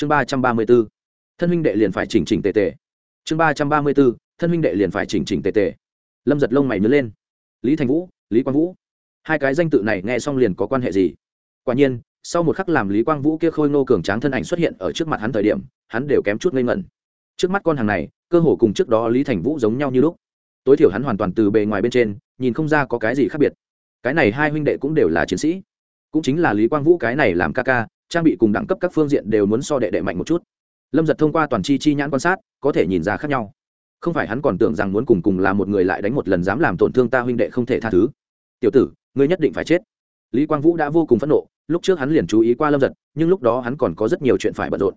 chương ba trăm ba mươi b ố thân huynh đệ liền phải chỉnh chỉnh tề tề. Chương ba trăm ba mươi b ố thân huynh đệ liền phải chỉnh chỉnh tề tề. Lâm giật lông mày nhớ lên. Lý thành vũ, lý quang vũ. Hai cái danh tự này nghe xong liền có quan hệ gì? Quả nhiên, sau một khắc làm lý quang vũ kia khôi nô cường tráng thân ảnh xuất hiện ở trước mặt hắn thời điểm, hắn đều kém chút ngây ngẩn. Trước mắt con hàng này, cơ hồ cùng trước đó lý thành vũ giống nhau như lúc. Tối thiểu hắn hoàn toàn từ bề ngoài bên trên, nhìn không ra có cái gì khác biệt. Cái này hai huynh đệ cũng đều là chiến sĩ. Cũng chính là lý quang vũ cái này làm ca ca trang bị cùng đẳng cấp các phương diện đều muốn so đệ đệ mạnh một chút. Lâm giật thông qua toàn chi chi nhãn quan sát, có thể nhìn ra khác nhau. Không phải hắn còn tưởng rằng muốn cùng cùng là một người lại đánh một lần dám làm tổn thương ta huynh đệ không thể tha thứ. Tiểu tử, ngươi nhất định phải chết. Lý quang vũ đã vô cùng phẫn nộ, lúc trước hắn liền chú ý qua lâm giật, nhưng lúc đó hắn còn có rất nhiều chuyện phải bận rộn.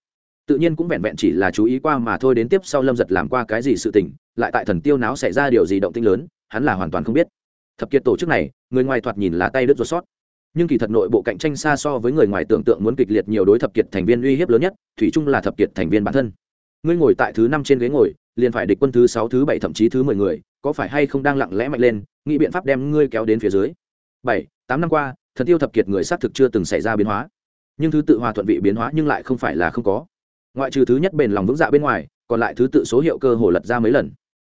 Tự nhiên cũng vẹn vẹn chỉ là chú ý qua mà thôi, đến tiếp sau lâm giật làm qua cái gì sự tình, lại tại thần tiêu náo xảy ra điều gì động tinh lớn, hắn là hoàn toàn không biết. Thập kiệt tổ chức này, người ngoài thoạt nhìn là tay đứt ruột sót nhưng kỳ thật nội bộ cạnh tranh xa so với người ngoài tưởng tượng muốn kịch liệt nhiều đối thập kiệt thành viên uy hiếp lớn nhất, thủy chung là thập kiệt thành viên bản thân. Ngươi ngồi tại thứ năm trên ghế ngồi, liền phải địch quân thứ sáu, thứ bảy, thậm chí thứ mười người, có phải hay không đang lặng lẽ mạnh lên, nghĩ biện pháp đem ngươi kéo đến phía dưới? Bảy, tám năm qua, thần tiêu thập kiệt người xác thực chưa từng xảy ra biến hóa. Nhưng thứ tự hòa thuận vị biến hóa nhưng lại không phải là không có. Ngoại trừ thứ nhất bền lòng vững dạ bên ngoài, còn lại thứ tự số hiệu cơ hồ lật ra mấy lần.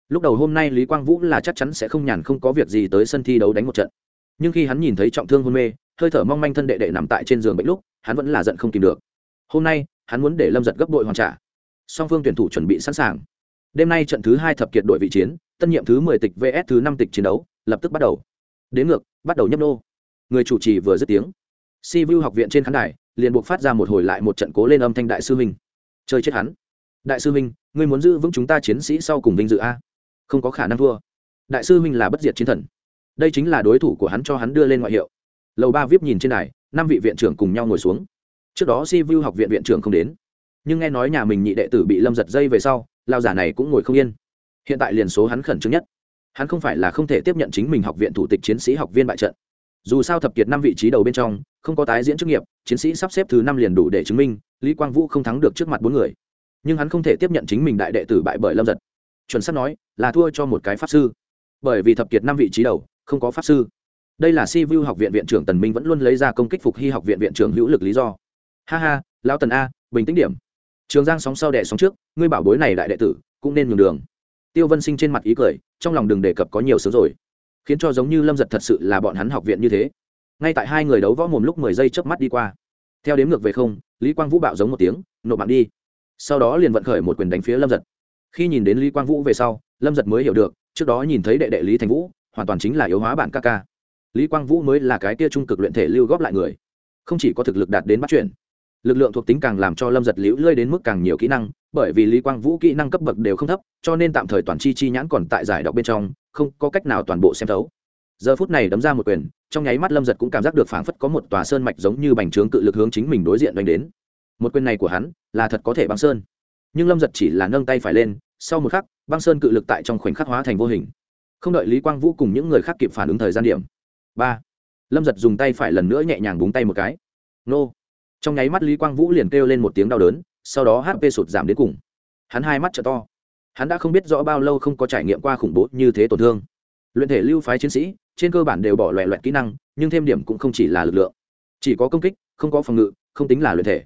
Lúc đầu hôm nay lý quang vũ là chắc chắn sẽ không nhàn không có việc gì tới sân thi đấu đánh một trận. Nhưng khi hắn nhìn thấy trọng thương hôn mê hơi thở mong manh thân đệ đệ nằm tại trên giường bệnh lúc, hắn vẫn là giận không tìm được. Hôm nay, hắn muốn để lâm giật gấp đội hoàn trả. Song phương tuyển thủ chuẩn bị sẵn sàng. Đêm nay trận thứ hai thập kiệt đội vị chiến, tân nhiệm thứ mười tịch vs thứ năm tịch chiến đấu, lập tức bắt đầu. Đến ngược, bắt đầu nhấp nô. Người chủ trì vừa dứt tiếng. Si vu học viện trên khán đài, liền buộc phát ra một hồi lại một trận cố lên âm thanh đại sư minh chơi chết hắn. Đại sư minh ngươi muốn giữ vững chúng ta chiến sĩ sau cùng vinh dự a? Không có khả năng thua. Đại sư minh là bất diệt chiến thần. Đây chính là đối thủ của hắn cho hắn đưa lên ngoại hiệu lầu ba vip nhìn trên đài, năm vị viện trưởng cùng nhau ngồi xuống. Trước đó si vu học viện viện trưởng không đến. Nhưng nghe nói nhà mình nhị đệ tử bị lâm giật dây về sau, lao giả này cũng ngồi không yên. Hiện tại liền số hắn khẩn trương nhất. Hắn không phải là không thể tiếp nhận chính mình học viện thủ tịch chiến sĩ học viên bại trận. Dù sao thập kiệt năm vị trí đầu bên trong, không có tái diễn chức nghiệp, chiến sĩ sắp xếp thứ năm liền đủ để chứng minh, lý quang vũ không thắng được trước mặt bốn người. Nhưng hắn không thể tiếp nhận chính mình đại đệ tử bại bởi lâm giật. Chuẩn sắp nói, là thua cho một cái pháp sư. Bởi vì thập kiệt năm vị trí đầu, không có pháp sư đây là si vu học viện viện trưởng tần minh vẫn luôn lấy ra công kích phục hy học viện viện trưởng hữu lực lý do. Ha ha, lão tần a, bình tĩnh điểm. Trường giang sóng sau đẻ sóng trước, ngươi bảo bối này đại đệ tử, cũng nên nhường đường. Tiêu vân sinh trên mặt ý cười, trong lòng đừng đề cập có nhiều sớm rồi. Khiến cho giống như lâm giật thật sự là bọn hắn học viện như thế. Ngay tại hai người đấu võ mồm lúc mười giây chớp mắt đi qua. Theo đếm ngược về không, lý quang vũ bạo giống một tiếng, nộp mạng đi. Sau đó liền vận khởi một quyền đánh phía lâm giật. Khi nhìn đến lý quang vũ về sau, lâm giật mới hiểu được, trước đó nhìn thấy đệ đệ lý thành vũ, hoàn toàn chính là yếu hóa bản ca ca lý quang vũ mới là cái tia trung cực luyện thể lưu góp lại người. Không chỉ có thực lực đạt đến bắt chuyển, lực lượng thuộc tính càng làm cho lâm giật liễu lơi đến mức càng nhiều kỹ năng, bởi vì lý quang vũ kỹ năng cấp bậc đều không thấp, cho nên tạm thời toàn chi chi nhãn còn tại giải đọc bên trong, không có cách nào toàn bộ xem thấu. Giờ phút này đấm ra một quyền, trong nháy mắt lâm giật cũng cảm giác được phảng phất có một tòa sơn mạch giống như bành trướng cự lực hướng chính mình đối diện đánh đến. Một quyền này của hắn là thật có thể băng sơn. Nhưng lâm giật chỉ là nâng tay phải lên, sau một khắc, băng sơn cự lực tại trong khoảnh khắc hóa thành vô hình. Không đợi lý quang vũ cùng những người khác kịp phản ứng thời gian điểm ba lâm giật dùng tay phải lần nữa nhẹ nhàng búng tay một cái nô trong nháy mắt lý quang vũ liền kêu lên một tiếng đau đớn sau đó hp sụt giảm đến cùng hắn hai mắt t to hắn đã không biết rõ bao lâu không có trải nghiệm qua khủng bố như thế tổn thương luyện thể lưu phái chiến sĩ trên cơ bản đều bỏ loẹ loẹt kỹ năng nhưng thêm điểm cũng không chỉ là lực lượng chỉ có công kích không có phòng ngự không tính là luyện thể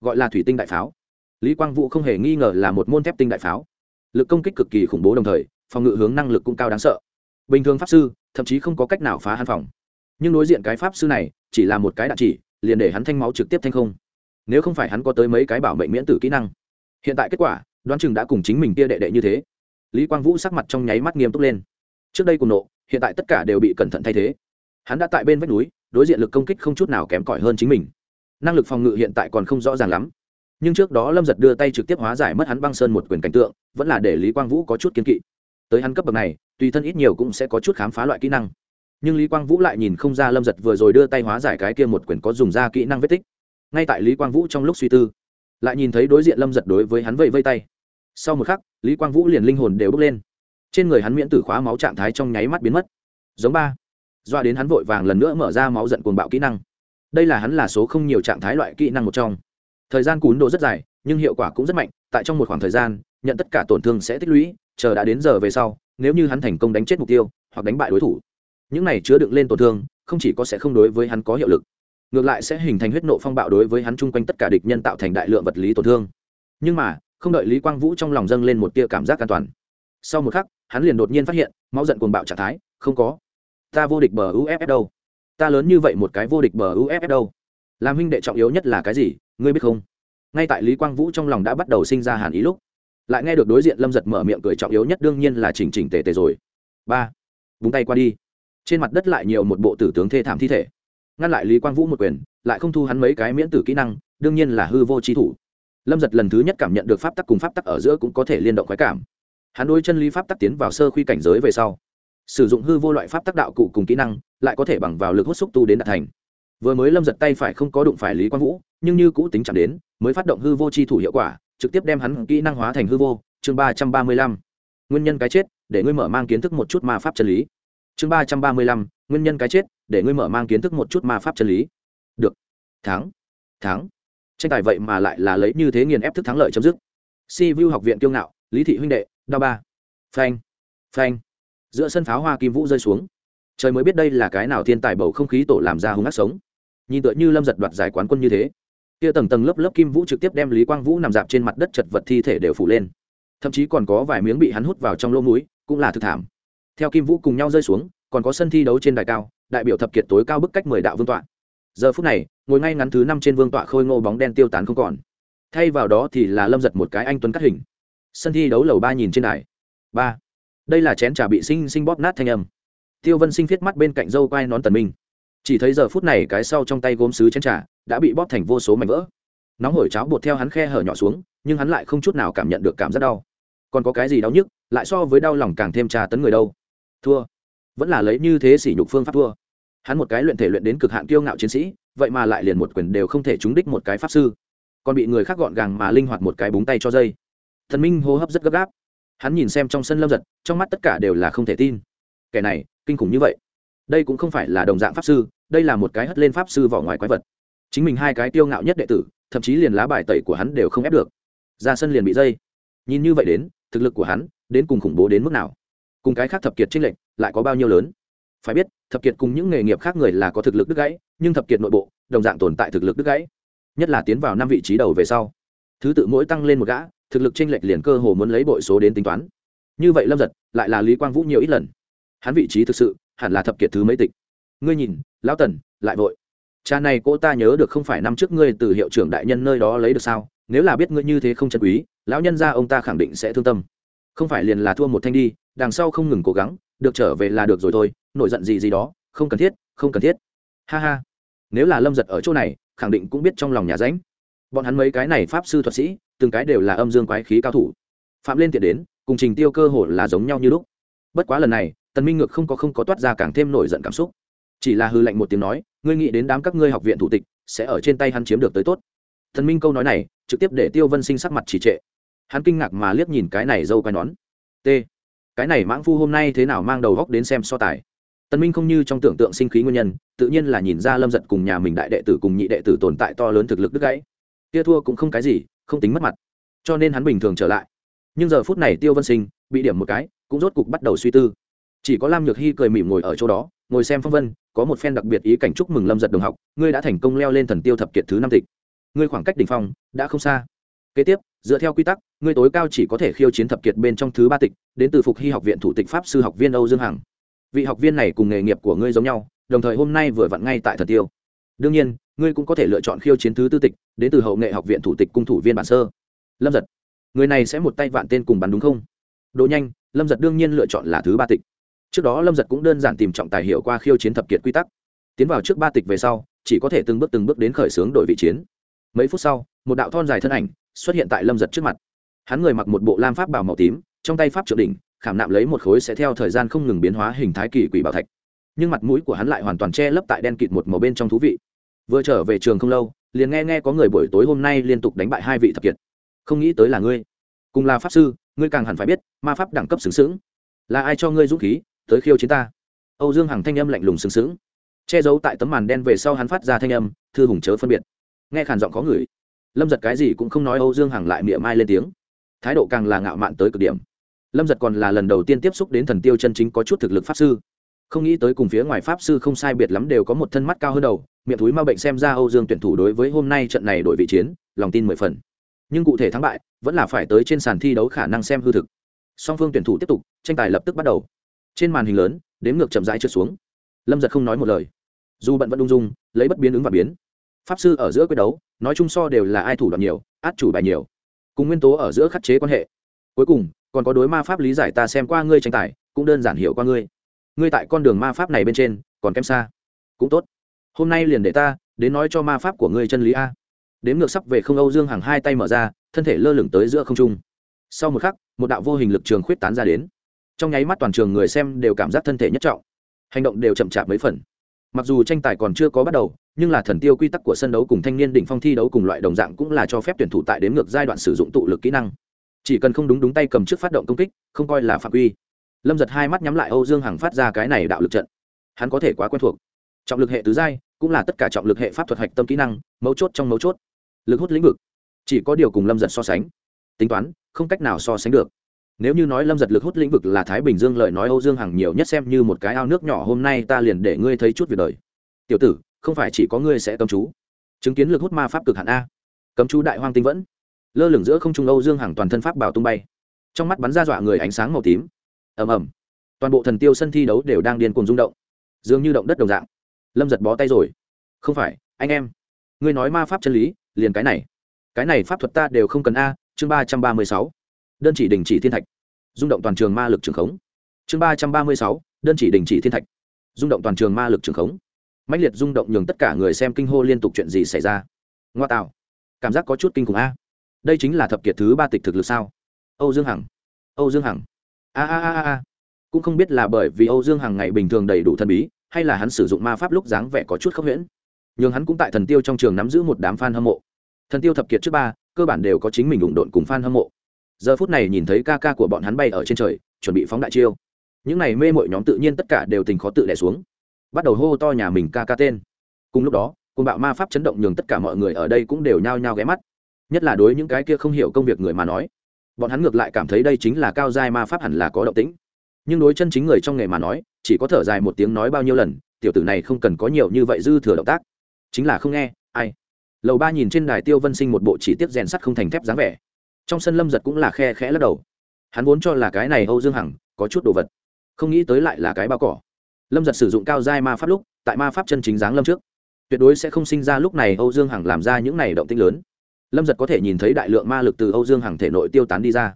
gọi là thủy tinh đại pháo lý quang vũ không hề nghi ngờ là một môn thép tinh đại pháo lực công kích cực kỳ khủng bố đồng thời phòng ngự hướng năng lực cũng cao đáng sợ bình thường pháp sư thậm chí không có cách nào phá hắn phòng. Nhưng đối diện cái pháp sư này, chỉ là một cái đạn chỉ, liền để hắn thanh máu trực tiếp thanh không. Nếu không phải hắn có tới mấy cái bảo mệnh miễn tử kỹ năng, hiện tại kết quả, đoán chừng đã cùng chính mình kia đệ đệ như thế. Lý quang vũ sắc mặt trong nháy mắt nghiêm túc lên. Trước đây cùng nộ, hiện tại tất cả đều bị cẩn thận thay thế. Hắn đã tại bên vách núi, đối diện lực công kích không chút nào kém cỏi hơn chính mình. Năng lực phòng ngự hiện tại còn không rõ ràng lắm. Nhưng trước đó lâm giật đưa tay trực tiếp hóa giải mất hắn băng sơn một quyền cảnh tượng, vẫn là để lý quang vũ có chút kiên kỵ. Tới hắn cấp bậc này tùy thân ít nhiều cũng sẽ có chút khám phá loại kỹ năng. Nhưng lý quang vũ lại nhìn không ra lâm giật vừa rồi đưa tay hóa giải cái kia một quyền có dùng ra kỹ năng vết tích. Ngay tại lý quang vũ trong lúc suy tư, lại nhìn thấy đối diện lâm giật đối với hắn vẫy vây tay. Sau một khắc, lý quang vũ liền linh hồn đều bước lên. Trên người hắn miễn tử khóa máu trạng thái trong nháy mắt biến mất. Giống ba. Doa đến hắn vội vàng lần nữa mở ra máu giận cuồng bạo kỹ năng. Đây là hắn là số không nhiều trạng thái loại kỹ năng một trong. Thời gian cún độ rất dài, nhưng hiệu quả cũng rất mạnh, tại trong một khoảng thời gian, nhận tất cả tổn thương sẽ tích lũy, chờ đã đến giờ về sau nếu như hắn thành công đánh chết mục tiêu, hoặc đánh bại đối thủ, những này chứa đựng lên tổn thương, không chỉ có sẽ không đối với hắn có hiệu lực, ngược lại sẽ hình thành huyết nộ phong bạo đối với hắn chung quanh tất cả địch nhân tạo thành đại lượng vật lý tổn thương. Nhưng mà, không đợi lý quang vũ trong lòng dâng lên một tia cảm giác an toàn, sau một khắc, hắn liền đột nhiên phát hiện, máu giận cuồng bạo trạng thái, không có. Ta vô địch bờ uff đâu? Ta lớn như vậy một cái vô địch bờ uff đâu? Làm huynh đệ trọng yếu nhất là cái gì, ngươi biết không? Ngay tại lý quang vũ trong lòng đã bắt đầu sinh ra hàn ý lúc lại nghe được đối diện lâm giật mở miệng cười trọng yếu nhất đương nhiên là chỉnh chỉnh tề tề rồi. Ba búng tay qua đi. Trên mặt đất lại nhiều một bộ tử tướng thê thảm thi thể. Ngăn lại lý quang vũ một quyền, lại không thu hắn mấy cái miễn tử kỹ năng, đương nhiên là hư vô trí thủ. Lâm giật lần thứ nhất cảm nhận được pháp tắc cùng pháp tắc ở giữa cũng có thể liên động khoái cảm. Hắn đôi chân lý pháp tắc tiến vào sơ khuy cảnh giới về sau, sử dụng hư vô loại pháp tắc đạo cụ cùng kỹ năng, lại có thể bằng vào lực hút xúc tu đến đạt thành. Vừa mới lâm giật tay phải không có đụng phải lý quang vũ, nhưng như cũ tính chạm đến, mới phát động hư vô chi thủ hiệu quả trực tiếp đem hắn kỹ năng hóa thành hư vô, chương ba trăm ba mươi lăm. Nguyên nhân cái chết, để ngươi mở mang kiến thức một chút ma pháp chân lý. Chương ba trăm ba mươi lăm, nguyên nhân cái chết, để ngươi mở mang kiến thức một chút ma pháp chân lý. Được. Thắng. Thắng. Tranh tài vậy mà lại là lấy như thế nghiền ép thức thắng lợi chấm dứt. Si vu học viện kiêu ngạo, lý thị huynh đệ đa ba. Phanh. Phanh. Giữa sân pháo hoa kim vũ rơi xuống. Trời mới biết đây là cái nào thiên tài bầu không khí tổ làm ra hung ác sống. Nhìn tựa như lâm giật đoạt giải quán quân như thế kia tầng tầng lớp lớp kim vũ trực tiếp đem lý quang vũ nằm dạp trên mặt đất chật vật thi thể đều phủ lên. Thậm chí còn có vài miếng bị hắn hút vào trong lỗ mũi, cũng là thực thảm. Theo kim vũ cùng nhau rơi xuống, còn có sân thi đấu trên đài cao, đại biểu thập kiệt tối cao bức cách mười đạo vương tọa. Giờ phút này, ngồi ngay ngắn thứ năm trên vương tọa khôi ngô bóng đen tiêu tán không còn. Thay vào đó thì là lâm giật một cái anh tuấn cắt hình. Sân thi đấu lầu ba nhìn trên đài. Ba. Đây là chén trà bị sinh sinh bóp nát thanh âm. Tiêu vân sinh viết mắt bên cạnh dâu quai nón tần minh. Chỉ thấy giờ phút này cái sau trong tay gốm sứ chén trà đã bị bóp thành vô số mảnh vỡ. Nóng hổi cháo bột theo hắn khe hở nhỏ xuống, nhưng hắn lại không chút nào cảm nhận được cảm giác đau. Còn có cái gì đau nhức, lại so với đau lòng càng thêm trà tấn người đâu. Thua. Vẫn là lấy như thế sỉ nhục phương pháp thua. Hắn một cái luyện thể luyện đến cực hạn kiêu ngạo chiến sĩ, vậy mà lại liền một quyền đều không thể trúng đích một cái pháp sư. Còn bị người khác gọn gàng mà linh hoạt một cái búng tay cho dây. Thần minh hô hấp rất gấp gáp. Hắn nhìn xem trong sân lâm giật, trong mắt tất cả đều là không thể tin. Kẻ này, kinh khủng như vậy. Đây cũng không phải là đồng dạng pháp sư, đây là một cái hất lên pháp sư vỏ ngoài quái vật chính mình hai cái tiêu ngạo nhất đệ tử, thậm chí liền lá bài tẩy của hắn đều không ép được. Ra sân liền bị dây. Nhìn như vậy đến, thực lực của hắn đến cùng khủng bố đến mức nào? Cùng cái khác thập kiệt trinh lệnh lại có bao nhiêu lớn? Phải biết, thập kiệt cùng những nghề nghiệp khác người là có thực lực đứt gãy, nhưng thập kiệt nội bộ, đồng dạng tồn tại thực lực đứt gãy. Nhất là tiến vào năm vị trí đầu về sau. Thứ tự mỗi tăng lên một gã, thực lực tranh lệch liền cơ hồ muốn lấy bội số đến tính toán. Như vậy lâm giật lại là lý quang vũ nhiều ít lần. Hắn vị trí thực sự hẳn là thập kiệt thứ mấy tịch. Ngươi nhìn, lão tần lại vội cha này cô ta nhớ được không phải năm trước ngươi từ hiệu trưởng đại nhân nơi đó lấy được sao? Nếu là biết ngươi như thế không chân quý, lão nhân ra ông ta khẳng định sẽ thương tâm. Không phải liền là thua một thanh đi, đằng sau không ngừng cố gắng, được trở về là được rồi thôi, nổi giận gì gì đó, không cần thiết, không cần thiết. Ha ha. Nếu là lâm giật ở chỗ này, khẳng định cũng biết trong lòng nhà ránh. Bọn hắn mấy cái này pháp sư thuật sĩ, từng cái đều là âm dương quái khí cao thủ. Phạm lên tiện đến, cùng trình tiêu cơ hội là giống nhau như lúc. Bất quá lần này, tần minh ngược không có không có toát ra càng thêm nổi giận cảm xúc. Chỉ là hư lệnh một tiếng nói ngươi nghĩ đến đám các ngươi học viện thủ tịch, sẽ ở trên tay hắn chiếm được tới tốt. Thần minh câu nói này, trực tiếp để tiêu vân sinh sắc mặt trì trệ. Hắn kinh ngạc mà liếc nhìn cái này dâu quai nón. T, cái này mãng phu hôm nay thế nào mang đầu góc đến xem so tài. Tần minh không như trong tưởng tượng sinh khí nguyên nhân, tự nhiên là nhìn ra lâm giật cùng nhà mình đại đệ tử cùng nhị đệ tử tồn tại to lớn thực lực đứt gãy. Tia thua cũng không cái gì, không tính mất mặt. Cho nên hắn bình thường trở lại. Nhưng giờ phút này tiêu vân sinh bị điểm một cái, cũng rốt cục bắt đầu suy tư chỉ có lam nhược hy cười mỉm ngồi ở chỗ đó, ngồi xem phong vân có một phen đặc biệt ý cảnh chúc mừng lâm giật đồng học, ngươi đã thành công leo lên thần tiêu thập kiệt thứ năm tịch. Ngươi khoảng cách đ ỉ n h phong, đã không xa. Kế tiếp, dựa theo quy tắc, ngươi tối cao chỉ có thể khiêu chiến thập kiệt bên trong thứ ba tịch, đến từ phục hy học viện thủ tịch pháp sư học viên âu dương hằng. Vị học viên này cùng nghề nghiệp của ngươi giống nhau, đồng thời hôm nay vừa vặn ngay tại thần tiêu. Đương nhiên, ngươi cũng có thể lựa chọn khiêu chiến thứ tư tịch, đến từ hậu nghệ học viện thủ tịch cung thủ viên bản sơ. Lâm giật, người này sẽ một tay vạn tên cùng bắn đúng không? Độ nhanh, lâm giật đương nhiên lựa chọn là thứ ba tịch trước đó lâm giật cũng đơn giản tìm trọng tài hiệu qua khiêu chiến thập kiệt quy tắc. Tiến vào trước ba tịch về sau, chỉ có thể từng bước từng bước đến khởi xướng đội vị chiến. Mấy phút sau, một đạo thon dài thân ảnh xuất hiện tại lâm giật trước mặt. Hắn người mặc một bộ lam pháp bảo màu tím, trong tay pháp trợ đỉnh, khảm nạm lấy một khối sẽ theo thời gian không ngừng biến hóa hình thái kỳ quỷ bảo thạch. Nhưng mặt mũi của hắn lại hoàn toàn che lấp tại đen kịt một màu bên trong thú vị. Vừa trở về trường không lâu, liền nghe nghe có người buổi tối hôm nay liên tục đánh bại hai vị thập kiệt. Không nghĩ tới là ngươi. Cùng là pháp sư, ngươi càng hẳn phải biết, ma pháp đẳng cấp xứng xứng. Là ai cho ngươi dũng khí tới khiêu chiến ta. Âu dương hằng thanh âm lạnh lùng sừng sững. Che giấu tại tấm màn đen về sau hắn phát ra thanh âm, thư hùng chớ phân biệt. Nghe khàn giọng có người lâm giật cái gì cũng không nói, âu dương hằng lại miệng mai lên tiếng. Thái độ càng là ngạo mạn tới cực điểm. Lâm giật còn là lần đầu tiên tiếp xúc đến thần tiêu chân chính có chút thực lực pháp sư. Không nghĩ tới cùng phía ngoài pháp sư không sai biệt lắm đều có một thân mắt cao hơn đầu, miệng túi ma bệnh xem ra âu dương tuyển thủ đối với hôm nay trận này đổi vị chiến, lòng tin mười phần. Nhưng cụ thể thắng bại, vẫn là phải tới trên sàn thi đấu khả năng xem hư thực. Song phương tuyển thủ tiếp tục, tranh tài lập tức bắt đầu trên màn hình lớn, đếm ngược chậm rãi trượt xuống. Lâm giật không nói một lời. Dù bận vẫn ung dung, lấy bất biến ứng và biến. Pháp sư ở giữa quyết đấu, nói chung so đều là ai thủ đoạn nhiều, át chủ bài nhiều. Cùng nguyên tố ở giữa khắc chế quan hệ. Cuối cùng, còn có đối ma pháp lý giải ta xem qua ngươi tranh tài, cũng đơn giản hiểu qua ngươi. Ngươi tại con đường ma pháp này bên trên, còn kém xa. Cũng tốt. Hôm nay liền để ta đến nói cho ma pháp của ngươi chân lý a. Đếm ngược sắp về không âu dương hàng hai tay mở ra, thân thể lơ lửng tới giữa không trung. Sau một khắc, một đạo vô hình lực trường khuyết tán ra đến trong nháy mắt toàn trường người xem đều cảm giác thân thể nhất trọng, hành động đều chậm chạp mấy phần. Mặc dù tranh tài còn chưa có bắt đầu, nhưng là thần tiêu quy tắc của sân đấu cùng thanh niên đỉnh phong thi đấu cùng loại đồng dạng cũng là cho phép tuyển thủ tại đến ngược giai đoạn sử dụng tụ lực kỹ năng. Chỉ cần không đúng đúng tay cầm trước phát động công kích, không coi là phạm quy. Lâm giật hai mắt nhắm lại, âu dương hằng phát ra cái này đạo lực trận. Hắn có thể quá quen thuộc. Trọng lực hệ tứ giai, cũng là tất cả trọng lực hệ pháp thuật hạch tâm kỹ năng, mấu chốt trong mấu chốt. Lực hút lĩnh vực. Chỉ có điều cùng lâm giật so sánh. Tính toán, không cách nào so sánh được nếu như nói lâm giật lực hút lĩnh vực là thái bình dương lợi nói âu dương hằng nhiều nhất xem như một cái ao nước nhỏ hôm nay ta liền để ngươi thấy chút việc đời. Tiểu tử, không phải chỉ có ngươi sẽ cấm chú. Chứng kiến lực hút ma pháp cực hạn a. Cấm chú đại hoang tinh vẫn. Lơ lửng giữa không trung âu dương hằng toàn thân pháp bảo tung bay. Trong mắt bắn ra dọa người ánh sáng màu tím. Ầm ầm. Toàn bộ thần tiêu sân thi đấu đều đang điên cuồng rung động. Dường như động đất đồng dạng. Lâm giật bó tay rồi. Không phải, anh em. Ngươi nói ma pháp chân lý, liền cái này. Cái này pháp thuật ta đều không cần a, chương ba trăm ba mươi sáu đơn chỉ đình chỉ thiên thạch. Rung động toàn trường ma lực trường khống. Chương ba trăm ba mươi sáu, đơn chỉ đình chỉ thiên thạch. Rung động toàn trường ma lực trường khống. Mãnh liệt rung động nhường tất cả người xem kinh hô liên tục chuyện gì xảy ra. Ngoa tạo. Cảm giác có chút kinh khủng a. Đây chính là thập kiệt thứ ba tịch thực lực sao? Âu dương hằng. Âu dương hằng. A a a a cũng không biết là bởi vì âu dương hằng ngày bình thường đầy đủ thần bí, hay là hắn sử dụng ma pháp lúc dáng vẻ có chút khốc huyễn nhưng hắn cũng tại thần tiêu trong trường nắm giữ một đám fan hâm mộ. Thần tiêu thập kiệt trước ba, cơ bản đều có chính mình đụng độn cùng fan hâm mộ giờ phút này nhìn thấy ca ca của bọn hắn bay ở trên trời, chuẩn bị phóng đại chiêu. Những này mê mội nhóm tự nhiên tất cả đều tình khó tự đẻ xuống. Bắt đầu hô to nhà mình ca ca tên. Cùng lúc đó côn bạo ma pháp chấn động nhường tất cả mọi người ở đây cũng đều nhao nhao ghé mắt. Nhất là đối những cái kia không hiểu công việc người mà nói, bọn hắn ngược lại cảm thấy đây chính là cao giai ma pháp hẳn là có động tĩnh. Nhưng đối chân chính người trong nghề mà nói, chỉ có thở dài một tiếng nói bao nhiêu lần, tiểu tử này không cần có nhiều như vậy dư thừa động tác. Chính là không nghe, ai. Lầu ba nhìn trên đài tiêu vân sinh một bộ chỉ tiết rèn sắt không thành thép dáng vẻ trong sân lâm giật cũng là khe khẽ lắc đầu. Hắn vốn cho là cái này âu dương hằng có chút đồ vật, không nghĩ tới lại là cái bao cỏ. Lâm giật sử dụng cao giai ma pháp lúc, tại ma pháp chân chính dáng lâm trước, tuyệt đối sẽ không sinh ra lúc này âu dương hằng làm ra những này động tinh lớn. Lâm giật có thể nhìn thấy đại lượng ma lực từ âu dương hằng thể nội tiêu tán đi ra.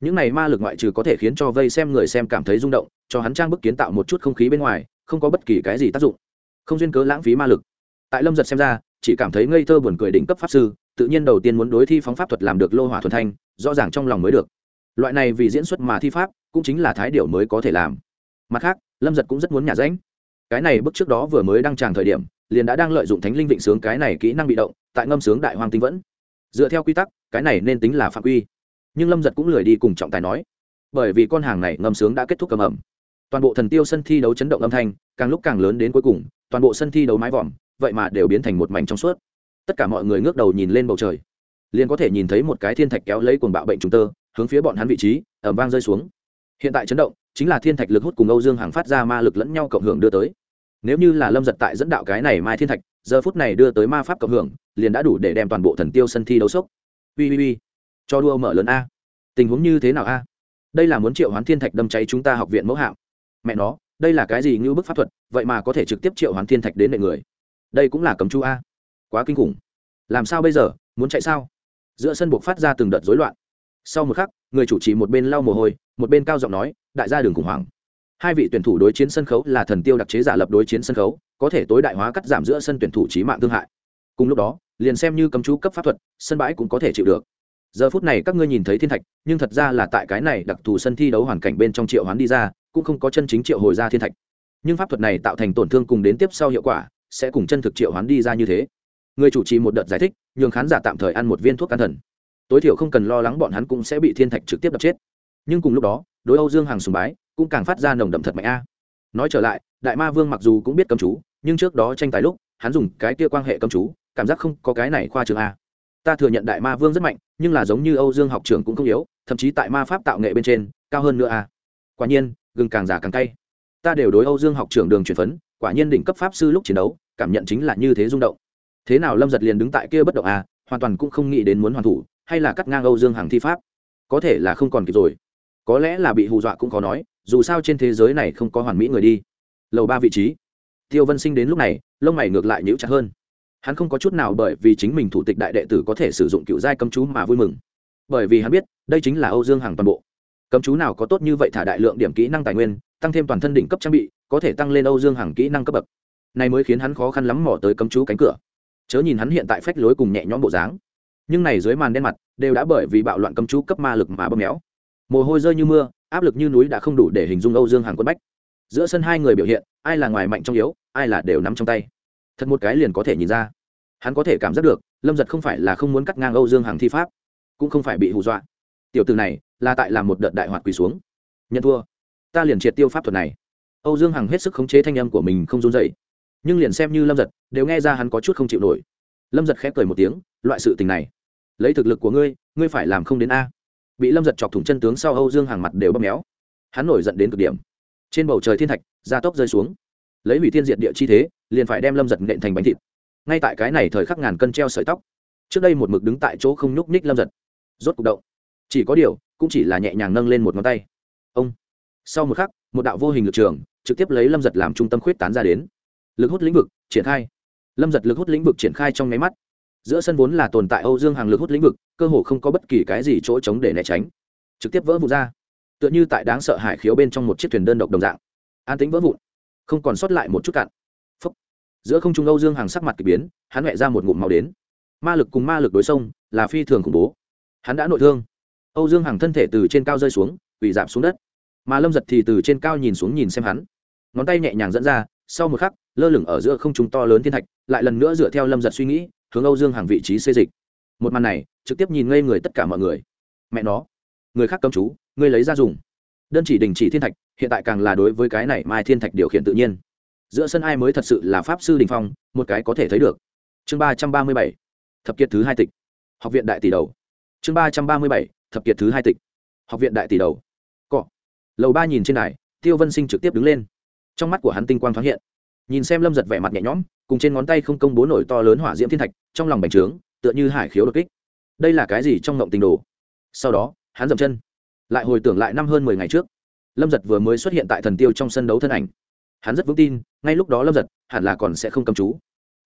Những này ma lực ngoại trừ có thể khiến cho vây xem người xem cảm thấy rung động, cho hắn trang bức kiến tạo một chút không khí bên ngoài, không có bất kỳ cái gì tác dụng. Không duyên cớ lãng phí ma lực. Tại lâm giật xem ra, chỉ cảm thấy ngây thơ buồn cười đỉnh cấp pháp sư tự nhiên đầu tiên muốn đối thi phóng pháp thuật làm được lô hỏa thuần thanh, rõ ràng trong lòng mới được. Loại này vì diễn xuất mà thi pháp, cũng chính là thái điệu mới có thể làm. Mặt khác, lâm giật cũng rất muốn nhả ránh cái này bước trước đó vừa mới đăng tràng thời điểm, liền đã đang lợi dụng thánh linh vịnh sướng cái này kỹ năng bị động, tại ngâm sướng đại hoàng tinh vẫn. Dựa theo quy tắc, cái này nên tính là phạm quy. Nhưng lâm giật cũng lười đi cùng trọng tài nói, bởi vì con hàng này ngâm sướng đã kết thúc cầm ẩm. Toàn bộ thần tiêu sân thi đấu chấn động âm thanh, càng lúc càng lớn đến cuối cùng, toàn bộ sân thi đấu mái vòm, vậy mà đều biến thành một mảnh trong suốt tất cả mọi người ngước đầu nhìn lên bầu trời. Liền có thể nhìn thấy một cái thiên thạch kéo lấy cuồng bạo bệnh chúng tơ, hướng phía bọn hắn vị trí ẩm vang rơi xuống. Hiện tại chấn động, chính là thiên thạch lực hút cùng âu dương hàng phát ra ma lực lẫn nhau cộng hưởng đưa tới. Nếu như là lâm giật tại dẫn đạo cái này mai thiên thạch, giờ phút này đưa tới ma pháp cộng hưởng, liền đã đủ để đem toàn bộ thần tiêu sân thi đấu sốc. Ui ui ui. Cho đua mở lớn a. Tình huống như thế nào a? Đây là muốn triệu hoán thiên thạch đâm cháy chúng ta học viện mẫu hạm. Mẹ nó, đây là cái gì như bức pháp thuật, vậy mà có thể trực tiếp triệu hoán thiên thạch đến nệ người. Đây cũng là cấm chú a quá kinh khủng. Làm sao bây giờ? Muốn chạy sao? Giữa sân buộc phát ra từng đợt rối loạn. Sau một khắc, người chủ trì một bên lau mồ hôi, một bên cao giọng nói, đại gia đường khủng hoảng. Hai vị tuyển thủ đối chiến sân khấu là thần tiêu đặc chế giả lập đối chiến sân khấu, có thể tối đại hóa cắt giảm giữa sân tuyển thủ trí mạng thương hại. Cùng lúc đó, liền xem như cấm chú cấp pháp thuật, sân bãi cũng có thể chịu được. Giờ phút này các ngươi nhìn thấy thiên thạch, nhưng thật ra là tại cái này đặc thù sân thi đấu hoàn cảnh bên trong triệu hoán đi ra, cũng không có chân chính triệu hồi ra thiên thạch. Nhưng pháp thuật này tạo thành tổn thương cùng đến tiếp sau hiệu quả, sẽ cùng chân thực triệu hoán đi ra như thế người chủ trì một đợt giải thích, nhường khán giả tạm thời ăn một viên thuốc can thần. Tối thiểu không cần lo lắng bọn hắn cũng sẽ bị thiên thạch trực tiếp đập chết. Nhưng cùng lúc đó, đối âu dương hàng sùng bái, cũng càng phát ra nồng đậm thật mạnh a. Nói trở lại, đại ma vương mặc dù cũng biết cầm chú, nhưng trước đó tranh tài lúc, hắn dùng cái kia quan hệ cầm chú, cảm giác không có cái này khoa trường a. Ta thừa nhận đại ma vương rất mạnh, nhưng là giống như âu dương học trường cũng không yếu, thậm chí tại ma pháp tạo nghệ bên trên, cao hơn nữa a. Quả nhiên, gừng càng già càng cay. Ta đều đối âu dương học trưởng đường truyền phấn, quả nhiên đỉnh cấp pháp sư lúc chiến đấu, cảm nhận chính là như thế rung động thế nào lâm giật liền đứng tại kia bất động à hoàn toàn cũng không nghĩ đến muốn hoàn thủ, hay là cắt ngang âu dương Hằng thi pháp. Có thể là không còn kịp rồi. Có lẽ là bị hù dọa cũng khó nói, dù sao trên thế giới này không có hoàn mỹ người đi. Lầu ba vị trí. Tiêu vân sinh đến lúc này, lông mày ngược lại nhíu chặt hơn. Hắn không có chút nào bởi vì chính mình thủ tịch đại đệ tử có thể sử dụng cựu giai cấm chú mà vui mừng. Bởi vì hắn biết, đây chính là âu dương Hằng toàn bộ. Cấm chú nào có tốt như vậy thả đại lượng điểm kỹ năng tài nguyên, tăng thêm toàn thân đỉnh cấp trang bị, có thể tăng lên âu dương Hằng kỹ năng cấp bậc. Này mới khiến hắn khó khăn lắm mò tới cấm chú cánh cửa chớ nhìn hắn hiện tại phách lối cùng nhẹ nhõm bộ dáng. Nhưng này dưới màn đen mặt, đều đã bởi vì bạo loạn cấm chú cấp ma lực mà bơm méo. Mồ hôi rơi như mưa, áp lực như núi đã không đủ để hình dung âu dương hàng quân bách. Giữa sân hai người biểu hiện, ai là ngoài mạnh trong yếu, ai là đều nắm trong tay. Thật một cái liền có thể nhìn ra. Hắn có thể cảm giác được, lâm giật không phải là không muốn cắt ngang âu dương hàng thi pháp, cũng không phải bị hù dọa. Tiểu từ này, là tại làm một đợt đại hoạt quỳ xuống. Nhận thua. Ta liền triệt tiêu pháp thuật này. Âu dương hằng hết sức khống chế thanh âm của mình không run dậy nhưng liền xem như lâm giật đều nghe ra hắn có chút không chịu nổi lâm giật khép cười một tiếng loại sự tình này lấy thực lực của ngươi ngươi phải làm không đến a bị lâm giật chọc thủng chân tướng sau âu dương hàng mặt đều bóp méo hắn nổi giận đến cực điểm trên bầu trời thiên thạch gia tốc rơi xuống lấy hủy thiên diệt địa chi thế liền phải đem lâm giật nện thành bánh thịt ngay tại cái này thời khắc ngàn cân treo sợi tóc trước đây một mực đứng tại chỗ không nhúc nhích lâm giật rốt c ụ c động chỉ có điều cũng chỉ là nhẹ nhàng nâng lên một ngón tay ông sau một khắc một đạo vô hình lực trường trực tiếp lấy lâm giật làm trung tâm khuyết tán ra đến lực hút lĩnh vực, triển khai. Lâm giật lực hút lĩnh vực triển khai trong nháy mắt. Giữa sân vốn là tồn tại âu dương hàng lực hút lĩnh vực, cơ hồ không có bất kỳ cái gì chỗ trống để né tránh. Trực tiếp vỡ vụn ra. Tựa như tại đáng sợ hải khiếu bên trong một chiếc thuyền đơn độc đồng dạng. An tính vỡ vụn. Không còn sót lại một chút cạn. Phúc. giữa không trung âu dương hàng sắc mặt k ỳ biến, hắn huệ ra một ngụm màu đến. Ma lực cùng ma lực đối sông là phi thường khủng bố. Hắn đã nội thương. Âu dương hàng thân thể từ trên cao rơi xuống ủy giảm xuống đất. Mà lâm giật thì từ trên cao nhìn xuống nhìn xem hắn. Ngón tay nhẹ nhàng dẫn ra, sau một khắc lơ lửng ở giữa không trung to lớn thiên thạch, lại lần nữa dựa theo lâm giật suy nghĩ, hướng âu dương hàng vị trí xê dịch. Một màn này, trực tiếp nhìn ngây người tất cả mọi người. Mẹ nó, người khác cấm chú, ngươi lấy ra dùng. Đơn chỉ đình chỉ thiên thạch, hiện tại càng là đối với cái này mai thiên thạch điều khiển tự nhiên. Giữa sân ai mới thật sự là pháp sư đình phong, một cái có thể thấy được. Chương ba trăm ba mươi bảy, thập kiệt thứ hai tịch. Học viện đại tỷ đầu. Chương ba trăm ba mươi bảy, thập kiệt thứ hai tịch. Học viện đại tỷ đầu. Cọ. Lầu ba nhìn trên đài, tiêu vân sinh trực tiếp đứng lên. Trong mắt của hắn tinh quang thoáng hiện nhìn xem lâm giật vẻ mặt nhẹ nhõm, cùng trên ngón tay không công bố nổi to lớn hỏa diễm thiên thạch, trong lòng bành trướng, tựa như hải khiếu đột kích. Đây là cái gì trong ngộng tình đồ? Sau đó, hắn dậm chân, lại hồi tưởng lại năm hơn mười ngày trước, lâm giật vừa mới xuất hiện tại thần tiêu trong sân đấu thân ảnh. Hắn rất vững tin, ngay lúc đó lâm giật hẳn là còn sẽ không cầm chú,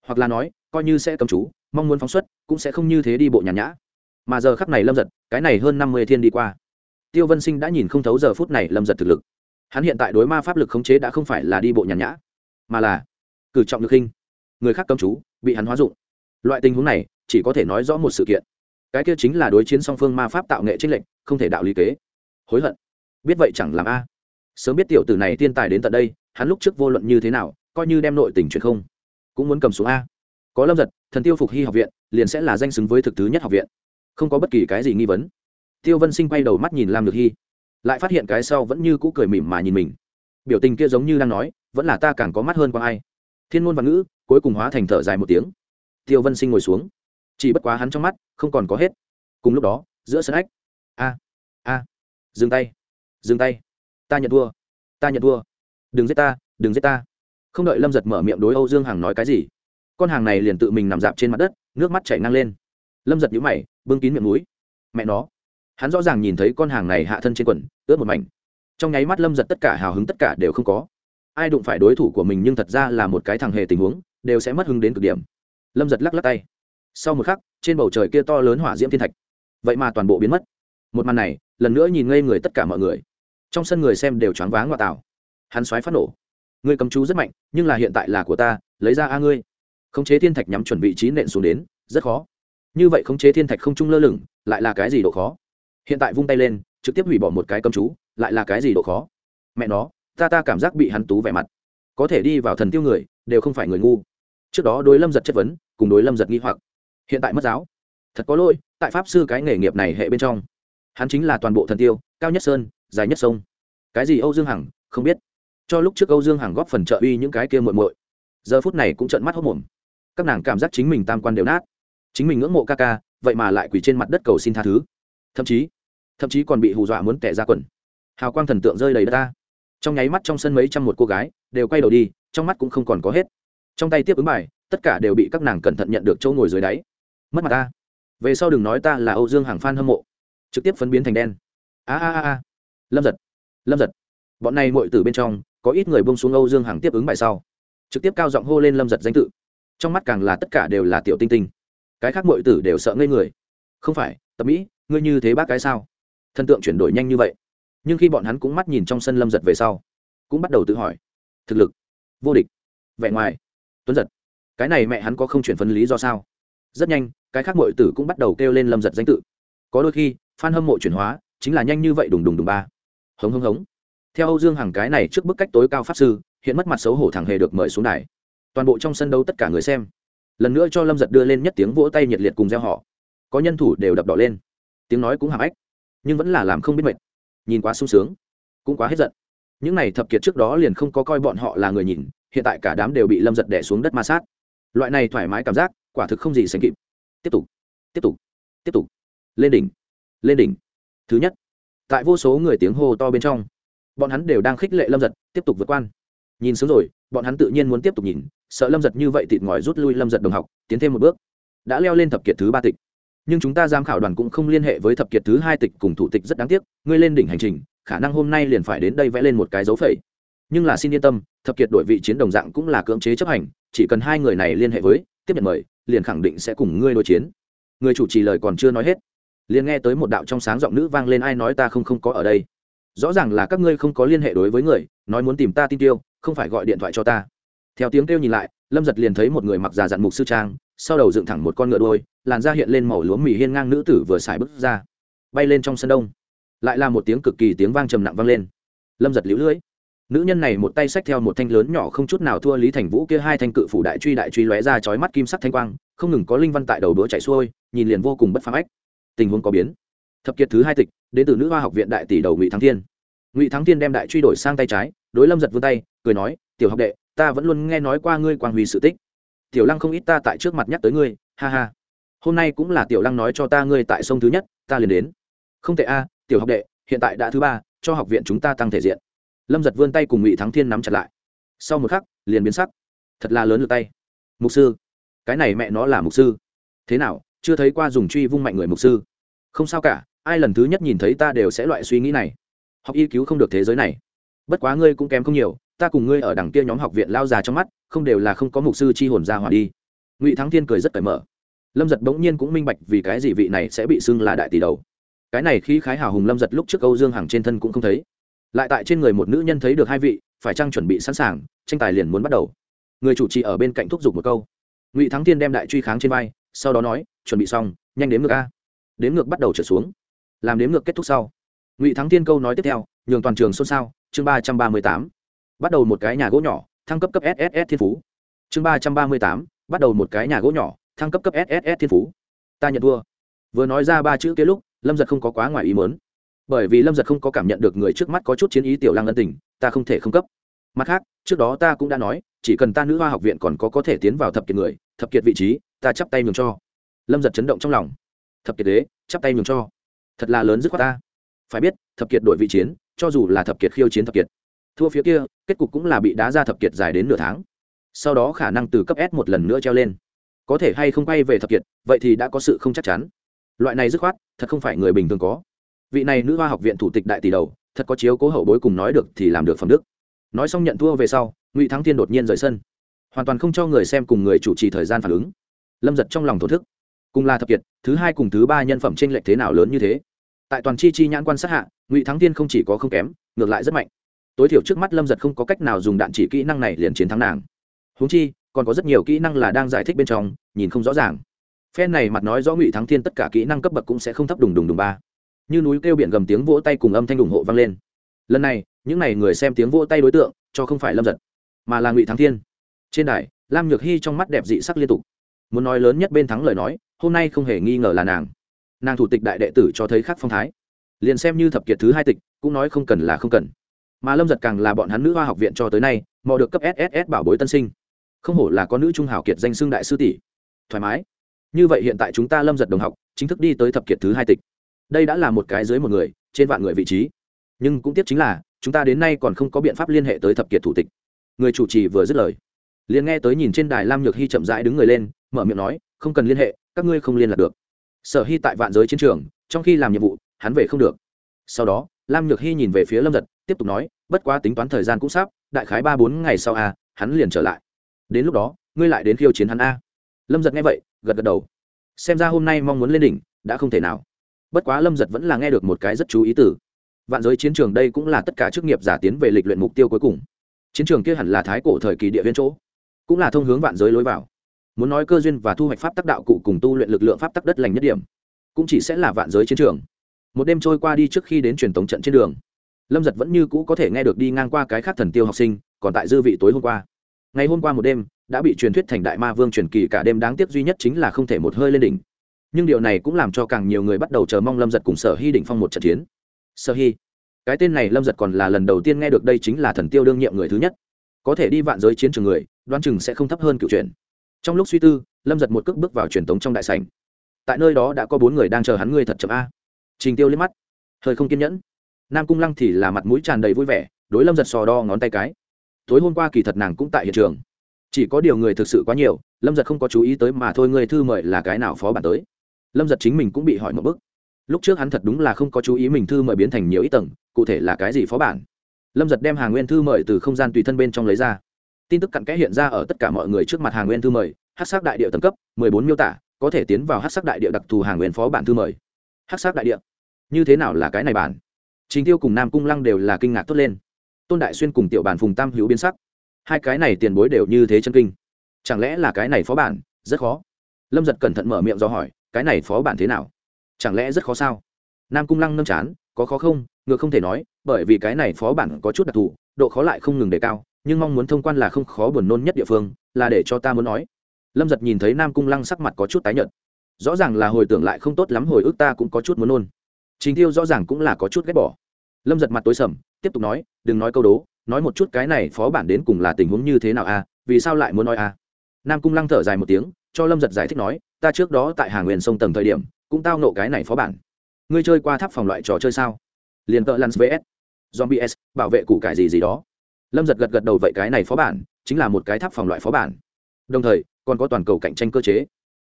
hoặc là nói, coi như sẽ cầm chú, mong muốn phóng xuất, cũng sẽ không như thế đi bộ nhàn nhã. Mà giờ khắc này lâm giật, cái này hơn năm mươi thiên đi qua. Tiêu vân sinh đã nhìn không thấu giờ phút này lâm giật thực lực. Hắn hiện tại đối ma pháp lực khống chế đã không phải là đi bộ nhàn nhã mà là cử trọng được hình. Người khác cầm chú, bị hắn hóa dụng. Loại tình huống này, chỉ có thể nói rõ một sự kiện. Cái kia chính là đối chiến song phương ma pháp tạo nghệ trích lệnh không thể đạo lý kế. Hối hận. Biết vậy chẳng làm a. Sớm biết tiểu tử này tiên tài đến tận đây, hắn lúc trước vô luận như thế nào, coi như đem nội tình truyền không, cũng muốn cầm xuống a. Có lâm giật, thần tiêu phục hy học viện, liền sẽ là danh xứng với thực thứ nhất học viện. Không có bất kỳ cái gì nghi vấn. Tiêu vân sinh quay đầu mắt nhìn lam được hy, lại phát hiện cái sau vẫn như cũ cười mỉm mà nhìn mình. Biểu tình kia giống như đang nói vẫn là ta càng có mắt hơn qua ai. Thiên ngôn văn ngữ, cuối cùng hóa thành thở dài một tiếng. Tiêu vân sinh ngồi xuống. Chỉ bất quá hắn trong mắt, không còn có hết. Cùng lúc đó, giữa sân ách. A a. Dừng tay. Dừng tay. Ta nhận thua. Ta nhận thua. Đừng giết ta, đừng giết ta. Không đợi lâm giật mở miệng đối âu dương hằng nói cái gì, con hàng này liền tự mình nằm dạp trên mặt đất, nước mắt chảy năng lên. Lâm giật nhũ mày, bưng kín miệng núi. Mẹ nó. Hắn rõ ràng nhìn thấy con hàng này hạ thân trên quần, ướt một mảnh. Trong nháy mắt lâm giật tất cả hào hứng tất cả đều không có ai đụng phải đối thủ của mình nhưng thật ra là một cái thằng hề tình huống, đều sẽ mất hứng đến cực điểm. Lâm giật lắc lắc tay. Sau một khắc, trên bầu trời kia to lớn hỏa diễm thiên thạch. Vậy mà toàn bộ biến mất. Một màn này, lần nữa nhìn ngây người tất cả mọi người. Trong sân người xem đều choáng váng ngoại tảo hắn xoáy phát nổ. Ngươi cầm chú rất mạnh, nhưng là hiện tại là của ta, lấy ra a ngươi. Khống chế thiên thạch nhắm chuẩn vị trí nện xuống đến, rất khó. Như vậy khống chế thiên thạch không trung lơ lửng, lại là cái gì độ khó? Hiện tại vung tay lên, trực tiếp hủy bỏ một cái cầm chú, lại là cái gì độ khó? Mẹ nó ta ta cảm giác bị hắn tú vẻ mặt. Có thể đi vào thần tiêu người, đều không phải người ngu. Trước đó đối lâm giật chất vấn, cùng đối lâm giật nghi hoặc. Hiện tại mất giáo. Thật có lỗi, tại pháp sư cái nghề nghiệp này hệ bên trong. Hắn chính là toàn bộ thần tiêu, cao nhất sơn, dài nhất sông. Cái gì âu dương hằng, không biết. Cho lúc trước âu dương hằng góp phần trợ uy những cái kia muội muội. Giờ phút này cũng trợn mắt hốc mồm. Các nàng cảm giác chính mình tam quan đều nát. Chính mình ngưỡng mộ ca ca, vậy mà lại quỳ trên mặt đất cầu xin tha thứ. Thậm chí thậm chí còn bị hù dọa muốn tẻ ra quần. Hào quang thần tượng rơi đầy đất ta trong nháy mắt trong sân mấy trăm một cô gái đều quay đầu đi, trong mắt cũng không còn có hết. Trong tay tiếp ứng bài, tất cả đều bị các nàng cẩn thận nhận được chỗ ngồi dưới đáy. Mất mặt ta. Về sau đừng nói ta là âu dương hàng phan hâm mộ. Trực tiếp phấn biến thành đen. A a a a. Lâm giật. Lâm giật. Bọn này mội từ bên trong, có ít người bông xuống âu dương hàng tiếp ứng bài sau. Trực tiếp cao giọng hô lên lâm giật danh tự. Trong mắt càng là tất cả đều là tiểu tinh tinh. Cái khác mội tử đều sợ ngây người. Không phải, tập mỹ, ngươi như thế bác cái sao? Thần tượng chuyển đổi nhanh như vậy nhưng khi bọn hắn cũng mắt nhìn trong sân lâm giật về sau, cũng bắt đầu tự hỏi, thực lực, vô địch, vẻ ngoài, tuấn giật, cái này mẹ hắn có không chuyển phân lý do sao? Rất nhanh, cái khác mọi tử cũng bắt đầu kêu lên lâm giật danh tự. Có đôi khi f hâm mộ chuyển hóa, chính là nhanh như vậy đùng đùng đùng ba. Hống hống hống. Theo âu dương hằng cái này trước bức cách tối cao pháp sư, hiện mất mặt xấu hổ thẳng hề được mời xuống đài. Toàn bộ trong sân đấu tất cả người xem. Lần nữa cho lâm giật đưa lên nhất tiếng vỗ tay nhiệt liệt cùng gieo họ có nhân thủ đều đập đỏ lên. Tiếng nói cũng hàm ếch, nhưng vẫn là làm không biết mệt nhìn quá sung sướng, cũng quá hết giận. Những này thập kiệt trước đó liền không có coi bọn họ là người nhìn, hiện tại cả đám đều bị lâm giật đẻ xuống đất ma sát. Loại này thoải mái cảm giác, quả thực không gì sánh kịp. Tiếp tục tiếp tục tiếp tục. Lên đỉnh lên đỉnh. Thứ nhất, tại vô số người tiếng hô to bên trong, bọn hắn đều đang khích lệ lâm giật, tiếp tục vượt quan nhìn xuống rồi, bọn hắn tự nhiên muốn tiếp tục nhìn, sợ lâm giật như vậy thịt ngòi rút lui lâm giật đồng học, tiến thêm một bước. Đã leo lên thập kiệt thứ ba tịch nhưng chúng ta giám khảo đoàn cũng không liên hệ với thập kiệt thứ hai tịch cùng thủ tịch rất đáng tiếc, ngươi lên đỉnh hành trình, khả năng hôm nay liền phải đến đây vẽ lên một cái dấu phẩy. Nhưng là xin yên tâm, thập kiệt đội vị chiến đồng dạng cũng là cưỡng chế chấp hành, chỉ cần hai người này liên hệ với, tiếp nhận mời, liền khẳng định sẽ cùng ngươi đối chiến. Người chủ trì lời còn chưa nói hết, liền nghe tới một đạo trong sáng giọng nữ vang lên, ai nói ta không không có ở đây? Rõ ràng là các ngươi không có liên hệ đối với người, nói muốn tìm ta tin tiêu, không phải gọi điện thoại cho ta. Theo tiếng kêu nhìn lại, lâm giật liền thấy một người mặc già dặn mục sư trang sau đầu dựng thẳng một con ngựa đôi làn da hiện lên màu lúa mì hiên ngang nữ tử vừa xài bước ra, bay lên trong sân đông. Lại là một tiếng cực kỳ tiếng vang trầm nặng vang lên. Lâm giật liễu lưỡi. Nữ nhân này một tay xách theo một thanh lớn nhỏ không chút nào thua lý thành vũ kia hai thanh cự phủ đại truy đại truy lóe ra chói mắt kim sắc thanh quang, không ngừng có linh văn tại đầu đũa chạy xuôi, nhìn liền vô cùng bất phá ách. Tình huống có biến. Thập kiệt thứ hai tịch, đến từ nữ hoa học viện đại tỷ đầu ngụy thắng thiên. Ngụy thắng thiên đem đại truy đổi sang tay trái, đối lâm giật vươn tay, cười nói, tiểu học đệ, ta vẫn luôn nghe nói qua ngươi quang huy sự tích tiểu lăng không ít ta tại trước mặt nhắc tới ngươi, ha ha. Hôm nay cũng là tiểu lăng nói cho ta ngươi tại sông thứ nhất, ta liền đến. Không tệ a, tiểu học đệ, hiện tại đã thứ ba, cho học viện chúng ta tăng thể diện. Lâm giật vươn tay cùng ngụy thắng thiên nắm chặt lại. Sau một khắc, liền biến sắc. Thật là lớn lượt tay. Mục sư. Cái này mẹ nó là mục sư. Thế nào, chưa thấy qua dùng truy vung mạnh người mục sư? Không sao cả, ai lần thứ nhất nhìn thấy ta đều sẽ loại suy nghĩ này. Học y cứu không được thế giới này. Bất quá ngươi cũng kém không nhiều, ta cùng ngươi ở đằng kia nhóm học viện lao già trong mắt không đều là không có mục sư chi hồn ra hỏa đi. Ngụy thắng thiên cười rất cởi mở. Lâm giật bỗng nhiên cũng minh bạch vì cái gì vị này sẽ bị xưng là đại tỷ đầu. Cái này khi khái hào hùng lâm giật lúc trước âu dương hằng trên thân cũng không thấy. Lại tại trên người một nữ nhân thấy được hai vị, phải chăng chuẩn bị sẵn sàng, tranh tài liền muốn bắt đầu. Người chủ trì ở bên cạnh thúc giục một câu. Ngụy thắng thiên đem đại truy kháng trên vai, sau đó nói, chuẩn bị xong, nhanh đếm ngược a. Đếm ngược bắt đầu trở xuống. Làm đếm ngược kết thúc sau. Ngụy thắng thiên câu nói tiếp theo, nhường toàn trường xôn xao. Chương ba trăm ba mươi tám. Bắt đầu một cái nhà gỗ nhỏ thăng cấp cấp sss thiên phú. Chương ba trăm ba mươi tám, bắt đầu một cái nhà gỗ nhỏ, thăng cấp cấp sss thiên phú. Ta nhận thua. Vừa nói ra ba chữ kia lúc, lâm giật không có quá ngoài ý mớn bởi vì lâm giật không có cảm nhận được người trước mắt có chút chiến ý tiểu lăng ân tình, ta không thể không cấp. Mặt khác, trước đó ta cũng đã nói, chỉ cần ta nữ hoa học viện còn có có thể tiến vào thập kiệt người, thập kiệt vị trí, ta chắp tay nhường cho. Lâm giật chấn động trong lòng. Thập kiệt đế, chắp tay nhường cho. Thật là lớn dứt khoát ta. Phải biết, thập kiệt đội vị chiến, cho dù là thập kiệt khiêu chiến thập kiệt thua phía kia, kết cục cũng là bị đá ra thập kiệt dài đến nửa tháng. Sau đó khả năng từ cấp s một lần nữa treo lên. Có thể hay không quay về thập kiệt, vậy thì đã có sự không chắc chắn. Loại này dứt khoát, thật không phải người bình thường có. Vị này nữ hoa học viện thủ tịch đại tỷ đầu, thật có chiếu cố hậu bối cùng nói được thì làm được phẩm đức. Nói xong nhận thua về sau, ngụy thắng thiên đột nhiên rời sân. Hoàn toàn không cho người xem cùng người chủ trì thời gian phản ứng. Lâm giật trong lòng thổ thức. Cùng là thập kiệt, thứ hai cùng thứ ba nhân phẩm t r ê n lệch thế nào lớn như thế? Tại toàn chi chi nhãn quan sát hạ, ngụy thắng thiên không chỉ có không kém, ngược lại rất mạnh tối thiểu trước mắt lâm giật không có cách nào dùng đạn chỉ kỹ năng này liền chiến thắng nàng. Húng chi, còn có rất nhiều kỹ năng là đang giải thích bên trong, nhìn không rõ ràng. Phen này mặt nói rõ ngụy thắng thiên tất cả kỹ năng cấp bậc cũng sẽ không thấp đùng đùng đùng ba. Như núi kêu biển gầm tiếng vỗ tay cùng âm thanh ủng hộ vang lên. Lần này, những n à y người xem tiếng vỗ tay đối tượng, cho không phải lâm giật, mà là ngụy thắng thiên. Trên đài, lam nhược hy trong mắt đẹp dị sắc liên tục. Muốn nói lớn nhất bên thắng lời nói, hôm nay không hề nghi ngờ là nàng. Nàng thủ tịch đại đệ tử cho thấy khác phong thái. Liền xem như thập kiệt thứ hai tịch, cũng nói không cần là không cần mà lâm giật càng là bọn hắn nữ hoa học viện cho tới nay, mò được cấp sss bảo bối tân sinh. Không hổ là có nữ trung hảo kiệt danh xưng đại sư tỷ. Thoải mái. Như vậy hiện tại chúng ta lâm giật đồng học, chính thức đi tới thập kiệt thứ hai tịch. Đây đã là một cái dưới một người, trên vạn người vị trí. Nhưng cũng tiếp chính là, chúng ta đến nay còn không có biện pháp liên hệ tới thập kiệt thủ tịch. Người chủ trì vừa dứt lời, liền nghe tới nhìn trên đài lam nhược hy chậm rãi đứng người lên, mở miệng nói, không cần liên hệ, các ngươi không liên lạc được. Sở hy tại vạn giới chiến trường, trong khi làm nhiệm vụ, hắn về không được. Sau đó, lam nhược hy nhìn về phía lâm giật tiếp tục nói, bất quá tính toán thời gian cũng sắp, đại khái ba bốn ngày sau a hắn liền trở lại. Đến lúc đó, ngươi lại đến khiêu chiến hắn a. Lâm giật nghe vậy, gật gật đầu. Xem ra hôm nay mong muốn lên đỉnh, đã không thể nào. Bất quá lâm giật vẫn là nghe được một cái rất chú ý tử. vạn giới chiến trường đây cũng là tất cả chức nghiệp giả tiến về lịch luyện mục tiêu cuối cùng. Chiến trường kia hẳn là thái cổ thời kỳ địa viên chỗ, cũng là thông hướng vạn giới lối vào. Muốn nói cơ duyên và thu hoạch pháp tác đạo cụ cùng tu luyện lực lượng pháp tắc đất lành nhất điểm, cũng chỉ sẽ là vạn giới chiến trường. Một đêm trôi qua đi trước khi đến truyền tống trận trên đường lâm giật vẫn như cũ có thể nghe được đi ngang qua cái khác thần tiêu học sinh, còn tại dư vị tối hôm qua. Ngày hôm qua một đêm, đã bị truyền thuyết thành đại ma vương truyền kỳ cả đêm đáng tiếc duy nhất chính là không thể một hơi lên đỉnh. Nhưng điều này cũng làm cho càng nhiều người bắt đầu chờ mong lâm giật cùng sở hy đỉnh phong một trận chiến. Sở hy, cái tên này lâm giật còn là lần đầu tiên nghe được đây chính là thần tiêu đương nhiệm người thứ nhất. Có thể đi vạn giới chiến trường người đoan chừng sẽ không thấp hơn cựu truyền. Trong lúc suy tư, lâm giật một cước bước vào truyền tống trong đại sảnh. Tại nơi đó đã có bốn người đang chờ hắn ngươi thật chậm a. Trình tiêu liếc mắt. Hơi không kiên nhẫn nam cung lăng thì là mặt mũi tràn đầy vui vẻ, đối lâm giật sò đo ngón tay cái. Tối hôm qua kỳ thật nàng cũng tại hiện trường. Chỉ có điều người thực sự quá nhiều, lâm giật không có chú ý tới mà thôi, người thư mời là cái nào phó bản tới. Lâm giật chính mình cũng bị hỏi một bức lúc trước hắn thật đúng là không có chú ý mình thư mời biến thành nhiều ít tầng, cụ thể là cái gì phó bản. Lâm giật đem hàng nguyên thư mời từ không gian tùy thân bên trong lấy ra. Tin tức cặn kẽ hiện ra ở tất cả mọi người trước mặt hàng nguyên thư mời hát sắc đại địa tầng cấp, mười bốn miêu tả, có thể tiến vào hát sắc đại địa đặc thù hàng nguyên phó bản thư mời. Hát sắc đại địa. Như thế nào là cái này bản? Chính tiêu cùng nam cung lăng đều là kinh ngạc tốt lên. Tôn đại xuyên cùng tiểu bản phùng tam hữu biến sắc. Hai cái này tiền bối đều như thế chân kinh. Chẳng lẽ là cái này phó bản, rất khó? Lâm Dật cẩn thận mở miệng do hỏi, cái này phó bản thế nào? Chẳng lẽ rất khó sao? Nam cung lăng nâm chán, có khó không? Ngược không thể nói, bởi vì cái này phó bản có chút đặc thù, độ khó lại không ngừng đề cao, nhưng mong muốn thông quan là không khó buồn nôn nhất địa phương, là để cho ta muốn nói. Lâm Dật nhìn thấy nam cung lăng sắc mặt có chút tái nhợt. Rõ ràng là hồi tưởng lại không tốt lắm, hồi ức ta cũng có chút muốn nôn trình tiêu rõ ràng cũng là có chút ghét bỏ. Lâm giật mặt tối sầm, tiếp tục nói, đừng nói câu đố, nói một chút cái này phó bản đến cùng là tình huống như thế nào a à? vì sao lại muốn nói a à? nam cung lăng thở dài một tiếng, cho lâm giật giải thích nói, ta trước đó tại hàng nguyên sông tầng thời điểm, cũng tao nộ cái này phó bản. Ngươi chơi qua tháp phòng loại trò chơi sao? Liền tợ lance vs zombie s, bảo vệ củ cải gì gì đó. Lâm giật gật gật đầu, vậy cái này phó bản, chính là một cái tháp phòng loại phó bản. Đồng thời, còn có toàn cầu cạnh tranh cơ chế.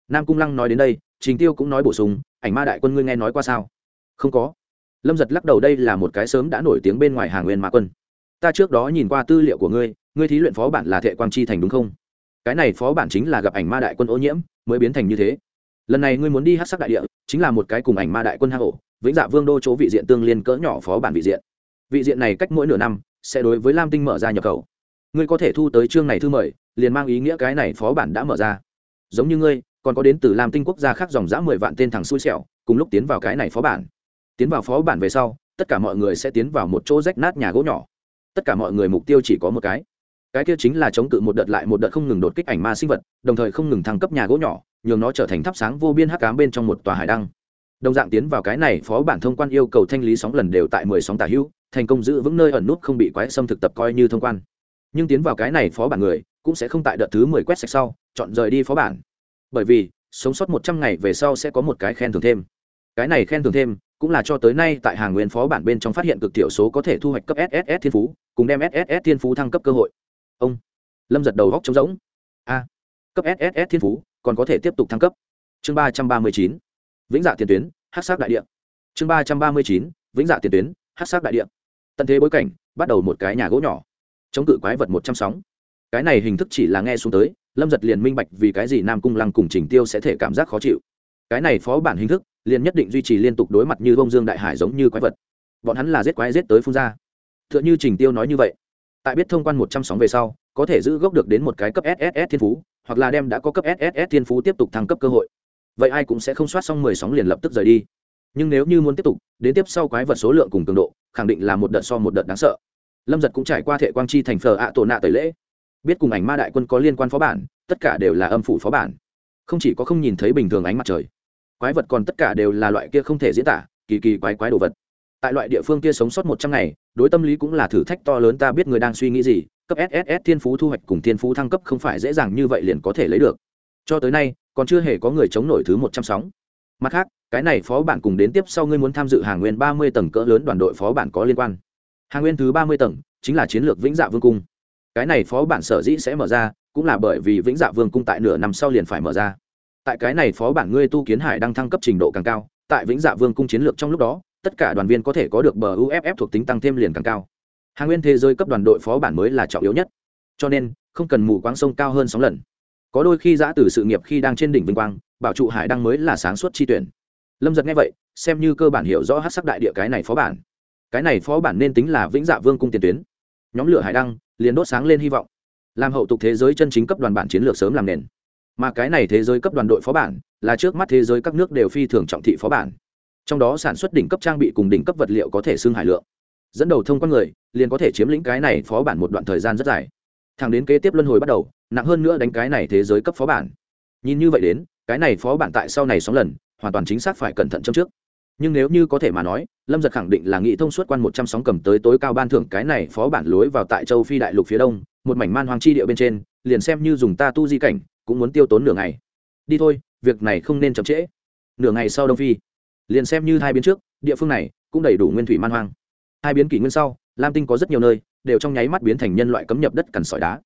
Nam cung lăng nói đến đây, trình tiêu cũng nói bổ sung, ảnh ma đại quân ngươi nghe nói qua sao? Không có. Lâm giật lắc đầu, đây là một cái sớm đã nổi tiếng bên ngoài hàng nguyên ma quân. Ta trước đó nhìn qua tư liệu của ngươi ngươi thí luyện phó bản là thệ quang chi thành đúng không? Cái này phó bản chính là gặp ảnh ma đại quân ô nhiễm, mới biến thành như thế. Lần này ngươi muốn đi hát sắc đại địa, chính là một cái cùng ảnh ma đại quân hang hổ vĩnh dạ vương đô chỗ vị diện tương liên cỡ nhỏ phó bản vị diện. Vị diện này cách mỗi nửa năm, sẽ đối với lam tinh mở ra nhập khẩu. Ngươi có thể thu tới chương này thư mời, liền mang ý nghĩa cái này phó bản đã mở ra. Giống như ngươi, còn có đến từ lam tinh quốc gia khác dòng dã mười vạn tên thằng xui xẻo, cùng lúc tiến vào cái này phó bản tiến vào phó bản về sau, tất cả mọi người sẽ tiến vào một chỗ rách nát nhà gỗ nhỏ. Tất cả mọi người mục tiêu chỉ có một cái. Cái kia chính là chống cự một đợt lại một đợt không ngừng đột kích ảnh ma sinh vật, đồng thời không ngừng thăng cấp nhà gỗ nhỏ, nhường nó trở thành thắp sáng vô biên hắc cám bên trong một tòa hải đăng. Đồng dạng tiến vào cái này, phó bản thông quan yêu cầu thanh lý sóng lần đều tại mười sóng tả hữu, thành công giữ vững nơi ẩn nút không bị quái xâm thực tập coi như thông quan. Nhưng tiến vào cái này phó bản người, cũng sẽ không tại đợt thứ mười quét sạch sau, chọn rời đi phó bản. Bởi vì, sống sót một trăm ngày về sau sẽ có một cái khen thưởng thêm. Cái này khen thưởng thêm cũng là cho tới nay tại hàng nguyên phó bản bên trong phát hiện cực thiểu số có thể thu hoạch cấp sss thiên phú, cùng đem sss thiên phú thăng cấp cơ hội. Ông lâm giật đầu góc trống rỗng. A, cấp sss thiên phú, còn có thể tiếp tục thăng cấp. Chương ba trăm ba mươi chín, vĩnh dạ tiền tuyến hát sát đại địa. Chương ba trăm ba mươi chín, vĩnh dạ tiền tuyến hát sát đại địa. Tận thế bối cảnh, bắt đầu một cái nhà gỗ nhỏ. Chống cự quái vật một trăm sóng. Cái này hình thức chỉ là nghe xuống tới, lâm giật liền minh bạch vì cái gì nam cung lăng cùng trình tiêu sẽ thể cảm giác khó chịu. Cái này phó bản hình thức liền nhất định duy trì liên tục đối mặt như bông dương đại hải giống như quái vật. Bọn hắn là giết quái giết tới phun ra. T h ư ợ n h ư trình tiêu nói như vậy. Tại biết thông quan một trăm sóng về sau, có thể giữ gốc được đến một cái cấp sss thiên phú, hoặc là đem đã có cấp sss thiên phú tiếp tục thăng cấp cơ hội. Vậy ai cũng sẽ không soát xong mười sóng liền lập tức rời đi. Nhưng nếu như muốn tiếp tục, đến tiếp sau quái vật số lượng cùng cường độ, khẳng định là một đợt so một đợt đáng sợ. Lâm giật cũng trải qua thệ quang chi thành phờ ạ tổ nạ tẩy lễ. Biết cùng ảnh ma đại quân có liên quan phó bản, tất cả đều là âm phủ phó bản. Không chỉ có không nhìn thấy bình thường ánh mặt trời quái vật còn tất cả đều là loại kia không thể diễn tả, kỳ kỳ quái quái đồ vật. Tại loại địa phương kia sống sót một trăm ngày, đối tâm lý cũng là thử thách to lớn, ta biết người đang suy nghĩ gì, cấp sss thiên phú thu hoạch cùng thiên phú thăng cấp không phải dễ dàng như vậy liền có thể lấy được. Cho tới nay, còn chưa hề có người chống nổi thứ một trăm sóng. Mặt khác, cái này phó bản cùng đến tiếp sau ngươi muốn tham dự hàng nguyên ba mươi tầng cỡ lớn đoàn đội phó bản có liên quan. Hàng nguyên thứ ba mươi tầng, chính là chiến lược vĩnh dạ vương cung. Cái này phó bản sở dĩ sẽ mở ra, cũng là bởi vì vĩnh dạ vương cung tại nửa năm sau liền phải mở ra tại cái này phó bản ngươi tu kiến hải đang thăng cấp trình độ càng cao, tại vĩnh dạ vương cung chiến lược trong lúc đó, tất cả đoàn viên có thể có được bờ uff thuộc tính tăng thêm liền càng cao. Hàng nguyên thế giới cấp đoàn đội phó bản mới là trọng yếu nhất. Cho nên, không cần mù quáng sông cao hơn sóng lần. Có đôi khi giã từ sự nghiệp khi đang trên đỉnh vinh quang, bảo trụ hải đăng mới là sáng suốt chi tuyển. Lâm giật nghe vậy, xem như cơ bản hiểu rõ hát sắc đại địa cái này phó bản. Cái này phó bản nên tính là vĩnh dạ vương cung tiền tuyến. Nhóm lửa hải đăng, liền đốt sáng lên hy vọng. Làm hậu tục thế giới chân chính cấp đoàn bản chiến lược sớm làm nền mà cái này thế giới cấp đoàn đội phó bản là trước mắt thế giới các nước đều phi thường trọng thị phó bản. Trong đó sản xuất đỉnh cấp trang bị cùng đỉnh cấp vật liệu có thể xưng hải lượng. Dẫn đầu thông quan người, liền có thể chiếm lĩnh cái này phó bản một đoạn thời gian rất dài. Thẳng đến kế tiếp luân hồi bắt đầu, nặng hơn nữa đánh cái này thế giới cấp phó bản. Nhìn như vậy đến, cái này phó bản tại sau này sóng lần, hoàn toàn chính xác phải cẩn thận trong trước. Nhưng nếu như có thể mà nói, lâm giật khẳng định là nghị thông suốt quan một trăm sóng cầm tới tối cao ban thưởng cái này phó bản lối vào tại châu phi đại lục phía đông, một mảnh man hoàng chi địa bên trên, liền xem như dùng ta tu di cảnh cũng muốn tiêu tốn nửa ngày. Đi thôi, việc này không nên chậm trễ. Nửa ngày sau đông phi, liền xem như hai biến trước, địa phương này cũng đầy đủ nguyên thủy man hoang. Hai biến kỷ nguyên sau, lam tinh có rất nhiều nơi đều trong nháy mắt biến thành nhân loại cấm nhập đất cằn sỏi đá.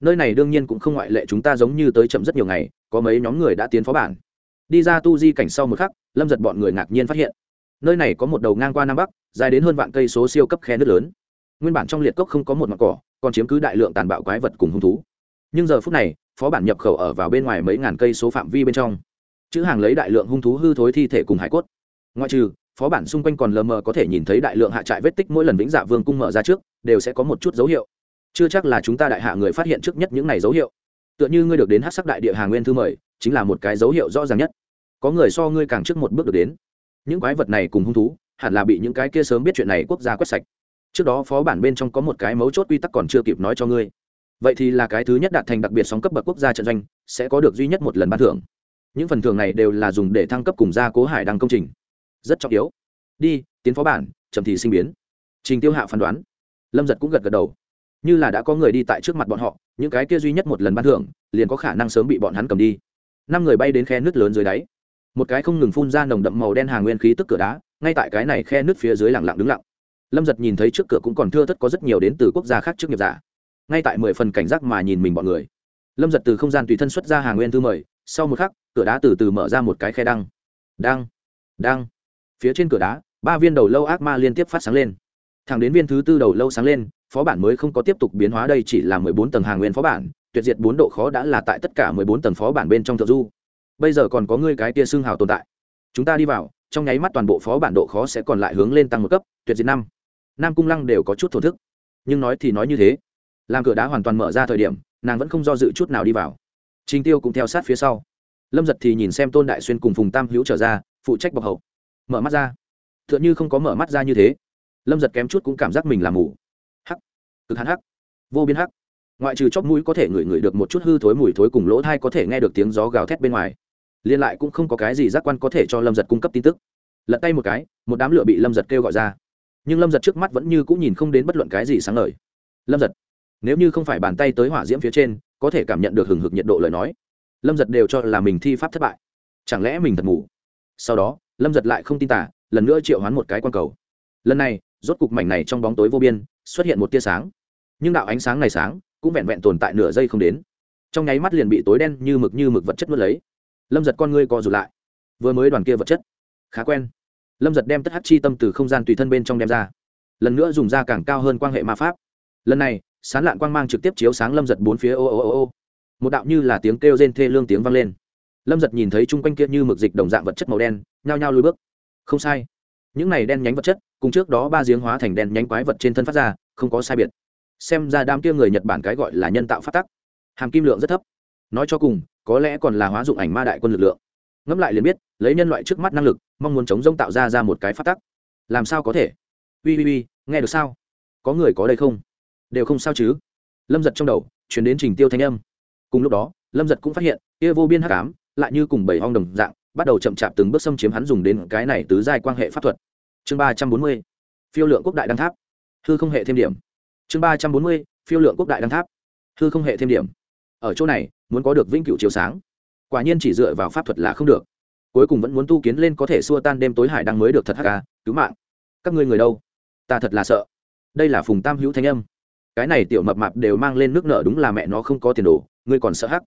Nơi này đương nhiên cũng không ngoại lệ chúng ta giống như tới chậm rất nhiều ngày, có mấy nhóm người đã tiến phó bản. Đi ra tu di cảnh sau một khắc, lâm giật bọn người ngạc nhiên phát hiện, nơi này có một đầu ngang qua nam bắc, dài đến hơn vạn cây số siêu cấp khe nước lớn. Nguyên bản trong liệt cốc không có một mặt cỏ, còn chiếm cứ đại lượng tàn bạo quái vật cùng hung thú nhưng giờ phút này, phó bản nhập khẩu ở vào bên ngoài mấy ngàn cây số phạm vi bên trong. Chữ hàng lấy đại lượng hung thú hư thối thi thể cùng hải cốt. Ngoại trừ, phó bản xung quanh còn lờ mờ có thể nhìn thấy đại lượng hạ trại vết tích mỗi lần vĩnh dạ vương cung mở ra trước, đều sẽ có một chút dấu hiệu. Chưa chắc là chúng ta đại hạ người phát hiện trước nhất những này dấu hiệu. Tựa như ngươi được đến hát sắc đại địa hà nguyên thư mời, chính là một cái dấu hiệu rõ ràng nhất. Có người so ngươi càng trước một bước được đến. Những quái vật này cùng hung thú, hẳn là bị những cái kia sớm biết chuyện này quốc gia quét sạch. Trước đó phó bản bên trong có một cái mấu chốt quy tắc còn chưa kịp nói cho ngươi vậy thì là cái thứ nhất đạt thành đặc biệt sóng cấp bậc quốc gia trận doanh, sẽ có được duy nhất một lần ban thưởng. Những phần thưởng này đều là dùng để thăng cấp cùng gia cố hải đăng công trình. Rất trọng yếu. Đi, tiến phó bản, chậm thì sinh biến. Trình tiêu hạ phán đoán. Lâm giật cũng gật gật đầu. Như là đã có người đi tại trước mặt bọn họ, những cái kia duy nhất một lần ban thưởng, liền có khả năng sớm bị bọn hắn cầm đi. Năm người bay đến khe nước lớn dưới đáy. Một cái không ngừng phun ra nồng đậm màu đen hàng nguyên khí tức cửa đá, ngay tại cái này khe nước phía dưới lặng lặng đứng lặng. Lâm giật nhìn thấy trước cửa cũng còn thưa thất có rất nhiều đến từ quốc gia khác trước nghiệp giả ngay tại mười phần cảnh giác mà nhìn mình bọn người. Lâm giật từ không gian tùy thân xuất ra hàng nguyên thư mời, sau một khắc, cửa đá từ từ mở ra một cái khe đăng. Đăng đăng. Phía trên cửa đá, ba viên đầu lâu ác ma liên tiếp phát sáng lên. Thẳng đến viên thứ tư đầu lâu sáng lên, phó bản mới không có tiếp tục biến hóa đây chỉ là mười bốn tầng hàng nguyên phó bản, tuyệt diệt bốn độ khó đã là tại tất cả mười bốn tầng phó bản bên trong thượng du. Bây giờ còn có ngươi cái tia xương hào tồn tại. Chúng ta đi vào, trong nháy mắt toàn bộ phó bản độ khó sẽ còn lại hướng lên tăng một cấp, tuyệt diệt năm. Nam cung lăng đều có chút thổ thức. Nhưng nói thì nói như thế làm cửa đá hoàn toàn mở ra thời điểm, nàng vẫn không do dự chút nào đi vào. Trình tiêu cũng theo sát phía sau. Lâm giật thì nhìn xem tôn đại xuyên cùng phùng tam hữu trở ra, phụ trách bọc hậu. Mở mắt ra. T h ư ợ n h ư không có mở mắt ra như thế. Lâm giật kém chút cũng cảm giác mình là mù. Hắc. Cực hắn hắc. Vô biên hắc. Ngoại trừ chóp mũi có thể ngửi ngửi được một chút hư thối mùi thối cùng lỗ thai có thể nghe được tiếng gió gào thét bên ngoài. Liên lại cũng không có cái gì giác quan có thể cho lâm giật cung cấp tin tức. Lật tay một cái, một đám lửa bị lâm giật kêu gọi ra. Nhưng lâm giật trước mắt vẫn như cũng nhìn không đến bất luận cái gì sáng lời lâm giật nếu như không phải bàn tay tới hỏa diễm phía trên, có thể cảm nhận được hừng hực nhiệt độ lời nói. Lâm giật đều cho là mình thi pháp thất bại. Chẳng lẽ mình thật ngủ sau đó, lâm giật lại không tin tả lần nữa triệu hoán một cái quan cầu. Lần này, rốt cục mảnh này trong bóng tối vô biên, xuất hiện một tia sáng. Nhưng đạo ánh sáng này sáng, cũng vẹn vẹn tồn tại nửa giây không đến. Trong nháy mắt liền bị tối đen như mực như mực vật chất nuốt lấy. Lâm giật con ngươi co rụt lại. Vừa mới đoàn kia vật chất, khá quen. Lâm giật đem tất hát chi tâm từ không gian tùy thân bên trong đem ra. Lần nữa dùng ra càng cao hơn quan hệ ma pháp. Lần này sán lạn quang mang trực tiếp chiếu sáng lâm giật bốn phía ô ô ô ô. Một đạo như là tiếng kêu rên thê lương tiếng vang lên. Lâm giật nhìn thấy chung quanh kia như mực dịch đồng dạng vật chất màu đen, nhao nhao lùi bước. Không sai. Những này đen nhánh vật chất, cùng trước đó ba giếng hóa thành đen nhánh quái vật trên thân phát ra, không có sai biệt. Xem ra đám kia người nhật bản cái gọi là nhân tạo phát tắc. Hàm kim lượng rất thấp. Nói cho cùng, có lẽ còn là hóa dụng ảnh ma đại quân lực lượng. Ngẫm lại liền biết, lấy nhân loại trước mắt năng lực, mong muốn chống rông tạo ra ra một cái phát tắc. Làm sao có thể? Ui ui ui, nghe được sao? Có người có đây không? Đều không sao chứ? Lâm giật trong đầu chuyển đến trình tiêu thanh âm. Cùng lúc đó, lâm giật cũng phát hiện, kia vô biên hắc ám lại như cùng bảy hong đồng dạng, bắt đầu chậm chạp từng bước xâm chiếm hắn dùng đến cái này tứ giai quan hệ pháp thuật. Chương ba trăm bốn mươi, phiêu lượng quốc đại đăng tháp. Hư không hệ thêm điểm. Chương ba trăm bốn mươi, phiêu lượng quốc đại đăng tháp. Hư không hệ thêm điểm. Ở chỗ này, muốn có được vĩnh cửu chiếu sáng. Quả nhiên chỉ dựa vào pháp thuật là không được. Cuối cùng vẫn muốn tu kiến lên có thể xua tan đêm tối hải đăng mới được thật hắc cứu mạng. Các ngươi người đâu? Ta thật là sợ. Đây là phùng tam hữu thanh âm cái này tiểu mập mạp đều mang lên nước nợ đúng là mẹ nó không có tiền đồ, ngươi còn sợ hắc.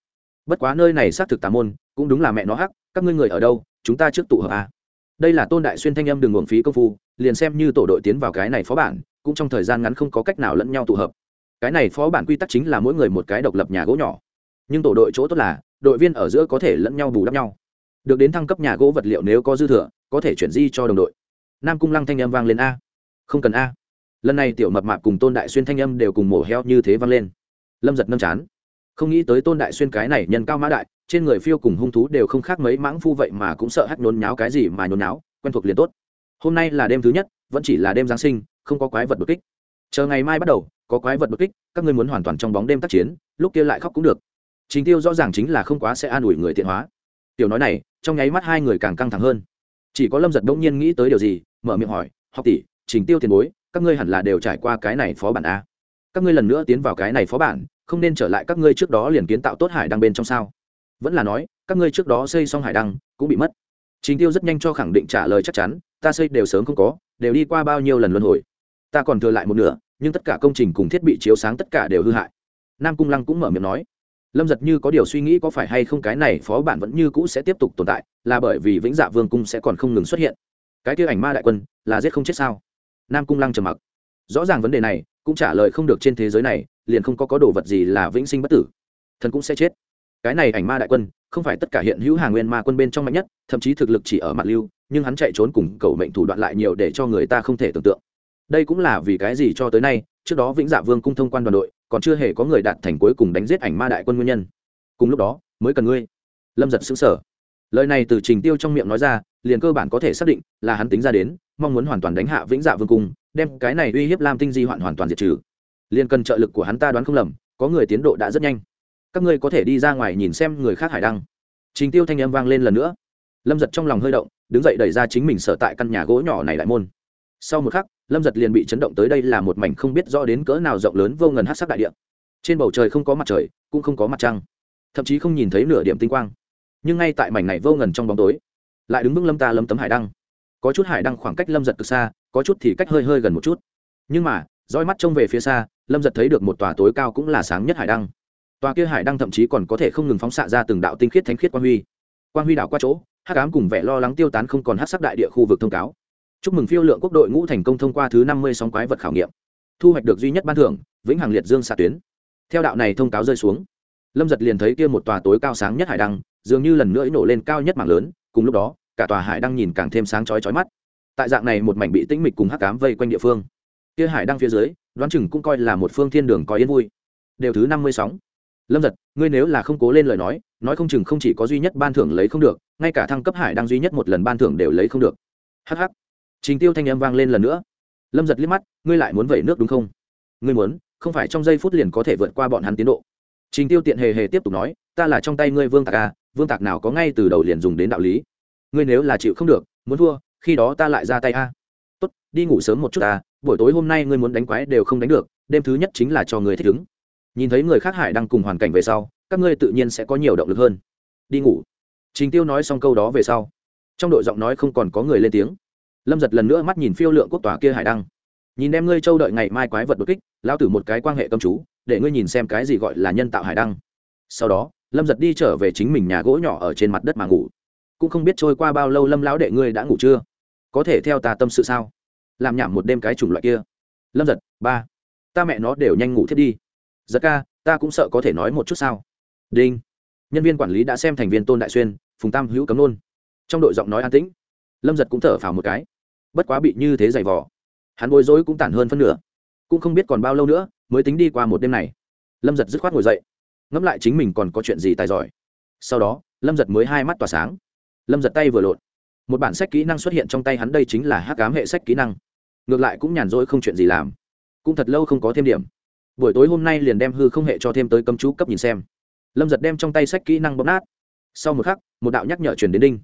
Bất quá nơi này xác thực tà môn, cũng đúng là mẹ nó hắc, các ngươi người ở đâu, chúng ta trước tụ hợp à. đây là tôn đại xuyên thanh âm đừng uổng phí công phu, liền xem như tổ đội tiến vào cái này phó bản, cũng trong thời gian ngắn không có cách nào lẫn nhau tụ hợp. Cái này phó bản quy tắc chính là mỗi người một cái độc lập nhà gỗ nhỏ. Nhưng tổ đội chỗ tốt là, đội viên ở giữa có thể lẫn nhau bù đắp nhau. Được đến thăng cấp nhà gỗ vật liệu nếu có dư thừa, có thể chuyển di cho đồng đội. Nam cung lăng thanh âm vang lên a. Không cần a lần này tiểu mập mạp cùng tôn đại xuyên thanh âm đều cùng mổ heo như thế vang lên. Lâm giật nâm chán. Không nghĩ tới tôn đại xuyên cái này nhân cao mã đại, trên người phiêu cùng hung thú đều không khác mấy mãng phu vậy mà cũng sợ hắt nhốn nháo cái gì mà nhốn nháo, quen thuộc liền tốt. Hôm nay là đêm thứ nhất, vẫn chỉ là đêm giáng sinh, không có quái vật đột kích. Chờ ngày mai bắt đầu, có quái vật đột kích, các ngươi muốn hoàn toàn trong bóng đêm tác chiến, lúc kia lại khóc cũng được. Chính tiêu rõ ràng chính là không quá sẽ an ủi người tiện hóa. Tiểu nói này, trong nháy mắt hai người càng căng thẳng hơn. Chỉ có lâm giật bỗng nhiên nghĩ tới điều gì, mở miệng hỏi, học tỷ, trình tiêu tiền bối các ngươi hẳn là đều trải qua cái này phó bản a. Các ngươi lần nữa tiến vào cái này phó bản, không nên trở lại các ngươi trước đó liền kiến tạo tốt hải đăng bên trong sao? Vẫn là nói, các ngươi trước đó xây xong hải đăng, cũng bị mất. Trình tiêu rất nhanh cho khẳng định trả lời chắc chắn, ta xây đều sớm không có, đều đi qua bao nhiêu lần luân hồi. Ta còn thừa lại một nửa, nhưng tất cả công trình cùng thiết bị chiếu sáng tất cả đều hư hại. Nam cung lăng cũng mở miệng nói, lâm giật như có điều suy nghĩ có phải hay không cái này phó bản vẫn như cũ sẽ tiếp tục tồn tại, là bởi vì vĩnh dạ vương cung sẽ còn không ngừng xuất hiện. Cái kia ảnh ma đại quân, là giết không chết sao? Nam cung lăng trầm mặc. Rõ ràng vấn đề này, cũng trả lời không được trên thế giới này, liền không có có đồ vật gì là vĩnh sinh bất tử. Thần cũng sẽ chết. Cái này ảnh ma đại quân, không phải tất cả hiện hữu hàng nguyên ma quân bên trong mạnh nhất, thậm chí thực lực chỉ ở mặt lưu, nhưng hắn chạy trốn cùng cầu mệnh thủ đoạn lại nhiều để cho người ta không thể tưởng tượng. Đây cũng là vì cái gì cho tới nay, trước đó vĩnh dạ vương cung thông quan đoàn đội, còn chưa hề có người đạt thành cuối cùng đánh giết ảnh ma đại quân nguyên nhân. Cùng lúc đó, mới cần ngươi. Lâm giật xứng sở lời này từ trình tiêu trong miệng nói ra, liền cơ bản có thể xác định là hắn tính ra đến mong muốn hoàn toàn đánh hạ vĩnh dạ vương cung, đem cái này uy hiếp lam tinh di hoạn hoàn toàn diệt trừ. Liền cần trợ lực của hắn ta đoán không lầm, có người tiến độ đã rất nhanh. Các ngươi có thể đi ra ngoài nhìn xem người khác hải đăng. Trình tiêu thanh âm vang lên lần nữa. Lâm giật trong lòng hơi động, đứng dậy đẩy ra chính mình sở tại căn nhà gỗ nhỏ này đại môn. Sau một khắc, lâm giật liền bị chấn động tới đây là một mảnh không biết rõ đến cỡ nào rộng lớn vô ngần hát sắc đại địa. Trên bầu trời không có mặt trời, cũng không có mặt trăng. Thậm chí không nhìn thấy nửa điểm tinh quang. Nhưng ngay tại mảnh này vô ngần trong bóng tối, lại đứng vững lâm ta lâm tấm hải đăng có chút hải đăng khoảng cách lâm giật từ xa, có chút thì cách hơi hơi gần một chút. Nhưng mà roi mắt trông về phía xa, lâm giật thấy được một tòa tối cao cũng là sáng nhất hải đăng. Tòa kia hải đăng thậm chí còn có thể không ngừng phóng xạ ra từng đạo tinh khiết thánh khiết quang huy. Quang huy đảo qua chỗ hát cám cùng vẻ lo lắng tiêu tán không còn hát sắc đại địa khu vực thông cáo. Chúc mừng phiêu lượng quốc đội ngũ thành công thông qua thứ năm mươi sóng quái vật khảo nghiệm. Thu hoạch được duy nhất ban thưởng, vĩnh hằng liệt dương xạ tuyến. Theo đạo này thông cáo rơi xuống, lâm giật liền thấy kia một tòa tối cao sáng nhất hải đăng, dường như lần nữa nổ lên cao nhất mảng lớn, cùng lúc đó cả tòa hải đang nhìn càng thêm sáng chói chói mắt. Tại dạng này một mảnh bị tĩnh mịch cùng hắc cám vây quanh địa phương, kia hải đang phía dưới, đoán chừng cũng coi là một phương thiên đường có yên vui. Đều thứ năm mươi sóng. Lâm giật ngươi nếu là không cố lên lời nói nói không chừng không chỉ có duy nhất ban thưởng lấy không được, ngay cả thăng cấp hải đang duy nhất một lần ban thưởng đều lấy không được. Hh trình tiêu thanh âm vang lên lần nữa. Lâm giật liếc mắt, ngươi lại muốn vẩy nước đúng không? Ngươi muốn, không phải trong giây phút liền có thể vượt qua bọn hắn tiến độ. Trình tiêu tiện hề hề tiếp tục nói, ta là trong tay ngươi vương tạc a vương tạc nào có ngay từ đầu liền dùng đến đạo lý ngươi nếu là chịu không được, muốn thua, khi đó ta lại ra tay a. Tốt, đi ngủ sớm một chút ta, buổi tối hôm nay ngươi muốn đánh quái đều không đánh được, đêm thứ nhất chính là cho người thích ứng. Nhìn thấy người khác hải đang cùng hoàn cảnh về sau, các ngươi tự nhiên sẽ có nhiều động lực hơn. Đi ngủ. Trình tiêu nói xong câu đó về sau, trong đội giọng nói không còn có người lên tiếng. Lâm giật lần nữa mắt nhìn phiêu lượng quốc tòa kia hải đăng. Nhìn em ngươi châu đợi ngày mai quái vật đột kích lao tử một cái quan hệ công chú, để ngươi nhìn xem cái gì gọi là nhân tạo hải đăng. Sau đó, lâm giật đi trở về chính mình nhà gỗ nhỏ ở trên mặt đất mà ngủ cũng không biết trôi qua bao lâu lâm lão đệ ngươi đã ngủ chưa? Có thể theo ta tâm sự sao? Làm nhảm một đêm cái chủng loại kia. Lâm giật, ba. Ta mẹ nó đều nhanh ngủ thiết đi. Giật ca, ta cũng sợ có thể nói một chút sao? Đinh. Nhân viên quản lý đã xem thành viên tôn đại xuyên, phùng tam hữu cấm nôn trong đội giọng nói an tĩnh, lâm giật cũng thở phào một cái. Bất quá bị như thế giày vò, hắn bối rối cũng tản hơn phân nửa. Cũng không biết còn bao lâu nữa mới tính đi qua một đêm này. Lâm giật dứt khoát ngồi dậy. Ngẫm lại chính mình còn có chuyện gì tài giỏi. Sau đó, lâm giật mới hai mắt tỏa sáng lâm giật tay vừa lộn. Một bản sách kỹ năng xuất hiện trong tay hắn, đây chính là hắc cám hệ sách kỹ năng. Ngược lại cũng nhàn rỗi không chuyện gì làm. Cũng thật lâu không có thêm điểm. Buổi tối hôm nay liền đem hư không hệ cho thêm tới cấm chú cấp nhìn xem. Lâm giật đem trong tay sách kỹ năng bóp nát. Sau một khắc, một đạo nhắc nhở truyền đến đinh.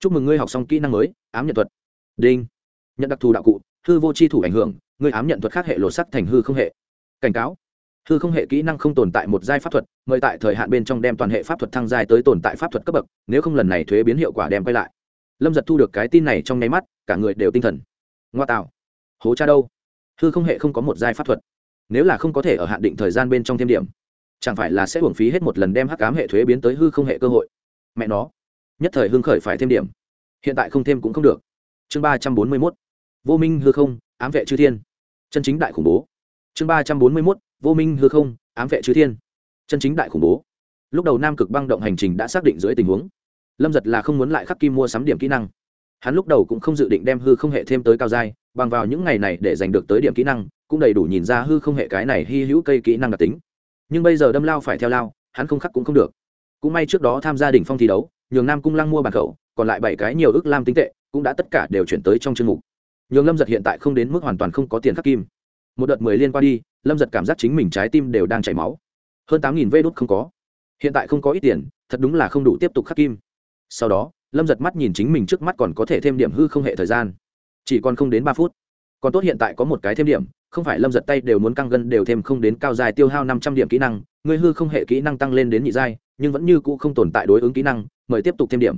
Chúc mừng ngươi học xong kỹ năng mới, ám nhận thuật. Đinh. Nhận đặc thù đạo cụ, hư vô c h i thủ ảnh hưởng, ngươi ám nhận thuật khác hệ lột sắc thành hư không hệ. Cảnh cáo hư không hệ kỹ năng không tồn tại một giai pháp thuật, mời tại thời hạn bên trong đem toàn hệ pháp thuật thăng giai tới tồn tại pháp thuật cấp bậc, nếu không lần này thuế biến hiệu quả đem quay lại. Lâm giật thu được cái tin này trong nháy mắt, cả người đều tinh thần. Ngoa tạo. Hố cha đâu? Hư không hệ không có một giai pháp thuật. Nếu là không có thể ở hạn định thời gian bên trong thêm điểm, chẳng phải là sẽ hưởng phí hết một lần đem hắc cám hệ thuế biến tới hư không hệ cơ hội? Mẹ nó. Nhất thời hưng khởi phải thêm điểm. Hiện tại không thêm cũng không được. Chương ba trăm bốn mươi mốt. Vô minh hư không, ám vệ chư thiên. Chân chính đại khủng bố. Chương ba trăm bốn mươi mốt vô minh hư không, ám vệ chư thiên. Chân chính đại khủng bố. Lúc đầu nam cực băng động hành trình đã xác định dưới tình huống. Lâm giật là không muốn lại khắc kim mua sắm điểm kỹ năng. Hắn lúc đầu cũng không dự định đem hư không hệ thêm tới cao giai, bằng vào những ngày này để giành được tới điểm kỹ năng, cũng đầy đủ nhìn ra hư không hệ cái này hy hữu cây kỹ năng đặc tính. Nhưng bây giờ đâm lao phải theo lao, hắn không khắc cũng không được. Cũng may trước đó tham gia đỉnh phong thi đấu, nhường nam cung lăng mua bàn khẩu, còn lại bảy cái nhiều ước lam tính tệ, cũng đã tất cả đều chuyển tới trong chương mục. Nhường lâm giật hiện tại không đến mức hoàn toàn không có tiền khắc kim một đợt mười liên qua đi, lâm giật cảm giác chính mình trái tim đều đang chảy máu. Hơn tám nghìn vê đốt không có. Hiện tại không có ít tiền, thật đúng là không đủ tiếp tục khắc kim. Sau đó, lâm giật mắt nhìn chính mình trước mắt còn có thể thêm điểm hư không hệ thời gian. Chỉ còn không đến ba phút. Còn tốt hiện tại có một cái thêm điểm, không phải lâm giật tay đều muốn căng gân đều thêm không đến cao dài tiêu hao năm trăm điểm kỹ năng, người hư không hệ kỹ năng tăng lên đến nhị giai, nhưng vẫn như cũ không tồn tại đối ứng kỹ năng, mời tiếp tục thêm điểm.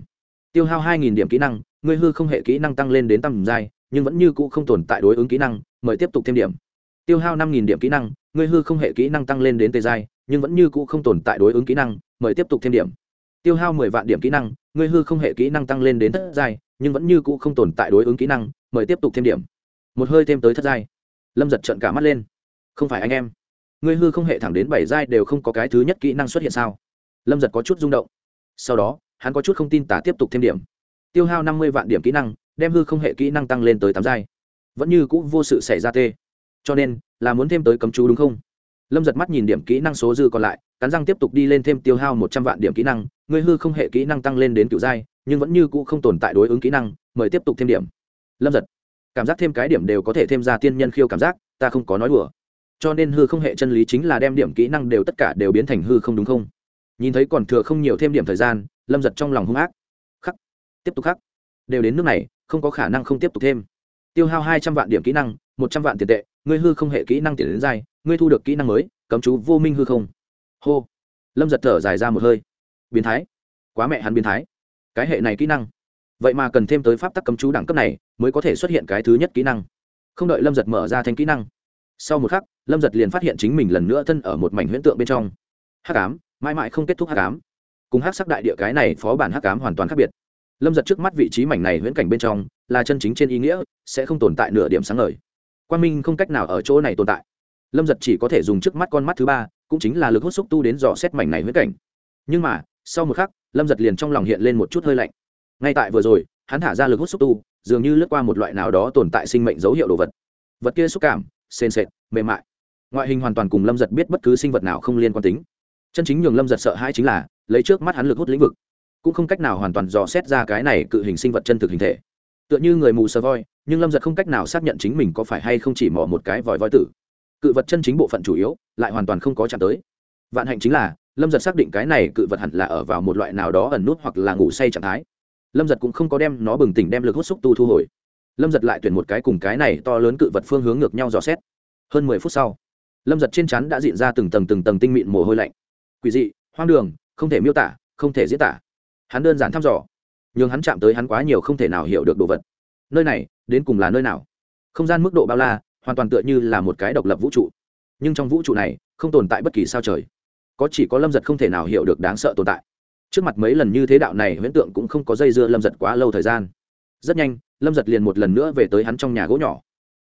Tiêu hao hai nghìn điểm kỹ năng, người hư không hệ kỹ năng tăng lên đến tầm giai, nhưng vẫn như cũ không tồn tại đối ứng kỹ năng, mời tiếp tục thêm điểm tiêu hao năm nghìn điểm kỹ năng, ngươi hư không hệ kỹ năng tăng lên đến tê giai, nhưng vẫn như cũ không tồn tại đối ứng kỹ năng, mời tiếp tục thêm điểm. Tiêu hao mười vạn điểm kỹ năng, ngươi hư không hệ kỹ năng tăng lên đến thất giai, nhưng vẫn như cũ không tồn tại đối ứng kỹ năng, mời tiếp tục thêm điểm. Một hơi thêm tới thất giai. Lâm giật trận cả mắt lên. Không phải anh em. Ngươi hư không hệ thẳng đến bảy giai đều không có cái thứ nhất kỹ năng xuất hiện sao? Lâm giật có chút rung động. Sau đó, hắn có chút không tin tả tiếp tục thêm điểm. Tiêu hao năm mươi vạn điểm kỹ năng, đem hư không hệ kỹ năng tăng lên tới tám giai. Vẫn như cũ vô sự xảy ra tê cho nên là muốn thêm tới cấm chú đúng không? Lâm giật mắt nhìn điểm kỹ năng số dư còn lại, cắn răng tiếp tục đi lên thêm tiêu hao một trăm vạn điểm kỹ năng, người hư không hệ kỹ năng tăng lên đến cựu giai, nhưng vẫn như cũ không tồn tại đối ứng kỹ năng, mời tiếp tục thêm điểm. Lâm giật, cảm giác thêm cái điểm đều có thể thêm ra tiên nhân khiêu cảm giác, ta không có nói đùa. Cho nên hư không hệ chân lý chính là đem điểm kỹ năng đều tất cả đều biến thành hư không đúng không? Nhìn thấy còn thừa không nhiều thêm điểm thời gian, lâm giật trong lòng hung ác. Khắc, tiếp tục khắc. Đều đến nước này, không có khả năng không tiếp tục thêm. Tiêu hao hai trăm vạn điểm kỹ năng, một trăm vạn tiền tệ ngươi hư không hệ kỹ năng tiền đến dai ngươi thu được kỹ năng mới, cấm chú vô minh hư không. Hô. Lâm giật thở dài ra một hơi. Biến thái. Quá mẹ hắn biến thái. Cái hệ này kỹ năng. Vậy mà cần thêm tới pháp tắc cấm chú đẳng cấp này, mới có thể xuất hiện cái thứ nhất kỹ năng. Không đợi lâm giật mở ra thành kỹ năng. Sau một khắc, lâm giật liền phát hiện chính mình lần nữa thân ở một mảnh huyễn tượng bên trong. Hát cám mãi mãi không kết thúc hát cám cùng hát sắc đại địa cái này phó bản hát cám hoàn toàn khác biệt. Lâm giật trước mắt vị trí mảnh này huyễn cảnh bên trong, là chân chính trên ý nghĩa, sẽ không tồn tại nửa điểm sáng ngời quan minh không cách nào ở chỗ này tồn tại. Lâm giật chỉ có thể dùng trước mắt con mắt thứ ba, cũng chính là lực hút xúc tu đến dò xét mảnh này huyết cảnh. Nhưng mà, sau một khắc, lâm giật liền trong lòng hiện lên một chút hơi lạnh. Ngay tại vừa rồi, hắn thả ra lực hút xúc tu, dường như lướt qua một loại nào đó tồn tại sinh mệnh dấu hiệu đồ vật. Vật kia xúc cảm, sền sệt, mềm mại. Ngoại hình hoàn toàn cùng lâm giật biết bất cứ sinh vật nào không liên quan tính. Chân chính nhường lâm giật sợ hãi chính là, lấy trước mắt hắn lực hút lĩnh vực, cũng không cách nào hoàn toàn dò xét ra cái này cự hình sinh vật chân thực hình thể. Tựa như người mù sờ voi nhưng lâm giật không cách nào xác nhận chính mình có phải hay không chỉ mỏ một cái vòi voi tử. Cự vật chân chính bộ phận chủ yếu, lại hoàn toàn không có chạm tới. Vạn hạnh chính là, lâm giật xác định cái này cự vật hẳn là ở vào một loại nào đó ẩn nút hoặc là ngủ say trạng thái. Lâm giật cũng không có đem nó bừng tỉnh đem lực hút xúc tu thu hồi. Lâm giật lại tuyển một cái cùng cái này to lớn cự vật phương hướng ngược nhau dò xét. Hơn mười phút sau, lâm giật trên chắn đã diện ra từng tầng từng tầng tinh mịn mồ hôi lạnh. Quỷ dị, hoang đường, không thể miêu tả, không thể diễn tả. Hắn đơn giản thăm dò, nhưng hắn chạm tới hắn quá nhiều không thể nào hiểu được đồ vật. Nơi này đến cùng là nơi nào? Không gian mức độ bao la, hoàn toàn tựa như là một cái độc lập vũ trụ. Nhưng trong vũ trụ này, không tồn tại bất kỳ sao trời. Có chỉ có lâm giật không thể nào hiểu được đáng sợ tồn tại. Trước mặt mấy lần như thế đạo này, huyễn tượng cũng không có dây dưa lâm giật quá lâu thời gian. Rất nhanh, lâm giật liền một lần nữa về tới hắn trong nhà gỗ nhỏ.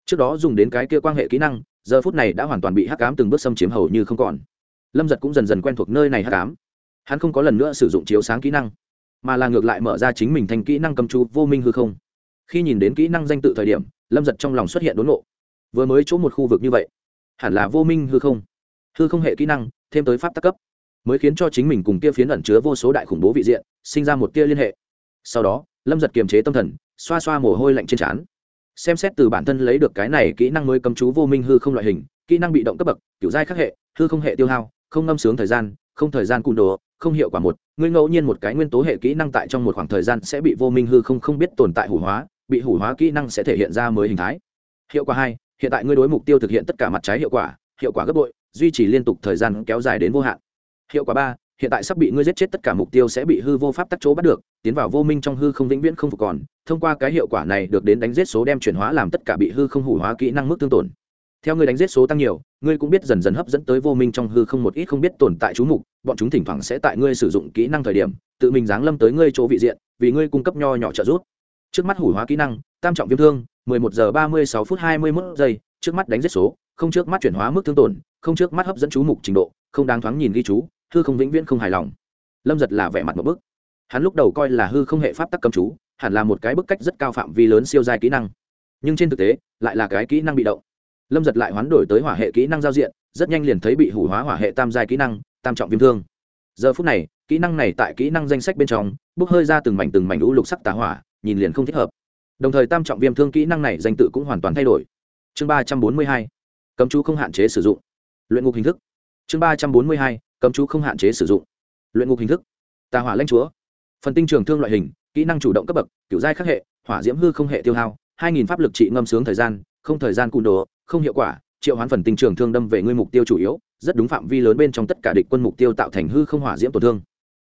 Trước đó dùng đến cái kia quan hệ kỹ năng, giờ phút này đã hoàn toàn bị hắc cám từng bước xâm chiếm hầu như không còn. Lâm giật cũng dần dần quen thuộc nơi này hắc cám hắn không có lần nữa sử dụng chiếu sáng kỹ năng, mà là ngược lại mở ra chính mình thành kỹ năng cầm chú vô minh hư không khi nhìn đến kỹ năng danh tự thời điểm, lâm giật trong lòng xuất hiện đốn ngộ. Vừa mới chỗ một khu vực như vậy, hẳn là vô minh hư không. Hư không hệ kỹ năng, thêm tới pháp tắc cấp, mới khiến cho chính mình cùng kia phiến ẩn chứa vô số đại khủng bố vị diện, sinh ra một tia liên hệ. Sau đó, lâm giật kiềm chế tâm thần, xoa xoa mồ hôi lạnh trên trán. Xem xét từ bản thân lấy được cái này kỹ năng mới cấm chú vô minh hư không loại hình, kỹ năng bị động cấp bậc, kiểu giai khắc hệ, hư không hệ tiêu hao, không ngâm sướng thời gian, không thời gian cung đồ không hiệu quả một, ngươi ngẫu nhiên một cái nguyên tố hệ kỹ năng tại trong một khoảng thời gian sẽ bị vô minh hư không không biết tồn tại hủ hóa, bị hủ hóa kỹ năng sẽ thể hiện ra mới hình thái. Hiệu quả hai, hiện tại ngươi đối mục tiêu thực hiện tất cả mặt trái hiệu quả hiệu quả gấp bội, duy trì liên tục thời gian kéo dài đến vô hạn. Hiệu quả ba, hiện tại sắp bị ngươi giết chết tất cả mục tiêu sẽ bị hư vô pháp tắc chỗ bắt được, tiến vào vô minh trong hư không vĩnh viễn không phục còn, thông qua cái hiệu quả này được đến đánh giết số đem chuyển hóa làm tất cả bị hư không hủ hóa kỹ năng mức tương tổn theo ngươi đánh giết số tăng nhiều, ngươi cũng biết dần dần hấp dẫn tới vô minh trong hư không một ít không biết tồn tại chú mục, bọn chúng thỉnh thoảng sẽ tại ngươi sử dụng kỹ năng thời điểm, tự mình giáng lâm tới ngươi chỗ vị diện, vì ngươi cung cấp nho nhỏ trợ giúp. Trước mắt hủ hóa kỹ năng, tam trọng viêm thương 11 giờ 36 phút 21 giây, trước mắt đánh giết số, không trước mắt chuyển hóa mức thương tổn, không trước mắt hấp dẫn chú mục trình độ, không đáng thoáng nhìn ghi chú, hư không vĩnh viễn không hài lòng. Lâm giật là vẻ mặt một bức. Hắn lúc đầu coi là hư không hệ pháp tắc cầm chú, hẳn là một cái bức cách rất cao phạm vi lớn siêu dài kỹ năng. Nhưng trên thực tế, lại là cái kỹ năng bị động lâm giật lại hoán đổi tới hỏa hệ kỹ năng giao diện, rất nhanh liền thấy bị hủ hóa hỏa hệ tam giai kỹ năng, tam trọng viêm thương. Giờ phút này, kỹ năng này tại kỹ năng danh sách bên trong, bốc hơi ra từng mảnh từng mảnh lũ lục sắc tà hỏa, nhìn liền không thích hợp. Đồng thời tam trọng viêm thương kỹ năng này danh tự cũng hoàn toàn thay đổi. Chương ba trăm bốn mươi hai, cấm chú không hạn chế sử dụng. Luyện ngục hình thức. Chương ba trăm bốn mươi hai, cấm chú không hạn chế sử dụng. Luyện ngục hình thức. Tà hỏa lanh chúa. Phần tinh trường thương loại hình, kỹ năng chủ động cấp bậc, kiểu giai khắc hệ, hỏa diễm hư không hệ tiêu hao, hai nghìn pháp lực trị ngâm sướng thời gian, không thời gian cùn đồ không hiệu quả, triệu hoán phần tinh trường thương đâm về ngươi mục tiêu chủ yếu, rất đúng phạm vi lớn bên trong tất cả địch quân mục tiêu tạo thành hư không hỏa diễm tổn thương.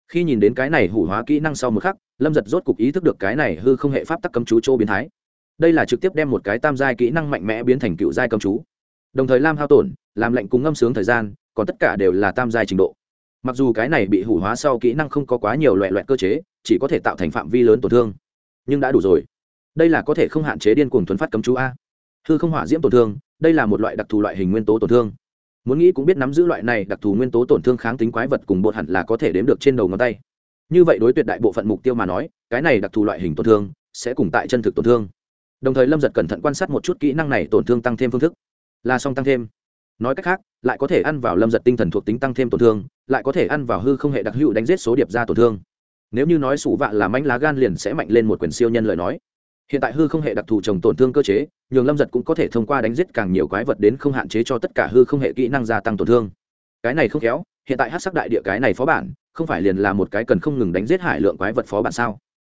Khi nhìn đến cái này hủ hóa kỹ năng sau một khắc, lâm giật rốt cục ý thức được cái này hư không hệ pháp tắc cấm chú chỗ biến thái. Đây là trực tiếp đem một cái tam giai kỹ năng mạnh mẽ biến thành cựu giai cấm chú. Đồng thời lam hao tổn, làm lệnh cùng ngâm sướng thời gian, còn tất cả đều là tam giai trình độ. Mặc dù cái này bị hủ hóa sau kỹ năng không có quá nhiều loại loại cơ chế, chỉ có thể tạo thành phạm vi lớn tổn thương, nhưng đã đủ rồi. Đây là có thể không hạn chế điên cuồng thuấn phát cấm chú a. Hư không hỏa diễm tổn thương đây là một loại đặc thù loại hình nguyên tố tổn thương. Muốn nghĩ cũng biết nắm giữ loại này đặc thù nguyên tố tổn thương kháng tính quái vật cùng bột hẳn là có thể đếm được trên đầu ngón tay. Như vậy đối tuyệt đại bộ phận mục tiêu mà nói, cái này đặc thù loại hình tổn thương sẽ cùng tại chân thực tổn thương. Đồng thời lâm giật cẩn thận quan sát một chút kỹ năng này tổn thương tăng thêm phương thức. Là song tăng thêm. Nói cách khác, lại có thể ăn vào lâm giật tinh thần thuộc tính tăng thêm tổn thương, lại có thể ăn vào hư không hệ đặc hữu đánh giết số điệp ra tổn thương. Nếu như nói sủ vạ là mánh lá gan liền sẽ mạnh lên một quyền siêu nhân lời nói. Hiện tại hư không hệ đặc thù trồng tổn thương cơ chế nhường lâm giật cũng có thể thông qua đánh giết càng nhiều quái vật đến không hạn chế cho tất cả hư không hệ kỹ năng gia tăng tổn thương. Cái này không khéo, hiện tại hát sắc đại địa cái này phó bản, không phải liền là một cái cần không ngừng đánh giết hải lượng quái vật phó bản sao?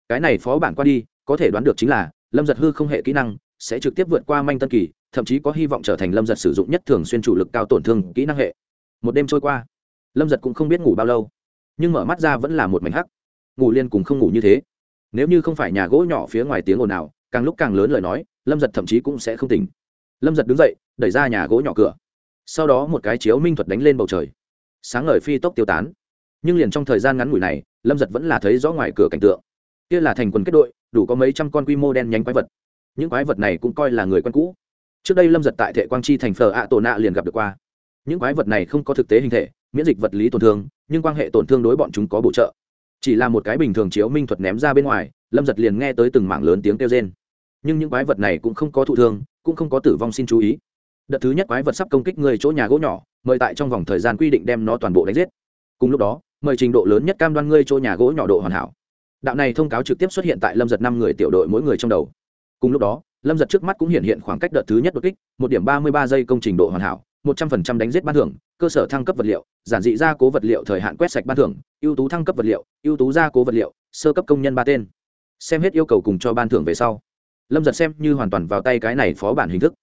Cái này phó bản qua đi, có thể đoán được chính là, lâm giật hư không hệ kỹ năng sẽ trực tiếp vượt qua manh tân kỳ, thậm chí có hy vọng trở thành lâm giật sử dụng nhất thường xuyên chủ lực cao tổn thương kỹ năng hệ. Một đêm trôi qua, lâm giật cũng không biết ngủ bao lâu, nhưng mở mắt ra vẫn là một mảnh hắc. Ngủ liên cùng không ngủ như thế. Nếu như không phải nhà gỗ nhỏ phía ngoài tiếng ồn ào, càng lúc càng lớn lời nói lâm giật thậm chí cũng sẽ không tỉnh. Lâm giật đứng dậy, đẩy ra nhà gỗ nhỏ cửa. Sau đó một cái chiếu minh thuật đánh lên bầu trời. Sáng ngời phi tốc tiêu tán. Nhưng liền trong thời gian ngắn ngủi này, lâm giật vẫn là thấy rõ ngoài cửa cảnh tượng. Kia là thành quần kết đội, đủ có mấy trăm con quy mô đen nhánh quái vật. Những quái vật này cũng coi là người quen cũ. Trước đây lâm giật tại thệ quang chi thành phờ ạ tổ nạ liền gặp được qua. Những quái vật này không có thực tế hình thể, miễn dịch vật lý tổn thương, nhưng quan hệ tổn thương đối bọn chúng có bổ trợ. Chỉ là một cái bình thường chiếu minh thuật ném ra bên ngoài, lâm giật liền nghe tới từng mảng lớn tiếng kêu trên nhưng những quái vật này cũng không có thụ thương, cũng không có tử vong xin chú ý. Đợt thứ nhất quái vật sắp công kích người chỗ nhà gỗ nhỏ, mời tại trong vòng thời gian quy định đem nó toàn bộ đánh giết. Cùng lúc đó, mời trình độ lớn nhất cam đoan ngươi chỗ nhà gỗ nhỏ độ hoàn hảo. Đạo này thông cáo trực tiếp xuất hiện tại lâm giật năm người tiểu đội mỗi người trong đầu. Cùng lúc đó, lâm giật trước mắt cũng hiện hiện khoảng cách đợt thứ nhất đột kích, một điểm ba mươi ba giây công trình độ hoàn hảo, một trăm phần trăm đánh giết ban thưởng, cơ sở thăng cấp vật liệu, giản dị gia cố vật liệu thời hạn quét sạch ban thưởng, ưu tú thăng cấp vật liệu, ưu tú gia cố vật liệu, sơ cấp công nhân ba tên. Xem hết yêu cầu cùng cho ban thưởng về sau lâm giật xem như hoàn toàn vào tay cái này phó bản hình thức.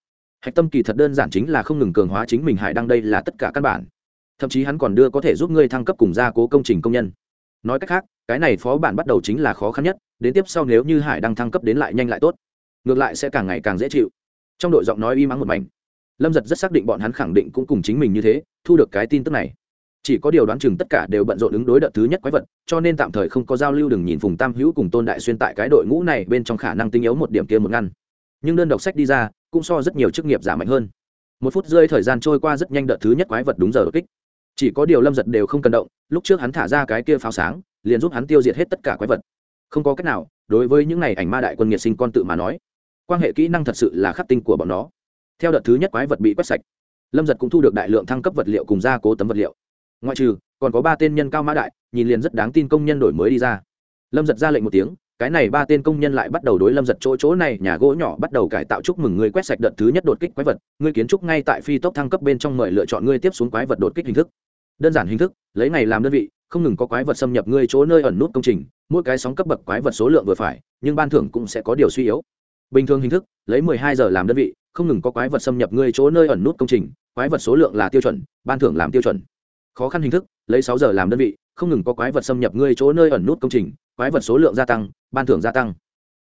Hạch tâm kỳ thật đơn giản chính là không ngừng cường hóa chính mình hải đăng đây là tất cả căn bản. Thậm chí hắn còn đưa có thể giúp ngươi thăng cấp cùng gia cố công trình công nhân. Nói cách khác, cái này phó bản bắt đầu chính là khó khăn nhất, đến tiếp sau nếu như hải đăng thăng cấp đến lại nhanh lại tốt, ngược lại sẽ càng ngày càng dễ chịu. Trong đội giọng nói y mắng một mảnh, lâm giật rất xác định bọn hắn khẳng định cũng cùng chính mình như thế, thu được cái tin tức này chỉ có điều đoán chừng tất cả đều bận rộn ứng đối đợt thứ nhất quái vật, cho nên tạm thời không có giao lưu đừng nhìn phùng tam hữu cùng tôn đại xuyên tại cái đội ngũ này bên trong khả năng tinh yếu một điểm kia một ngăn. Nhưng đơn độc sách đi ra, cũng so rất nhiều chức nghiệp giả mạnh hơn. Một phút rơi thời gian trôi qua rất nhanh đợt thứ nhất quái vật đúng giờ đột kích. Chỉ có điều lâm giật đều không cần động, lúc trước hắn thả ra cái kia pháo sáng, liền giúp hắn tiêu diệt hết tất cả quái vật. Không có cách nào, đối với những này ảnh ma đại quân nghiệt sinh con tự mà nói, quan hệ kỹ năng thật sự là khắc tinh của bọn nó. Theo đợt thứ nhất quái vật bị quét sạch, lâm giật cũng thu được đại lượng thăng cấp vật liệu cùng gia cố tấm vật liệu ngoại trừ, còn có ba tên nhân cao mã đại, nhìn liền rất đáng tin công nhân đổi mới đi ra. Lâm giật ra lệnh một tiếng, cái này ba tên công nhân lại bắt đầu đối lâm giật chỗ chỗ này, nhà gỗ nhỏ bắt đầu cải tạo chúc mừng người quét sạch đợt thứ nhất đột kích quái vật, ngươi kiến trúc ngay tại phi tốc thăng cấp bên trong mời lựa chọn ngươi tiếp xuống quái vật đột kích hình thức. Đơn giản hình thức, lấy ngày làm đơn vị, không ngừng có quái vật xâm nhập ngươi chỗ nơi ẩn nút công trình, mỗi cái sóng cấp bậc quái vật số lượng vừa phải, nhưng ban thưởng cũng sẽ có điều suy yếu. Bình thường hình thức, lấy 12 giờ làm đơn vị, không ngừng có quái vật xâm nhập ngươi chỗ nơi ẩn nút công trình, quái vật số lượng là tiêu chuẩn, ban thưởng làm tiêu chuẩn khó khăn hình thức, lấy sáu giờ làm đơn vị, không ngừng có quái vật xâm nhập ngươi chỗ nơi ẩn nút công trình, quái vật số lượng gia tăng, ban thưởng gia tăng.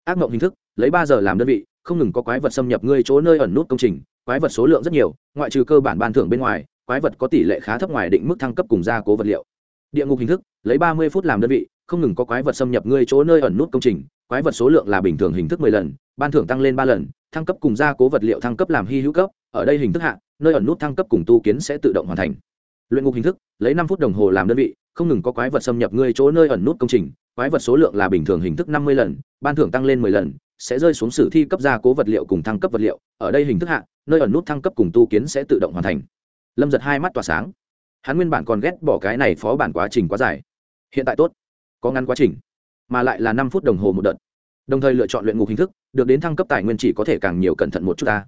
Ác mộng hình thức, lấy ba giờ làm đơn vị, không ngừng có quái vật xâm nhập ngươi chỗ nơi ẩn nút công trình, quái vật số lượng rất nhiều, ngoại trừ cơ bản ban thưởng bên ngoài, quái vật có tỷ lệ khá thấp ngoài định mức thăng cấp cùng gia cố vật liệu. Địa ngục hình thức, lấy ba mươi phút làm đơn vị, không ngừng có quái vật xâm nhập ngươi chỗ nơi ẩn nút công trình, quái vật số lượng là bình thường hình thức mười lần, ban thưởng tăng lên ba lần, thăng cấp cùng gia cố vật liệu thăng cấp làm hy hữu cấp, ở đây hình thức hạ, nơi ẩn nút thăng cấp cùng tu kiến sẽ tự động hoàn thành luyện ngục hình thức, lấy năm phút đồng hồ làm đơn vị, không ngừng có quái vật xâm nhập ngươi chỗ nơi ẩn nút công trình. Quái vật số lượng là bình thường hình thức năm mươi lần, ban thưởng tăng lên mười lần, sẽ rơi xuống sử thi cấp gia cố vật liệu cùng thăng cấp vật liệu. Ở đây hình thức hạ, nơi ẩn nút thăng cấp cùng tu kiến sẽ tự động hoàn thành. Lâm giật hai mắt tỏa sáng. Hắn nguyên bản còn ghét bỏ cái này phó bản quá trình quá dài. Hiện tại tốt, có ngắn quá trình, mà lại là năm phút đồng hồ một đợt. Đồng thời lựa chọn luyện ngục hình thức, được đến thăng cấp tài nguyên chỉ có thể càng nhiều cẩn thận một chút ta.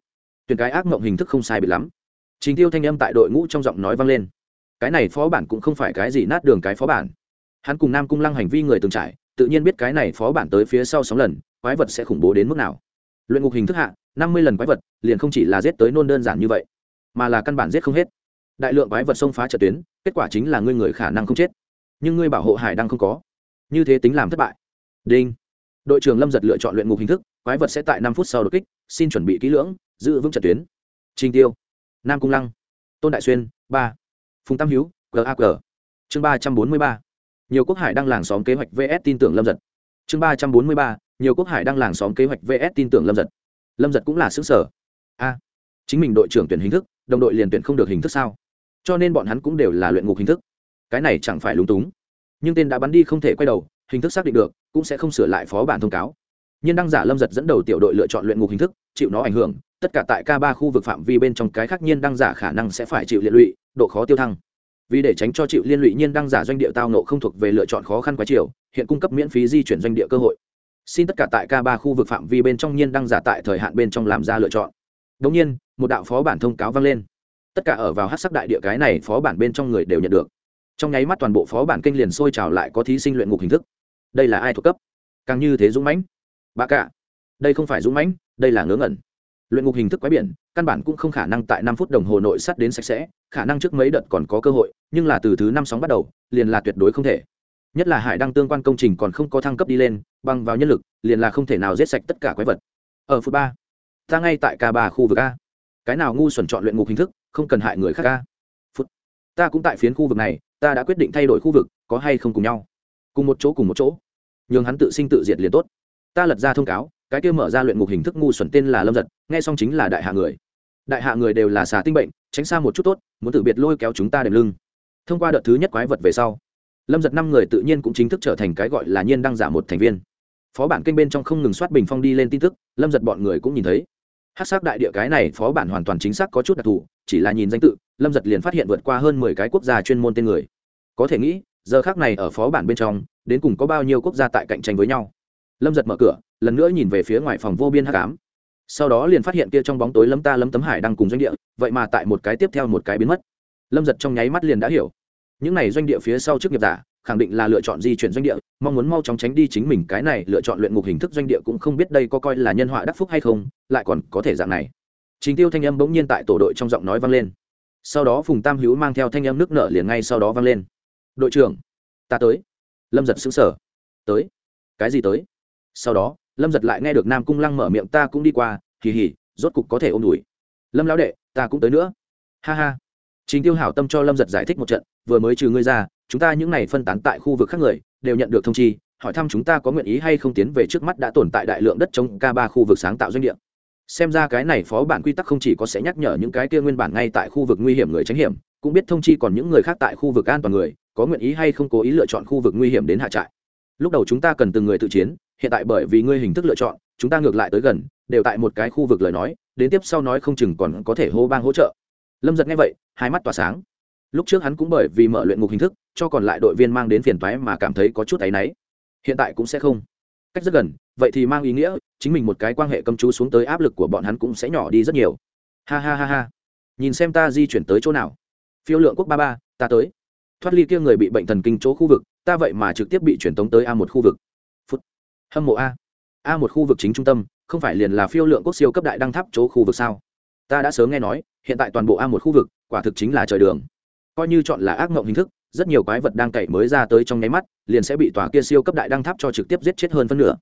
Tuyển cái ác mộng hình thức không sai bị lắm. Trình tiêu thanh âm tại đội ngũ trong giọng nói vang lên cái này phó bản cũng không phải cái gì nát đường cái phó bản. Hắn cùng nam cung lăng hành vi người từng trải, tự nhiên biết cái này phó bản tới phía sau sáu lần, quái vật sẽ khủng bố đến mức nào. Luyện ngục hình thức hạ, năm mươi lần quái vật, liền không chỉ là giết tới nôn đơn giản như vậy, mà là căn bản giết không hết. Đại lượng quái vật xông phá trận tuyến, kết quả chính là ngươi người khả năng không chết. Nhưng ngươi bảo hộ hải đang không có. Như thế tính làm thất bại. Đinh. Đội trưởng lâm giật lựa chọn luyện ngục hình thức, quái vật sẽ tại năm phút sau đột kích, xin chuẩn bị kỹ lưỡng, giữ vững trận tuyến. Trình tiêu. Nam cung lăng. Tôn đại xuyên. Ba phùng tam hữu gag chương ba trăm bốn mươi ba. Nhiều quốc hải đang làng xóm kế hoạch vs tin tưởng lâm giật. Chương ba trăm bốn mươi ba, nhiều quốc hải đang làng xóm kế hoạch vs tin tưởng lâm giật. Lâm giật cũng là xứ sở. A, chính mình đội trưởng tuyển hình thức, đồng đội liền tuyển không được hình thức sao? Cho nên bọn hắn cũng đều là luyện ngục hình thức. Cái này chẳng phải lúng túng. Nhưng tên đã bắn đi không thể quay đầu, hình thức xác định được, cũng sẽ không sửa lại phó bản thông cáo. Nhưng đăng giả lâm giật dẫn đầu tiểu đội lựa chọn luyện ngục hình thức, chịu nó ảnh hưởng, tất cả tại k ba khu vực phạm vi bên trong cái khác nhiên đăng giả khả năng sẽ phải chịu liệt lụy độ khó tiêu thăng. Vì để tránh cho chịu liên lụy nhiên đăng giả doanh địa tao nộ không thuộc về lựa chọn khó khăn quá chiều hiện cung cấp miễn phí di chuyển doanh địa cơ hội. Xin tất cả tại k ba khu vực phạm vi bên trong nhiên đăng giả tại thời hạn bên trong làm ra lựa chọn. Đ nhiên, một đạo phó bản thông cáo vang lên. Tất cả ở vào hát sắc đại địa cái này phó bản bên trong người đều nhận được. Trong nháy mắt toàn bộ phó bản kinh liền sôi trào lại có thí sinh luyện ngục hình thức. Đây là ai thuộc cấp? Càng như thế dũng mãnh. Bà cả. Đây không phải dũng mãnh, đây là ngớ ngẩn luyện ngục hình thức quái biển, căn bản cũng không khả năng tại năm phút đồng hồ nội sắt đến sạch sẽ, khả năng trước mấy đợt còn có cơ hội, nhưng là từ thứ năm sóng bắt đầu, liền là tuyệt đối không thể. Nhất là hải đăng tương quan công trình còn không có thăng cấp đi lên bằng vào nhân lực, liền là không thể nào giết sạch tất cả quái vật. Ở phút ba, ta ngay tại ca ba khu vực a. Cái nào ngu xuẩn chọn luyện ngục hình thức, không cần hại người khác a. Phút, ta cũng tại phiến khu vực này, ta đã quyết định thay đổi khu vực, có hay không cùng nhau. Cùng một chỗ cùng một chỗ. Nhường hắn tự sinh tự diệt liền tốt. Ta lật ra thông cáo cái kia mở ra luyện ngục hình thức ngu xuẩn tên là lâm giật, nghe xong chính là đại hạ người. Đại hạ người đều là xà tinh bệnh, tránh xa một chút tốt, muốn tự biệt lôi kéo chúng ta đệm lưng. Thông qua đợt thứ nhất quái vật về sau, lâm giật năm người tự nhiên cũng chính thức trở thành cái gọi là nhiên đăng giả một thành viên. Phó bản kênh bên trong không ngừng soát bình phong đi lên tin tức, lâm giật bọn người cũng nhìn thấy. Hát xác đại địa cái này phó bản hoàn toàn chính xác có chút đặc thù, chỉ là nhìn danh tự, lâm giật liền phát hiện vượt qua hơn mười cái quốc gia chuyên môn tên người. Có thể nghĩ, giờ khác này ở phó bản bên trong, đến cùng có bao nhiêu quốc gia tại cạnh tranh với nhau. Lâm giật mở cửa lần nữa nhìn về phía ngoài phòng vô biên hắc ám. Sau đó liền phát hiện kia trong bóng tối lâm ta lâm tấm hải đang cùng doanh địa, vậy mà tại một cái tiếp theo một cái biến mất. Lâm giật trong nháy mắt liền đã hiểu. Những này doanh địa phía sau trước nghiệp giả, khẳng định là lựa chọn di chuyển doanh địa, mong muốn mau chóng tránh đi chính mình cái này lựa chọn luyện ngục hình thức doanh địa cũng không biết đây có coi là nhân họa đắc phúc hay không, lại còn có thể dạng này. Chính tiêu thanh âm bỗng nhiên tại tổ đội trong giọng nói vang lên. Sau đó phùng tam hữu mang theo thanh âm nước nợ liền ngay sau đó vang lên. Đội trưởng, ta tới. Lâm giật xứng sở tới. Cái gì tới? Sau đó lâm giật lại nghe được nam cung lăng mở miệng, ta cũng đi qua kỳ hỉ rốt cục có thể ôm đùi. Lâm lão đệ, ta cũng tới nữa. Ha ha. Chính tiêu hảo tâm cho lâm giật giải thích một trận, vừa mới trừ ngươi ra, chúng ta những n à y phân tán tại khu vực khác người, đều nhận được thông chi, hỏi thăm chúng ta có nguyện ý hay không tiến về trước mắt đã tồn tại đại lượng đất chống k ba khu vực sáng tạo doanh địa. Xem ra cái này phó bản quy tắc không chỉ có sẽ nhắc nhở những cái kia nguyên bản ngay tại khu vực nguy hiểm người tránh hiểm, cũng biết thông chi còn những người khác tại khu vực an toàn người, có nguyện ý hay không cố ý lựa chọn khu vực nguy hiểm đến hạ trại lúc đầu chúng ta cần từng người tự chiến, hiện tại bởi vì ngươi hình thức lựa chọn, chúng ta ngược lại tới gần, đều tại một cái khu vực lời nói, đến tiếp sau nói không chừng còn có thể hô bang hỗ trợ. Lâm giật nghe vậy, hai mắt tỏa sáng. Lúc trước hắn cũng bởi vì mở luyện ngục hình thức, cho còn lại đội viên mang đến phiền toái mà cảm thấy có chút áy náy. Hiện tại cũng sẽ không. Cách rất gần, vậy thì mang ý nghĩa, chính mình một cái quan hệ cầm chú xuống tới áp lực của bọn hắn cũng sẽ nhỏ đi rất nhiều. Ha ha ha ha. Nhìn xem ta di chuyển tới chỗ nào. Phiêu lượng quốc ba ba, ta tới. Thoát ly kia người bị bệnh thần kinh chỗ khu vực ta vậy mà trực tiếp bị chuyển tống tới a một khu vực. Phút. Hâm mộ a. A một khu vực chính trung tâm, không phải liền là phiêu lượng quốc siêu cấp đại đăng tháp chỗ khu vực sao? Ta đã sớm nghe nói, hiện tại toàn bộ a một khu vực, quả thực chính là trời đường. Coi như chọn là ác mộng hình thức, rất nhiều quái vật đang cậy mới ra tới trong nháy mắt, liền sẽ bị tòa kia siêu cấp đại đăng tháp cho trực tiếp giết chết hơn phân nửa.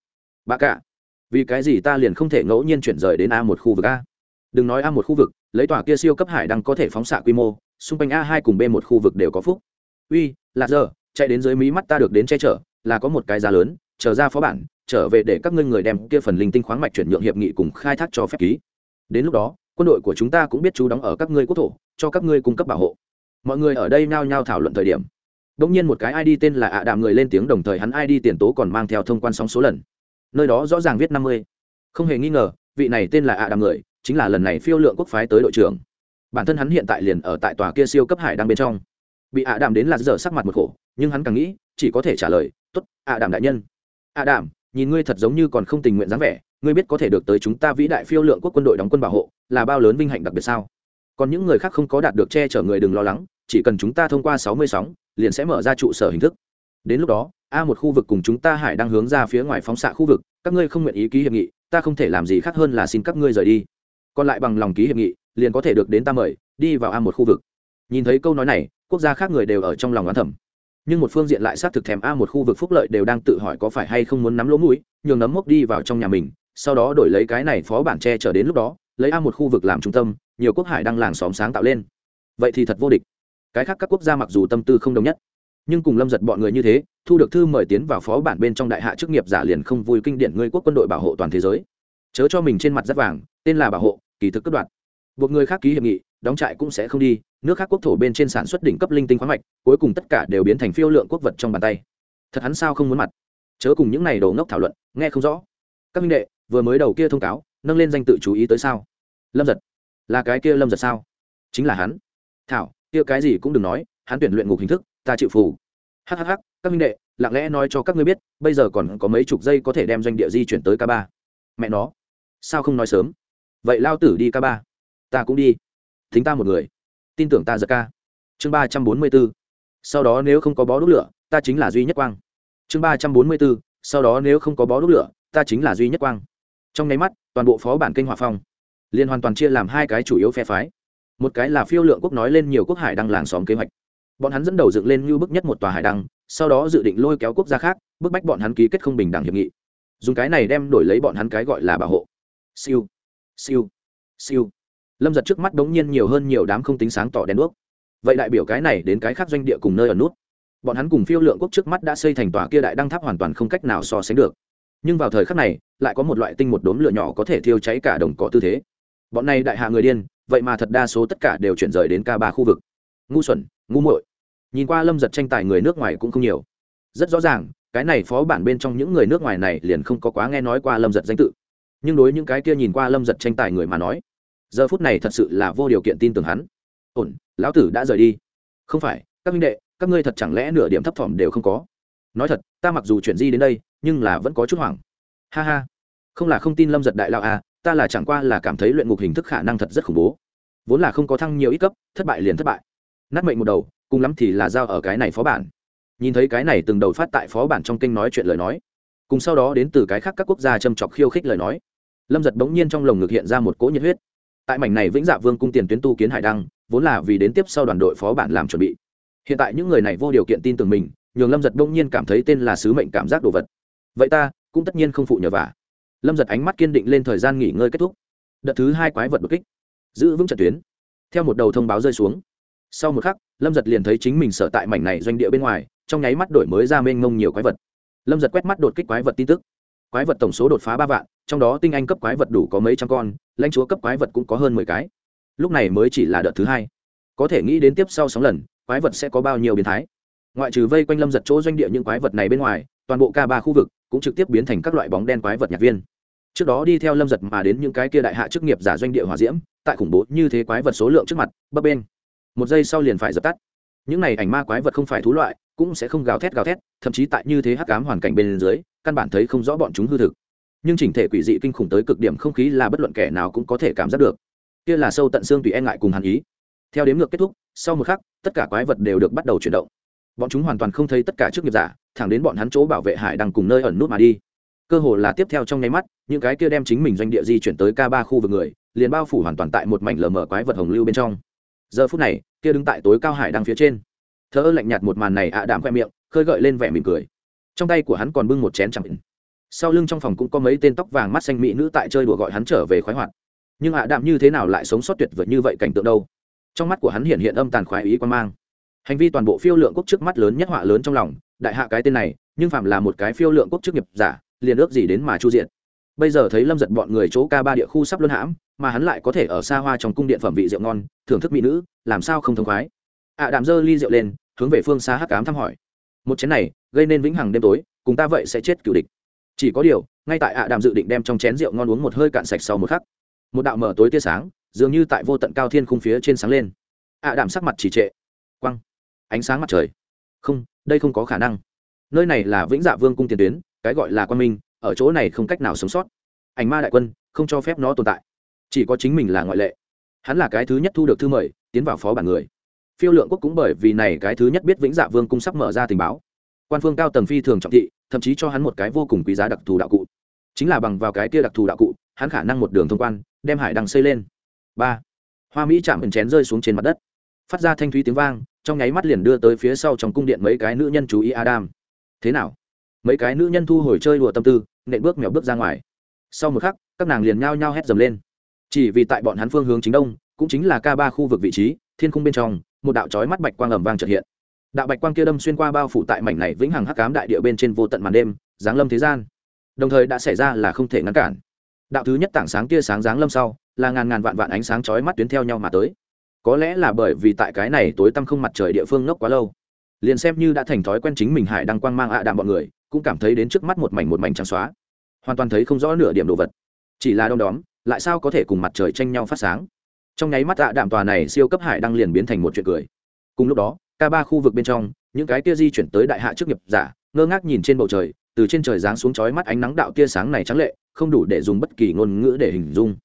Bà cả, vì cái gì ta liền không thể ngẫu nhiên chuyển rời đến a một khu vực a? Đừng nói a một khu vực, lấy tòa kia siêu cấp hải đăng có thể phóng xạ quy mô, xung quanh a hai cùng b một khu vực đều có phúc. Uy, lạc giờ chạy đến dưới mí mắt ta được đến che chở, là có một cái giá lớn trở ra phó bản, trở về để các ngươi người đem kia phần linh tinh khoáng mạch chuyển nhượng hiệp nghị cùng khai thác cho phép ký. Đến lúc đó, quân đội của chúng ta cũng biết chú đóng ở các ngươi quốc thổ, cho các ngươi cung cấp bảo hộ. Mọi người ở đây nao nhao thảo luận thời điểm. Đ nhiên một cái id tên là ạ đạm người lên tiếng đồng thời hắn id tiền tố còn mang theo thông quan sóng số lần. Nơi đó rõ ràng viết năm mươi. Không hề nghi ngờ, vị này tên là ạ đạm người, chính là lần này phiêu lượng quốc phái tới đội trưởng. Bản thân hắn hiện tại liền ở tại tòa kia siêu cấp hải đang bên trong bị ạ đàm đến là giờ sắc mặt một khổ, nhưng hắn càng nghĩ, chỉ có thể trả lời t ố t ạ đàm đại nhân. Ạ đàm nhìn ngươi thật giống như còn không tình nguyện dáng vẻ, ngươi biết có thể được tới chúng ta vĩ đại phiêu lượng quốc quân đội đóng quân bảo hộ, là bao lớn vinh hạnh đặc biệt sao? Còn những người khác không có đạt được che chở người đừng lo lắng, chỉ cần chúng ta thông qua sáu mươi sóng, liền sẽ mở ra trụ sở hình thức. Đến lúc đó, a một khu vực cùng chúng ta hải đang hướng ra phía ngoài phóng xạ khu vực, các ngươi không nguyện ý ký hiệp nghị, ta không thể làm gì khác hơn là xin các ngươi rời đi. Còn lại bằng lòng ký hiệp nghị, liền có thể được đến ta mời, đi vào a một khu vực. Nhìn thấy câu nói này quốc gia khác người đều ở trong lòng oán thẩm nhưng một phương diện lại xác thực thèm a, một khu vực phúc lợi đều đang tự hỏi có phải hay không muốn nắm lỗ mũi, nhường nấm mốc đi vào trong nhà mình, sau đó đổi lấy cái này phó bản che trở đến lúc đó, lấy a một khu vực làm trung tâm, nhiều quốc hải đang làng xóm sáng tạo lên. Vậy thì thật vô địch. Cái khác các quốc gia mặc dù tâm tư không đồng nhất, nhưng cùng lâm giật bọn người như thế, thu được thư mời tiến vào phó bản bên trong đại hạ chức nghiệp giả liền không vui kinh điển ngươi quốc quân đội bảo hộ toàn thế giới. Chớ cho mình trên mặt rất vàng, tên là bảo hộ, kỳ thực cất đoạn. Buộc người khác ký hiệp nghị, đóng trại cũng sẽ không đi nước khác quốc thổ bên trên sản xuất đỉnh cấp linh tinh khoáng mạch, cuối cùng tất cả đều biến thành phiêu lượng quốc vật trong bàn tay. Thật hắn sao không muốn mặt? Chớ cùng những này đồ ngốc thảo luận, nghe không rõ. Các minh đệ, vừa mới đầu kia thông cáo, nâng lên danh tự chú ý tới sao? Lâm giật. Là cái kia lâm giật sao? Chính là hắn. Thảo, kia cái gì cũng đừng nói, hắn tuyển luyện ngục hình thức, ta chịu phù. Hhh các minh đệ, lặng lẽ nói cho các ngươi biết, bây giờ còn có mấy chục giây có thể đem doanh địa di chuyển tới k ba mẹ nó. Sao không nói sớm? Vậy lao tử đi k ba ta cũng đi. Thính ta một người tin tưởng ta giật ca. Chương ba trăm bốn mươi b ố sau đó nếu không có bó đốt lửa, ta chính là duy nhất quang. Chương ba trăm bốn mươi b ố sau đó nếu không có bó đốt lửa, ta chính là duy nhất quang. Trong nháy mắt, toàn bộ phó bản kênh hòa phong, liên hoàn toàn chia làm hai cái chủ yếu phe phái. Một cái là phiêu lượng quốc nói lên nhiều quốc hải đăng làng xóm kế hoạch. Bọn hắn dẫn đầu dựng lên như bức nhất một tòa hải đăng, sau đó dự định lôi kéo quốc gia khác, bức bách bọn hắn ký kết không bình đẳng hiệp nghị. Dùng cái này đem đổi lấy bọn hắn cái gọi là bảo hộ. Siêu. Siêu. Siêu lâm giật trước mắt đống nhiên nhiều hơn nhiều đám không tính sáng tỏ đèn đuốc. Vậy đại biểu cái này đến cái khác doanh địa cùng nơi ở nút. Bọn hắn cùng phiêu lượng quốc trước mắt đã xây thành tòa kia đại đăng tháp hoàn toàn không cách nào so sánh được. Nhưng vào thời khắc này, lại có một loại tinh một đốm lửa nhỏ có thể thiêu cháy cả đồng cỏ tư thế. Bọn này đại hạ người điên, vậy mà thật đa số tất cả đều chuyển rời đến k ba khu vực. Ngu xuẩn, ngu muội. Nhìn qua lâm giật tranh tài người nước ngoài cũng không nhiều. Rất rõ ràng, cái này phó bản bên trong những người nước ngoài này liền không có quá nghe nói qua lâm giật danh tự. Nhưng đối những cái kia nhìn qua lâm giật tranh tài người mà nói giờ phút này thật sự là vô điều kiện tin tưởng hắn. Ổn, lão tử đã rời đi. Không phải, các minh đệ, các ngươi thật chẳng lẽ nửa điểm thấp thỏm đều không có? Nói thật, ta mặc dù chuyển di đến đây, nhưng là vẫn có chút hoảng. Ha ha. Không là không tin lâm giật đại lão à ta là chẳng qua là cảm thấy luyện ngục hình thức khả năng thật rất khủng bố. Vốn là không có thăng nhiều ít cấp, thất bại liền thất bại. Nát mệnh một đầu, cùng lắm thì là giao ở cái này phó bản. Nhìn thấy cái này từng đầu phát tại phó bản trong kênh nói chuyện lời nói, cùng sau đó đến từ cái khác các quốc gia châm chọc khiêu khích lời nói, lâm giật bỗng nhiên trong lồng ngực hiện ra một cỗ nhiệt huyết tại mảnh này vĩnh dạ vương cung tiền tuyến tu kiến hải đăng, vốn là vì đến tiếp sau đoàn đội phó bản làm chuẩn bị. Hiện tại những người này vô điều kiện tin tưởng mình, nhường lâm giật đông nhiên cảm thấy tên là sứ mệnh cảm giác đồ vật. Vậy ta, cũng tất nhiên không phụ nhờ vả. Lâm giật ánh mắt kiên định lên thời gian nghỉ ngơi kết thúc. Đợt thứ hai quái vật đột kích. Giữ vững trận tuyến. Theo một đầu thông báo rơi xuống. Sau một khắc, lâm giật liền thấy chính mình sở tại mảnh này doanh địa bên ngoài, trong nháy mắt đổi mới ra mênh mông nhiều quái vật. Lâm giật quét mắt đột kích quái vật tin tức. Quái vật tổng số đột phá ba vạn, trong đó tinh anh cấp quái vật đủ có mấy trăm con lãnh chúa cấp quái vật cũng có hơn mười cái. Lúc này mới chỉ là đợt thứ hai. Có thể nghĩ đến tiếp sau sáu lần, quái vật sẽ có bao nhiêu biến thái. Ngoại trừ vây quanh lâm giật chỗ doanh địa những quái vật này bên ngoài, toàn bộ k ba khu vực cũng trực tiếp biến thành các loại bóng đen quái vật nhạc viên. Trước đó đi theo lâm giật mà đến những cái kia đại hạ chức nghiệp giả doanh địa hòa diễm, tại khủng bố như thế quái vật số lượng trước mặt, bấp bên một giây sau liền phải dập tắt. Những này ảnh ma quái vật không phải thú loại, cũng sẽ không gào thét gào thét, thậm chí tại như thế hắc cám hoàn cảnh bên dưới, căn bản thấy không rõ bọn chúng hư thực nhưng chỉnh thể quỷ dị kinh khủng tới cực điểm không khí là bất luận kẻ nào cũng có thể cảm giác được. Kia là sâu tận xương tùy e ngại cùng hàn ý. Theo đếm ngược kết thúc, sau một khắc, tất cả quái vật đều được bắt đầu chuyển động. Bọn chúng hoàn toàn không thấy tất cả trước nghiệp giả, thẳng đến bọn hắn chỗ bảo vệ hải đang cùng nơi ẩn nút mà đi. Cơ hồ là tiếp theo trong nháy mắt, những cái kia đem chính mình doanh địa di chuyển tới k ba khu vực người, liền bao phủ hoàn toàn tại một mảnh lờ mở quái vật hồng lưu bên trong. Giờ phút này, kia đứng tại tối cao hải đang phía trên. Thơ lạnh nhạt một màn này ạ à đạm khoe miệng, khơi gợi lên vẻ mỉm cười. Trong tay của hắn còn bưng một chén chẳng sau lưng trong phòng cũng có mấy tên tóc vàng mắt xanh mỹ nữ tại chơi đùa gọi hắn trở về khoái hoạt. Nhưng ạ đạm như thế nào lại sống sót tuyệt vời như vậy cảnh tượng đâu? Trong mắt của hắn hiện hiện âm tàn khoái ý quan mang. Hành vi toàn bộ phiêu lượng quốc trước mắt lớn nhất họa lớn trong lòng, đại hạ cái tên này, nhưng phạm là một cái phiêu lượng quốc chức nghiệp giả, liền ước gì đến mà chu diện. Bây giờ thấy lâm giật bọn người chỗ ca ba địa khu sắp luân hãm, mà hắn lại có thể ở xa hoa trong cung điện phẩm vị rượu ngon, thưởng thức mỹ nữ, làm sao không thông khoái? Ạ đạm dơ ly rượu lên, hướng về phương xa hắc cám thăm hỏi. Một chén này, gây nên vĩnh hằng đêm tối, cùng ta vậy sẽ chết cựu địch chỉ có điều, ngay tại ạ đạm dự định đem trong chén rượu ngon uống một hơi cạn sạch sau một khắc, một đạo mở tối tia sáng dường như tại vô tận cao thiên khung phía trên sáng lên. Ạ đạm sắc mặt chỉ trệ. Quăng ánh sáng mặt trời. Không, đây không có khả năng. Nơi này là vĩnh dạ vương cung tiền tuyến, cái gọi là quan minh, ở chỗ này không cách nào sống sót. Ảnh ma đại quân, không cho phép nó tồn tại. Chỉ có chính mình là ngoại lệ. Hắn là cái thứ nhất thu được thư mời, tiến vào phó bản người. Phiêu lượng quốc cũng bởi vì này cái thứ nhất biết vĩnh dạ vương cung sắp mở ra tình báo. Quan phương cao tầng phi thường trọng thị thậm chí cho hắn một cái vô cùng quý giá đặc thù đạo cụ. Chính là bằng vào cái kia đặc thù đạo cụ, hắn khả năng một đường thông quan, đem hải đăng xây lên. Ba. Hoa mỹ chạm ẩn chén rơi xuống trên mặt đất. Phát ra thanh thúy tiếng vang, trong nháy mắt liền đưa tới phía sau trong cung điện mấy cái nữ nhân chú ý adam. Thế nào? Mấy cái nữ nhân thu hồi chơi đùa tâm tư, nện bước mèo bước ra ngoài. Sau một khắc, các nàng liền nhao nhao hét dầm lên. Chỉ vì tại bọn hắn phương hướng chính đông, cũng chính là k ba khu vực vị trí, thiên khung bên trong, một đạo trói mắt bạch quang ầm vang trật hiện đạo bạch quang kia đâm xuyên qua bao phủ tại mảnh này vĩnh hằng hắc cám đại địa bên trên vô tận màn đêm, giáng lâm thế gian. Đồng thời đã xảy ra là không thể ngăn cản. Đạo thứ nhất tảng sáng kia sáng giáng lâm sau, là ngàn ngàn vạn vạn ánh sáng chói mắt tuyến theo nhau mà tới. Có lẽ là bởi vì tại cái này tối tăm không mặt trời địa phương ngốc quá lâu, liền xem như đã thành thói quen chính mình hải đăng quang mang ạ à đạm bọn người, cũng cảm thấy đến trước mắt một mảnh một mảnh trắng xóa. Hoàn toàn thấy không rõ nửa điểm đồ vật. Chỉ là đom đóm, lại sao có thể cùng mặt trời tranh nhau phát sáng? Trong nháy mắt ạ à đạm tòa này siêu cấp hải đang liền biến thành một chuyện cười. Cùng lúc đó ca ba khu vực bên trong, những cái kia di chuyển tới đại hạ trước nghiệp giả, ngơ ngác nhìn trên bầu trời, từ trên trời giáng xuống chói mắt ánh nắng đạo tia sáng này trắng lệ, không đủ để dùng bất kỳ ngôn ngữ để hình dung.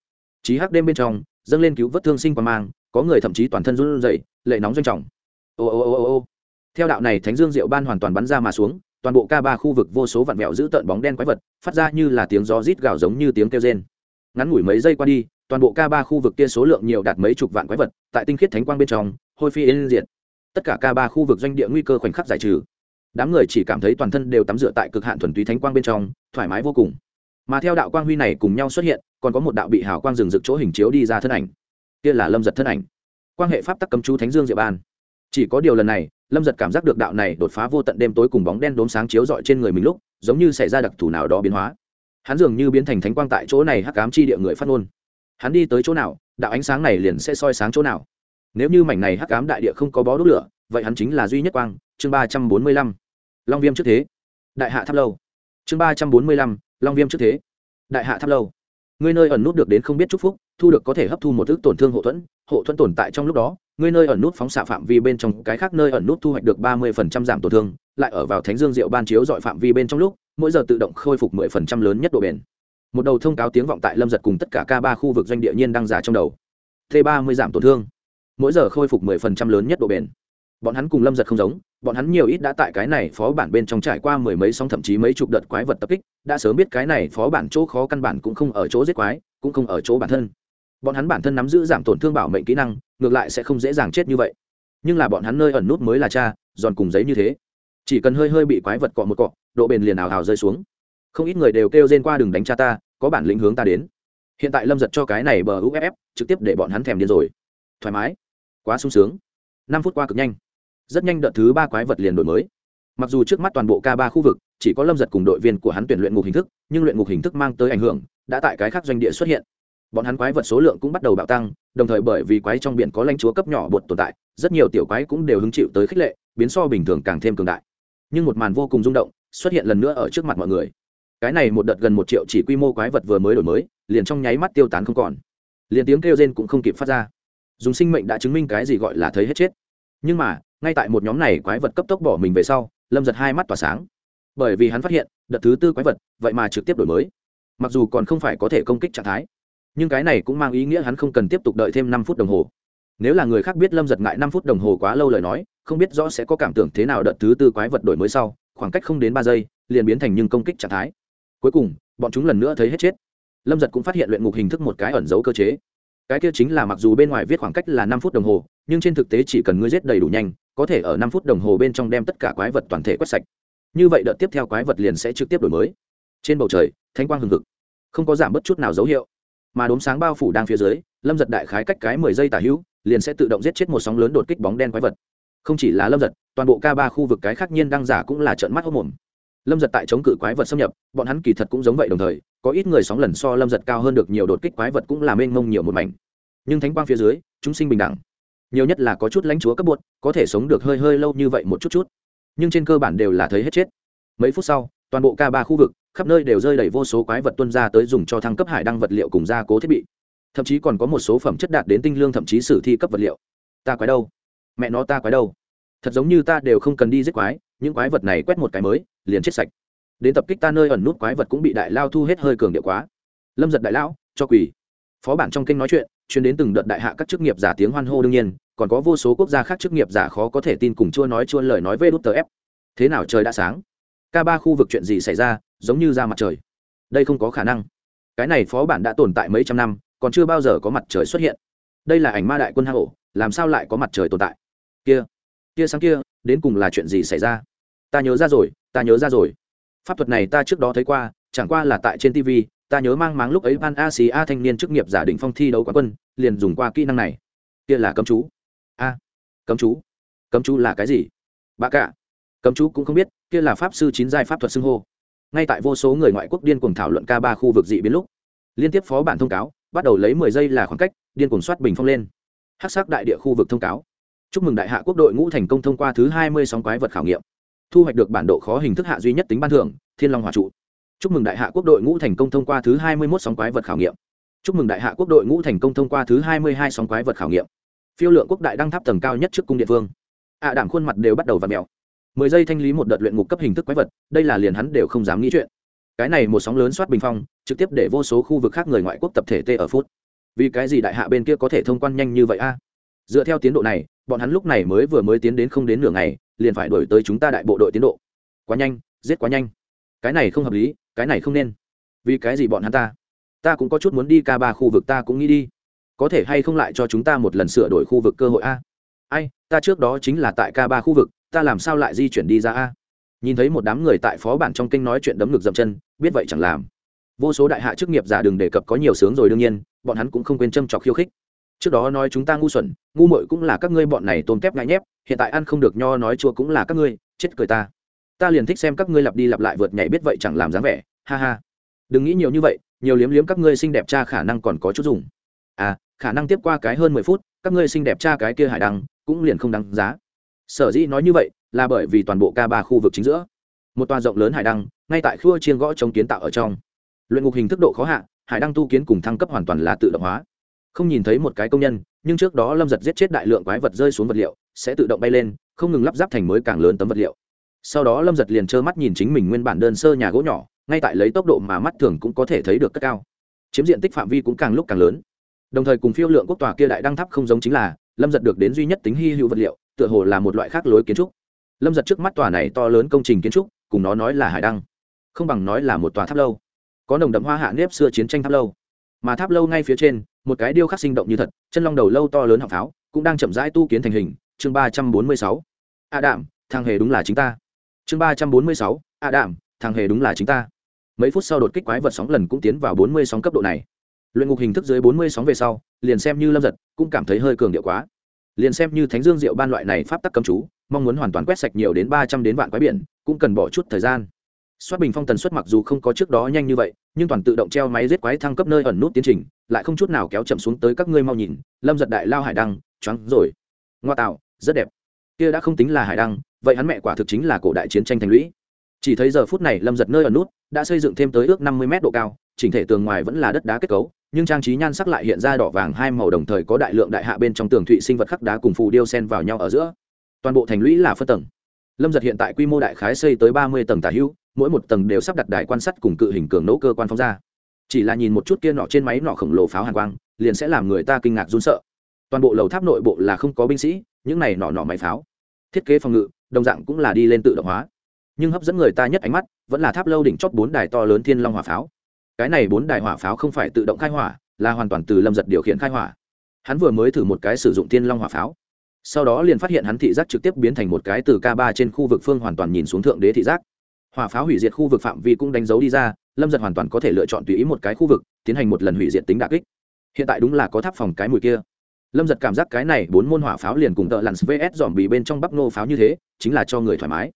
Trí hắc đêm bên trong, dâng lên cứu vớt thương sinh qua mang, có người thậm chí toàn thân run rẩy, lệ nóng doanh trọng. Ô ô ô ô ô. Theo đạo này thánh dương diệu ban hoàn toàn bắn ra mà xuống, toàn bộ ca ba khu vực vô số vạn mẹo giữ tợn bóng đen quái vật, phát ra như là tiếng gió rít gào giống như tiếng kêu rên. Ngắn ngủi mấy giây qua đi, toàn bộ ca ba khu vực kia số lượng nhiều đạt mấy chục vạn quái vật, tại tinh khiết thánh quang bên trong, hôi phi yên diệt tất cả ca ba khu vực doanh địa nguy cơ khoảnh khắc giải trừ. Đám người chỉ cảm thấy toàn thân đều tắm rửa tại cực hạn thuần túy thánh quang bên trong, thoải mái vô cùng. Mà theo đạo quang huy này cùng nhau xuất hiện, còn có một đạo bị hào quang rừng rực chỗ hình chiếu đi ra thân ảnh. Kia là lâm giật thân ảnh. Quan hệ pháp tắc cấm chú thánh dương diệu ban chỉ có điều lần này, lâm giật cảm giác được đạo này đột phá vô tận đêm tối cùng bóng đen đốm sáng chiếu rọi trên người mình lúc, giống như xảy ra đặc thù nào đó biến hóa. Hắn dường như biến thành thánh quang tại chỗ này hắc cám chi địa người phát ngôn. Hắn đi tới chỗ nào, đạo ánh sáng này liền sẽ soi sáng chỗ nào nếu như mảnh này hắc cám đại địa không có bó đốt lửa, vậy hắn chính là duy nhất quang, chương ba trăm bốn mươi lăm. Long viêm trước thế. Đại hạ tháp lâu. Chương ba trăm bốn mươi lăm, long viêm trước thế. Đại hạ tháp lâu. Ngươi nơi ẩn nút được đến không biết chúc phúc, thu được có thể hấp thu một thức tổn thương hộ thuẫn hộ thuẫn tồn tại trong lúc đó, ngươi nơi ẩn nút phóng xạ phạm vi bên trong, cái khác nơi ẩn nút thu hoạch được ba mươi phần trăm giảm tổn thương, lại ở vào thánh dương diệu ban chiếu dọi phạm vi bên trong lúc, mỗi giờ tự động khôi phục mười phần trăm lớn nhất độ bền. Một đầu thông cáo tiếng vọng tại lâm giật cùng tất cả k ba khu vực doanh địa nhiên đang giả trong đầu. T ba mươi giảm tổn thương mỗi giờ khôi phục mười phần trăm lớn nhất độ bền. Bọn hắn cùng lâm giật không giống, bọn hắn nhiều ít đã tại cái này phó bản bên trong trải qua mười mấy sóng thậm chí mấy chục đợt quái vật tập kích, đã sớm biết cái này phó bản chỗ khó căn bản cũng không ở chỗ giết quái, cũng không ở chỗ bản thân. Bọn hắn bản thân nắm giữ giảm tổn thương bảo mệnh kỹ năng, ngược lại sẽ không dễ dàng chết như vậy. Nhưng là bọn hắn nơi ẩn nút mới là cha, giòn cùng giấy như thế. Chỉ cần hơi hơi bị quái vật cọ một cọ, độ bền liền ảo hào rơi xuống. Không ít người đều kêu rên qua đường đánh cha ta, có bản lĩnh hướng ta đến. Hiện tại lâm giật cho cái này bờ uff trực tiếp để bọn hắn thèm điên rồi. Thoải mái quá sung sướng. Năm phút qua cực nhanh. Rất nhanh đợt thứ ba quái vật liền đổi mới. Mặc dù trước mắt toàn bộ k ba khu vực chỉ có lâm giật cùng đội viên của hắn tuyển luyện ngục hình thức, nhưng luyện ngục hình thức mang tới ảnh hưởng, đã tại cái khác doanh địa xuất hiện. Bọn hắn quái vật số lượng cũng bắt đầu bạo tăng, đồng thời bởi vì quái trong biển có lãnh chúa cấp nhỏ bột tồn tại, rất nhiều tiểu quái cũng đều hứng chịu tới khích lệ, biến so bình thường càng thêm cường đại. Nhưng một màn vô cùng rung động xuất hiện lần nữa ở trước mặt mọi người. Cái này một đợt gần một triệu chỉ quy mô quái vật vừa mới đổi mới, liền trong nháy mắt tiêu tán không còn. Liền tiếng kêu rên cũng không kịp phát ra dùng sinh mệnh đã chứng minh cái gì gọi là thấy hết chết. Nhưng mà, ngay tại một nhóm này quái vật cấp tốc bỏ mình về sau, lâm giật hai mắt tỏa sáng. Bởi vì hắn phát hiện, đợt thứ tư quái vật, vậy mà trực tiếp đổi mới. Mặc dù còn không phải có thể công kích trạng thái, nhưng cái này cũng mang ý nghĩa hắn không cần tiếp tục đợi thêm năm phút đồng hồ. Nếu là người khác biết lâm giật ngại năm phút đồng hồ quá lâu lời nói, không biết rõ sẽ có cảm tưởng thế nào đợt thứ tư quái vật đổi mới sau, khoảng cách không đến ba giây, liền biến thành nhưng công kích trạng thái. Cuối cùng, bọn chúng lần nữa thấy hết chết. Lâm giật cũng phát hiện luyện ngục hình thức một cái ẩn dấu cơ chế cái kia chính là mặc dù bên ngoài viết khoảng cách là năm phút đồng hồ, nhưng trên thực tế chỉ cần ngươi giết đầy đủ nhanh, có thể ở năm phút đồng hồ bên trong đem tất cả quái vật toàn thể quét sạch. Như vậy đợt tiếp theo quái vật liền sẽ trực tiếp đổi mới. Trên bầu trời thanh quang hừng hực, không có giảm bất chút nào dấu hiệu. Mà đốm sáng bao phủ đang phía dưới, lâm giật đại khái cách cái mười giây tả hữu, liền sẽ tự động giết chết một sóng lớn đột kích bóng đen quái vật. Không chỉ là lâm giật, toàn bộ k ba khu vực cái khác nhiên đang giả cũng là trợn mắt hốc mồm. Lâm giật tại chống cự quái vật xâm nhập, bọn hắn kỳ thật cũng giống vậy đồng thời có ít người sóng lần so lâm giật cao hơn được nhiều đột kích quái vật cũng là mênh mông nhiều một mảnh. Nhưng thánh quang phía dưới, chúng sinh bình đẳng. Nhiều nhất là có chút lãnh chúa cấp bột, có thể sống được hơi hơi lâu như vậy một chút chút. Nhưng trên cơ bản đều là thấy hết chết. Mấy phút sau, toàn bộ k ba khu vực, khắp nơi đều rơi đầy vô số quái vật tuân ra tới dùng cho thăng cấp hải đăng vật liệu cùng gia cố thiết bị. Thậm chí còn có một số phẩm chất đạt đến tinh lương thậm chí sử thi cấp vật liệu. Ta quái đâu? Mẹ nó ta quái đâu? Thật giống như ta đều không cần đi giết quái, những quái vật này quét một cái mới, liền chết sạch đến tập kích ta nơi ẩn nút quái vật cũng bị đại lao thu hết hơi cường điệu quá. Lâm giật đại lão, cho quỳ. Phó bản trong kênh nói chuyện chuyến đến từng đợt đại hạ các chức nghiệp giả tiếng hoan hô đương nhiên, còn có vô số quốc gia khác chức nghiệp giả khó có thể tin cùng chua nói chua lời nói vê đút tờ ép. Thế nào trời đã sáng? K ba khu vực chuyện gì xảy ra, giống như ra mặt trời. Đây không có khả năng. Cái này phó bản đã tồn tại mấy trăm năm, còn chưa bao giờ có mặt trời xuất hiện. Đây là ảnh ma đại quân hang hổ làm sao lại có mặt trời tồn tại? Kia kia sáng kia, đến cùng là chuyện gì xảy ra? Ta nhớ ra rồi, ta nhớ ra rồi pháp thuật này ta trước đó thấy qua, chẳng qua là tại trên tv ta nhớ mang máng lúc ấy ban a xì a thanh niên chức nghiệp giả định phong thi đấu quán quân, liền dùng qua kỹ năng này. Kia là cấm chú. A, cấm chú. Cấm chú là cái gì? Bà cả. Cấm chú cũng không biết, kia là pháp sư chín giai pháp thuật xưng hô. Ngay tại vô số người ngoại quốc điên cuồng thảo luận k ba khu vực dị biến lúc, liên tiếp phó bản thông cáo, bắt đầu lấy mười giây là khoảng cách, điên cuồng soát bình phong lên. Hát sắc đại địa khu vực thông cáo. Chúc mừng đại hạ quốc đội ngũ thành công thông qua thứ hai mươi sóng quái vật khảo nghiệm thu hoạch được bản độ khó hình thức hạ duy nhất tính ban thưởng, thiên long hòa trụ. Chúc mừng đại hạ quốc đội ngũ thành công thông qua thứ hai mươi một sóng quái vật khảo nghiệm. Chúc mừng đại hạ quốc đội ngũ thành công thông qua thứ hai mươi hai sóng quái vật khảo nghiệm. Phiêu lượng quốc đại đăng tháp tầng cao nhất trước cung địa phương ạ đảm khuôn mặt đều bắt đầu v ặ mèo. Mười giây thanh lý một đợt luyện ngục cấp hình thức quái vật, đây là liền hắn đều không dám nghĩ chuyện. Cái này một sóng lớn soát bình phong, trực tiếp để vô số khu vực khác người ngoại quốc tập thể tê ở phút. Vì cái gì đại hạ bên kia có thể thông quan nhanh như vậy a? Dựa theo tiến độ này, bọn hắn lúc này mới vừa mới tiến đến không đến nửa ngày liền phải đổi tới chúng ta đại bộ đội tiến độ. Quá nhanh, giết quá nhanh. Cái này không hợp lý, cái này không nên. Vì cái gì bọn hắn ta? Ta cũng có chút muốn đi ca ba khu vực, ta cũng nghĩ đi. Có thể hay không lại cho chúng ta một lần sửa đổi khu vực cơ hội a? Ai, ta trước đó chính là tại ca ba khu vực, ta làm sao lại di chuyển đi ra a? Nhìn thấy một đám người tại phó bản trong kinh nói chuyện đấm ngực dậm chân, biết vậy chẳng làm. Vô số đại hạ chức nghiệp giả đừng đề cập có nhiều sướng rồi đương nhiên, bọn hắn cũng không quên châm trọc khiêu khích trước đó nói chúng ta ngu xuẩn, ngu muội cũng là các ngươi bọn này tôm tép ngại nhép, hiện tại ăn không được nho nói chua cũng là các ngươi, chết cười ta. Ta liền thích xem các ngươi lặp đi lặp lại vượt nhảy biết vậy chẳng làm dáng vẻ, ha ha. Đừng nghĩ nhiều như vậy, nhiều liếm liếm các ngươi xinh đẹp cha khả năng còn có chút dùng. À khả năng tiếp qua cái hơn mười phút, các ngươi xinh đẹp cha cái kia hải đăng, cũng liền không đáng giá. Sở dĩ nói như vậy, là bởi vì toàn bộ ca ba khu vực chính giữa, một tòa rộng lớn hải đăng, ngay tại khua chiên gõ chống kiến tạo ở trong. Luyện ngục hình thức độ khó hạ, hải đăng tu kiến cùng thăng cấp hoàn toàn là tự động hóa không nhìn thấy một cái công nhân, nhưng trước đó lâm giật giết chết đại lượng quái vật rơi xuống vật liệu, sẽ tự động bay lên, không ngừng lắp ráp thành mới càng lớn tấm vật liệu. Sau đó lâm giật liền trơ mắt nhìn chính mình nguyên bản đơn sơ nhà gỗ nhỏ, ngay tại lấy tốc độ mà mắt thường cũng có thể thấy được cất cao. Chiếm diện tích phạm vi cũng càng lúc càng lớn. Đồng thời cùng phiêu lượng quốc tòa kia đại đăng tháp không giống chính là, lâm giật được đến duy nhất tính hy hữu vật liệu, tựa hồ là một loại khác lối kiến trúc. Lâm giật trước mắt tòa này to lớn công trình kiến trúc, cùng nó nói là hải đăng, không bằng nói là một tòa tháp lâu. Có nồng đậm hoa hạ nếp xưa chiến tranh tháp lâu. Mà tháp lâu ngay phía trên một cái điêu khắc sinh động như thật chân long đầu lâu to lớn hạng pháo cũng đang chậm rãi tu kiến thành hình. Chương ba trăm bốn mươi sáu. A đạm thằng hề đúng là chính ta. Chương ba trăm bốn mươi sáu. A đạm thằng hề đúng là chính ta. Mấy phút sau đột kích quái vật sóng lần cũng tiến vào bốn mươi sóng cấp độ này. Luyện ngục hình thức dưới bốn mươi sóng về sau liền xem như lâm giật cũng cảm thấy hơi cường điệu quá. Liền xem như thánh dương diệu ban loại này pháp tắc cầm chú mong muốn hoàn toàn quét sạch nhiều đến ba trăm đến vạn quái biển cũng cần bỏ chút thời gian. Soát bình phong tần suất mặc dù không có trước đó nhanh như vậy, nhưng toàn tự động treo máy giết quái thăng cấp nơi ẩn nút tiến trình, lại không chút nào kéo chậm xuống tới các ngươi mau nhìn, Lâm giật đại lao hải đăng, choáng rồi. Ngoa tạo, rất đẹp. Kia đã không tính là hải đăng, vậy hắn mẹ quả thực chính là cổ đại chiến tranh thành lũy. Chỉ thấy giờ phút này Lâm giật nơi ẩn nút đã xây dựng thêm tới ước năm mươi mét độ cao, chỉnh thể tường ngoài vẫn là đất đá kết cấu, nhưng trang trí nhan sắc lại hiện ra đỏ vàng hai màu đồng thời có đại lượng đại hạ bên trong tường thụy sinh vật khắc đá cùng phù điêu sen vào nhau ở giữa. Toàn bộ thành lũy là phân tầng. Lâm giật hiện tại quy mô đại khái xây tới ba mươi tầng tả hữu, mỗi một tầng đều sắp đặt đài quan sát cùng cự hình cường nỗ cơ quan phóng ra. Chỉ là nhìn một chút kia nọ trên máy nọ khổng lồ pháo hàn quang liền sẽ làm người ta kinh ngạc run sợ. Toàn bộ lầu tháp nội bộ là không có binh sĩ những này nọ nọ máy pháo. Thiết kế phòng ngự đồng dạng cũng là đi lên tự động hóa. Nhưng hấp dẫn người ta nhất ánh mắt vẫn là tháp lâu đỉnh chót bốn đài to lớn thiên long hỏa pháo. Cái này bốn đài hỏa pháo không phải tự động khai hỏa là hoàn toàn từ lâm giật điều khiển khai hỏa. Hắn vừa mới thử một cái sử dụng thiên long hỏa pháo sau đó liền phát hiện hắn thị giác trực tiếp biến thành một cái từ k ba trên khu vực phương hoàn toàn nhìn xuống thượng đế thị giác. Hỏa pháo hủy diệt khu vực phạm vi cũng đánh dấu đi ra, lâm giật hoàn toàn có thể lựa chọn tùy ý một cái khu vực, tiến hành một lần hủy diệt tính đà kích. Hiện tại đúng là có tháp phòng cái mùi kia. Lâm giật cảm giác cái này bốn môn hỏa pháo liền cùng tợ lặn vs dòm bị bên trong bắp nô pháo như thế, chính là cho người thoải mái.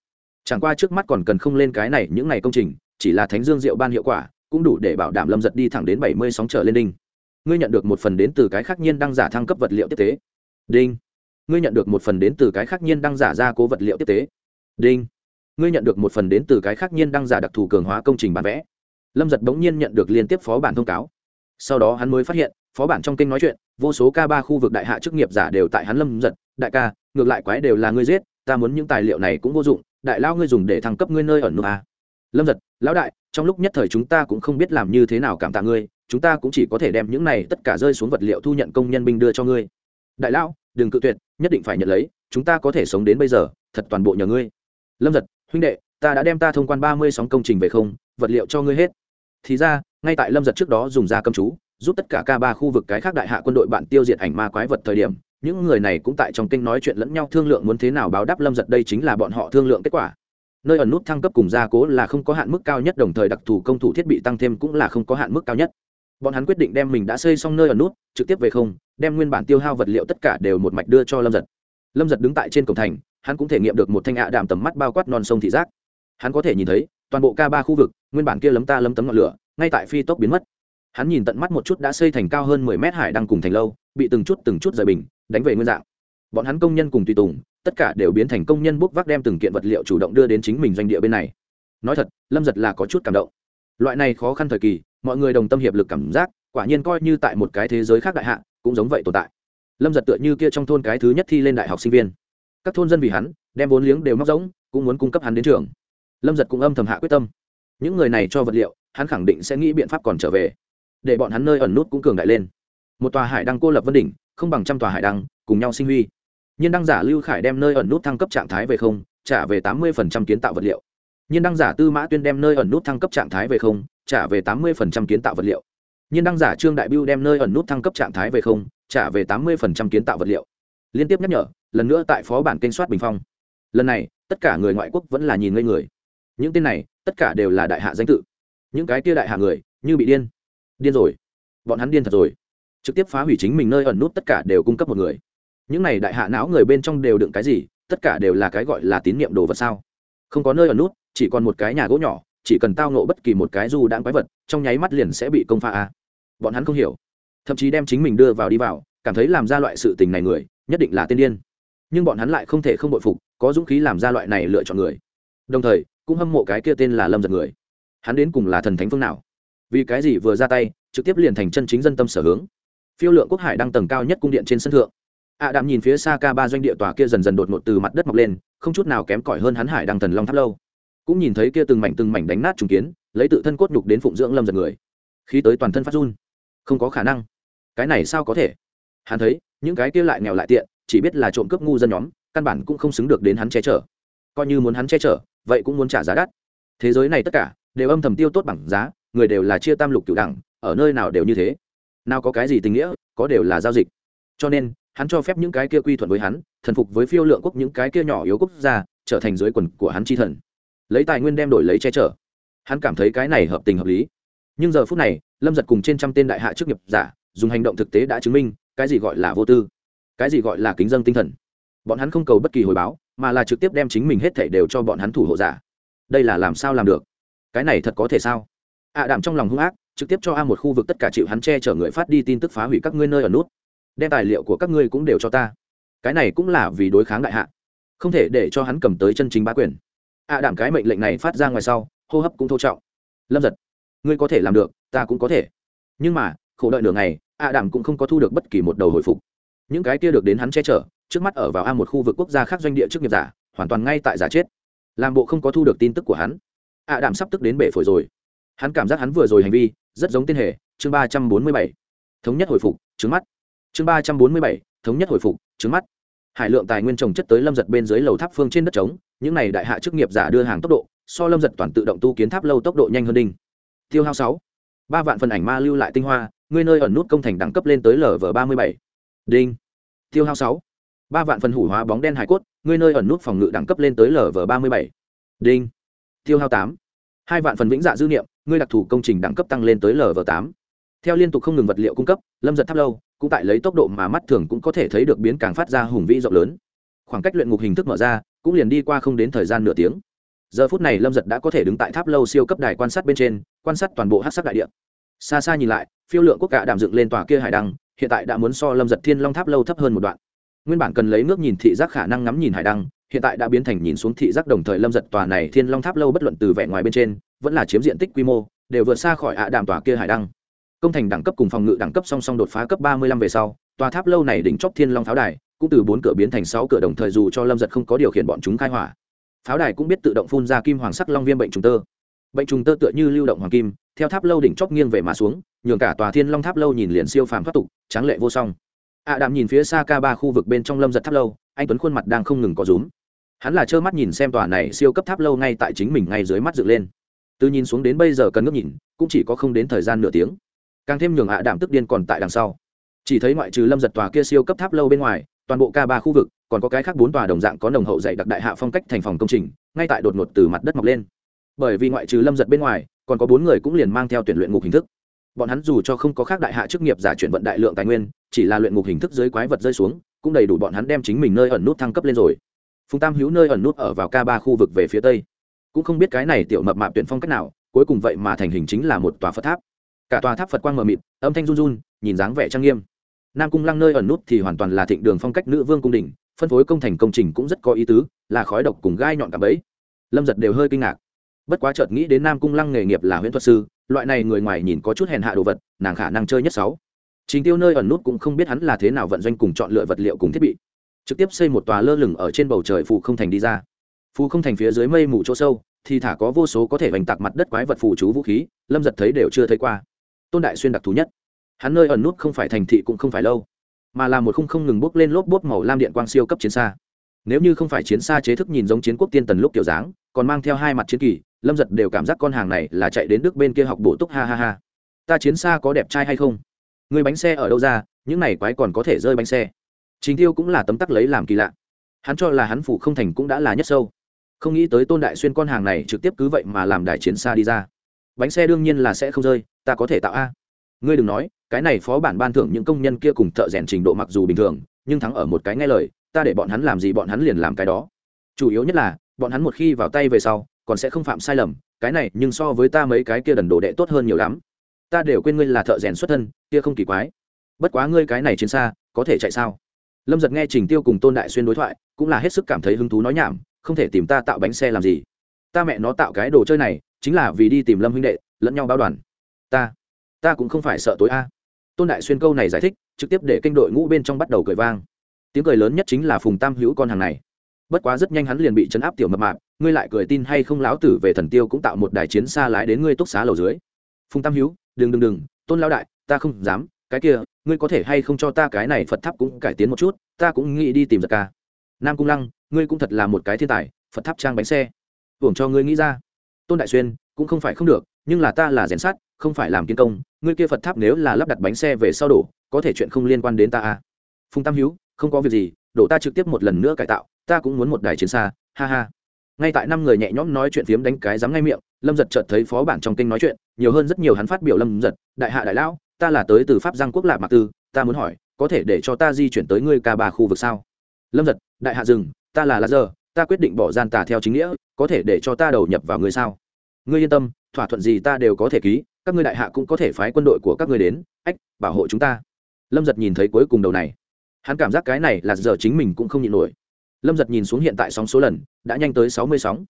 Chẳng qua trước mắt còn cần không lên cái này những ngày công trình, chỉ là thánh dương diệu ban hiệu quả, cũng đủ để bảo đảm lâm giật đi thẳng đến bảy mươi sóng trở lên đinh ngươi nhận được một phần đến từ cái khắc nhiên đăng giả thăng cấp vật liệu tiếp tế. Đinh ngươi nhận được một phần đến từ cái khác nhiên đăng giả ra cố vật liệu tiếp tế. Đinh. Ngươi nhận được một phần đến từ cái khác nhiên đăng giả đặc thù cường hóa công trình bản vẽ. Lâm giật bỗng nhiên nhận được liên tiếp phó bản thông cáo. Sau đó hắn mới phát hiện, phó bản trong kênh nói chuyện, vô số ca ba khu vực đại hạ chức nghiệp giả đều tại hắn lâm giật, đại ca, ngược lại quái đều là ngươi giết, ta muốn những tài liệu này cũng vô dụng, đại lao ngươi dùng để thăng cấp ngươi nơi ở nước a lâm giật, lão đại, trong lúc nhất thời chúng ta cũng không biết làm như thế nào cảm tạ ngươi, chúng ta cũng chỉ có thể đem những này tất cả rơi xuống vật liệu thu nhận công nhân binh đưa cho ngươi. Đại lão đừng cự tuyệt, nhất định phải nhận lấy, chúng ta có thể sống đến bây giờ, thật toàn bộ nhờ ngươi. Lâm giật, huynh đệ, ta đã đem ta thông quan ba mươi sóng công trình về không, vật liệu cho ngươi hết. Thì ra, ngay tại lâm giật trước đó dùng ra cầm chú, giúp tất cả ca ba khu vực cái khác đại hạ quân đội bạn tiêu diệt ảnh ma quái vật thời điểm, những người này cũng tại trong kênh nói chuyện lẫn nhau thương lượng muốn thế nào báo đáp lâm giật đây chính là bọn họ thương lượng kết quả. Nơi ẩn nút thăng cấp cùng gia cố là không có hạn mức cao nhất, đồng thời đặc thù công thủ thiết bị tăng thêm cũng là không có hạn mức cao nhất. Bọn hắn quyết định đem mình đã xây xong nơi ẩn nút, trực tiếp về không đem nguyên bản tiêu hao vật liệu tất cả đều một mạch đưa cho lâm giật lâm giật đứng tại trên cổng thành hắn cũng thể nghiệm được một thanh ạ đạm tầm mắt bao quát non sông thị giác hắn có thể nhìn thấy toàn bộ k ba khu vực nguyên bản kia lấm ta lấm tấm ngọn lửa ngay tại phi tốc biến mất hắn nhìn tận mắt một chút đã xây thành cao hơn mười mét hải đang cùng thành lâu bị từng chút từng chút rời bình đánh về nguyên dạng bọn hắn công nhân cùng tùy tùng tất cả đều biến thành công nhân bốc vác đem từng kiện vật liệu chủ động đưa đến chính mình doanh địa bên này nói thật lâm giật là có chút cảm động loại này khó khăn thời kỳ mọi người đồng tâm hiệp lực cảm giác quả nhiên coi như tại một cái thế giới khác đại hạ cũng giống vậy tồn tại. Lâm giật tựa như kia trong thôn cái thứ nhất thi lên đại học sinh viên. Các thôn dân vì hắn, đem vốn liếng đều móc rỗng, cũng muốn cung cấp hắn đến trường. Lâm giật cũng âm thầm hạ quyết tâm. Những người này cho vật liệu, hắn khẳng định sẽ nghĩ biện pháp còn trở về. Để bọn hắn nơi ẩn nút cũng cường đại lên. Một tòa hải đăng cô lập vân đỉnh, không bằng trăm tòa hải đăng, cùng nhau sinh huy. Nhiên đăng giả lưu khải đem nơi ẩn nút thăng cấp trạng thái về không, trả về tám mươi kiến tạo vật liệu. Nhiên đăng giả tư mã tuyên đem nơi ẩn nút thăng cấp trạng thái về không, trả về tám mươi kiến tạo vật liệu nhiên đăng giả trương đại biêu đem nơi ẩn nút thăng cấp trạng thái về không, trả về tám mươi kiến tạo vật liệu. Liên tiếp nhắc nhở, lần nữa tại phó bản kênh soát bình phong. Lần này, tất cả người ngoại quốc vẫn là nhìn ngây người. Những tên này, tất cả đều là đại hạ danh tự. Những cái kia đại hạ người, như bị điên. Điên rồi. Bọn hắn điên thật rồi. Trực tiếp phá hủy chính mình nơi ẩn nút tất cả đều cung cấp một người. Những này đại hạ não người bên trong đều đựng cái gì, tất cả đều là cái gọi là tín nhiệm đồ vật sao? Không có nơi ẩn nút, chỉ còn một cái nhà gỗ nhỏ, chỉ cần tao nộ bất kỳ một cái du đãng quái vật, trong nháy mắt liền sẽ bị công pha a bọn hắn không hiểu. Thậm chí đem chính mình đưa vào đi vào, cảm thấy làm ra loại sự tình này người, nhất định là tên điên. Nhưng bọn hắn lại không thể không bội phục, có dũng khí làm ra loại này lựa chọn người. Đồng thời, cũng hâm mộ cái kia tên là lâm giật người. Hắn đến cùng là thần thánh phương nào? Vì cái gì vừa ra tay, trực tiếp liền thành chân chính dân tâm sở hướng? Phiêu lượng quốc hải đang tầng cao nhất cung điện trên sân thượng. Ạ à đạm nhìn phía xa ca ba doanh địa tòa kia dần dần đột ngột từ mặt đất mọc lên, không chút nào kém cỏi hơn hắn hải đang thần long tháp lâu. Cũng nhìn thấy kia từng mảnh từng mảnh đánh nát trùng kiến, lấy tự thân cốt nhục đến phụng dưỡng lâm giật người. Khi tới toàn thân phát run không có khả năng. Cái này sao có thể? Hắn thấy, những cái kia lại nghèo lại tiện, chỉ biết là trộm cướp ngu dân nhóm, căn bản cũng không xứng được đến hắn che chở. Coi như muốn hắn che chở, vậy cũng muốn trả giá đắt. Thế giới này tất cả đều âm thầm tiêu tốt bằng giá, người đều là chia tam lục cựu đẳng, ở nơi nào đều như thế. Nào có cái gì tình nghĩa, có đều là giao dịch. Cho nên, hắn cho phép những cái kia quy thuận với hắn, thần phục với phiêu lượng quốc những cái kia nhỏ yếu quốc gia, trở thành dưới quần của hắn chi thần. Lấy tài nguyên đem đổi lấy che chở. Hắn cảm thấy cái này hợp tình hợp lý. Nhưng giờ phút này lâm giật cùng trên trăm tên đại hạ chức nghiệp giả, dùng hành động thực tế đã chứng minh, cái gì gọi là vô tư, cái gì gọi là kính dân tinh thần. Bọn hắn không cầu bất kỳ hồi báo, mà là trực tiếp đem chính mình hết thảy đều cho bọn hắn thủ hộ giả. Đây là làm sao làm được? Cái này thật có thể sao? Ạ à trong lòng hung ác, trực tiếp cho a một khu vực tất cả chịu hắn che chở người phát đi tin tức phá hủy các ngươi nơi ở nút. Đem tài liệu của các ngươi cũng đều cho ta. Cái này cũng là vì đối kháng đại hạ, không thể để cho hắn cầm tới chân chính bá quyền. Ạ à cái mệnh lệnh này phát ra ngoài sau, hô hấp cũng thô trọng. Lâm giật, ngươi có thể làm được ta cũng có thể. Nhưng mà, khổ đợi nửa ngày a đảm cũng không có thu được bất kỳ một đầu hồi phục. Những cái kia được đến hắn che chở, trước mắt ở vào a một khu vực quốc gia khác doanh địa trước nghiệp giả, hoàn toàn ngay tại giả chết. Làm bộ không có thu được tin tức của hắn. A đảm sắp tức đến bể phổi rồi. Hắn cảm giác hắn vừa rồi hành vi, rất giống tên hệ chương ba trăm bốn mươi bảy. Thống nhất hồi phục, trứng mắt. Chương ba trăm bốn mươi bảy, thống nhất hồi phục, trứng mắt. Hải lượng tài nguyên trồng chất tới lâm giật bên dưới lầu tháp phương trên đất trống, những này đại hạ chức nghiệp giả đưa hàng tốc độ, so lâm giật toàn tự động tu kiến tháp lâu tốc độ nhanh hơn đinh. Tiêu hao sáu ba vạn phần ảnh ma lưu lại tinh hoa, ngươi nơi ẩn nút công thành đẳng cấp lên tới lv ba mươi bảy. Đinh. Tiêu hao sáu. Ba vạn phần hủ hóa bóng đen hải cốt, ngươi nơi ẩn nút phòng ngự đẳng cấp lên tới lv ba mươi bảy. Đinh. Tiêu hao tám. Hai vạn phần vĩnh dạ dư niệm, ngươi đặc thù công trình đẳng cấp tăng lên tới lv tám. Theo liên tục không ngừng vật liệu cung cấp, lâm giật tháp lâu, cũng tại lấy tốc độ mà mắt thường cũng có thể thấy được biến càng phát ra hùng vĩ rộng lớn. Khoảng cách luyện ngục hình thức mở ra, cũng liền đi qua không đến thời gian nửa tiếng giờ phút này lâm giật đã có thể đứng tại tháp lâu siêu cấp đài quan sát bên trên quan sát toàn bộ hát sắc đại địa xa xa nhìn lại phiêu lượng quốc cả đảm dựng lên tòa kia hải đăng hiện tại đã muốn so lâm giật thiên long tháp lâu thấp hơn một đoạn nguyên bản cần lấy nước nhìn thị giác khả năng ngắm nhìn hải đăng hiện tại đã biến thành nhìn xuống thị giác đồng thời lâm giật tòa này thiên long tháp lâu bất luận từ vẻ ngoài bên trên vẫn là chiếm diện tích quy mô đều vượt xa khỏi ạ đàm tòa kia hải đăng công thành đẳng cấp cùng phòng ngự đẳng cấp song song đột phá cấp ba mươi lăm về sau tòa tháp lâu này đỉnh chóp thiên long pháo đài cũng từ bốn cửa biến thành sáu cửa đồng thời dù cho lâm giật không có điều khiển bọn chúng khai hỏa pháo đài cũng biết tự động phun ra kim hoàng sắc long viêm bệnh trùng tơ. Bệnh trùng tơ tựa như lưu động hoàng kim, theo tháp lâu đỉnh chóp nghiêng về mà xuống, nhường cả tòa thiên long tháp lâu nhìn liền siêu phàm thoát tục, tráng lệ vô song. Ạ đạm nhìn phía xa ca ba khu vực bên trong lâm giật tháp lâu, anh tuấn khuôn mặt đang không ngừng có rúm. Hắn là trơ mắt nhìn xem tòa này siêu cấp tháp lâu ngay tại chính mình ngay dưới mắt dựng lên. Từ nhìn xuống đến bây giờ cần ngước nhìn, cũng chỉ có không đến thời gian nửa tiếng. Càng thêm nhường ạ đạm tức điên còn tại đằng sau. Chỉ thấy ngoại trừ lâm giật tòa kia siêu cấp tháp lâu bên ngoài, toàn bộ ca ba khu vực còn có cái khác bốn tòa đồng dạng có nồng hậu dạy đặc đại hạ phong cách thành phòng công trình, ngay tại đột ngột từ mặt đất mọc lên. Bởi vì ngoại trừ lâm giật bên ngoài, còn có bốn người cũng liền mang theo tuyển luyện ngục hình thức. Bọn hắn dù cho không có khác đại hạ chức nghiệp giả chuyển vận đại lượng tài nguyên, chỉ là luyện ngục hình thức dưới quái vật rơi xuống, cũng đầy đủ bọn hắn đem chính mình nơi ẩn nút thăng cấp lên rồi. Phùng tam hữu nơi ẩn nút ở vào k ba khu vực về phía tây. Cũng không biết cái này tiểu mập mạp tuyển phong cách nào, cuối cùng vậy mà thành hình chính là một tòa phật tháp. Cả tòa tháp phật quang mờ mịt, âm thanh run run, nhìn dáng vẻ trang nghiêm. Nam cung lăng nơi ẩn nút thì hoàn toàn là thịnh đường phong cách nữ vương cung đình phân phối công thành công trình cũng rất có ý tứ, là khói độc cùng gai nhọn cả bẫy. Lâm giật đều hơi kinh ngạc. Bất quá chợt nghĩ đến nam cung lăng nghề nghiệp là huyễn thuật sư, loại này người ngoài nhìn có chút hèn hạ đồ vật, nàng khả năng chơi nhất sáu. Trình tiêu nơi ẩn nút cũng không biết hắn là thế nào vận doanh cùng chọn lựa vật liệu cùng thiết bị. Trực tiếp xây một tòa lơ lửng ở trên bầu trời phù không thành đi ra. Phù không thành phía dưới mây mù chỗ sâu, thì thả có vô số có thể vành tạc mặt đất quái vật phù chú vũ khí, lâm giật thấy đều chưa thấy qua. Tôn đại xuyên đặc thù nhất. Hắn nơi ẩn nút không phải thành thị cũng không phải lâu mà là một khung không ngừng bốc lên lốp bốp màu lam điện quang siêu cấp chiến xa. Nếu như không phải chiến xa chế thức nhìn giống chiến quốc tiên tần lúc kiểu dáng, còn mang theo hai mặt chiến kỳ, lâm giật đều cảm giác con hàng này là chạy đến đức bên kia học bổ túc, ha ha ha. Ta chiến xa có đẹp trai hay không? Người bánh xe ở đâu ra, những này quái còn có thể rơi bánh xe. Trình tiêu cũng là tấm tắc lấy làm kỳ lạ. Hắn cho là hắn phủ không thành cũng đã là nhất sâu. Không nghĩ tới tôn đại xuyên con hàng này trực tiếp cứ vậy mà làm đại chiến xa đi ra. Bánh xe đương nhiên là sẽ không rơi, ta có thể tạo a ngươi đừng nói, cái này phó bản ban thưởng những công nhân kia cùng thợ rèn trình độ mặc dù bình thường, nhưng thắng ở một cái nghe lời, ta để bọn hắn làm gì bọn hắn liền làm cái đó. Chủ yếu nhất là, bọn hắn một khi vào tay về sau, còn sẽ không phạm sai lầm, cái này nhưng so với ta mấy cái kia đần đồ đệ tốt hơn nhiều lắm. Ta đều quên ngươi là thợ rèn xuất thân, kia không kỳ quái. Bất quá ngươi cái này trên xa, có thể chạy sao? Lâm giật nghe trình tiêu cùng tôn đại xuyên đối thoại, cũng là hết sức cảm thấy hứng thú nói nhảm, không thể tìm ta tạo bánh xe làm gì. Ta mẹ nó tạo cái đồ chơi này, chính là vì đi tìm lâm huynh đệ, lẫn nhau báo đoàn. Ta ta cũng không phải sợ tối a. Tôn đại xuyên câu này giải thích, trực tiếp để kênh đội ngũ bên trong bắt đầu cười vang. Tiếng cười lớn nhất chính là phùng tam hữu con hàng này. Bất quá rất nhanh hắn liền bị chấn áp tiểu mập mạp, ngươi lại cười tin hay không láo tử về thần tiêu cũng tạo một đài chiến xa lái đến ngươi túc xá lầu dưới. Phùng tam hữu, đừng đừng đừng, tôn lão đại, ta không dám, cái kia, ngươi có thể hay không cho ta cái này phật tháp cũng cải tiến một chút, ta cũng nghĩ đi tìm giật ca. Nam cung lăng, ngươi cũng thật là một cái thiên tài, phật tháp trang bánh xe. Hưởng cho ngươi nghĩ ra. Tôn đại xuyên, cũng không phải không được, nhưng là ta là rèn sát không phải làm kiến công, ngươi kia phật tháp nếu là lắp đặt bánh xe về sau đổ, có thể chuyện không liên quan đến ta à? Phùng tam hữu không có việc gì, đổ ta trực tiếp một lần nữa cải tạo, ta cũng muốn một đài chiến xa, ha ha. Ngay tại năm người nhẹ nhõm nói chuyện phiếm đánh cái dám ngay miệng, lâm giật chợt thấy phó bản trong kinh nói chuyện, nhiều hơn rất nhiều hắn phát biểu lâm giật, đại hạ đại lão, ta là tới từ pháp giang quốc lạc mạc tư, ta muốn hỏi, có thể để cho ta di chuyển tới ngươi ca ba khu vực sao? Lâm giật, đại hạ rừng ta là lá giờ ta quyết định bỏ gian tà theo chính nghĩa, có thể để cho ta đầu nhập vào ngươi sao? Ngươi yên tâm, thỏa thuận gì ta đều có thể ký các ngươi đại hạ cũng có thể phái quân đội của các ngươi đến, ách, bảo hộ chúng ta. Lâm giật nhìn thấy cuối cùng đầu này. Hắn cảm giác cái này là giờ chính mình cũng không nhịn nổi. Lâm giật nhìn xuống hiện tại sóng số lần, đã nhanh tới sáu mươi sóng.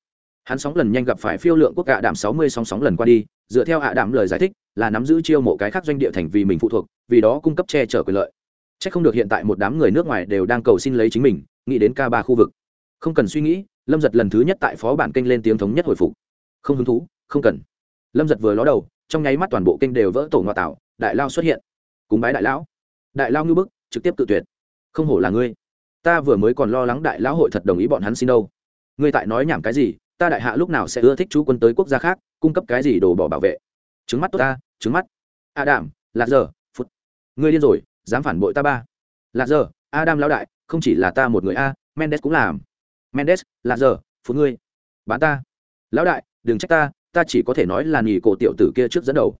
Hắn sóng lần nhanh gặp phải phiêu lượng quốc ạ đảm sáu mươi sóng sóng lần qua đi, dựa theo hạ đảm lời giải thích, là nắm giữ chiêu mộ cái khác doanh địa thành vì mình phụ thuộc, vì đó cung cấp che chở quyền lợi. C h ắ c không được hiện tại một đám người nước ngoài đều đang cầu xin lấy chính mình, nghĩ đến k ba khu vực. Không cần suy nghĩ, lâm giật lần thứ nhất tại phó bản kênh lên tiếng thống nhất hồi phục. Không hứng thú, không cần. Lâm giật vừa ló đầu trong nháy mắt toàn bộ kênh đều vỡ tổ ngoại tạo, đại lao xuất hiện. Cúng bái đại lão. Đại lao ngư bức, trực tiếp tự tuyệt. Không hổ là ngươi. Ta vừa mới còn lo lắng đại lão hội thật đồng ý bọn hắn xin đâu. Ngươi tại nói nhảm cái gì, ta đại hạ lúc nào sẽ ưa thích chú quân tới quốc gia khác, cung cấp cái gì đồ bỏ bảo vệ. Trứng mắt tốt ta, trứng mắt. A đảm lạc giờ phút ngươi điên rồi, dám phản bội ta ba. Lạc giờ adam lão đại, không chỉ là ta một người a, mendes cũng làm. Mendes, lạc giờ phút ngươi. Bán ta. Lão đại, đừng trách ta ta chỉ có thể nói là nghỉ cổ tiểu tử kia trước dẫn đầu.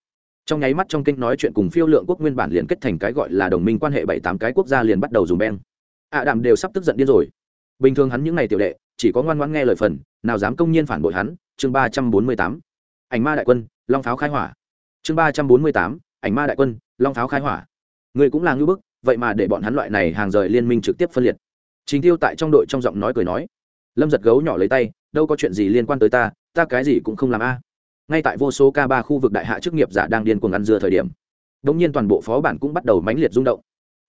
Trong nháy mắt trong kinh nói chuyện cùng phiêu lượng quốc nguyên bản liền kết thành cái gọi là đồng minh quan hệ bảy tám cái quốc gia liền bắt đầu dùng beng. Ạ đàm đều sắp tức giận điên rồi. Bình thường hắn những ngày tiểu đệ, chỉ có ngoan ngoãn nghe lời phần, nào dám công nhiên phản bội hắn. Chương ba trăm bốn mươi tám. Ảnh ma đại quân, long pháo khai hỏa. Chương ba trăm bốn mươi tám. Ảnh ma đại quân, long pháo khai hỏa. Người cũng là ngưỡng bức, vậy mà để bọn hắn loại này hàng rời liên minh trực tiếp phân liệt. Trình tiêu tại trong đội trong giọng nói cười nói. Lâm giật gấu nhỏ lấy tay, đâu có chuyện gì liên quan tới ta ta cái gì cũng không làm a. Ngay tại vô số k ba khu vực đại hạ chức nghiệp giả đang điên cuồng ăn dưa thời điểm đ ỗ n g nhiên toàn bộ phó bản cũng bắt đầu mãnh liệt rung động.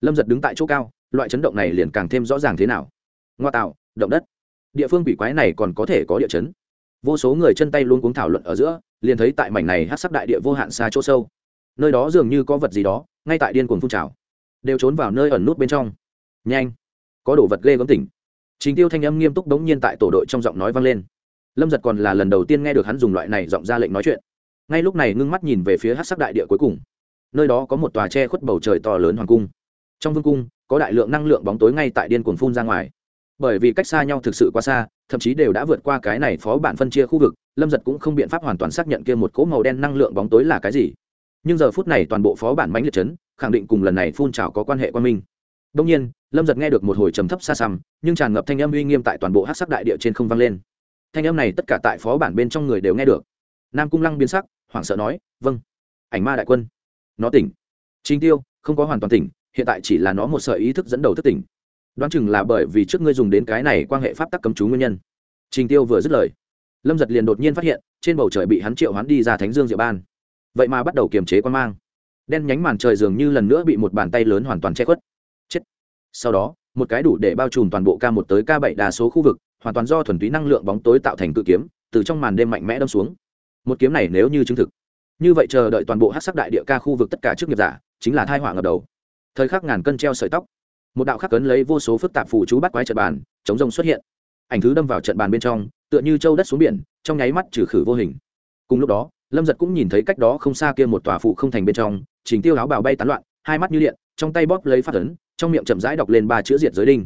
Lâm giật đứng tại chỗ cao, loại chấn động này liền càng thêm rõ ràng thế nào. Ngoa tạo, động đất. Địa phương quỷ quái này còn có thể có địa chấn. Vô số người chân tay luôn cuống thảo luận ở giữa, liền thấy tại mảnh này hát sắc đại địa vô hạn xa chỗ sâu. Nơi đó dường như có vật gì đó, ngay tại điên cuồng phun trào, đều trốn vào nơi ẩn nút bên trong. Nhanh, có đồ vật ghê gớm tỉnh. Trình tiêu thanh âm nghiêm túc đống nhiên tại tổ đội trong giọng nói vang lên lâm giật còn là lần đầu tiên nghe được hắn dùng loại này giọng ra lệnh nói chuyện. Ngay lúc này ngưng mắt nhìn về phía hát sắc đại địa cuối cùng. Nơi đó có một tòa tre khuất bầu trời to lớn hoàng cung. Trong vương cung, có đại lượng năng lượng bóng tối ngay tại điên cuồng phun ra ngoài. Bởi vì cách xa nhau thực sự quá xa, thậm chí đều đã vượt qua cái này phó bản phân chia khu vực, lâm giật cũng không biện pháp hoàn toàn xác nhận kia một cỗ màu đen năng lượng bóng tối là cái gì. Nhưng giờ phút này toàn bộ phó bản mãnh liệt chấn, khẳng định cùng lần này phun trào có quan hệ quan minh. Đông nhiên, lâm giật nghe được một hồi trầm thấp xa xăm, nhưng tràn ngập thanh âm uy nghiêm tại toàn bộ hát sắc đại địa trên không vang lên thanh âm này tất cả tại phó bản bên trong người đều nghe được. Nam cung lăng biến sắc, hoảng sợ nói vâng ảnh ma đại quân. Nó tỉnh. Chính tiêu, không có hoàn toàn tỉnh, hiện tại chỉ là nó một sợi ý thức dẫn đầu thức tỉnh. Đoán chừng là bởi vì trước ngươi dùng đến cái này quan hệ pháp tắc cấm chú nguyên nhân. Trình tiêu vừa dứt lời, lâm giật liền đột nhiên phát hiện, trên bầu trời bị hắn triệu hoán đi ra thánh dương diệu ban. Vậy mà bắt đầu kiềm chế quan mang. Đen nhánh màn trời dường như lần nữa bị một bàn tay lớn hoàn toàn che khuất. Chết. Sau đó, một cái đủ để bao trùm toàn bộ k một tới k bảy đa số khu vực hoàn toàn do thuần túy năng lượng bóng tối tạo thành cự kiếm, từ trong màn đêm mạnh mẽ đâm xuống. Một kiếm này nếu như chứng thực, như vậy chờ đợi toàn bộ hát sắc đại địa ca khu vực tất cả trước nghiệp giả, chính là thai họa ngập đầu. Thời khắc ngàn cân treo sợi tóc, một đạo khắc cấn lấy vô số phức tạp phù chú bắt quái trận bàn, chống rông xuất hiện. Ảnh thứ đâm vào trận bàn bên trong, tựa như châu đất xuống biển, trong nháy mắt trừ khử vô hình. Cùng lúc đó, lâm giật cũng nhìn thấy cách đó không xa kia một tòa phụ không thành bên trong chính tiêu áo bào bay tán loạn, hai mắt như điện, trong tay bóp lấy phát ấn, trong miệng chậm rãi đọc lên ba chữ diệt giới đinh.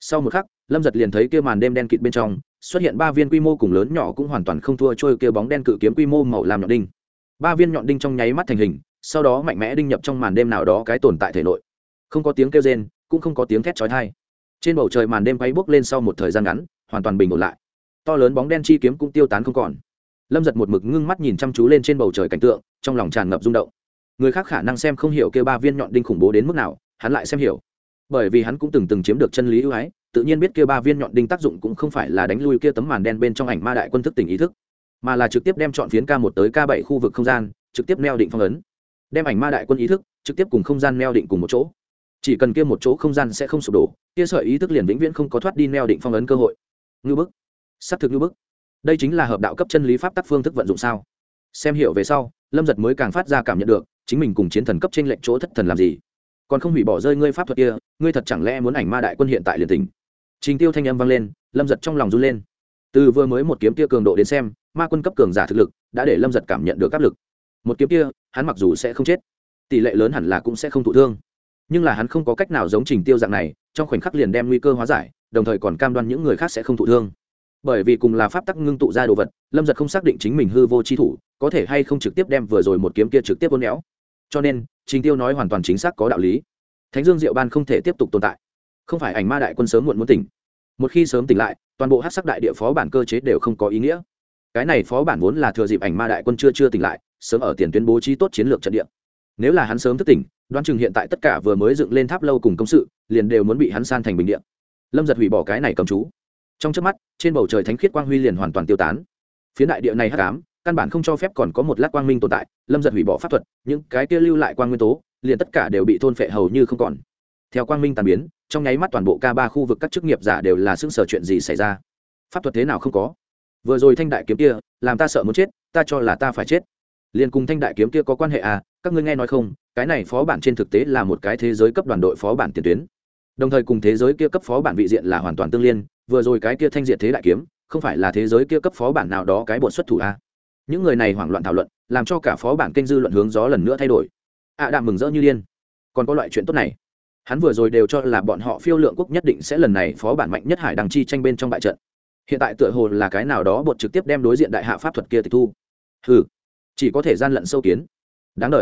Sau một khắc lâm giật liền thấy kia màn đêm đen kịt bên trong, xuất hiện ba viên quy mô cùng lớn nhỏ cũng hoàn toàn không thua trôi kia bóng đen cự kiếm quy mô màu làm nhọn đinh. Ba viên nhọn đinh trong nháy mắt thành hình, sau đó mạnh mẽ đinh nhập trong màn đêm nào đó cái tồn tại thể nội. Không có tiếng kêu rên, cũng không có tiếng thét chói tai. Trên bầu trời màn đêm bay bốc lên sau một thời gian ngắn, hoàn toàn bình ổn lại. To lớn bóng đen chi kiếm cũng tiêu tán không còn. Lâm giật một mực ngưng mắt nhìn chăm chú lên trên bầu trời cảnh tượng, trong lòng tràn ngập rung động. Người khác khả năng xem không hiểu kêu ba viên nhọn đinh khủng bố đến mức nào, hắn lại xem hiểu. Bởi vì hắn cũng từng từng chiếm được chân lý ưu ái tự nhiên biết kia ba viên nhọn đinh tác dụng cũng không phải là đánh lui kia tấm màn đen bên trong ảnh ma đại quân thức tỉnh ý thức, mà là trực tiếp đem chọn phiến k một tới k bảy khu vực không gian, trực tiếp neo định phong ấn. Đem ảnh ma đại quân ý thức trực tiếp cùng không gian neo định cùng một chỗ. Chỉ cần kia một chỗ không gian sẽ không sụp đổ, kia sợi ý thức liền vĩnh viễn không có thoát đi neo định phong ấn cơ hội. Ngư bức. S c thực ngư bức. Đây chính là hợp đạo cấp chân lý pháp tắc phương thức vận dụng sao? Xem hiểu về sau, lâm giật mới càng phát ra cảm nhận được, chính mình cùng chiến thần cấp trên lệnh chỗ thất thần làm gì. Còn không hủy bỏ rơi ngươi pháp thuật kia, ngươi thật chẳng lẽ muốn ảnh ma đại quân hiện tại liền tình trình tiêu thanh âm vang lên, lâm giật trong lòng run lên. Từ vừa mới một kiếm kia cường độ đến xem, ma quân cấp cường giả thực lực đã để lâm giật cảm nhận được áp lực. Một kiếm kia, hắn mặc dù sẽ không chết, tỷ lệ lớn hẳn là cũng sẽ không thụ thương. Nhưng là hắn không có cách nào giống trình tiêu dạng này, trong khoảnh khắc liền đem nguy cơ hóa giải, đồng thời còn cam đoan những người khác sẽ không thụ thương. Bởi vì cùng là pháp tắc ngưng tụ ra đồ vật, lâm giật không xác định chính mình hư vô chi thủ, có thể hay không trực tiếp đem vừa rồi một kiếm kia trực tiếp vốn éo. Cho nên, trình tiêu nói hoàn toàn chính xác có đạo lý. Thánh dương diệu ban không thể tiếp tục tồn tại không phải ảnh ma đại quân sớm muộn muốn tỉnh. Một khi sớm tỉnh lại, toàn bộ hát sắc đại địa phó bản cơ chế đều không có ý nghĩa. Cái này phó bản vốn là thừa dịp ảnh ma đại quân chưa chưa tỉnh lại, sớm ở tiền tuyến bố trí tốt chiến lược trận địa. Nếu là hắn sớm thức tỉnh, đoán chừng hiện tại tất cả vừa mới dựng lên tháp lâu cùng công sự, liền đều muốn bị hắn san thành bình điện lâm giật hủy bỏ cái này cầm chú. Trong trước mắt, trên bầu trời thánh khiết quang huy liền hoàn toàn tiêu tán. Phía đại địa này hắc ám, căn bản không cho phép còn có một lát quang minh tồn tại, lâm giật hủy bỏ pháp thuật, những cái kia lưu lại quang nguyên tố, liền tất cả đều bị thôn phệ hầu như không còn. Theo quang minh tàn biến trong nháy mắt toàn bộ k ba khu vực các chức nghiệp giả đều là xứng sở chuyện gì xảy ra. Pháp thuật thế nào không có? Vừa rồi thanh đại kiếm kia, làm ta sợ muốn chết, ta cho là ta phải chết. Liền cùng thanh đại kiếm kia có quan hệ à? Các ngươi nghe nói không? Cái này phó bản trên thực tế là một cái thế giới cấp đoàn đội phó bản tiền tuyến. Đồng thời cùng thế giới kia cấp phó bản vị diện là hoàn toàn tương liên, vừa rồi cái kia thanh diện thế đại kiếm, không phải là thế giới kia cấp phó bản nào đó cái bột xuất thủ a những người này hoảng loạn thảo luận, làm cho cả phó bản kênh dư luận hướng gió lần nữa thay đổi. Ạ à đạm mừng rỡ như điên. Còn có loại chuyện tốt này hắn vừa rồi đều cho là bọn họ phiêu lượng quốc nhất định sẽ lần này phó bản mạnh nhất hải đăng chi tranh bên trong bại trận. Hiện tại tựa hồ là cái nào đó bột trực tiếp đem đối diện đại hạ pháp thuật kia tịch thu. Ừ chỉ có thể gian lận sâu kiến. Đáng đ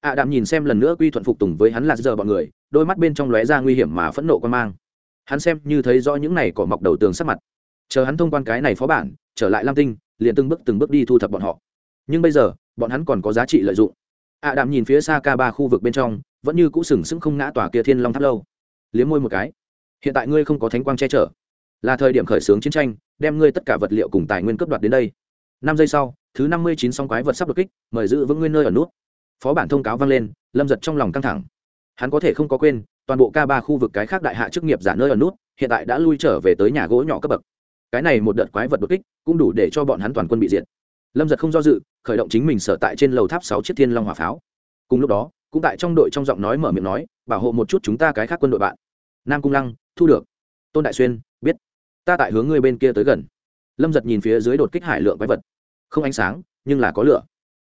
ạ đạm nhìn xem lần nữa quy thuận phục tùng với hắn là giờ bọn người, đôi mắt bên trong lóe ra nguy hiểm mà phẫn nộ quan mang. Hắn xem như thấy rõ những này cỏ mọc đầu tường sắc mặt. Chờ hắn thông quan cái này phó bản, trở lại lam tinh, liền từng bước từng bước đi thu thập bọn họ. Nhưng bây giờ, bọn hắn còn có giá trị lợi dụng ạ đạm nhìn phía xa ca ba khu vực bên trong, vẫn như cũ sừng sững không ngã tòa kia thiên long tháp lâu. Liếm môi một cái. Hiện tại ngươi không có thánh quang che chở. Là thời điểm khởi xướng chiến tranh, đem ngươi tất cả vật liệu cùng tài nguyên cấp đoạt đến đây. Năm giây sau, thứ năm mươi chín song quái vật sắp đột kích, mời giữ vững nguyên nơi ở nút. Phó bản thông cáo vang lên, lâm giật trong lòng căng thẳng. Hắn có thể không có quên, toàn bộ k ba khu vực cái khác đại hạ chức nghiệp giả nơi ở nút, hiện tại đã lui trở về tới nhà gỗ nhỏ cấp bậc. Cái này một đợt quái vật đột kích, cũng đủ để cho bọn hắn toàn quân bị diệt lâm giật không do dự, khởi động chính mình sở tại trên lầu tháp sáu chiếc thiên long hỏa pháo. Cùng lúc đó, cũng tại trong đội trong giọng nói mở miệng nói, bảo hộ một chút chúng ta cái khác quân đội bạn. Nam cung lăng, thu được. Tôn đại xuyên, biết. Ta tại hướng ngươi bên kia tới gần. Lâm giật nhìn phía dưới đột kích hải lượng quái vật. Không ánh sáng, nhưng là có lửa.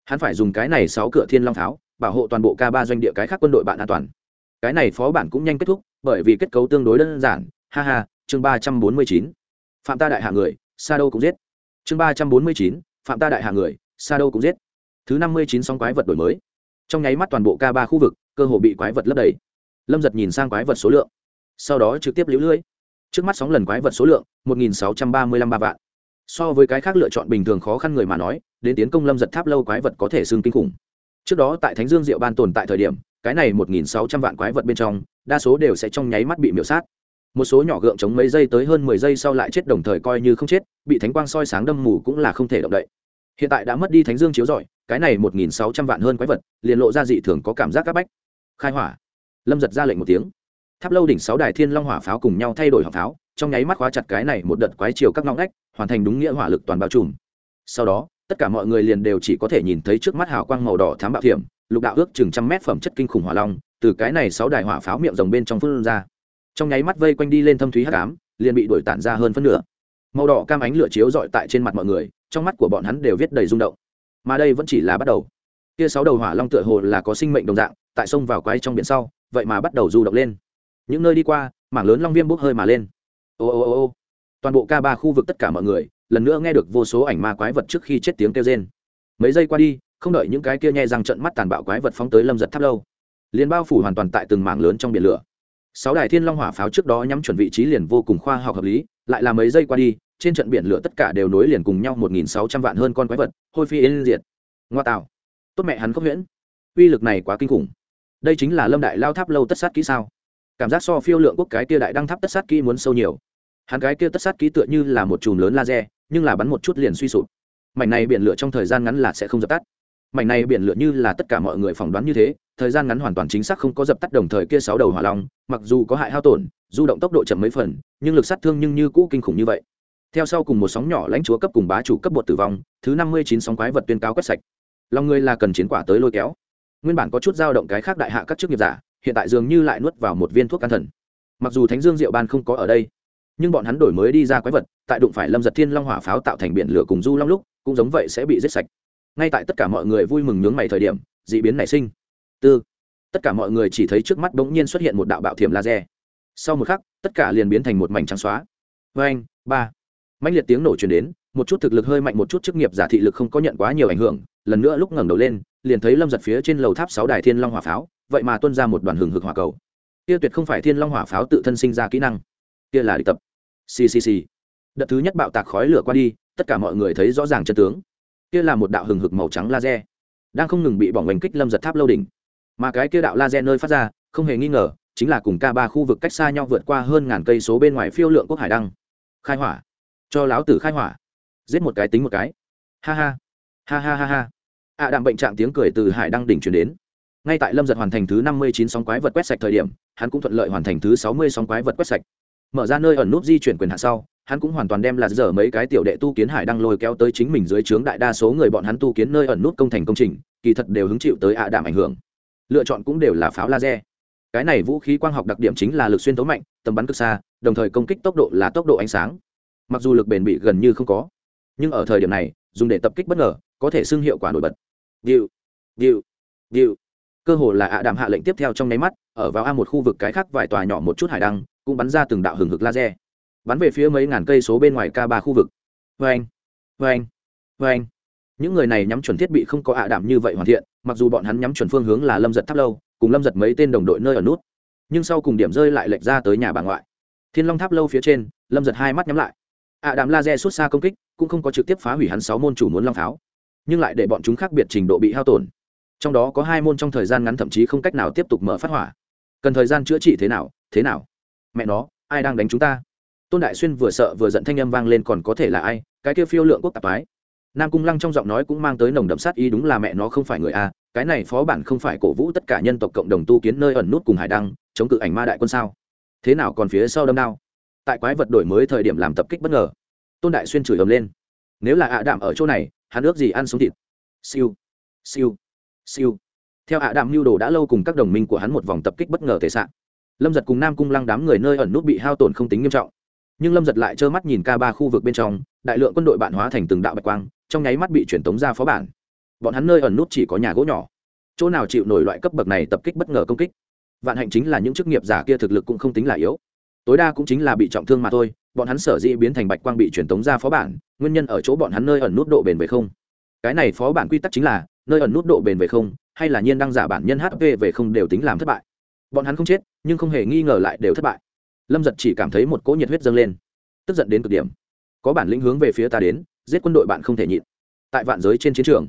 Hắn phải dùng cái này sáu cửa thiên long tháo bảo hộ toàn bộ k ba doanh địa cái khác quân đội bạn an toàn. Cái này phó bản cũng nhanh kết thúc, bởi vì kết cấu tương đối đơn giản. Ha ha, chương ba trăm bốn mươi chín. Phạm ta đại hạ người, sa đâu cũng giết. Chương ba trăm bốn mươi chín phạm ta đại hạ người, sa đâu cũng giết. Thứ năm mươi chín sóng quái vật đổi mới. Trong nháy mắt toàn bộ k ba khu vực, cơ hồ bị quái vật lấp đầy. Lâm giật nhìn sang quái vật số lượng, sau đó trực tiếp lũ lưỡi trước mắt sóng lần quái vật số lượng, một nghìn sáu trăm ba mươi lăm ba vạn. So với cái khác lựa chọn bình thường khó khăn người mà nói, đến tiến công lâm giật tháp lâu quái vật có thể xương kinh khủng. Trước đó tại thánh dương diệu ban tồn tại thời điểm, cái này một nghìn sáu trăm vạn quái vật bên trong, đa số đều sẽ trong nháy mắt bị miễu sát một số nhỏ gượng chống mấy giây tới hơn mười giây sau lại chết đồng thời coi như không chết, bị thánh quang soi sáng đâm mù cũng là không thể động đậy. Hiện tại đã mất đi thánh dương chiếu rọi, cái này một nghìn sáu trăm vạn hơn quái vật, liền lộ ra dị thường có cảm giác c áp bách. Khai hỏa. Lâm giật ra lệnh một tiếng. Tháp lâu đỉnh sáu đài thiên long hỏa pháo cùng nhau thay đổi hỏa pháo, trong nháy mắt khóa chặt cái này một đợt quái chiều các ngõ ngách, hoàn thành đúng nghĩa hỏa lực toàn bao trùm. Sau đó, tất cả mọi người liền đều chỉ có thể nhìn thấy trước mắt hào quang màu đỏ thám bạo thiểm, lục đạo ước chừng trăm mét phẩm chất kinh khủng hỏa long, từ cái này sáu đài hỏa pháo miệng rồng bên trong phương ra trong nháy mắt vây quanh đi lên thâm thúy hắc ám, liền bị đuổi tản ra hơn phân nửa. Màu đỏ cam ánh lửa chiếu rọi tại trên mặt mọi người, trong mắt của bọn hắn đều viết đầy rung động. Mà đây vẫn chỉ là bắt đầu. Kia sáu đầu hỏa long tựa hồ là có sinh mệnh đồng dạng, tại sông vào quái trong biển sau, vậy mà bắt đầu du động lên. Những nơi đi qua, mảng lớn long viêm bốc hơi mà lên. Ô ô ô ô. Toàn bộ ca ba khu vực tất cả mọi người, lần nữa nghe được vô số ảnh ma quái vật trước khi chết tiếng kêu rên. Mấy giây qua đi, không đợi những cái kia nhẹ răng trận mắt tàn bạo quái vật phóng tới lâm giật tháp lâu, liền bao phủ hoàn toàn tại từng mảng lớn trong biển lửa sáu đài thiên long hỏa pháo trước đó nhắm chuẩn vị trí liền vô cùng khoa học hợp lý, lại là mấy giây qua đi, trên trận biển lửa tất cả đều nối liền cùng nhau một nghìn sáu trăm vạn hơn con quái vật, hôi phi yên diệt. Ngoa tạo. Tốt mẹ hắn khốc huyễn uy lực này quá kinh khủng. Đây chính là lâm đại lao tháp lâu tất sát kỹ sao? Cảm giác so phiêu lượng quốc cái kia đại đăng tháp tất sát kỹ muốn sâu nhiều. Hắn cái kia tất sát kỹ tựa như là một chùm lớn laser, nhưng là bắn một chút liền suy sụp. Mảnh này biển lửa trong thời gian ngắn là sẽ không dập tắt mảnh này biển lửa như là tất cả mọi người phỏng đoán như thế, thời gian ngắn hoàn toàn chính xác không có dập tắt đồng thời kia sáu đầu hỏa long, mặc dù có hại hao tổn, du động tốc độ chậm mấy phần, nhưng lực sát thương nhưng như cũ kinh khủng như vậy. Theo sau cùng một sóng nhỏ lãnh chúa cấp cùng bá chủ cấp bột tử vong, thứ năm mươi chín sóng quái vật tuyên cáo quét sạch. Lòng người là cần chiến quả tới lôi kéo. Nguyên bản có chút dao động cái khác đại hạ các chức nghiệp giả, hiện tại dường như lại nuốt vào một viên thuốc can thần. Mặc dù thánh dương diệu ban không có ở đây, nhưng bọn hắn đổi mới đi ra quái vật, tại đụng phải lâm giật thiên long hỏa pháo tạo thành biển lửa cùng du long lúc, cũng giống vậy sẽ bị giết sạch ngay tại tất cả mọi người vui mừng nhướng mày thời điểm, d ị biến nảy sinh. Tư. Tất cả mọi người chỉ thấy trước mắt bỗng nhiên xuất hiện một đạo bạo thiểm laser. Sau một khắc, tất cả liền biến thành một mảnh trắng xóa. Vê anh ba. Mạnh liệt tiếng nổ chuyển đến, một chút thực lực hơi mạnh, một chút chức nghiệp giả thị lực không có nhận quá nhiều ảnh hưởng. Lần nữa lúc ngẩng đầu lên, liền thấy lâm giật phía trên lầu tháp sáu đài thiên long hỏa pháo, vậy mà tuân ra một đoàn hừng hực hỏa cầu. Kia tuyệt không phải thiên long hỏa pháo tự thân sinh ra kỹ năng. Kia là địch tập. Ccc đợt thứ nhất bạo tạc khói lửa qua đi, tất cả mọi người thấy rõ ràng chân tướng kia là một đạo hừng hực màu trắng laser, đang không ngừng bị bỏng bành kích lâm giật tháp lâu đỉnh. Mà cái kia đạo laser nơi phát ra, không hề nghi ngờ, chính là cùng k ba khu vực cách xa nhau vượt qua hơn ngàn cây số bên ngoài phiêu lượng quốc hải đăng. Khai hỏa. Cho láo tử khai hỏa. Giết một cái tính một cái. Ha ha. Ha ha ha ha. Ạ đạm bệnh trạng tiếng cười từ hải đăng đỉnh chuyển đến. Ngay tại lâm giật hoàn thành thứ năm mươi chín sóng quái vật quét sạch thời điểm, hắn cũng thuận lợi hoàn thành thứ sáu mươi sóng quái vật quét sạch. Mở ra nơi ẩn nút di chuyển quyền hạ sau hắn cũng hoàn toàn đem là dở mấy cái tiểu đệ tu kiến hải đăng lôi kéo tới chính mình dưới trướng đại đa số người bọn hắn tu kiến nơi ẩn nút công thành công trình, kỳ thật đều hứng chịu tới ạ đạm ảnh hưởng. Lựa chọn cũng đều là pháo laser. Cái này vũ khí quang học đặc điểm chính là lực xuyên tấu mạnh, tầm bắn cực xa, đồng thời công kích tốc độ là tốc độ ánh sáng. Mặc dù lực bền bị gần như không có, nhưng ở thời điểm này, dùng để tập kích bất ngờ, có thể xưng hiệu quả nổi bật. Điệu điệu điệu. Cơ hồ là ạ đạm hạ lệnh tiếp theo trong nháy mắt, ở vào a một khu vực cái khác vài tòa nhỏ một chút hải đăng, cũng bắn ra từng đạo hừng hực laser bắn về phía mấy ngàn cây số bên ngoài k ba khu vực. Vê anh vê anh vê anh những người này nhắm chuẩn thiết bị không có ạ đảm như vậy hoàn thiện, mặc dù bọn hắn nhắm chuẩn phương hướng là lâm giật tháp lâu, cùng lâm giật mấy tên đồng đội nơi ở nút. Nhưng sau cùng điểm rơi lại lệch ra tới nhà bà ngoại. Thiên long tháp lâu phía trên, lâm giật hai mắt nhắm lại. Ạ đảm laser xuất xa công kích, cũng không có trực tiếp phá hủy hắn sáu môn chủ muốn long pháo nhưng lại để bọn chúng khác biệt trình độ bị hao tổn. Trong đó có hai môn trong thời gian ngắn thậm chí không cách nào tiếp tục mở phát hỏa. Cần thời gian chữa trị thế nào thế nào? Mẹ nó, ai đang đánh chúng ta? Tôn đại xuyên vừa sợ vừa giận thanh âm vang lên còn có thể là ai, cái kia phiêu lượng quốc tạp ái. Nam cung lăng trong giọng nói cũng mang tới nồng đậm sát ý, đúng là mẹ nó không phải người a, cái này phó bản không phải cổ vũ tất cả nhân tộc cộng đồng tu kiến nơi ẩn nút cùng hải đăng, chống cự ảnh ma đại quân sao? Thế nào còn phía sau đâm đao? Tại quái vật đổi mới thời điểm làm tập kích bất ngờ. Tôn đại xuyên chửi ầm lên. Nếu là ạ đạm ở chỗ này, hắn ước gì ăn sống thịt? Siêu. Siêu. Siêu. Theo ạ đạm mưu đồ đã lâu cùng các đồng minh của hắn một vòng tập kích bất ngờ thể sạn lâm giật cùng nam cung lăng đám người nơi ẩn nút bị hao tổn không tính nghiêm trọng nhưng lâm giật lại trơ mắt nhìn ca ba khu vực bên trong, đại lượng quân đội bạn hóa thành từng đạo bạch quang, trong nháy mắt bị truyền tống ra phó bản. Bọn hắn nơi ẩn nút chỉ có nhà gỗ nhỏ. Chỗ nào chịu nổi loại cấp bậc này tập kích bất ngờ công kích. Vạn hạnh chính là những chức nghiệp giả kia thực lực cũng không tính là yếu. Tối đa cũng chính là bị trọng thương mà thôi, bọn hắn sở dĩ biến thành bạch quang bị truyền tống ra phó bản, nguyên nhân ở chỗ bọn hắn nơi ẩn nút độ bền về không. Cái này phó bản quy tắc chính là, nơi ẩn nút độ bền về không, hay là nhiên đăng giả bản nhân hp về không đều tính làm thất bại. Bọn hắn không chết, nhưng không hề nghi ngờ lại đều thất bại lâm giật chỉ cảm thấy một cỗ nhiệt huyết dâng lên, tức giận đến cực điểm. Có bản lĩnh hướng về phía ta đến, giết quân đội bạn không thể nhịn. Tại vạn giới trên chiến trường,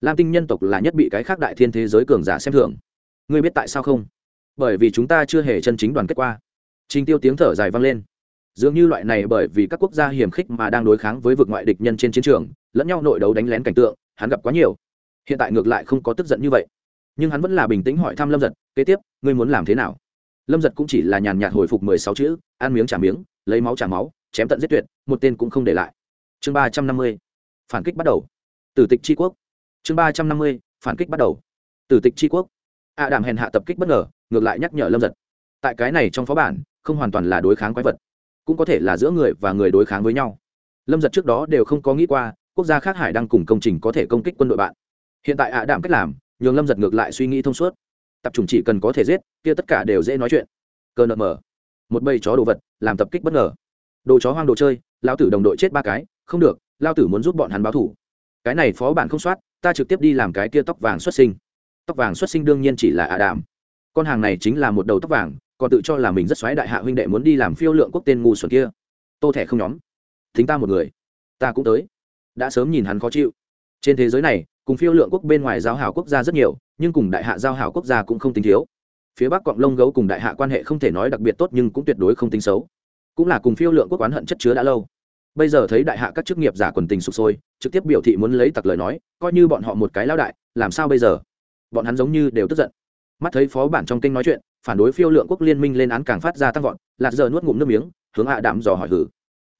lam tinh nhân tộc là nhất bị cái khác đại thiên thế giới cường giả xem thường. Ngươi biết tại sao không? Bởi vì chúng ta chưa hề chân chính đoàn kết qua. Trình tiêu tiếng thở dài vang lên. Dường như loại này bởi vì các quốc gia hiểm khích mà đang đối kháng với vực ngoại địch nhân trên chiến trường, lẫn nhau nội đấu đánh lén cảnh tượng, hắn gặp quá nhiều. Hiện tại ngược lại không có tức giận như vậy. Nhưng hắn vẫn là bình tĩnh hỏi thăm lâm giật, kế tiếp, ngươi muốn làm thế nào? Lâm giật cũng chỉ là nhàn nhạt hồi phục mười sáu chữ, ăn miếng trả miếng, lấy máu trả máu, chém tận giết tuyệt, một tên cũng không để lại. Chương ba trăm năm mươi, phản kích bắt đầu. Tử tịch tri quốc. Chương ba trăm năm mươi, phản kích bắt đầu. Tử tịch tri quốc. A đàm hèn hạ tập kích bất ngờ, ngược lại nhắc nhở lâm giật. Tại cái này trong phó bản, không hoàn toàn là đối kháng quái vật, cũng có thể là giữa người và người đối kháng với nhau. Lâm giật trước đó đều không có nghĩ qua, quốc gia khác hải đang cùng công trình có thể công kích quân đội bạn. Hiện tại ạ đảm cách làm, nhường lâm giật ngược lại suy nghĩ thông suốt tập trung chỉ cần có thể giết, kia tất cả đều dễ nói chuyện. Cơ nợ mở. Một bầy chó đồ vật, làm tập kích bất ngờ. Đồ chó hoang đồ chơi lao tử đồng đội chết ba cái, không được lao tử muốn giúp bọn hắn báo thủ cái này phó bản không soát, ta trực tiếp đi làm cái kia tóc vàng xuất sinh. Tóc vàng xuất sinh đương nhiên chỉ là ả đàm con hàng này chính là một đầu tóc vàng, còn tự cho là mình rất xoáy đại hạ huynh đệ muốn đi làm phiêu lượng quốc tên ngu xuẩn kia. Tô thẻ không nhóm. Thính ta một người. Ta cũng tới. Đã sớm nhìn hắn khó chịu. Trên thế giới này cùng phiêu lượng quốc bên ngoài giao hảo quốc gia rất nhiều, nhưng cùng đại hạ giao hảo quốc gia cũng không tính thiếu. Phía bắc cọng lông gấu cùng đại hạ quan hệ không thể nói đặc biệt tốt nhưng cũng tuyệt đối không tính xấu. Cũng là cùng phiêu lượng quốc oán hận chất chứa đã lâu. Bây giờ thấy đại hạ các chức nghiệp giả quần tình sụp sôi, trực tiếp biểu thị muốn lấy tặc lời nói, coi như bọn họ một cái lao đại, làm sao bây giờ? Bọn hắn giống như đều tức giận. Mắt thấy phó bản trong kênh nói chuyện, phản đối phiêu lượng quốc liên minh lên án càng phát ra tăng vọt, lạt giờ nuốt ngụm nước miếng, hướng hạ đảm dò hỏi hử.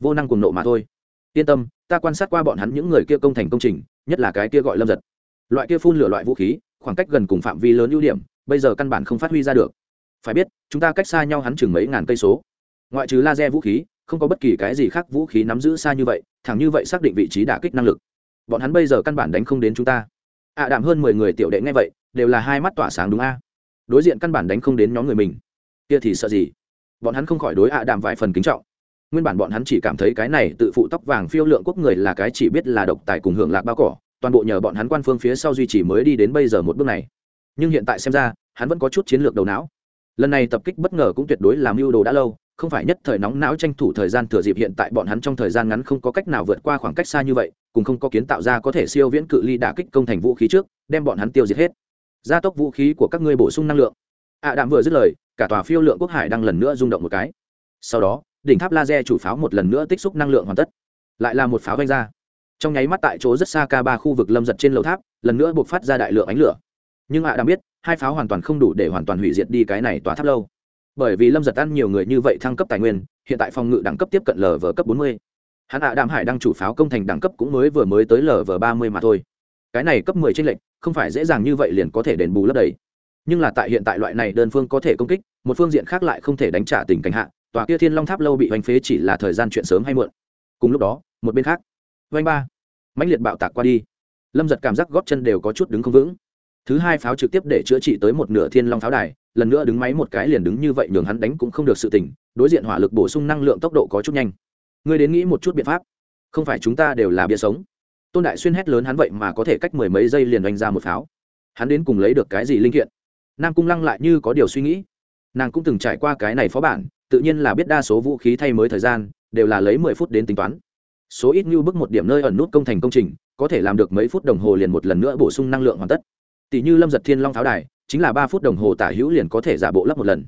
Vô năng cùng nộ mà thôi yên tâm ta quan sát qua bọn hắn những người kia công thành công trình nhất là cái kia gọi lâm giật. Loại kia phun lửa loại vũ khí khoảng cách gần cùng phạm vi lớn ưu điểm bây giờ căn bản không phát huy ra được. Phải biết chúng ta cách xa nhau hắn chừng mấy ngàn cây số. Ngoại trừ laser vũ khí không có bất kỳ cái gì khác vũ khí nắm giữ xa như vậy thẳng như vậy xác định vị trí đả kích năng lực. Bọn hắn bây giờ căn bản đánh không đến chúng ta. Ạ à, đạm hơn mười người tiểu đệ nghe vậy đều là hai mắt tỏa sáng đúng a? Đối diện căn bản đánh không đến nhóm người mình. Kia thì sợ gì? Bọn hắn không khỏi đối ạ à đạm vài phần kính trọng nguyên bản bọn hắn chỉ cảm thấy cái này tự phụ tóc vàng phiêu lượng quốc người là cái chỉ biết là độc tài cùng hưởng lạc bao cỏ, toàn bộ nhờ bọn hắn quan phương phía sau duy trì mới đi đến bây giờ một bước này. Nhưng hiện tại xem ra, hắn vẫn có chút chiến lược đầu não. Lần này tập kích bất ngờ cũng tuyệt đối làm mưu đồ đã lâu, không phải nhất thời nóng não tranh thủ thời gian thừa dịp hiện tại bọn hắn trong thời gian ngắn không có cách nào vượt qua khoảng cách xa như vậy, cùng không có kiến tạo ra có thể siêu viễn cự ly đả kích công thành vũ khí trước, đem bọn hắn tiêu diệt hết. Gia tốc vũ khí của các ngươi bổ sung năng lượng. Ạ à đạm vừa dứt lời, cả tòa phiêu lượng quốc hải đang lần nữa rung động một cái. Sau đó đỉnh tháp laser chủ pháo một lần nữa tích xúc năng lượng hoàn tất. Lại là một pháo vanh ra. Trong nháy mắt tại chỗ rất xa ca ba khu vực lâm giật trên lầu tháp, lần nữa buộc phát ra đại lượng ánh lửa. Nhưng ạ à biết, hai pháo hoàn toàn không đủ để hoàn toàn hủy diệt đi cái này tòa tháp lâu. Bởi vì lâm giật ăn nhiều người như vậy thăng cấp tài nguyên, hiện tại phòng ngự đẳng cấp tiếp cận lv cấp bốn mươi. Hắn ạ à đàm hải đang chủ pháo công thành đẳng cấp cũng mới vừa mới tới lv ba mươi mà thôi. Cái này cấp mười trên lệnh không phải dễ dàng như vậy liền có thể đền bù lấp đầy. Nhưng là tại hiện tại loại này đơn phương có thể công kích, một phương diện khác lại không thể đánh trả tình cảnh hạ tòa kia thiên long tháp lâu bị hoành phế chỉ là thời gian chuyện sớm hay muộn. Cùng lúc đó, một bên khác vanh ba, mãnh liệt bạo tạc qua đi. Lâm giật cảm giác góp chân đều có chút đứng không vững. Thứ hai pháo trực tiếp để chữa trị tới một nửa thiên long pháo đài, lần nữa đứng máy một cái liền đứng như vậy nhường hắn đánh cũng không được sự tỉnh, đối diện hỏa lực bổ sung năng lượng tốc độ có chút nhanh. Ngươi đến nghĩ một chút biện pháp. Không phải chúng ta đều là bia sống. Tôn đại xuyên hét lớn hắn vậy mà có thể cách mười mấy giây liền đánh ra một pháo. Hắn đến cùng lấy được cái gì linh kiện? Nam cung lăng lại như có điều suy nghĩ. Nàng cũng từng trải qua cái này phó bản tự nhiên là biết đa số vũ khí thay mới thời gian, đều là lấy mười phút đến tính toán. Số ít như bức một điểm nơi ẩn nút công thành công trình, có thể làm được mấy phút đồng hồ liền một lần nữa bổ sung năng lượng hoàn tất. Tỷ như lâm giật thiên long pháo đài, chính là ba phút đồng hồ tả hữu liền có thể giả bộ lắp một lần.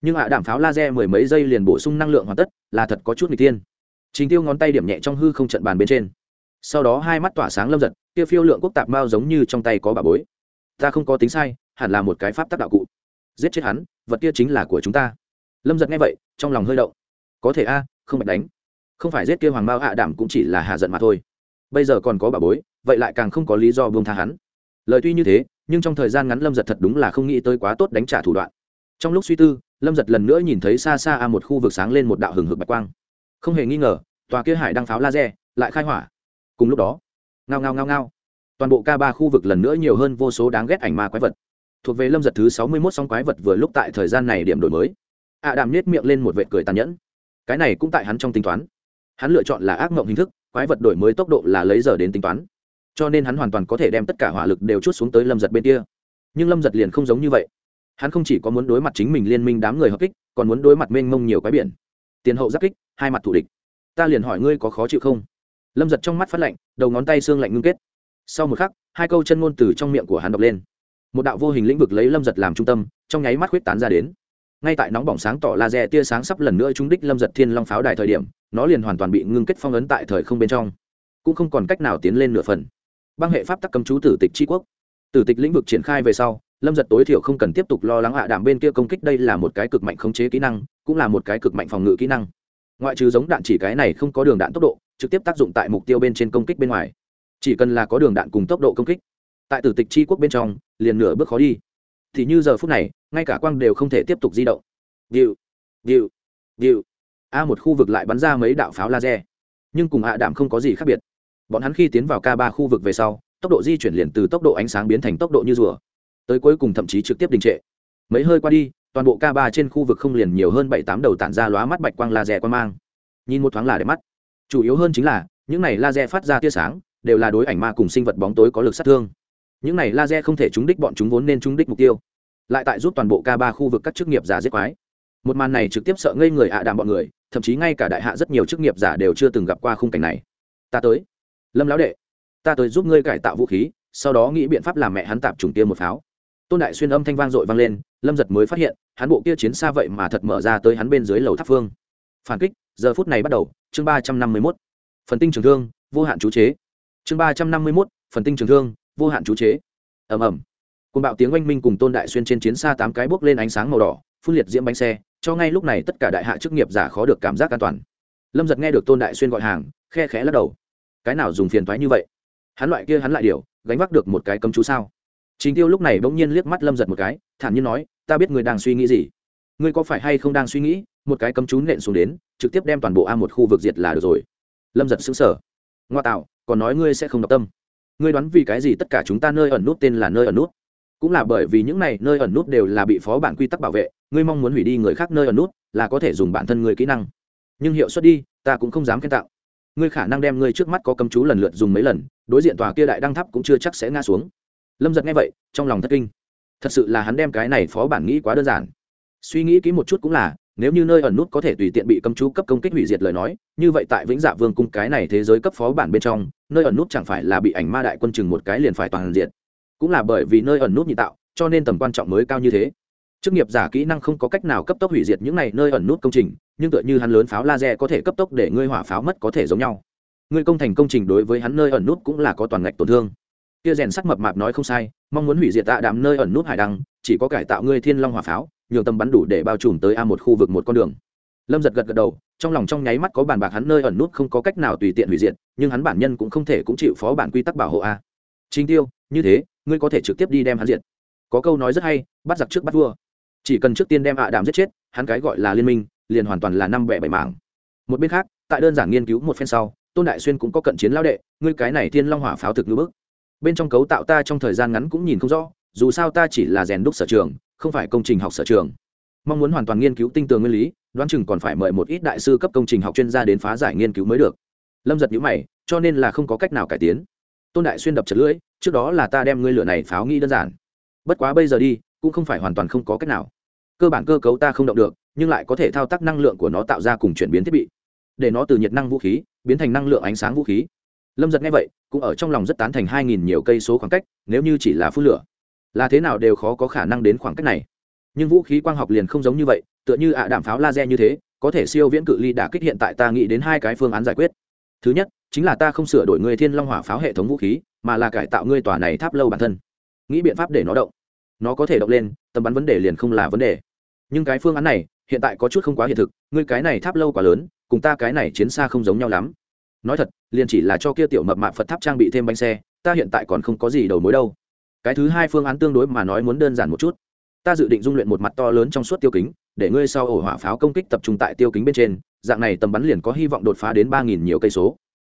Nhưng ạ đảm pháo laser mười mấy giây liền bổ sung năng lượng hoàn tất, là thật có chút n tiên trình tiêu ngón tay điểm nhẹ trong hư không trận bàn bên trên. Sau đó hai mắt tỏa sáng lâm giật, kia phiêu lượng quốc tạp mao giống như trong tay có bà bối. Ta không có tính sai, hẳn là một cái pháp tác đạo cụ. Giết chết hắn, vật kia chính là của chúng ta lâm giật nghe vậy trong lòng hơi động có thể a không bạch đánh không phải giết kia hoàng mao hạ đảm cũng chỉ là hạ giận mà thôi bây giờ còn có bà bối vậy lại càng không có lý do buông tha hắn lời tuy như thế nhưng trong thời gian ngắn lâm giật thật đúng là không nghĩ tới quá tốt đánh trả thủ đoạn trong lúc suy tư lâm giật lần nữa nhìn thấy xa xa a một khu vực sáng lên một đạo hừng hực bạch quang không hề nghi ngờ tòa kia hải đang pháo laser lại khai hỏa cùng lúc đó ngao ngao ngao ngao toàn bộ k ba khu vực lần nữa nhiều hơn vô số đáng ghét ảnh ma quái vật thuộc về lâm giật thứ sáu mươi mốt song quái vật vừa lúc tại thời gian này điểm đổi mới ạ à đàm nết miệng lên một vệ cười tàn nhẫn. Cái này cũng tại hắn trong tính toán. Hắn lựa chọn là ác mộng hình thức, quái vật đổi mới tốc độ là lấy giờ đến tính toán. Cho nên hắn hoàn toàn có thể đem tất cả hỏa lực đều chút xuống tới lâm giật bên kia. Nhưng lâm giật liền không giống như vậy. Hắn không chỉ có muốn đối mặt chính mình liên minh đám người hợp kích, còn muốn đối mặt mênh mông nhiều cái biển. Tiền hậu giáp kích, hai mặt thủ địch. Ta liền hỏi ngươi có khó chịu không? Lâm giật trong mắt phát lạnh, đầu ngón tay xương lạnh ngưng kết. Sau một khắc, hai câu chân ngôn từ trong miệng của hắn đọc lên. Một đạo vô hình lĩnh vực lấy lâm giật làm trung tâm, trong nháy mắt khuyết tán ra đến ngay tại nóng bỏng sáng tỏ laser tia sáng sắp lần nữa trúng đích lâm giật thiên long pháo đài thời điểm, nó liền hoàn toàn bị ngưng kết phong ấn tại thời không bên trong. Cũng không còn cách nào tiến lên nửa phần. Băng hệ pháp tắc cấm chú tử tịch tri quốc. Tử tịch lĩnh vực triển khai về sau, lâm giật tối thiểu không cần tiếp tục lo lắng hạ đảm bên kia công kích đây là một cái cực mạnh khống chế kỹ năng, cũng là một cái cực mạnh phòng ngự kỹ năng. Ngoại trừ giống đạn chỉ cái này không có đường đạn tốc độ, trực tiếp tác dụng tại mục tiêu bên trên công kích bên ngoài. Chỉ cần là có đường đạn cùng tốc độ công kích, tại tử tịch tri quốc bên trong, liền nửa bước khó đi thì như giờ phút này, ngay cả quang đều không thể tiếp tục di động. Điệu điệu điệu. A một khu vực lại bắn ra mấy đạo pháo laser. Nhưng cùng hạ đảm không có gì khác biệt. Bọn hắn khi tiến vào k ba khu vực về sau, tốc độ di chuyển liền từ tốc độ ánh sáng biến thành tốc độ như rùa. Tới cuối cùng thậm chí trực tiếp đình trệ. Mấy hơi qua đi, toàn bộ k ba trên khu vực không liền nhiều hơn bảy tám đầu tản ra lóa mắt bạch quang laser quan mang. Nhìn một thoáng là đẹp mắt. Chủ yếu hơn chính là, những này laser phát ra tia sáng, đều là đối ảnh ma cùng sinh vật bóng tối có lực sát thương những này laser không thể trúng đích, bọn chúng vốn nên trúng đích mục tiêu. Lại tại giúp toàn bộ k ba khu vực các chức nghiệp giả giết quái. Một màn này trực tiếp sợ ngây người ạ à đàm bọn người, thậm chí ngay cả đại hạ rất nhiều chức nghiệp giả đều chưa từng gặp qua khung cảnh này. Ta tới. Lâm lão đệ, ta tới giúp ngươi cải tạo vũ khí, sau đó nghĩ biện pháp làm mẹ hắn tạp trùng tiêm một pháo. Tôn đại xuyên âm thanh vang dội vang lên, lâm giật mới phát hiện, hắn bộ kia chiến xa vậy mà thật mở ra tới hắn bên dưới lầu tháp phương. Phản kích, giờ phút này bắt đầu, chương ba trăm năm mươi mốt. Phần tinh trường thương, vô hạn chú chế. Chương ba trăm năm mươi mốt, phần tinh trường thương vô hạn chú chế. Ầm ầm. Cùng bạo tiếng oanh minh cùng tôn đại xuyên trên chiến xa tám cái bốc lên ánh sáng màu đỏ, phun liệt diễm bánh xe, cho ngay lúc này tất cả đại hạ chức nghiệp giả khó được cảm giác an toàn. Lâm giật nghe được tôn đại xuyên gọi hàng, khe khẽ lắc đầu. Cái nào dùng phiền thoái như vậy? Hắn loại kia hắn lại điều, gánh vác được một cái cấm chú sao? Chính tiêu lúc này bỗng nhiên liếc mắt lâm giật một cái, thản nhiên nói, ta biết người đang suy nghĩ gì. Ngươi có phải hay không đang suy nghĩ, một cái cấm chú nện xuống đến, trực tiếp đem toàn bộ a một khu vực diệt là được rồi. Lâm giật xứng sở ngoa tạo, còn nói ngươi sẽ không đọc tâm ngươi đoán vì cái gì tất cả chúng ta nơi ẩn nút tên là nơi ẩn nút? Cũng là bởi vì những này nơi ẩn nút đều là bị phó bản quy tắc bảo vệ, ngươi mong muốn hủy đi người khác nơi ẩn nút là có thể dùng bản thân người kỹ năng. Nhưng hiệu suất đi, ta cũng không dám khen tạo. Ngươi khả năng đem ngươi trước mắt có cấm chú lần lượt dùng mấy lần, đối diện tòa kia đại đăng tháp cũng chưa chắc sẽ ngã xuống. Lâm giật nghe vậy, trong lòng thất kinh. Thật sự là hắn đem cái này phó bản nghĩ quá đơn giản. Suy nghĩ kỹ một chút cũng là nếu như nơi ẩn nút có thể tùy tiện bị cấm chú cấp công kích hủy diệt lời nói, như vậy tại vĩnh dạ vương cung cái này thế giới cấp phó bản bên trong, nơi ẩn nút chẳng phải là bị ảnh ma đại quân chừng một cái liền phải toàn diện. Cũng là bởi vì nơi ẩn nút nhị tạo, cho nên tầm quan trọng mới cao như thế. Chức nghiệp giả kỹ năng không có cách nào cấp tốc hủy diệt những này nơi ẩn nút công trình, nhưng tựa như hắn lớn pháo laser có thể cấp tốc để ngươi hỏa pháo mất có thể giống nhau. Ngươi công thành công trình đối với hắn nơi ẩn nút cũng là có toàn ngạch tổn thương. Kia rèn sắc mập mạp nói không sai, mong muốn hủy diệt tạ đạm nơi ẩn nút hải đăng, chỉ có cải tạo ngươi thiên long hỏa pháo nhường tầm bắn đủ để bao trùm tới a một khu vực một con đường. Lâm giật gật gật đầu, trong lòng trong nháy mắt có bàn bạc hắn nơi ẩn nút không có cách nào tùy tiện hủy diệt, nhưng hắn bản nhân cũng không thể cũng chịu phó bản quy tắc bảo hộ a. Chính tiêu, như thế, ngươi có thể trực tiếp đi đem hắn diệt. Có câu nói rất hay, bắt giặc trước bắt vua. Chỉ cần trước tiên đem ạ đàm giết chết, hắn cái gọi là liên minh, liền hoàn toàn là năm bẻ bảy mảng. Một bên khác, tại đơn giản nghiên cứu một phen sau, tôn đại xuyên cũng có cận chiến lao đệ, ngươi cái này thiên long hỏa pháo thực ngữ bức. Bên trong cấu tạo ta trong thời gian ngắn cũng nhìn không rõ, dù sao ta chỉ là rèn đúc sở trường không phải công trình học sở trường. Mong muốn hoàn toàn nghiên cứu tinh tường nguyên lý, đoán chừng còn phải mời một ít đại sư cấp công trình học chuyên gia đến phá giải nghiên cứu mới được. Lâm giật nhữ mày, cho nên là không có cách nào cải tiến. Tôn đại xuyên đập chật lưỡi, trước đó là ta đem ngươi lửa này pháo nghĩ đơn giản. Bất quá bây giờ đi, cũng không phải hoàn toàn không có cách nào. Cơ bản cơ cấu ta không động được, nhưng lại có thể thao tác năng lượng của nó tạo ra cùng chuyển biến thiết bị. Để nó từ nhiệt năng vũ khí, biến thành năng lượng ánh sáng vũ khí. Lâm giật nghe vậy, cũng ở trong lòng rất tán thành hai nghìn nhiều cây số khoảng cách, nếu như chỉ là phun lửa là thế nào đều khó có khả năng đến khoảng cách này. Nhưng vũ khí quang học liền không giống như vậy, tựa như ạ à đạm pháo laser như thế, có thể siêu viễn cự ly đã kích hiện tại ta nghĩ đến hai cái phương án giải quyết. Thứ nhất, chính là ta không sửa đổi người thiên long hỏa pháo hệ thống vũ khí, mà là cải tạo ngươi tòa này tháp lâu bản thân. Nghĩ biện pháp để nó động. Nó có thể động lên, tầm bắn vấn đề liền không là vấn đề. Nhưng cái phương án này, hiện tại có chút không quá hiện thực, ngươi cái này tháp lâu quá lớn, cùng ta cái này chiến xa không giống nhau lắm. Nói thật, liền chỉ là cho kia tiểu mập mạp phật tháp trang bị thêm bánh xe, ta hiện tại còn không có gì đầu mối đâu cái thứ hai phương án tương đối mà nói muốn đơn giản một chút. Ta dự định dung luyện một mặt to lớn trong suốt tiêu kính, để ngươi sau ổ hỏa pháo công kích tập trung tại tiêu kính bên trên, dạng này tầm bắn liền có hy vọng đột phá đến ba nghìn nhiều cây số.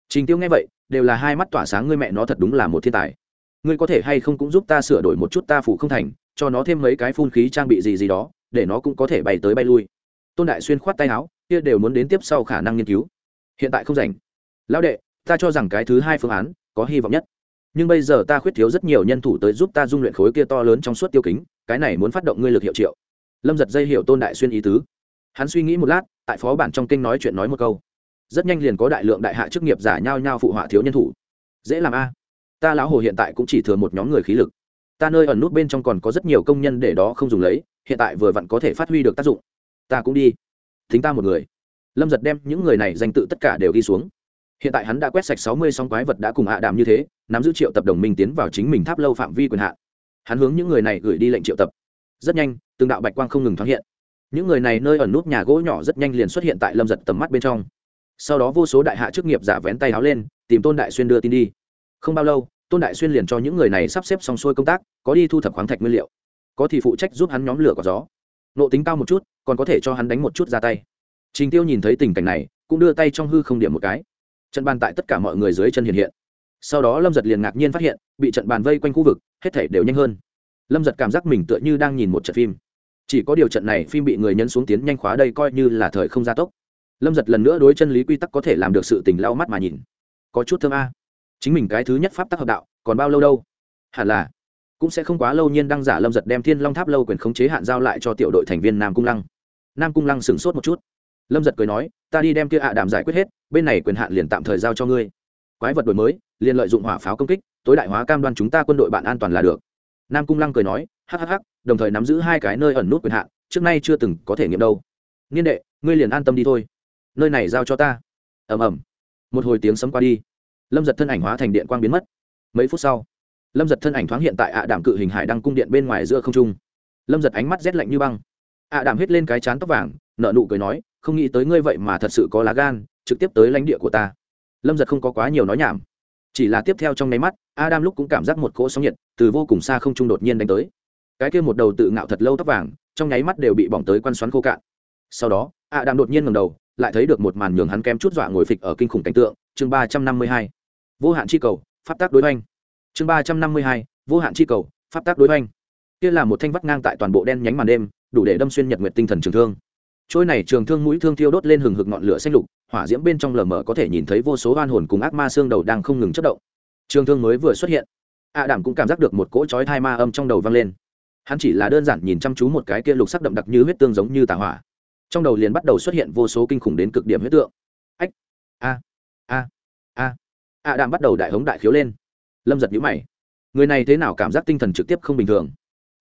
Trình tiêu nghe vậy, đều là hai mắt tỏa sáng, ngươi mẹ nó thật đúng là một thiên tài. Ngươi có thể hay không cũng giúp ta sửa đổi một chút ta phủ không thành, cho nó thêm mấy cái phun khí trang bị gì gì đó, để nó cũng có thể bay tới bay lui. Tôn đại xuyên khoát tay áo, kia đều muốn đến tiếp sau khả năng nghiên cứu. Hiện tại không rảnh. Lão đệ, ta cho rằng cái thứ hai phương án có hy vọng nhất nhưng bây giờ ta khuyết thiếu rất nhiều nhân thủ tới giúp ta dung luyện khối kia to lớn trong suốt tiêu kính, cái này muốn phát động ngươi lực hiệu triệu. Lâm giật dây hiệu tôn đại xuyên ý tứ. Hắn suy nghĩ một lát, tại phó bản trong kinh nói chuyện nói một câu. Rất nhanh liền có đại lượng đại hạ chức nghiệp giả nhao nhao phụ họa thiếu nhân thủ. Dễ làm a. Ta lão hồ hiện tại cũng chỉ thừa một nhóm người khí lực. Ta nơi ẩn nút bên trong còn có rất nhiều công nhân để đó không dùng lấy, hiện tại vừa vặn có thể phát huy được tác dụng. Ta cũng đi. Thính ta một người. Lâm giật đem những người này danh tự tất cả đều ghi xuống hiện tại hắn đã quét sạch sáu mươi song quái vật đã cùng hạ đàm như thế, nắm giữ triệu tập đồng minh tiến vào chính mình tháp lâu phạm vi quyền hạn. Hắn hướng những người này gửi đi lệnh triệu tập. Rất nhanh, từng đạo bạch quang không ngừng thoáng hiện. Những người này nơi ẩn nút nhà gỗ nhỏ rất nhanh liền xuất hiện tại lâm giật tầm mắt bên trong. Sau đó vô số đại hạ chức nghiệp giả vén tay háo lên, tìm tôn đại xuyên đưa tin đi. Không bao lâu, tôn đại xuyên liền cho những người này sắp xếp xong xuôi công tác, có đi thu thập khoáng thạch nguyên liệu. Có thì phụ trách giúp hắn nhóm lửa có gió. Nộ tính cao một chút, còn có thể cho hắn đánh một chút ra tay. Trình tiêu nhìn thấy tình cảnh này, cũng đưa tay trong hư không điểm một cái trận bàn tại tất cả mọi người dưới chân hiện hiện. Sau đó lâm giật liền ngạc nhiên phát hiện, bị trận bàn vây quanh khu vực, hết thể đều nhanh hơn. Lâm giật cảm giác mình tựa như đang nhìn một trận phim. Chỉ có điều trận này phim bị người nhân xuống tiến nhanh khóa đây coi như là thời không gia tốc. Lâm giật lần nữa đối chân lý quy tắc có thể làm được sự tình lau mắt mà nhìn. Có chút thơm a. Chính mình cái thứ nhất pháp tắc hợp đạo, còn bao lâu đâu? Hẳn là cũng sẽ không quá lâu nhiên đăng giả lâm giật đem thiên long tháp lâu quyền khống chế hạn giao lại cho tiểu đội thành viên nam cung lăng. Nam cung lăng sửng sốt một chút lâm giật cười nói, ta đi đem kia hạ đàm giải quyết hết, bên này quyền hạn liền tạm thời giao cho ngươi. Quái vật đổi mới, liền lợi dụng hỏa pháo công kích, tối đại hóa cam đoan chúng ta quân đội bạn an toàn là được. Nam cung lăng cười nói hhh đồng thời nắm giữ hai cái nơi ẩn nút quyền hạn, trước nay chưa từng có thể nghiệm đâu. Niên đệ, ngươi liền an tâm đi thôi. Nơi này giao cho ta. Ầm ầm. Một hồi tiếng sấm qua đi. Lâm giật thân ảnh hóa thành điện quang biến mất. Mấy phút sau, lâm giật thân ảnh thoáng hiện tại ạ đảm cự hình hải đăng cung điện bên ngoài giữa không trung. Lâm giật ánh mắt rét lạnh như băng. Ạ đảm hết lên cái chán tóc vàng nợ nụ cười nói không nghĩ tới ngươi vậy mà thật sự có lá gan, trực tiếp tới lãnh địa của ta. Lâm giật không có quá nhiều nói nhảm. Chỉ là tiếp theo trong nháy mắt, adam lúc cũng cảm giác một cỗ sóng nhiệt từ vô cùng xa không trung đột nhiên đánh tới. Cái kia một đầu tự ngạo thật lâu tóc vàng, trong nháy mắt đều bị bỏng tới quan xoắn khô cạn. Sau đó, adam đột nhiên ngầm đầu, lại thấy được một màn nhường hắn kém chút dọa ngồi phịch ở kinh khủng cảnh tượng, chương ba trăm năm mươi hai. Vô hạn chi cầu, pháp tác đối oanh chương ba trăm năm mươi hai, vô hạn chi cầu, pháp tác đối oanh kia là một thanh vắt ngang tại toàn bộ đen nhánh màn đêm, đủ để đâm xuyên nhật nguyệt tinh thần trường thương trôi này trường thương mũi thương thiêu đốt lên hừng hực ngọn lửa xanh lục, hỏa diễm bên trong lờ mờ có thể nhìn thấy vô số oan hồn cùng ác ma xương đầu đang không ngừng chất động. Trường thương mới vừa xuất hiện, a đảm cũng cảm giác được một cỗ chói thai ma âm trong đầu vang lên. Hắn chỉ là đơn giản nhìn chăm chú một cái kia lục sắc đậm đặc như huyết tương giống như tà hỏa. Trong đầu liền bắt đầu xuất hiện vô số kinh khủng đến cực điểm huyết tượng. Ách! A! A! A! A đảm bắt đầu đại hống đại khiếu lên. Lâm giật nhũ mày. Người này thế nào cảm giác tinh thần trực tiếp không bình thường?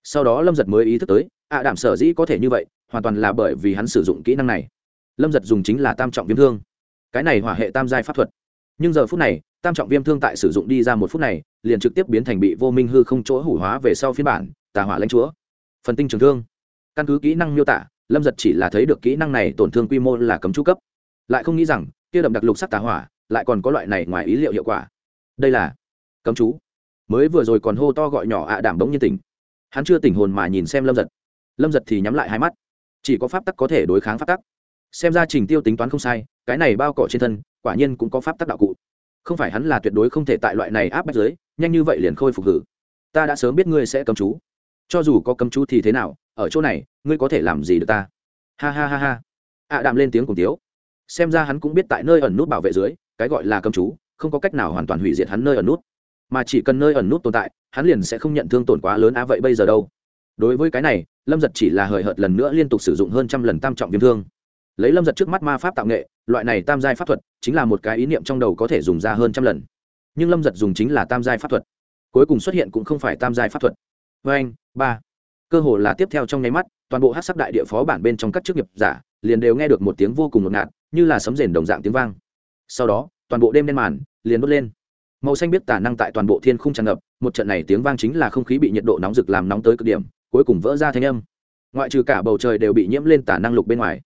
Sau đó lâm giật mới ý thức tới, ạ đảm sở dĩ có thể như vậy, hoàn toàn là bởi vì hắn sử dụng kỹ năng này. Lâm giật dùng chính là tam trọng viêm thương. Cái này hỏa hệ tam giai pháp thuật. Nhưng giờ phút này, tam trọng viêm thương tại sử dụng đi ra một phút này, liền trực tiếp biến thành bị vô minh hư không chỗ hủ hóa về sau phiên bản, tà hỏa lãnh chúa. Phần tinh trường thương. Căn cứ kỹ năng miêu tả, lâm giật chỉ là thấy được kỹ năng này tổn thương quy mô là cấm chú cấp. Lại không nghĩ rằng, kia đậm đặc lục sắc tà hỏa lại còn có loại này ngoài ý liệu hiệu quả. Đây là cấm chú. Mới vừa rồi còn hô to gọi nhỏ ạ đảm bỗng nhiên tỉnh hắn chưa tỉnh hồn mà nhìn xem lâm giật. Lâm giật thì nhắm lại hai mắt. Chỉ có pháp tắc có thể đối kháng pháp tắc. Xem ra trình tiêu tính toán không sai, cái này bao cỏ trên thân, quả nhiên cũng có pháp tắc đạo cụ. Không phải hắn là tuyệt đối không thể tại loại này áp bách giới nhanh như vậy liền khôi phục hử. Ta đã sớm biết ngươi sẽ cấm chú. Cho dù có cấm chú thì thế nào, ở chỗ này, ngươi có thể làm gì được ta? Ha ha ha ha. Ạ đạm lên tiếng cùng tiếu. Xem ra hắn cũng biết tại nơi ẩn nút bảo vệ dưới, cái gọi là cấm chú, không có cách nào hoàn toàn hủy diệt hắn nơi ẩn nút mà chỉ cần nơi ẩn nút tồn tại, hắn liền sẽ không nhận thương tổn quá lớn á, vậy bây giờ đâu? Đối với cái này, lâm giật chỉ là hời hợt lần nữa liên tục sử dụng hơn trăm lần tam trọng viêm thương. Lấy lâm giật trước mắt ma pháp tạo nghệ, loại này tam giai pháp thuật chính là một cái ý niệm trong đầu có thể dùng ra hơn trăm lần. Nhưng lâm giật dùng chính là tam giai pháp thuật. Cuối cùng xuất hiện cũng không phải tam giai pháp thuật. Vê anh, ba. Cơ hồ là tiếp theo trong nháy mắt, toàn bộ hát sắc đại địa phó bản bên trong các chức nghiệp giả liền đều nghe được một tiếng vô cùng ngột ngạt, như là sấm rền đồng dạng tiếng vang. Sau đó, toàn bộ đêm đen màn liền đốt lên màu xanh biết tà năng tại toàn bộ thiên không tràn ngập, một trận này tiếng vang chính là không khí bị nhiệt độ nóng rực làm nóng tới cực điểm, cuối cùng vỡ ra thanh âm. Ngoại trừ cả bầu trời đều bị nhiễm lên tà năng lục bên ngoài.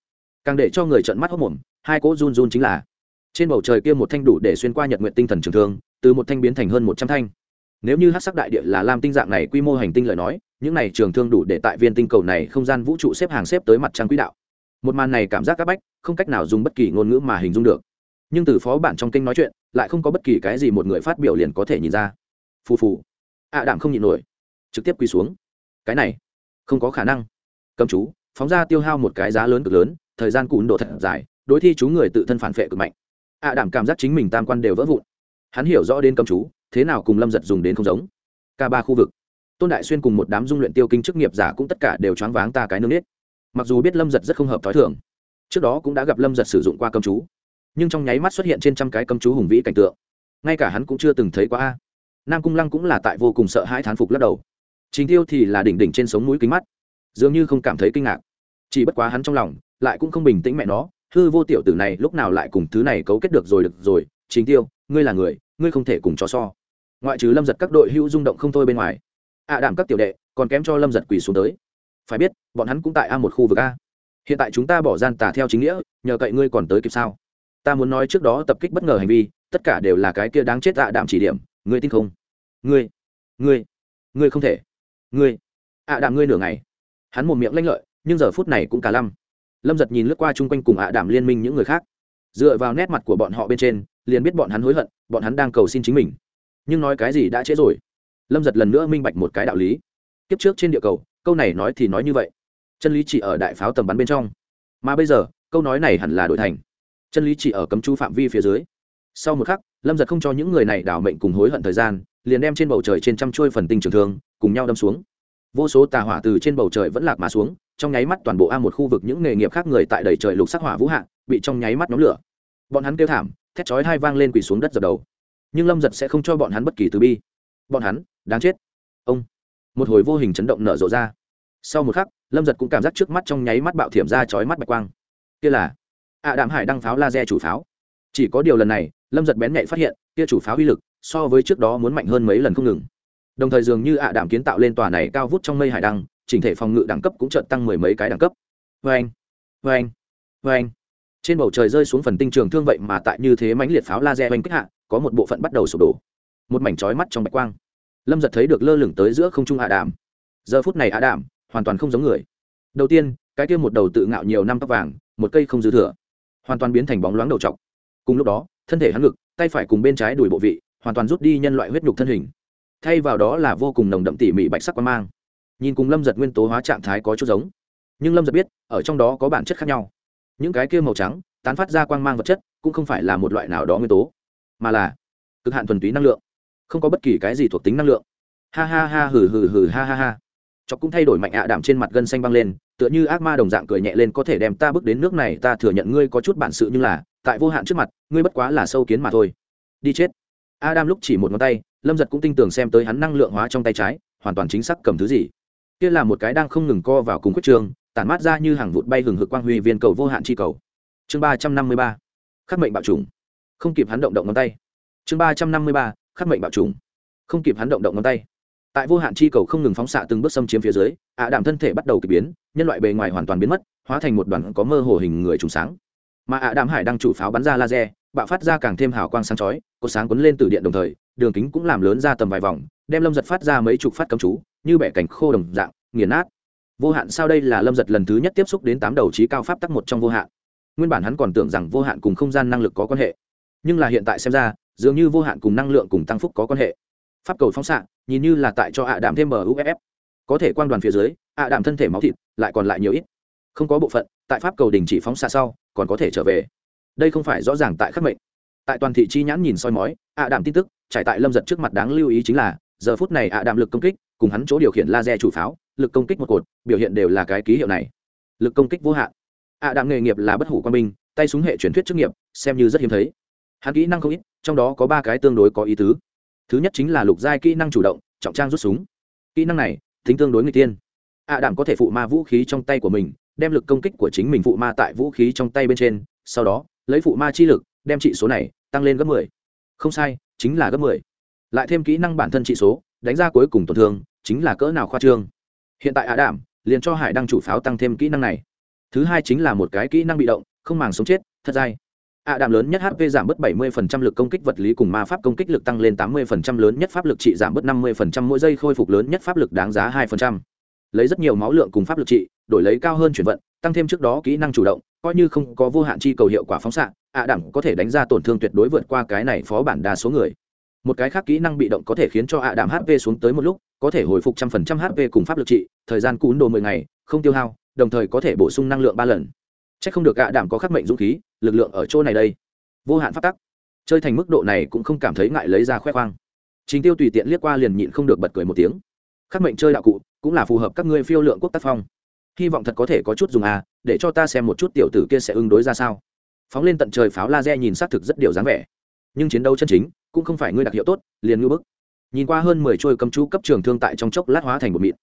Càng để cho người trận mắt hốc mồm hai cỗ run run chính là, trên bầu trời kia một thanh đủ để xuyên qua nhật nguyện tinh thần trường thương, từ một thanh biến thành hơn một trăm thanh. Nếu như hát sắc đại địa là lam tinh dạng này quy mô hành tinh lời nói, những này trường thương đủ để tại viên tinh cầu này không gian vũ trụ xếp hàng xếp tới mặt trăng quỹ đạo. Một màn này cảm giác các bách, không cách nào dùng bất kỳ ngôn ngữ mà hình dung được nhưng từ phó bản trong kênh nói chuyện lại không có bất kỳ cái gì một người phát biểu liền có thể nhìn ra. Phù phù. Ạ à, đảm không nhịn nổi. Trực tiếp quỳ xuống. Cái này không có khả năng. Cầm chú phóng ra tiêu hao một cái giá lớn cực lớn thời gian cún độ thật dài đối thi chú người tự thân phản vệ cực mạnh. Ạ à, đảm cảm giác chính mình tam quan đều vỡ vụn. Hắn hiểu rõ đến cầm chú thế nào cùng lâm giật dùng đến không giống. K ba khu vực tôn đại xuyên cùng một đám dung luyện tiêu kinh chức nghiệp giả cũng tất cả đều choáng váng ta cái nương nết. Mặc dù biết lâm giật rất không hợp t h ó i thường trước đó cũng đã gặp lâm giật sử dụng qua cầm chú nhưng trong nháy mắt xuất hiện trên trăm cái cấm chú hùng vĩ cảnh tượng. Ngay cả hắn cũng chưa từng thấy qua a. Nam cung lăng cũng là tại vô cùng sợ hãi thán phục lắc đầu. Chính tiêu thì là đỉnh đỉnh trên sống mũi kính mắt, dường như không cảm thấy kinh ngạc. Chỉ bất quá hắn trong lòng lại cũng không bình tĩnh mẹ nó, hư vô tiểu tử này lúc nào lại cùng thứ này cấu kết được rồi được rồi Chính tiêu, ngươi là người, ngươi không thể cùng cho so. Ngoại trừ lâm giật các đội hữu rung động không thôi bên ngoài, ạ à đảm các tiểu đệ còn kém cho lâm giật quỳ xuống tới. Phải biết, bọn hắn cũng tại a một khu vực a. Hiện tại chúng ta bỏ gian tà theo chính nghĩa, nhờ cậy ngươi còn tới kịp sao? Ta muốn nói trước đó tập kích bất ngờ hành vi, tất cả đều là cái kia đáng chết ạ à đạm chỉ điểm, ngươi tin không? Ngươi ngươi ngươi không thể. Ngươi, ạ à đạm ngươi nửa ngày. Hắn một miệng lanh lợi, nhưng giờ phút này cũng cả lăm. Lâm giật nhìn lướt qua chung quanh cùng ạ đạm liên minh những người khác. Dựa vào nét mặt của bọn họ bên trên, liền biết bọn hắn hối hận, bọn hắn đang cầu xin chính mình. Nhưng nói cái gì đã trễ rồi? Lâm giật lần nữa minh bạch một cái đạo lý. Kiếp trước trên địa cầu, câu này nói thì nói như vậy. Chân lý chỉ ở đại pháo tầm bắn bên trong. Mà bây giờ, câu nói này hẳn là đổi thành chân lý chỉ ở cấm chú phạm vi phía dưới. Sau một khắc, lâm giật không cho những người này đảo mệnh cùng hối hận thời gian, liền đem trên bầu trời trên trăm chuôi phần tinh trường thương cùng nhau đâm xuống. Vô số tà hỏa từ trên bầu trời vẫn lạc mà xuống, trong nháy mắt toàn bộ a một khu vực những nghề nghiệp khác người tại đầy trời lục sắc hỏa vũ hạ, bị trong nháy mắt nhóm lửa. Bọn hắn kêu thảm, thét chói hai vang lên quỳ xuống đất dập đầu. Nhưng lâm giật sẽ không cho bọn hắn bất kỳ từ bi. Bọn hắn, đáng chết. Ông. Một hồi vô hình chấn động nở rộ ra. Sau một khắc, lâm giật cũng cảm giác trước mắt trong nháy mắt bạo thiểm ra chói mắt bạch quang. Kia là ạ à đạm hải đăng pháo laser chủ pháo. Chỉ có điều lần này, lâm giật bén nhạy phát hiện, kia chủ pháo uy lực, so với trước đó muốn mạnh hơn mấy lần không ngừng. Đồng thời dường như ạ à đạm kiến tạo lên tòa này cao vút trong mây hải đăng, chỉnh thể phòng ngự đẳng cấp cũng chợt tăng mười mấy cái đẳng cấp. Vê anh vê anh vê anh trên bầu trời rơi xuống phần tinh trường thương vậy mà tại như thế mãnh liệt pháo laser oanh kích hạ, có một bộ phận bắt đầu sụp đổ. Một mảnh trói mắt trong bạch quang. Lâm giật thấy được lơ lửng tới giữa không trung ạ đàm giờ phút này ạ đàm hoàn toàn không giống người. Đầu tiên, cái kia một đầu tự ngạo nhiều năm tóc vàng, một cây không dư thừa hoàn toàn biến thành bóng loáng đầu t cùng lúc đó thân thể hắn ngực tay phải cùng bên trái đùi bộ vị hoàn toàn rút đi nhân loại huyết nhục thân hình thay vào đó là vô cùng nồng đậm tỉ mỉ bạch sắc quan mang nhìn cùng lâm giật nguyên tố hóa trạng thái có chút giống nhưng lâm giật biết ở trong đó có bản chất khác nhau những cái kia màu trắng tán phát ra quang mang vật chất cũng không phải là một loại nào đó nguyên tố mà là cực hạn thuần túy năng lượng không có bất kỳ cái gì thuộc tính năng lượng ha ha ha hừ hừ hừ ha ha ha chọc cũng thay đổi mạnh ạ đảm trên mặt gân xanh băng lên, tựa như ác ma đồng dạng cười nhẹ lên, có thể đem ta bước đến nước này, ta thừa nhận ngươi có chút bản sự nhưng là, tại vô hạn trước mặt, ngươi bất quá là sâu kiến mà thôi. Đi chết. Adam lúc chỉ một ngón tay, lâm giật cũng tin tưởng xem tới hắn năng lượng hóa trong tay trái, hoàn toàn chính xác cầm thứ gì. Kia là một cái đang không ngừng co vào cùng quyết trường, tản mát ra như hàng vụt bay hừng hực quang huy viên cầu vô hạn chi cầu. Chương ba trăm năm mươi ba, khắc mệnh bạo trùng không kịp hắn động động ngón tay. Chương ba trăm năm mươi ba, khắc mệnh bạo trùng không kịp hắn động động ngón tay tại vô hạn chi cầu không ngừng phóng xạ từng bước xâm chiếm phía dưới, ạ đạm thân thể bắt đầu k ỳ biến, nhân loại bề ngoài hoàn toàn biến mất, hóa thành một đoàn có mơ hồ hình người trùng sáng. Mà ạ đạm hải đang chủ pháo bắn ra laser, bạo phát ra càng thêm hào quang sáng chói, cột sáng quấn lên từ điện đồng thời, đường kính cũng làm lớn ra tầm vài vòng, đem lâm giật phát ra mấy chục phát cấm chú, như bẻ cành khô đồng dạng, nghiền nát. Vô hạn sau đây là lâm giật lần thứ nhất tiếp xúc đến tám đầu trí cao pháp tắc một trong vô hạn. Nguyên bản hắn còn tưởng rằng vô hạn cùng không gian năng lực có quan hệ, nhưng là hiện tại xem ra, dường như vô hạn cùng năng lượng cùng tăng phúc có quan hệ pháp cầu phóng xạ nhìn như là tại cho ạ đạm thêm muff, có thể quan đoàn phía dưới ạ đạm thân thể máu thịt lại còn lại nhiều ít. Không có bộ phận tại pháp cầu đình chỉ phóng xạ sau còn có thể trở về. Đây không phải rõ ràng tại khắc mệnh. Tại toàn thị chi nhãn nhìn soi mói ạ đạm tin tức trải tại lâm giật trước mặt đáng lưu ý chính là giờ phút này ạ đạm lực công kích cùng hắn chỗ điều khiển laser chủ pháo lực công kích một cột biểu hiện đều là cái ký hiệu này. Lực công kích vô hạn. Ạ đạm nghề nghiệp là bất hủ quan binh tay súng hệ truyền thuyết chức nghiệp xem như rất hiếm thấy. Hắn kỹ năng không ít trong đó có ba cái tương đối có ý tứ thứ nhất chính là lục giai kỹ năng chủ động, trọng trang rút súng. Kỹ năng này, tính tương đối người tiên. Ạ đảm có thể phụ ma vũ khí trong tay của mình, đem lực công kích của chính mình phụ ma tại vũ khí trong tay bên trên, sau đó, lấy phụ ma chi lực, đem trị số này tăng lên gấp 10. không sai, chính là gấp 10. lại thêm kỹ năng bản thân trị số, đánh ra cuối cùng tổn thương, chính là cỡ nào khoa trương. Hiện tại ạ đảm liền cho hải đăng chủ pháo tăng thêm kỹ năng này. Thứ hai chính là một cái kỹ năng bị động, không màng sống chết, thật dai ạ đạm lớn nhất hp giảm bớt 70% lực công kích vật lý cùng ma pháp công kích lực tăng lên 80% lớn nhất pháp lực trị giảm bớt 50% mỗi giây khôi phục lớn nhất pháp lực đáng giá 2%. lấy rất nhiều máu lượng cùng pháp lực trị, đổi lấy cao hơn chuyển vận, tăng thêm trước đó kỹ năng chủ động, coi như không có vô hạn chi cầu hiệu quả phóng xạ, ạ đạm có thể đánh ra tổn thương tuyệt đối vượt qua cái này phó bản đa số người một cái khác kỹ năng bị động có thể khiến cho ạ đạm hp xuống tới một lúc, có thể hồi phục trăm phần trăm hp cùng pháp lực trị, thời gian cún đồ mười ngày, không tiêu hao, đồng thời có thể bổ sung năng lượng ba lần chắc không được ạ đạm có khắc mệnh dũng khí, lực lượng ở chỗ này đây. Vô hạn phát tắc. Chơi thành mức độ này cũng không cảm thấy ngại lấy ra khoe khoang. Chính tiêu tùy tiện liếc qua liền nhịn không được bật cười một tiếng. Khắc mệnh chơi đạo cụ, cũng là phù hợp các ngươi phiêu lượng quốc tác phong. Hy vọng thật có thể có chút dùng à để cho ta xem một chút tiểu tử kia sẽ ứng đối ra sao. Phóng lên tận trời pháo laser nhìn xác thực rất điều dáng vẻ. Nhưng chiến đấu chân chính, cũng không phải ngươi đặc hiệu tốt, liền ngư bức. Nhìn qua hơn mười trôi cầm chú cấp trường thương tại trong chốc lát hóa thành một mịn.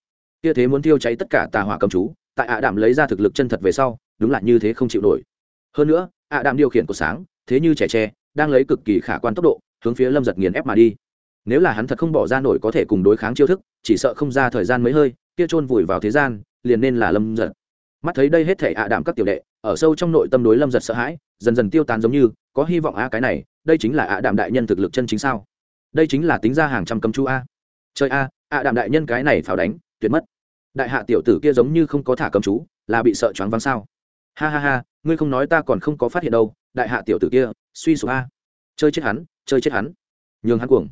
Kia thế muốn thiêu cháy tất cả tà hỏa cầm chú, tại ạ đảm lấy ra thực lực chân thật về sau đúng là như thế không chịu nổi. Hơn nữa, ạ đạm điều khiển của sáng, thế như trẻ tre, đang lấy cực kỳ khả quan tốc độ, hướng phía lâm giật nghiền ép mà đi. Nếu là hắn thật không bỏ ra nổi có thể cùng đối kháng chiêu thức, chỉ sợ không ra thời gian mấy hơi, kia trôn vùi vào thế gian, liền nên là lâm giật. Mắt thấy đây hết thể ạ đạm các tiểu đệ, ở sâu trong nội tâm đối lâm giật sợ hãi, dần dần tiêu tán giống như, có hy vọng a cái này, đây chính là ạ đạm đại nhân thực lực chân chính sao? Đây chính là tính ra hàng trăm cấm chú a. Chơi a, ạ đạm đại nhân cái này pháo đánh, tuyệt mất. Đại hạ tiểu tử kia giống như không có thả cấm chú, là bị sợ choáng váng sao? Ha ha ha, ngươi không nói ta còn không có phát hiện đâu, đại hạ tiểu tử kia, suy sụp a. Chơi chết hắn, chơi chết hắn. Nhường hắn cuồng.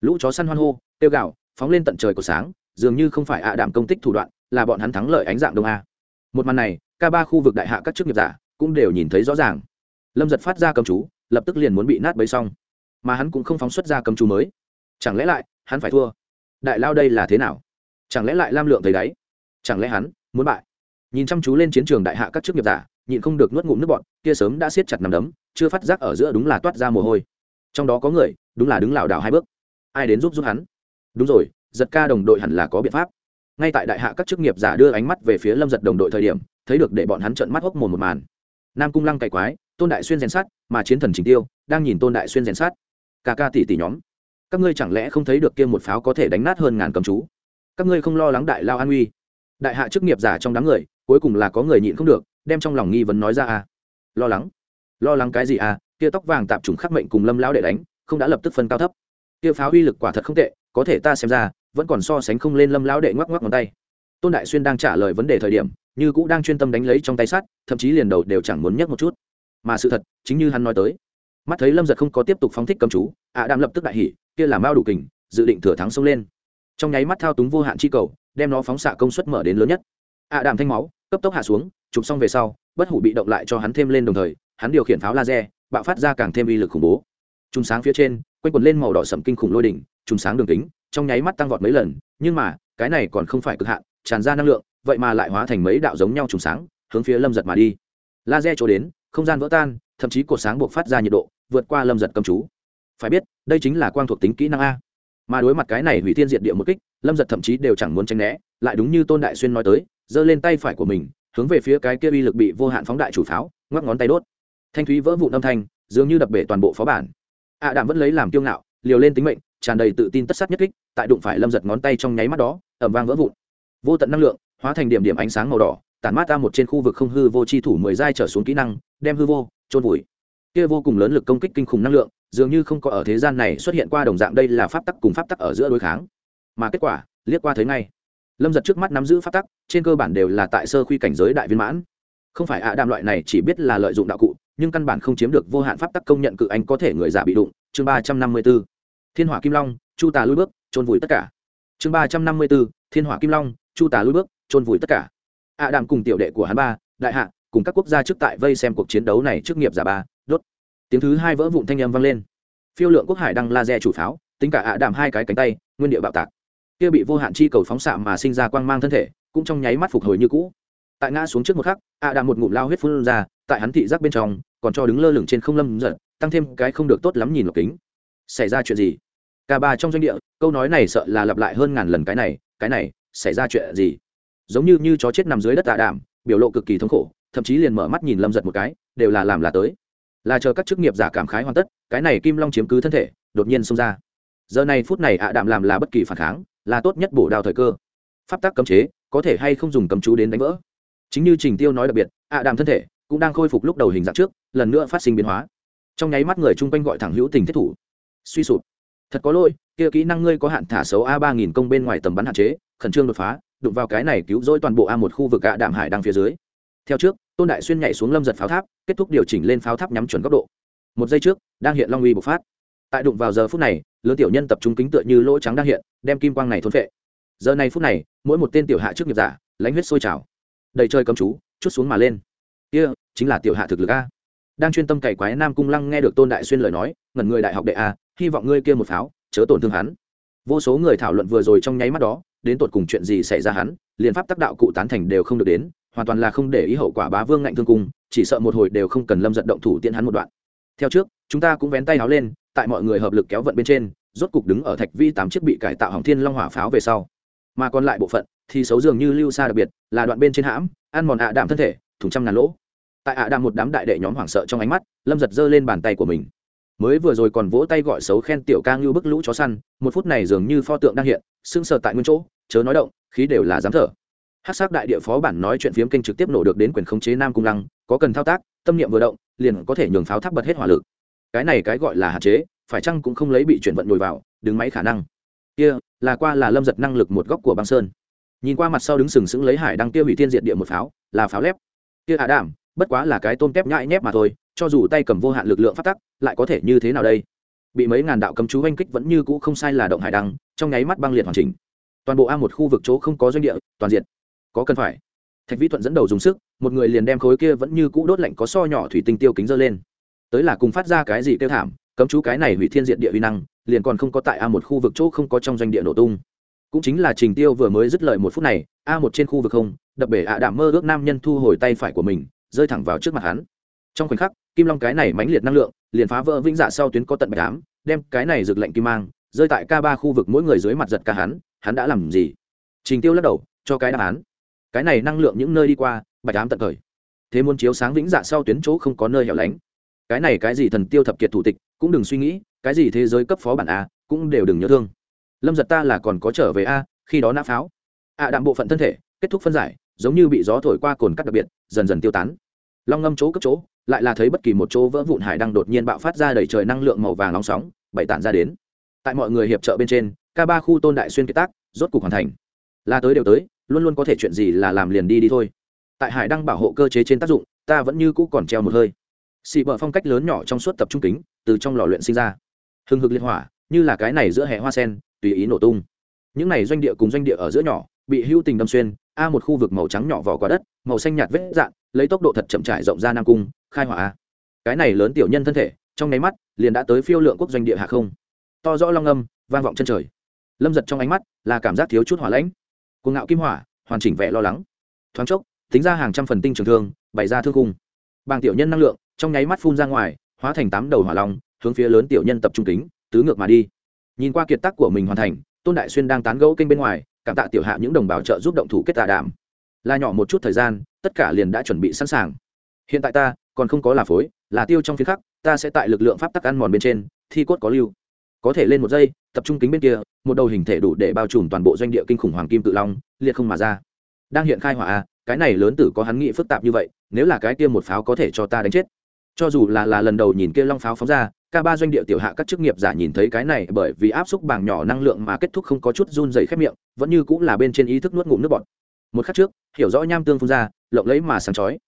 Lũ chó săn hoan hô tiêu gạo phóng lên tận trời của sáng, dường như không phải ạ đảm công tích thủ đoạn, là bọn hắn thắng lợi ánh dạng đông a. Một màn này, ca ba khu vực đại hạ các chức nghiệp giả cũng đều nhìn thấy rõ ràng. Lâm giật phát ra cầm chú, lập tức liền muốn bị nát bấy xong. Mà hắn cũng không phóng xuất ra cầm chú mới. Chẳng lẽ lại, hắn phải thua? Đại lao đây là thế nào? Chẳng lẽ lại lam lượng thấy đáy? Chẳng lẽ hắn muốn bại? Nhìn chăm chú lên chiến trường đại hạ các chức nghiệp giả, nhịn không được nuốt ngụm nước bọn kia sớm đã siết chặt nằm đấm, chưa phát giác ở giữa đúng là toát ra mồ hôi. Trong đó có người, đúng là đứng lảo đảo hai bước. Ai đến giúp giúp hắn? Đúng rồi, giật ca đồng đội hẳn là có biện pháp. Ngay tại đại hạ các chức nghiệp giả đưa ánh mắt về phía lâm giật đồng đội thời điểm, thấy được để bọn hắn trợn mắt hốc mồm một màn. Nam cung lăng cày quái, tôn đại xuyên rèn sát mà chiến thần trình tiêu, đang nhìn tôn đại xuyên rèn sát ca ca tỷ tỷ nhóm, các ngươi chẳng lẽ không thấy được kia một pháo có thể đánh nát hơn ngàn cầm chú? Các ngươi không lo lắng đại lao an uy. Đại hạ chức nghiệp giả trong đám người cuối cùng là có người nhịn không được, đem trong lòng nghi vấn nói ra à lo lắng. Lo lắng cái gì à? Kia tóc vàng tạp trùng khắc mệnh cùng lâm lão đệ đánh, không đã lập tức phân cao thấp. Kia pháo uy lực quả thật không tệ, có thể ta xem ra, vẫn còn so sánh không lên lâm lão đệ ngoắc ngoắc ngón tay. Tôn đại xuyên đang trả lời vấn đề thời điểm, như cũng đang chuyên tâm đánh lấy trong tay sắt, thậm chí liền đầu đều chẳng muốn nhấc một chút. Mà sự thật, chính như hắn nói tới. Mắt thấy lâm giật không có tiếp tục phóng thích cầm chú ạ à đạm lập tức đại hỉ, kia là mao đủ kình, dự định thừa thắng xông lên. Trong nháy mắt thao túng vô hạn chi cầu, đem nó phóng xạ công suất mở đến lớn nhất. Ạ à đạm thanh máu cấp tốc hạ xuống, chụp xong về sau, bất hủ bị động lại cho hắn thêm lên đồng thời, hắn điều khiển pháo laser, bạo phát ra càng thêm uy lực khủng bố. Chùm sáng phía trên, quanh quần lên màu đỏ sầm kinh khủng lôi đỉnh, chùm sáng đường kính, trong nháy mắt tăng vọt mấy lần, nhưng mà, cái này còn không phải cực hạn, tràn ra năng lượng, vậy mà lại hóa thành mấy đạo giống nhau chùm sáng, hướng phía lâm giật mà đi. Laser chỗ đến, không gian vỡ tan, thậm chí cột sáng buộc phát ra nhiệt độ, vượt qua lâm giật cầm chú. Phải biết, đây chính là quang thuộc tính kỹ năng a. Mà đối mặt cái này hủy thiên diệt địa một kích, lâm giật thậm chí đều chẳng muốn tránh né, lại đúng như tôn đại xuyên nói tới giơ lên tay phải của mình, hướng về phía cái kia uy lực bị vô hạn phóng đại chủ pháo, ngoắc ngón tay đốt. Thanh thúy vỡ vụn âm thanh, dường như đập bể toàn bộ phó bản. Ạ à đạm vẫn lấy làm kiêu ngạo, liều lên tính mệnh, tràn đầy tự tin tất sát nhất kích, tại đụng phải lâm giật ngón tay trong nháy mắt đó ẩm vang vỡ vụn. Vô tận năng lượng, hóa thành điểm điểm ánh sáng màu đỏ, tản mát ra một trên khu vực không hư vô chi thủ mười giai trở xuống kỹ năng, đem hư vô trôn vùi. Kia vô cùng lớn lực công kích kinh khủng năng lượng, dường như không có ở thế gian này xuất hiện qua đồng dạng đây là pháp tắc cùng pháp tắc ở giữa đối kháng. Mà kết quả, liếc qua thấy ngay lâm giật trước mắt nắm giữ pháp tắc trên cơ bản đều là tại sơ khuy cảnh giới đại viên mãn không phải ạ đàm loại này chỉ biết là lợi dụng đạo cụ nhưng căn bản không chiếm được vô hạn pháp tắc công nhận cự anh có thể người giả bị đụng chương ba trăm năm mươi b ố thiên hỏa kim long chu tà lui bước trôn vùi tất cả chương ba trăm năm mươi b ố thiên hỏa kim long chu tà lui bước trôn vùi tất cả ạ đàm cùng tiểu đệ của hắn ba đại hạ cùng các quốc gia trước tại vây xem cuộc chiến đấu này trước nghiệp giả ba đốt tiếng thứ hai vỡ vụn thanh âm vang lên phiêu lượng quốc hải đăng laser chủ pháo tính cả ạ đạm hai cái cánh tay nguyên địa bạo tạc kia bị vô hạn chi cầu phóng xạ mà sinh ra quang mang thân thể, cũng trong nháy mắt phục hồi như cũ. Tại ngã xuống trước một khắc ạ đạm một ngụm lao huyết phun ra, tại hắn thị giác bên trong, còn cho đứng lơ lửng trên không lâm giận tăng thêm cái không được tốt lắm nhìn lọc kính. Xảy ra chuyện gì? Cả ba trong doanh địa, câu nói này sợ là lặp lại hơn ngàn lần cái này cái này, xảy ra chuyện gì? Giống như như chó chết nằm dưới đất tạ đạm, biểu lộ cực kỳ thống khổ, thậm chí liền mở mắt nhìn lâm giật một cái, đều là làm là tới. Là chờ các chức nghiệp giả cảm khái hoàn tất, cái này kim long chiếm cứ thân thể, đột nhiên xông ra. Giờ này phút này ạ đạm làm là bất kỳ phản kháng là tốt nhất bổ đao thời cơ. Pháp tắc cấm chế, có thể hay không dùng cấm chú đến đánh vỡ. Chính như trình tiêu nói đặc biệt, ạ đàm thân thể cũng đang khôi phục lúc đầu hình dạng trước, lần nữa phát sinh biến hóa. Trong nháy mắt người chung quanh gọi thẳng hữu tình thiết thủ. Suy sụp. Thật có lỗi, kia kỹ năng ngươi có hạn thả xấu a ba nghìn công bên ngoài tầm bắn hạn chế, khẩn trương đột phá, đụng vào cái này cứu rỗi toàn bộ a một khu vực ạ đạm hải đang phía dưới. Theo trước, tôn đại xuyên nhảy xuống lâm giật pháo tháp, kết thúc điều chỉnh lên pháo tháp nhắm chuẩn góc độ. Một giây trước, đang hiện long uy bộc phát tại đụng vào giờ phút này, lớn tiểu nhân tập trung kính tựa như lỗ trắng đang hiện, đem kim quang này thôn phệ. Giờ này phút này, mỗi một tên tiểu hạ trước nghiệp giả, lãnh huyết sôi trào. Đầy chơi cầm chú, chút xuống mà lên. Kia, chính là tiểu hạ thực lực a. Đang chuyên tâm cày quái nam cung lăng nghe được tôn đại xuyên lời nói, ngẩn người đại học đệ a, hy vọng ngươi kia một pháo, chớ tổn thương hắn. Vô số người thảo luận vừa rồi trong nháy mắt đó, đến tột cùng chuyện gì xảy ra hắn, liền pháp tác đạo cụ tán thành đều không được đến, hoàn toàn là không để ý hậu quả bá vương ngạnh thương cung, chỉ sợ một hồi đều không cần lâm giận động thủ tiện hắn một đoạn. Theo trước, chúng ta cũng vén tay áo lên tại mọi người hợp lực kéo vận bên trên, rốt cục đứng ở thạch vi tám chiếc bị cải tạo hỏng thiên long hỏa pháo về sau. Mà còn lại bộ phận, thì xấu dường như lưu xa đặc biệt, là đoạn bên trên hãm, ăn mòn ạ đạm thân thể thùng trăm ngàn lỗ. Tại ạ đạm một đám đại đệ nhóm hoảng sợ trong ánh mắt, lâm giật giơ lên bàn tay của mình. Mới vừa rồi còn vỗ tay gọi xấu khen tiểu ca ngưu bức lũ chó săn, một phút này dường như pho tượng đang hiện sưng sờ tại nguyên chỗ, chớ nói động, khí đều là dám thở. Hát s đại địa phó bản nói chuyện phiếm kênh trực tiếp nổ được đến quyền khống chế nam cung lăng, có cần thao tác, tâm niệm vừa động, liền có thể nhường pháo tháp bật hết hỏa lực cái này cái gọi là hạn chế, phải chăng cũng không lấy bị chuyển vận nhồi vào, đứng máy khả năng. Kia, là qua là lâm giật năng lực một góc của băng sơn. Nhìn qua mặt sau đứng sừng sững lấy hải đăng tiêu hủy thiên diện địa một pháo, là pháo lép. Kia hạ đảm, bất quá là cái tôm tép nhãi nhép mà thôi, cho dù tay cầm vô hạn lực lượng phát tắc, lại có thể như thế nào đây? Bị mấy ngàn đạo cầm chú oanh kích vẫn như cũ không sai là động hải đăng, trong nháy mắt băng liệt hoàn chỉnh. Toàn bộ a một khu vực chỗ không có doanh địa, toàn diện. Có cần phải. Thạch vĩ thuận dẫn đầu dùng sức, một người liền đem khối kia vẫn như cũ đốt lạnh có so nhỏ thủy tinh tiêu kính dơ lên tới là cùng phát ra cái gì kêu thảm, cấm chú cái này hủy thiên diện địa uy năng, liền còn không có tại a một khu vực chỗ không có trong doanh địa nổ tung. Cũng chính là trình tiêu vừa mới dứt lời một phút này, a một trên khu vực không, đập bể ạ đảm mơ ước nam nhân thu hồi tay phải của mình, rơi thẳng vào trước mặt hắn. Trong khoảnh khắc, kim long cái này mãnh liệt năng lượng, liền phá vỡ vĩnh dạ sau tuyến có tận bạch ám, đem cái này rực lệnh kim mang, rơi tại k ba khu vực mỗi người dưới mặt giật ca hắn hắn đã làm gì? Trình tiêu lắc đầu, cho cái đáp án. Cái này năng lượng những nơi đi qua, bạch ám tận thời. Thế muốn chiếu sáng vĩnh dạ sau tuyến chỗ không có nơi hẻo lánh cái này cái gì thần tiêu thập kiệt thủ tịch, cũng đừng suy nghĩ, cái gì thế giới cấp phó bản a, cũng đều đừng nhớ thương. Lâm giật ta là còn có trở về a, khi đó nã pháo. A đạm bộ phận thân thể, kết thúc phân giải, giống như bị gió thổi qua cồn cắt đặc biệt, dần dần tiêu tán. Long ngâm chỗ cấp chỗ, lại là thấy bất kỳ một chỗ vỡ vụn hải đang đột nhiên bạo phát ra đầy trời năng lượng màu vàng nóng sóng, bảy tản ra đến. Tại mọi người hiệp trợ bên trên k ba khu tôn đại xuyên kiệt tác, rốt cục hoàn thành. Là tới đều tới, luôn luôn có thể chuyện gì là làm liền đi đi thôi. Tại hải đăng bảo hộ cơ chế trên tác dụng, ta vẫn như cũ còn treo một hơi xị bờ phong cách lớn nhỏ trong suốt tập trung kính, từ trong lò luyện sinh ra. Hừng hực liên hỏa, như là cái này giữa hệ hoa sen, tùy ý nổ tung. Những này doanh địa cùng doanh địa ở giữa nhỏ, bị hưu tình đâm xuyên, a một khu vực màu trắng nhỏ vỏ quả đất, màu xanh nhạt vết dạn, lấy tốc độ thật chậm trải rộng ra nam cung, khai hỏa a. Cái này lớn tiểu nhân thân thể, trong nháy mắt, liền đã tới phiêu lượng quốc doanh địa hạ không. To rõ long âm, vang vọng chân trời. Lâm giật trong ánh mắt, là cảm giác thiếu chút hỏa lãnh. Cuồng ngạo kim hỏa, hoàn chỉnh vẻ lo lắng. Thoáng chốc, tính ra hàng trăm phần tinh trường thương, bày ra thương cung bàng tiểu nhân năng lượng trong nháy mắt phun ra ngoài, hóa thành tám đầu hỏa long, hướng phía lớn tiểu nhân tập trung kính, tứ ngược mà đi. Nhìn qua kiệt tác của mình hoàn thành, tôn đại xuyên đang tán gẫu kênh bên ngoài, cảm tạ tiểu hạ những đồng bào trợ giúp động thủ kết tà đàm. Là nhỏ một chút thời gian, tất cả liền đã chuẩn bị sẵn sàng. Hiện tại ta, còn không có là phối, là tiêu trong phía khắc, ta sẽ tại lực lượng pháp tắc ăn mòn bên trên, thi cốt có lưu. Có thể lên một giây, tập trung kính bên kia, một đầu hình thể đủ để bao trùm toàn bộ doanh địa kinh khủng hoàng kim tự long, liệt không mà ra. Đang hiện khai hỏa a cái này lớn tử có hắn nghĩ phức tạp như vậy, nếu là cái kia một pháo có thể cho ta đánh chết cho dù là là lần đầu nhìn kia long pháo phóng ra ca ba doanh địa tiểu hạ các chức nghiệp giả nhìn thấy cái này bởi vì áp xúc bảng nhỏ năng lượng mà kết thúc không có chút run dày khép miệng, vẫn như cũng là bên trên ý thức nuốt ngụm nước bọt. Một khắc trước, hiểu rõ nham tương phun ra, lộng lấy mà sáng chói.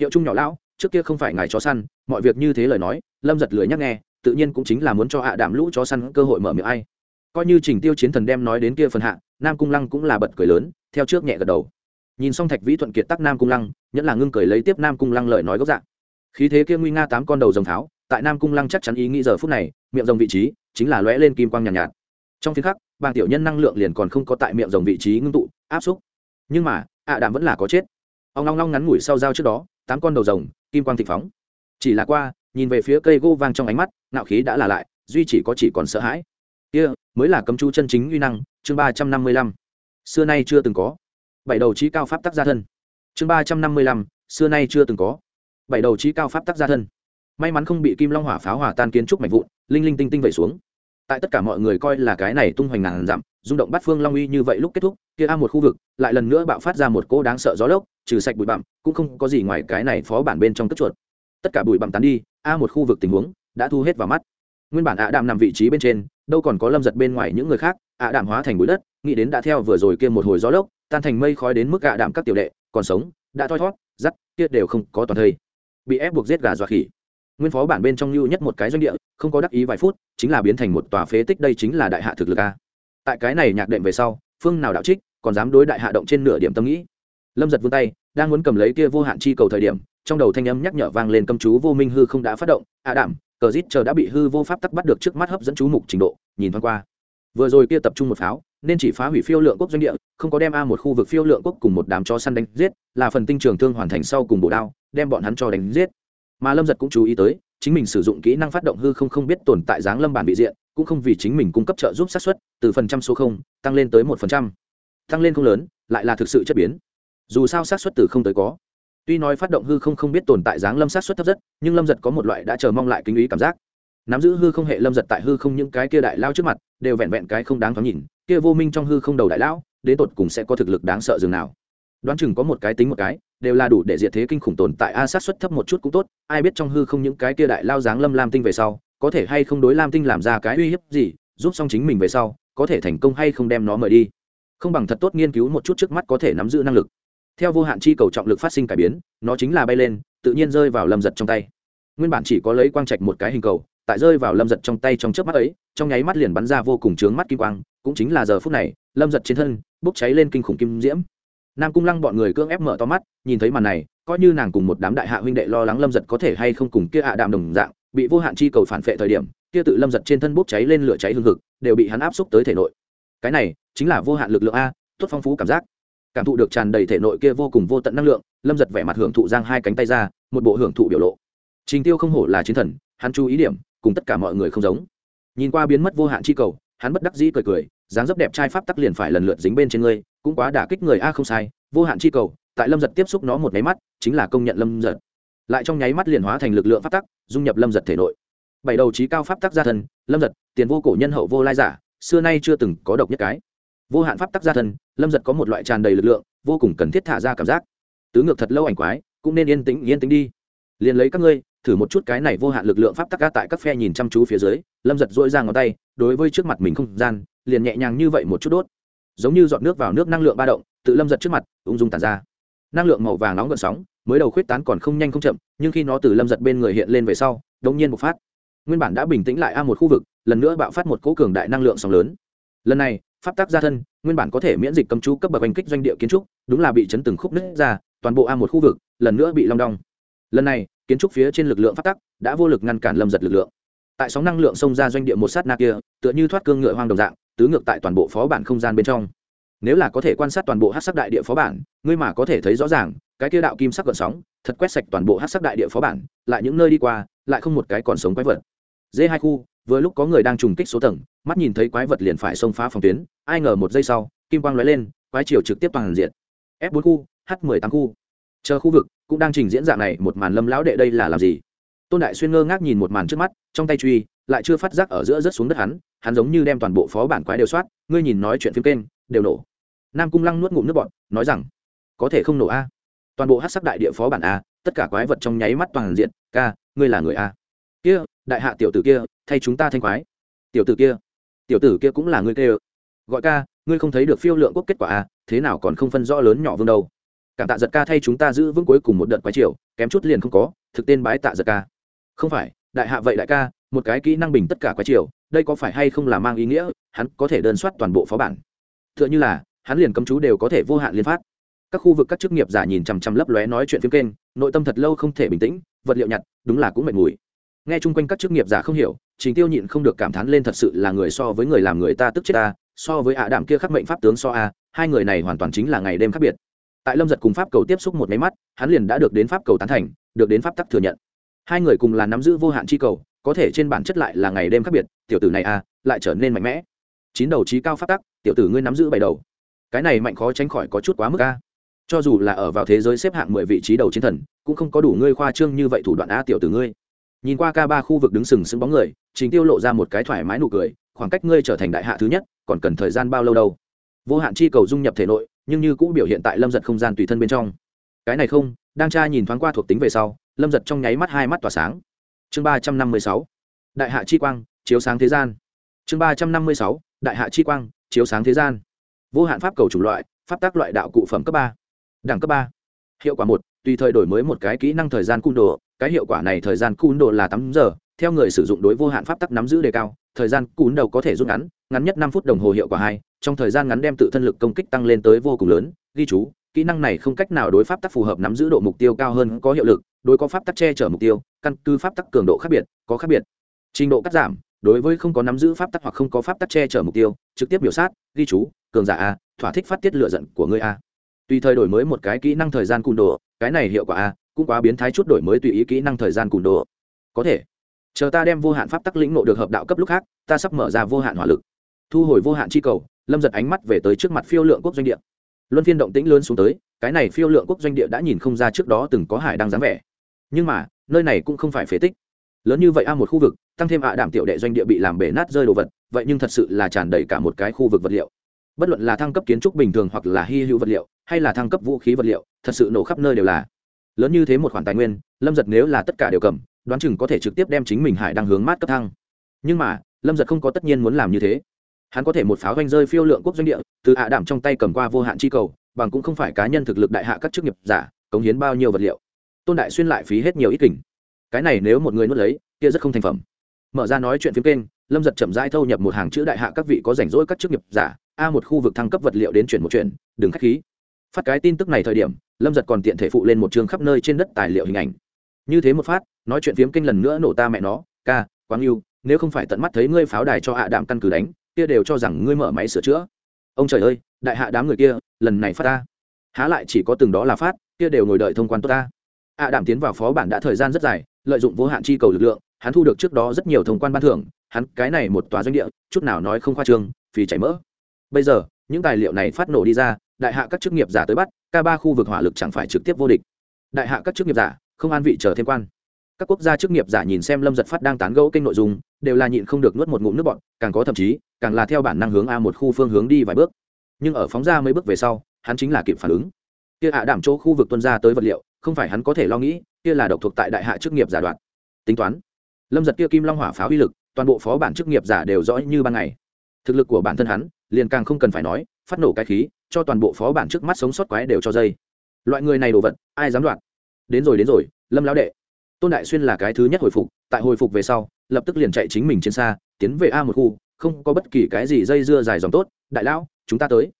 Hiệu trung nhỏ lão, trước kia không phải ngài chó săn, mọi việc như thế lời nói, lâm giật lưỡi nhắc nghe, tự nhiên cũng chính là muốn cho hạ đảm lũ chó săn cơ hội mở miệng ai. Coi như trình tiêu chiến thần đem nói đến kia phần hạ, nam cung lăng cũng là bật cười lớn, theo trước nhẹ gật đầu. Nhìn xong thạch vĩ thuận kiệt tắc nam cung lăng, nhẫn là ngưng cười lấy tiếp nam cung lăng lời nói gốc dạng khí thế kia nguy nga tám con đầu rồng tháo tại nam cung lăng chắc chắn ý nghĩ giờ phút này miệng rồng vị trí chính là lóe lên kim quang nhàn nhạt, nhạt. Trong phiên khắc bàng tiểu nhân năng lượng liền còn không có tại miệng rồng vị trí ngưng tụ áp xúc. Nhưng mà ạ đạm vẫn là có chết. Ông long long ngắn ngủi sau dao trước đó tám con đầu rồng kim quang thịnh phóng. Chỉ là qua nhìn về phía cây gỗ vang trong ánh mắt nạo khí đã là lại duy chỉ có chỉ còn sợ hãi. Kia mới là cấm chu chân chính uy năng chương ba trăm năm mươi lăm. Xưa nay chưa từng có. Bảy đầu trí cao pháp tắc gia thân. Chương ba trăm năm mươi lăm xưa nay chưa từng có bảy đầu trí cao pháp tắc gia thân. May mắn không bị kim long hỏa pháo hỏa tan kiến trúc mạnh vụn, linh linh tinh tinh vẩy xuống. Tại tất cả mọi người coi là cái này tung hoành ngàn dặm, rung động bắt phương long uy như vậy lúc kết thúc, kia a một khu vực, lại lần nữa bạo phát ra một cỗ đáng sợ gió lốc, trừ sạch bụi bặm, cũng không có gì ngoài cái này phó bản bên trong cất chuột. Tất cả bụi bặm tán đi, a một khu vực tình huống đã thu hết vào mắt. Nguyên bản ạ đạm nằm vị trí bên trên, đâu còn có lâm giật bên ngoài những người khác ạ đạm hóa thành bụi đất, nghĩ đến đã theo vừa rồi kia một hồi gió lốc, tan thành mây khói đến mức ạ đạm các tiểu đệ còn sống, đã thoi thót dắt kia đều không có toàn thây bị ép buộc giết gà dọa khỉ. Nguyên phó bản bên trong lưu nhất một cái doanh địa, không có đắc ý vài phút, chính là biến thành một tòa phế tích đây chính là đại hạ thực lực a. Tại cái này nhạc đệm về sau, phương nào đạo trích, còn dám đối đại hạ động trên nửa điểm tâm nghĩ. Lâm giật vươn tay, đang muốn cầm lấy kia vô hạn chi cầu thời điểm, trong đầu thanh âm nhắc nhở vang lên cầm chú vô minh hư không đã phát động a đảm cờ rít chờ đã bị hư vô pháp tắc bắt được trước mắt hấp dẫn chú mục trình độ, nhìn thoáng qua vừa rồi kia tập trung một pháo, nên chỉ phá hủy phiêu lượng quốc doanh địa, không có đem a một khu vực phiêu lượng quốc cùng một đám chó săn đánh giết, là phần tinh trường thương hoàn thành sau cùng bổ đao, đem bọn hắn cho đánh giết. Mà lâm giật cũng chú ý tới, chính mình sử dụng kỹ năng phát động hư không không biết tồn tại dáng lâm bản bị diện, cũng không vì chính mình cung cấp trợ giúp sát xuất từ phần trăm số không, tăng lên tới một phần trăm. Tăng lên không lớn, lại là thực sự chất biến. Dù sao sát xuất từ không tới có. Tuy nói phát động hư không không biết tồn tại dáng lâm sát xuất thấp rất, nhưng lâm giật có một loại đã chờ mong lại kinh ý cảm giác nắm giữ hư không hệ lâm giật tại hư không những cái kia đại lao trước mặt, đều vẹn vẹn cái không đáng thoáng nhìn, kia vô minh trong hư không đầu đại lão, đến tột cùng sẽ có thực lực đáng sợ dường nào. Đoán chừng có một cái tính một cái, đều là đủ để diệt thế kinh khủng tồn tại, a sát suất thấp một chút cũng tốt, ai biết trong hư không những cái kia đại lao dáng lâm lam tinh về sau, có thể hay không đối lam tinh làm ra cái uy hiếp gì, giúp xong chính mình về sau, có thể thành công hay không đem nó mời đi. Không bằng thật tốt nghiên cứu một chút trước mắt có thể nắm giữ năng lực. Theo vô hạn chi cầu trọng lực phát sinh cải biến, nó chính là bay lên, tự nhiên rơi vào lâm giật trong tay. Nguyên bản chỉ có lấy quang trạch một cái hình cầu tại rơi vào lâm giật trong tay trong trước mắt ấy, trong nháy mắt liền bắn ra vô cùng trướng mắt kim quang, cũng chính là giờ phút này, lâm giật trên thân bốc cháy lên kinh khủng kim diễm. Nam cung lăng bọn người cưỡng ép mở to mắt, nhìn thấy màn này, coi như nàng cùng một đám đại hạ huynh đệ lo lắng lâm giật có thể hay không cùng kia hạ đạm đồng dạng, bị vô hạn chi cầu phản phệ thời điểm, kia tự lâm giật trên thân bốc cháy lên lửa cháy hương thực đều bị hắn áp xúc tới thể nội. Cái này chính là vô hạn lực lượng a, tốt phong phú cảm giác. Cảm thụ được tràn đầy thể nội kia vô cùng vô tận năng lượng, lâm giật vẻ mặt hưởng thụ giang hai cánh tay ra, một bộ hưởng thụ biểu lộ. Trình tiêu không hổ là chiến thần, hắn chú ý điểm cùng tất cả mọi người không giống. Nhìn qua biến mất vô hạn chi cầu, hắn bất đắc dĩ cười cười, dáng dấp đẹp trai pháp tắc liền phải lần lượt dính bên trên ngươi, cũng quá đả kích người a không sai, vô hạn chi cầu, tại lâm giật tiếp xúc nó một nháy mắt, chính là công nhận lâm giật. Lại trong nháy mắt liền hóa thành lực lượng pháp tắc, dung nhập lâm giật thể nội. Bảy đầu trí cao pháp tắc gia thân, lâm giật, tiền vô cổ nhân hậu vô lai giả, xưa nay chưa từng có độc nhất cái. Vô hạn pháp tắc gia thân, lâm giật có một loại tràn đầy lực lượng, vô cùng cần thiết thả ra cảm giác. Tứ ngược thật lâu ảnh quái, cũng nên yên tĩnh yên tĩnh đi. Liền lấy các ngươi thử một chút cái này vô hạn lực lượng pháp tắc ca tại các phe nhìn chăm chú phía dưới, lâm giật dỗi ra ngón tay, đối với trước mặt mình không gian, liền nhẹ nhàng như vậy một chút đốt. Giống như dọn nước vào nước năng lượng ba động, tự lâm giật trước mặt, ung dung tàn ra. Năng lượng màu vàng nóng gợn sóng, mới đầu khuyết tán còn không nhanh không chậm, nhưng khi nó từ lâm giật bên người hiện lên về sau đống nhiên bộc phát. Nguyên bản đã bình tĩnh lại a một khu vực, lần nữa bạo phát một cỗ cường đại năng lượng sóng lớn. Lần này, pháp tác gia thân, nguyên bản có thể miễn dịch cấm chú cấp bậc hành kích doanh địa kiến trúc, đúng là bị chấn từng khúc nứt ra, toàn bộ a một khu vực, lần nữa bị long đong. Lần này kiến trúc phía trên lực lượng phát tắc đã vô lực ngăn cản lâm giật lực lượng. Tại sóng năng lượng xông ra doanh địa một sát na kia, tựa như thoát cương ngựa hoang đồng dạng, tứ ngược tại toàn bộ phó bản không gian bên trong. Nếu là có thể quan sát toàn bộ hát sắc đại địa phó bản, ngươi mà có thể thấy rõ ràng, cái kia đạo kim sắc gợn sóng, thật quét sạch toàn bộ hát sắc đại địa phó bản, lại những nơi đi qua, lại không một cái còn sống quái vật. Dê hai khu, vừa lúc có người đang trùng kích số tầng, mắt nhìn thấy quái vật liền phải xông phá phòng tuyến, ai ngờ một giây sau, kim quang lóe lên, quái chiều trực tiếp toàn diện. F bốn khu, h mười tám khu. Chờ khu vực cũng đang trình diễn dạng này, một màn lâm lão đệ đây là làm gì? Tôn đại xuyên ngơ ngác nhìn một màn trước mắt, trong tay truy, lại chưa phát giác ở giữa rớt xuống đất hắn hắn giống như đem toàn bộ phó bản quái đều soát, ngươi nhìn nói chuyện phim kênh, đều nổ. Nam cung lăng nuốt ngụm nước bọn nói rằng, có thể không nổ a. Toàn bộ hát sắc đại địa phó bản a, tất cả quái vật trong nháy mắt toàn diện, ca, ngươi là người a. Kia, đại hạ tiểu tử kia, thay chúng ta thanh quái. Tiểu tử kia, tiểu tử kia cũng là ngươi kêu. Gọi ca, ngươi không thấy được phiêu lượng quốc kết quả a, thế nào còn không phân rõ lớn nhỏ vương đâu cảm tạ giật ca thay chúng ta giữ vững cuối cùng một đợt quái triều, kém chút liền không có, thực tên bái tạ giật ca. Không phải, đại hạ vậy đại ca, một cái kỹ năng bình tất cả quái triều, đây có phải hay không là mang ý nghĩa, hắn có thể đơn soát toàn bộ phó bản. Tựa như là, hắn liền cấm chú đều có thể vô hạn liên phát. Các khu vực các chức nghiệp giả nhìn chằm chằm lấp lóe nói chuyện phim kênh, nội tâm thật lâu không thể bình tĩnh, vật liệu nhặt, đúng là cũng mệt mùi nghe chung quanh các chức nghiệp giả không hiểu, trình tiêu nhịn không được cảm thán lên thật sự là người so với người làm người ta tức chết ta, so với ạ đảm kia khắc mệnh pháp tướng so a, hai người này hoàn toàn chính là ngày đêm khác biệt tại lâm giật cùng pháp cầu tiếp xúc một máy mắt, hắn liền đã được đến pháp cầu tán thành, được đến pháp tắc thừa nhận. Hai người cùng là nắm giữ vô hạn chi cầu, có thể trên bản chất lại là ngày đêm khác biệt, tiểu tử này a lại trở nên mạnh mẽ. Chín đầu trí cao pháp tắc, tiểu tử ngươi nắm giữ bảy đầu. Cái này mạnh khó tránh khỏi có chút quá mức a. Cho dù là ở vào thế giới xếp hạng mười vị trí đầu chiến thần, cũng không có đủ ngươi khoa trương như vậy thủ đoạn a tiểu tử ngươi. Nhìn qua ca ba khu vực đứng sừng sững bóng người, trình tiêu lộ ra một cái thoải mái nụ cười, khoảng cách ngươi trở thành đại hạ thứ nhất, còn cần thời gian bao lâu đâu? Vô hạn chi cầu dung nhập thể nội, nhưng như cũng biểu hiện tại lâm giật không gian tùy thân bên trong. Cái này không, đang tra nhìn thoáng qua thuộc tính về sau, lâm giật trong nháy mắt hai mắt tỏa sáng. Chương ba trăm năm mươi sáu, đại hạ chi quang, chiếu sáng thế gian. Chương ba trăm năm mươi sáu, đại hạ chi quang, chiếu sáng thế gian. Vô hạn pháp cầu chủng loại, pháp tác loại đạo cụ phẩm cấp ba. Đẳng cấp ba. Hiệu quả một, tùy thời đổi mới một cái kỹ năng thời gian cung đồ. Cái hiệu quả này thời gian cung đồ là tám giờ. Theo người sử dụng đối vô hạn pháp tắc nắm giữ đề cao, thời gian cún đầu có thể rút ngắn ngắn nhất năm phút đồng hồ hiệu quả hai trong thời gian ngắn đem tự thân lực công kích tăng lên tới vô cùng lớn, ghi chú, kỹ năng này không cách nào đối pháp tắc phù hợp nắm giữ độ mục tiêu cao hơn có hiệu lực, đối có pháp tắc che chở mục tiêu, căn cứ pháp tắc cường độ khác biệt, có khác biệt. Trình độ cắt giảm, đối với không có nắm giữ pháp tắc hoặc không có pháp tắc che chở mục tiêu, trực tiếp biểu sát, ghi chú, cường giả a, thỏa thích phát tiết lựa giận của ngươi a. Tùy thời đổi mới một cái kỹ năng thời gian cùn đồ cái này hiệu quả a, cũng quá biến thái chút đổi mới tùy ý kỹ năng thời gian cùn đồ có thể. Chờ ta đem vô hạn pháp tắc lĩnh nộ được hợp đạo cấp lúc khác, ta sắp mở ra vô hạn hỏa lực. Thu hồi vô hạn chi cầu lâm giật ánh mắt về tới trước mặt phiêu lượng quốc doanh địa. Luân phiên động tĩnh lớn xuống tới, cái này phiêu lượng quốc doanh địa đã nhìn không ra trước đó từng có hải đang dáng vẻ. Nhưng mà, nơi này cũng không phải phế tích. Lớn như vậy a một khu vực, tăng thêm ạ đảm tiểu đệ doanh địa bị làm bể nát rơi đồ vật, vậy nhưng thật sự là tràn đầy cả một cái khu vực vật liệu. Bất luận là thăng cấp kiến trúc bình thường hoặc là hy hữu vật liệu, hay là thăng cấp vũ khí vật liệu, thật sự nổ khắp nơi đều là. Lớn như thế một khoản tài nguyên, lâm giật nếu là tất cả đều cầm, đoán chừng có thể trực tiếp đem chính mình hải đang hướng mát cấp thăng. Nhưng mà, lâm giật không có tất nhiên muốn làm như thế hắn có thể một pháo doanh rơi phiêu lượng quốc doanh địa từ hạ đảm trong tay cầm qua vô hạn chi cầu bằng cũng không phải cá nhân thực lực đại hạ các chức nghiệp giả cống hiến bao nhiêu vật liệu. Tôn đại xuyên lại phí hết nhiều ít kình. Cái này nếu một người nuốt lấy kia rất không thành phẩm. Mở ra nói chuyện phim kênh lâm giật chậm rãi thâu nhập một hàng chữ đại hạ các vị có rảnh rỗi các chức nghiệp giả a một khu vực thăng cấp vật liệu đến chuyển một chuyện, đừng k h á c h khí. Phát cái tin tức này thời điểm lâm giật còn tiện thể phụ lên một chương khắp nơi trên đất tài liệu hình ảnh. Như thế một phát nói chuyện phiếm kinh lần nữa nổ ta mẹ nó ca quáng yêu nếu không phải tận mắt thấy ngươi pháo đài cho hạ đạm căn cứ đánh kia đều cho rằng ngươi mở máy sửa chữa. Ông trời ơi, đại hạ đám người kia, lần này phát ta. Há lại chỉ có từng đó là phát, kia đều ngồi đợi thông quan tốt ta. Hạ đảm tiến vào phó bản đã thời gian rất dài, lợi dụng vô hạn chi cầu lực lượng, hắn thu được trước đó rất nhiều thông quan ban thưởng, hắn cái này một tòa doanh địa, chút nào nói không khoa trương vì chảy mỡ. Bây giờ, những tài liệu này phát nổ đi ra, đại hạ các chức nghiệp giả tới bắt, k ba khu vực hỏa lực chẳng phải trực tiếp vô địch. Đại hạ các chức nghiệp giả, không an vị chờ thêm quan các quốc gia chức nghiệp giả nhìn xem lâm giật phát đang tán gẫu kênh nội dung, đều là nhịn không được nuốt một ngụm nước bọn càng có thậm chí, càng là theo bản năng hướng a một khu phương hướng đi vài bước. Nhưng ở phóng ra mấy bước về sau, hắn chính là kịp phản ứng. Kia hạ đảm chỗ khu vực tuân ra tới vật liệu, không phải hắn có thể lo nghĩ, kia là độc thuộc tại đại hạ chức nghiệp giả đoạn. Tính toán, lâm giật kia kim long hỏa pháo uy lực, toàn bộ phó bản chức nghiệp giả đều rõ như ban ngày. Thực lực của bản thân hắn, liền càng không cần phải nói, phát nổ cái khí, cho toàn bộ phó bản trước mắt sống sót quái đều cho dây. Loại người này đồ vật, ai dám đoạt? Đến rồi đến rồi, lâm lão đệ tôn đại xuyên là cái thứ nhất hồi phục, tại hồi phục về sau, lập tức liền chạy chính mình trên xa, tiến về a một khu, không có bất kỳ cái gì dây dưa dài dòng tốt, đại lão, chúng ta tới.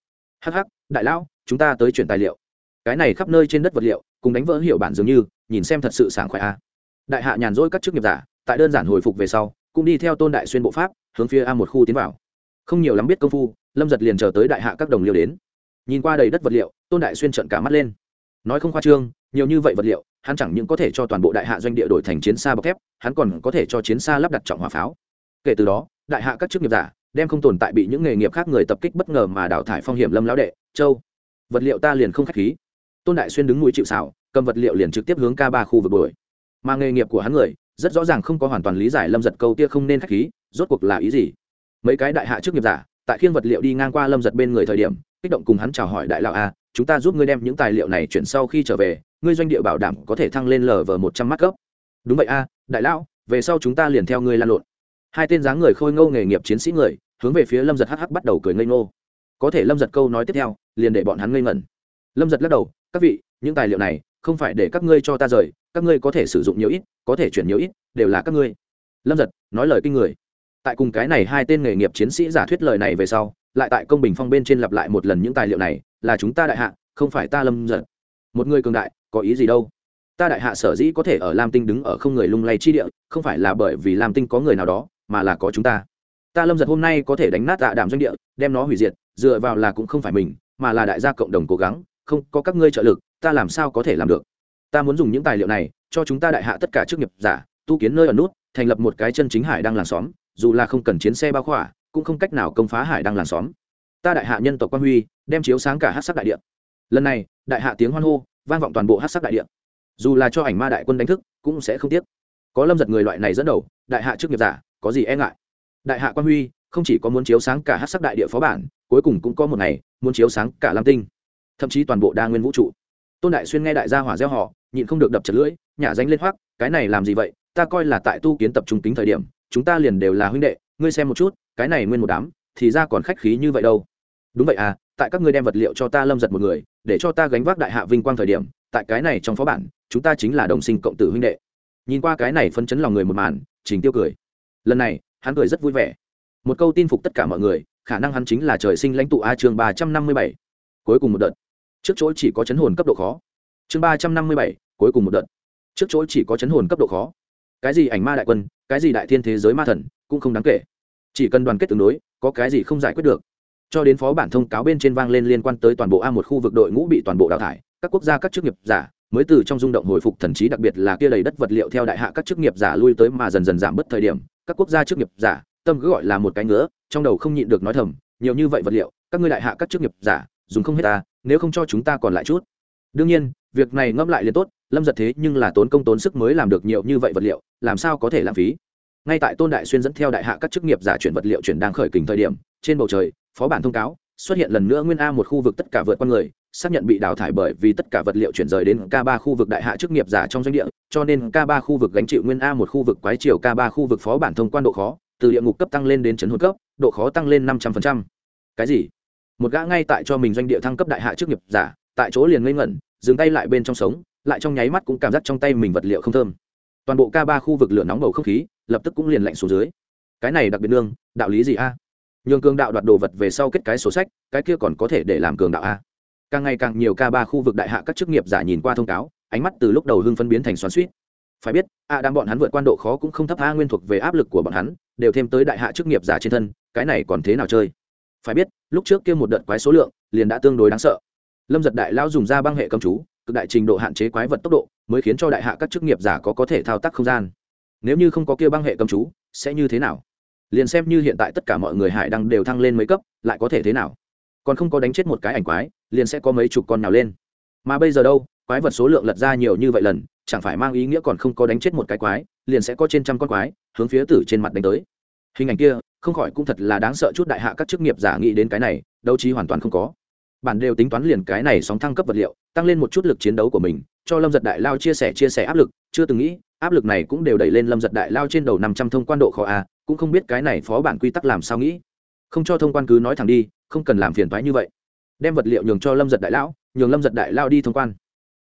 Hh đại lão, chúng ta tới chuyển tài liệu. Cái này khắp nơi trên đất vật liệu, cùng đánh vỡ hiệu bản dường như, nhìn xem thật sự sảng khoái a. Đại hạ nhàn rỗi các chức nghiệp giả, tại đơn giản hồi phục về sau, cũng đi theo tôn đại xuyên bộ pháp, hướng phía a một khu tiến vào. Không nhiều lắm biết công phu, lâm giật liền chờ tới đại hạ các đồng liêu đến. Nhìn qua đầy đất vật liệu, tôn đại xuyên trận cả mắt lên. Nói không khoa trương, nhiều như vậy vật liệu hắn chẳng những có thể cho toàn bộ đại hạ doanh địa đổi thành chiến xa bọc thép, hắn còn có thể cho chiến xa lắp đặt trọng hỏa pháo. Kể từ đó, đại hạ các chức nghiệp giả đem không tồn tại bị những nghề nghiệp khác người tập kích bất ngờ mà đào thải phong hiểm lâm lão đệ, châu. Vật liệu ta liền không k h á c h khí. Tôn đại xuyên đứng mũi chịu xảo cầm vật liệu liền trực tiếp hướng ca ba khu vực đuổi. Mà nghề nghiệp của hắn người, rất rõ ràng không có hoàn toàn lý giải lâm giật câu tia không nên k h á c h khí, rốt cuộc là ý gì? Mấy cái đại hạ chức nghiệp giả, tại khiên vật liệu đi ngang qua lâm giật bên người thời điểm, kích động cùng hắn chào hỏi đại lão a, chúng ta giúp ngươi đem những tài liệu này chuyển sau khi trở về ngươi doanh địa bảo đảm có thể thăng lên lv một trăm mắt cấp đúng vậy a, đại lão, về sau chúng ta liền theo ngươi lan lộn. Hai tên dáng người khôi ngô nghề nghiệp chiến sĩ người, hướng về phía lâm giật hh bắt đầu cười ngây ngô. Có thể lâm giật câu nói tiếp theo, liền để bọn hắn ngây ngẩn. Lâm giật lắc đầu, các vị, những tài liệu này không phải để các ngươi cho ta rời, các ngươi có thể sử dụng nhiều ít, có thể chuyển nhiều ít, đều là các ngươi. Lâm giật nói lời kinh người. Tại cùng cái này hai tên nghề nghiệp chiến sĩ giả thuyết lời này về sau, lại tại công bình phong bên trên lặp lại một lần những tài liệu này, là chúng ta đại hạ, không phải ta lâm giật một người cường đại, có ý gì đâu? Ta đại hạ sở dĩ có thể ở lam tinh đứng ở không người lung lay chi địa, không phải là bởi vì lam tinh có người nào đó, mà là có chúng ta. Ta lâm giật hôm nay có thể đánh nát tạ đàm doanh địa, đem nó hủy diệt, dựa vào là cũng không phải mình, mà là đại gia cộng đồng cố gắng, không, có các ngươi trợ lực, ta làm sao có thể làm được? Ta muốn dùng những tài liệu này, cho chúng ta đại hạ tất cả chức nghiệp giả, tu kiến nơi ở nút, thành lập một cái chân chính hải đang làng xóm, dù là không cần chiến xe bao khỏa, cũng không cách nào công phá hải đang làng xóm. Ta đại hạ nhân tộc quan huy, đem chiếu sáng cả hát sắc đại địa lần này, đại hạ tiếng hoan hô, vang vọng toàn bộ hát sắc đại địa. Dù là cho ảnh ma đại quân đánh thức, cũng sẽ không tiếc. Có lâm giật người loại này dẫn đầu, đại hạ trước nghiệp giả, có gì e ngại? Đại hạ quan huy, không chỉ có muốn chiếu sáng cả hát sắc đại địa phó bản, cuối cùng cũng có một ngày, muốn chiếu sáng cả lam tinh. Thậm chí toàn bộ đa nguyên vũ trụ. Tôn đại xuyên nghe đại gia hỏa gieo họ, nhịn không được đập chật lưỡi, nhả danh lên hoác cái này làm gì vậy? Ta coi là tại tu kiến tập trung tính thời điểm, chúng ta liền đều là huynh đệ, ngươi xem một chút, cái này nguyên một đám, thì ra còn khách khí như vậy đâu. Đúng vậy à tại các ngươi đem vật liệu cho ta lâm giật một người, để cho ta gánh vác đại hạ vinh quang thời điểm, tại cái này trong phó bản, chúng ta chính là đồng sinh cộng tử huynh đệ. Nhìn qua cái này phân chấn lòng người một màn, trình tiêu cười. Lần này, hắn cười rất vui vẻ. Một câu tin phục tất cả mọi người, khả năng hắn chính là trời sinh lãnh tụ a chương ba trăm năm mươi bảy. Cuối cùng một đợt. Trước chỗ chỉ có chấn hồn cấp độ khó. Chương ba trăm năm mươi bảy, cuối cùng một đợt. Trước chỗ chỉ có chấn hồn cấp độ khó. Cái gì ảnh ma đại quân, cái gì đại thiên thế giới ma thần, cũng không đáng kể. Chỉ cần đoàn kết tương đối, có cái gì không giải quyết được cho đến phó bản thông cáo bên trên vang lên liên quan tới toàn bộ a một khu vực đội ngũ bị toàn bộ đào thải, các quốc gia, các chức nghiệp giả mới từ trong rung động hồi phục thần trí, đặc biệt là kia đầy đất vật liệu theo đại hạ các chức nghiệp giả lui tới mà dần dần giảm bớt thời điểm, các quốc gia chức nghiệp giả, tâm cứ gọi là một cái ngứa, trong đầu không nhịn được nói thầm, nhiều như vậy vật liệu, các ngươi đại hạ các chức nghiệp giả, dùng không hết ta, nếu không cho chúng ta còn lại chút. Đương nhiên, việc này ngẫm lại liền tốt, lâm giật thế nhưng là tốn công tốn sức mới làm được nhiều như vậy vật liệu, làm sao có thể lãng phí? Ngay tại tôn đại xuyên dẫn theo đại hạ các chức nghiệp giả chuyển vật liệu chuyển đang khởi kình thời điểm, trên bầu trời phó bản thông cáo, xuất hiện lần nữa nguyên a một khu vực tất cả vượt con người, xác nhận bị đào thải bởi vì tất cả vật liệu chuyển rời đến k ba khu vực đại hạ chức nghiệp giả trong doanh địa, cho nên k ba khu vực gánh chịu nguyên a một khu vực quái chiều k ba khu vực phó bản thông quan độ khó, từ địa ngục cấp tăng lên đến chấn hồn cấp, độ khó tăng lên năm trăm phần trăm. cái gì? Một gã ngay tại cho mình doanh địa thăng cấp đại hạ chức nghiệp giả, tại chỗ liền ngây ngẩn, dừng tay lại bên trong sống, lại trong nháy mắt cũng cảm giác trong tay mình vật liệu không thơm. Toàn bộ k ba khu vực lửa nóng bầu không khí, lập tức cũng liền lạnh xuống dưới. Cái này đặc biệt nương, đạo lý gì a? Nhường cường đạo đoạt đồ vật về sau kết cái sổ sách, cái kia còn có thể để làm cường đạo a. Càng ngày càng nhiều ca ba khu vực đại hạ các chức nghiệp giả nhìn qua thông cáo, ánh mắt từ lúc đầu hưng phân biến thành xoắn suýt phải biết, a đang bọn hắn vượt quan độ khó cũng không thấp a nguyên thuộc về áp lực của bọn hắn, đều thêm tới đại hạ chức nghiệp giả trên thân, cái này còn thế nào chơi? Phải biết, lúc trước kia một đợt quái số lượng, liền đã tương đối đáng sợ. Lâm giật đại lao dùng ra băng hệ cầm chú, cực đại trình độ hạn chế quái vật tốc độ, mới khiến cho đại hạ các chức nghiệp giả có có thể thao tác không gian. Nếu như không có kia băng hệ cầm chú, sẽ như thế nào? Liền xem như hiện tại tất cả mọi người hải đăng đều thăng lên mấy cấp, lại có thể thế nào? Còn không có đánh chết một cái ảnh quái, liền sẽ có mấy chục con nào lên. Mà bây giờ đâu, quái vật số lượng lật ra nhiều như vậy lần, chẳng phải mang ý nghĩa còn không có đánh chết một cái quái, liền sẽ có trên trăm con quái hướng phía tử trên mặt đánh tới. Hình ảnh kia, không khỏi cũng thật là đáng sợ chút đại hạ các chức nghiệp giả nghĩ đến cái này, đấu trí hoàn toàn không có. Bản đều tính toán liền cái này sóng thăng cấp vật liệu, tăng lên một chút lực chiến đấu của mình, cho lâm giật đại lao chia sẻ chia sẻ áp lực, chưa từng nghĩ, áp lực này cũng đều đẩy lên lâm giật đại lao trên đầu năm trăm thông quan độ khó a cũng không biết cái này phó bản quy tắc làm sao nghĩ. Không cho thông quan cứ nói thẳng đi, không cần làm phiền thoái như vậy. Đem vật liệu nhường cho lâm giật đại lão, nhường lâm giật đại lao đi thông quan.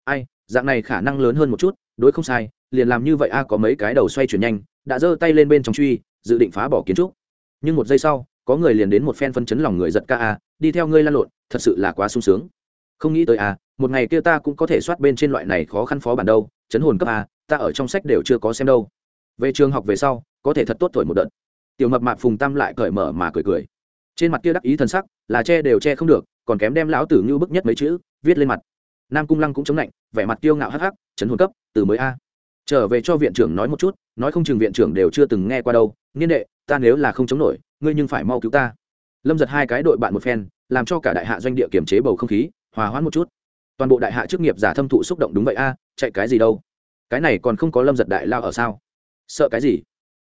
Ai, dạng này khả năng lớn hơn một chút, đối không sai, liền làm như vậy a, có mấy cái đầu xoay chuyển nhanh, đã giơ tay lên bên trong truy, dự định phá bỏ kiến trúc. Nhưng một giây sau, có người liền đến một phen phân chấn lòng người giật ca a, đi theo ngươi lan lộn, thật sự là quá sung sướng. Không nghĩ tới a, một ngày kia ta cũng có thể soát bên trên loại này khó khăn phó bản đâu, chấn hồn cấp a, ta ở trong sách đều chưa có xem đâu. Về trường học về sau có thể thật tốt thổi một đợt. Tiểu mập mạp phùng tam lại cởi mở mà cười cười. Trên mặt kia đắc ý thân sắc, là che đều che không được, còn kém đem lão tử ngưu bức nhất mấy chữ, viết lên mặt. Nam cung lăng cũng chống lạnh, vẻ mặt tiêu ngạo hắc hắc, chấn hồn cấp, từ mới a. Trở về cho viện trưởng nói một chút, nói không chừng viện trưởng đều chưa từng nghe qua đâu. Niên đệ, ta nếu là không chống nổi, ngươi nhưng phải mau cứu ta. Lâm giật hai cái đội bạn một phen, làm cho cả đại hạ doanh địa kiểm chế bầu không khí, hòa hoãn một chút. Toàn bộ đại hạ chức nghiệp giả thâm thụ xúc động đúng vậy a, chạy cái gì đâu? Cái này còn không có lâm giật đại lao ở sao? Sợ cái gì?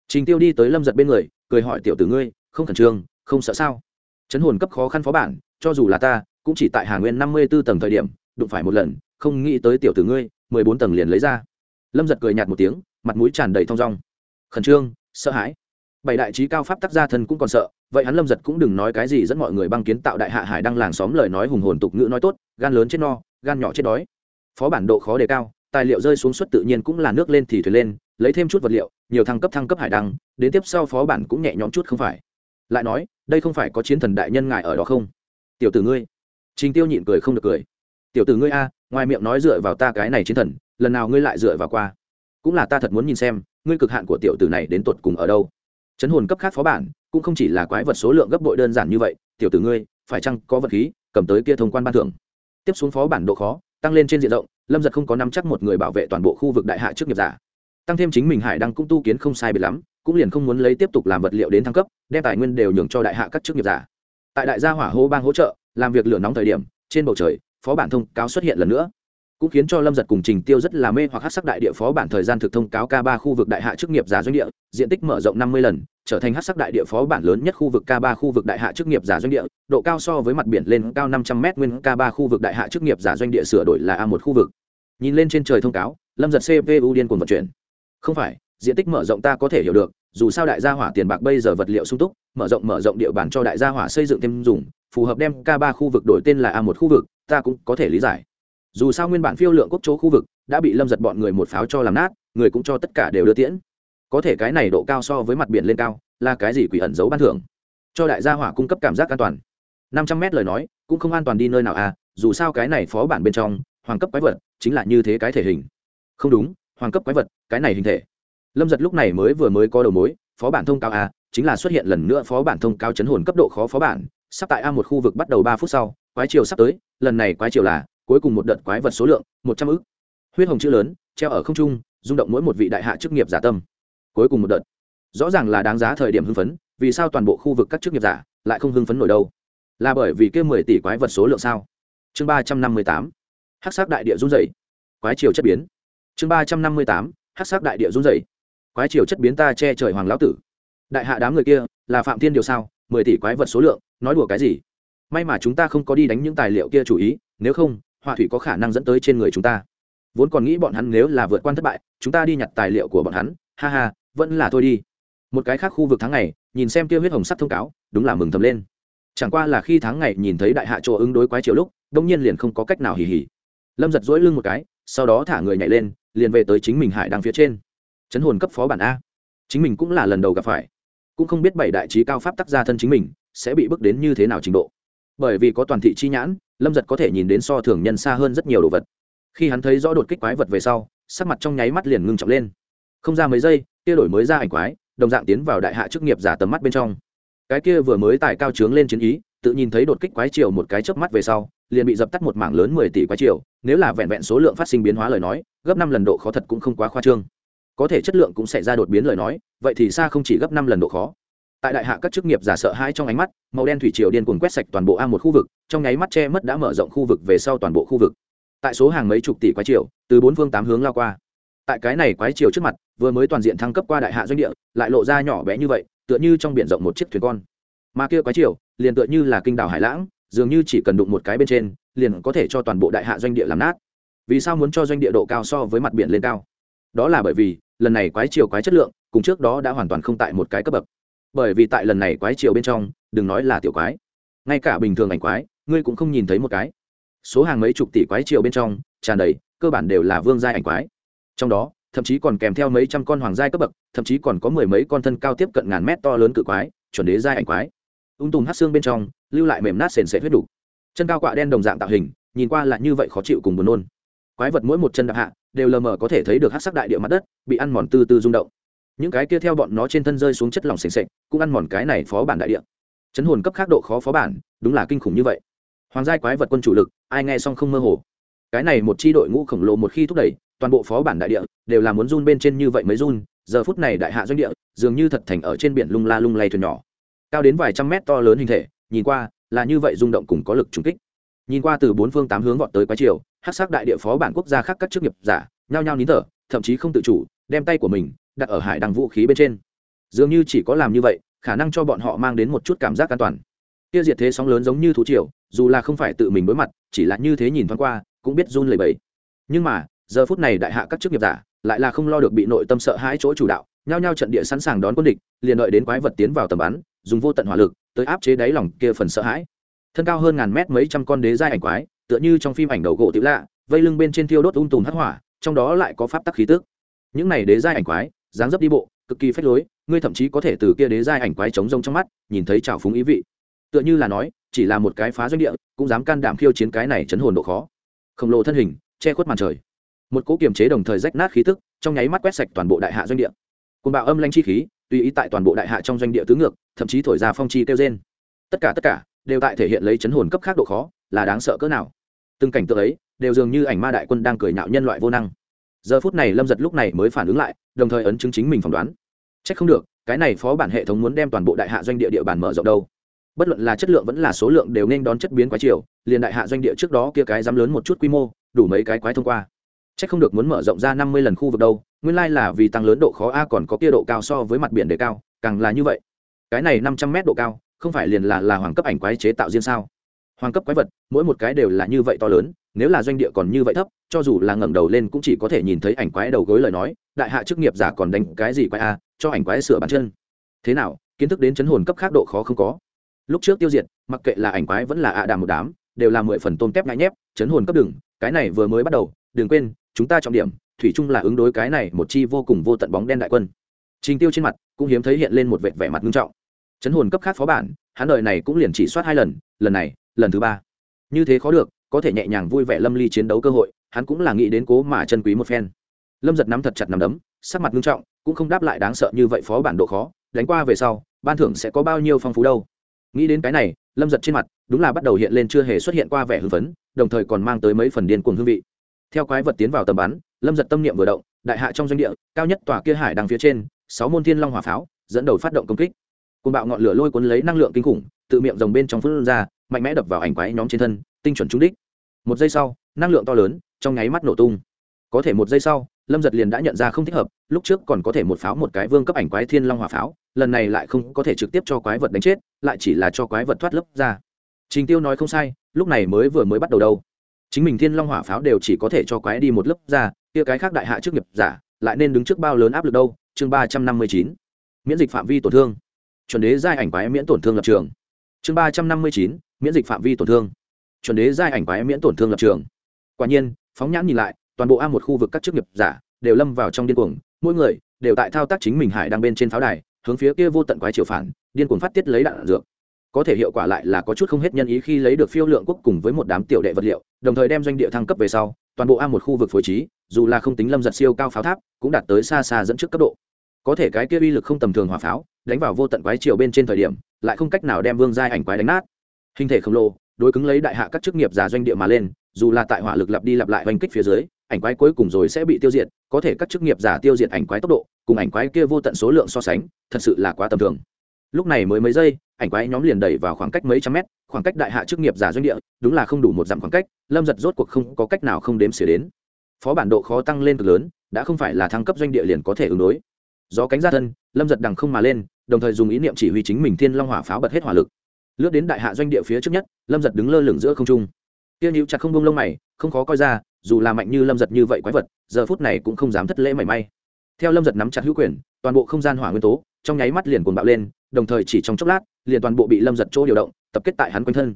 Trình tiêu đi tới lâm giật bên người, cười hỏi, tiểu tử ngươi, không khẩn trương, không sợ sao? Chấn hồn cấp khó khăn phó bản, cho dù là ta, cũng chỉ tại hà nguyên năm mươi b ố tầng thời điểm, đụng phải một lần, không nghĩ tới tiểu tử ngươi, mười bốn tầng liền lấy ra. Lâm giật cười nhạt một tiếng, mặt mũi tràn đầy thong dong. Khẩn trương, sợ hãi. Bảy đại trí cao pháp tác gia thân cũng còn sợ, vậy hắn lâm giật cũng đừng nói cái gì dẫn mọi người băng kiến tạo đại hạ hải đang làng xóm lời nói hùng hồn tục ngữ nói tốt, gan lớn chết no, gan nhỏ chết đói. Phó bản độ khó đề cao, tài liệu rơi xuống suất tự nhiên cũng là nước lên thì thuyền lên, lấy thêm chút vật liệu nhiều thăng cấp thăng cấp hải đăng, đến tiếp sau phó bản cũng nhẹ nhõm chút không phải. Lại nói, đây không phải có chiến thần đại nhân ngài ở đó không? Tiểu tử ngươi. Trình tiêu nhịn cười không được cười. Tiểu tử ngươi a, ngoài miệng nói dựa vào ta cái này chiến thần, lần nào ngươi lại dựa vào qua? Cũng là ta thật muốn nhìn xem, ngươi cực hạn của tiểu tử này đến tột cùng ở đâu? Chấn hồn cấp khác phó bản, cũng không chỉ là quái vật số lượng gấp bội đơn giản như vậy, tiểu tử ngươi, phải chăng có vật khí, cầm tới kia thông quan ban thưởng? Tiếp xuống phó bản độ khó, tăng lên trên diện rộng, lâm giật không có nắm chắc một người bảo vệ toàn bộ khu vực đại hạ trước nghiệp giả tăng thêm chính mình hải đăng cũng tu kiến không sai biệt lắm, cũng liền không muốn lấy tiếp tục làm vật liệu đến thăng cấp, đem tài nguyên đều nhường cho đại hạ các chức nghiệp giả. Tại đại gia hỏa hô bang hỗ trợ, làm việc lửa nóng thời điểm, trên bầu trời, phó bản thông cáo xuất hiện lần nữa. Cũng khiến cho lâm giật cùng trình tiêu rất là mê hoặc hát sắc đại địa phó bản thời gian thực thông cáo k ba khu vực đại hạ chức nghiệp giả doanh địa, diện tích mở rộng năm mươi lần, trở thành hát sắc đại địa phó bản lớn nhất khu vực k ba khu vực đại hạ chức nghiệp giả doanh địa, độ cao so với mặt biển lên cao năm trăm m nguyên k ba khu vực đại hạ chức nghiệp giả doanh địa sửa đổi là a một khu vực. Nhìn lên trên trời thông cáo, lâm giật cpu điên cuồng vận chuyển không phải, diện tích mở rộng ta có thể hiểu được, dù sao đại gia hỏa tiền bạc bây giờ vật liệu sung túc, mở rộng mở rộng địa bàn cho đại gia hỏa xây dựng thêm dùng, phù hợp đem k ba khu vực đổi tên là a một khu vực, ta cũng có thể lý giải. Dù sao nguyên bản phiêu lượng quốc chỗ khu vực đã bị lâm giật bọn người một pháo cho làm nát, người cũng cho tất cả đều đưa tiễn. Có thể cái này độ cao so với mặt biển lên cao, là cái gì quỷ ẩn giấu ban thưởng. Cho đại gia hỏa cung cấp cảm giác an toàn. Năm trăm mét lời nói, cũng không an toàn đi nơi nào à dù sao cái này phó bản bên trong, hoàng cấp quái vật, chính là như thế cái thể hình. Không đúng hoàng cấp quái vật, cái này hình thể. Lâm giật lúc này mới vừa mới có đầu mối, phó bản thông cao a, chính là xuất hiện lần nữa phó bản thông cao chấn hồn cấp độ khó phó bản, sắp tại a một khu vực bắt đầu ba phút sau, quái chiều sắp tới, lần này quái chiều là, cuối cùng một đợt quái vật số lượng, một trăm ư huyết hồng chữ lớn, treo ở không trung, rung động mỗi một vị đại hạ chức nghiệp giả tâm. Cuối cùng một đợt. Rõ ràng là đáng giá thời điểm hưng phấn, vì sao toàn bộ khu vực các chức nghiệp giả lại không hưng phấn nổi đâu? Là bởi vì kia mười tỷ quái vật số lượng sao? Chương ba trăm năm mươi tám. Hắc sắc đại địa run dày quái chiều chất biến chương ba trăm năm mươi tám, hắc sắc đại địa run dày quái chiều chất biến ta che trời hoàng lão tử. Đại hạ đám người kia, là phạm thiên điều sao? Mười tỷ quái vật số lượng, nói đùa cái gì? May mà chúng ta không có đi đánh những tài liệu kia chủ ý, nếu không, họa thủy có khả năng dẫn tới trên người chúng ta. Vốn còn nghĩ bọn hắn nếu là vượt qua thất bại, chúng ta đi nhặt tài liệu của bọn hắn. Ha ha, vẫn là thôi đi. Một cái khác khu vực tháng ngày, nhìn xem kia huyết hồng sắt thông cáo, đúng là mừng thầm lên. Chẳng qua là khi tháng ngày nhìn thấy đại hạ chỗ ứng đối quái chiều lúc, đông nhiên liền không có cách nào hỉ hỉ lâm giật dỗi lưng một cái, sau đó thả người nhảy lên liền về tới chính mình hải đăng phía trên. Chấn hồn cấp phó bản a. Chính mình cũng là lần đầu gặp phải. Cũng không biết bảy đại trí cao pháp tác gia thân chính mình sẽ bị bước đến như thế nào trình độ. Bởi vì có toàn thị chi nhãn, lâm giật có thể nhìn đến so thường nhân xa hơn rất nhiều đồ vật. Khi hắn thấy rõ đột kích quái vật về sau, sắc mặt trong nháy mắt liền ngưng trọng lên. Không ra mấy giây, kia đổi mới ra ảnh quái, đồng dạng tiến vào đại hạ chức nghiệp giả tầm mắt bên trong. Cái kia vừa mới tài cao trướng lên chiến ý tự nhìn thấy đột kích quái triều một cái chớp mắt về sau, liền bị dập tắt một mảng lớn mười tỷ quái triều, nếu là vẹn vẹn số lượng phát sinh biến hóa lời nói, gấp năm lần độ khó thật cũng không quá khoa trương. Có thể chất lượng cũng sẽ ra đột biến lời nói, vậy thì xa không chỉ gấp năm lần độ khó. Tại đại hạ các chức nghiệp giả sợ hãi trong ánh mắt, màu đen thủy triều điên cuồng quét sạch toàn bộ a một khu vực, trong nháy mắt che mất đã mở rộng khu vực về sau toàn bộ khu vực. Tại số hàng mấy chục tỷ quái triều, từ bốn phương tám hướng lao qua. Tại cái này quái triều trước mặt, vừa mới toàn diện thăng cấp qua đại hạ doanh địa, lại lộ ra nhỏ bé như vậy, tựa như trong biển rộng một chiếc thuyền con. Mà kia quái triều liền tựa như là kinh đảo hải lãng, dường như chỉ cần đụng một cái bên trên, liền có thể cho toàn bộ đại hạ doanh địa làm nát. Vì sao muốn cho doanh địa độ cao so với mặt biển lên cao? Đó là bởi vì, lần này quái chiều quái chất lượng, cùng trước đó đã hoàn toàn không tại một cái cấp bậc. Bởi vì tại lần này quái chiều bên trong, đừng nói là tiểu quái, ngay cả bình thường ảnh quái, ngươi cũng không nhìn thấy một cái. Số hàng mấy chục tỷ quái chiều bên trong, tràn đầy, cơ bản đều là vương giai ảnh quái. Trong đó, thậm chí còn kèm theo mấy trăm con hoàng giai cấp bậc, thậm chí còn có mười mấy con thân cao tiếp cận ngàn mét to lớn cự quái, chuẩn đế giai ảnh quái ung tùm hát xương bên trong lưu lại mềm nát sền sệt huyết đủ. Chân cao quạ đen đồng dạng tạo hình nhìn qua là như vậy khó chịu cùng buồn nôn. Quái vật mỗi một chân đạp hạ đều lờ mờ có thể thấy được hát sắc đại địa mặt đất bị ăn mòn tư tư rung động. Những cái kia theo bọn nó trên thân rơi xuống chất lỏng sền sệt, cũng ăn mòn cái này phó bản đại địa. Chấn hồn cấp khác độ khó phó bản đúng là kinh khủng như vậy. Hoàng giai quái vật quân chủ lực ai nghe xong không mơ hồ. Cái này một chi đội ngũ khổng lồ một khi thúc đẩy toàn bộ phó bản đại địa đều là muốn run bên trên như vậy mới run. Giờ phút này đại hạ doanh địa dường như thật thành ở trên biển lung la lung lay thuyền nhỏ cao đến vài trăm mét to lớn hình thể, nhìn qua là như vậy rung động cùng có lực trúng kích. Nhìn qua từ bốn phương tám hướng vọt tới quái triều hát sắc đại địa phó bản quốc gia khác các chức nghiệp giả, nhao nhao nín thở, thậm chí không tự chủ, đem tay của mình đặt ở hải đăng vũ khí bên trên. Dường như chỉ có làm như vậy, khả năng cho bọn họ mang đến một chút cảm giác an toàn. Kia diệt thế sóng lớn giống như thú triều, dù là không phải tự mình đối mặt, chỉ là như thế nhìn thoáng qua, cũng biết run lẩy bẩy. Nhưng mà, giờ phút này đại hạ các chức nghiệp giả, lại là không lo được bị nội tâm sợ hãi chỗ chủ đạo, nhao nhao trận địa sẵn sàng đón quân địch, liền đợi đến quái vật tiến vào tầm bắn dùng vô tận hỏa lực tới áp chế đáy lòng kia phần sợ hãi. Thân cao hơn ngàn mét mấy trăm con đế giai ảnh quái, tựa như trong phim ảnh đầu gỗ tiểu lạ, vây lưng bên trên thiêu đốt ung tùm hắc hỏa, trong đó lại có pháp tắc khí tức. Những này đế giai ảnh quái, dáng dấp đi bộ, cực kỳ phách lối, ngươi thậm chí có thể từ kia đế giai ảnh quái trống rông trong mắt, nhìn thấy trào phúng ý vị. Tựa như là nói, chỉ là một cái phá doanh địa, cũng dám can đảm khiêu chiến cái này chấn hồn độ khó. Khổng lồ thân hình, che khuất màn trời. Một cỗ kiềm chế đồng thời rách nát khí tức, trong nháy mắt quét sạch toàn bộ đại hạ doanh địa. Côn bạo âm lanh chi khí tùy ý tại toàn bộ đại hạ trong doanh địa tứ ngược, thậm chí thổi ra phong chi kêu trên tất cả tất cả, đều tại thể hiện lấy chấn hồn cấp khác độ khó, là đáng sợ cỡ nào. Từng cảnh tượng ấy, đều dường như ảnh ma đại quân đang cười nhạo nhân loại vô năng. Giờ phút này lâm giật lúc này mới phản ứng lại, đồng thời ấn chứng chính mình phỏng đoán. C h ắ c không được, cái này phó bản hệ thống muốn đem toàn bộ đại hạ doanh địa địa bàn mở rộng đâu. Bất luận là chất lượng vẫn là số lượng đều nên đón chất biến quá chiều liền đại hạ doanh địa trước đó kia cái dám lớn một chút quy mô, đủ mấy cái quái thông qua chắc không được muốn mở rộng ra năm mươi lần khu vực đâu, nguyên lai là vì tăng lớn độ khó a còn có kia độ cao so với mặt biển đề cao, càng là như vậy. Cái này năm trăm mét độ cao, không phải liền là là hoàng cấp ảnh quái chế tạo riêng sao? Hoàng cấp quái vật, mỗi một cái đều là như vậy to lớn, nếu là doanh địa còn như vậy thấp, cho dù là ngẩng đầu lên cũng chỉ có thể nhìn thấy ảnh quái đầu gối lời nói, đại hạ chức nghiệp giả còn đánh cái gì quái a, cho ảnh quái sửa bàn chân. Thế nào, kiến thức đến chấn hồn cấp khác độ khó không có? Lúc trước tiêu diệt, mặc kệ là ảnh quái vẫn là ạ đàm một đám, đều là mười phần tôm tép nhãi nhép, chấn hồn cấp đừng, cái này vừa mới bắt đầu, đừng quên chúng ta trọng điểm, thủy chung là ứng đối cái này một chi vô cùng vô tận bóng đen đại quân. Trình tiêu trên mặt cũng hiếm thấy hiện lên một vệt vẻ mặt nghiêm trọng. Chấn hồn cấp khác phó bản, hắn đời này cũng liền chỉ soát hai lần lần này, lần thứ ba. Như thế khó được, có thể nhẹ nhàng vui vẻ lâm ly chiến đấu cơ hội, hắn cũng là nghĩ đến cố mà chân quý một phen. Lâm giật nắm thật chặt nằm đấm, sắc mặt nghiêm trọng, cũng không đáp lại đáng sợ như vậy phó bản độ khó, đánh qua về sau, ban thưởng sẽ có bao nhiêu phong phú đâu. Nghĩ đến cái này, lâm giật trên mặt, đúng là bắt đầu hiện lên chưa hề xuất hiện qua vẻ hưng phấn, đồng thời còn mang tới mấy phần điên cuồng hương vị theo quái vật tiến vào tầm bắn, lâm giật tâm niệm vừa động, đại hạ trong doanh địa, cao nhất tòa kia hải đằng phía trên, sáu môn thiên long hỏa pháo, dẫn đầu phát động công kích. Côn bạo ngọn lửa lôi cuốn lấy năng lượng kinh khủng, tự miệng rồng bên trong phun ra, mạnh mẽ đập vào ảnh quái nhóm trên thân, tinh chuẩn trúng đích. Một giây sau, năng lượng to lớn, trong nháy mắt nổ tung. Có thể một giây sau, lâm giật liền đã nhận ra không thích hợp, lúc trước còn có thể một pháo một cái vương cấp ảnh quái thiên long hỏa pháo, lần này lại không có thể trực tiếp cho quái vật đánh chết, lại chỉ là cho quái vật thoát lấp ra. Trình tiêu nói không sai, lúc này mới vừa mới bắt đầu đâu chính mình thiên long hỏa pháo đều chỉ có thể cho quái đi một lớp ra, kia cái khác đại hạ trước nghiệp giả lại nên đứng trước bao lớn áp lực đâu? Chương ba trăm năm mươi chín, miễn dịch phạm vi tổn thương. Chuẩn đế giai ảnh quái miễn tổn thương lập trường. Chương ba trăm năm mươi chín, miễn dịch phạm vi tổn thương. Chuẩn đế giai ảnh quái miễn tổn thương lập trường. Quả nhiên, phóng nhãn nhìn lại, toàn bộ a một khu vực các chức nghiệp giả đều lâm vào trong điên cuồng, mỗi người đều tại thao tác chính mình hải đang bên trên pháo đài, hướng phía kia vô tận quái triều phản, điên cuồng phát tiết lấy đạn dược có thể hiệu quả lại là có chút không hết nhân ý khi lấy được phiêu lượng quốc cùng với một đám tiểu đệ vật liệu, đồng thời đem doanh địa thăng cấp về sau, toàn bộ a một khu vực phối trí, dù là không tính lâm giật siêu cao pháo tháp, cũng đạt tới xa xa dẫn trước cấp độ. Có thể cái kia uy lực không tầm thường hỏa pháo, đánh vào vô tận quái chiều bên trên thời điểm, lại không cách nào đem vương giai ảnh quái đánh nát. Hình thể khổng lồ, đối cứng lấy đại hạ các chức nghiệp giả doanh địa mà lên, dù là tại hỏa lực lặp đi lặp lại oanh kích phía dưới, ảnh quái cuối cùng rồi sẽ bị tiêu diệt, có thể các chức nghiệp giả tiêu diệt ảnh quái tốc độ, cùng ảnh quái kia vô tận số lượng so sánh, thật sự là quá tầm thường lúc này mới mấy giây, ảnh quái nhóm liền đẩy vào khoảng cách mấy trăm mét, khoảng cách đại hạ chức nghiệp giả doanh địa, đúng là không đủ một dặm khoảng cách, lâm giật rốt cuộc không có cách nào không đếm xỉa đến. Phó bản độ khó tăng lên cực lớn, đã không phải là thăng cấp doanh địa liền có thể ứng đối. Do cánh ra thân, lâm giật đằng không mà lên, đồng thời dùng ý niệm chỉ huy chính mình thiên long hỏa pháo bật hết hỏa lực. Lướt đến đại hạ doanh địa phía trước nhất, lâm giật đứng lơ lửng giữa không trung. Tiêu hữu chặt không bông lông mày, không khó coi ra, dù là mạnh như lâm giật như vậy quái vật, giờ phút này cũng không dám thất lễ mảy may. Theo lâm giật nắm chặt hữu quyền toàn bộ không gian hỏa nguyên tố, trong nháy mắt liền cuồng bạo lên, đồng thời chỉ trong chốc lát, liền toàn bộ bị lâm giật chỗ điều động, tập kết tại hắn quanh thân.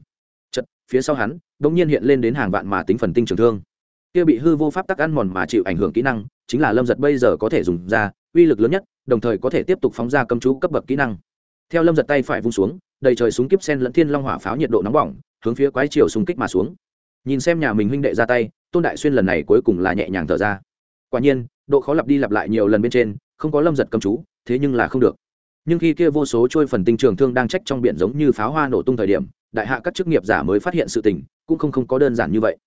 Chật phía sau hắn đ ỗ n g nhiên hiện lên đến hàng vạn mà tính phần tinh trường thương. Kia bị hư vô pháp tắc ăn mòn mà chịu ảnh hưởng kỹ năng, chính là lâm giật bây giờ có thể dùng ra, uy lực lớn nhất, đồng thời có thể tiếp tục phóng ra cấm chú cấp bậc kỹ năng. Theo lâm giật tay phải vung xuống, đầy trời súng kíp sen lẫn thiên long hỏa pháo nhiệt độ nóng bỏng, hướng phía quái chiều súng kích mà xuống. Nhìn xem nhà mình huynh đệ ra tay, tôn đại xuyên lần này cuối cùng là nhẹ nhàng thở ra. Quả nhiên, độ khó lặp đi lặp lại nhiều lần bên trên không có lâm giật cầm chú, thế nhưng là không được. Nhưng khi kia vô số trôi phần tinh trường thương đang trách trong biển giống như pháo hoa nổ tung thời điểm, đại hạ các chức nghiệp giả mới phát hiện sự tình, cũng không không có đơn giản như vậy.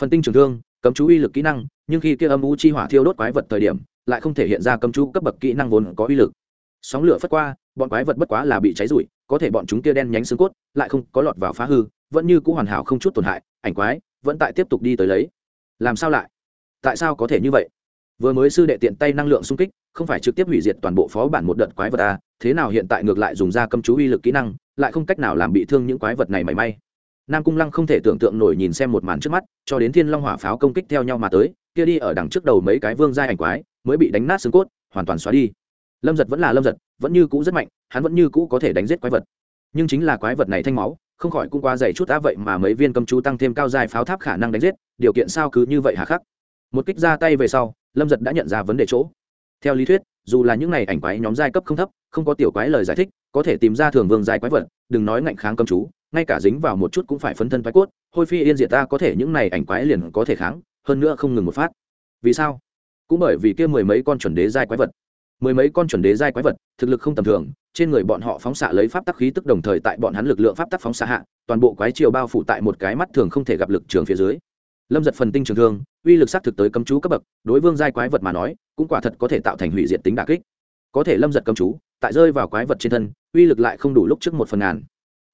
Phần tinh trường thương, cấm chú uy lực kỹ năng, nhưng khi kia âm u chi hỏa thiêu đốt quái vật thời điểm, lại không thể hiện ra cấm chú cấp bậc kỹ năng vốn có uy lực. Sóng lửa phất qua, bọn quái vật bất quá là bị cháy rụi, có thể bọn chúng kia đen nhánh xương cốt, lại không có lọt vào phá hư, vẫn như cũ hoàn hảo không chút tổn hại, ảnh quái vẫn tại tiếp tục đi tới lấy. Làm sao lại? Tại sao có thể như vậy? Vừa mới sư đệ tiện tay năng lượng xung kích, không phải trực tiếp hủy diệt toàn bộ phó bản một đợt quái vật à thế nào hiện tại ngược lại dùng ra cấm chú uy lực kỹ năng, lại không cách nào làm bị thương những quái vật này mảy may. Nam cung lăng không thể tưởng tượng nổi nhìn xem một màn trước mắt, cho đến thiên long hỏa pháo công kích theo nhau mà tới, kia đi ở đằng trước đầu mấy cái vương giai ảnh quái, mới bị đánh nát xương cốt, hoàn toàn xóa đi. Lâm giật vẫn là lâm giật, vẫn như cũ rất mạnh, hắn vẫn như cũ có thể đánh giết quái vật. Nhưng chính là quái vật này thanh máu, không khỏi cũng quá dày chút đã vậy mà mấy viên cầm chú tăng thêm cao dài pháo tháp khả năng đánh giết, điều kiện sao cứ như vậy hà khắc? Một kích ra tay về sau lâm giật đã nhận ra vấn đề chỗ. Theo lý thuyết, dù là những n à y ảnh quái nhóm giai cấp không thấp, không có tiểu quái lời giải thích, có thể tìm ra thường vương giai quái vật, đừng nói ngạnh kháng cầm chú, ngay cả dính vào một chút cũng phải phấn thân quái cốt, hôi phi yên diệt ta có thể những n à y ảnh quái liền có thể kháng, hơn nữa không ngừng một phát. Vì sao? Cũng bởi vì kia mười mấy con chuẩn đế giai quái vật. Mười mấy con chuẩn đế giai quái vật, thực lực không tầm thường, trên người bọn họ phóng xạ lấy pháp tắc khí tức đồng thời tại bọn hắn lực lượng pháp tắc phóng xạ hạ, toàn bộ quái chiều bao phủ tại một cái mắt thường không thể gặp lực trường phía dưới lâm giật phần tinh trường thương, uy lực s á c thực tới cấm chú cấp bậc, đối vương giai quái vật mà nói, cũng quả thật có thể tạo thành hủy diệt tính đà kích. Có thể lâm giật cấm chú, tại rơi vào quái vật trên thân, uy lực lại không đủ lúc trước một phần ngàn.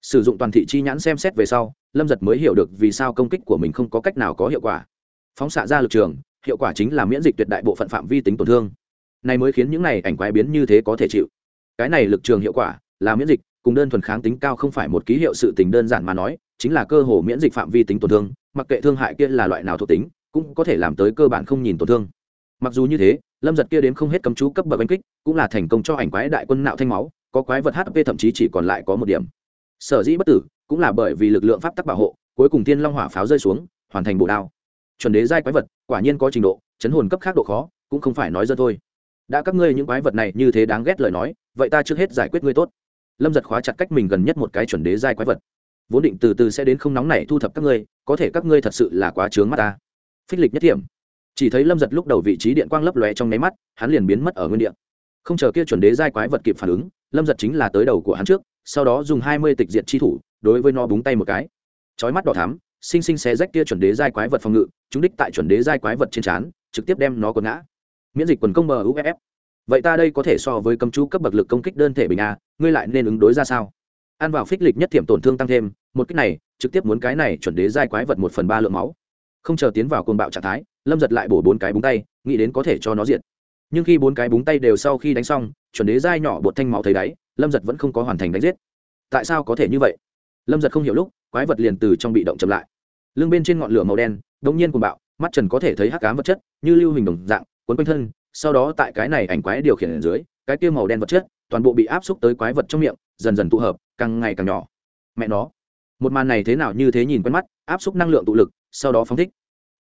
Sử dụng toàn thị chi nhãn xem xét về sau, lâm giật mới hiểu được vì sao công kích của mình không có cách nào có hiệu quả. Phóng xạ ra lực trường, hiệu quả chính là miễn dịch tuyệt đại bộ phận phạm vi tính tổn thương. Này mới khiến những này ảnh quái biến như thế có thể chịu. Cái này lực trường hiệu quả là miễn dịch, cùng đơn thuần kháng tính cao không phải một ký hiệu sự tình đơn giản mà nói, chính là cơ hồ miễn dịch phạm vi tính tổn thương mặc kệ thương hại kia là loại nào thuộc tính, cũng có thể làm tới cơ bản không nhìn tổn thương. Mặc dù như thế, lâm giật kia đến không hết cấm chú cấp bậc đánh kích, cũng là thành công cho ảnh quái đại quân nạo thanh máu, có quái vật hp thậm chí chỉ còn lại có một điểm. Sở dĩ bất tử, cũng là bởi vì lực lượng pháp tắc bảo hộ, cuối cùng tiên long hỏa pháo rơi xuống, hoàn thành bộ đao. Chuẩn đế giai quái vật, quả nhiên có trình độ, chấn hồn cấp khác độ khó, cũng không phải nói dơ thôi. Đã các ngươi những quái vật này như thế đáng ghét lời nói, vậy ta trước hết giải quyết ngươi tốt. Lâm giật khóa chặt cách mình gần nhất một cái chuẩn đế giai quái vật vốn định từ từ sẽ đến không nóng này thu thập các ngươi, có thể các ngươi thật sự là quá trướng mắt ta. Phích lịch nhất điểm. Chỉ thấy lâm giật lúc đầu vị trí điện quang lấp lóe trong nháy mắt, hắn liền biến mất ở nguyên điện không chờ kia chuẩn đế giai quái vật kịp phản ứng, lâm giật chính là tới đầu của hắn trước, sau đó dùng hai mươi tịch diệt chi thủ, đối với nó búng tay một cái. Chói mắt đỏ thắm, xinh xinh xé rách kia chuẩn đế giai quái vật phòng ngự, chúng đích tại chuẩn đế giai quái vật trên trán, trực tiếp đem nó quật ngã. Miễn dịch quần công bờ uff vậy ta đây có thể so với cầm chú cấp bậc lực công kích đơn thể bình a, ngươi lại nên ứng đối ra sao? Ăn vào phích lịch nhất thiểm tổn thương tăng thêm một cách này, trực tiếp muốn cái này chuẩn đế giai quái vật một phần ba lượng máu. Không chờ tiến vào côn bạo trạng thái, lâm giật lại bổ bốn cái búng tay, nghĩ đến có thể cho nó diệt. Nhưng khi bốn cái búng tay đều sau khi đánh xong, chuẩn đế giai nhỏ bột thanh máu thấy đáy, lâm giật vẫn không có hoàn thành đánh giết. Tại sao có thể như vậy? Lâm giật không hiểu lúc, quái vật liền từ trong bị động chậm lại. Lưng bên trên ngọn lửa màu đen đống nhiên cuồng bạo, mắt trần có thể thấy hắc cám vật chất, như lưu hình đồng dạng quấn quanh thân, sau đó tại cái này ảnh quái điều khiển ở dưới, cái kia màu đen vật chất toàn bộ bị áp xúc tới quái vật trong miệng, dần dần tụ hợp, càng ngày càng nhỏ. Mẹ nó một màn này thế nào như thế nhìn quen mắt, áp xúc năng lượng tụ lực, sau đó phóng thích.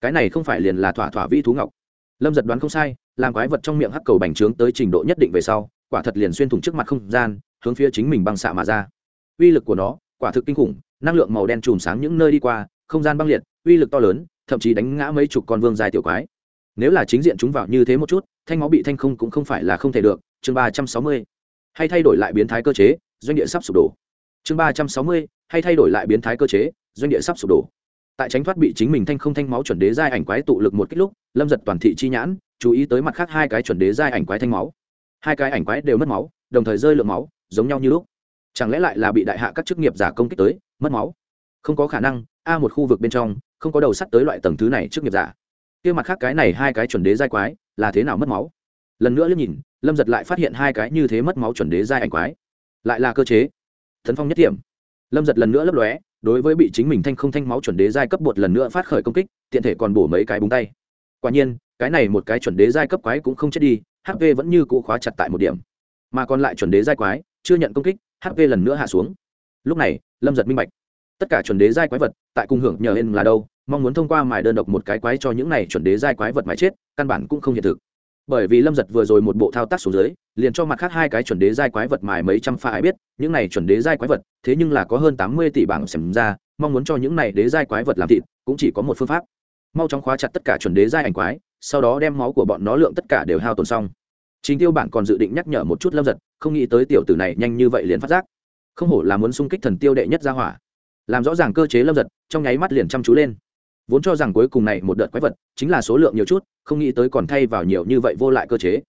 Cái này không phải liền là thỏa thỏa vi thú ngọc. Lâm giật đoán không sai, làm quái vật trong miệng hắc cầu bành trướng tới trình độ nhất định về sau, quả thật liền xuyên thủng trước mặt không gian, hướng phía chính mình băng xạ mà ra. Uy lực của nó, quả thực kinh khủng, năng lượng màu đen chùm sáng những nơi đi qua, không gian băng liệt, uy lực to lớn, thậm chí đánh ngã mấy chục con vương dài tiểu quái. Nếu là chính diện chúng vào như thế một chút, thanh máu bị thanh không cũng không phải là không thể được. Chương ba trăm sáu mươi. Hay thay đổi lại biến thái cơ chế, doanh địa sắp sụp đổ chương ba trăm sáu mươi, hay thay đổi lại biến thái cơ chế, doanh địa sắp sụp đổ. Tại tránh thoát bị chính mình thanh không thanh máu chuẩn đế giai ảnh quái tụ lực một kích lúc, lâm giật toàn thị chi nhãn, chú ý tới mặt khác hai cái chuẩn đế giai ảnh quái thanh máu. Hai cái ảnh quái đều mất máu, đồng thời rơi lượng máu, giống nhau như lúc. Chẳng lẽ lại là bị đại hạ các chức nghiệp giả công kích tới, mất máu? Không có khả năng, a một khu vực bên trong, không có đầu sắt tới loại tầng thứ này trước nghiệp giả. Kia mặt khác cái này hai cái chuẩn đế giai quái, là thế nào mất máu? Lần nữa liếc nhìn, lâm giật lại phát hiện hai cái như thế mất máu chuẩn đế giai ảnh quái. Lại là cơ chế thần phong nhất điểm lâm giật lần nữa lấp lóe, đối với bị chính mình thanh không thanh máu chuẩn đế giai cấp bột lần nữa phát khởi công kích, tiện thể còn bổ mấy cái búng tay. Quả nhiên, cái này một cái chuẩn đế giai cấp quái cũng không chết đi hp vẫn như cũ khóa chặt tại một điểm. Mà còn lại chuẩn đế giai quái, chưa nhận công kích hp lần nữa hạ xuống. Lúc này, lâm giật minh bạch. Tất cả chuẩn đế giai quái vật, tại cung hưởng nhờ hên là đâu, mong muốn thông qua mài đơn độc một cái quái cho những này chuẩn đế giai quái vật mài chết, căn bản cũng không hiện thực bởi vì lâm giật vừa rồi một bộ thao tác xuống dưới, liền cho mặt khác hai cái chuẩn đế giai quái vật mài mấy trăm pha ai biết, những này chuẩn đế giai quái vật, thế nhưng là có hơn tám mươi tỷ bảng xem ra, mong muốn cho những này đế giai quái vật làm thịt, cũng chỉ có một phương pháp. Mau chóng khóa chặt tất cả chuẩn đế giai ảnh quái, sau đó đem máu của bọn nó lượng tất cả đều hao tồn xong. Chính tiêu bản còn dự định nhắc nhở một chút lâm giật, không nghĩ tới tiểu tử này nhanh như vậy liền phát giác. Không hổ là muốn xung kích thần tiêu đệ nhất ra hỏa. Làm rõ ràng cơ chế lâm giật, trong nháy mắt liền chăm chú lên vốn cho rằng cuối cùng này một đợt quái vật chính là số lượng nhiều chút, không nghĩ tới còn thay vào nhiều như vậy vô lại cơ chế.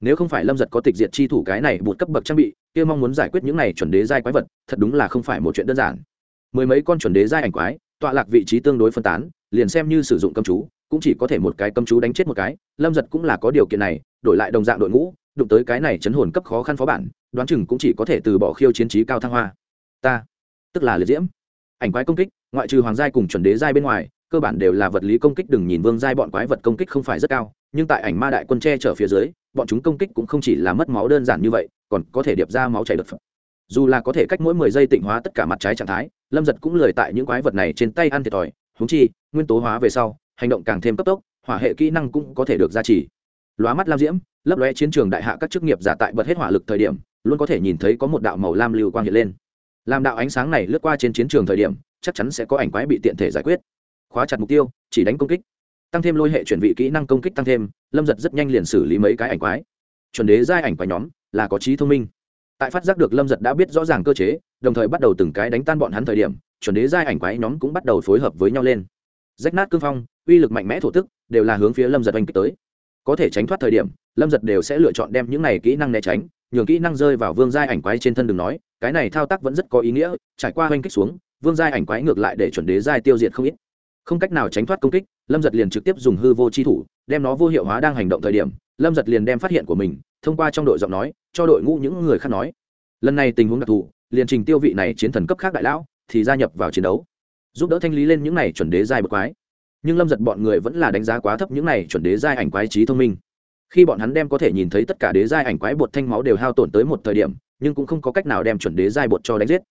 Nếu không phải lâm giật có tịch diệt chi thủ cái này bụt cấp bậc trang bị, kia mong muốn giải quyết những này chuẩn đế giai quái vật, thật đúng là không phải một chuyện đơn giản. Mười mấy con chuẩn đế giai ảnh quái, tọa lạc vị trí tương đối phân tán, liền xem như sử dụng cấm chú, cũng chỉ có thể một cái cấm chú đánh chết một cái, lâm giật cũng là có điều kiện này, đổi lại đồng dạng đội ngũ, đụng tới cái này chấn hồn cấp khó khăn phó bản, đoán chừng cũng chỉ có thể từ bỏ khiêu chiến trí cao thăng hoa. Ta, tức là liệt diễm. Ảnh quái công kích, ngoại trừ hoàng giai cùng chuẩn đế giai bên ngoài cơ bản đều là vật lý công kích, đừng nhìn vương giai bọn quái vật công kích không phải rất cao, nhưng tại ảnh ma đại quân tre chở phía dưới, bọn chúng công kích cũng không chỉ là mất máu đơn giản như vậy, còn có thể điệp ra máu chảy đợt phật dù là có thể cách mỗi mười giây tịnh hóa tất cả mặt trái trạng thái, lâm giật cũng lười tại những quái vật này trên tay ăn thiệt thòi húng chi, nguyên tố hóa về sau, hành động càng thêm cấp tốc, hỏa hệ kỹ năng cũng có thể được gia trì. Lóa mắt lam diễm, lấp lóe chiến trường đại hạ các chức nghiệp giả tại bật hết hỏa lực thời điểm, luôn có thể nhìn thấy có một đạo màu lam lưu quang hiện lên. Làm đạo ánh sáng này lướt qua trên chiến trường thời điểm, chắc chắn sẽ có ảnh quái bị tiện thể giải quyết khóa chặt mục tiêu, chỉ đánh công kích. Tăng thêm lôi hệ chuyển vị kỹ năng công kích tăng thêm, lâm giật rất nhanh liền xử lý mấy cái ảnh quái. Chuẩn đế giai ảnh quái nhóm là có trí thông minh. Tại phát giác được lâm giật đã biết rõ ràng cơ chế, đồng thời bắt đầu từng cái đánh tan bọn hắn thời điểm, chuẩn đế giai ảnh quái nhóm cũng bắt đầu phối hợp với nhau lên. Rách nát cương phong, uy lực mạnh mẽ thổ tức, đều là hướng phía lâm giật oanh kích tới. Có thể tránh thoát thời điểm, lâm giật đều sẽ lựa chọn đem những này kỹ năng né tránh, nhường kỹ năng rơi vào vương giai ảnh quái trên thân đường nói, cái này thao tác vẫn rất có ý nghĩa, trải qua oanh kích xuống, vương giai ảnh quái ngược lại để chuẩn đế giai tiêu diệt không ít không cách nào tránh thoát công kích, lâm giật liền trực tiếp dùng hư vô chi thủ, đem nó vô hiệu hóa đang hành động thời điểm, lâm giật liền đem phát hiện của mình, thông qua trong đội giọng nói, cho đội ngũ những người khác nói. Lần này tình huống đặc thù, liền trình tiêu vị này chiến thần cấp khác đại lão, thì gia nhập vào chiến đấu, giúp đỡ thanh lý lên những này chuẩn đế giai bậc quái. Nhưng lâm giật bọn người vẫn là đánh giá quá thấp những này chuẩn đế giai ảnh quái trí thông minh. Khi bọn hắn đem có thể nhìn thấy tất cả đế giai ảnh quái bột thanh máu đều hao tổn tới một thời điểm, nhưng cũng không có cách nào đem chuẩn đế giai bột cho đánh giết.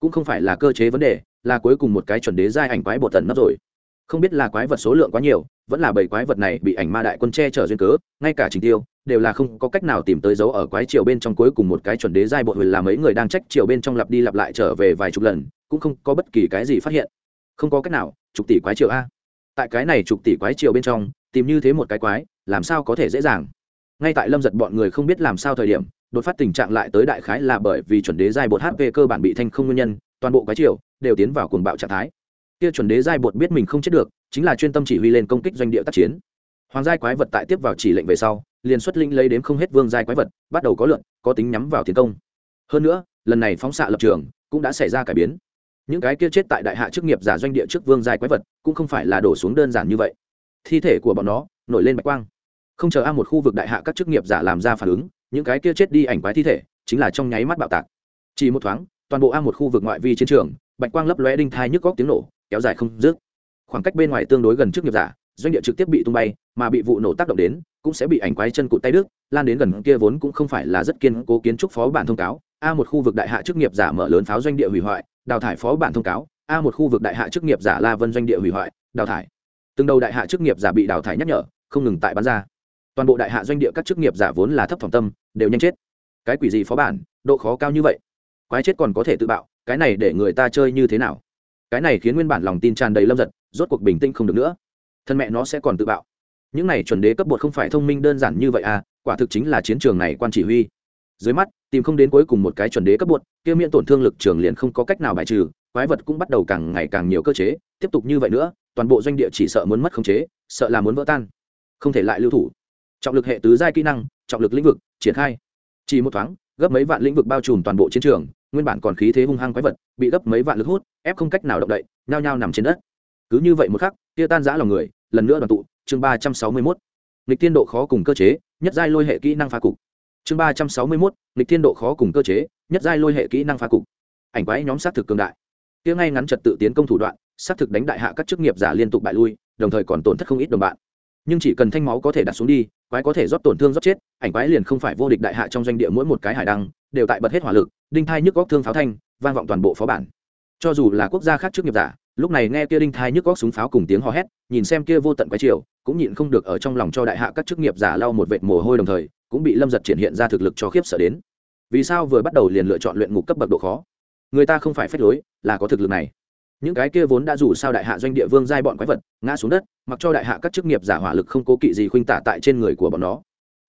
Cũng không phải là cơ chế vấn đề, là cuối cùng một cái chuẩn đế giai ảnh quái bột tần nấp rồi không biết là quái vật số lượng quá nhiều, vẫn là bảy quái vật này bị ảnh ma đại quân che chở duyên cớ, ngay cả trình tiêu, đều là không có cách nào tìm tới dấu ở quái triều bên trong cuối cùng một cái chuẩn đế giai bộ huyền là mấy người đang trách triều bên trong lặp đi lặp lại trở về vài chục lần, cũng không có bất kỳ cái gì phát hiện. Không có cách nào, chục tỷ quái triều a. Tại cái này chục tỷ quái triều bên trong, tìm như thế một cái quái, làm sao có thể dễ dàng? Ngay tại lâm giật bọn người không biết làm sao thời điểm, đột phát tình trạng lại tới đại khái là bởi vì chuẩn đế giai bột hp cơ bản bị thanh không nguyên nhân, toàn bộ quái triều đều tiến vào cuồng bạo trạng thái kia chuẩn đế giai bột biết mình không chết được, chính là chuyên tâm chỉ huy lên công kích doanh địa tác chiến. Hoàng giai quái vật tại tiếp vào chỉ lệnh về sau, liền xuất linh lấy đến không hết vương giai quái vật, bắt đầu có lượn, có tính nhắm vào tiến công. Hơn nữa, lần này phóng xạ lập trường cũng đã xảy ra cải biến. Những cái kia chết tại đại hạ chức nghiệp giả doanh địa trước vương giai quái vật cũng không phải là đổ xuống đơn giản như vậy. Thi thể của bọn nó nổi lên bạch quang. Không chờ a một khu vực đại hạ các chức nghiệp giả làm ra phản ứng, những cái kia chết đi ảnh quái thi thể chính là trong nháy mắt bạo tạc. Chỉ một thoáng, toàn bộ a một khu vực ngoại vi chiến trường, bạch quang lấp lóe đinh thai nhức góc tiếng nổ kéo dài không dứt. Khoảng cách bên ngoài tương đối gần trước nghiệp giả, doanh địa trực tiếp bị tung bay, mà bị vụ nổ tác động đến, cũng sẽ bị ảnh quái chân cụt tay đứt, lan đến gần kia vốn cũng không phải là rất kiên cố kiến trúc phó bản thông cáo, a một khu vực đại hạ chức nghiệp giả mở lớn pháo doanh địa hủy hoại, đào thải phó bản thông cáo, a một khu vực đại hạ chức nghiệp giả la vân doanh địa hủy hoại, đào thải. Từng đầu đại hạ chức nghiệp giả bị đào thải nhắc nhở, không ngừng tại bán ra. Toàn bộ đại hạ doanh địa các chức nghiệp giả vốn là thấp phòng tâm, đều nhanh chết. Cái quỷ gì phó bản, độ khó cao như vậy? Quái chết còn có thể tự bạo, cái này để người ta chơi như thế nào? Cái này khiến nguyên bản lòng tin tràn đầy lâm giật, rốt cuộc bình tĩnh không được nữa. Thân mẹ nó sẽ còn tự bạo. Những này chuẩn đế cấp bột không phải thông minh đơn giản như vậy à quả thực chính là chiến trường này quan chỉ huy. Dưới mắt, tìm không đến cuối cùng một cái chuẩn đế cấp bột, kia miễn tổn thương lực trường liền không có cách nào bài trừ, quái vật cũng bắt đầu càng ngày càng nhiều cơ chế, tiếp tục như vậy nữa, toàn bộ doanh địa chỉ sợ muốn mất khống chế, sợ là muốn vỡ tan. Không thể lại lưu thủ. Trọng lực hệ tứ giai kỹ năng, trọng lực lĩnh vực, triển khai. Chỉ một thoáng, gấp mấy vạn lĩnh vực bao trùm toàn bộ chiến trường nguyên bản còn khí thế hung hăng quái vật, bị gấp mấy vạn lực hút, ép không cách nào động đậy, nhao nhao nằm trên đất. Cứ như vậy một khắc tia tan giã lòng người, lần nữa đoàn tụ, chương ba trăm sáu mươi mốt. Nghịch tiên độ khó cùng cơ chế, nhất giai lôi hệ kỹ năng phá cục. Chương ba trăm sáu mươi mốt, nghịch tiên độ khó cùng cơ chế, nhất giai lôi hệ kỹ năng phá cục. Ảnh quái nhóm xác thực cường đại. Tia ngay ngắn trật tự tiến công thủ đoạn xác thực đánh đại hạ các chức nghiệp giả liên tục bại lui, đồng thời còn tổn thất không ít đồng bạn. Nhưng chỉ cần thanh máu có thể đặt xuống đi, quái có thể rót tổn thương rót chết ảnh quái liền không phải vô địch đại hạ trong doanh địa mỗi một cái hải đăng, đều tại bật hết hỏa lực, đinh thai nhức góc thương pháo thanh, vang vọng toàn bộ phó bản. Cho dù là quốc gia khác trước nghiệp giả, lúc này nghe kia đinh thai nhức góc súng pháo cùng tiếng hò hét, nhìn xem kia vô tận quái triều, cũng nhịn không được ở trong lòng cho đại hạ các chức nghiệp giả lau một vệt mồ hôi đồng thời, cũng bị lâm giật triển hiện ra thực lực cho khiếp sợ đến. Vì sao vừa bắt đầu liền lựa chọn luyện ngục cấp bậc độ khó? Người ta không phải phép lối, là có thực lực này. Những cái kia vốn đã rủ sao đại hạ doanh địa vương giai bọn quái vật, ngã xuống đất, mặc cho đại hạ các chức nghiệp giả hỏa lực không cố kỵ gì khuynh tả tại trên người của bọn nó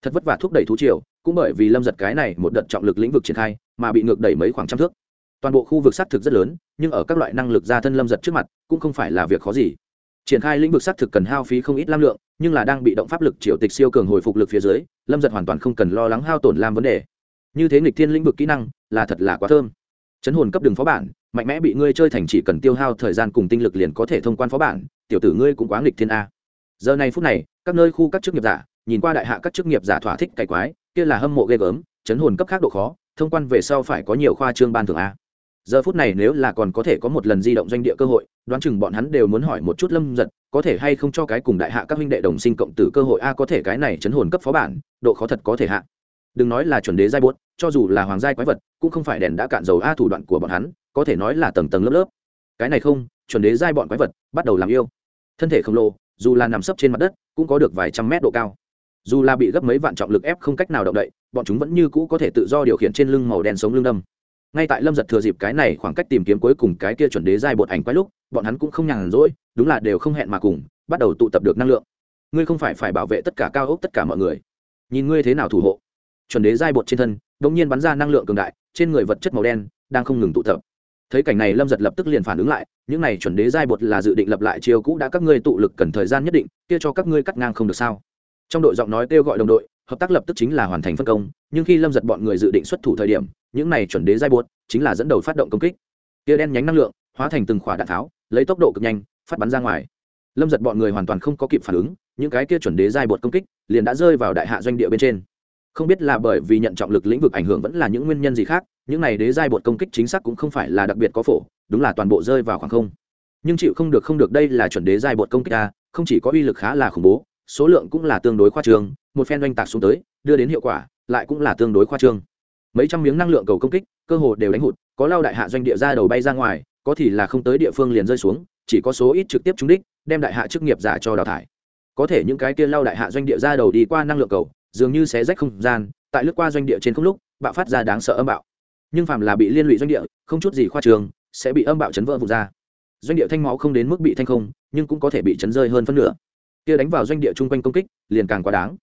thật vất vả thúc đẩy thú triều, cũng bởi vì lâm giật cái này một đợt trọng lực lĩnh vực triển khai, mà bị ngược đẩy mấy khoảng trăm thước. Toàn bộ khu vực xác thực rất lớn, nhưng ở các loại năng lực gia thân lâm giật trước mặt, cũng không phải là việc khó gì. Triển khai lĩnh vực xác thực cần hao phí không ít lam lượng, nhưng là đang bị động pháp lực triều tịch siêu cường hồi phục lực phía dưới, lâm giật hoàn toàn không cần lo lắng hao tổn lam vấn đề. Như thế nghịch thiên lĩnh vực kỹ năng, là thật là quá thơm. Chấn hồn cấp đường phó bản, mạnh mẽ bị ngươi chơi thành chỉ cần tiêu hao thời gian cùng tinh lực liền có thể thông quan phó bản, tiểu tử ngươi cũng quá nghịch thiên a. Giờ này phút này, các nơi khu các chức nghiệp giả nhìn qua đại hạ các chức nghiệp giả thỏa thích cày quái, kia là hâm mộ ghê gớm, chấn hồn cấp khác độ khó, thông quan về sau phải có nhiều khoa trương ban thưởng a. Giờ phút này nếu là còn có thể có một lần di động doanh địa cơ hội, đoán chừng bọn hắn đều muốn hỏi một chút lâm giật có thể hay không cho cái cùng đại hạ các huynh đệ đồng sinh cộng tử cơ hội a, có thể cái này chấn hồn cấp phó bản, độ khó thật có thể hạ. Đừng nói là chuẩn đế giai buốt, cho dù là hoàng giai quái vật, cũng không phải đèn đã cạn dầu a thủ đoạn của bọn hắn, có thể nói là tầng tầng lớp lớp. Cái này không, chuẩn đế giai bọn quái vật, bắt đầu làm yêu. Thân thể khổng lồ, dù là nằm sấp trên mặt đất, cũng có được vài trăm mét độ cao dù là bị gấp mấy vạn trọng lực ép không cách nào động đậy, bọn chúng vẫn như cũ có thể tự do điều khiển trên lưng màu đen sống lưng đâm. Ngay tại lâm giật thừa dịp cái này khoảng cách tìm kiếm cuối cùng cái kia chuẩn đế giai bột ảnh quái lúc, bọn hắn cũng không nhàn rỗi, đúng là đều không hẹn mà cùng, bắt đầu tụ tập được năng lượng. Ngươi không phải phải bảo vệ tất cả cao ốc tất cả mọi người. Nhìn ngươi thế nào thủ hộ. Chuẩn đế giai bột trên thân đ ỗ n g nhiên bắn ra năng lượng cường đại, trên người vật chất màu đen đang không ngừng tụ tập. Thấy cảnh này lâm giật lập tức liền phản ứng lại, những này chuẩn đế giai bột là dự định lập lại chiều cũ đã các ngươi tụ lực cần thời gian nhất định, kia cho các ngươi cắt ngang không được sao? Trong đội giọng nói kêu gọi đồng đội, hợp tác lập tức chính là hoàn thành phân công, nhưng khi lâm giật bọn người dự định xuất thủ thời điểm, những này chuẩn đế giai buốt chính là dẫn đầu phát động công kích. Kia đen nhánh năng lượng, hóa thành từng khỏa đạn tháo, lấy tốc độ cực nhanh, phát bắn ra ngoài. Lâm giật bọn người hoàn toàn không có kịp phản ứng, những cái kia chuẩn đế giai bột công kích liền đã rơi vào đại hạ doanh địa bên trên. Không biết là bởi vì nhận trọng lực lĩnh vực ảnh hưởng vẫn là những nguyên nhân gì khác, những này đế giai bột công kích chính xác cũng không phải là đặc biệt có phổ, đúng là toàn bộ rơi vào khoảng không. Nhưng chịu không được không được đây là chuẩn đế giai bột công kích a không chỉ có uy lực khá là khủng bố số lượng cũng là tương đối khoa trương, một phen oanh tạc xuống tới, đưa đến hiệu quả, lại cũng là tương đối khoa trương. Mấy trăm miếng năng lượng cầu công kích, cơ hồ đều đánh hụt, có lao đại hạ doanh địa ra đầu bay ra ngoài, có thì là không tới địa phương liền rơi xuống, chỉ có số ít trực tiếp trúng đích, đem đại hạ chức nghiệp giả cho đào thải. Có thể những cái kia lao đại hạ doanh địa ra đầu đi qua năng lượng cầu, dường như xé rách không gian, tại lướt qua doanh địa trên không lúc, bạo phát ra đáng sợ âm bạo. Nhưng phàm là bị liên lụy doanh địa, không chút gì khoa trường sẽ bị âm bạo chấn vỡ vụt ra. Doanh địa thanh máu không đến mức bị thanh không, nhưng cũng có thể bị chấn rơi hơn phân nửa kia đánh vào doanh địa chung quanh công kích, liền càng quá đáng.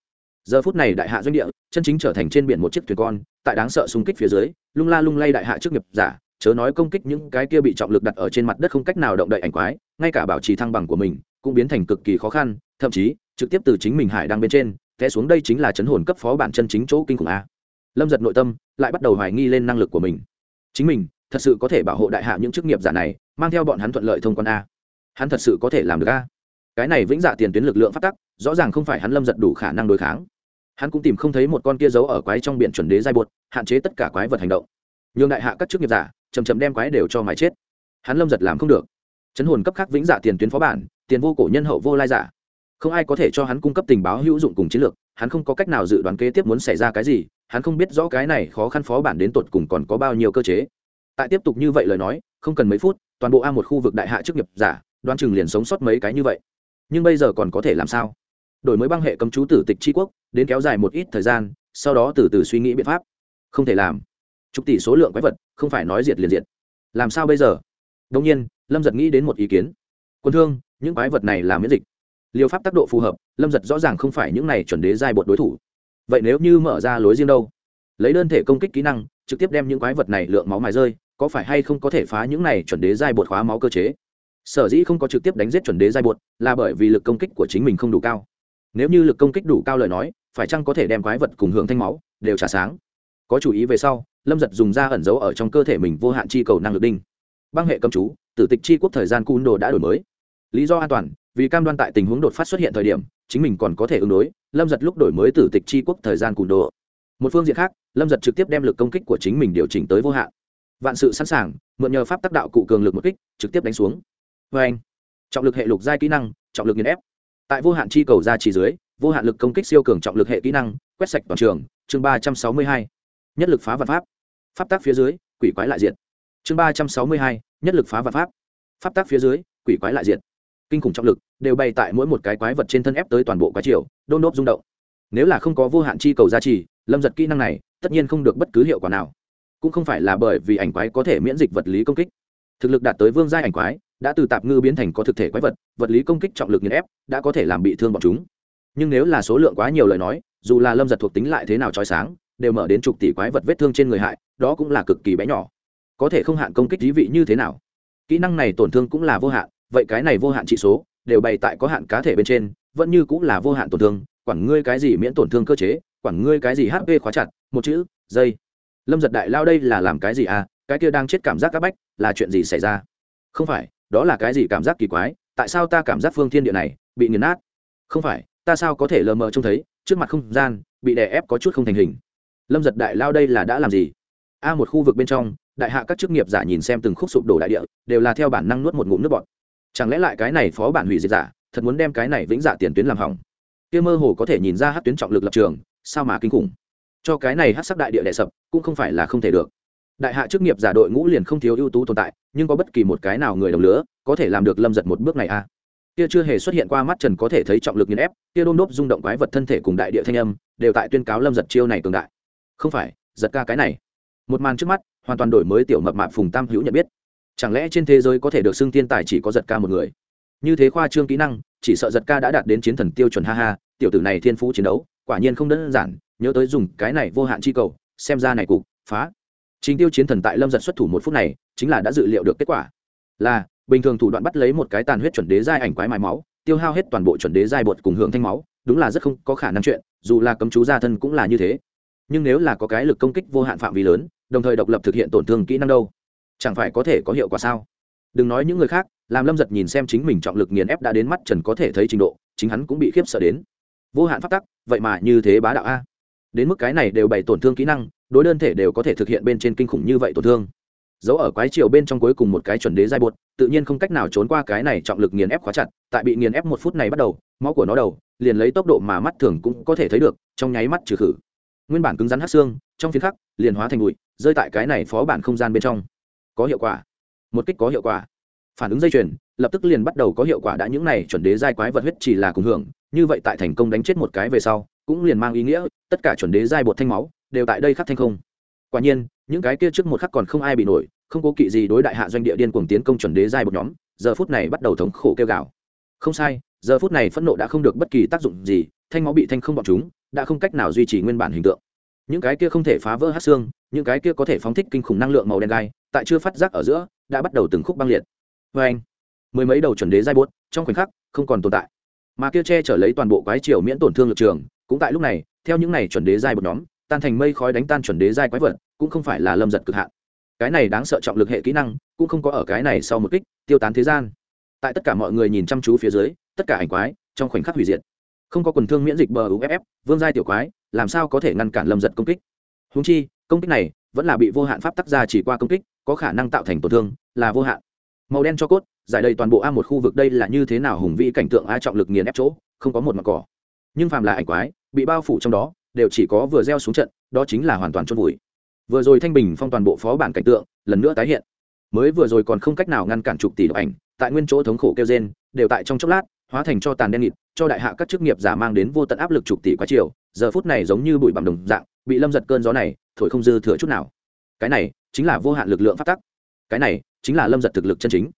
Giờ phút này đại hạ doanh địa, chân chính trở thành trên biển một chiếc thuyền con, tại đáng sợ xung kích phía dưới, lung la lung lay đại hạ trước nghiệp giả, chớ nói công kích những cái kia bị trọng lực đặt ở trên mặt đất không cách nào động đậy ảnh quái, ngay cả bảo trì thăng bằng của mình, cũng biến thành cực kỳ khó khăn, thậm chí, trực tiếp từ chính mình hải đang bên trên, té xuống đây chính là chấn hồn cấp phó bản chân chính chỗ kinh khủng a. Lâm giật nội tâm, lại bắt đầu hoài nghi lên năng lực của mình. Chính mình, thật sự có thể bảo hộ đại hạ những chức nghiệp giả này, mang theo bọn hắn thuận lợi thông quan a. Hắn thật sự có thể làm được a cái này vĩnh dạ tiền tuyến lực lượng phát tắc, rõ ràng không phải hắn lâm giật đủ khả năng đối kháng. Hắn cũng tìm không thấy một con kia giấu ở quái trong biển chuẩn đế giai bột, hạn chế tất cả quái vật hành động. Nhường đại hạ các chức nghiệp giả chầm chầm đem quái đều cho mái chết. Hắn lâm giật làm không được. Chấn hồn cấp khác vĩnh dạ tiền tuyến phó bản, tiền vô cổ nhân hậu vô lai giả. Không ai có thể cho hắn cung cấp tình báo hữu dụng cùng chiến lược, hắn không có cách nào dự đoán kế tiếp muốn xảy ra cái gì, hắn không biết rõ cái này khó khăn phó bản đến tột cùng còn có bao nhiêu cơ chế. Tại tiếp tục như vậy lời nói, không cần mấy phút, toàn bộ a một khu vực đại hạ chức nghiệp giả đoan chừng liền sống sót mấy cái như vậy nhưng bây giờ còn có thể làm sao? Đổi mới băng hệ cấm chú tử tịch tri quốc, đến kéo dài một ít thời gian, sau đó từ từ suy nghĩ biện pháp. Không thể làm. Chục tỷ số lượng quái vật, không phải nói diệt liền diệt. Làm sao bây giờ? Đông nhiên, lâm giật nghĩ đến một ý kiến. Quân thương, những quái vật này là miễn dịch. Liều pháp tác độ phù hợp, lâm giật rõ ràng không phải những này chuẩn đế giai bột đối thủ. Vậy nếu như mở ra lối riêng đâu? Lấy đơn thể công kích kỹ năng, trực tiếp đem những quái vật này lượng máu mài rơi, có phải hay không có thể phá những này chuẩn đế giai bột khóa máu cơ chế? Sở dĩ không có trực tiếp đánh giết chuẩn đế giai bột là bởi vì lực công kích của chính mình không đủ cao. Nếu như lực công kích đủ cao lời nói, phải chăng có thể đem quái vật cùng hưởng thanh máu đều trả sáng? Có chủ ý về sau, lâm giật dùng da ẩn giấu ở trong cơ thể mình vô hạn chi cầu năng lực đinh. Băng hệ cầm chú, tử tịch chi quốc thời gian cun đồ đã đổi mới. Lý do an toàn, vì cam đoan tại tình huống đột phát xuất hiện thời điểm, chính mình còn có thể ứng đối, lâm giật lúc đổi mới tử tịch chi quốc thời gian cùn đồ. Một phương diện khác, lâm giật trực tiếp đem lực công kích của chính mình điều chỉnh tới vô hạn. Vạn sự sẵn sàng, mượn nhờ pháp tác đạo cụ cường lực một kích, trực tiếp đánh xuống vê anh, trọng lực hệ lục giai kỹ năng, trọng lực nghiền ép. Tại vô hạn chi cầu ra chỉ dưới, vô hạn lực công kích siêu cường trọng lực hệ kỹ năng, quét sạch toàn trường. Chương ba trăm sáu mươi hai, nhất lực phá vật pháp. Pháp tác phía dưới, quỷ quái lại diện chương ba trăm sáu mươi hai, nhất lực phá vật pháp. Pháp tác phía dưới, quỷ quái lại diện kinh khủng trọng lực đều bay tại mỗi một cái quái vật trên thân ép tới toàn bộ quái triều, đôn đốp rung động. Nếu là không có vô hạn chi cầu gia trì lâm giật kỹ năng này tất nhiên không được bất cứ hiệu quả nào. Cũng không phải là bởi vì ảnh quái có thể miễn dịch vật lý công kích. Thực lực đạt tới vương giai ảnh quái đã từ tạp ngư biến thành có thực thể quái vật vật lý công kích trọng lực nghiền ép, đã có thể làm bị thương bọn chúng. Nhưng nếu là số lượng quá nhiều lời nói, dù là lâm giật thuộc tính lại thế nào trói sáng, đều mở đến chục tỷ quái vật vết thương trên người hại, đó cũng là cực kỳ bé nhỏ. Có thể không hạn công kích dí vị như thế nào? Kỹ năng này tổn thương cũng là vô hạn, vậy cái này vô hạn trị số, đều bày tại có hạn cá thể bên trên, vẫn như cũng là vô hạn tổn thương, quản ngươi cái gì miễn tổn thương cơ chế, quản ngươi cái gì hp khóa chặt, một chữ, dây. Lâm giật đại lao đây là làm cái gì à? Cái kia đang chết cảm giác c áp bách, là chuyện gì xảy ra? Không phải đó là cái gì cảm giác kỳ quái, tại sao ta cảm giác phương thiên địa này bị nghiền nát? Không phải, ta sao có thể lờ mờ trông thấy, trước mặt không gian bị đè ép có chút không thành hình. Lâm giật đại lao đây là đã làm gì? A một khu vực bên trong, đại hạ các chức nghiệp giả nhìn xem từng khúc sụp đổ đại địa, đều là theo bản năng nuốt một ngụm nước bọt. Chẳng lẽ lại cái này phó bản hủy diệt giả, thật muốn đem cái này vĩnh giả tiền tuyến làm hỏng? Kia mơ hồ có thể nhìn ra hát tuyến trọng lực lập trường, sao mà kinh khủng? Cho cái này hát sắc đại địa đẻ sập, cũng không phải là không thể được đại hạ chức nghiệp giả đội ngũ liền không thiếu ưu tú tồn tại, nhưng có bất kỳ một cái nào người đồng lứa có thể làm được lâm giật một bước này à? kia chưa hề xuất hiện qua mắt trần có thể thấy trọng lực nghiền ép, kia đôn đốp rung động quái vật thân thể cùng đại địa thanh âm, đều tại tuyên cáo lâm giật chiêu này cường đại. Không phải, giật ca cái này. Một màn trước mắt, hoàn toàn đổi mới tiểu mập mạp phùng tam hữu nhận biết. Chẳng lẽ trên thế giới có thể được xưng thiên tài chỉ có giật ca một người? Như thế khoa trương kỹ năng, chỉ sợ giật ca đã đạt đến chiến thần tiêu chuẩn ha ha, tiểu tử này thiên phú chiến đấu, quả nhiên không đơn giản, nhớ tới dùng cái này vô hạn chi cầu, xem ra này cục, phá trình tiêu chiến thần tại lâm giật xuất thủ một phút này, chính là đã dự liệu được kết quả. Là, bình thường thủ đoạn bắt lấy một cái tàn huyết chuẩn đế giai ảnh quái mài máu, tiêu hao hết toàn bộ chuẩn đế giai bột cùng hưởng thanh máu, đúng là rất không có khả năng chuyện, dù là cấm chú gia thân cũng là như thế. Nhưng nếu là có cái lực công kích vô hạn phạm vi lớn, đồng thời độc lập thực hiện tổn thương kỹ năng đâu, chẳng phải có thể có hiệu quả sao? Đừng nói những người khác, làm lâm giật nhìn xem chính mình trọng lực nghiền ép đã đến mắt trần có thể thấy trình độ, chính hắn cũng bị khiếp sợ đến. Vô hạn phát tắc, vậy mà như thế bá đạo a. Đến mức cái này đều bày tổn thương kỹ năng đối đơn thể đều có thể thực hiện bên trên kinh khủng như vậy tổn thương. Dấu ở quái chiều bên trong cuối cùng một cái chuẩn đế giai bột, tự nhiên không cách nào trốn qua cái này trọng lực nghiền ép khóa chặt, tại bị nghiền ép một phút này bắt đầu, máu của nó đầu, liền lấy tốc độ mà mắt thường cũng có thể thấy được, trong nháy mắt trừ khử. Nguyên bản cứng rắn hát xương, trong phiến khắc, liền hóa thành bụi, rơi tại cái này phó bản không gian bên trong. Có hiệu quả. Một kích có hiệu quả. Phản ứng dây chuyền, lập tức liền bắt đầu có hiệu quả đã những này chuẩn đế giai quái vật huyết chỉ là cùng hưởng, như vậy tại thành công đánh chết một cái về sau, cũng liền mang ý nghĩa, tất cả chuẩn đế giai bột thanh máu đều tại đây khắc thanh không. Quả nhiên, những cái kia trước một khắc còn không ai bị nổi, không cố kỵ gì đối đại hạ doanh địa điên cuồng tiến công chuẩn đế giai một nhóm, giờ phút này bắt đầu thống khổ kêu gào. Không sai, giờ phút này phẫn nộ đã không được bất kỳ tác dụng gì, thanh máu bị thanh không bọn chúng, đã không cách nào duy trì nguyên bản hình tượng. Những cái kia không thể phá vỡ hát xương, những cái kia có thể phóng thích kinh khủng năng lượng màu đen gai, tại chưa phát giác ở giữa, đã bắt đầu từng khúc băng liệt. Vê anh, mười mấy đầu chuẩn đế giai buốt, trong khoảnh khắc, không còn tồn tại. Mà kia che chở lấy toàn bộ quái triều miễn tổn thương lực trường, cũng tại lúc này, theo những này chuẩn đế giai một nhóm tan thành mây khói đánh tan chuẩn đế giai quái vật, cũng không phải là lâm giật cực hạn. Cái này đáng sợ trọng lực hệ kỹ năng, cũng không có ở cái này sau một kích, tiêu tán thế gian. Tại tất cả mọi người nhìn chăm chú phía dưới, tất cả ảnh quái, trong khoảnh khắc hủy diệt. Không có quần thương miễn dịch bờ uff vương giai tiểu quái, làm sao có thể ngăn cản lâm giật công kích? Húng chi, công kích này vẫn là bị vô hạn pháp tác ra chỉ qua công kích, có khả năng tạo thành tổn thương, là vô hạn. Màu đen cho cốt, giải đầy toàn bộ a một khu vực đây là như thế nào hùng vĩ cảnh tượng a trọng lực nghiền ép chỗ, không có một mặt cỏ. Nhưng phàm là ảnh quái, bị bao phủ trong đó đều chỉ có vừa gieo xuống trận, đó chính là hoàn toàn chôn vùi. Vừa rồi thanh bình phong toàn bộ phó bản cảnh tượng, lần nữa tái hiện. Mới vừa rồi còn không cách nào ngăn cản chục tỷ độc ảnh, tại nguyên chỗ thống khổ kêu gen đều tại trong chốc lát, hóa thành cho tàn đen nghịt, cho đại hạ các chức nghiệp giả mang đến vô tận áp lực chục tỷ quá chiều, giờ phút này giống như bụi bặm đồng dạng, bị lâm giật cơn gió này, thổi không dư thừa chút nào. Cái này, chính là vô hạn lực lượng phát tắc. Cái này, chính là lâm giật thực lực chân chính.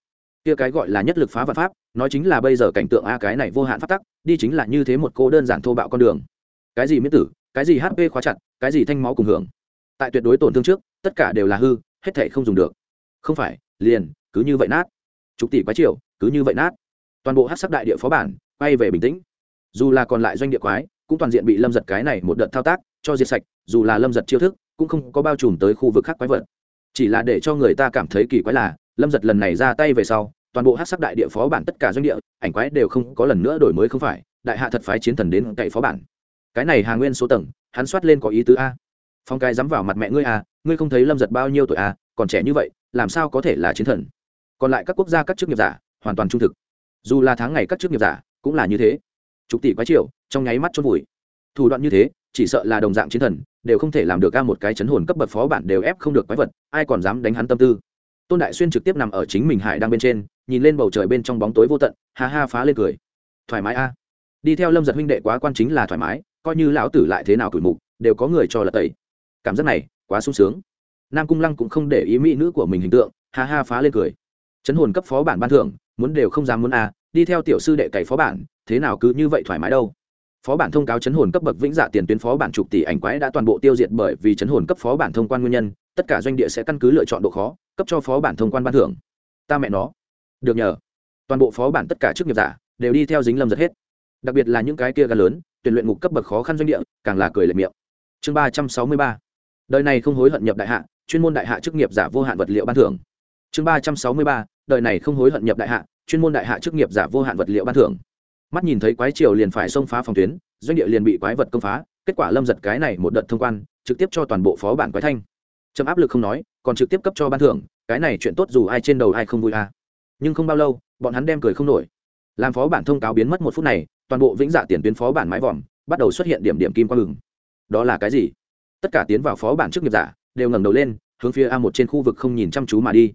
Kia cái gọi là nhất lực phá vạn pháp, nói chính là bây giờ cảnh tượng a cái này vô hạn phát tắc, đi chính là như thế một cô đơn giản thô bạo con đường. Cái gì miễn tử? Cái gì hp khóa chặt, cái gì thanh máu cùng hưởng. Tại tuyệt đối tổn thương trước, tất cả đều là hư, hết thể không dùng được. Không phải, liền, cứ như vậy nát. Chục tỷ quái triệu cứ như vậy nát. Toàn bộ hát sắc đại địa phó bản, quay về bình tĩnh. Dù là còn lại doanh địa quái, cũng toàn diện bị lâm giật cái này một đợt thao tác, cho diệt sạch, dù là lâm giật chiêu thức, cũng không có bao trùm tới khu vực khác quái vật. Chỉ là để cho người ta cảm thấy kỳ quái là, lâm giật lần này ra tay về sau, toàn bộ hát sắc đại địa phó bản tất cả doanh địa, ảnh quái đều không có lần nữa đổi mới không phải, đại hạ thật phái chiến thần đến cậy phó bản cái này hà nguyên số tầng, hắn soát lên có ý tứ a. Phong cái dám vào mặt mẹ ngươi a ngươi không thấy lâm giật bao nhiêu tuổi a còn trẻ như vậy, làm sao có thể là chiến thần? Còn lại các quốc gia các chức nghiệp giả, hoàn toàn trung thực. Dù là tháng ngày các chức nghiệp giả, cũng là như thế. Chục tỷ quái triệu trong nháy mắt chôn vùi. Thủ đoạn như thế, chỉ sợ là đồng dạng chiến thần, đều không thể làm được ca một cái chấn hồn cấp bậc phó bản đều ép không được quái vật, ai còn dám đánh hắn tâm tư? Tôn đại xuyên trực tiếp nằm ở chính mình hải đang bên trên, nhìn lên bầu trời bên trong bóng tối vô tận, ha ha phá lên cười. Thoải mái a. Đi theo lâm giật huynh đệ quá quan chính là thoải mái coi như lão tử lại thế nào cửi mục, đều có người cho là tẩy. Cảm giác này, quá sung sướng. Nam cung lăng cũng không để ý mỹ nữ của mình hình tượng, ha ha phá lên cười. Chấn hồn cấp phó bản ban thưởng, muốn đều không dám muốn a đi theo tiểu sư đệ cày phó bản, thế nào cứ như vậy thoải mái đâu. Phó bản thông cáo chấn hồn cấp bậc vĩnh dạ tiền tuyến phó bản chục tỷ ảnh quái đã toàn bộ tiêu diệt bởi vì chấn hồn cấp phó bản thông quan nguyên nhân, tất cả doanh địa sẽ căn cứ lựa chọn độ khó, cấp cho phó bản thông quan ban thưởng. Ta mẹ nó. Được nhờ. Toàn bộ phó bản tất cả chức nghiệp giả, đều đi theo dính lâm giật hết. Đặc biệt là những cái kia gần lớn tuyển luyện ngục cấp bậc khó khăn doanh địa, càng là cười lệ miệng. Chương ba trăm sáu mươi ba. Đời này không hối hận nhập đại hạ, chuyên môn đại hạ chức nghiệp giả vô hạn vật liệu ban thưởng. Chương ba trăm sáu mươi ba. Đời này không hối hận nhập đại hạ, chuyên môn đại hạ chức nghiệp giả vô hạn vật liệu ban thưởng. Mắt nhìn thấy quái triều liền phải xông phá phòng tuyến, doanh địa liền bị quái vật công phá, kết quả lâm giật cái này một đợt thông quan, trực tiếp cho toàn bộ phó bản quái thanh. Chấm áp lực không nói, còn trực tiếp cấp cho ban thưởng, cái này chuyện tốt dù ai trên đầu ai không vui à. nhưng không bao lâu, bọn hắn đem cười không nổi. Làm phó bản thông cáo biến mất một phút này toàn bộ vĩnh dạ tiền tuyến phó bản mái vòm bắt đầu xuất hiện điểm điểm kim quang ngừng. Đó là cái gì? Tất cả tiến vào phó bản trước nghiệp giả đều ngẩng đầu lên, hướng phía a một trên khu vực không nhìn chăm chú mà đi.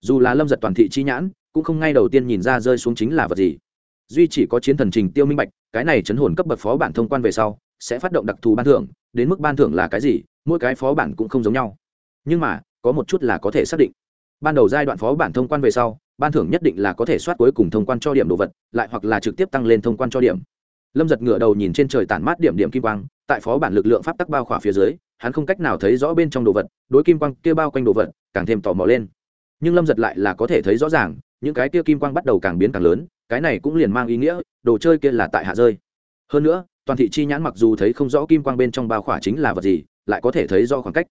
Dù là lâm giật toàn thị chi nhãn, cũng không ngay đầu tiên nhìn ra rơi xuống chính là vật gì. Duy chỉ có chiến thần trình tiêu minh bạch, cái này chấn hồn cấp bậc phó bản thông quan về sau, sẽ phát động đặc thù ban thưởng, đến mức ban thưởng là cái gì, mỗi cái phó bản cũng không giống nhau. Nhưng mà, có một chút là có thể xác định. Ban đầu giai đoạn phó bản thông quan về sau ban thưởng nhất định là có thể soát cuối cùng thông quan cho điểm đồ vật, lại hoặc là trực tiếp tăng lên thông quan cho điểm. Lâm giật ngựa đầu nhìn trên trời tản mát điểm điểm kim quang, tại phó bản lực lượng pháp tắc bao khỏa phía dưới, hắn không cách nào thấy rõ bên trong đồ vật, đối kim quang kia bao quanh đồ vật, càng thêm tò mò lên. Nhưng lâm giật lại là có thể thấy rõ ràng, những cái kia kim quang bắt đầu càng biến càng lớn, cái này cũng liền mang ý nghĩa, đồ chơi kia là tại hạ rơi. Hơn nữa, toàn thị chi nhãn mặc dù thấy không rõ kim quang bên trong bao khỏa chính là vật gì, lại có thể thấy do khoảng cách.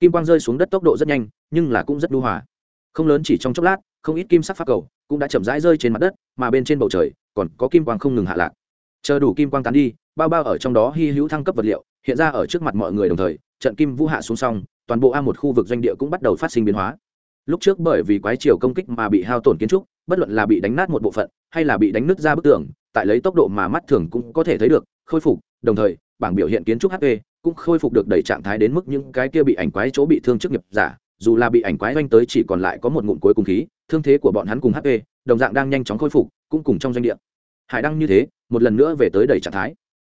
Kim quang rơi xuống đất tốc độ rất nhanh, nhưng là cũng rất đu hòa. Không lớn chỉ trong chốc lát không ít kim sắc pháp cầu cũng đã chậm rãi rơi trên mặt đất, mà bên trên bầu trời còn có kim quang không ngừng hạ lạc. Chờ đủ kim quang tán đi, bao bao ở trong đó hy hữu thăng cấp vật liệu, hiện ra ở trước mặt mọi người đồng thời, trận kim vũ hạ xuống xong, toàn bộ a một khu vực doanh địa cũng bắt đầu phát sinh biến hóa. Lúc trước bởi vì quái chiều công kích mà bị hao tổn kiến trúc, bất luận là bị đánh nát một bộ phận, hay là bị đánh nứt ra bức tường, tại lấy tốc độ mà mắt thường cũng có thể thấy được, khôi phục, đồng thời, bảng biểu hiện kiến trúc hp cũng khôi phục được đầy trạng thái đến mức những cái kia bị ảnh quái chỗ bị thương trước nghiệp giả, dù là bị ảnh quái doanh tới chỉ còn lại có một ngụm cuối cùng khí thương thế của bọn hắn cùng hp đồng dạng đang nhanh chóng khôi phục, cũng cùng trong doanh địa. Hải đăng như thế, một lần nữa về tới đầy trạng thái.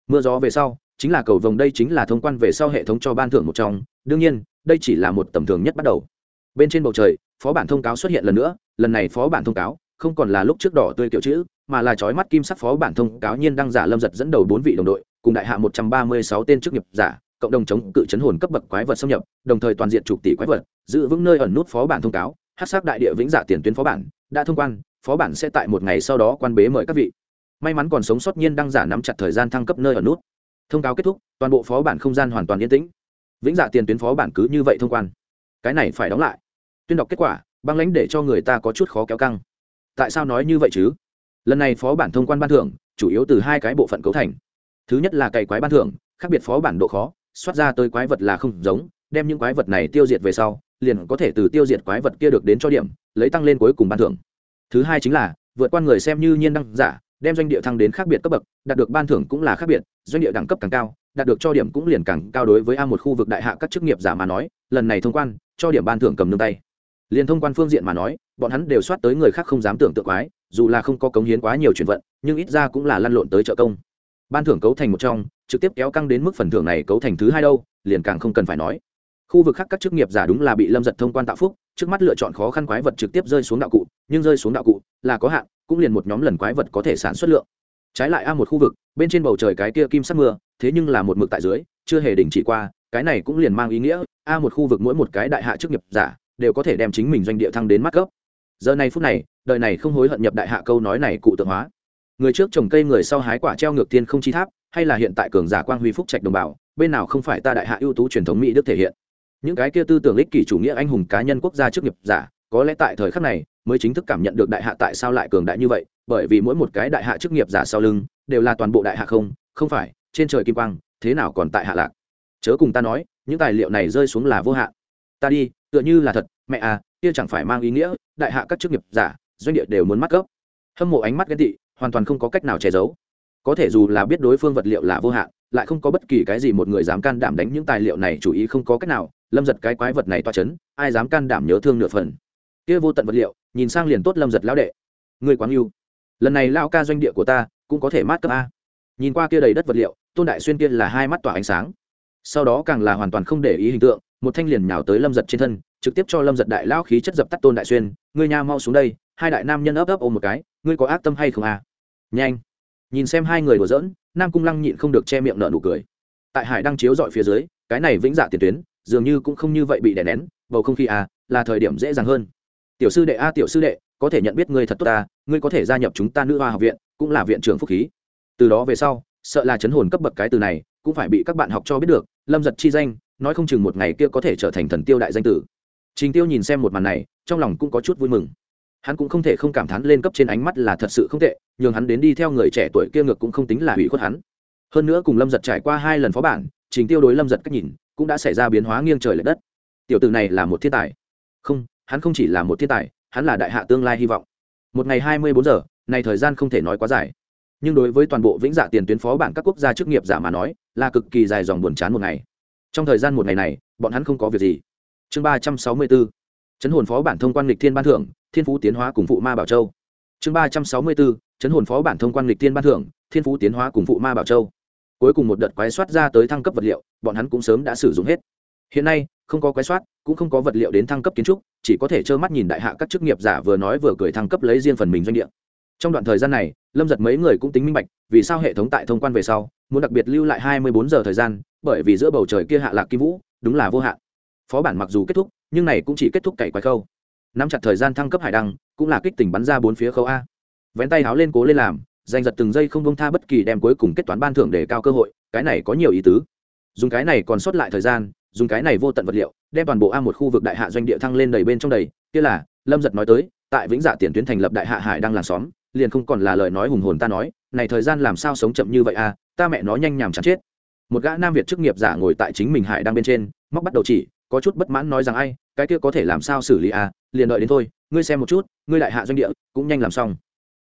Mưa gió về sau, chính là cầu vồng đây chính là thông quan về sau hệ thống cho ban thưởng một trong. Đương nhiên, đây chỉ là một tầm thường nhất bắt đầu. Bên trên bầu trời, phó bản thông cáo xuất hiện lần nữa, lần này phó bản thông cáo, không còn là lúc trước đỏ tươi kiểu chữ, mà là trói mắt kim sắc phó bản thông cáo nhiên đăng giả lâm giật dẫn đầu bốn vị đồng đội, cùng đại hạ một trăm ba mươi sáu tên chức nghiệp giả, cộng đồng chống cự chấn hồn cấp bậc quái vật xâm nhập, đồng thời toàn diện chục tỷ quái vật, giữ vững nơi ẩn nút phó bản thông cáo hát sắc đại địa vĩnh giả tiền tuyến phó bản, đã thông quan, phó bản sẽ tại một ngày sau đó quan bế mời các vị. May mắn còn sống sót nhiên đăng giả nắm chặt thời gian thăng cấp nơi ở nút. Thông cáo kết thúc, toàn bộ phó bản không gian hoàn toàn yên tĩnh. Vĩnh dạ tiền tuyến phó bản cứ như vậy thông quan. Cái này phải đóng lại. Tuyên đọc kết quả, băng lãnh để cho người ta có chút khó kéo căng. Tại sao nói như vậy chứ? Lần này phó bản thông quan ban thưởng, chủ yếu từ hai cái bộ phận cấu thành. Thứ nhất là cày quái ban thưởng, khác biệt phó bản độ khó, xoát ra tới quái vật là không giống, đem những quái vật này tiêu diệt về sau liền có thể từ tiêu diệt quái vật kia được đến cho điểm, lấy tăng lên cuối cùng ban thưởng. Thứ hai chính là, vượt qua người xem như nhiên đăng giả, đem doanh địa thăng đến khác biệt cấp bậc, đạt được ban thưởng cũng là khác biệt, doanh địa đẳng cấp càng cao, đạt được cho điểm cũng liền càng cao đối với a một khu vực đại hạ các chức nghiệp giả mà nói, lần này thông quan, cho điểm ban thưởng cầm nương tay. Liền thông quan phương diện mà nói, bọn hắn đều soát tới người khác không dám tưởng tượng quái, dù là không có cống hiến quá nhiều chuyển vận, nhưng ít ra cũng là lăn lộn tới trợ công. Ban thưởng cấu thành một trong, trực tiếp kéo căng đến mức phần thưởng này cấu thành thứ hai đâu, liền càng không cần phải nói khu vực khác các chức nghiệp giả đúng là bị lâm giật thông quan tạo phúc, trước mắt lựa chọn khó khăn quái vật trực tiếp rơi xuống đạo cụ, nhưng rơi xuống đạo cụ là có hạn, cũng liền một nhóm lần quái vật có thể sản xuất lượng. Trái lại a một khu vực, bên trên bầu trời cái kia kim sắc mưa, thế nhưng là một mực tại dưới, chưa hề đình chỉ qua, cái này cũng liền mang ý nghĩa, a một khu vực mỗi một cái đại hạ chức nghiệp giả đều có thể đem chính mình doanh địa thăng đến mắt cấp. Giờ này phút này, đời này không hối hận nhập đại hạ câu nói này cụ tượng hóa. Người trước trồng cây người sau hái quả treo ngược tiên không chi tháp, hay là hiện tại cường giả quang huy phúc trạch đồng bào, bên nào không phải ta đại hạ ưu tú truyền thống mỹ đức thể hiện những cái kia tư tưởng ích kỷ chủ nghĩa anh hùng cá nhân quốc gia chức nghiệp giả, có lẽ tại thời khắc này mới chính thức cảm nhận được đại hạ tại sao lại cường đại như vậy, bởi vì mỗi một cái đại hạ chức nghiệp giả sau lưng đều là toàn bộ đại hạ không không phải, trên trời kim quang, thế nào còn tại hạ lạc. Chớ cùng ta nói, những tài liệu này rơi xuống là vô hạn. Ta đi, tựa như là thật, mẹ à kia chẳng phải mang ý nghĩa, đại hạ các chức nghiệp giả, doanh địa đều muốn mắc cấp hâm mộ ánh mắt ghen tị, hoàn toàn không có cách nào che giấu. Có thể dù là biết đối phương vật liệu là vô hạn, lại không có bất kỳ cái gì một người dám can đảm đánh những tài liệu này, chủ ý không có cách nào lâm giật cái quái vật này toa c h ấ n ai dám can đảm nhớ thương nửa phần? Kia vô tận vật liệu, nhìn sang liền tốt lâm giật lão đệ. Người quáng yêu lần này lao ca doanh địa của ta, cũng có thể mát cấp a. Nhìn qua kia đầy đất vật liệu, tôn đại xuyên kia là hai mắt tỏa ánh sáng. Sau đó càng là hoàn toàn không để ý hình tượng, một thanh liền nhào tới lâm giật trên thân, trực tiếp cho lâm giật đại lao khí chất dập tắt tôn đại xuyên, ngươi nha, mau xuống đây, hai đại nam nhân ấp ấp ôm một cái, ngươi có ác tâm hay không à nhanh. Nhìn xem hai người đùa giỡn, nam cung lăng nhịn không được che miệng nợ nụ cười. Tại hải đang chiếu dọi phía dưới, cái này vĩnh dạ tiền tuyến dường như cũng không như vậy bị đè nén, bầu không khí à là thời điểm dễ dàng hơn. Tiểu sư đệ a, tiểu sư đệ, có thể nhận biết ngươi thật tốt ta, ngươi có thể gia nhập chúng ta nữ hoa học viện, cũng là viện trưởng phúc khí. Từ đó về sau, sợ là chấn hồn cấp bậc cái từ này, cũng phải bị các bạn học cho biết được, lâm giật chi danh, nói không chừng một ngày kia có thể trở thành thần tiêu đại danh tử. Trình tiêu nhìn xem một màn này, trong lòng cũng có chút vui mừng. Hắn cũng không thể không cảm thán lên cấp trên ánh mắt là thật sự không tệ, nhường hắn đến đi theo người trẻ tuổi kia ngược cũng không tính là hủy khuất hắn. Hơn nữa cùng lâm giật trải qua hai lần phó bản, trình tiêu đối lâm giật cách nhìn cũng đã xảy ra biến hóa nghiêng trời l ệ đất. Tiểu t này là một thiên tài. Không, hắn không chỉ là một thiên tài, hắn là đại hạ tương lai hy vọng. Một ngày hai mươi bốn giờ, này thời gian không thể nói quá dài. Nhưng đối với toàn bộ vĩnh dạ tiền tuyến phó bản các quốc gia chức nghiệp giả mà nói, là cực kỳ dài dòng buồn chán một ngày. Trong thời gian một ngày này, bọn hắn không có việc gì. Chương ba trăm sáu mươi bốn. Chấn hồn phó bản thông quan lịch thiên ban thưởng, thiên phú tiến hóa cùng phụ ma bảo châu. Chương ba trăm sáu mươi bốn. Chấn hồn phó bản thông quan lịch thiên ban thưởng, thiên phú tiến hóa cùng phụ ma bảo châu cuối cùng một đợt quái soát ra tới thăng cấp vật liệu, bọn hắn cũng sớm đã sử dụng hết. Hiện nay, không có quái soát, cũng không có vật liệu đến thăng cấp kiến trúc, chỉ có thể trơ mắt nhìn đại hạ các chức nghiệp giả vừa nói vừa cười thăng cấp lấy riêng phần mình doanh địa. Trong đoạn thời gian này, lâm giật mấy người cũng tính minh bạch, vì sao hệ thống tại thông quan về sau, muốn đặc biệt lưu lại hai mươi bốn giờ thời gian, bởi vì giữa bầu trời kia hạ lạc kim vũ, đúng là vô hạn. Phó bản mặc dù kết thúc, nhưng này cũng chỉ kết thúc cày quái khâu. Nắm chặt thời gian thăng cấp hải đăng, cũng là kích tỉnh bắn ra bốn phía khâu a. Vén tay háo lên cố lên làm giành giật từng giây không bông tha bất kỳ đem cuối cùng kết toán ban thưởng để cao cơ hội, cái này có nhiều ý tứ. Dùng cái này còn sót lại thời gian, dùng cái này vô tận vật liệu, đem toàn bộ a một khu vực đại hạ doanh địa thăng lên đầy bên trong đầy. Kia là, lâm giật nói tới, tại vĩnh dạ tiền tuyến thành lập đại hạ hải đang làng xóm, liền không còn là lời nói hùng hồn ta nói, này thời gian làm sao sống chậm như vậy à ta mẹ nó nhanh nhảm chán chết. Một gã nam việt chức nghiệp giả ngồi tại chính mình hải đang bên trên, móc bắt đầu chỉ, có chút bất mãn nói rằng ai, cái kia có thể làm sao xử lý à liền đợi đến thôi, ngươi xem một chút, ngươi đại hạ doanh địa, cũng nhanh làm xong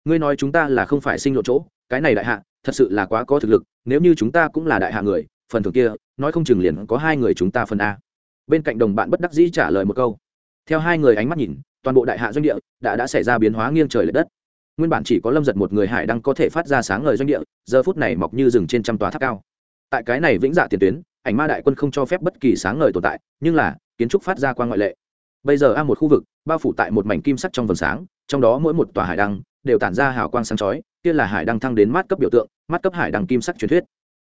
ngươi nói chúng ta là không phải sinh lộ chỗ, cái này đại hạ, thật sự là quá có thực lực, nếu như chúng ta cũng là đại hạ người, phần thưởng kia, nói không chừng liền có hai người chúng ta phần a. Bên cạnh đồng bạn bất đắc dĩ trả lời một câu. Theo hai người ánh mắt nhìn, toàn bộ đại hạ doanh địa đã đã xảy ra biến hóa nghiêng trời l ệ đất. Nguyên bản chỉ có lâm giật một người hải đang có thể phát ra sáng ngời doanh địa, giờ phút này mọc như rừng trên trăm tòa tháp cao. Tại cái này vĩnh dạ tiền tuyến, ảnh ma đại quân không cho phép bất kỳ sáng ngời tồn tại, nhưng là, kiến trúc phát ra qua ngoại lệ. Bây giờ a một khu vực, bao phủ tại một mảnh kim sắt trong vườn sáng, trong đó mỗi một tòa hải đăng đều tản ra hào quang sáng chói, kia là hải đăng thăng đến mát cấp biểu tượng, mát cấp hải đăng kim sắc truyền thuyết.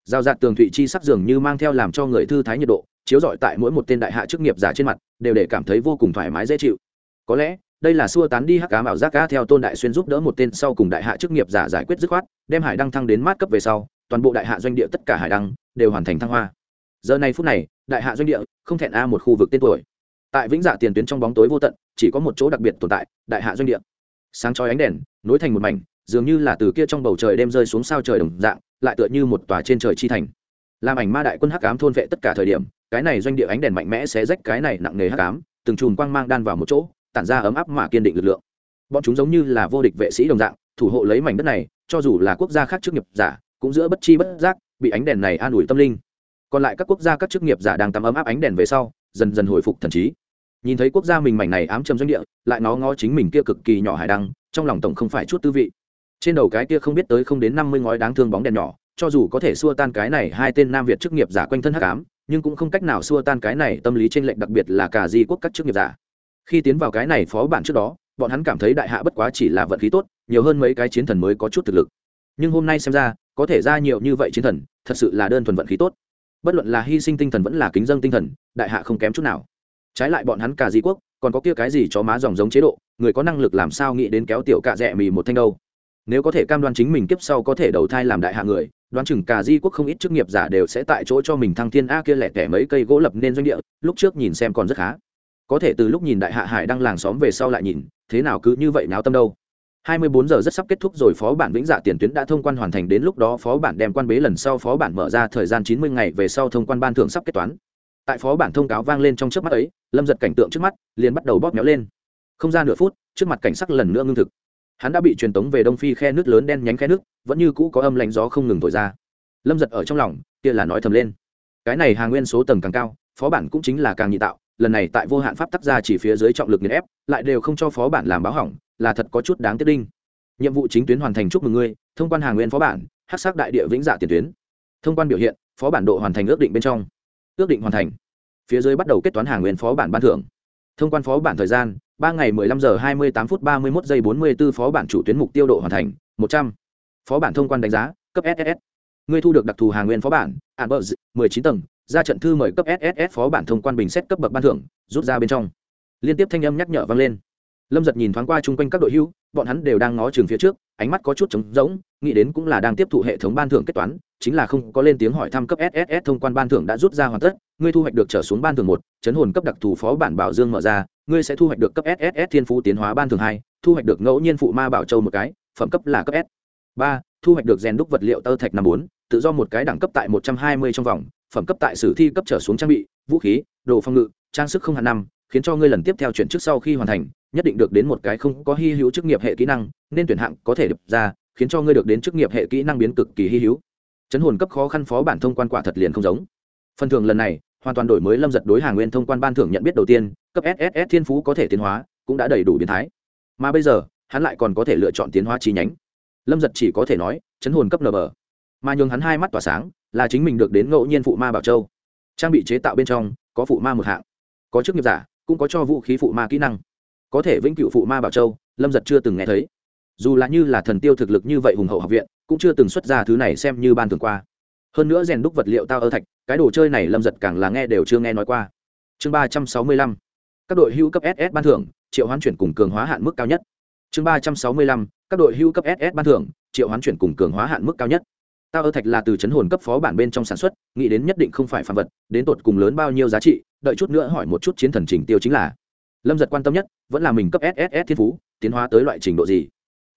Giao dạng tường thụy chi sắc dường như mang theo làm cho người thư thái nhiệt độ, chiếu rọi tại mỗi một tên đại hạ chức nghiệp giả trên mặt, đều để cảm thấy vô cùng thoải mái dễ chịu. Có lẽ, đây là xua tán đi hắc cá mạo giác cá theo tôn đại xuyên giúp đỡ một tên sau cùng đại hạ chức nghiệp giả giải quyết dứt khoát, đem hải đăng thăng đến mát cấp về sau, toàn bộ đại hạ doanh địa tất cả hải đăng đều hoàn thành thăng hoa. Giờ này phút này, đại hạ doanh địa không thẹn a một khu vực tên tuổi. Tại vĩnh dạ tiền tuyến trong bóng tối vô tận, chỉ có một chỗ đặc biệt tồn tại, đại hạ doanh địa. Sáng chói ánh đèn nối thành một mảnh, dường như là từ kia trong bầu trời đem rơi xuống sao trời đồng dạng, lại tựa như một tòa trên trời chi thành. Làm ảnh ma đại quân hắc ám thôn vệ tất cả thời điểm, cái này doanh địa ánh đèn mạnh mẽ sẽ rách cái này nặng nề hắc ám, từng chùm quang mang đan vào một chỗ, tản ra ấm áp mà kiên định lực lượng. Bọn chúng giống như là vô địch vệ sĩ đồng dạng, thủ hộ lấy mảnh đất này, cho dù là quốc gia khác chức nghiệp giả, cũng giữa bất chi bất giác, bị ánh đèn này an ủi tâm linh. Còn lại các quốc gia các chức nghiệp giả đang tắm ấm áp ánh đèn về sau, dần dần hồi phục thần trí nhìn thấy quốc gia mình mảnh này ám châm doanh địa, lại nó ngó chính mình kia cực kỳ nhỏ hải đăng, trong lòng tổng không phải chút tư vị. Trên đầu cái kia không biết tới không đến năm mươi ngói đáng thương bóng đèn nhỏ, cho dù có thể xua tan cái này hai tên nam việt chức nghiệp giả quanh thân hắc ám, nhưng cũng không cách nào xua tan cái này tâm lý trên lệnh đặc biệt là cả di quốc các chức nghiệp giả. Khi tiến vào cái này phó bản trước đó, bọn hắn cảm thấy đại hạ bất quá chỉ là vận khí tốt, nhiều hơn mấy cái chiến thần mới có chút thực lực. Nhưng hôm nay xem ra, có thể ra nhiều như vậy chiến thần, thật sự là đơn thuần vận khí tốt. Bất luận là hy sinh tinh thần vẫn là kính dân tinh thần, đại hạ không kém chút nào trái lại bọn hắn cả di quốc, còn có kia cái gì cho má dòng giống chế độ, người có năng lực làm sao nghĩ đến kéo tiểu cạ rẽ mì một thanh đâu? Nếu có thể cam đoan chính mình kiếp sau có thể đầu thai làm đại hạ người, đoán chừng cả di quốc không ít chức nghiệp giả đều sẽ tại chỗ cho mình thăng thiên a kia lẻ tẻ mấy cây gỗ lập nên doanh địa, lúc trước nhìn xem còn rất khá. Có thể từ lúc nhìn đại hạ hải đang làng xóm về sau lại nhìn, thế nào cứ như vậy náo tâm đâu? 24 giờ rất sắp kết thúc rồi, phó bản vĩnh dạ tiền tuyến đã thông quan hoàn thành, đến lúc đó phó bản đem quan bế lần sau phó bản mở ra, thời gian 90 ngày về sau thông quan ban thưởng sắp kết toán tại phó bản thông cáo vang lên trong trước mắt ấy, lâm giật cảnh tượng trước mắt liền bắt đầu bóp méo lên. Không ra nửa phút, trước mặt cảnh sắc lần nữa ngưng thực. Hắn đã bị truyền tống về đông phi khe nước lớn đen nhánh khe nước, vẫn như cũ có âm lạnh gió không ngừng thổi ra. Lâm giật ở trong lòng, kia là nói thầm lên. Cái này hàng nguyên số tầng càng cao, phó bản cũng chính là càng nhị tạo, lần này tại vô hạn pháp tác ra chỉ phía dưới trọng lực nghiền ép, lại đều không cho phó bản làm báo hỏng, là thật có chút đáng tiếc đinh. Nhiệm vụ chính tuyến hoàn thành chúc mừng ngươi, thông quan hàng nguyên phó bản hát sắc đại địa vĩnh dạ tiền tuyến. Thông quan biểu hiện, phó bản độ hoàn thành ước định bên trong ước định hoàn thành. Phía dưới bắt đầu kết toán hàng nguyên phó bản ban thưởng. Thông quan phó bản thời gian ba ngày mười lăm giờ hai mươi tám phút ba mươi mốt giây bốn mươi b ố phó bản chủ tuyến mục tiêu độ hoàn thành một trăm. Phó bản thông quan đánh giá cấp ss ngươi thu được đặc thù hàng nguyên phó bản ạn bờ mười chín tầng ra trận thư mời cấp ss phó bản thông quan bình xét cấp bậc ban thưởng rút ra bên trong. Liên tiếp thanh âm nhắc nhở vang lên. Lâm giật nhìn thoáng qua chung quanh các đội hưu, bọn hắn đều đang ngó trường phía trước ánh mắt có chút trống rỗng nghĩ đến cũng là đang tiếp thụ hệ thống ban thưởng kết toán chính là không có lên tiếng hỏi thăm cấp sss thông quan ban thưởng đã rút ra hoàn tất, ngươi thu hoạch được trở xuống ban thưởng một, chấn hồn cấp đặc thù phó bản bảo dương mở ra, ngươi sẽ thu hoạch được cấp sss thiên phú tiến hóa ban thưởng hai, thu hoạch được ngẫu nhiên phụ ma bảo châu một cái, phẩm cấp là cấp s. Ba, thu hoạch được rèn đúc vật liệu tơ thạch năm bốn, tự do một cái đẳng cấp tại một trăm hai mươi trong vòng, phẩm cấp tại sử thi cấp trở xuống trang bị, vũ khí, đồ phòng ngự, trang sức không hạn năm, khiến cho ngươi lần tiếp theo chuyển chức sau khi hoàn thành, nhất định được đến một cái không có hy hữu chức nghiệp hệ kỹ năng, nên tuyển hạng có thể được ra, khiến cho ngươi được đến chức nghiệp hệ kỹ năng biến cực kỳ hy hữu chấn hồn cấp khó khăn phó bản thông quan quả thật liền không giống. Phần thưởng lần này, hoàn toàn đổi mới lâm giật đối hàng nguyên thông quan ban thưởng nhận biết đầu tiên, cấp sss thiên phú có thể tiến hóa, cũng đã đầy đủ biến thái. Mà bây giờ, hắn lại còn có thể lựa chọn tiến hóa chi nhánh. Lâm giật chỉ có thể nói, chấn hồn cấp nở bờ. Mà nhường hắn hai mắt tỏa sáng, là chính mình được đến ngẫu nhiên phụ ma bảo châu. Trang bị chế tạo bên trong, có phụ ma một hạng. Có chức nghiệp giả, cũng có cho vũ khí phụ ma kỹ năng. Có thể vĩnh cựu phụ ma bảo châu, lâm giật chưa từng nghe thấy. Dù là như là thần tiêu thực lực như vậy hùng hậu học viện cũng chưa từng xuất ra thứ này xem như ban thường qua. Hơn nữa rèn đúc vật liệu tao ơ thạch, cái đồ chơi này lâm giật càng là nghe đều chưa nghe nói qua. Chương ba trăm sáu mươi lăm, các đội hữu cấp ss ban thưởng, triệu hoán chuyển cùng cường hóa hạn mức cao nhất. Chương ba trăm sáu mươi lăm, các đội hữu cấp ss ban thưởng, triệu hoán chuyển cùng cường hóa hạn mức cao nhất. Tao ơ thạch là từ chấn hồn cấp phó bản bên trong sản xuất, nghĩ đến nhất định không phải phạm vật, đến tột cùng lớn bao nhiêu giá trị, đợi chút nữa hỏi một chút chiến thần trình tiêu chính là. Lâm giật quan tâm nhất, vẫn là mình cấp sss thiên phú, tiến hóa tới loại trình độ gì?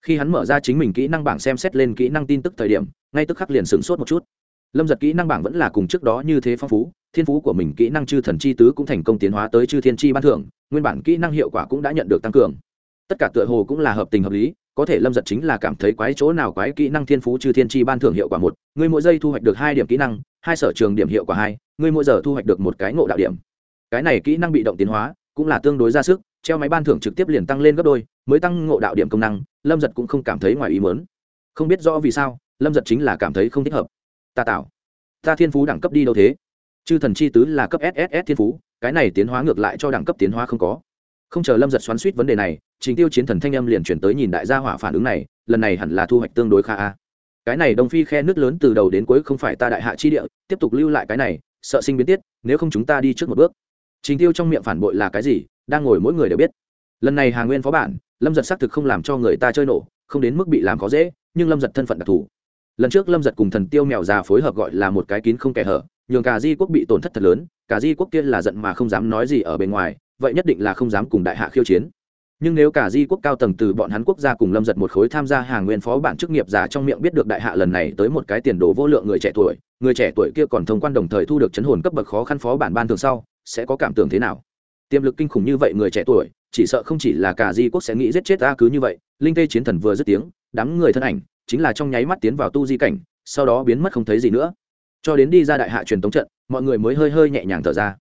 Khi hắn mở ra chính mình kỹ năng bảng xem xét lên kỹ năng tin tức thời điểm, ngay tức khắc liền sửng sốt một chút. Lâm giật kỹ năng bảng vẫn là cùng trước đó như thế phong phú, thiên phú của mình kỹ năng chư thần chi tứ cũng thành công tiến hóa tới chư thiên chi ban thưởng, nguyên bản kỹ năng hiệu quả cũng đã nhận được tăng cường. Tất cả tựa hồ cũng là hợp tình hợp lý, có thể lâm giật chính là cảm thấy quái chỗ nào quái kỹ năng thiên phú chư thiên chi ban thưởng hiệu quả một người mỗi giây thu hoạch được hai điểm kỹ năng, hai sở trường điểm hiệu quả hai người mỗi giờ thu hoạch được một cái ngộ đạo điểm. Cái này kỹ năng bị động tiến hóa, cũng là tương đối ra sức treo máy ban thưởng trực tiếp liền tăng lên gấp đôi, mới tăng ngộ đạo điểm công năng, lâm giật cũng không cảm thấy ngoài ý mớn không biết rõ vì sao, lâm giật chính là cảm thấy không thích hợp. Ta tạo ta thiên phú đẳng cấp đi đâu thế? Chư thần chi tứ là cấp sss thiên phú, cái này tiến hóa ngược lại cho đẳng cấp tiến hóa không có. Không chờ lâm giật xoắn suýt vấn đề này, trình tiêu chiến thần thanh âm liền chuyển tới nhìn đại gia hỏa phản ứng này, lần này hẳn là thu hoạch tương đối khá a. Cái này đông phi khe nước lớn từ đầu đến cuối không phải ta đại hạ chi địa, tiếp tục lưu lại cái này, sợ sinh biến tiết, nếu không chúng ta đi trước một bước. Trình tiêu trong miệng phản bội là cái gì đang ngồi mỗi người đều biết. Lần này hà nguyên phó bản, lâm giật xác thực không làm cho người ta chơi nổ, không đến mức bị làm khó dễ, nhưng lâm giật thân phận đặc thù. Lần trước lâm giật cùng thần tiêu mèo già phối hợp gọi là một cái kín không kẻ hở, nhường cả di quốc bị tổn thất thật lớn, cả di quốc kia là giận mà không dám nói gì ở bên ngoài, vậy nhất định là không dám cùng đại hạ khiêu chiến. Nhưng nếu cả di quốc cao tầng từ bọn hắn quốc gia cùng lâm giật một khối tham gia hàng nguyên phó bản chức nghiệp giả trong miệng biết được đại hạ lần này tới một cái tiền đồ vô lượng người trẻ tuổi, người trẻ tuổi kia còn thông quan đồng thời thu được chấn hồn cấp bậc khó khăn phó bản ban thường sau, sẽ có cảm tưởng thế nào? Tiềm lực kinh khủng như vậy người trẻ tuổi, chỉ sợ không chỉ là cả di quốc sẽ nghĩ giết chết ta cứ như vậy, linh tê chiến thần vừa dứt tiếng, đám người thân ảnh, chính là trong nháy mắt tiến vào tu di cảnh, sau đó biến mất không thấy gì nữa. Cho đến đi ra đại hạ truyền thống trận, mọi người mới hơi hơi nhẹ nhàng thở ra.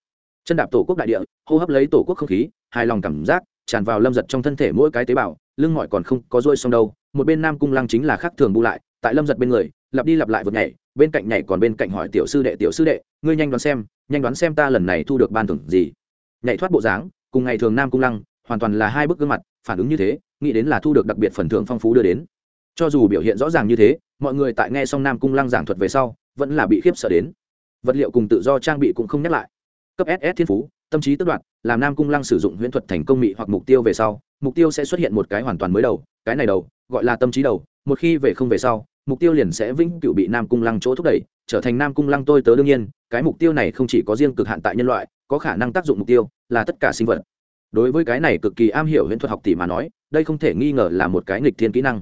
Chân đạp tổ quốc đại địa, hô hấp lấy tổ quốc không khí, hài lòng cảm giác, tràn vào lâm giật trong thân thể mỗi cái tế bào, lưng mỏi còn không có rôi xong đâu, một bên nam cung lăng chính là khác thường bu lại, tại lâm giật bên người, lặp đi lặp lại vượt nhảy, bên cạnh nhảy còn bên cạnh hỏi tiểu sư đệ, tiểu sư đệ, ngươi nhanh đoán xem, nhanh đoán xem ta lần này thu được ban thưởng gì? Nhảy thoát bộ dáng, cùng ngày thường nam cung lăng, hoàn toàn là hai bức gương mặt, phản ứng như thế, nghĩ đến là thu được đặc biệt phần thưởng phong phú đưa đến. Cho dù biểu hiện rõ ràng như thế, mọi người tại nghe xong nam cung lăng giảng thuật về sau, vẫn là bị khiếp sợ đến. Vật liệu cùng tự do trang bị cũng không nhắc lại. Cấp ss thiên phú, tâm trí tức đoạt, làm nam cung lăng sử dụng huyễn thuật thành công mị hoặc mục tiêu về sau, mục tiêu sẽ xuất hiện một cái hoàn toàn mới đầu, cái này đầu, gọi là tâm trí đầu, một khi về không về sau, mục tiêu liền sẽ vĩnh cửu bị nam cung lăng chỗ thúc đẩy, trở thành nam cung lăng tôi tớ đương nhiên, cái mục tiêu này không chỉ có riêng cực hạn tại nhân loại có khả năng tác dụng mục tiêu là tất cả sinh vật. Đối với cái này cực kỳ am hiểu huyễn thuật học tỷ mà nói, đây không thể nghi ngờ là một cái nghịch thiên kỹ năng.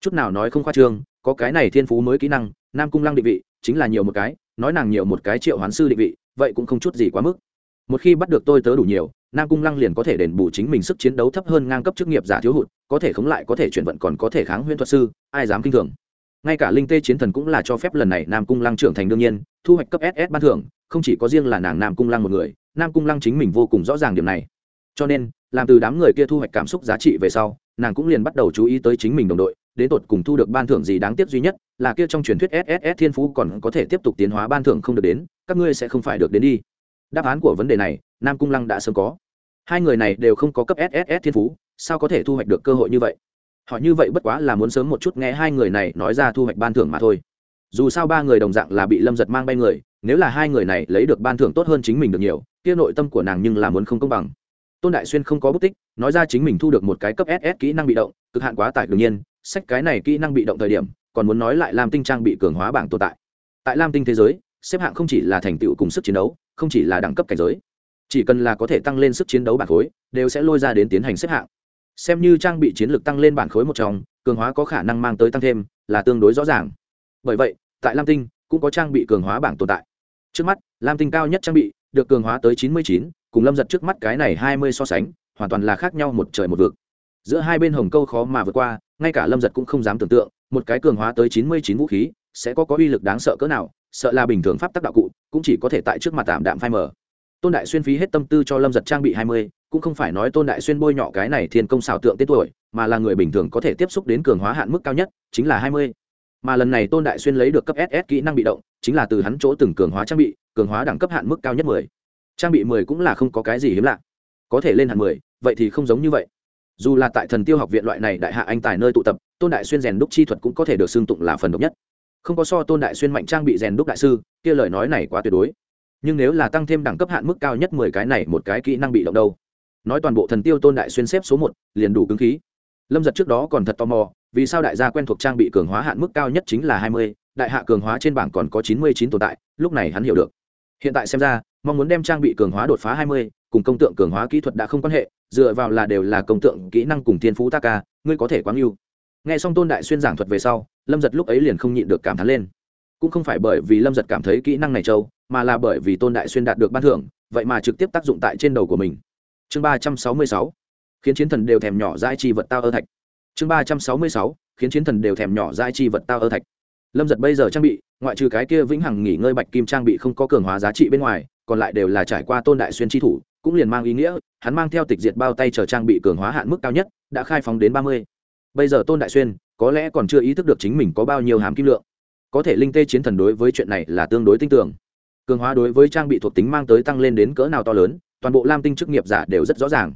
Chút nào nói không khoa trương, có cái này thiên phú mới kỹ năng, nam cung lăng định vị, chính là nhiều một cái, nói nàng nhiều một cái triệu hoán sư định vị, vậy cũng không chút gì quá mức. Một khi bắt được tôi tớ đủ nhiều, nam cung lăng liền có thể đền bù chính mình sức chiến đấu thấp hơn ngang cấp chức nghiệp giả thiếu hụt, có thể khống lại, có thể chuyển vận còn có thể kháng huyễn thuật sư, ai dám kinh thường. Ngay cả linh tê chiến thần cũng là cho phép lần này nam cung lăng trưởng thành đương nhiên, thu hoạch cấp ss ban thưởng, không chỉ có riêng là nàng nam cung lăng một người nam cung lăng chính mình vô cùng rõ ràng điểm này cho nên làm từ đám người kia thu hoạch cảm xúc giá trị về sau nàng cũng liền bắt đầu chú ý tới chính mình đồng đội đến tột cùng thu được ban thưởng gì đáng tiếc duy nhất là kia trong truyền thuyết sss thiên phú còn có thể tiếp tục tiến hóa ban thưởng không được đến, các ngươi sẽ không phải được đến đi. Đáp án của vấn đề này, nam cung lăng đã sớm có. Hai người này đều không có cấp sss thiên phú, sao có thể thu hoạch được cơ hội như vậy? Họ như vậy bất quá là muốn sớm một chút nghe hai người này nói ra thu hoạch ban thưởng mà thôi. Dù sao ba người đồng dạng là bị lâm giật mang bay người, nếu là hai người này lấy được ban thưởng tốt hơn chính mình được nhiều kia nội tâm của nàng nhưng là muốn không công bằng. Tôn đại xuyên không có bút tích, nói ra chính mình thu được một cái cấp ss kỹ năng bị động, cực hạn quá tải đương nhiên, sách cái này kỹ năng bị động thời điểm, còn muốn nói lại lam tinh trang bị cường hóa bảng tồn tại. Tại lam tinh thế giới, xếp hạng không chỉ là thành tựu cùng sức chiến đấu, không chỉ là đẳng cấp cảnh giới. Chỉ cần là có thể tăng lên sức chiến đấu bản khối, đều sẽ lôi ra đến tiến hành xếp hạng. Xem như trang bị chiến lược tăng lên bản khối một trong, cường hóa có khả năng mang tới tăng thêm, là tương đối rõ ràng. Bởi vậy, tại lam tinh, cũng có trang bị cường hóa bảng tồn tại. Trước mắt, lam tinh cao nhất trang bị được cường hóa tới chín mươi chín, cùng lâm giật trước mắt cái này hai mươi so sánh, hoàn toàn là khác nhau một trời một vực. Giữa hai bên hồng câu khó mà vượt qua, ngay cả lâm giật cũng không dám tưởng tượng, một cái cường hóa tới chín mươi chín vũ khí, sẽ có có uy lực đáng sợ cỡ nào, sợ là bình thường pháp tác đạo cụ, cũng chỉ có thể tại trước mặt tạm đạm phai mờ. Tôn đại xuyên phí hết tâm tư cho lâm giật trang bị hai mươi, cũng không phải nói tôn đại xuyên bôi nhọ cái này thiên công xào tượng tên tuổi, mà là người bình thường có thể tiếp xúc đến cường hóa hạn mức cao nhất, chính là hai mươi mà lần này tôn đại xuyên lấy được cấp ss kỹ năng bị động, chính là từ hắn chỗ từng cường hóa trang bị, cường hóa đẳng cấp hạn mức cao nhất mười. Trang bị mười cũng là không có cái gì hiếm lạ. Có thể lên hạn mười, vậy thì không giống như vậy. Dù là tại thần tiêu học viện loại này đại hạ anh tài nơi tụ tập, tôn đại xuyên rèn đúc chi thuật cũng có thể được xưng tụng là phần độc nhất. Không có so tôn đại xuyên mạnh trang bị rèn đúc đại sư, kia lời nói này quá tuyệt đối. Nhưng nếu là tăng thêm đẳng cấp hạn mức cao nhất mười cái này một cái kỹ năng bị động đâu? Nói toàn bộ thần tiêu tôn đại xuyên xếp số một, liền đủ cứng khí. Lâm giật trước đó còn thật tò mò vì sao đại gia quen thuộc trang bị cường hóa hạn mức cao nhất chính là hai mươi, đại hạ cường hóa trên bảng còn có chín mươi chín tồn tại, lúc này hắn hiểu được. Hiện tại xem ra, mong muốn đem trang bị cường hóa đột phá hai mươi, cùng công tượng cường hóa kỹ thuật đã không quan hệ, dựa vào là đều là công tượng kỹ năng cùng thiên phú ta ca ngươi có thể quáng yêu nghe xong tôn đại xuyên giảng thuật về sau, lâm giật lúc ấy liền không nhịn được cảm thán lên. Cũng không phải bởi vì lâm giật cảm thấy kỹ năng này trâu, mà là bởi vì tôn đại xuyên đạt được ban thưởng, vậy mà trực tiếp tác dụng tại trên đầu của mình. Chương ba trăm sáu mươi sáu. Khiến chiến thần đều thèm nhỏ dai chi vật tao ơ thạch chương ba trăm sáu mươi sáu, khiến chiến thần đều thèm nhỏ dai chi vật tao ơ thạch. Lâm giật bây giờ trang bị, ngoại trừ cái kia vĩnh hằng nghỉ ngơi bạch kim trang bị không có cường hóa giá trị bên ngoài, còn lại đều là trải qua tôn đại xuyên tri thủ, cũng liền mang ý nghĩa, hắn mang theo tịch diệt bao tay chờ trang bị cường hóa hạn mức cao nhất, đã khai phóng đến ba mươi. Bây giờ tôn đại xuyên, có lẽ còn chưa ý thức được chính mình có bao nhiêu hàm kim lượng. Có thể linh tê chiến thần đối với chuyện này là tương đối tin tưởng. Cường hóa đối với trang bị thuộc tính mang tới tăng lên đến cỡ nào to lớn, toàn bộ lam tinh chức nghiệp giả đều rất rõ ràng.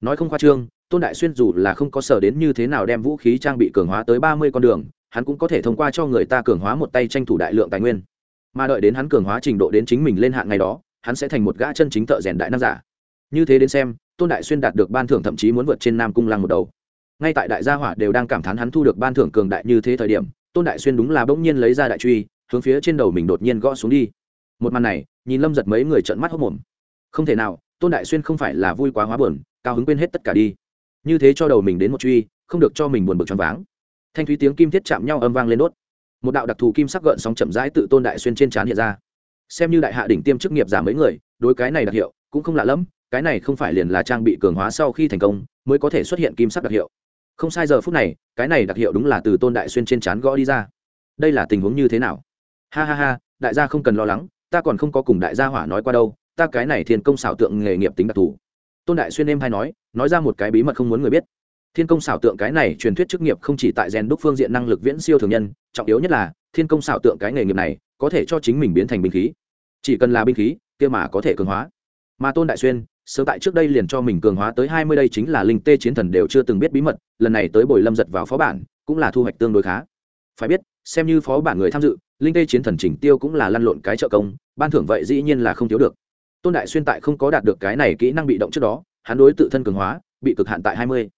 Nói không khoa trương tôn đại xuyên dù là không có sở đến như thế nào đem vũ khí trang bị cường hóa tới ba mươi con đường, hắn cũng có thể thông qua cho người ta cường hóa một tay tranh thủ đại lượng tài nguyên. Mà đợi đến hắn cường hóa trình độ đến chính mình lên hạn ngày đó, hắn sẽ thành một gã chân chính thợ rèn đại nam giả. Như thế đến xem, tôn đại xuyên đạt được ban thưởng thậm chí muốn vượt trên nam cung lăng một đầu. Ngay tại đại gia hỏa đều đang cảm thán hắn thu được ban thưởng cường đại như thế thời điểm, tôn đại xuyên đúng là bỗng nhiên lấy ra đại truy, hướng phía trên đầu mình đột nhiên gõ xuống đi. Một màn này, nhìn lâm giật mấy người trợn mắt hốc mồm. Không thể nào, tôn đại xuyên không phải là vui quá hóa buồn, cao hứng quên hết tất cả đi như thế cho đầu mình đến một truy, không được cho mình buồn bực choáng váng. Thanh thúy tiếng kim thiết chạm nhau âm vang lên đốt. Một đạo đặc thù kim sắc gợn sóng chậm rãi tự tôn đại xuyên trên trán hiện ra. Xem như đại hạ đỉnh tiêm chức nghiệp giả mấy người, đối cái này đặc hiệu cũng không lạ lẫm, cái này không phải liền là trang bị cường hóa sau khi thành công mới có thể xuất hiện kim sắc đặc hiệu. Không sai giờ phút này, cái này đặc hiệu đúng là từ tôn đại xuyên trên trán gõ đi ra. Đây là tình huống như thế nào? Ha ha ha, đại gia không cần lo lắng, ta còn không có cùng đại gia hỏa nói qua đâu, ta cái này thiên công xảo tượng nghề nghiệp tính đặc thù tôn đại xuyên em hay nói nói ra một cái bí mật không muốn người biết. Thiên công xảo tượng cái này truyền thuyết chức nghiệp không chỉ tại rèn đúc phương diện năng lực viễn siêu thường nhân, trọng yếu nhất là, thiên công xảo tượng cái nghề nghiệp này, có thể cho chính mình biến thành binh khí. Chỉ cần là binh khí, kia mà có thể cường hóa. Mà tôn đại xuyên, sớm tại trước đây liền cho mình cường hóa tới hai mươi đây chính là linh tê chiến thần đều chưa từng biết bí mật, lần này tới bồi lâm giật vào phó bản, cũng là thu hoạch tương đối khá. Phải biết, xem như phó bản người tham dự, linh tê chiến thần chỉnh tiêu cũng là lăn lộn cái trợ công, ban thưởng vậy dĩ nhiên là không thiếu được tôn đại xuyên tại không có đạt được cái này kỹ năng bị động trước đó, hắn đối tự thân cường hóa bị cực hạn tại hai mươi.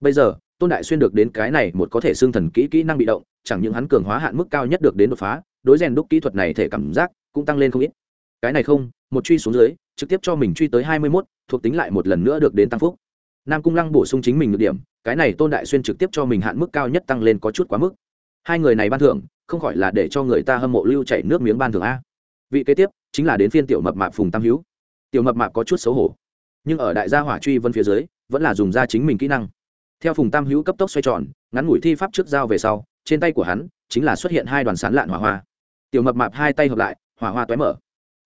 Bây giờ, tôn đại xuyên được đến cái này một có thể xương thần kỹ kỹ năng bị động, chẳng những hắn cường hóa hạn mức cao nhất được đến đột phá, đối rèn đúc kỹ thuật này thể cảm giác cũng tăng lên không ít. Cái này không, một truy xuống dưới, trực tiếp cho mình truy tới hai mươi mốt, thuộc tính lại một lần nữa được đến tăng phúc. Nam cung lăng bổ sung chính mình được điểm, cái này tôn đại xuyên trực tiếp cho mình hạn mức cao nhất tăng lên có chút quá mức. Hai người này ban thưởng, không khỏi là để cho người ta hâm mộ lưu chảy nước miếng ban thưởng a. Vị kế tiếp, chính là đến phiên tiểu mập mạp phùng tam hữu tiểu mập mạp có chút xấu hổ. Nhưng ở đại gia hỏa truy vân phía dưới, vẫn là dùng ra chính mình kỹ năng. Theo phùng tam hữu cấp tốc xoay tròn, ngắn ngủi thi pháp trước dao về sau, trên tay của hắn chính là xuất hiện hai đoàn sán lạn hỏa hoa. Tiểu mập mạp hai tay hợp lại, hỏa hoa toé mở.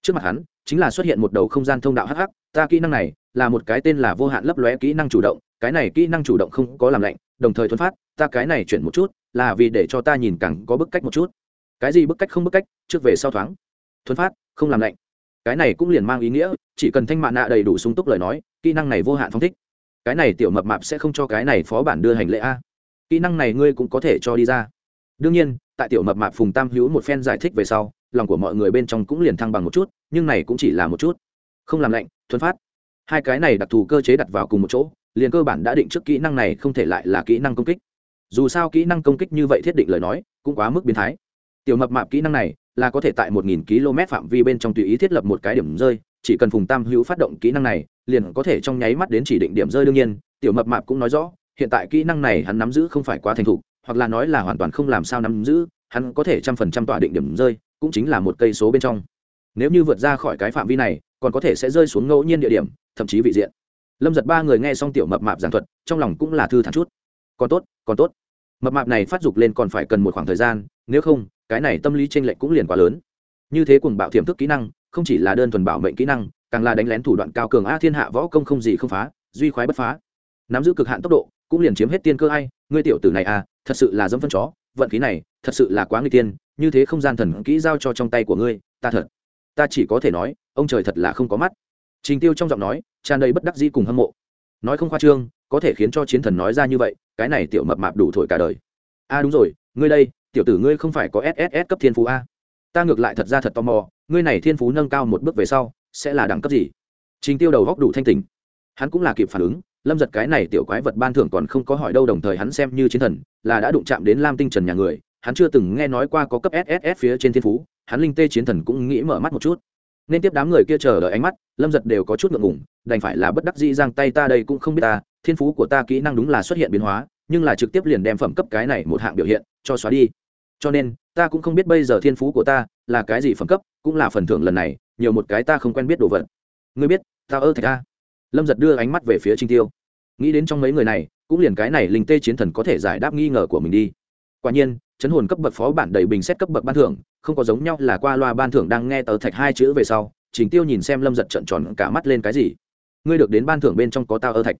Trước mặt hắn chính là xuất hiện một đầu không gian thông đạo hh ta kỹ năng này là một cái tên là vô hạn lấp lóe kỹ năng chủ động, cái này kỹ năng chủ động không có làm lạnh, đồng thời thuấn phát, ta cái này chuyển một chút, là vì để cho ta nhìn càng có bức cách một chút. Cái gì bức cách không bức cách, trước về sau thoáng. Thuấn phát, không làm lạnh cái này cũng liền mang ý nghĩa, chỉ cần thanh mạn nạ đầy đủ sung túc lời nói, kỹ năng này vô hạn phong thích. Cái này tiểu mập mạp sẽ không cho cái này phó bản đưa hành lễ a. Kỹ năng này ngươi cũng có thể cho đi ra. Đương nhiên, tại tiểu mập mạp phùng tam hữu một phen giải thích về sau, lòng của mọi người bên trong cũng liền thăng bằng một chút, nhưng này cũng chỉ là một chút. Không làm lạnh, thuần phát. Hai cái này đặc thù cơ chế đặt vào cùng một chỗ, liền cơ bản đã định trước kỹ năng này không thể lại là kỹ năng công kích. Dù sao kỹ năng công kích như vậy thiết định lời nói, cũng quá mức biến thái. Tiểu mập mạp kỹ năng này là có thể tại một nghìn km phạm vi bên trong tùy ý thiết lập một cái điểm rơi, chỉ cần phùng tam hữu phát động kỹ năng này, liền có thể trong nháy mắt đến chỉ định điểm rơi đương nhiên, tiểu mập mạp cũng nói rõ, hiện tại kỹ năng này hắn nắm giữ không phải quá thành thục, hoặc là nói là hoàn toàn không làm sao nắm giữ, hắn có thể trăm phần trăm tọa định điểm rơi, cũng chính là một cây số bên trong. Nếu như vượt ra khỏi cái phạm vi này, còn có thể sẽ rơi xuống ngẫu nhiên địa điểm, thậm chí vị diện. Lâm giật ba người nghe xong tiểu mập mạp giảng thuật, trong lòng cũng là thư thản chút. Còn tốt còn tốt. Mập mạp này phát dục lên còn phải cần một khoảng thời gian, nếu không cái này tâm lý t r ê n lệch cũng liền quá lớn. Như thế cùng bạo thiểm thức kỹ năng, không chỉ là đơn thuần bảo mệnh kỹ năng, càng là đánh lén thủ đoạn cao cường a thiên hạ võ công không gì không phá, duy khoái bất phá. Nắm giữ cực hạn tốc độ, cũng liền chiếm hết tiên cơ ai, ngươi tiểu tử này à thật sự là dâm phân chó, vận khí này, thật sự là quá người tiên, như thế không gian thần kỹ giao cho trong tay của ngươi, ta thật. Ta chỉ có thể nói, ông trời thật là không có mắt. Trình tiêu trong giọng nói, tràn đầy bất đắc dĩ cùng hâm mộ. Nói không khoa trương, có thể khiến cho chiến thần nói ra như vậy, cái này tiểu mập mạp đủ thổi cả đời. A đúng rồi, ngươi đây tiểu tử ngươi không phải có sss cấp thiên phú a? Ta ngược lại thật ra thật tò mò, ngươi này thiên phú nâng cao một bước về sau, sẽ là đẳng cấp gì? Trình tiêu đầu góc đủ thanh tình hắn cũng là kịp phản ứng, lâm giật cái này tiểu quái vật ban thưởng còn không có hỏi đâu đồng thời hắn xem như chiến thần, là đã đụng chạm đến lam tinh trần nhà người, hắn chưa từng nghe nói qua có cấp sss phía trên thiên phú, hắn linh tê chiến thần cũng nghĩ mở mắt một chút. Nên tiếp đám người kia chờ đợi ánh mắt, lâm giật đều có chút ngượng ngủng đành phải là bất đắc dĩ giang tay ta đây cũng không biết ta, thiên phú của ta kỹ năng đúng là xuất hiện biến hóa, nhưng là trực tiếp liền đem phẩm cấp cái này một hạng biểu hiện cho xóa đi. Cho nên, ta cũng không biết bây giờ thiên phú của ta là cái gì phẩm cấp, cũng là phần thưởng lần này, nhiều một cái ta không quen biết đồ vật. Ngươi biết, ta ơ thạch a. lâm giật đưa ánh mắt về phía trinh tiêu. Nghĩ đến trong mấy người này, cũng liền cái này linh tê chiến thần có thể giải đáp nghi ngờ của mình đi. Quả nhiên, chấn hồn cấp bậc phó bản đầy bình xét cấp bậc ban thưởng, không có giống nhau là qua loa ban thưởng đang nghe tờ thạch hai chữ về sau, trình tiêu nhìn xem lâm giật trận tròn cả mắt lên cái gì. Ngươi được đến ban thưởng bên trong có tao ơ thạch.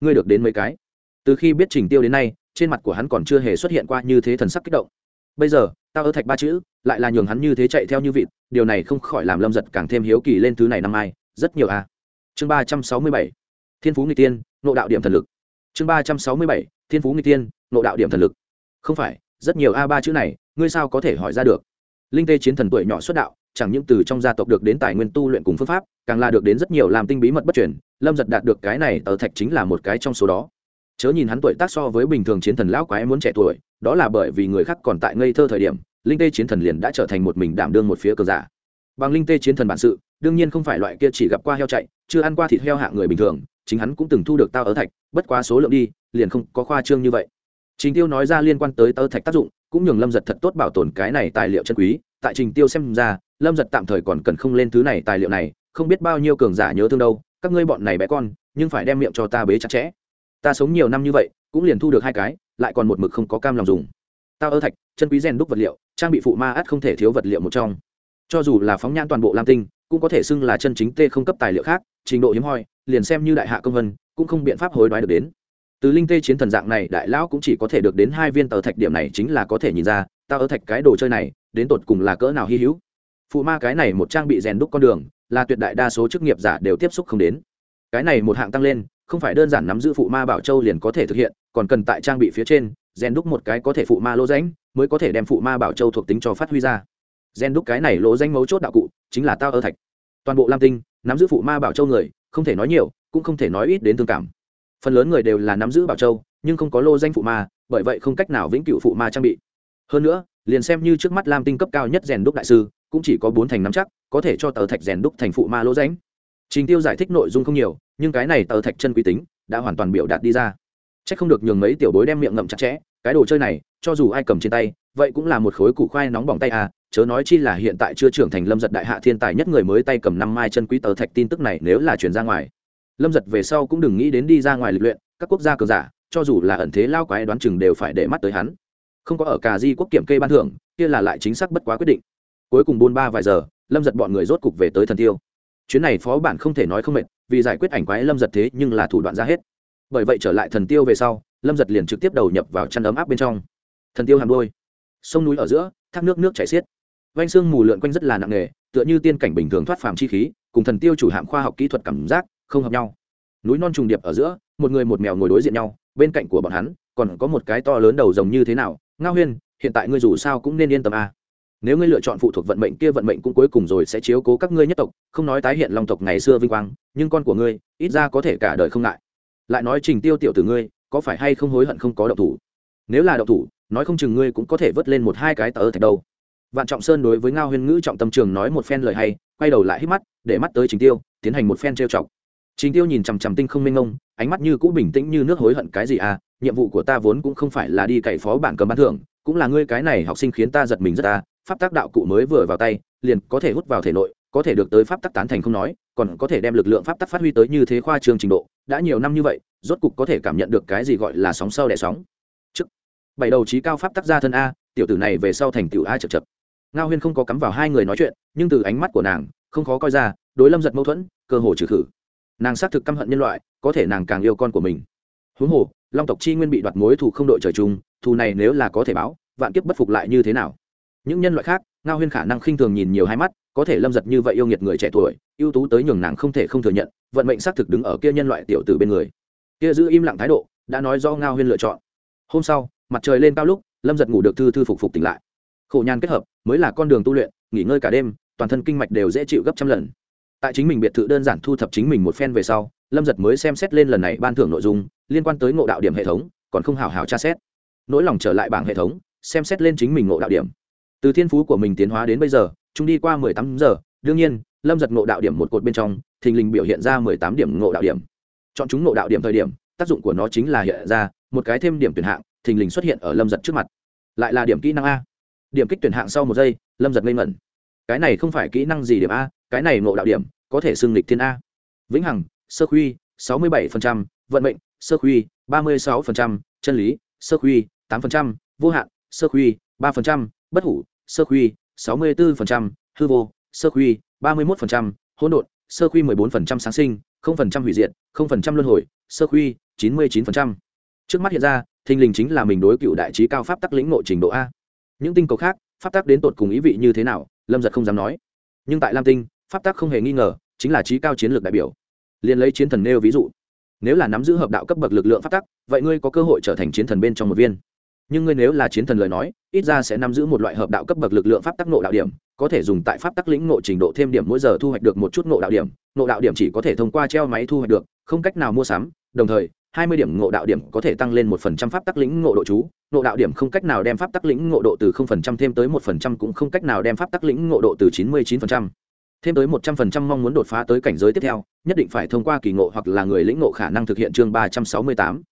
Ngươi được đến mấy cái. Từ khi biết trình tiêu đến nay trên mặt của hắn còn chưa hề xuất hiện qua như thế thần sắc kích động. Bây giờ, tao ơ thạch ba chữ, lại là nhường hắn như thế chạy theo như vịt, điều này không khỏi làm lâm giật càng thêm hiếu kỳ lên thứ này năm ai, rất nhiều a. À. chương ba trăm sáu mươi bảy, thiên phú người tiên, nộ đạo điểm thần lực. Chương ba trăm sáu mươi bảy, thiên phú người tiên, nộ đạo điểm thần lực. Không phải, rất nhiều a ba chữ này, ngươi sao có thể hỏi ra được? Linh tê chiến thần tuổi nhỏ xuất đạo, chẳng những từ trong gia tộc được đến tài nguyên tu luyện cùng phương pháp, càng là được đến rất nhiều làm tinh bí mật bất chuyển lâm giật đạt được cái này ở thạch chính là một cái trong số đó chớ nhìn hắn tuổi tác so với bình thường chiến thần lão quái muốn trẻ tuổi, đó là bởi vì người khác còn tại ngây thơ thời điểm, linh tê chiến thần liền đã trở thành một mình đảm đương một phía cờ giả. Bằng linh tê chiến thần bản sự, đương nhiên không phải loại kia chỉ gặp qua heo chạy, chưa ăn qua thịt heo hạ người bình thường, chính hắn cũng từng thu được tao ở thạch, bất quá số lượng đi, liền không có khoa trương như vậy. Trình tiêu nói ra liên quan tới tơ thạch tác dụng, cũng nhường lâm giật thật tốt bảo tồn cái này tài liệu chân quý, tại trình tiêu xem ra, lâm giật tạm thời còn cần không lên thứ này tài liệu này, không biết bao nhiêu cường giả nhớ thương đâu, các ngươi bọn này bé con, nhưng phải đem miệng cho ta bế chặt chẽ ta sống nhiều năm như vậy, cũng liền thu được hai cái, lại còn một mực không có cam lòng dùng. Tao ơ thạch, chân quý rèn đúc vật liệu, trang bị phụ ma ắt không thể thiếu vật liệu một trong. Cho dù là phóng nhãn toàn bộ lam tinh, cũng có thể xưng là chân chính tê không cấp tài liệu khác, trình độ hiếm hoi, liền xem như đại hạ công vân, cũng không biện pháp hối đoái được đến. Từ linh tê chiến thần dạng này, đại lão cũng chỉ có thể được đến hai viên tờ thạch điểm này chính là có thể nhìn ra, tao ơ thạch cái đồ chơi này, đến tột cùng là cỡ nào hy hữu. Phụ ma cái này một trang bị rèn đúc con đường, là tuyệt đại đa số chức nghiệp giả đều tiếp xúc không đến. Cái này một hạng tăng lên không phải đơn giản nắm giữ phụ ma bảo châu liền có thể thực hiện, còn cần tại trang bị phía trên rèn đúc một cái có thể phụ ma lỗ ránh mới có thể đem phụ ma bảo châu thuộc tính cho phát huy ra. Rèn đúc cái này lỗ danh mấu chốt đạo cụ chính là tao ở thạch. Toàn bộ lam tinh, nắm giữ phụ ma bảo châu người, không thể nói nhiều, cũng không thể nói ít đến thương cảm. Phần lớn người đều là nắm giữ bảo châu, nhưng không có lô danh phụ ma, bởi vậy không cách nào vĩnh cựu phụ ma trang bị. Hơn nữa, liền xem như trước mắt lam tinh cấp cao nhất rèn đúc đại sư, cũng chỉ có bốn thành nắm chắc, có thể cho tờ thạch rèn đúc thành phụ ma lô danh trình tiêu giải thích nội dung không nhiều, nhưng cái này tờ thạch chân quý tính, đã hoàn toàn biểu đạt đi ra. C h ắ c không được nhường mấy tiểu bối đem miệng ngậm chặt chẽ, cái đồ chơi này, cho dù ai cầm trên tay, vậy cũng là một khối củ khoai nóng bỏng tay à chớ nói chi là hiện tại chưa trưởng thành lâm giật đại hạ thiên tài nhất người mới tay cầm năm mai chân quý tờ thạch tin tức này nếu là chuyển ra ngoài. Lâm giật về sau cũng đừng nghĩ đến đi ra ngoài lịch luyện, các quốc gia cờ giả, cho dù là ẩn thế lao quái đoán chừng đều phải để mắt tới hắn. Không có ở cả di quốc kiểm kê ban thưởng, kia là lại chính xác bất quá quyết định. Cuối cùng buôn ba vài giờ, lâm giật bọn người rốt cục về tới thần tiêu chuyến này phó bản không thể nói không mệt, vì giải quyết ảnh quái lâm giật thế nhưng là thủ đoạn ra hết. Bởi vậy trở lại thần tiêu về sau, lâm giật liền trực tiếp đầu nhập vào chăn ấm áp bên trong. Thần tiêu hàm đôi sông núi ở giữa, thác nước nước chảy xiết. Vanh xương mù lượn quanh rất là nặng nề, tựa như tiên cảnh bình thường thoát phàm chi khí, cùng thần tiêu chủ hạm khoa học kỹ thuật cảm giác không hợp nhau. Núi non trùng điệp ở giữa, một người một mèo ngồi đối diện nhau, bên cạnh của bọn hắn còn có một cái to lớn đầu rồng như thế nào? Ngao huyên, hiện tại ngươi dù sao cũng nên yên tâm a nếu ngươi lựa chọn phụ thuộc vận mệnh kia vận mệnh cũng cuối cùng rồi sẽ chiếu cố các ngươi nhất tộc, không nói tái hiện long tộc ngày xưa vinh quang, nhưng con của ngươi, ít ra có thể cả đời không ngại. Lại nói trình tiêu tiểu từ ngươi, có phải hay không hối hận không có độc thủ? Nếu là độc thủ, nói không chừng ngươi cũng có thể vớt lên một hai cái tờ thạch đâu. Vạn trọng sơn đối với ngao huyên ngữ trọng tâm trường nói một phen lời hay, quay đầu lại hít mắt, để mắt tới trình tiêu, tiến hành một phen trêu chọc. Trình tiêu nhìn chằm chằm tinh không minh ông ánh mắt như cũ bình tĩnh như nước hối hận cái gì à nhiệm vụ của ta vốn cũng không phải là đi cậy phó bản cầm bán thưởng, cũng là ngươi cái này học sinh khiến ta giật mình rất ta pháp tác đạo cụ mới vừa vào tay, liền có thể hút vào thể nội, có thể được tới pháp tắc tán thành không nói, còn có thể đem lực lượng pháp tắc phát huy tới như thế khoa trương trình độ, đã nhiều năm như vậy, rốt cục có thể cảm nhận được cái gì gọi là sóng sâu đẻ sóng. Chức bảy đầu trí cao pháp tắc gia thân a, tiểu tử này về sau thành tiểu a chật chật ngao huyên không có cắm vào hai người nói chuyện, nhưng từ ánh mắt của nàng, không khó coi ra, đối lâm giật mâu thuẫn, cơ hồ trừ khử. Nàng xác thực căm hận nhân loại, có thể nàng càng yêu con của mình. Huống hồ, long tộc chi nguyên bị đoạt mối thù không đội trời chung, thù này nếu là có thể báo, vạn kiếp bất phục lại như thế nào? Những nhân loại khác, ngao huyên khả năng khinh thường nhìn nhiều hai mắt, có thể lâm giật như vậy yêu nghiệt người trẻ tuổi, ưu tú tới nhường nàng không thể không thừa nhận, vận mệnh xác thực đứng ở kia nhân loại tiểu tử bên người. Kia giữ im lặng thái độ, đã nói do ngao huyên lựa chọn. Hôm sau, mặt trời lên cao lúc, lâm giật ngủ được thư thư phục phục tỉnh lại. Khổ nhàn kết hợp, mới là con đường tu luyện, nghỉ ngơi cả đêm, toàn thân kinh mạch đều dễ chịu gấp trăm lần. Tại chính mình biệt thự đơn giản thu thập chính mình một phen về sau, lâm giật mới xem xét lên lần này ban thưởng nội dung, liên quan tới ngộ đạo điểm hệ thống, còn không hào hào tra xét. Nỗi lòng trở lại bảng hệ thống, xem xét lên chính mình ngộ đạo điểm từ thiên phú của mình tiến hóa đến bây giờ chúng đi qua mười tám giờ, đương nhiên, lâm giật ngộ đạo điểm một cột bên trong, thình lình biểu hiện ra mười tám điểm ngộ đạo điểm. Chọn chúng ngộ đạo điểm thời điểm, tác dụng của nó chính là hiện ra một cái thêm điểm tuyển hạng, thình lình xuất hiện ở lâm giật trước mặt. Lại là điểm kỹ năng a. Điểm kích tuyển hạng sau một giây, lâm giật ngây mẩn cái này không phải kỹ năng gì điểm a, cái này ngộ đạo điểm, có thể xưng lịch thiên a. Vĩnh hằng, sơ khuy, sáu mươi bảy vận mệnh, sơ khuy, ba mươi sáu chân lý, sơ khuy, tám vô hạn, sơ khuy, ba bất hủ sơ khuy, sáu mươi bốn hư vô, sơ khuy, ba mươi một hỗn độn, sơ khuy mười bốn sáng sinh, không phần trăm hủy diệt, không phần trăm luân hồi, sơ khuy chín mươi chín trước mắt hiện ra, thình lình chính là mình đối cựu đại trí cao pháp tắc lĩnh nội trình độ a. Những tinh cầu khác, pháp tắc đến tột cùng ý vị như thế nào, lâm giật không dám nói. Nhưng tại lam tinh, pháp tắc không hề nghi ngờ, chính là trí cao chiến lược đại biểu. Liền lấy chiến thần nêu ví dụ. Nếu là nắm giữ hợp đạo cấp bậc lực lượng pháp tắc, vậy ngươi có cơ hội trở thành chiến thần bên trong một viên nhưng ngươi nếu là chiến thần lời nói, ít ra sẽ nắm giữ một loại hợp đạo cấp bậc lực lượng pháp tắc nộ đạo điểm, có thể dùng tại pháp tắc lĩnh nộ trình độ thêm điểm mỗi giờ thu hoạch được một chút nộ đạo điểm nộ đạo điểm chỉ có thể thông qua treo máy thu hoạch được, không cách nào mua sắm, đồng thời, hai mươi điểm ngộ đạo điểm có thể tăng lên một phần trăm pháp tắc lĩnh ngộ độ chú, ngộ đạo điểm không cách nào đem pháp tắc lĩnh ngộ độ từ không phần trăm thêm tới một phần trăm cũng không cách nào đem pháp tắc lĩnh ngộ độ từ chín mươi chín phần trăm, thêm tới một trăm phần trăm mong muốn đột phá tới cảnh giới tiếp theo, nhất định phải thông qua kỳ ngộ hoặc là người lĩnh ngộ khả năng thực hiện chương ba trăm sáu mươi tám.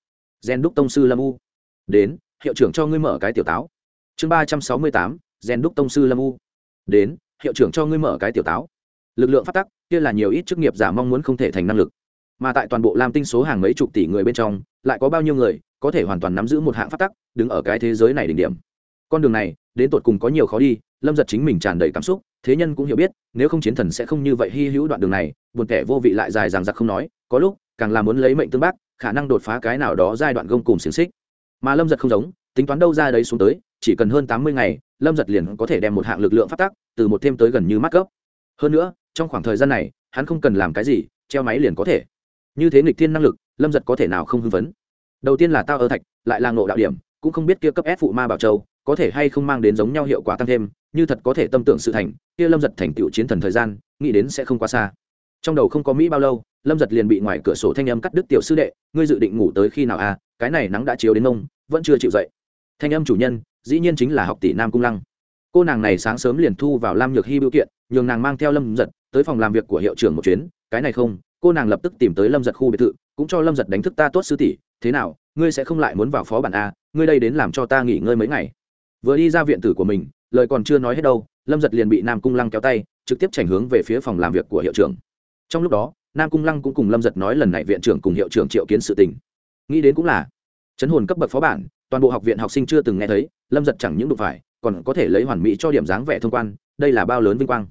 Gen đúc tông sư lâm u. Đến hiệu trưởng cho ngươi mở cái tiểu táo. Chương ba trăm sáu mươi tám, gen đúc tông sư lâm u. Đến, hiệu trưởng cho ngươi mở cái tiểu táo. Lực lượng phát tắc, kia là nhiều ít chức nghiệp giả mong muốn không thể thành năng lực. Mà tại toàn bộ lam tinh số hàng mấy chục tỷ người bên trong, lại có bao nhiêu người có thể hoàn toàn nắm giữ một hạng phát tắc, đứng ở cái thế giới này đỉnh điểm. Con đường này, đến tột cùng có nhiều khó đi, lâm giật chính mình tràn đầy cảm xúc, thế nhân cũng hiểu biết, nếu không chiến thần sẽ không như vậy hy hữu đoạn đường này, buồn kẻ vô vị lại dài dằng dặc không nói, có lúc, càng là muốn lấy mệnh tương bác, khả năng đột phá cái nào đó giai đoạn gông cùng xiềng xích mà lâm giật không giống, tính toán đâu ra đấy xuống tới, chỉ cần hơn tám mươi ngày, lâm giật liền có thể đem một hạng lực lượng phát tác, từ một thêm tới gần như mắt cấp hơn nữa, trong khoảng thời gian này, hắn không cần làm cái gì, treo máy liền có thể. Như thế nghịch thiên năng lực, lâm giật có thể nào không hưng phấn? Đầu tiên là tao ơ thạch, lại là ngộ đạo điểm, cũng không biết kia cấp ép phụ ma bảo châu, có thể hay không mang đến giống nhau hiệu quả tăng thêm, như thật có thể tâm tưởng sự thành, kia lâm giật thành tựu chiến thần thời gian, nghĩ đến sẽ không quá xa. Trong đầu không có mỹ bao lâu, lâm giật liền bị ngoài cửa sổ thanh âm cắt đứt tiểu sư đệ, ngươi dự định ngủ tới khi nào à? Cái này nắng đã chiếu đến mông vẫn chưa chịu dậy. Thanh âm chủ nhân, dĩ nhiên chính là học tỷ nam cung lăng. Cô nàng này sáng sớm liền thu vào lam nhược hy biểu kiện, nhường nàng mang theo lâm giật tới phòng làm việc của hiệu trưởng một chuyến. Cái này không, cô nàng lập tức tìm tới lâm giật khu biệt thự, cũng cho lâm giật đánh thức ta tốt sư tỷ. Thế nào, ngươi sẽ không lại muốn vào phó bản a, ngươi đây đến làm cho ta nghỉ ngơi mấy ngày. Vừa đi ra viện tử của mình, lời còn chưa nói hết đâu, lâm giật liền bị nam cung lăng kéo tay, trực tiếp chảnh hướng về phía phòng làm việc của hiệu trưởng. Trong lúc đó, nam cung lăng cũng cùng lâm giật nói lần này viện trưởng cùng hiệu trưởng triệu kiến sự tình nghĩ đến cũng là. Chấn hồn cấp bậc phó bản, toàn bộ học viện học sinh chưa từng nghe thấy, lâm giật chẳng những đụng phải, còn có thể lấy hoàn mỹ cho điểm dáng vẻ thông quan, đây là bao lớn vinh quang.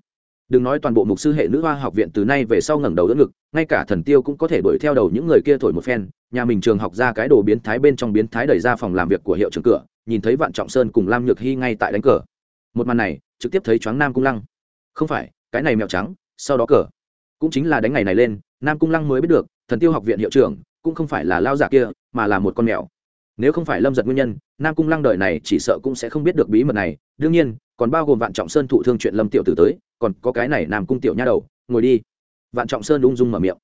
Đừng nói toàn bộ mục sư hệ nữ hoa học viện từ nay về sau ngẩng đầu đỡ ngực, ngay cả thần tiêu cũng có thể đuổi theo đầu những người kia thổi một phen, nhà mình trường học ra cái đồ biến thái bên trong biến thái đẩy ra phòng làm việc của hiệu trưởng cửa, nhìn thấy vạn trọng sơn cùng lam nhược hy ngay tại đánh cờ. Một màn này, trực tiếp thấy choáng nam cung lăng. Không phải, cái này mèo trắng, sau đó cờ. Cũng chính là đánh ngày này lên, nam cung lăng mới biết được, thần tiêu học viện hiệu trưởng cũng không phải là lao giả kia, mà là một con mèo. Nếu không phải lâm giật nguyên nhân, nam cung lăng đời này chỉ sợ cũng sẽ không biết được bí mật này. Đương nhiên, còn bao gồm vạn trọng sơn thụ thương chuyện lâm tiểu tử tới, còn có cái này nam cung tiểu nha đầu, ngồi đi. Vạn trọng sơn ung dung mở miệng.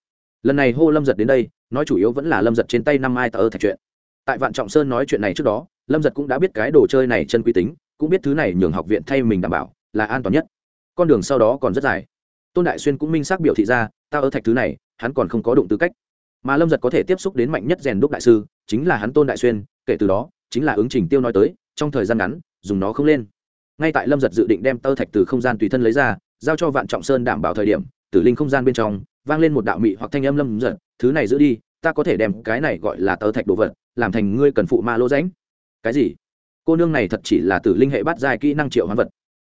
Lần này hô lâm giật đến đây, nói chủ yếu vẫn là lâm giật trên tay năm ai tờ thạch chuyện. Tại vạn trọng sơn nói chuyện này trước đó, lâm giật cũng đã biết cái đồ chơi này chân quy tính, cũng biết thứ này nhường học viện thay mình đảm bảo, là an toàn nhất. Con đường sau đó còn rất dài. Tôn đại xuyên cũng minh xác biểu thị ra, tao ở thạch thứ này, hắn còn không có đụng tư cách mà lâm giật có thể tiếp xúc đến mạnh nhất rèn đúc đại sư, chính là hắn tôn đại xuyên, kể từ đó, chính là ứng trình tiêu nói tới, trong thời gian ngắn, dùng nó không lên. Ngay tại lâm giật dự định đem tơ thạch từ không gian tùy thân lấy ra, giao cho vạn trọng sơn đảm bảo thời điểm, tử linh không gian bên trong, vang lên một đạo mị hoặc thanh âm lâm giật, thứ này giữ đi, ta có thể đem cái này gọi là tơ thạch đồ vật, làm thành ngươi cần phụ ma lô rãnh. Cái gì? Cô nương này thật chỉ là tử linh hệ bắt dài kỹ năng triệu hoán vật.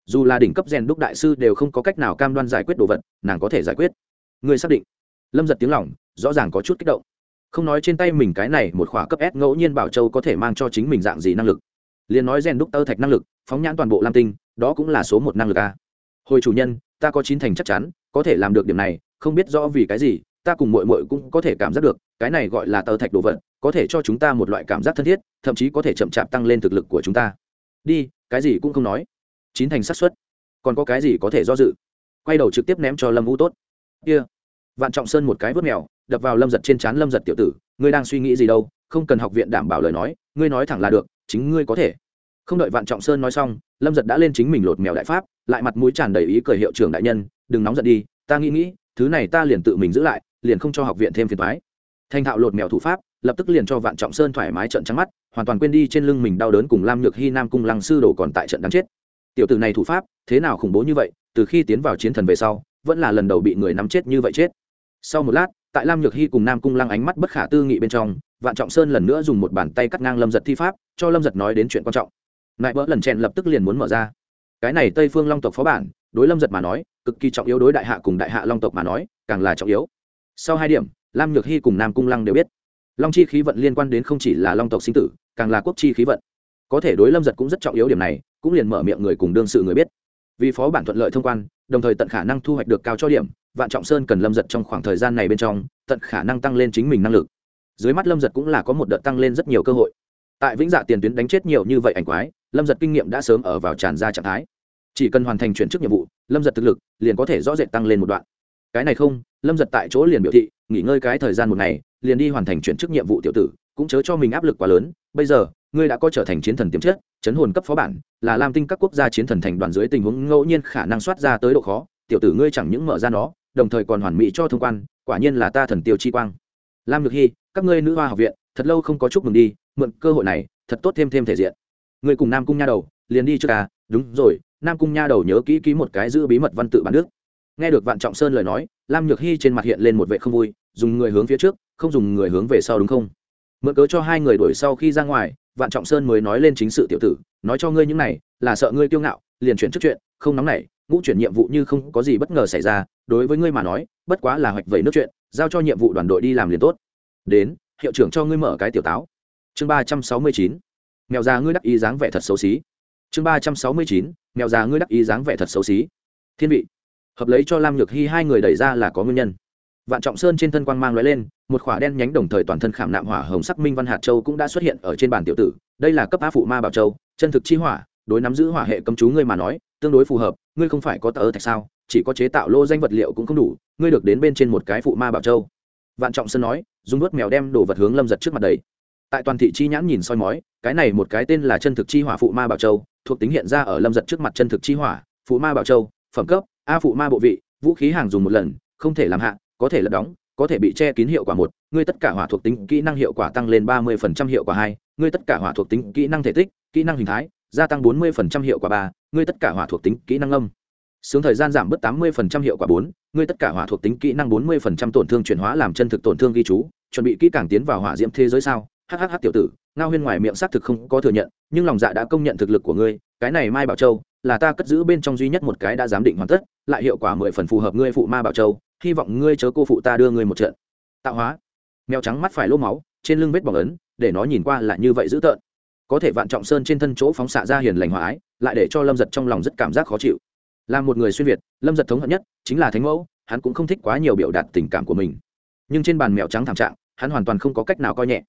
Dù là đỉnh cấp rèn đúc đại sư đều không có cách nào cam đoan giải quyết đồ vật, nàng có thể giải quyết. Ngươi xác định? Lâm giật tiếng lỏng rõ ràng có chút kích động. Không nói trên tay mình cái này, một khỏa cấp s ngẫu nhiên bảo châu có thể mang cho chính mình dạng gì năng lực. Liền nói rèn đúc tơ thạch năng lực, phóng nhãn toàn bộ lam tinh, đó cũng là số một năng lực a. Hồi chủ nhân, ta có chín thành chắc chắn, có thể làm được điểm này, không biết rõ vì cái gì, ta cùng mội mội cũng có thể cảm giác được, cái này gọi là tơ thạch đồ vật, có thể cho chúng ta một loại cảm giác thân thiết, thậm chí có thể chậm chạp tăng lên thực lực của chúng ta. Đi, cái gì cũng không nói. Chín thành xác suất. Còn có cái gì có thể do dự? Quay đầu trực tiếp ném cho lâm vũ tốt. Kia、yeah. vạn trọng sơn một cái vớt mèo đập vào lâm giật trên trán lâm giật tiểu tử, ngươi đang suy nghĩ gì đâu, không cần học viện đảm bảo lời nói, ngươi nói thẳng là được, chính ngươi có thể. Không đợi vạn trọng sơn nói xong, lâm giật đã lên chính mình lột mèo đại pháp, lại mặt mũi tràn đầy ý cười hiệu trưởng đại nhân, đừng nóng giận đi, ta nghĩ nghĩ, thứ này ta liền tự mình giữ lại, liền không cho học viện thêm phiền thoái thành thạo lột mèo thủ pháp, lập tức liền cho vạn trọng sơn thoải mái trận trắng mắt, hoàn toàn quên đi trên lưng mình đau đớn cùng lam nhược hy nam cung lăng sư đồ còn tại trận đáng chết. Tiểu tử này thủ pháp, thế nào khủng bố như vậy, từ khi tiến vào chiến thần về sau, vẫn là lần đầu bị người nắm chết như vậy chết. Sau một lát tại lam nhược hy cùng nam cung lăng ánh mắt bất khả tư nghị bên trong, vạn trọng sơn lần nữa dùng một bàn tay cắt ngang lâm giật thi pháp, cho lâm giật nói đến chuyện quan trọng. Nại bỡ lần chèn lập tức liền muốn mở ra. Cái này tây phương long tộc phó bản, đối lâm giật mà nói, cực kỳ trọng yếu đối đại hạ cùng đại hạ long tộc mà nói, càng là trọng yếu. Sau hai điểm, lam nhược hy cùng nam cung lăng đều biết, long chi khí vận liên quan đến không chỉ là long tộc sinh tử, càng là quốc chi khí vận. Có thể đối lâm giật cũng rất trọng yếu điểm này, cũng liền mở miệng người cùng đương sự người biết. Vì phó bản thuận lợi thông quan, đồng thời tận khả năng thu hoạch được cao cho điểm vạn trọng sơn cần lâm giật trong khoảng thời gian này bên trong, tận khả năng tăng lên chính mình năng lực. Dưới mắt lâm giật cũng là có một đợt tăng lên rất nhiều cơ hội. Tại vĩnh dạ tiền tuyến đánh chết nhiều như vậy ảnh quái, lâm giật kinh nghiệm đã sớm ở vào tràn ra trạng thái. Chỉ cần hoàn thành chuyển chức nhiệm vụ, lâm giật thực lực liền có thể rõ rệt tăng lên một đoạn. Cái này không, lâm giật tại chỗ liền biểu thị, nghỉ ngơi cái thời gian một ngày, liền đi hoàn thành chuyển chức nhiệm vụ tiểu tử, cũng chớ cho mình áp lực quá lớn. Bây giờ, ngươi đã có trở thành chiến thần tiềm chất, chấn hồn cấp phó bản, là lam tinh các quốc gia chiến thần thành đoàn dưới tình huống ngẫu nhiên khả năng soát ra tới độ khó, tiểu tử ngươi chẳng những mở ra nó đồng thời còn hoàn mỹ cho thông quan, quả nhiên là ta thần tiêu chi quang. Lam nhược hy các ngươi nữ hoa học viện, thật lâu không có chúc mừng đi, mượn cơ hội này, thật tốt thêm thêm thể diện. Người cùng nam cung nha đầu, liền đi trước à? Đúng rồi, nam cung nha đầu nhớ kỹ ký một cái giữ bí mật văn tự bản đức nghe được vạn trọng sơn lời nói, lam nhược hy trên mặt hiện lên một vệ không vui, dùng người hướng phía trước, không dùng người hướng về sau đúng không? Mượn cớ cho hai người đuổi sau khi ra ngoài, vạn trọng sơn mới nói lên chính sự tiểu tử, nói cho ngươi những này, là sợ ngươi kiêu ngạo, liền chuyển trước chuyện, không nóng nảy ngũ chuyển nhiệm vụ như không có gì bất ngờ xảy ra, đối với ngươi mà nói, bất quá là hoạch vẩy nước chuyện, giao cho nhiệm vụ đoàn đội đi làm liền tốt. Đến, hiệu trưởng cho ngươi mở cái tiểu táo. Chương ba trăm sáu mươi chín. Mèo già ngươi đắc ý dáng vẻ thật xấu xí. Chương ba trăm sáu mươi chín. Mèo già ngươi đắc ý dáng vẻ thật xấu xí. Thiên vị. Hợp lấy cho lam nhược hy hai người đẩy ra là có nguyên nhân. Vạn trọng sơn trên thân quang mang lóe lên, một khỏa đen nhánh đồng thời toàn thân khảm nạm hỏa hồng sắc minh văn hạt châu cũng đã xuất hiện ở trên bàn tiểu tử. Đây là cấp á phụ ma bảo châu, chân thực chi hỏa, đối nắm giữ hỏa hệ cấm chú ngươi mà nói, tương đối phù hợp ngươi không phải có tờ thạch sao, chỉ có chế tạo lô danh vật liệu cũng không đủ, ngươi được đến bên trên một cái phụ ma bảo châu. Vạn trọng sơn nói, dùng vớt mèo đem đồ vật hướng lâm giật trước mặt đầy tại toàn thị chi nhãn nhìn soi mói, cái này một cái tên là chân thực chi hỏa phụ ma bảo châu, thuộc tính hiện ra ở lâm giật trước mặt chân thực chi hỏa, phụ ma bảo châu, phẩm cấp, a phụ ma bộ vị, vũ khí hàng dùng một lần, không thể làm hạ, có thể lật đóng, có thể bị che kín hiệu quả một, ngươi tất cả hỏa thuộc tính kỹ năng hiệu quả tăng lên ba mươi phần trăm hiệu quả hai, ngươi tất cả hỏa thuộc tính kỹ năng thể tích, kỹ năng hình thái gia tăng bốn mươi phần trăm hiệu quả ba, ngươi tất cả hỏa thuộc tính kỹ năng âm. Sướng thời gian giảm bớt tám mươi phần trăm hiệu quả bốn, ngươi tất cả hỏa thuộc tính kỹ năng bốn mươi phần trăm tổn thương chuyển hóa làm chân thực tổn thương ghi chú, chuẩn bị kỹ càng tiến vào hỏa diễm thế giới sao? Hhh tiểu tử, ngao huyên ngoài miệng xác thực không có thừa nhận, nhưng lòng dạ đã công nhận thực lực của ngươi, cái này mai bảo châu, là ta cất giữ bên trong duy nhất một cái đã giám định hoàn tất, lại hiệu quả mười phần phù hợp ngươi phụ ma bảo châu, hy vọng ngươi chớ cô phụ ta đưa ngươi một trận. Tạo hóa. Mèo trắng mắt phải lỗ máu, trên lưng vết bỏng ấn, để nó nhìn qua là như vậy dữ tợn có thể vạn trọng sơn trên thân chỗ phóng xạ ra hiền lành hòa ái, lại để cho lâm giật trong lòng rất cảm giác khó chịu. Là một người xuyên việt, lâm giật thống hận nhất chính là thánh mẫu, hắn cũng không thích quá nhiều biểu đạt tình cảm của mình. Nhưng trên bàn mèo trắng thảm trạng, hắn hoàn toàn không có cách nào coi nhẹ.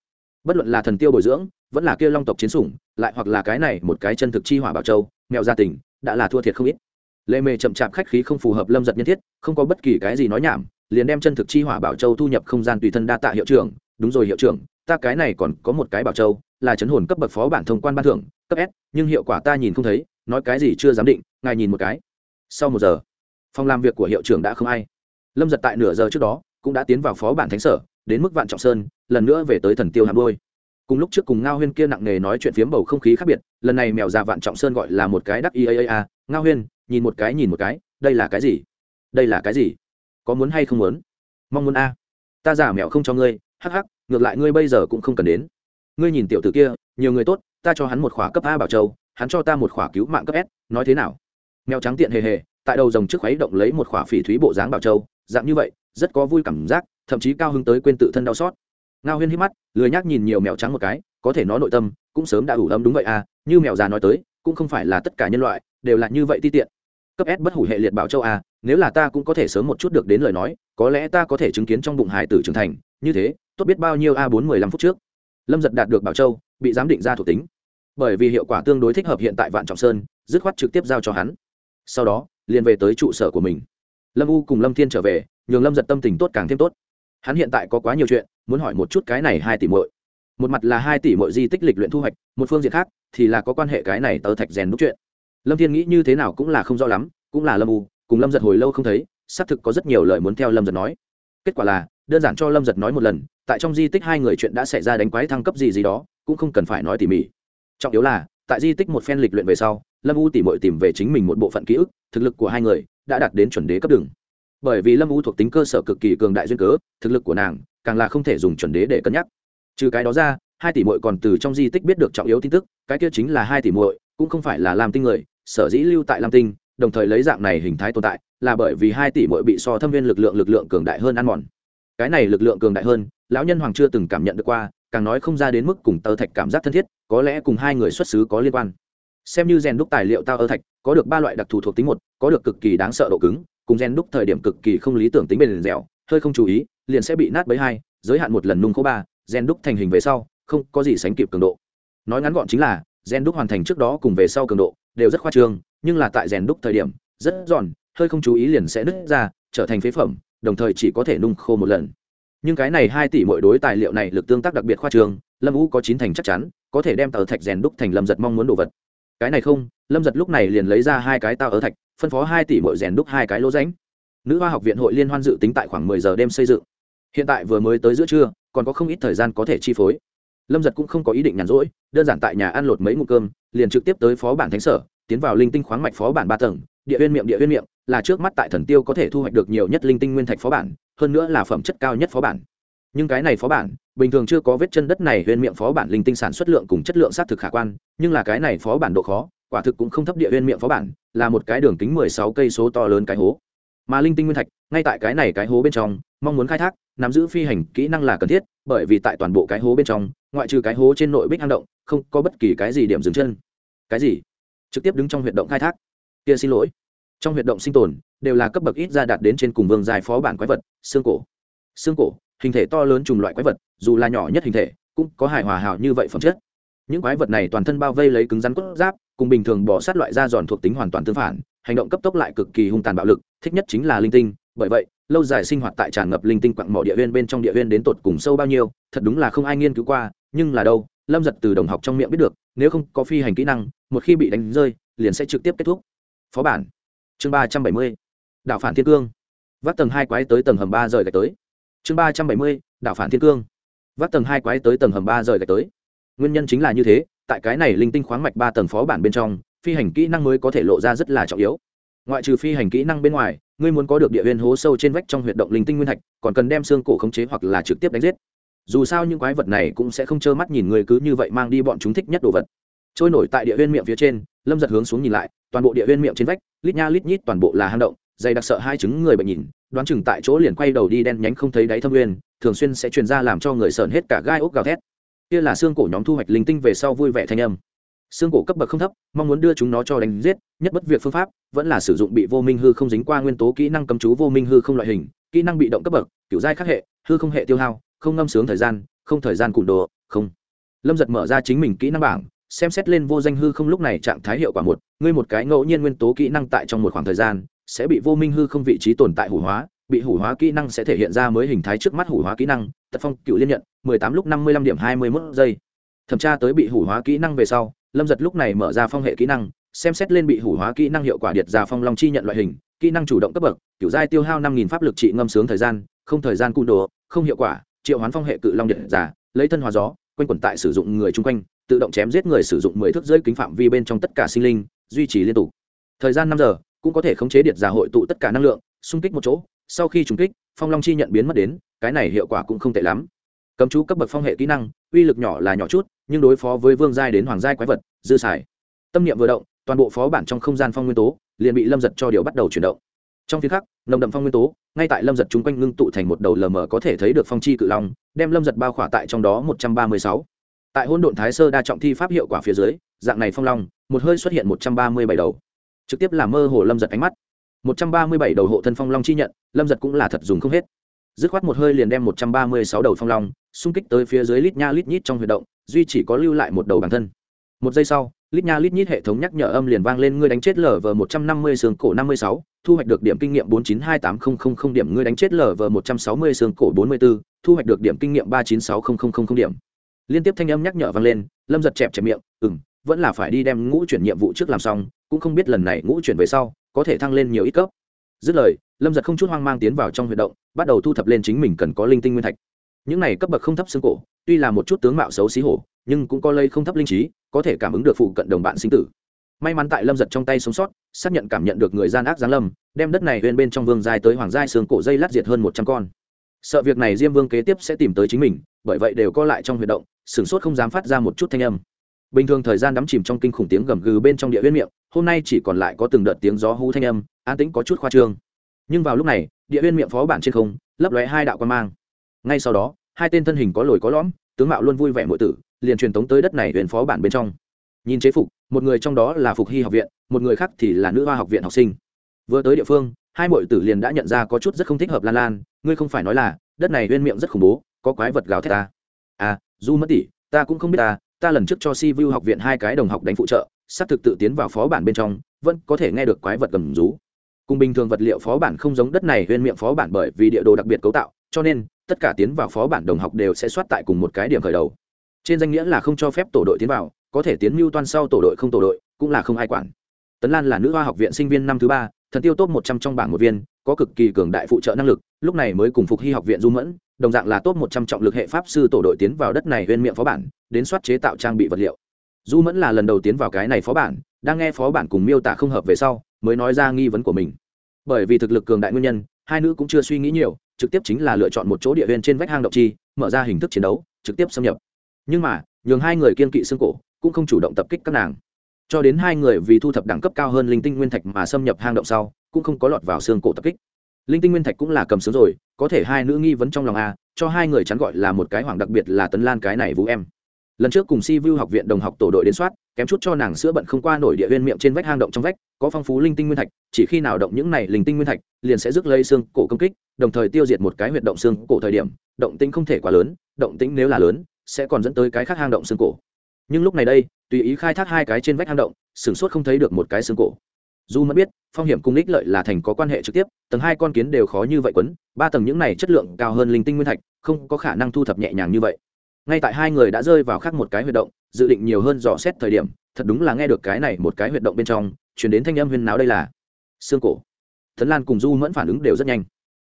Bất luận là thần tiêu bồi dưỡng, vẫn là kia long tộc chiến sủng, lại hoặc là cái này một cái chân thực chi hỏa bảo châu, mèo gia tình, đã là thua thiệt không ít. Lệ mề chậm chạp khách khí không phù hợp lâm giật nhân thiết, không có bất kỳ cái gì nói nhảm, liền đem chân thực chi hỏa bảo châu thu nhập không gian tùy thân đa tạ hiệu trưởng. Đúng rồi hiệu trưởng, ta cái này còn có một cái bảo châu là chấn hồn cấp bậc phó bản thông quan ban thưởng, cấp s, nhưng hiệu quả ta nhìn không thấy, nói cái gì chưa giám định, ngài nhìn một cái. Sau một giờ, phòng làm việc của hiệu trưởng đã không ai. Lâm giật tại nửa giờ trước đó, cũng đã tiến vào phó bản thánh sở, đến mức vạn trọng sơn, lần nữa về tới thần tiêu hàm đôi cùng lúc trước cùng ngao huyên kia nặng nề nói chuyện phiếm bầu không khí khác biệt, lần này mèo già vạn trọng sơn gọi là một cái đắc iaa ngao huyên, nhìn một cái, nhìn một cái, đây là cái gì? Đây là cái gì? Có muốn hay không muốn? Mong muốn a. Ta giả mèo không cho ngươi, hắc hắc, ngược lại ngươi bây giờ cũng không cần đến ngươi nhìn tiểu t ử kia, nhiều người tốt, ta cho hắn một khỏa cấp a bảo châu, hắn cho ta một khỏa cứu mạng cấp s, nói thế nào? Mèo trắng tiện hề hề, tại đầu rồng trước khuấy động lấy một khỏa phỉ thúy bộ dáng bảo châu, dạng như vậy, rất có vui cảm giác, thậm chí cao hứng tới quên tự thân đau xót. Ngao huyên hít mắt, lười nhác nhìn nhiều mèo trắng một cái, có thể nó nội tâm cũng sớm đã ủ ấm đúng vậy à như mèo già nói tới, cũng không phải là tất cả nhân loại đều là như vậy ti tiện. Cấp s bất hủ hệ liệt bảo châu à? nếu là ta cũng có thể sớm một chút được đến lời nói, có lẽ ta có thể chứng kiến trong bụng hải tử trưởng thành, như thế, tốt biết bao nhiêu a bốn mười lăm phút trước lâm giật đạt được bảo châu, bị giám định ra thuộc tính. Bởi vì hiệu quả tương đối thích hợp hiện tại vạn trọng sơn, dứt khoát trực tiếp giao cho hắn. Sau đó, liền về tới trụ sở của mình. Lâm u cùng lâm thiên trở về, nhường lâm giật tâm tình tốt càng thêm tốt. Hắn hiện tại có quá nhiều chuyện, muốn hỏi một chút cái này hai tỷ mội một mặt là hai tỷ mội di tích lịch luyện thu hoạch, một phương diện khác thì là có quan hệ cái này tờ thạch rèn đúc chuyện. Lâm thiên nghĩ như thế nào cũng là không rõ lắm, cũng là lâm u, cùng lâm giật hồi lâu không thấy, xác thực có rất nhiều lời muốn theo lâm giật nói. Kết quả là, đơn giản cho lâm giật nói một lần tại trong di tích hai người chuyện đã xảy ra đánh quái thăng cấp gì gì đó, cũng không cần phải nói tỉ mỉ. Trọng yếu là, tại di tích một phen lịch luyện về sau, lâm u tỉ mội tìm về chính mình một bộ phận ký ức, thực lực của hai người đã đạt đến chuẩn đế cấp đường. Bởi vì lâm u thuộc tính cơ sở cực kỳ cường đại duyên cớ, thực lực của nàng càng là không thể dùng chuẩn đế để cân nhắc. Trừ cái đó ra, hai tỷ mội còn từ trong di tích biết được trọng yếu tin tức, cái kia chính là hai tỷ mội cũng không phải là làm tinh người, sở dĩ lưu tại lam tinh, đồng thời lấy dạng này hình thái tồn tại, là bởi vì hai tỷ mội bị so thâm viên lực lượng lực lượng cường đại hơn ăn mòn. Cái này lực lượng cường đại hơn lão nhân hoàng chưa từng cảm nhận được qua, càng nói không ra đến mức cùng tơ thạch cảm giác thân thiết, có lẽ cùng hai người xuất xứ có liên quan. Xem như rèn đúc tài liệu tao ơ thạch, có được ba loại đặc thù thuộc tính một, có được cực kỳ đáng sợ độ cứng, cùng rèn đúc thời điểm cực kỳ không lý tưởng tính bền dẻo, hơi không chú ý, liền sẽ bị nát bấy hai, giới hạn một lần nung khô ba, rèn đúc thành hình về sau, không có gì sánh kịp cường độ. Nói ngắn gọn chính là, rèn đúc hoàn thành trước đó cùng về sau cường độ, đều rất khoa trương, nhưng là tại rèn đúc thời điểm, rất giòn, hơi không chú ý liền sẽ nứt ra, trở thành phế phẩm, đồng thời chỉ có thể nung khô một lần nhưng cái này hai tỷ mỗi đối tài liệu này lực tương tác đặc biệt khoa trường, lâm u có chín thành chắc chắn, có thể đem tàu thạch rèn đúc thành lâm giật mong muốn đồ vật. Cái này không, lâm giật lúc này liền lấy ra hai cái tao ở thạch, phân phó hai tỷ mỗi rèn đúc hai cái lỗ ránh nữ hoa học viện hội liên hoan dự tính tại khoảng mười giờ đêm xây dựng. Hiện tại vừa mới tới giữa trưa, còn có không ít thời gian có thể chi phối. Lâm giật cũng không có ý định nhàn rỗi, đơn giản tại nhà ăn lột mấy ngụ cơm, liền trực tiếp tới phó bản thánh sở, tiến vào linh tinh khoáng mạch phó bản ba tầng địa huyên miệng địa huyên miệng là trước mắt tại thần tiêu có thể thu hoạch được nhiều nhất linh tinh nguyên thạch phó bản, hơn nữa là phẩm chất cao nhất phó bản. Nhưng cái này phó bản, bình thường chưa có vết chân đất này huyên miệng phó bản linh tinh sản xuất lượng cùng chất lượng xác thực khả quan, nhưng là cái này phó bản độ khó, quả thực cũng không thấp. Địa huyên miệng phó bản là một cái đường kính mười sáu cây số to lớn cái hố. Mà linh tinh nguyên thạch, ngay tại cái này cái hố bên trong, mong muốn khai thác, nắm giữ phi hành kỹ năng là cần thiết, bởi vì tại toàn bộ cái hố bên trong, ngoại trừ cái hố trên nội bích hang động, không có bất kỳ cái gì điểm dừng chân. Cái gì? Trực tiếp đứng trong huyệt động khai thác kia xin lỗi. Trong huyệt động sinh tồn, đều là cấp bậc ít ra đạt đến trên cùng vương dài phó bản quái vật, xương cổ. Xương cổ, hình thể to lớn trùng loại quái vật, dù là nhỏ nhất hình thể, cũng có hài hòa hảo như vậy phẩm chất. Những quái vật này toàn thân bao vây lấy cứng rắn cốt giáp, cùng bình thường bỏ sát loại da giòn thuộc tính hoàn toàn tương phản, hành động cấp tốc lại cực kỳ hung tàn bạo lực, thích nhất chính là linh tinh. Bởi vậy, lâu dài sinh hoạt tại tràn ngập linh tinh quặng mỏ địa viên bên trong địa viên đến tột cùng sâu bao nhiêu, thật đúng là không ai nghiên cứu qua, nhưng là đâu, lâm giật từ đồng học trong miệng biết được, nếu không có phi hành kỹ năng, một khi bị đánh rơi, liền sẽ trực tiếp kết thúc phó bản, chương ba trăm bảy mươi đạo phản thiên cương. Vác tầng hai quái tới tầng hầm ba rời gạch tới. Chương ba trăm bảy mươi đạo phản thiên cương. Vác tầng hai quái tới tầng hầm ba rời gạch tới. Nguyên nhân chính là như thế, tại cái này linh tinh khoáng mạch ba tầng phó bản bên trong, phi hành kỹ năng mới có thể lộ ra rất là trọng yếu. Ngoại trừ phi hành kỹ năng bên ngoài, ngươi muốn có được địa viên hố sâu trên vách trong huyệt động linh tinh nguyên thạch, còn cần đem xương cổ khống chế hoặc là trực tiếp đánh giết. Dù sao những quái vật này cũng sẽ không trơ mắt nhìn người cứ như vậy mang đi bọn chúng thích nhất đồ vật. Trôi nổi tại địa viên miệng phía trên lâm giật hướng xuống nhìn lại, toàn bộ địa viên miệng trên vách, lít nha lít nhít toàn bộ là hang động, dày đặc sợ hai chứng người bệnh nhìn, đoán chừng tại chỗ liền quay đầu đi đen nhánh không thấy đáy thâm nguyên, thường xuyên sẽ truyền ra làm cho người sờn hết cả gai ốc gào thét. Kia là xương cổ nhóm thu hoạch linh tinh về sau vui vẻ thanh âm. Xương cổ cấp bậc không thấp, mong muốn đưa chúng nó cho đánh giết, nhất bất việc phương pháp, vẫn là sử dụng bị vô minh hư không dính qua nguyên tố kỹ năng cầm chú vô minh hư không loại hình, kỹ năng bị động cấp bậc, kiểu giai khắc hệ, hư không hệ tiêu hao, không ngâm sướng thời gian, không thời gian cụm đồ, không. Lâm giật mở ra chính mình kỹ năng bảng xem xét lên vô danh hư không lúc này trạng thái hiệu quả một, ngươi một cái ngẫu nhiên nguyên tố kỹ năng tại trong một khoảng thời gian, sẽ bị vô minh hư không vị trí tồn tại hủ hóa, bị hủ hóa kỹ năng sẽ thể hiện ra mới hình thái trước mắt hủ hóa kỹ năng, tật phong cựu liên nhận, mười tám lúc năm mươi lăm điểm hai mươi mốt giây. Thẩm tra tới bị hủ hóa kỹ năng về sau, lâm giật lúc này mở ra phong hệ kỹ năng, xem xét lên bị hủ hóa kỹ năng hiệu quả điệt ra phong long chi nhận loại hình, kỹ năng chủ động cấp bậc, kiểu giai tiêu hao năm nghìn pháp lực trị ngâm sướng thời gian, không thời gian cung đồ, không hiệu quả, triệu hoán phong hệ cự long điện giả, lấy thân hóa gió quanh quẩn tại sử dụng người chung quanh, tự động chém giết người sử dụng mười thước rơi kính phạm vi bên trong tất cả sinh linh, duy trì liên tục. Thời gian năm giờ, cũng có thể khống chế điện giả hội tụ tất cả năng lượng, xung kích một chỗ, sau khi trùng kích, phong long chi nhận biến mất đến, cái này hiệu quả cũng không tệ lắm. Cấm chú cấp bậc phong hệ kỹ năng, uy lực nhỏ là nhỏ chút, nhưng đối phó với vương giai đến hoàng giai quái vật, dư xài. Tâm niệm vừa động, toàn bộ phó bản trong không gian phong nguyên tố, liền bị lâm giật cho điều bắt đầu chuyển động trong phía khác nồng đậm phong nguyên tố, ngay tại lâm giật chung quanh ngưng tụ thành một đầu lờ mờ có thể thấy được phong chi cự long, đem lâm giật bao khỏa tại trong đó một trăm ba mươi sáu. Tại hôn độn thái sơ đa trọng thi pháp hiệu quả phía dưới, dạng này phong long, một hơi xuất hiện một trăm ba mươi bảy đầu. Trực tiếp làm mơ hồ lâm giật ánh mắt. một trăm ba mươi bảy đầu hộ thân phong long chi nhận, lâm giật cũng là thật dùng không hết. Dứt khoát một hơi liền đem một trăm ba mươi sáu đầu phong long, xung kích tới phía dưới lít nha lít nhít trong huy động, duy chỉ có lưu lại một đầu bản thân. Một giây sau lít nha lít nhít hệ thống nhắc nhở âm liền vang lên, ngươi đánh chết lở vờ một trăm năm mươi xương cổ năm mươi sáu, thu hoạch được điểm kinh nghiệm bốn chín hai tám không không không điểm, ngươi đánh chết lở vờ một trăm sáu mươi xương cổ bốn mươi b ố thu hoạch được điểm kinh nghiệm ba chín sáu không không không không điểm. Liên tiếp thanh âm nhắc nhở vang lên, lâm giật chẹp chẹp miệng ừ m vẫn là phải đi đem ngũ chuyển nhiệm vụ trước làm xong, cũng không biết lần này ngũ chuyển về sau, có thể thăng lên nhiều ít cấp. Dứt lời, lâm giật không chút hoang mang tiến vào trong huy động, bắt đầu thu thập lên chính mình cần có linh tinh nguyên thạch. Những này cấp bậc không thấp xương cổ, tuy là một chút tướng mạo xấu xí hổ nhưng cũng có lây không thấp linh trí, có thể cảm ứng được phụ cận đồng bạn sinh tử. May mắn tại lâm giật trong tay sống sót, xác nhận cảm nhận được người gian ác giáng lâm, đem đất này bên bên trong vương giai tới hoàng giai xương cổ dây lát diệt hơn một trăm con. Sợ việc này diêm vương kế tiếp sẽ tìm tới chính mình, bởi vậy đều co lại trong huy động, sửng sốt không dám phát ra một chút thanh âm. Bình thường thời gian đắm chìm trong kinh khủng tiếng gầm gừ bên trong địa huyên miệng, hôm nay chỉ còn lại có từng đợt tiếng gió hú thanh âm, an tĩnh có chút khoa trương. Nhưng vào lúc này, địa huyên miệng phó bản trên không, lấp lóe hai đạo quan mang. Ngay sau đó, hai tên thân hình có lồi có lõm, tướng mạo luôn vui vẻ mọi tử liền truyền tống tới đất này huyện phó bản bên trong. Nhìn chế phục, một người trong đó là phục hy học viện, một người khác thì là nữ hoa học viện học sinh. Vừa tới địa phương, hai mọi tử liền đã nhận ra có chút rất không thích hợp lan lan, ngươi không phải nói là, đất này huyên miệng rất khủng bố, có quái vật gào thét ta. À du mất tỷ, ta cũng không biết ta ta lần trước cho si vu học viện hai cái đồng học đánh phụ trợ xác thực tự tiến vào phó bản bên trong, vẫn có thể nghe được quái vật gầm rú. Cùng bình thường vật liệu phó bản không giống đất này huyên miệng phó bản bởi vì địa đồ đặc biệt cấu tạo, cho nên, tất cả tiến vào phó bản đồng học đều sẽ soát tại cùng một cái điểm khởi đầu trên danh nghĩa là không cho phép tổ đội tiến vào, có thể tiến mưu toan sau tổ đội không tổ đội, cũng là không ai quản. Tấn lan là nữ hoa học viện sinh viên năm thứ ba, thần tiêu top một trăm trong bảng một viên, có cực kỳ cường đại phụ trợ năng lực, lúc này mới cùng phục hy học viện du mẫn, đồng dạng là top một trăm trọng lực hệ pháp sư tổ đội tiến vào đất này huyên miệng phó bản, đến soát chế tạo trang bị vật liệu. Du mẫn là lần đầu tiến vào cái này phó bản, đang nghe phó bản cùng miêu tả không hợp về sau, mới nói ra nghi vấn của mình. Bởi vì thực lực cường đại nguyên nhân, hai nữ cũng chưa suy nghĩ nhiều, trực tiếp chính là lựa chọn một chỗ địa huyên trên vách hang động chi, mở ra hình thức chiến đấu, trực tiếp xâm nhập nhưng mà, nhường hai người kiên kỵ xương cổ, cũng không chủ động tập kích các nàng. Cho đến hai người vì thu thập đẳng cấp cao hơn linh tinh nguyên thạch mà xâm nhập hang động sau, cũng không có lọt vào xương cổ tập kích. Linh tinh nguyên thạch cũng là cầm sướng rồi, có thể hai nữ nghi vấn trong lòng a, cho hai người chắn gọi là một cái hoàng đặc biệt là tấn lan cái này vũ em. Lần trước cùng si vu học viện đồng học tổ đội đến soát, kém chút cho nàng sữa bận không qua nổi địa viên miệng trên vách hang động trong vách, có phong phú linh tinh nguyên thạch, chỉ khi nào động những này linh tinh nguyên thạch, liền sẽ rước lây xương cổ công kích, đồng thời tiêu diệt một cái huyệt động xương cổ thời điểm, động tĩnh không thể quá lớn, động tĩnh nếu là lớn sẽ còn dẫn tới cái khác hang động xương cổ. Nhưng lúc này đây, tùy ý khai thác hai cái trên vách hang động, sửng sốt không thấy được một cái xương cổ. Dù mất biết, phong hiểm cung ních lợi là thành có quan hệ trực tiếp, tầng hai con kiến đều khó như vậy quấn, ba tầng những này chất lượng cao hơn linh tinh nguyên thạch, không có khả năng thu thập nhẹ nhàng như vậy. Ngay tại hai người đã rơi vào khác một cái huyệt động, dự định nhiều hơn dò xét thời điểm, thật đúng là nghe được cái này một cái huyệt động bên trong chuyển đến thanh âm huyên náo đây là xương cổ. Thấn lan cùng du mẫn phản ứng đều rất nhanh.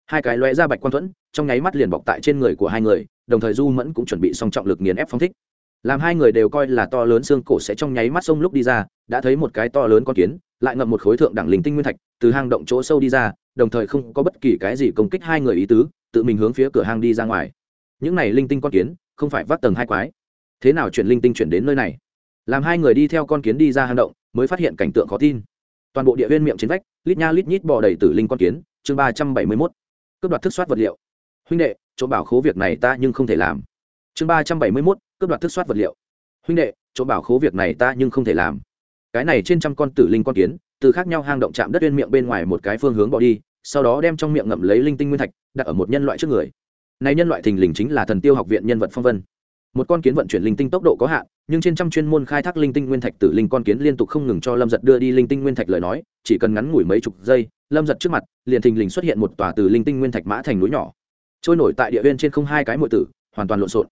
Hai cái loe ra bạch quan thuẫn, trong nháy mắt liền bọc tại trên người của hai người đồng thời du mẫn cũng chuẩn bị song trọng lực nghiền ép phong thích. Làm hai người đều coi là to lớn xương cổ sẽ trong nháy mắt sông lúc đi ra, đã thấy một cái to lớn con kiến, lại ngậm một khối thượng đẳng linh tinh nguyên thạch, từ hang động chỗ sâu đi ra, đồng thời không có bất kỳ cái gì công kích hai người ý tứ, tự mình hướng phía cửa hang đi ra ngoài. Những này linh tinh con kiến, không phải vác tầng hai quái. Thế nào chuyển linh tinh chuyển đến nơi này? Làm hai người đi theo con kiến đi ra hang động, mới phát hiện cảnh tượng khó tin. Toàn bộ địa viên miệng trên vách, lít nha lít nhít bò đầy tử linh con kiến, chương ba trăm bảy mươi mốt. Cướp đoạt thức soát vật liệu. Huynh đệ chỗ bảo khố việc này ta nhưng không thể làm. Chương ba trăm bảy mươi mốt, cướp đoạt thức soát vật liệu. Huynh đệ, chỗ bảo khố việc này ta nhưng không thể làm. Cái này trên trăm con tử linh con kiến, từ khác nhau hang động chạm đất bên miệng bên ngoài một cái phương hướng bỏ đi, sau đó đem trong miệng ngậm lấy linh tinh nguyên thạch, đặt ở một nhân loại trước người. Này nhân loại thình lình chính là thần tiêu học viện nhân vật phong vân. Một con kiến vận chuyển linh tinh tốc độ có hạn, nhưng trên trăm chuyên môn khai thác linh tinh nguyên thạch tử linh con kiến liên tục không ngừng cho lâm giật đưa đi linh tinh nguyên thạch lời nói, chỉ cần ngắn ngủi mấy chục giây, lâm giật trước mặt, liền thình lình xuất hiện một tòa từ linh tinh nguyên thạch mã thành núi nhỏ trôi nổi tại địa viên trên không hai cái mọi tử, hoàn toàn lộn xộn.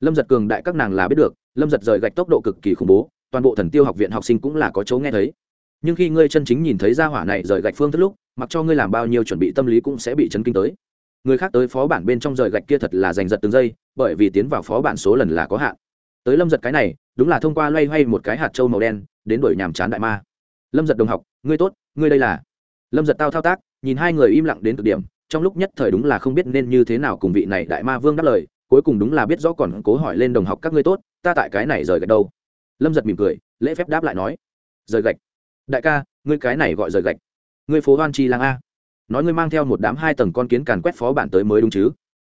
Lâm giật cường đại các nàng là biết được, lâm giật rời gạch tốc độ cực kỳ khủng bố, toàn bộ thần tiêu học viện học sinh cũng là có chỗ nghe thấy. Nhưng khi ngươi chân chính nhìn thấy ra hỏa này rời gạch phương thức lúc, mặc cho ngươi làm bao nhiêu chuẩn bị tâm lý cũng sẽ bị chấn kinh tới. Người khác tới phó bản bên trong rời gạch kia thật là giành giật từng giây, bởi vì tiến vào phó bản số lần là có hạn. Tới lâm giật cái này, đúng là thông qua loay hoay một cái hạt trâu màu đen, đến đổi nhàm chán đại ma. Lâm giật đồng học, ngươi tốt, ngươi đây là? Lâm giật tao thao tác, nhìn hai người im lặng đến cực điểm trong lúc nhất thời đúng là không biết nên như thế nào cùng vị này đại ma vương đáp lời, cuối cùng đúng là biết rõ còn cố hỏi lên đồng học các ngươi tốt, ta tại cái này rời gạch đâu? Lâm giật mỉm cười, lễ phép đáp lại nói, rời gạch. Đại ca, ngươi cái này gọi rời gạch. Ngươi phố hoan chi lang a. Nói ngươi mang theo một đám hai tầng con kiến càn quét phó bản tới mới đúng chứ?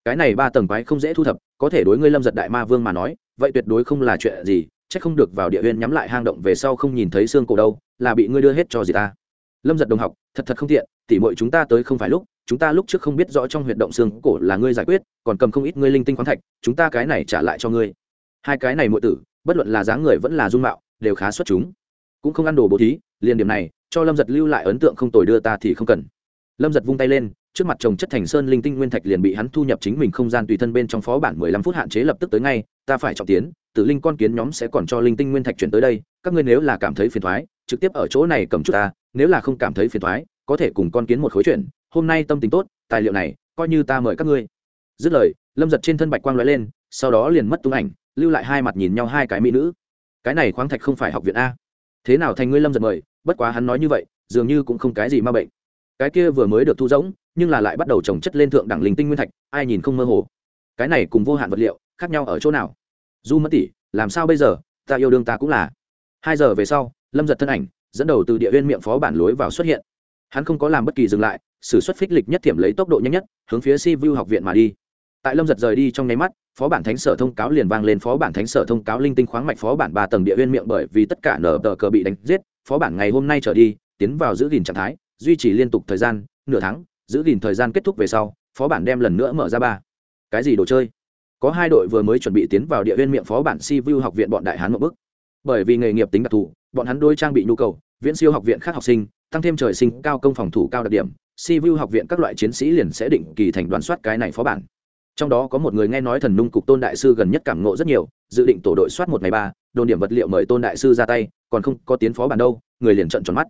Cái này ba tầng quái không dễ thu thập, có thể đối ngươi lâm giật đại ma vương mà nói, vậy tuyệt đối không là chuyện gì c h ắ c không được vào địa huyên nhắm lại hang động về sau không nhìn thấy xương cổ đâu, là bị ngươi đưa hết cho gì ta? Lâm giật đồng học, thật thật không thiện tỉ mọi chúng ta tới không phải lúc chúng ta lúc trước không biết rõ trong huyệt động xương cổ là ngươi giải quyết, còn cầm không ít ngươi linh tinh khoáng thạch, chúng ta cái này trả lại cho ngươi. Hai cái này muội tử, bất luận là dáng người vẫn là dung mạo, đều khá xuất chúng. Cũng không ăn đồ bố thí, liền điểm này, cho lâm giật lưu lại ấn tượng không tồi đưa ta thì không cần. Lâm giật vung tay lên, trước mặt chồng chất thành sơn linh tinh nguyên thạch liền bị hắn thu nhập chính mình không gian tùy thân bên trong phó bản mười lăm phút hạn chế lập tức tới ngay, ta phải trọng tiến, tử linh con kiến nhóm sẽ còn cho linh tinh nguyên thạch chuyển tới đây, các ngươi nếu là cảm thấy phiền thoái, trực tiếp ở chỗ này cầm chút ta, nếu là không cảm thấy phiền thoái, có thể cùng con kiến một khối chuyển hôm nay tâm tình tốt, tài liệu này, coi như ta mời các ngươi. Dứt lời, lâm giật trên thân bạch quang l ó e lên, sau đó liền mất tung ảnh, lưu lại hai mặt nhìn nhau hai cái mỹ nữ. Cái này khoáng thạch không phải học viện a. Thế nào thành ngươi lâm giật mời, bất quá hắn nói như vậy, dường như cũng không cái gì ma bệnh. Cái kia vừa mới được thu rỗng, nhưng là lại bắt đầu trồng chất lên thượng đẳng linh tinh nguyên thạch, ai nhìn không mơ hồ. Cái này cùng vô hạn vật liệu, khác nhau ở chỗ nào? Du mất tỷ, làm sao bây giờ? Ta yêu đương ta cũng là. Hai giờ về sau, lâm giật thân ảnh, dẫn đầu từ địa viên miệng phó bản lối vào xuất hiện. Hắn không có làm bất kỳ dừng lại s ử suất phích lịch nhất thiểm lấy tốc độ nhanh nhất, hướng phía si vu học viện mà đi. Tại lâm giật rời đi trong nháy mắt, phó bản thánh sở thông cáo liền vang lên phó bản thánh sở thông cáo linh tinh khoáng mạch phó bản ba tầng địa huyên miệng bởi vì tất cả nở tờ cờ bị đánh giết, phó bản ngày hôm nay trở đi, tiến vào giữ gìn trạng thái, duy trì liên tục thời gian, nửa tháng, giữ gìn thời gian kết thúc về sau, phó bản đem lần nữa mở ra ba. Cái gì đồ chơi? Có hai đội vừa mới chuẩn bị tiến vào địa huyên miệng phó bản si vu học viện bọn đại hán một bức bởi vì nghề nghiệp tính đặc thù, bọn hắn đôi trang bị nhu cầu, viễn siêu học viện khác học sinh, tăng thêm trời sinh cao công phòng thủ cao đặc điểm si vu học viện các loại chiến sĩ liền sẽ định kỳ thành đoàn soát cái này phó bản. Trong đó có một người nghe nói thần nung cục tôn đại sư gần nhất cảm ngộ rất nhiều, dự định tổ đội soát một ngày ba, đồn điểm vật liệu mời tôn đại sư ra tay, còn không có tiến phó bản đâu, người liền trận tròn mắt.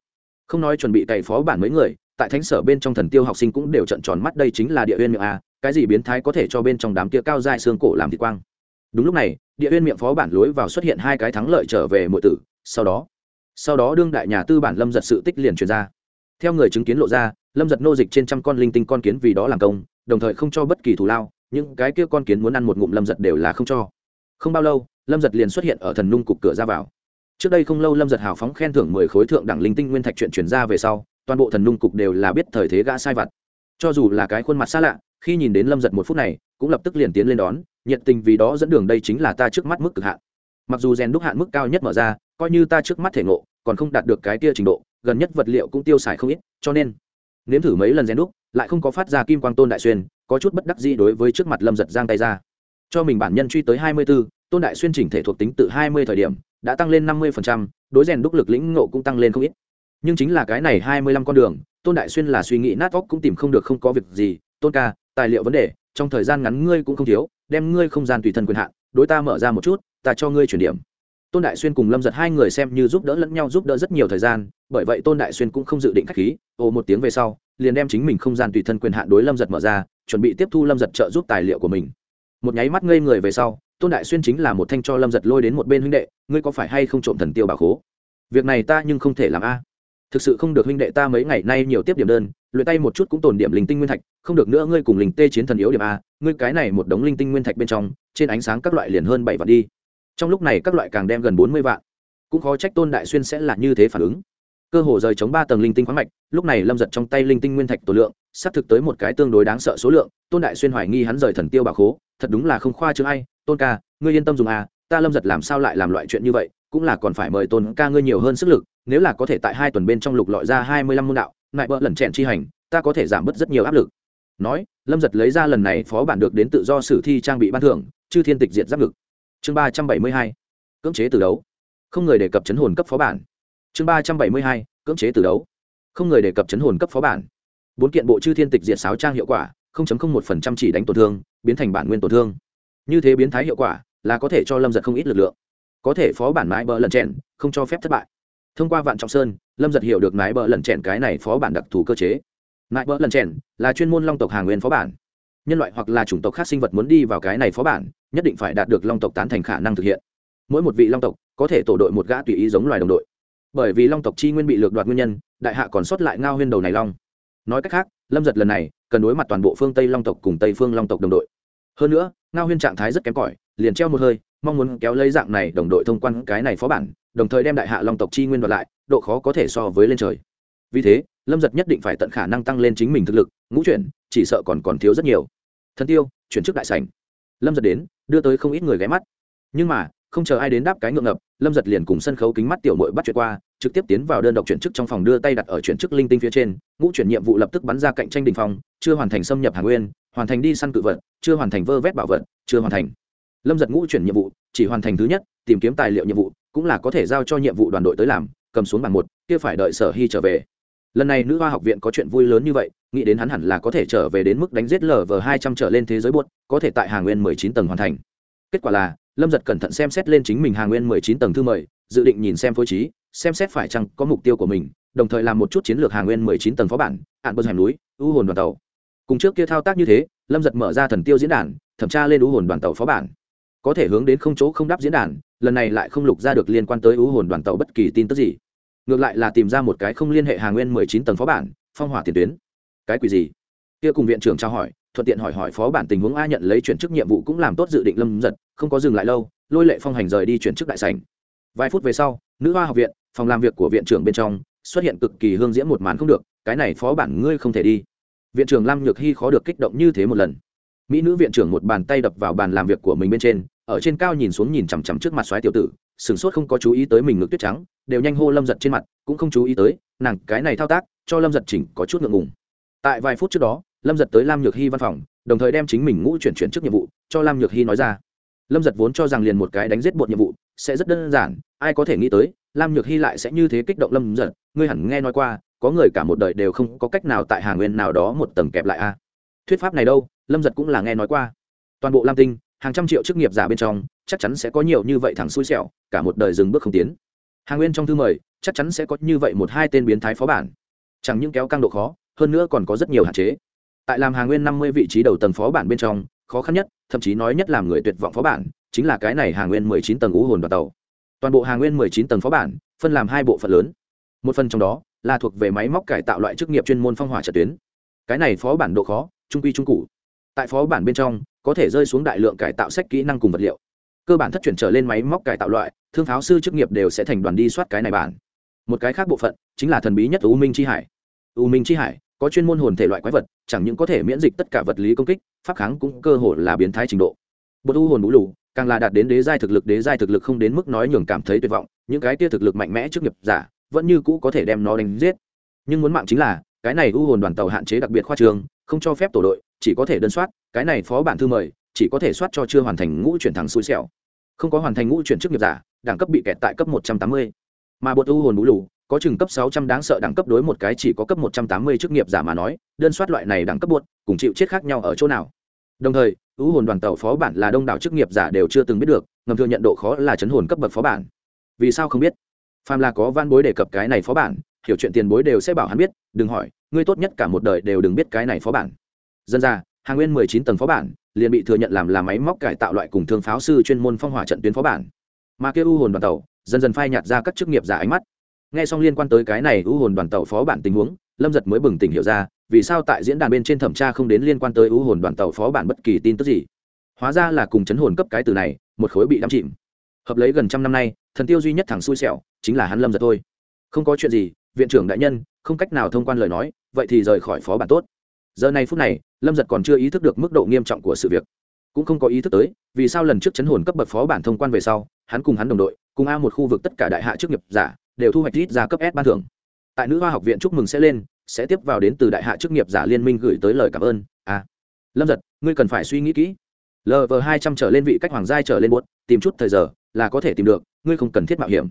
Không nói chuẩn bị cày phó bản mấy người, tại thánh sở bên trong thần tiêu học sinh cũng đều trận tròn mắt, đây chính là địa huyên miệng a, cái gì biến thái có thể cho bên trong đám kia cao dài xương cổ làm thị quang. Đúng lúc này, địa huyên miệng phó bản lối vào xuất hiện hai cái thắng lợi trở về mọi tử, sau đó sau đó đương đại nhà tư bản lâm giật sự tích liền truyền ra theo người chứng kiến lộ ra, lâm giật nô dịch trên trăm con linh tinh con kiến vì đó làm công, đồng thời không cho bất kỳ thù lao, những cái kia con kiến muốn ăn một ngụm lâm giật đều là không cho. Không bao lâu, lâm giật liền xuất hiện ở thần nung cục cửa ra vào. Trước đây không lâu lâm giật hào phóng khen thưởng mười khối thượng đẳng linh tinh nguyên thạch chuyện chuyển ra về sau, toàn bộ thần nung cục đều là biết thời thế gã sai vặt. Cho dù là cái khuôn mặt xa lạ, khi nhìn đến lâm giật một phút này, cũng lập tức liền tiến lên đón, nhiệt tình vì đó dẫn đường đây chính là ta trước mắt mức cực hạn. Mặc dù rèn đúc hạn mức cao nhất mở ra, coi như ta trước mắt thể ngộ, còn không đạt được cái kia trình độ gần nhất vật liệu cũng tiêu xài không ít, cho nên nếm thử mấy lần rèn đúc, lại không có phát ra kim quang tôn đại xuyên, có chút bất đắc dĩ đối với trước mặt lâm giật giang tay ra. Cho mình bản nhân truy tới hai mươi b ố tôn đại xuyên chỉnh thể thuộc tính từ hai mươi thời điểm, đã tăng lên năm mươi đối rèn đúc lực lĩnh ngộ cũng tăng lên không ít. Nhưng chính là cái này hai mươi lăm con đường, tôn đại xuyên là suy nghĩ nát óc cũng tìm không được không có việc gì. Tôn ca, tài liệu vấn đề, trong thời gian ngắn ngươi cũng không thiếu, đem ngươi không gian tùy thân quyền hạn, đối ta mở ra một chút, ta cho ngươi chuyển điểm tôn đại xuyên cùng lâm giật hai người xem như giúp đỡ lẫn nhau giúp đỡ rất nhiều thời gian, bởi vậy tôn đại xuyên cũng không dự định k h á c h khí ồ một tiếng về sau, liền đem chính mình không gian tùy thân quyền hạn đối lâm giật mở ra, chuẩn bị tiếp thu lâm giật trợ giúp tài liệu của mình. Một nháy mắt ngây người về sau, tôn đại xuyên chính là một thanh cho lâm giật lôi đến một bên huynh đệ, ngươi có phải hay không trộm thần tiêu bà khố? Việc này ta nhưng không thể làm a. Thực sự không được huynh đệ ta mấy ngày nay nhiều tiếp điểm đơn, luyện tay một chút cũng tồn điểm linh tinh nguyên thạch, không được nữa ngươi cùng linh tê chiến thần yếu điểm a, ngươi cái này một đống linh tinh nguyên thạch bên trong, trên ánh sáng các loại liền hơn bảy vạn đi trong lúc này các loại càng đem gần bốn mươi vạn. Cũng khó trách tôn đại xuyên sẽ là như thế phản ứng. Cơ hồ rời chống ba tầng linh tinh khoáng mạch, lúc này lâm giật trong tay linh tinh nguyên thạch tổ lượng, xác thực tới một cái tương đối đáng sợ số lượng, tôn đại xuyên hoài nghi hắn rời thần tiêu bà khố, thật đúng là không khoa chứ ai, tôn ca, ngươi yên tâm dùng à ta lâm giật làm sao lại làm loại chuyện như vậy, cũng là còn phải mời tôn ca ngươi nhiều hơn sức lực, nếu là có thể tại hai tuần bên trong lục lọi ra hai mươi lăm môn đạo, lại bỡ lần chèn chi hành, ta có thể giảm bớt rất nhiều áp lực. Nói, lâm giật lấy ra lần này phó bản được đến tự do sử thi trang bị ban thưởng, chư thiên tịch diệt giáp ngực chương ba trăm bảy mươi hai, cưỡng chế từ đấu. Không người đề cập chấn hồn cấp phó bản. Chương ba trăm bảy mươi hai, cưỡng chế từ đấu. Không người đề cập chấn hồn cấp phó bản. Bốn kiện bộ chư thiên tịch diệt sáo trang hiệu quả một phần trăm chỉ đánh tổn thương, biến thành bản nguyên tổn thương. Như thế biến thái hiệu quả là có thể cho lâm giật không ít lực lượng. Có thể phó bản mái bờ lần chèn, không cho phép thất bại. Thông qua vạn trọng sơn, lâm giật hiểu được mái bờ lần chèn cái này phó bản đặc thù cơ chế. Mái bờ lần chèn là chuyên môn long tộc hàng nguyên phó bản nhân loại hoặc là chủng tộc khác sinh vật muốn đi vào cái này phó bản, nhất định phải đạt được long tộc tán thành khả năng thực hiện. Mỗi một vị long tộc có thể tổ đội một gã tùy ý giống loài đồng đội. Bởi vì long tộc chi nguyên bị lược đoạt nguyên nhân, đại hạ còn sót lại ngao huyên đầu này long. Nói cách khác, lâm giật lần này cần đối mặt toàn bộ phương tây long tộc cùng tây phương long tộc đồng đội. Hơn nữa, ngao huyên trạng thái rất kém cỏi, liền treo một hơi, mong muốn kéo lấy dạng này đồng đội thông quan cái này phó bản, đồng thời đem đại hạ long tộc chi nguyên đoạt lại, độ khó có thể so với lên trời vì thế, lâm giật nhất định phải tận khả năng tăng lên chính mình thực lực, ngũ chuyển, chỉ sợ còn còn thiếu rất nhiều. Thân tiêu, chuyển chức đại sảnh. Lâm giật đến, đưa tới không ít người ghé mắt. Nhưng mà, không chờ ai đến đáp cái ngượng ngập, lâm giật liền cùng sân khấu kính mắt tiểu mội bắt chuyện qua, trực tiếp tiến vào đơn độc chuyển chức trong phòng đưa tay đặt ở chuyển chức linh tinh phía trên, ngũ chuyển nhiệm vụ lập tức bắn ra cạnh tranh đình phòng chưa hoàn thành xâm nhập hàng nguyên, hoàn thành đi săn cự vật, chưa hoàn thành vơ vét bảo vật, chưa hoàn thành. Lâm giật ngũ chuyển nhiệm vụ, chỉ hoàn thành thứ nhất, tìm kiếm tài liệu nhiệm vụ, cũng là có thể giao cho nhiệm vụ đoàn đội tới làm, cầm xuống bảng một, kia phải đợi sở hy trở về lần này nữ hoa học viện có chuyện vui lớn như vậy, nghĩ đến hắn hẳn là có thể trở về đến mức đánh giết lờ vờ hai trăm trở lên thế giới buốt, có thể tại hàng nguyên mười chín tầng hoàn thành. Kết quả là, lâm giật cẩn thận xem xét lên chính mình hàng nguyên mười chín tầng thư mời, dự định nhìn xem phối trí, xem xét phải chăng có mục tiêu của mình, đồng thời làm một chút chiến lược hàng nguyên mười chín tầng phó bản ạn bơ hẻm núi ưu hồn đoàn tàu. Cùng trước kia thao tác như thế, lâm giật mở ra thần tiêu diễn đàn, thẩm tra lên ưu hồn đoàn tàu phó bản. Có thể hướng đến không chỗ không đáp diễn đàn, lần này lại không lục ra được liên quan tới ưu hồn đoàn tàu bất kỳ tin tức gì ngược lại là tìm ra một cái không liên hệ hàng nguyên mười chín tầng phó bản, phong hỏa tiền tuyến. Cái quỷ gì? Kia cùng viện trưởng trao hỏi, thuận tiện hỏi hỏi phó bản tình huống a nhận lấy chuyển chức nhiệm vụ cũng làm tốt dự định lâm giật, không có dừng lại lâu, lôi lệ phong hành rời đi chuyển chức đại sảnh. Vài phút về sau, nữ hoa học viện, phòng làm việc của viện trưởng bên trong, xuất hiện cực kỳ hương diễm một màn không được, cái này phó bản ngươi không thể đi. Viện trưởng lam nhược hy khó được kích động như thế một lần. Mỹ nữ viện trưởng một bàn tay đập vào bàn làm việc của mình bên trên, ở trên cao nhìn xuống nhìn chằm chằm trước mặt soái tiểu tử sửng sốt không có chú ý tới mình ngực tuyết trắng, đều nhanh hô lâm giật trên mặt, cũng không chú ý tới, nàng cái này thao tác, cho lâm giật chỉnh có chút ngượng ngùng. Tại vài phút trước đó, lâm giật tới lam nhược hy văn phòng, đồng thời đem chính mình ngũ chuyển chuyển trước nhiệm vụ, cho lam nhược hy nói ra. Lâm giật vốn cho rằng liền một cái đánh giết bột nhiệm vụ, sẽ rất đơn giản, ai có thể nghĩ tới, lam nhược hy lại sẽ như thế kích động lâm giật, ngươi hẳn nghe nói qua, có người cả một đời đều không có cách nào tại hà nguyên nào đó một tầng kẹp lại a. Thuyết pháp này đâu, lâm giật cũng là nghe nói qua. Toàn bộ lam tinh, hàng trăm triệu chức nghiệp giả bên trong chắc chắn sẽ có nhiều như vậy thằng xui xẻo, cả một đời dừng bước không tiến. Hàng nguyên trong thư mời, chắc chắn sẽ có như vậy một hai tên biến thái phó bản. Chẳng những kéo căng độ khó, hơn nữa còn có rất nhiều hạn chế. Tại làm hàng nguyên năm mươi vị trí đầu tầng phó bản bên trong, khó khăn nhất, thậm chí nói nhất làm người tuyệt vọng phó bản, chính là cái này hàng nguyên mười chín tầng ngũ hồn đoàn tàu. Toàn bộ hàng nguyên mười chín tầng phó bản, phân làm hai bộ phận lớn. Một phần trong đó là thuộc về máy móc cải tạo loại chức nghiệp chuyên môn phong hỏa trận tuyến. Cái này phó bản độ khó, trung quy trung cụ. Tại phó bản bên trong, có thể rơi xuống đại lượng cải tạo sách kỹ năng cùng vật liệu cơ bản thất chuyển trở lên máy móc cải tạo loại, thương pháo sư chức nghiệp đều sẽ thành đoàn đi soát cái này bản. Một cái khác bộ phận chính là thần bí nhất u minh c h i hải. U minh c h i hải có chuyên môn hồn thể loại quái vật, chẳng những có thể miễn dịch tất cả vật lý công kích, pháp kháng cũng cơ hồ là biến thái trình độ. Bột u hồn bú lù, càng là đạt đến đế giai thực lực, đế giai thực lực không đến mức nói nhường cảm thấy tuyệt vọng, những cái tia thực lực mạnh mẽ trước nghiệp giả vẫn như cũ có thể đem nó đánh giết. Nhưng muốn mạng chính là, cái này u hồn đoàn tàu hạn chế đặc biệt khoa trường, không cho phép tổ đội, chỉ có thể đơn soát, cái này phó bản thư mời chỉ có thể soát cho chưa hoàn thành ngũ chuyển thẳng xui xẻo. Không có hoàn thành ngũ chuyển chức nghiệp giả, đẳng cấp bị kẹt tại cấp một trăm tám mươi. Mà bột u hồn bú lù, có chừng cấp sáu trăm đáng sợ đẳng cấp đối một cái chỉ có cấp một trăm tám mươi chức nghiệp giả mà nói, đơn soát loại này đẳng cấp buốt cùng chịu chết khác nhau ở chỗ nào. Đồng thời, u hồn đoàn tàu phó bản là đông đảo chức nghiệp giả đều chưa từng biết được, ngầm thừa nhận độ khó là chấn hồn cấp bậc phó bản. Vì sao không biết? Phàm là có văn bối đề cập cái này phó bản, hiểu chuyện tiền bối đều sẽ bảo hắn biết, đừng hỏi, ngươi tốt nhất cả một đời đều đừng biết cái này phó bản. Dân ra, hàng nguyên mười chín tầng phó bản liền bị thừa nhận làm là máy móc cải tạo loại cùng thương pháo sư chuyên môn phong hỏa trận tuyến phó bản. Mà kêu u hồn đoàn tàu, dần dần phai nhạt ra các chức nghiệp giả ánh mắt. Nghe xong liên quan tới cái này u hồn đoàn tàu phó bản tình huống, lâm giật mới bừng tỉnh hiểu ra, vì sao tại diễn đàn bên trên thẩm tra không đến liên quan tới u hồn đoàn tàu phó bản bất kỳ tin tức gì. Hóa ra là cùng chấn hồn cấp cái từ này, một khối bị đắm chìm. Hợp lấy gần trăm năm nay, thần tiêu duy nhất thằng xui xẻo, chính là hắn lâm giật thôi. Không có chuyện gì, viện trưởng đại nhân, không cách nào thông quan lời nói, vậy thì rời khỏi phó bản tốt. Giờ này phút này lâm giật còn chưa ý thức được mức độ nghiêm trọng của sự việc cũng không có ý thức tới vì sao lần trước chấn hồn cấp bậc phó bản thông quan về sau hắn cùng hắn đồng đội cùng a một khu vực tất cả đại hạ chức nghiệp giả đều thu hoạch ít ra cấp s ban thưởng tại nữ hoa học viện chúc mừng sẽ lên sẽ tiếp vào đến từ đại hạ chức nghiệp giả liên minh gửi tới lời cảm ơn a lâm giật ngươi cần phải suy nghĩ kỹ lv hai trăm trở lên vị cách hoàng giai trở lên buốt tìm chút thời giờ là có thể tìm được ngươi không cần thiết mạo hiểm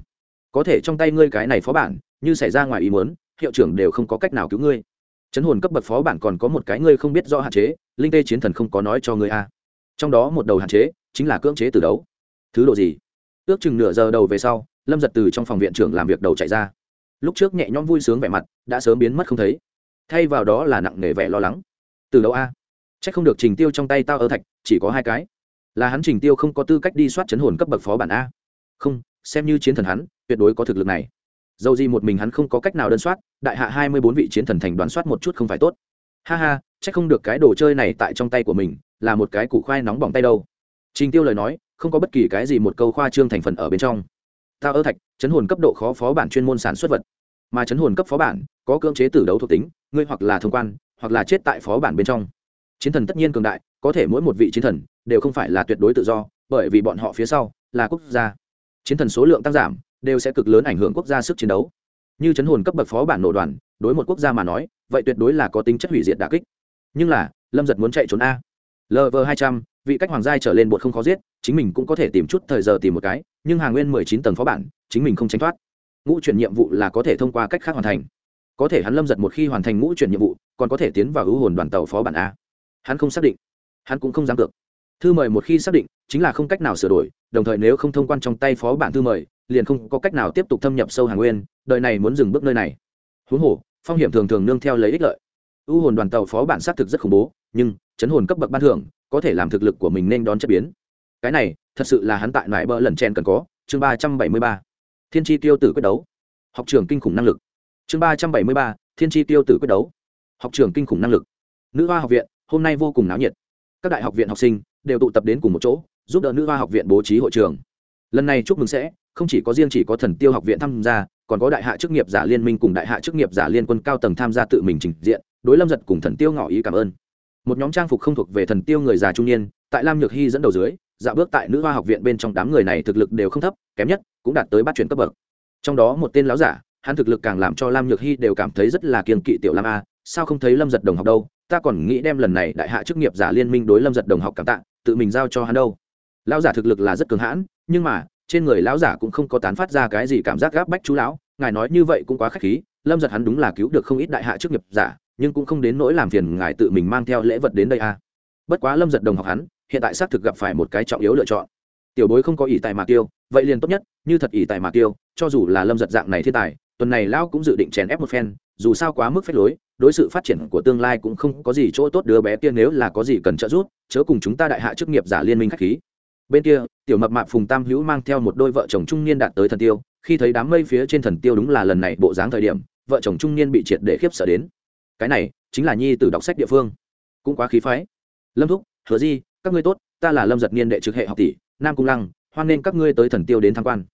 có thể trong tay ngươi cái này phó bản như xảy ra ngoài ý muốn hiệu trưởng đều không có cách nào cứu ngươi chấn hồn cấp bậc phó bản còn có một cái ngươi không biết do hạn chế, linh tê chiến thần không có nói cho ngươi a trong đó một đầu hạn chế chính là cưỡng chế từ đấu. Thứ độ gì? Ước chừng nửa giờ đầu về sau, lâm giật từ trong phòng viện trưởng làm việc đầu chạy ra. Lúc trước nhẹ nhõm vui sướng vẻ mặt, đã sớm biến mất không thấy. Thay vào đó là nặng nề vẻ lo lắng. Từ đâu a? C h ắ c không được trình tiêu trong tay tao ơ thạch, chỉ có hai cái. Là hắn trình tiêu không có tư cách đi soát chấn hồn cấp bậc phó bản a? Không, xem như chiến thần hắn, tuyệt đối có thực lực này dầu gì một mình hắn không có cách nào đơn soát, đại hạ hai mươi bốn vị chiến thần thành đoán soát một chút không phải tốt. Ha ha c h ắ c không được cái đồ chơi này tại trong tay của mình, là một cái củ khoai nóng bỏng tay đâu. Trình tiêu lời nói, không có bất kỳ cái gì một câu khoa trương thành phần ở bên trong. Tao ơ thạch, chấn hồn cấp độ khó phó bản chuyên môn sản xuất vật. Mà chấn hồn cấp phó bản, có cưỡng chế tử đấu thuộc tính, ngươi hoặc là thông quan, hoặc là chết tại phó bản bên trong. Chiến thần tất nhiên cường đại, có thể mỗi một vị chiến thần đều không phải là tuyệt đối tự do, bởi vì bọn họ phía sau là quốc gia. Chiến thần số lượng tăng giảm đều sẽ cực lớn ảnh hưởng quốc gia sức chiến đấu. Như chấn hồn cấp bậc phó bản nổ đoàn, đối một quốc gia mà nói, vậy tuyệt đối là có tính chất hủy diệt đà kích. Nhưng là, lâm giật muốn chạy trốn a. Lv hai trăm, vị cách hoàng giai trở lên bột không khó giết, chính mình cũng có thể tìm chút thời giờ tìm một cái, nhưng hàng nguyên mười chín tầng phó bản, chính mình không tránh thoát. Ngũ chuyển nhiệm vụ là có thể thông qua cách khác hoàn thành. Có thể hắn lâm giật một khi hoàn thành ngũ chuyển nhiệm vụ, còn có thể tiến vào hữu hồn đoàn tàu phó bản a. Hắn không xác định. Hắn cũng không dám được thư mời một khi xác định, chính là không cách nào sửa đổi, đồng thời nếu không thông quan trong tay phó bản thư mời liền không có cách nào tiếp tục thâm nhập sâu hàng nguyên, đời này muốn dừng bước nơi này. Huống hồ, phong hiểm thường thường nương theo lấy ích lợi. Ưu hồn đoàn tàu phó bản xác thực rất khủng bố, nhưng chấn hồn cấp bậc ban thưởng có thể làm thực lực của mình nên đón chất biến. Cái này, thật sự là hắn tại nại bỡ lần chen cần có, chương ba trăm bảy mươi ba. Thiên tri tiêu tử quyết đấu. Học trường kinh khủng năng lực. Chương ba trăm bảy mươi ba, thiên tri tiêu tử quyết đấu. Học trường kinh khủng năng lực. Nữ hoa học viện, hôm nay vô cùng náo nhiệt. Các đại học viện học sinh đều tụ tập đến cùng một chỗ, giúp đỡ nữ hoa học viện bố trí hội trường lần này chúc mừng sẽ, không chỉ có riêng chỉ có thần tiêu học viện tham gia, còn có đại hạ chức nghiệp giả liên minh cùng đại hạ chức nghiệp giả liên quân cao tầng tham gia tự mình trình diện, đối lâm giật cùng thần tiêu ngỏ ý cảm ơn. Một nhóm trang phục không thuộc về thần tiêu người già trung niên, tại lam nhược hy dẫn đầu dưới dạ bước tại nữ hoa học viện bên trong đám người này thực lực đều không thấp, kém nhất cũng đạt tới bắt chuyển cấp bậc. Trong đó một tên láo giả, hắn thực lực càng làm cho lam nhược hy đều cảm thấy rất là kiềng kỵ tiểu lam a, sao không thấy lâm giật đồng học đâu, ta còn nghĩ đem lần này đại hạ chức nghiệp giả liên minh đối lâm giật đồng học cảm tạ, tự mình giao cho hắn đâu. Lão giả thực lực là rất cường hãn nhưng mà, trên người lão giả cũng không có tán phát ra cái gì cảm giác gáp bách chú lão, ngài nói như vậy cũng quá khách khí, lâm giật hắn đúng là cứu được không ít đại hạ chức nghiệp giả, nhưng cũng không đến nỗi làm phiền ngài tự mình mang theo lễ vật đến đây a bất quá lâm giật đồng học hắn, hiện tại xác thực gặp phải một cái trọng yếu lựa chọn. Tiểu bối không có ỷ tài mà tiêu vậy liền tốt nhất, như thật ỷ tài mà tiêu cho dù là lâm giật dạng này thiên tài, tuần này lão cũng dự định chèn ép một phen, dù sao quá mức phép lối, đối sự phát triển của tương lai cũng không có gì chỗ tốt đứa bé kia nếu là có gì cần trợ giúp, chớ cùng chúng ta đại hạ chức nghiệp giả liên minh khách khí bên kia, tiểu mập mạp phùng tam hữu mang theo một đôi vợ chồng trung niên đạt tới thần tiêu, khi thấy đám mây phía trên thần tiêu đúng là lần này bộ dáng thời điểm, vợ chồng trung niên bị triệt để khiếp sợ đến. Cái này, chính là nhi từ đọc sách địa phương. Cũng quá khí phái. Lâm thúc, hứa di, các ngươi tốt, ta là lâm giật niên đệ trực hệ học tỷ, nam cung lăng, hoan nên các ngươi tới thần tiêu đến tham quan.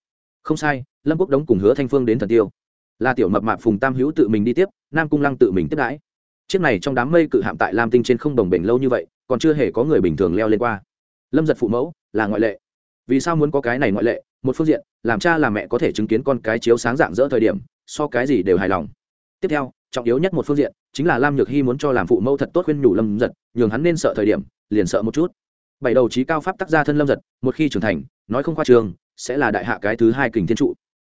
Không sai, lâm quốc đống cùng hứa thanh phương đến thần tiêu. Là tiểu mập mạp phùng tam hữu tự mình đi tiếp, nam cung lăng tự mình tiếp đãi. Chiếc này trong đám mây cự hạm tại lam tinh trên không đồng bể lâu như vậy, còn chưa hề có người bình thường leo lên qua. Lâm giật phụ mẫu là ngoại lệ. Vì sao muốn có cái này ngoại lệ? Một phương diện, làm cha làm mẹ có thể chứng kiến con cái chiếu sáng dạng dỡ thời điểm, so cái gì đều hài lòng. Tiếp theo, trọng yếu nhất một phương diện, chính là lam nhược hy muốn cho làm phụ mẫu thật tốt khuyên nhủ lâm giật, nhường hắn nên sợ thời điểm, liền sợ một chút. Bảy đầu trí cao pháp tác gia thân lâm giật, một khi trưởng thành, nói không khoa trường, sẽ là đại hạ cái thứ hai kình thiên trụ.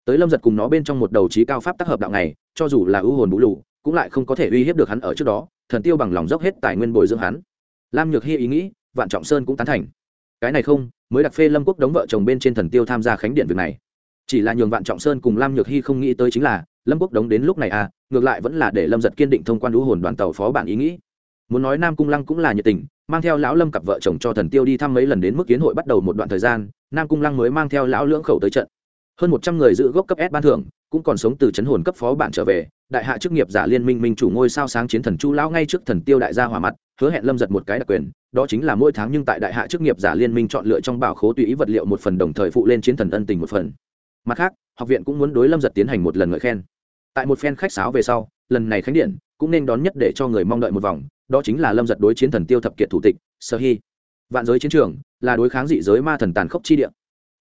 Tới lâm giật cùng nó bên trong một đầu trí cao pháp tác hợp đạo này, cho dù là ưu hồn bũ lụ cũng lại không có thể uy hiếp được hắn ở trước đó, thần tiêu bằng lòng dốc hết tài nguyên bồi dưỡng hắn. Lam nhược hy ý nghĩ, vạn trọng sơn cũng tán thành cái này không, mới đặc phê lâm quốc đống vợ chồng bên trên thần tiêu tham gia khánh điện việc này. Chỉ là nhường vạn trọng sơn cùng lam nhược hy không nghĩ tới chính là, lâm quốc đóng đến lúc này à ngược lại vẫn là để lâm giật kiên định thông quan lũ hồn đoàn tàu phó bản ý nghĩ. Muốn nói nam cung lăng cũng là nhiệt tình, mang theo lão lâm cặp vợ chồng cho thần tiêu đi thăm mấy lần đến mức kiến hội bắt đầu một đoạn thời gian, nam cung lăng mới mang theo lão lưỡng khẩu tới trận. Hơn một trăm người giữ gốc cấp s ban thưởng, cũng còn sống từ chấn hồn cấp phó bản trở về, đại hạ chức nghiệp giả liên minh minh chủ ngôi sao sáng chiến thần chu lão ngay trước thần tiêu đại gia hỏa mặt hứa hẹn lâm giật một cái đặc quyền, đó chính là mỗi tháng nhưng tại đại hạ chức nghiệp giả liên minh chọn lựa trong bảo khố tùy ý vật liệu một phần đồng thời phụ lên chiến thần ân tình một phần. Mặt khác, học viện cũng muốn đối lâm giật tiến hành một lần ngợi khen. Tại một phen khách sáo về sau, lần này khánh điện cũng nên đón nhất để cho người mong đợi một vòng, đó chính là lâm giật đối chiến thần tiêu thập kiệt thủ tịch sơ hy. Vạn giới chiến trường là đối kháng dị giới ma thần tàn khốc chi địa.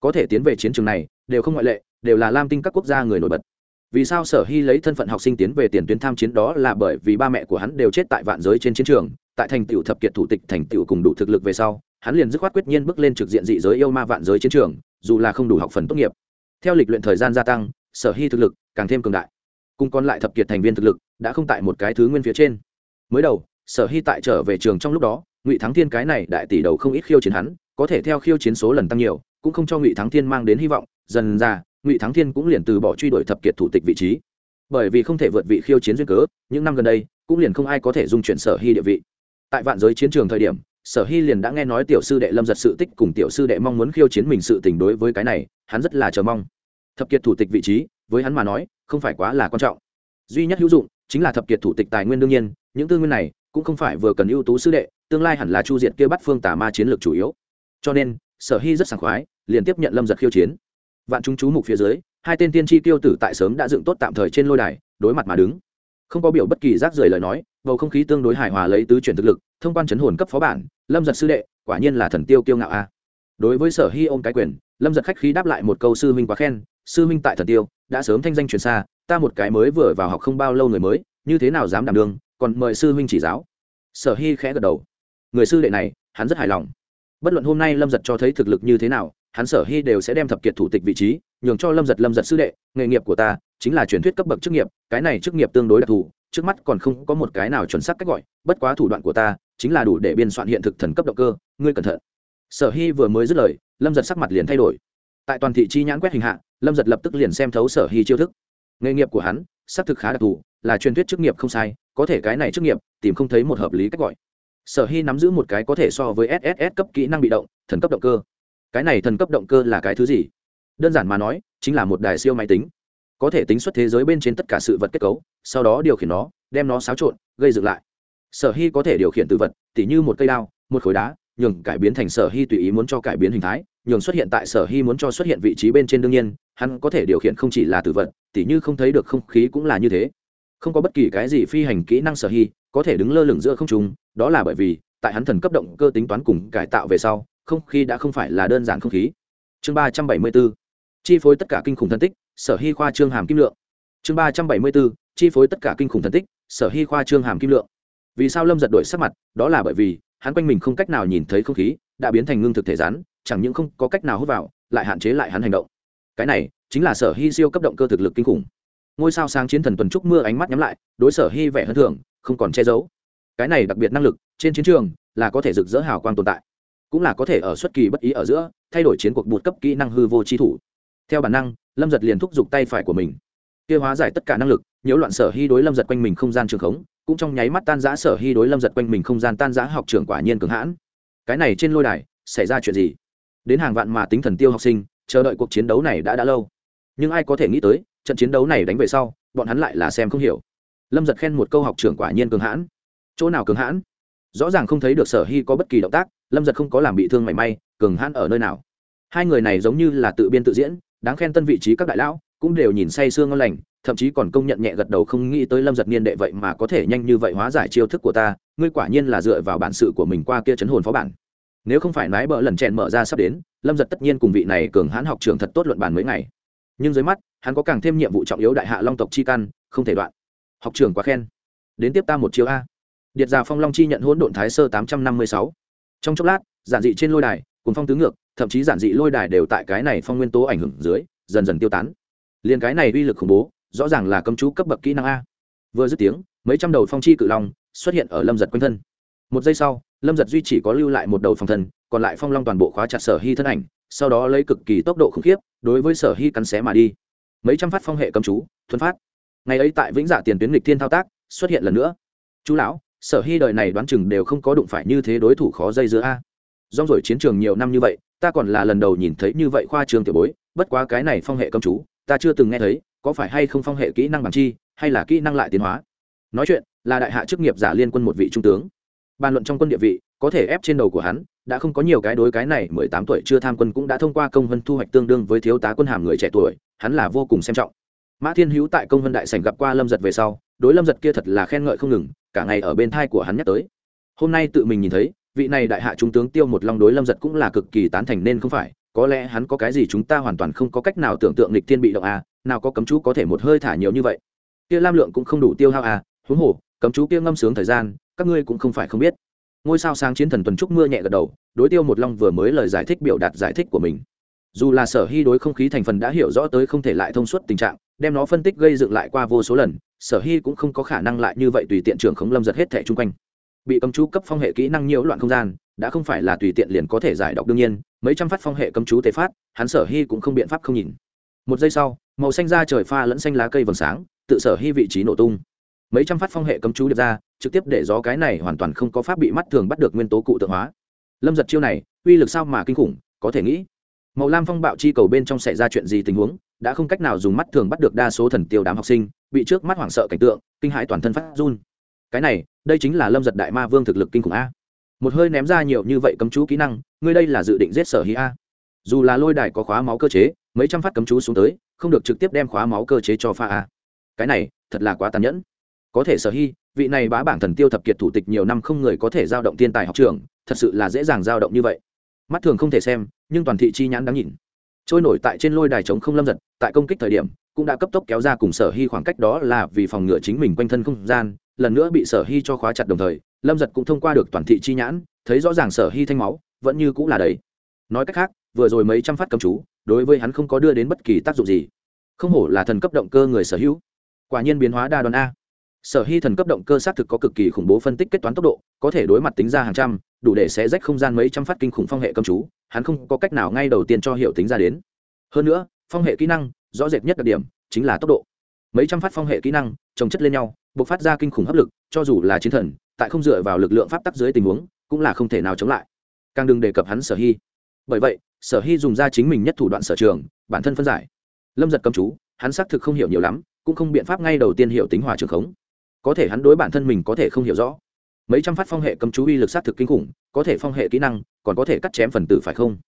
Có thể tiến về chiến trường này, đều không ngoại lệ, đều là lam tinh các quốc gia người nổi bật. Vì sao sở hy lấy thân phận học sinh tiến về tiền tuyến tham chiến đó là bởi vì ba mẹ của hắn đều chết tại vạn giới trên chiến trường tại thành tựu thập kiệt thủ tịch thành tựu cùng đủ thực lực về sau, hắn liền dứt khoát quyết nhiên bước lên trực diện dị giới yêu ma vạn giới chiến trường, dù là không đủ học phần tốt nghiệp. Theo lịch luyện thời gian gia tăng, sở hy thực lực càng thêm cường đại. Cùng còn lại thập kiệt thành viên thực lực đã không tại một cái thứ nguyên phía trên. Mới đầu, sở hy tại trở về trường trong lúc đó, ngụy thắng thiên cái này đại tỷ đầu không ít khiêu chiến hắn, có thể theo khiêu chiến số lần tăng nhiều, cũng không cho ngụy thắng thiên mang đến hy vọng, dần ra, ngụy thắng thiên cũng liền từ bỏ truy đuổi thập kiệt thủ tịch vị trí. Bởi vì không thể vượt vị khiêu chiến duyên cớ, những năm gần đây, cũng liền không ai có thể dung chuyển sở hy địa vị tại vạn giới chiến trường thời điểm, sở hy liền đã nghe nói tiểu sư đệ lâm giật sự tích cùng tiểu sư đệ mong muốn khiêu chiến mình sự tình đối với cái này, hắn rất là chờ mong. Thập kiệt thủ tịch vị trí, với hắn mà nói, không phải quá là quan trọng. Duy nhất hữu dụng, chính là thập kiệt thủ tịch tài nguyên đương nhiên, những tư nguyên này cũng không phải vừa cần ưu tú sư đệ, tương lai hẳn là chu diệt kia bắt phương tà ma chiến lược chủ yếu. Cho nên, sở hy rất sảng khoái, liền tiếp nhận lâm giật khiêu chiến. Vạn chúng chú mục phía dưới, hai tên tiên tri tiêu tử tại sớm đã dựng tốt tạm thời trên lôi đài, đối mặt mà đứng. Không có biểu bất kỳ rác rưởi lời nói bầu không khí tương đối hài hòa lấy tứ chuyển thực lực, thông quan chấn hồn cấp phó bản, lâm giật sư đệ, quả nhiên là thần tiêu kiêu ngạo a. Đối với sở hy ôm cái quyền, lâm giật khách khí đáp lại một câu sư huynh quá khen, sư huynh tại thần tiêu, đã sớm thanh danh truyền xa, ta một cái mới vừa vào học không bao lâu người mới, như thế nào dám đảm đương, còn mời sư huynh chỉ giáo. Sở hy khẽ gật đầu. Người sư đệ này, hắn rất hài lòng. Bất luận hôm nay lâm giật cho thấy thực lực như thế nào, hắn sở hy đều sẽ đem thập kiệt thủ tịch vị trí, nhường cho lâm giật lâm giật sư đệ, nghề nghiệp của ta, chính là truyền thuyết cấp bậc chức nghiệp, cái này chức nghiệp tương đối đặc thù trước mắt còn không có một cái nào chuẩn xác cách gọi, bất quá thủ đoạn của ta chính là đủ để biên soạn hiện thực thần cấp động cơ, ngươi cẩn thận. Sở hy vừa mới dứt lời, lâm giật sắc mặt liền thay đổi. Tại toàn thị chi nhãn quét hình hạ, lâm giật lập tức liền xem thấu sở hy chiêu thức. Nghề nghiệp của hắn, xác thực khá đặc thù, là truyền thuyết chức nghiệp không sai, có thể cái này chức nghiệp, tìm không thấy một hợp lý cách gọi. Sở hy nắm giữ một cái có thể so với sss cấp kỹ năng bị động, thần cấp động cơ. Cái này thần cấp động cơ là cái thứ gì? Đơn giản mà nói, chính là một đài siêu máy tính có thể tính xuất thế giới bên trên tất cả sự vật kết cấu, sau đó điều khiển nó, đem nó xáo trộn, gây dựng lại. Sở hy có thể điều khiển tự vật, tỉ như một cây đao, một khối đá, nhường cải biến thành sở hy tùy ý muốn cho cải biến hình thái, nhường xuất hiện tại sở hy muốn cho xuất hiện vị trí bên trên đương nhiên, hắn có thể điều khiển không chỉ là tự vật, tỉ như không thấy được không khí cũng là như thế. Không có bất kỳ cái gì phi hành kỹ năng sở hy có thể đứng lơ lửng giữa không trung, đó là bởi vì, tại hắn thần cấp động cơ tính toán cùng cải tạo về sau, không khí đã không phải là đơn giản không khí. Chương ba trăm bảy mươi bốn, chi phối tất cả kinh khủng thân tích sở hy khoa trương hàm kim lượng. Chương ba trăm bảy mươi bốn, chi phối tất cả kinh khủng thần tích, sở hy khoa trương hàm kim lượng. Vì sao lâm giật đổi sắc mặt? Đó là bởi vì, hắn quanh mình không cách nào nhìn thấy không khí, đã biến thành ngưng thực thể rắn, chẳng những không có cách nào hút vào, lại hạn chế lại hắn hành động. Cái này, chính là sở hy siêu cấp động cơ thực lực kinh khủng. Ngôi sao sáng chiến thần tuần trúc mưa ánh mắt nhắm lại, đối sở hy vẻ hơn thường không còn che giấu. Cái này đặc biệt năng lực, trên chiến trường, là có thể rực rỡ hào quang tồn tại. Cũng là có thể ở xuất kỳ bất ý ở giữa, thay đổi chiến cuộc bụt cấp kỹ năng hư vô chi thủ. Theo bản năng lâm giật liền thúc giục tay phải của mình. Kia hóa giải tất cả năng lực, nhiễu loạn sở hy đối lâm giật quanh mình không gian trường khống, cũng trong nháy mắt tan giã sở hy đối lâm giật quanh mình không gian tan giã học trường quả nhiên cường hãn. Cái này trên lôi đài, xảy ra chuyện gì? Đến hàng vạn mà tính thần tiêu học sinh, chờ đợi cuộc chiến đấu này đã đã lâu. Nhưng ai có thể nghĩ tới, trận chiến đấu này đánh về sau, bọn hắn lại là xem không hiểu. Lâm giật khen một câu học trưởng quả nhiên cường hãn. Chỗ nào cường hãn? Rõ ràng không thấy được sở hy có bất kỳ động tác, lâm giật không có làm bị thương mảy may, cường hãn ở nơi nào? Hai người này giống như là tự biên tự diễn đáng khen tân vị trí các đại lão, cũng đều nhìn say sương ngon lành, thậm chí còn công nhận nhẹ gật đầu không nghĩ tới lâm giật niên đệ vậy mà có thể nhanh như vậy hóa giải chiêu thức của ta, ngươi quả nhiên là dựa vào bản sự của mình qua kia chấn hồn phó bản. Nếu không phải nói bỡ lần chèn mở ra sắp đến, lâm giật tất nhiên cùng vị này cường hãn học trường thật tốt luận bàn mấy ngày. Nhưng dưới mắt, hắn có càng thêm nhiệm vụ trọng yếu đại hạ long tộc chi căn, không thể đoạn. Học trường quá khen. Đến tiếp ta một chiếu a. Điệt già phong long chi nhận hỗn độn thái sơ tám trăm năm mươi sáu. Trong chốc lát, giản dị trên lôi đài, cùng phong tứ ngược thậm chí giản dị lôi đài đều tại cái này phong nguyên tố ảnh hưởng dưới, dần dần tiêu tán. Liền cái này uy lực khủng bố, rõ ràng là cấm chú cấp bậc kỹ năng a. Vừa dứt tiếng, mấy trăm đầu phong chi cự long xuất hiện ở lâm giật quanh thân. Một giây sau, lâm giật duy chỉ có lưu lại một đầu phòng thân, còn lại phong long toàn bộ khóa chặt sở hy thân ảnh, sau đó lấy cực kỳ tốc độ khủng khiếp, đối với sở hy cắn xé mà đi. Mấy trăm phát phong hệ cấm chú, thuần phát. Ngày ấy tại vĩnh dạ tiền tuyến lịch thiên thao tác, xuất hiện lần nữa. Chú lão, sở hy đời này đoán chừng đều không có đụng phải như thế đối thủ khó dây giữa a. Rong rồi chiến trường nhiều năm như vậy ta còn là lần đầu nhìn thấy như vậy khoa trường tiểu bối, bất quá cái này phong hệ công chú, ta chưa từng nghe thấy, có phải hay không phong hệ kỹ năng bằng chi, hay là kỹ năng lại tiến hóa? Nói chuyện, là đại hạ chức nghiệp giả liên quân một vị trung tướng. Bàn luận trong quân địa vị, có thể ép trên đầu của hắn, đã không có nhiều cái đối cái này mười tám tuổi chưa tham quân cũng đã thông qua công vân thu hoạch tương đương với thiếu tá quân hàm người trẻ tuổi, hắn là vô cùng xem trọng. Mã thiên hữu tại công vân đại sảnh gặp qua lâm giật về sau, đối lâm giật kia thật là khen ngợi không ngừng, cả ngày ở bên thai của hắn nhắc tới. Hôm nay tự mình nhìn thấy vị này đại hạ trung tướng tiêu một long đối lâm giật cũng là cực kỳ tán thành nên không phải, có lẽ hắn có cái gì chúng ta hoàn toàn không có cách nào tưởng tượng lịch thiên bị động à nào có cấm chú có thể một hơi thả nhiều như vậy. Kia lam lượng cũng không đủ tiêu hao à huống hồ, cấm chú kia ngâm sướng thời gian, các ngươi cũng không phải không biết. Ngôi sao sáng chiến thần tuần trúc mưa nhẹ gật đầu, đối tiêu một long vừa mới lời giải thích biểu đạt giải thích của mình. Dù là sở hy đối không khí thành phần đã hiểu rõ tới không thể lại thông suốt tình trạng, đem nó phân tích gây dựng lại qua vô số lần, sở hy cũng không có khả năng lại như vậy tùy tiện trưởng khống lâm giật hết thẻ chung quanh bị cấm chú cấp phong hệ kỹ năng nhiễu loạn không gian, đã không phải là tùy tiện liền có thể giải đọc đương nhiên, mấy trăm phát phong hệ cấm chú tế phát, hắn sở hy cũng không biện pháp không nhìn. Một giây sau, màu xanh da trời pha lẫn xanh lá cây vầng sáng, tự sở hy vị trí nổ tung. Mấy trăm phát phong hệ cấm chú điệp ra, trực tiếp để gió cái này hoàn toàn không có pháp bị mắt thường bắt được nguyên tố cụ tượng hóa. Lâm giật chiêu này, uy lực sao mà kinh khủng, có thể nghĩ. Màu lam phong bạo chi cầu bên trong xảy ra chuyện gì tình huống, đã không cách nào dùng mắt thường bắt được đa số thần tiêu đám học sinh, bị trước mắt hoảng sợ cảnh tượng, kinh hãi toàn thân phát run cái này, đây chính là lâm giật đại ma vương thực lực kinh khủng a. Một hơi ném ra nhiều như vậy cấm chú kỹ năng, ngươi đây là dự định giết sở hí a. Dù là lôi đài có khóa máu cơ chế, mấy trăm phát cấm chú xuống tới, không được trực tiếp đem khóa máu cơ chế cho pha a. Cái này, thật là quá tàn nhẫn. Có thể sở hy vị này bá bảng thần tiêu thập kiệt thủ tịch nhiều năm không người có thể giao động thiên tài học trường, thật sự là dễ dàng giao động như vậy. Mắt thường không thể xem, nhưng toàn thị chi nhãn đáng nhìn. Trôi nổi tại trên lôi đài chống không lâm giật, tại công kích thời điểm, cũng đã cấp tốc kéo ra cùng sở hy khoảng cách đó là vì phòng ngựa chính mình quanh thân không gian lần nữa bị sở hy cho khóa chặt đồng thời, lâm giật cũng thông qua được toàn thị chi nhãn, thấy rõ ràng sở hy thanh máu vẫn như cũng là đấy nói cách khác, vừa rồi mấy trăm phát cầm chú, đối với hắn không có đưa đến bất kỳ tác dụng gì. Không hổ là thần cấp động cơ người sở hữu. Quả nhiên biến hóa đa đoan a. Sở hy thần cấp động cơ xác thực có cực kỳ khủng bố phân tích kết toán tốc độ, có thể đối mặt tính ra hàng trăm, đủ để xé rách không gian mấy trăm phát kinh khủng phong hệ cầm chú, hắn không có cách nào ngay đầu tiên cho hiệu tính ra đến. Hơn nữa, phong hệ kỹ năng, rõ rệt nhất đặc điểm, chính là tốc độ. Mấy trăm phát phong hệ kỹ năng trồng chất lên nhau bộc phát ra kinh khủng hấp lực, cho dù là chiến thần, tại không dựa vào lực lượng pháp tắc dưới tình huống, cũng là không thể nào chống lại. Càng đừng đề cập hắn sở hy. Bởi vậy, sở hy dùng ra chính mình nhất thủ đoạn sở trường, bản thân phân giải. Lâm giật cầm chú, hắn xác thực không hiểu nhiều lắm, cũng không biện pháp ngay đầu tiên hiểu tính hòa trường khống. Có thể hắn đối bản thân mình có thể không hiểu rõ. Mấy trăm phát phong hệ cấm chú uy lực xác thực kinh khủng, có thể phong hệ kỹ năng, còn có thể cắt chém phần tử phải không?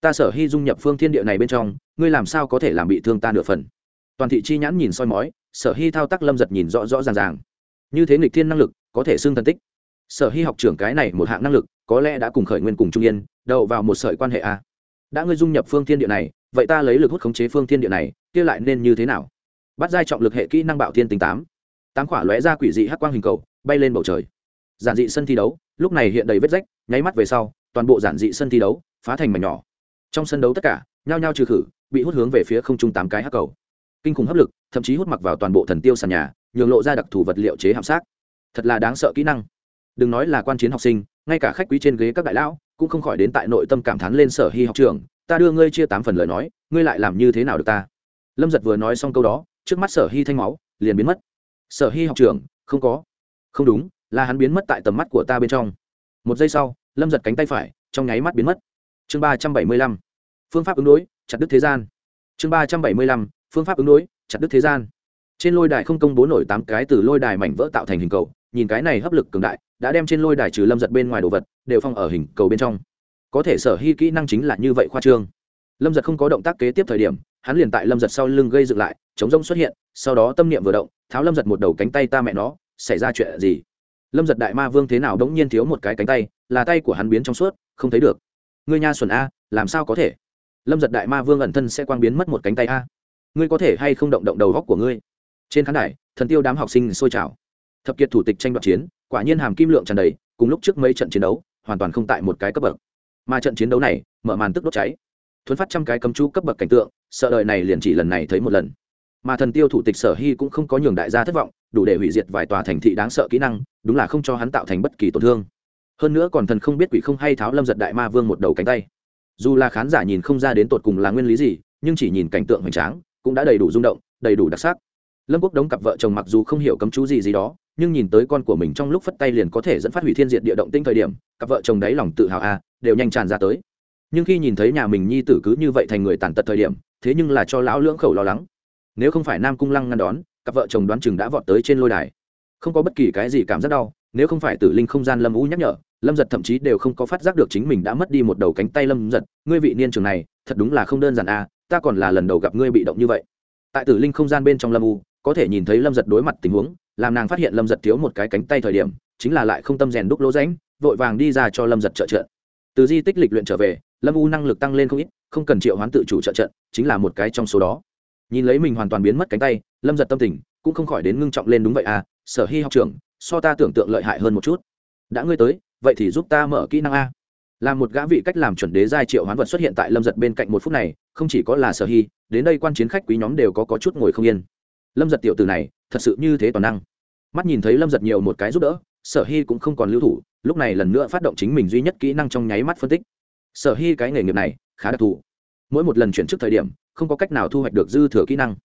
Ta sở hy dung nhập phương thiên địa này bên trong, ngươi làm sao có thể làm bị thương ta nửa phần? Toàn thị chi nhãn nhìn soi mói, sở hy thao tác lâm giật nhìn rõ rõ ràng ràng. Như thế nghịch thiên năng lực, có thể xưng thần tích. Sở hy học trưởng cái này một hạng năng lực, có lẽ đã cùng khởi nguyên cùng trung yên đậu vào một sợi quan hệ a. Đã ngươi dung nhập phương thiên địa này, vậy ta lấy lực hút khống chế phương thiên địa này, kia lại nên như thế nào? Bắt giai trọng lực hệ kỹ năng bạo thiên tính tám. Tám khỏa lóe ra quỷ dị hắc quang hình cầu, bay lên bầu trời. Giản dị sân thi đấu, lúc này hiện đầy vết rách, nháy mắt về sau, toàn bộ giản dị sân thi đấu, phá thành mảnh nhỏ. Trong sân đấu tất cả, nhao nhao trừ khử, bị hút hướng về phía không trung tám cái hắc cầu kinh khủng hấp lực, thậm chí hút mặc vào toàn bộ thần tiêu sàn nhà, nhường lộ ra đặc thù vật liệu chế hạm xác. Thật là đáng sợ kỹ năng. Đừng nói là quan chiến học sinh, ngay cả khách quý trên ghế các đại lão, cũng không khỏi đến tại nội tâm cảm thán lên sở hy học trường, ta đưa ngươi chia tám phần lời nói, ngươi lại làm như thế nào được ta? Lâm giật vừa nói xong câu đó, trước mắt sở hy thanh máu liền biến mất. Sở hy học trường, không có. Không đúng, là hắn biến mất tại tầm mắt của ta bên trong. Một giây sau, lâm giật cánh tay phải, trong nháy mắt biến mất. Chương ba trăm bảy mươi lăm. Phương pháp ứng đối, chặt đứt thế gian. Chương ba trăm bảy mươi lăm phương pháp ứng đối, chặt đứt thế gian. Trên lôi đài không công bố nổi tám cái từ lôi đài mảnh vỡ tạo thành hình cầu, nhìn cái này hấp lực cường đại, đã đem trên lôi đài trừ lâm giật bên ngoài đồ vật, đều phong ở hình cầu bên trong. Có thể sở hy kỹ năng chính là như vậy khoa trương. Lâm giật không có động tác kế tiếp thời điểm, hắn liền tại lâm giật sau lưng gây dựng lại, chống rông xuất hiện, sau đó tâm niệm vừa động, tháo lâm giật một đầu cánh tay ta mẹ nó, xảy ra chuyện gì? Lâm giật đại ma vương thế nào đống nhiên thiếu một cái cánh tay, là tay của hắn biến trong suốt, không thấy được. Ngươi nha xuẩn a, làm sao có thể? Lâm giật đại ma vương ẩn thân sẽ quang biến mất một cánh tay a ngươi có thể hay không động động đầu góc của ngươi? Trên khán đài, thần tiêu đám học sinh sôi trào. Thập kiệt thủ tịch tranh đoạt chiến, quả nhiên hàm kim lượng tràn đầy, cùng lúc trước mấy trận chiến đấu, hoàn toàn không tại một cái cấp bậc. Mà trận chiến đấu này, mở màn tức đốt cháy. Thuấn phát trăm cái cấm chú cấp bậc cảnh tượng, sợ đời này liền chỉ lần này thấy một lần. Mà thần tiêu thủ tịch sở hy cũng không có nhường đại gia thất vọng, đủ để hủy diệt vài tòa thành thị đáng sợ kỹ năng, đúng là không cho hắn tạo thành bất kỳ tổn thương. Hơn nữa còn thần không biết quỷ không hay tháo lâm giật đại ma vương một đầu cánh tay. Dù là khán giả nhìn không ra đến tột cùng là nguyên lý gì, nhưng chỉ nhìn cảnh tượng hoành tráng cũng đã đầy đủ rung động, đầy đủ đặc sắc. Lâm quốc đống cặp vợ chồng mặc dù không hiểu cấm chú gì gì đó, nhưng nhìn tới con của mình trong lúc phất tay liền có thể dẫn phát hủy thiên diện địa động tinh thời điểm, cặp vợ chồng đấy lòng tự hào a đều nhanh tràn ra tới. Nhưng khi nhìn thấy nhà mình nhi tử cứ như vậy thành người tàn tật thời điểm, thế nhưng là cho lão lưỡng khẩu lo lắng. Nếu không phải nam cung lăng ngăn đón, cặp vợ chồng đoán chừng đã vọt tới trên lôi đài. Không có bất kỳ cái gì cảm giác đau, nếu không phải tử linh không gian lâm u nhắc nhở, lâm giật thậm chí đều không có phát giác được chính mình đã mất đi một đầu cánh tay lâm giật. Ngươi vị niên trường này, thật đúng là không đơn giản a ta còn là lần đầu gặp ngươi bị động như vậy. Tại tử linh không gian bên trong lâm u, có thể nhìn thấy lâm giật đối mặt tình huống, làm nàng phát hiện lâm giật thiếu một cái cánh tay thời điểm, chính là lại không tâm rèn đúc lỗ rãnh, vội vàng đi ra cho lâm giật trợ trận. Từ di tích lịch luyện trở về, lâm u năng lực tăng lên không ít, không cần triệu hoán tự chủ trợ trận, chính là một cái trong số đó. Nhìn lấy mình hoàn toàn biến mất cánh tay, lâm giật tâm tình cũng không khỏi đến ngưng trọng lên đúng vậy à sở hy học trường so ta tưởng tượng lợi hại hơn một chút. Đã ngươi tới, vậy thì giúp ta mở kỹ năng a là một gã vị cách làm chuẩn đế giai triệu hoán vật xuất hiện tại lâm giật bên cạnh một phút này không chỉ có là sở hy đến đây quan chiến khách quý nhóm đều có, có chút ngồi không yên. Lâm giật tiểu từ này thật sự như thế toàn năng. Mắt nhìn thấy lâm giật nhiều một cái giúp đỡ sở hy cũng không còn lưu thủ lúc này lần nữa phát động chính mình duy nhất kỹ năng trong nháy mắt phân tích. Sở hy cái nghề nghiệp này khá đặc thù. Mỗi một lần chuyển trước thời điểm không có cách nào thu hoạch được dư thừa kỹ năng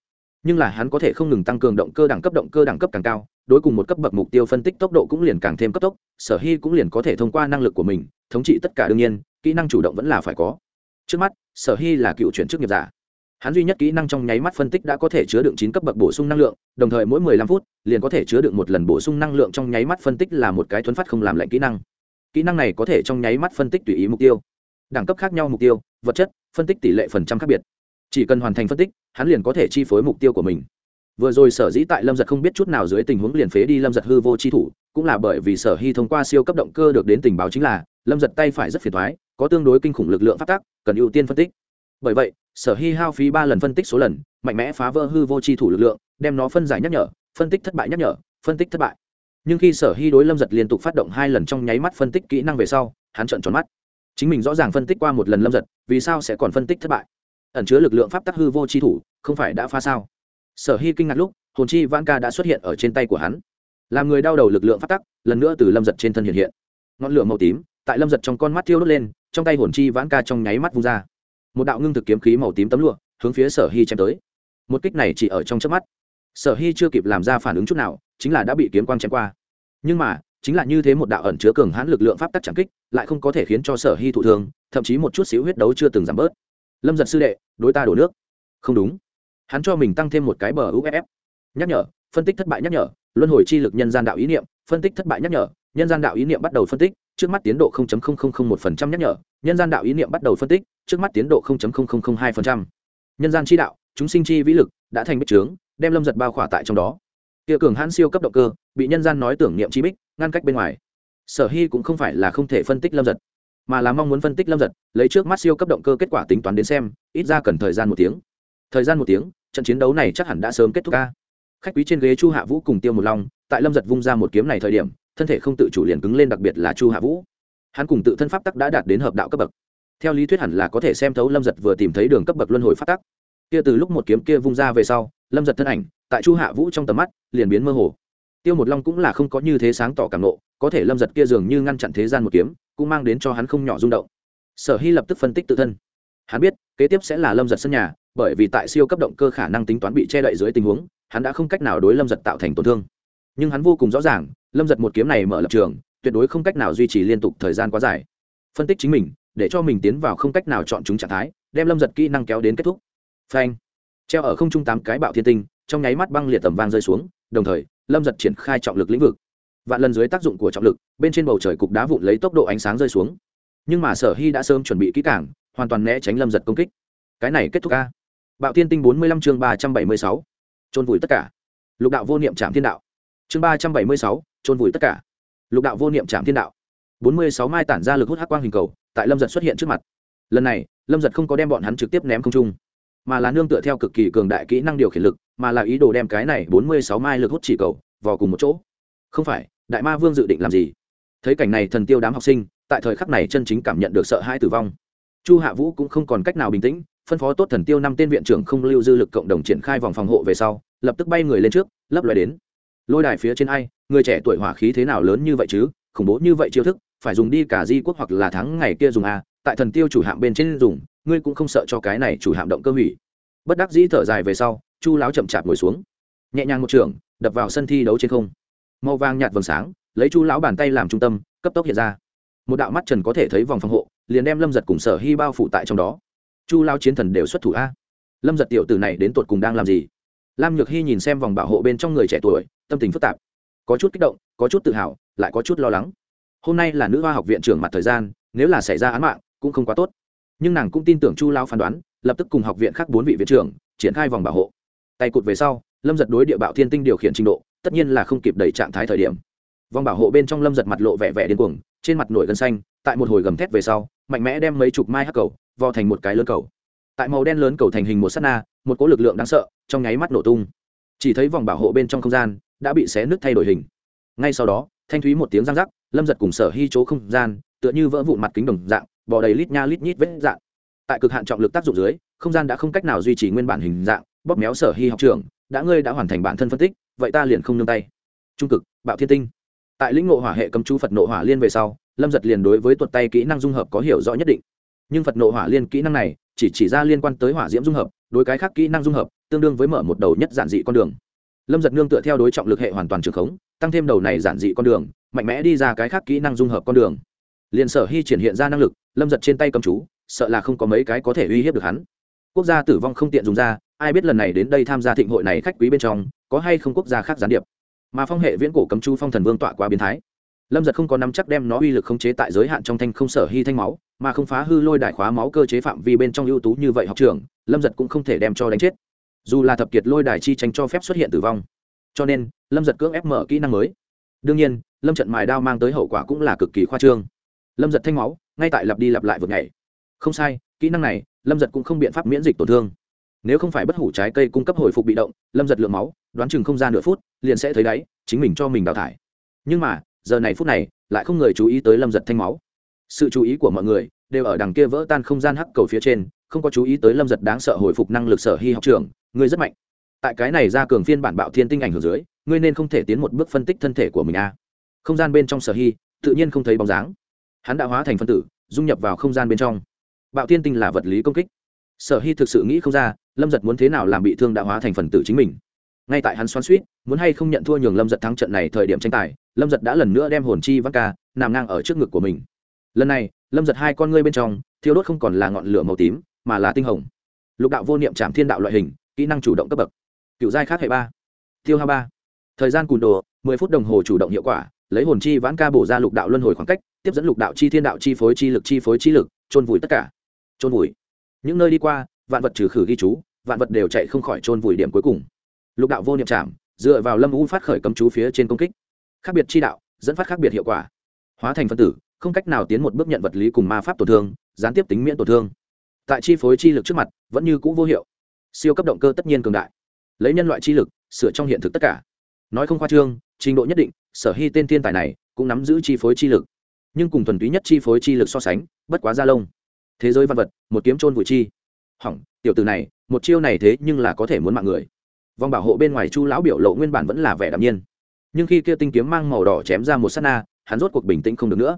nhưng là hắn có thể không ngừng tăng cường động cơ đẳng cấp, động cơ đẳng cấp càng cao, đối cùng một cấp bậc mục tiêu phân tích tốc độ cũng liền càng thêm cấp tốc, sở hy cũng liền có thể thông qua năng lực của mình, thống trị tất cả đương nhiên, kỹ năng chủ động vẫn là phải có. Trước mắt, sở hy là cựu chuyển chức nghiệp giả. Hắn duy nhất kỹ năng trong nháy mắt phân tích đã có thể chứa đựng chín cấp bậc bổ sung năng lượng, đồng thời mỗi 15 phút liền có thể chứa đựng một lần bổ sung năng lượng trong nháy mắt phân tích là một cái thuấn phát không làm lạnh kỹ năng. Kỹ năng này có thể trong nháy mắt phân tích tùy ý mục tiêu. Đẳng cấp khác nhau mục tiêu, vật chất, phân tích tỷ lệ phần trăm khác biệt chỉ cần hoàn thành phân tích, hắn liền có thể chi phối mục tiêu của mình. Vừa rồi sở dĩ tại lâm giật không biết chút nào dưới tình huống liền phế đi lâm giật hư vô chi thủ, cũng là bởi vì sở hy thông qua siêu cấp động cơ được đến tình báo chính là, lâm giật tay phải rất phiền thoái có tương đối kinh khủng lực lượng phát tác, cần ưu tiên phân tích. Bởi vậy, sở hy hao phí ba lần phân tích số lần, mạnh mẽ phá vỡ hư vô c h i thủ lực lượng, đem nó phân giải nhắc nhở, phân tích thất bại nhắc nhở, phân tích thất bại. Nhưng khi sở hy đối lâm giật liên tục phát động hai lần trong nháy mắt phân tích kỹ năng về sau, hắn trợn tròn mắt. Chính mình rõ ràng phân tích qua một lần lâm giật, vì sao sẽ còn phân tích thất bại? Ẩn chứa lực lượng pháp tắc hư vô c h i thủ, không phải đã phá sao? Sở hy kinh ngạc lúc, hồn chi vãn ca đã xuất hiện ở trên tay của hắn. Làm người đau đầu lực lượng pháp tắc, lần nữa từ lâm giật trên thân hiện hiện. Ngọn lửa màu tím, tại lâm giật trong con mắt thiêu đốt lên, trong tay hồn chi vãn ca trong nháy mắt vung ra. Một đạo ngưng thực kiếm khí màu tím tấm lụa, hướng phía sở hy chém tới. Một kích này chỉ ở trong chớp mắt. Sở hy chưa kịp làm ra phản ứng chút nào, chính là đã bị kiếm quang chém qua. Nhưng mà, chính là như thế một đạo ẩn chứa cường hãn lực lượng pháp tắc chẳng kích, lại không có thể khiến cho sở hy thụ thương, thậm chí một chút xíu huyết đấu chưa từng giảm bớt lâm giật sư đệ, đối ta đổ nước. Không đúng. Hắn cho mình tăng thêm một cái bờ uff nhắc nhở, phân tích thất bại nhắc nhở, luân hồi chi lực nhân gian đạo ý niệm, phân tích thất bại nhắc nhở, nhân gian đạo ý niệm bắt đầu phân tích, trước mắt tiến độ 0.0001% nhắc nhở, nhân gian đạo ý niệm bắt đầu phân tích, trước mắt tiến độ 0.0002%. nhân gian chi đạo, chúng sinh chi vĩ lực, đã thành bích trướng, đem lâm giật bao khỏa tại trong đó. Kia cường hãn siêu cấp động cơ, bị nhân gian nói tưởng niệm chi bích, ngăn cách bên ngoài. Sở hy cũng không phải là không thể phân tích lâm giật mà là mong muốn phân tích lâm giật, lấy trước mắt siêu cấp động cơ kết quả tính toán đến xem, ít ra cần thời gian một tiếng. Thời gian một tiếng, trận chiến đấu này chắc hẳn đã sớm kết thúc ca. Khách quý trên ghế chu hạ vũ cùng tiêu một long, tại lâm giật vung ra một kiếm này thời điểm, thân thể không tự chủ liền cứng lên đặc biệt là chu hạ vũ. Hắn cùng tự thân pháp tắc đã đạt đến hợp đạo cấp bậc. Theo lý thuyết hẳn là có thể xem thấu lâm giật vừa tìm thấy đường cấp bậc luân hồi pháp tắc. Kia từ lúc một kiếm kia vung ra về sau, lâm giật thân ảnh, tại chu hạ vũ trong tầm mắt, liền biến mơ hồ. Tiêu một long cũng là không có như thế sáng tỏ cảm nộ, có thể lâm giật kia dường như ngăn chặn thế gian một kiếm cũng mang đến cho hắn không nhỏ rung động. Sở hy lập tức phân tích tự thân. Hắn biết, kế tiếp sẽ là lâm giật sân nhà, bởi vì tại siêu cấp động cơ khả năng tính toán bị che đậy dưới tình huống, hắn đã không cách nào đối lâm giật tạo thành tổn thương. Nhưng hắn vô cùng rõ ràng, lâm giật một kiếm này mở lập trường, tuyệt đối không cách nào duy trì liên tục thời gian quá dài. Phân tích chính mình, để cho mình tiến vào không cách nào chọn chúng trạng thái, đem lâm giật kỹ năng kéo đến kết thúc. Phanh! Treo ở không trung tám cái bạo thiên tinh, trong nháy mắt băng liệt tầm vang rơi xuống, đồng thời, lâm giật triển khai trọng lực lĩnh vực vạn lần dưới tác dụng của trọng lực, bên trên bầu trời cục đá vụn lấy tốc độ ánh sáng rơi xuống. Nhưng mà sở hy đã sớm chuẩn bị kỹ cảng hoàn toàn né tránh lâm giật công kích. Cái này kết thúc ca bạo thiên tinh bốn mươi lăm chương ba trăm bảy mươi sáu. Trôn vùi tất cả. Lục đạo vô niệm trạm thiên đạo. Chương ba trăm bảy mươi sáu trôn vùi tất cả. Lục đạo vô niệm trạm thiên đạo. bốn mươi sáu mai tản ra lực hút hắc quang hình cầu, tại lâm giật xuất hiện trước mặt. Lần này, lâm giật không có đem bọn hắn trực tiếp ném không trung, mà là nương tựa theo cực kỳ cường đại kỹ năng điều khiển lực, mà là ý đồ đem cái này bốn mươi sáu mai lực hút chỉ cầu vào cùng một chỗ. Không phải đại ma vương dự định làm gì? Thấy cảnh này thần tiêu đám học sinh, tại thời khắc này chân chính cảm nhận được sợ hãi tử vong. Chu hạ vũ cũng không còn cách nào bình tĩnh, phân phó tốt thần tiêu năm tên viện trưởng không lưu dư lực cộng đồng triển khai vòng phòng hộ về sau, lập tức bay người lên trước, lấp loài đến. Lôi đài phía trên ai, người trẻ tuổi hỏa khí thế nào lớn như vậy chứ? Khủng bố như vậy chiêu thức, phải dùng đi cả di quốc hoặc là thắng ngày kia dùng a tại thần tiêu chủ hạm bên trên dùng, ngươi cũng không sợ cho cái này chủ hạm động cơ hủy. Bất đắc dĩ thở dài về sau, chu láo chậm chạp ngồi xuống. Nhẹ nhàng một trường, đập vào sân thi đấu trên không màu vàng nhạt vầng sáng, lấy chu lão bàn tay làm trung tâm, cấp tốc hiện ra. Một đạo mắt trần có thể thấy vòng phòng hộ, liền đem lâm giật cùng sở hy bao phủ tại trong đó. Chu lao chiến thần đều xuất thủ a. Lâm giật tiểu tử này đến tột cùng đang làm gì? Lam nhược hy nhìn xem vòng bảo hộ bên trong người trẻ tuổi, tâm tình phức tạp. Có chút kích động, có chút tự hào, lại có chút lo lắng. Hôm nay là nữ hoa học viện trưởng mặt thời gian, nếu là xảy ra án mạng, cũng không quá tốt. Nhưng nàng cũng tin tưởng chu lao phán đoán, lập tức cùng học viện khác bốn vị viện trưởng, triển khai vòng bảo hộ. Tay cụt về sau, lâm giật đối địa bạo thiên tinh điều khiển trình độ tất nhiên là không kịp đẩy trạng thái thời điểm. Vòng bảo hộ bên trong lâm giật mặt lộ vẻ vẻ điên cuồng, trên mặt nổi gân xanh, tại một hồi gầm thét về sau, mạnh mẽ đem mấy chục mai hắc cầu vò thành một cái lớn cầu. Tại màu đen lớn cầu thành hình một s á t na, một cỗ lực lượng đáng sợ trong nháy mắt nổ tung. Chỉ thấy vòng bảo hộ bên trong không gian đã bị xé nứt thay đổi hình. Ngay sau đó, thanh thúy một tiếng răng rắc, lâm giật cùng sở hy chỗ không gian tựa như vỡ vụn mặt kính đồng dạng, bò đầy lít nha lít nhít vết dạng. Tại cực hạn trọng lực tác dụng dưới, không gian đã không cách nào duy trì nguyên bản hình dạng, bóp méo sở hy học trường đã ngươi đã hoàn thành bản thân phân tích vậy ta liền không nương tay. Trung cực, bạo thiên tinh. Tại lĩnh ngộ hỏa hệ cầm chú phật nộ hỏa liên về sau, lâm giật liền đối với tuột tay kỹ năng dung hợp có hiểu rõ nhất định. Nhưng phật nộ hỏa liên kỹ năng này, chỉ chỉ ra liên quan tới hỏa diễm dung hợp, đối cái khác kỹ năng dung hợp, tương đương với mở một đầu nhất giản dị con đường. Lâm giật nương tựa theo đối trọng lực hệ hoàn toàn trường khống, tăng thêm đầu này giản dị con đường, mạnh mẽ đi ra cái khác kỹ năng dung hợp con đường. Liền sở hy triển hiện ra năng lực, lâm giật trên tay cầm chú, sợ là không có mấy cái có thể uy hiếp được hắn. Quốc gia tử vong không tiện dùng ra ai biết lần này đến đây tham gia thịnh hội này khách quý bên trong, có hay không quốc gia khác gián điệp. Mà phong hệ viễn cổ cấm chu phong thần vương tọa quá biến thái. Lâm giật không có nắm chắc đem nó uy lực khống chế tại giới hạn trong thanh không sở hy thanh máu, mà không phá hư lôi đại khóa máu cơ chế phạm vi bên trong ưu tú như vậy học trường, lâm giật cũng không thể đem cho đánh chết. Dù là thập kiệt lôi đài chi tranh cho phép xuất hiện tử vong. Cho nên, lâm giật cưỡng ép mở kỹ năng mới. Đương nhiên, lâm trận mài đao mang tới hậu quả cũng là cực kỳ khoa trương. Lâm giật thanh máu, ngay tại lặp đi lặp lại vượt ngày không sai, kỹ năng này, lâm giật cũng không biện pháp miễn dịch tổn thương nếu không phải bất hủ trái cây cung cấp hồi phục bị động, lâm giật lượng máu, đoán chừng không ra nửa phút, liền sẽ thấy đáy, chính mình cho mình đào thải. Nhưng mà, giờ này phút này, lại không người chú ý tới lâm giật thanh máu. Sự chú ý của mọi người đều ở đằng kia vỡ tan không gian hắc cầu phía trên, không có chú ý tới lâm giật đáng sợ hồi phục năng lực sở hy học trường ngươi rất mạnh. Tại cái này ra cường phiên bản bạo thiên tinh ảnh hưởng dưới, ngươi nên không thể tiến một bước phân tích thân thể của mình a. À. không gian bên trong sở hy, tự nhiên không thấy bóng dáng. Hắn đã hóa thành phân tử, dung nhập vào không gian bên trong. Bạo thiên tinh là vật lý công kích sở hy thực sự nghĩ không ra, lâm giật muốn thế nào làm bị thương đã hóa thành phần tử chính mình. Ngay tại hắn xoắn suýt muốn hay không nhận thua nhường lâm giật thắng trận này thời điểm tranh tài, lâm giật đã lần nữa đem hồn chi vắc ca, nằm ngang ở trước ngực của mình. Lần này, lâm giật hai con ngươi bên trong, thiêu đốt không còn là ngọn lửa màu tím, mà là tinh hồng. Lục đạo vô niệm trảm thiên đạo loại hình, kỹ năng chủ động cấp bậc. Cựu giai khác hệ ba, tiêu hao ba. Thời gian cùn đồ, mười phút đồng hồ chủ động hiệu quả, lấy hồn chi vãn ca bổ ra lục đạo luân hồi khoảng cách, tiếp dẫn lục đạo chi thiên đạo chi phối chi lực chi phối chi lực trôn vùi tất cả. Trôn vùi những nơi đi qua, vạn vật trừ khử ghi chú, vạn vật đều chạy không khỏi trôn vùi điểm cuối cùng. Lục đạo vô niệm chạm, dựa vào lâm u phát khởi cấm chú phía trên công kích. Khác biệt chi đạo, dẫn phát khác biệt hiệu quả. Hóa thành phân tử, không cách nào tiến một bước nhận vật lý cùng ma pháp tổn thương, gián tiếp tính miễn tổn thương. Tại chi phối chi lực trước mặt, vẫn như c ũ vô hiệu. Siêu cấp động cơ tất nhiên cường đại. Lấy nhân loại chi lực, sửa trong hiện thực tất cả. Nói không khoa trương, trình độ nhất định, sở hy tên thiên tài này cũng nắm giữ chi phối chi lực. Nhưng cùng thuần túy nhất chi phối chi lực so sánh, bất quá gia lông thế giới văn vật, một kiếm trôn vùi chi. Hỏng, tiểu từ này, một chiêu này thế nhưng là có thể muốn mạng người. Vòng bảo hộ bên ngoài chu lão biểu lộ nguyên bản vẫn là vẻ đạm nhiên. Nhưng khi kia tinh kiếm mang màu đỏ chém ra một s á t na, hắn rốt cuộc bình tĩnh không được nữa.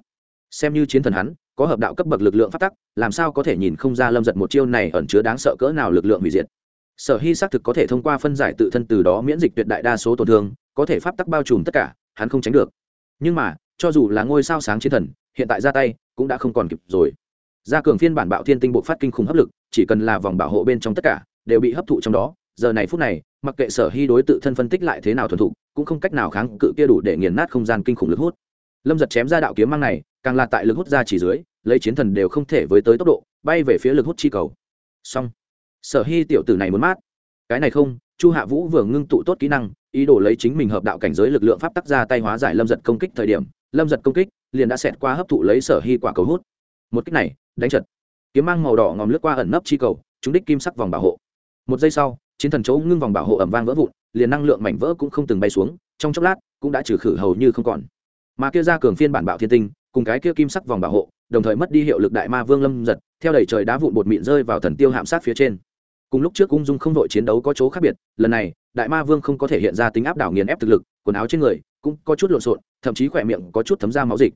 Xem như chiến thần hắn, có hợp đạo cấp bậc lực lượng phát tắc, làm sao có thể nhìn không ra lâm giật một chiêu này ẩn chứa đáng sợ cỡ nào lực lượng hủy diệt. Sở hy xác thực có thể thông qua phân giải tự thân từ đó miễn dịch tuyệt đại đa số tổn thương, có thể pháp tắc bao trùm tất cả, hắn không tránh được. Nhưng mà, cho dù là ngôi sao sáng chiến thần, hiện tại ra tay, cũng đã không còn kịp rồi gia cường phiên bản bạo thiên tinh bộ phát kinh khủng hấp lực, chỉ cần là vòng bảo hộ bên trong tất cả, đều bị hấp thụ trong đó. Giờ này phút này, mặc kệ sở hy đối tự thân phân tích lại thế nào thuần thục, cũng không cách nào kháng cự kia đủ để nghiền nát không gian kinh khủng lực hút. Lâm giật chém ra đạo kiếm mang này, càng là tại lực hút ra chỉ dưới, lấy chiến thần đều không thể với tới tốc độ, bay về phía lực hút chi cầu. Xong. Sở hy tiểu tử này muốn mát. Cái này không, chu hạ vũ vừa ngưng tụ tốt kỹ năng, ý đồ lấy chính mình hợp đạo cảnh giới lực lượng pháp tắc ra tay hóa giải lâm giật công kích thời điểm. Lâm giật công kích, liền đã xẹt qua hấp thụ lấy sở hy quả cầu hút một kích này, đánh trật kiếm mang màu đỏ ngòm lướt qua ẩn nấp chi cầu chúng đích kim sắc vòng bảo hộ. Một giây sau, chiến thần chỗ ngưng vòng bảo hộ ẩm vang vỡ vụn, liền năng lượng mảnh vỡ cũng không từng bay xuống, trong chốc lát, cũng đã trừ khử hầu như không còn. Mà kia ra cường phiên bản bạo thiên tinh, cùng cái kia kim sắc vòng bảo hộ, đồng thời mất đi hiệu lực đại ma vương lâm giật, theo đẩy trời đá vụn bột mịn rơi vào thần tiêu hạm sát phía trên. Cùng lúc trước ung dung không đội chiến đấu có chỗ khác biệt, lần này, đại ma vương không có thể hiện ra tính áp đảo nghiền ép thực lực, quần áo trên người cũng có chút lộn xộn, thậm chí khỏe miệng có chút thấm ra máu dịch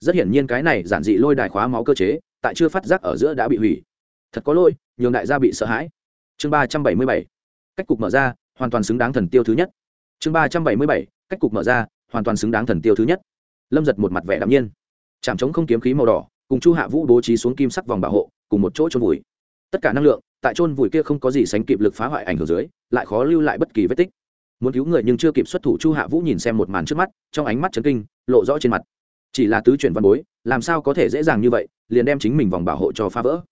rất hiển nhiên cái này giản dị lôi đài khóa máu cơ chế, tại chưa phát giác ở giữa đã bị hủy. Thật có lỗi, nhường đại gia bị sợ hãi. Chương ba trăm bảy mươi bảy, cách cục mở ra, hoàn toàn xứng đáng thần tiêu thứ nhất. Chương ba trăm bảy mươi bảy, cách cục mở ra, hoàn toàn xứng đáng thần tiêu thứ nhất. Lâm giật một mặt vẻ đạm nhiên. Chạm trống không kiếm khí màu đỏ, cùng chu hạ vũ bố trí xuống kim sắc vòng bảo hộ, cùng một chỗ trôn vùi. Tất cả năng lượng, tại trôn vùi kia không có gì sánh kịp lực phá hoại ảnh hưởng dưới, lại khó lưu lại bất kỳ vết tích. Muốn cứu người nhưng chưa kịp xuất thủ, chu hạ vũ nhìn xem một màn trước mắt, trong ánh mắt chấn kinh, lộ rõ trên mặt chỉ là tứ chuyển văn bối, làm sao có thể dễ dàng như vậy, liền đem chính mình vòng bảo hộ cho phá vỡ.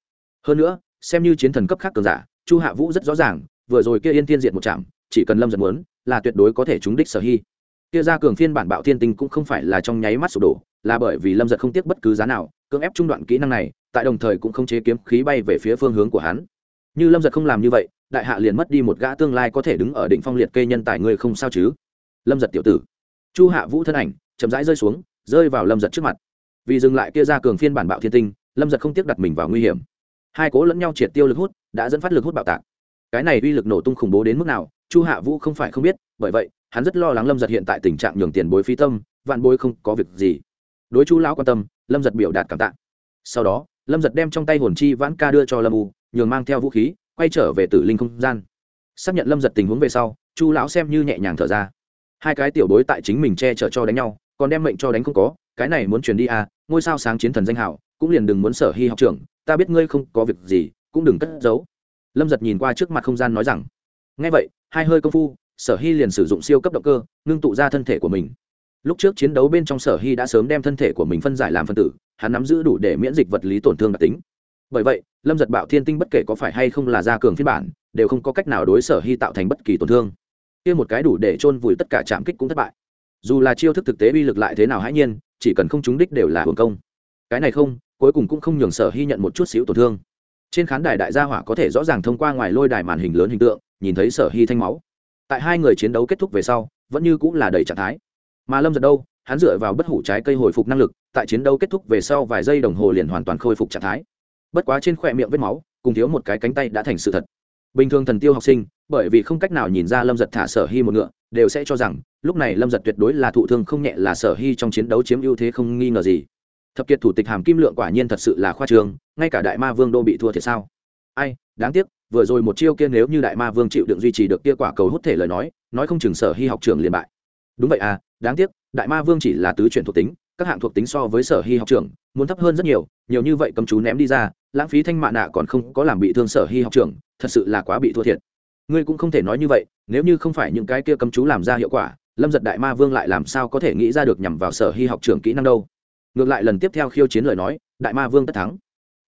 Hơn nữa, xem như chiến thần cấp khác cường giả, chu hạ vũ rất rõ ràng, vừa rồi kia yên tiên diệt một chạm chỉ cần lâm giật muốn, là tuyệt đối có thể trúng đích sở hy. Kia ra cường phiên bản bạo thiên tinh cũng không phải là trong nháy mắt sụp đổ, là bởi vì lâm giật không tiếc bất cứ giá nào, cưỡng ép trung đoạn kỹ năng này, tại đồng thời cũng không chế kiếm khí bay về phía phương hướng của hắn. Như lâm giật không làm như vậy, đại hạ liền mất đi một gã tương lai có thể đứng ở đỉnh phong liệt kê nhân tài người không sao chứ? Lâm giật tiểu tử. Chu hạ vũ thân ảnh chậm rãi rơi xuống rơi vào lâm giật trước mặt. Vì dừng lại kia ra cường phiên bản bạo thiên tinh, lâm giật không tiếc đặt mình vào nguy hiểm. Hai cố lẫn nhau triệt tiêu lực hút, đã dẫn phát lực hút bạo tạc. Cái này uy lực nổ tung khủng bố đến mức nào, chu hạ vũ không phải không biết, bởi vậy, hắn rất lo lắng lâm giật hiện tại tình trạng nhường tiền bối phi tâm, vạn bối không có việc gì. Đối chu lão quan tâm, lâm giật biểu đạt cảm tạ. Sau đó, lâm giật đem trong tay hồn chi vãn ca đưa cho lâm u, nhường mang theo vũ khí, quay trở về tử linh không gian. Xác nhận lâm giật tình huống về sau, chu lão xem như nhẹ nhàng thở ra. Hai cái tiểu bối tại chính mình che chở cho đánh nhau còn đem mệnh cho đánh không có, cái này muốn truyền đi à ngôi sao sáng chiến thần danh hảo, cũng liền đừng muốn sở hy học trưởng, ta biết ngươi không có việc gì, cũng đừng cất giấu. Lâm giật nhìn qua trước mặt không gian nói rằng ngay vậy, hai hơi công phu, sở hy liền sử dụng siêu cấp động cơ, ngưng tụ ra thân thể của mình. Lúc trước chiến đấu bên trong sở hy đã sớm đem thân thể của mình phân giải làm phân tử, hắn nắm giữ đủ để miễn dịch vật lý tổn thương đặc tính. Bởi vậy, lâm giật bạo thiên tinh bất kể có phải hay không là gia cường phiên bản, đều không có cách nào đối sở hy tạo thành bất kỳ tổn thương. Kia một cái đủ để chôn vùi tất cả trạm kích cũng thất bại dù là chiêu thức thực tế uy lực lại thế nào hãy nhiên, chỉ cần không trúng đích đều là hưởng công. Cái này không, cuối cùng cũng không nhường sở hy nhận một chút xíu tổn thương. Trên khán đài đại gia hỏa có thể rõ ràng thông qua ngoài lôi đài màn hình lớn hình tượng, nhìn thấy sở hy thanh máu. Tại hai người chiến đấu kết thúc về sau, vẫn như cũng là đầy trạng thái. Mà lâm giật đâu, hắn dựa vào bất hủ trái cây hồi phục năng lực, tại chiến đấu kết thúc về sau vài giây đồng hồ liền hoàn toàn khôi phục trạng thái. Bất quá trên khỏe miệng vết máu, cùng thiếu một cái cánh tay đã thành sự thật bình thường thần tiêu học sinh, bởi vì không cách nào nhìn ra lâm giật thả sở hy một ngựa, đều sẽ cho rằng, lúc này lâm giật tuyệt đối là thụ thương không nhẹ là sở hy trong chiến đấu chiếm ưu thế không nghi ngờ gì. Thập kiệt thủ tịch hàm kim lượng quả nhiên thật sự là khoa trường ngay cả đại ma vương đô bị thua thì sao? Ai, đáng tiếc, vừa rồi một chiêu kia nếu như đại ma vương chịu đựng duy trì được kia quả cầu hút thể lời nói nói không chừng sở hy học trường liền bại. Đúng vậy à đáng tiếc, đại ma vương chỉ là tứ chuyển thuộc tính, các hạng thuộc tính so với sở hy học trường muốn thấp hơn rất nhiều nhiều như vậy cầm chú ném đi ra lãng phí thanh mạ nạ còn không có làm bị thương sở hy học trường, thật sự là quá bị thua thiệt. Ngươi cũng không thể nói như vậy, nếu như không phải những cái kia cầm chú làm ra hiệu quả, lâm giật đại ma vương lại làm sao có thể nghĩ ra được nhằm vào sở hy học trường kỹ năng đâu. Ngược lại lần tiếp theo khiêu chiến lời nói, đại ma vương tất thắng.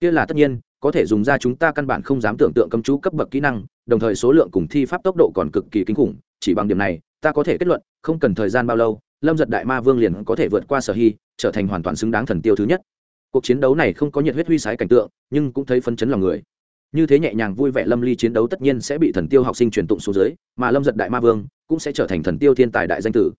Kia là tất nhiên, có thể dùng ra chúng ta căn bản không dám tưởng tượng cầm chú cấp bậc kỹ năng, đồng thời số lượng cùng thi pháp tốc độ còn cực kỳ kinh khủng, chỉ bằng điểm này, ta có thể kết luận, không cần thời gian bao lâu, lâm giật đại ma vương liền có thể vượt qua sở hy, trở thành hoàn toàn xứng đáng thần tiêu thứ nhất cuộc chiến đấu này không có nhiệt huyết huy sái cảnh tượng, nhưng cũng thấy phấn chấn lòng người. Như thế nhẹ nhàng vui vẻ lâm ly chiến đấu tất nhiên sẽ bị thần tiêu học sinh truyền tụng xuống dưới, mà lâm giật đại ma vương cũng sẽ trở thành thần tiêu thiên tài đại danh tử.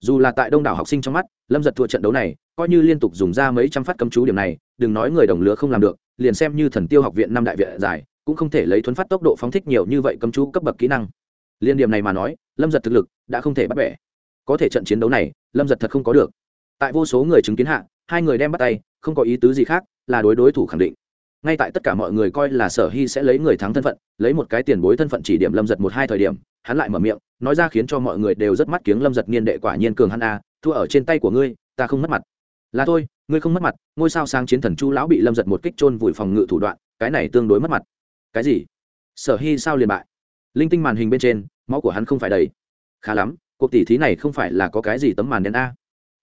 Dù là tại đông đảo học sinh trong mắt, lâm giật thua trận đấu này, coi như liên tục dùng ra mấy trăm phát cấm chú điểm này, đừng nói người đồng lứa không làm được, liền xem như thần tiêu học viện năm đại viện giải, cũng không thể lấy thuấn phát tốc độ phóng thích nhiều như vậy cấm chú cấp bậc kỹ năng. Liên điểm này mà nói, lâm giật thực lực đã không thể bắt bẻ. Có thể trận chiến đấu này, lâm giật thật không có được tại vô số người chứng kiến hạ, hai người đem bắt tay, không có ý tứ gì khác, là đối đối thủ khẳng định. Ngay tại tất cả mọi người coi là sở hy sẽ lấy người thắng thân phận, lấy một cái tiền bối thân phận chỉ điểm lâm giật một hai thời điểm, hắn lại mở miệng, nói ra khiến cho mọi người đều rất mắt kiếng lâm giật niên đệ quả nhiên cường hắn a, thua ở trên tay của ngươi, ta không mất mặt. Là thôi, ngươi không mất mặt, ngôi sao sáng chiến thần chu lão bị lâm giật một kích trôn vùi phòng ngự thủ đoạn, cái này tương đối mất mặt. Cái gì? Sở hy sao liền bại? Linh tinh màn hình bên trên, máu của hắn không phải đầy. Khá lắm, cuộc tỉ thí này không phải là có cái gì tấm màn đen a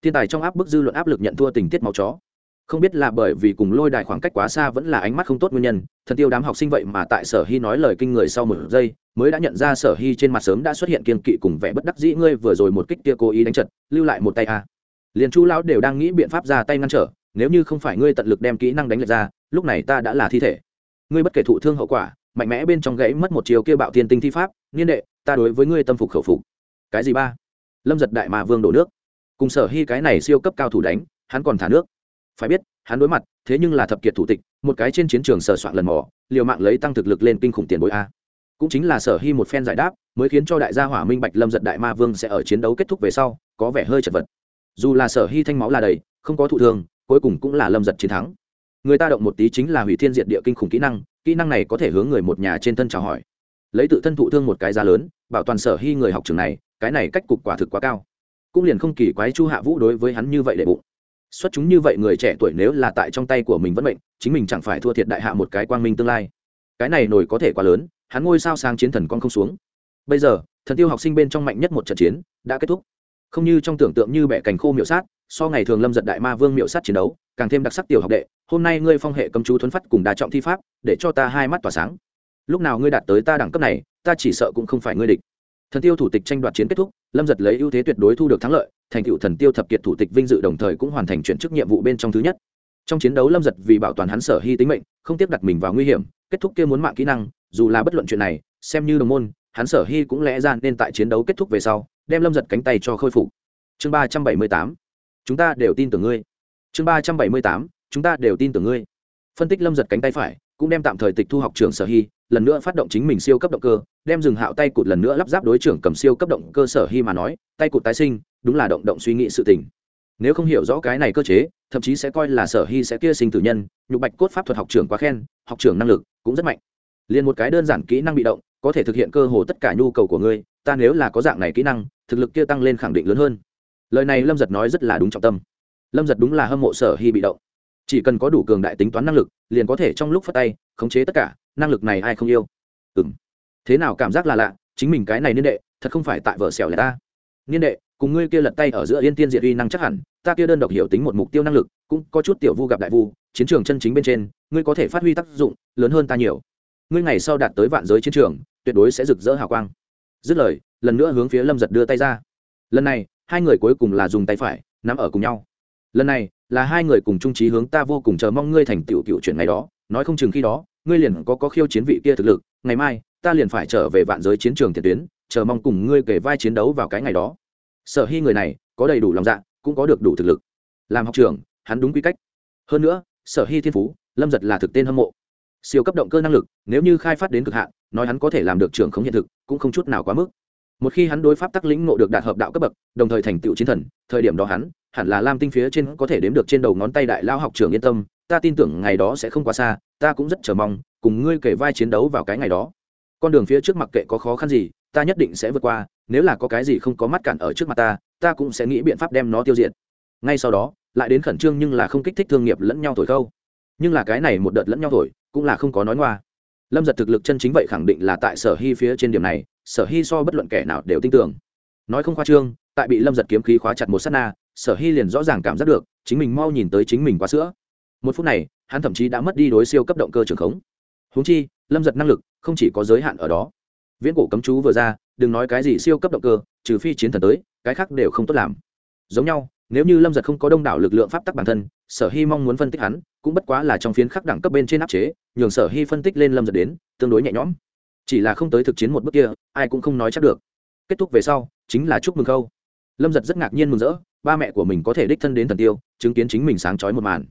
thiên tài trong áp bức dư luận áp lực nhận thua tình tiết máu chó. Không biết là bởi vì cùng lôi đài khoảng cách quá xa vẫn là ánh mắt không tốt nguyên nhân, thần tiêu đám học sinh vậy mà tại sở hy nói lời kinh người sau một giây, mới đã nhận ra sở hy trên mặt sớm đã xuất hiện kiên kỵ cùng vẻ bất đắc dĩ ngươi vừa rồi một kích kia cố ý đánh trật lưu lại một tay a. Liền chu lão đều đang nghĩ biện pháp ra tay ngăn trở, nếu như không phải ngươi tận lực đem kỹ năng đánh lệch ra, lúc này ta đã là thi thể. Ngươi bất kể thụ thương hậu quả, mạnh mẽ bên trong gãy mất một chiều kia bạo thiên tinh thi pháp, niên đệ, ta đối với ngươi tâm phục khẩu phục. Cái gì ba? Lâm giật đại mà vương đổ nước cùng sở hy cái này siêu cấp cao thủ đánh, hắn còn thả nước. Phải biết, hắn đối mặt, thế nhưng là thập kiệt thủ tịch, một cái trên chiến trường sờ soạn lần mò, liều mạng lấy tăng thực lực lên kinh khủng tiền bối a. Cũng chính là sở hy một phen giải đáp, mới khiến cho đại gia hỏa minh bạch lâm giật đại ma vương sẽ ở chiến đấu kết thúc về sau, có vẻ hơi chật vật. Dù là sở hy thanh máu là đầy, không có thụ thương, cuối cùng cũng là lâm giật chiến thắng. Người ta động một tí chính là hủy thiên diệt địa kinh khủng kỹ năng kỹ năng này có thể hướng người một nhà trên thân chào hỏi. Lấy tự thân thụ thương một cái giá lớn, bảo toàn sở hy người học trường này, cái này cách cục quả thực quá cao cũng liền không kỳ quái chu hạ vũ đối với hắn như vậy để bụng. Xuất chúng như vậy người trẻ tuổi nếu là tại trong tay của mình vẫn bệnh chính mình chẳng phải thua thiệt đại hạ một cái quang minh tương lai. Cái này nổi có thể quá lớn, hắn ngôi sao sang chiến thần con không xuống. Bây giờ, thần tiêu học sinh bên trong mạnh nhất một trận chiến đã kết thúc. Không như trong tưởng tượng như bẻ cành khô miệu sát, so ngày thường lâm giật đại ma vương miệu sát chiến đấu, càng thêm đặc sắc tiểu học đệ, hôm nay ngươi phong hệ cầm chú thuấn phát cùng đa trọng thi pháp, để cho ta hai mắt tỏa sáng. Lúc nào ngươi đạt tới ta đẳng cấp này, ta chỉ sợ cũng không phải ngươi địch thần tiêu thủ tịch tranh đoạt chiến kết thúc, lâm giật lấy ưu thế tuyệt đối thu được thắng lợi, thành cựu thần tiêu thập kiệt thủ tịch vinh dự đồng thời cũng hoàn thành chuyển chức nhiệm vụ bên trong thứ nhất. Trong chiến đấu lâm giật vì bảo toàn hắn sở hy tính mệnh, không tiếp đặt mình vào nguy hiểm, kết thúc kia muốn mạng kỹ năng, dù là bất luận chuyện này, xem như đồng môn, hắn sở hy cũng lẽ ra nên tại chiến đấu kết thúc về sau, đem lâm giật cánh tay cho khôi phục. Chương ba trăm bảy mươi tám, chúng ta đều tin tưởng ngươi. Chương ba trăm bảy mươi tám, chúng ta đều tin tưởng ngươi. Phân tích lâm giật cánh tay phải, cũng đem tạm thời tịch thu học trường sở hy lần nữa phát động chính mình siêu cấp động cơ, đem dừng hạo tay cụt lần nữa lắp ráp đối trưởng cầm siêu cấp động cơ sở hy mà nói, tay cụt tái sinh, đúng là động động suy nghĩ sự tình. Nếu không hiểu rõ cái này cơ chế, thậm chí sẽ coi là sở hy sẽ kia sinh tử nhân, nhục bạch cốt pháp thuật học trưởng quá khen, học trưởng năng lực cũng rất mạnh. Liền một cái đơn giản kỹ năng bị động, có thể thực hiện cơ hồ tất cả nhu cầu của ngươi, ta nếu là có dạng này kỹ năng, thực lực kia tăng lên khẳng định lớn hơn. Lời này lâm giật nói rất là đúng trọng tâm. Lâm giật đúng là hâm mộ sở hy bị động. Chỉ cần có đủ cường đại tính toán năng lực, liền có thể trong lúc phát tay, khống chế tất cả năng lực này ai không yêu? Ừ m thế nào cảm giác là lạ? Chính mình cái này niên đệ, thật không phải tại vợ xẻo là ta. Niên đệ, cùng ngươi kia lật tay ở giữa yên tiên diệt uy năng chắc hẳn, ta kia đơn độc hiểu tính một mục tiêu năng lực, cũng có chút tiểu vu gặp đại vu, chiến trường chân chính bên trên, ngươi có thể phát huy tác dụng, lớn hơn ta nhiều. Ngươi ngày sau đạt tới vạn giới chiến trường, tuyệt đối sẽ rực rỡ hào quang. Dứt lời, lần nữa hướng phía lâm giật đưa tay ra. Lần này, hai người cuối cùng là dùng tay phải, nắm ở cùng nhau. Lần này, là hai người cùng trung trí hướng ta vô cùng chờ mong ngươi thành tựu cựu chuyện ngày đó, nói không chừng khi đó ngươi liền có có khiêu chiến vị kia thực lực, ngày mai, ta liền phải trở về vạn giới chiến trường tiền tuyến, chờ mong cùng ngươi kể vai chiến đấu vào cái ngày đó. Sở hy người này, có đầy đủ lòng dạ cũng có được đủ thực lực. Làm học trường hắn đúng quy cách. Hơn nữa, sở hy thiên phú, lâm giật là thực tên hâm mộ. Siêu cấp động cơ năng lực, nếu như khai phát đến cực hạn, nói hắn có thể làm được trưởng không hiện thực, cũng không chút nào quá mức. Một khi hắn đối pháp tắc lĩnh ngộ được đạt hợp đạo cấp bậc, đồng thời thành tựu chiến thần, thời điểm đó hắn, hẳn là lam tinh phía trên có thể đếm được trên đầu ngón tay đại lao học trường yên tâm ta tin tưởng ngày đó sẽ không quá xa, ta cũng rất chờ mong, cùng ngươi kể vai chiến đấu vào cái ngày đó. Con đường phía trước mặc kệ có khó khăn gì, ta nhất định sẽ vượt qua, nếu là có cái gì không có mắt cản ở trước mặt ta ta cũng sẽ nghĩ biện pháp đem nó tiêu diệt. Ngay sau đó, lại đến khẩn trương nhưng là không kích thích thương nghiệp lẫn nhau thổi khâu. Nhưng là cái này một đợt lẫn nhau thổi, cũng là không có nói ngoa. Lâm giật thực lực chân chính vậy khẳng định là tại sở hy phía trên điểm này, sở hy so bất luận kẻ nào đều tin tưởng. Nói không khoa trương, tại bị lâm giật kiếm khí khóa chặt một s á t na, sở hy liền rõ ràng cảm giác được, chính mình mau nhìn tới chính mình quá sữa một phút này, hắn thậm chí đã mất đi đối siêu cấp động cơ trường khống. Húng chi, lâm giật năng lực không chỉ có giới hạn ở đó. Viễn cổ cấm chú vừa ra, đừng nói cái gì siêu cấp động cơ, trừ phi chiến thần tới, cái khác đều không tốt làm. Giống nhau, nếu như lâm giật không có đông đảo lực lượng pháp tắc bản thân, sở hy mong muốn phân tích hắn, cũng bất quá là trong phiến khắc đẳng cấp bên trên áp chế, nhường sở hy phân tích lên lâm giật đến, tương đối nhẹ nhõm. Chỉ là không tới thực chiến một bước kia, ai cũng không nói chắc được. Kết thúc về sau, chính là chúc mừng khâu. Lâm giật rất ngạc nhiên mừng rỡ, ba mẹ của mình có thể đích thân đến thần tiêu, chứng kiến chính mình sáng trói một màn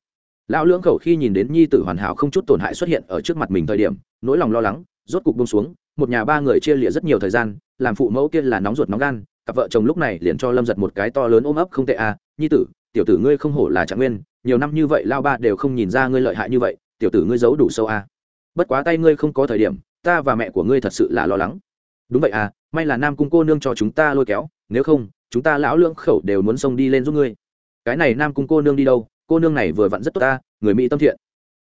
lão lưỡng khẩu khi nhìn đến nhi tử hoàn hảo không chút tổn hại xuất hiện ở trước mặt mình thời điểm, nỗi lòng lo lắng, rốt cục bông xuống, một nhà ba người chia lịa rất nhiều thời gian, làm phụ mẫu kia là nóng ruột nóng gan, cặp vợ chồng lúc này liền cho lâm giật một cái to lớn ôm ấp không tệ à nhi tử, tiểu tử ngươi không hổ là trạng nguyên, nhiều năm như vậy lao ba đều không nhìn ra ngươi lợi hại như vậy, tiểu tử ngươi giấu đủ sâu à. bất quá tay ngươi không có thời điểm, ta và mẹ của ngươi thật sự là lo lắng đúng vậy à may là nam cung cô nương cho chúng ta lôi kéo, nếu không, chúng ta lão lưỡng khẩu đều muốn xông đi lên giúp ngươi cái này nam cung cô nương đi đâu cô nương này vừa vặn rất tốt ta, người mỹ tâm thiện.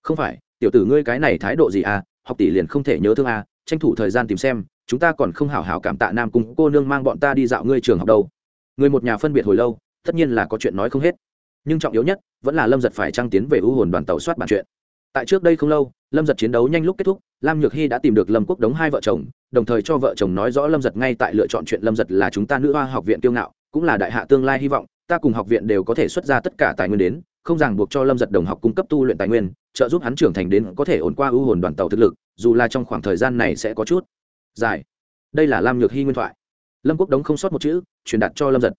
Không phải, tiểu tử ngươi cái này thái độ gì à học tỷ liền không thể nhớ thương à tranh thủ thời gian tìm xem, chúng ta còn không hảo hảo cảm tạ nam cung, cô nương mang bọn ta đi dạo ngươi trường học đâu. Người một nhà phân biệt hồi lâu, tất nhiên là có chuyện nói không hết. Nhưng trọng yếu nhất, vẫn là lâm giật phải trăng tiến về ưu hồn đoàn tàu soát bản chuyện. Tại trước đây không lâu, lâm giật chiến đấu nhanh lúc kết thúc, lam nhược hy đã tìm được lâm quốc đống hai vợ chồng, đồng thời cho vợ chồng nói rõ lâm giật ngay tại lựa chọn chuyện lâm giật là chúng ta nữ hoa học viện tiêu ngạo, cũng là đại hạ tương lai hy vọng, ta cùng học viện đều có thể xuất ra tất cả tài nguyên đến không ràng buộc cho lâm giật đồng học cung cấp tu luyện tài nguyên, trợ giúp hắn trưởng thành đến có thể ổn qua ưu hồn đoàn tàu thực lực, dù là trong khoảng thời gian này sẽ có chút dài. Đây là lam nhược hy nguyên thoại. Lâm quốc đống không sót một chữ, truyền đạt cho lâm giật.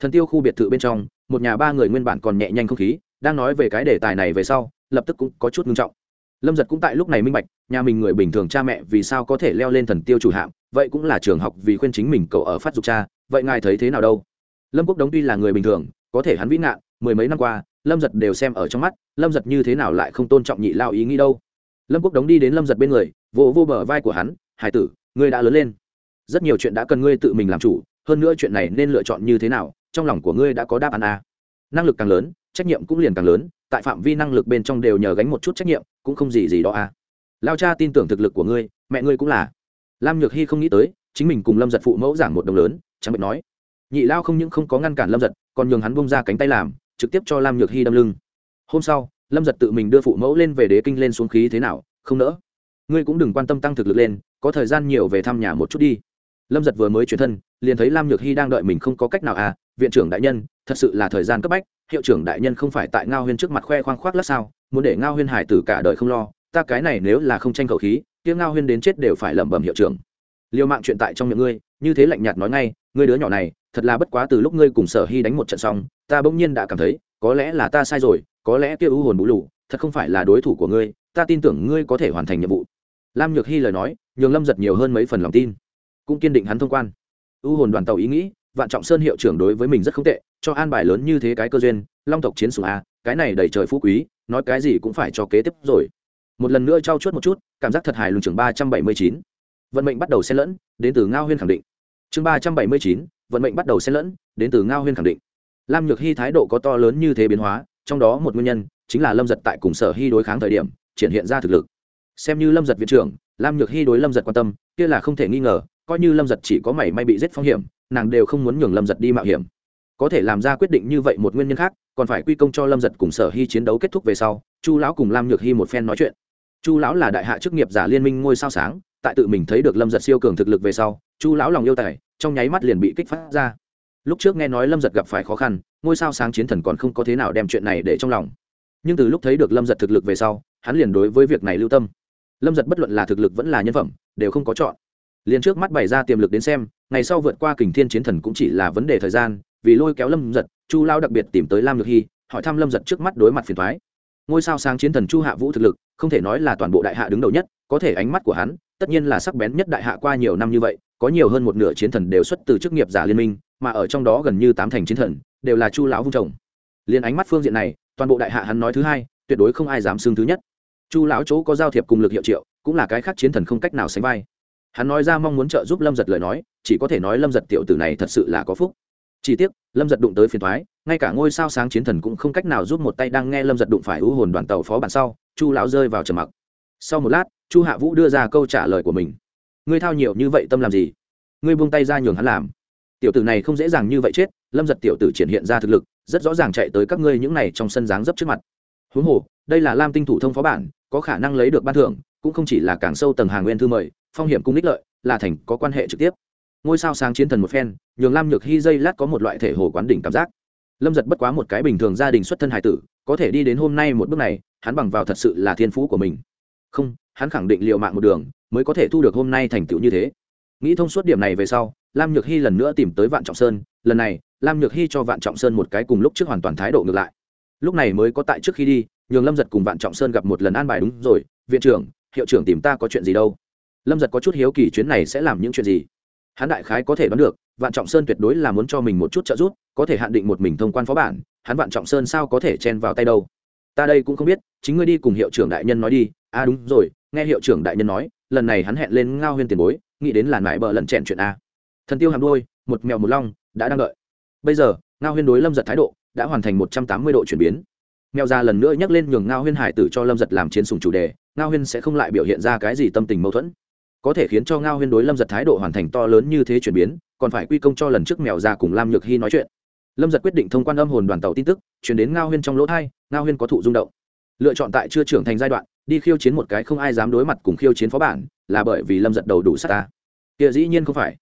Thần tiêu khu biệt thự bên trong, một nhà ba người nguyên bản còn nhẹ nhanh không khí, đang nói về cái đề tài này về sau, lập tức cũng có chút ngưng trọng. Lâm giật cũng tại lúc này minh bạch, nhà mình người bình thường cha mẹ vì sao có thể leo lên thần tiêu chủ hạm, vậy cũng là trường học vì khuyên chính mình cậu ở phát dục cha, vậy ngài thấy thế nào đâu? Lâm quốc đống tuy là người bình thường, có thể hắn vĩ ngạn, mười mấy năm qua lâm giật đều xem ở trong mắt, lâm giật như thế nào lại không tôn trọng nhị lao ý nghĩ đâu. Lâm quốc đống đi đến lâm giật bên người, vỗ vô bờ vai của hắn, hải tử, ngươi đã lớn lên. Rất nhiều chuyện đã cần ngươi tự mình làm chủ, hơn nữa chuyện này nên lựa chọn như thế nào, trong lòng của ngươi đã có đáp án a. Năng lực càng lớn, trách nhiệm cũng liền càng lớn, tại phạm vi năng lực bên trong đều nhờ gánh một chút trách nhiệm, cũng không gì gì đó a. Lao cha tin tưởng thực lực của ngươi, mẹ ngươi cũng là. Lam nhược hy không nghĩ tới, chính mình cùng lâm giật phụ mẫu giảng một đồng lớn, chẳng bệnh nói. Nhị lao không những không có ngăn cản lâm giật, còn nhường hắn bông ra cánh tay làm trực tiếp cho lam nhược hy đâm lưng. Hôm sau, lâm giật tự mình đưa phụ mẫu lên về đế kinh lên xuống khí thế nào, không nỡ. Ngươi cũng đừng quan tâm tăng thực lực lên, có thời gian nhiều về thăm nhà một chút đi. Lâm giật vừa mới chuyển thân, liền thấy lam nhược hy đang đợi mình không có cách nào à viện trưởng đại nhân, thật sự là thời gian cấp bách, hiệu trưởng đại nhân không phải tại ngao huyên trước mặt khoe khoang khoác lát sao, muốn để ngao huyên hải tử cả đời không lo, ta cái này nếu là không tranh khẩu khí tiếng ngao huyên đến chết đều phải lẩm bẩm hiệu trưởng. Liều mạng chuyện tại trong miệng ngươi, như thế lạnh nhạt nói ngay, ngươi đứa nhỏ này thật là bất quá từ lúc ngươi cùng sở hy đánh một trận xong, ta bỗng nhiên đã cảm thấy, có lẽ là ta sai rồi, có lẽ kia ưu hồn bú lù, thật không phải là đối thủ của ngươi, ta tin tưởng ngươi có thể hoàn thành nhiệm vụ. Lam nhược hy lời nói, nhường lâm giật nhiều hơn mấy phần lòng tin. Cũng kiên định hắn thông quan. Ưu hồn đoàn tàu ý nghĩ, vạn trọng sơn hiệu trưởng đối với mình rất không tệ, cho an bài lớn như thế cái cơ duyên, long tộc chiến sùng a, cái này đầy trời phú quý, nói cái gì cũng phải cho kế tiếp rồi. Một lần nữa trao chuốt một chút, cảm giác thật hài lùng trưởng ba trăm bảy mươi chín. Vận mệnh bắt đầu xen lẫn, đến từ ngao huyên khẳng định. Chương ba trăm bảy mươi chín vận mệnh bắt đầu xen lẫn, đến từ ngao huyên khẳng định. Lam nhược hy thái độ có to lớn như thế biến hóa, trong đó một nguyên nhân chính là lâm giật tại cùng sở hy đối kháng thời điểm, triển hiện ra thực lực. Xem như lâm giật viện trưởng, lam nhược hy đối lâm giật quan tâm, kia là không thể nghi ngờ, coi như lâm giật chỉ có mảy may bị giết phong hiểm, nàng đều không muốn nhường lâm giật đi mạo hiểm. Có thể làm ra quyết định như vậy một nguyên nhân khác, còn phải quy công cho lâm giật cùng sở hy chiến đấu kết thúc về sau, chu lão cùng lam nhược hy một phen nói chuyện. Chu lão là đại hạ chức nghiệp giả liên minh ngôi sao sáng, tại tự mình thấy được lâm giật siêu cường thực lực về sau, chu lão lòng yêu tài trong nháy mắt liền bị kích phát ra. Lúc trước nghe nói lâm giật gặp phải khó khăn, ngôi sao sáng chiến thần còn không có thế nào đem chuyện này để trong lòng. Nhưng từ lúc thấy được lâm giật thực lực về sau, hắn liền đối với việc này lưu tâm. Lâm giật bất luận là thực lực vẫn là nhân phẩm, đều không có chọn. Liền trước mắt bày ra tiềm lực đến xem, ngày sau vượt qua kình thiên chiến thần cũng chỉ là vấn đề thời gian, vì lôi kéo lâm giật, chu lao đặc biệt tìm tới lam nhược hy, hỏi thăm lâm giật trước mắt đối mặt phiền thoái ngôi sao sáng chiến thần chu hạ vũ thực lực, không thể nói là toàn bộ đại hạ đứng đầu nhất, có thể ánh mắt của hắn, tất nhiên là sắc bén nhất đại hạ qua nhiều năm như vậy có nhiều hơn một nửa chiến thần đều xuất từ chức nghiệp giả liên minh, mà ở trong đó gần như tám thành chiến thần đều là chu lão vung trồng liền ánh mắt phương diện này, toàn bộ đại hạ hắn nói thứ hai, tuyệt đối không ai dám xưng thứ nhất. Chu lão chỗ có giao thiệp cùng lực hiệu triệu, cũng là cái khác chiến thần không cách nào sánh vai. Hắn nói ra mong muốn trợ giúp lâm giật lời nói, chỉ có thể nói lâm giật tiểu tử này thật sự là có phúc. Chỉ tiếc, lâm giật đụng tới phiền thoái ngay cả ngôi sao sáng chiến thần cũng không cách nào giúp một tay đang nghe lâm giật đụng phải ưu hồn đoàn tàu phó bản sau, chu lão rơi vào trầm mặc. Sau một lát, chu hạ vũ đưa ra câu trả lời của mình ngươi thao nhiều như vậy tâm làm gì? Ngươi buông tay ra nhường hắn làm. Tiểu tử này không dễ dàng như vậy chết, lâm giật tiểu tử triển hiện ra thực lực, rất rõ ràng chạy tới các ngươi những này trong sân dáng dấp trước mặt. Huống hồ, đây là lam tinh thủ thông phó bản, có khả năng lấy được ban thưởng, cũng không chỉ là càng sâu tầng hàng nguyên thư mời, phong hiểm cung ních lợi, là thành có quan hệ trực tiếp. Ngôi sao sáng chiến thần một phen, nhường lam nhược hy dây lát có một loại thể hồ quán đỉnh cảm giác. Lâm giật bất quá một cái bình thường gia đình xuất thân hải tử, có thể đi đến hôm nay một bước này, hắn bằng vào thật sự là thiên phú của mình. Không, hắn khẳng định liệu mạng một đường mới có thể thu được hôm nay thành tựu như thế. Nghĩ thông suốt điểm này về sau, lam nhược hy lần nữa tìm tới vạn trọng sơn. Lần này, lam nhược hy cho vạn trọng sơn một cái cùng lúc trước hoàn toàn thái độ ngược lại. Lúc này mới có tại trước khi đi, nhường lâm giật cùng vạn trọng sơn gặp một lần an bài đúng rồi. Viện trưởng, hiệu trưởng tìm ta có chuyện gì đâu? Lâm giật có chút hiếu kỳ chuyến này sẽ làm những chuyện gì? Hắn đại khái có thể đoán được, vạn trọng sơn tuyệt đối là muốn cho mình một chút trợ giúp, có thể hạn định một mình thông quan phó bản, hắn vạn trọng sơn sao có thể chen vào tay đâu? Ta đây cũng không biết, chính ngươi đi cùng hiệu trưởng đại nhân nói đi. À đúng rồi, nghe hiệu trưởng đại nhân nói lần này hắn hẹn lên ngao huyên tiền bối, nghĩ đến là nải bờ lần chèn chuyện a. Thần tiêu hàm đôi một mèo một long, đã đang đợi. Bây giờ, ngao huyên đối lâm giật thái độ đã hoàn thành một trăm tám mươi độ chuyển biến. Mèo già lần nữa nhắc lên nhường ngao huyên hải tử cho lâm giật làm chiến sùng chủ đề, ngao huyên sẽ không lại biểu hiện ra cái gì tâm tình mâu thuẫn. Có thể khiến cho ngao huyên đối lâm giật thái độ hoàn thành to lớn như thế chuyển biến, còn phải quy công cho lần trước mèo già cùng lam nhược hy nói chuyện. Lâm giật quyết định thông quan âm hồn đoàn tàu tin tức, chuyển đến ngao huyên trong lỗ thai, ngao huyên có thụ rung động. Lựa chọn tại chưa trưởng thành giai đoạn đi khiêu chiến một cái không ai dám đối mặt cùng khiêu chiến phó bản, là bởi vì lâm giật đầu đủ s á ta. Kia dĩ nhiên không phải.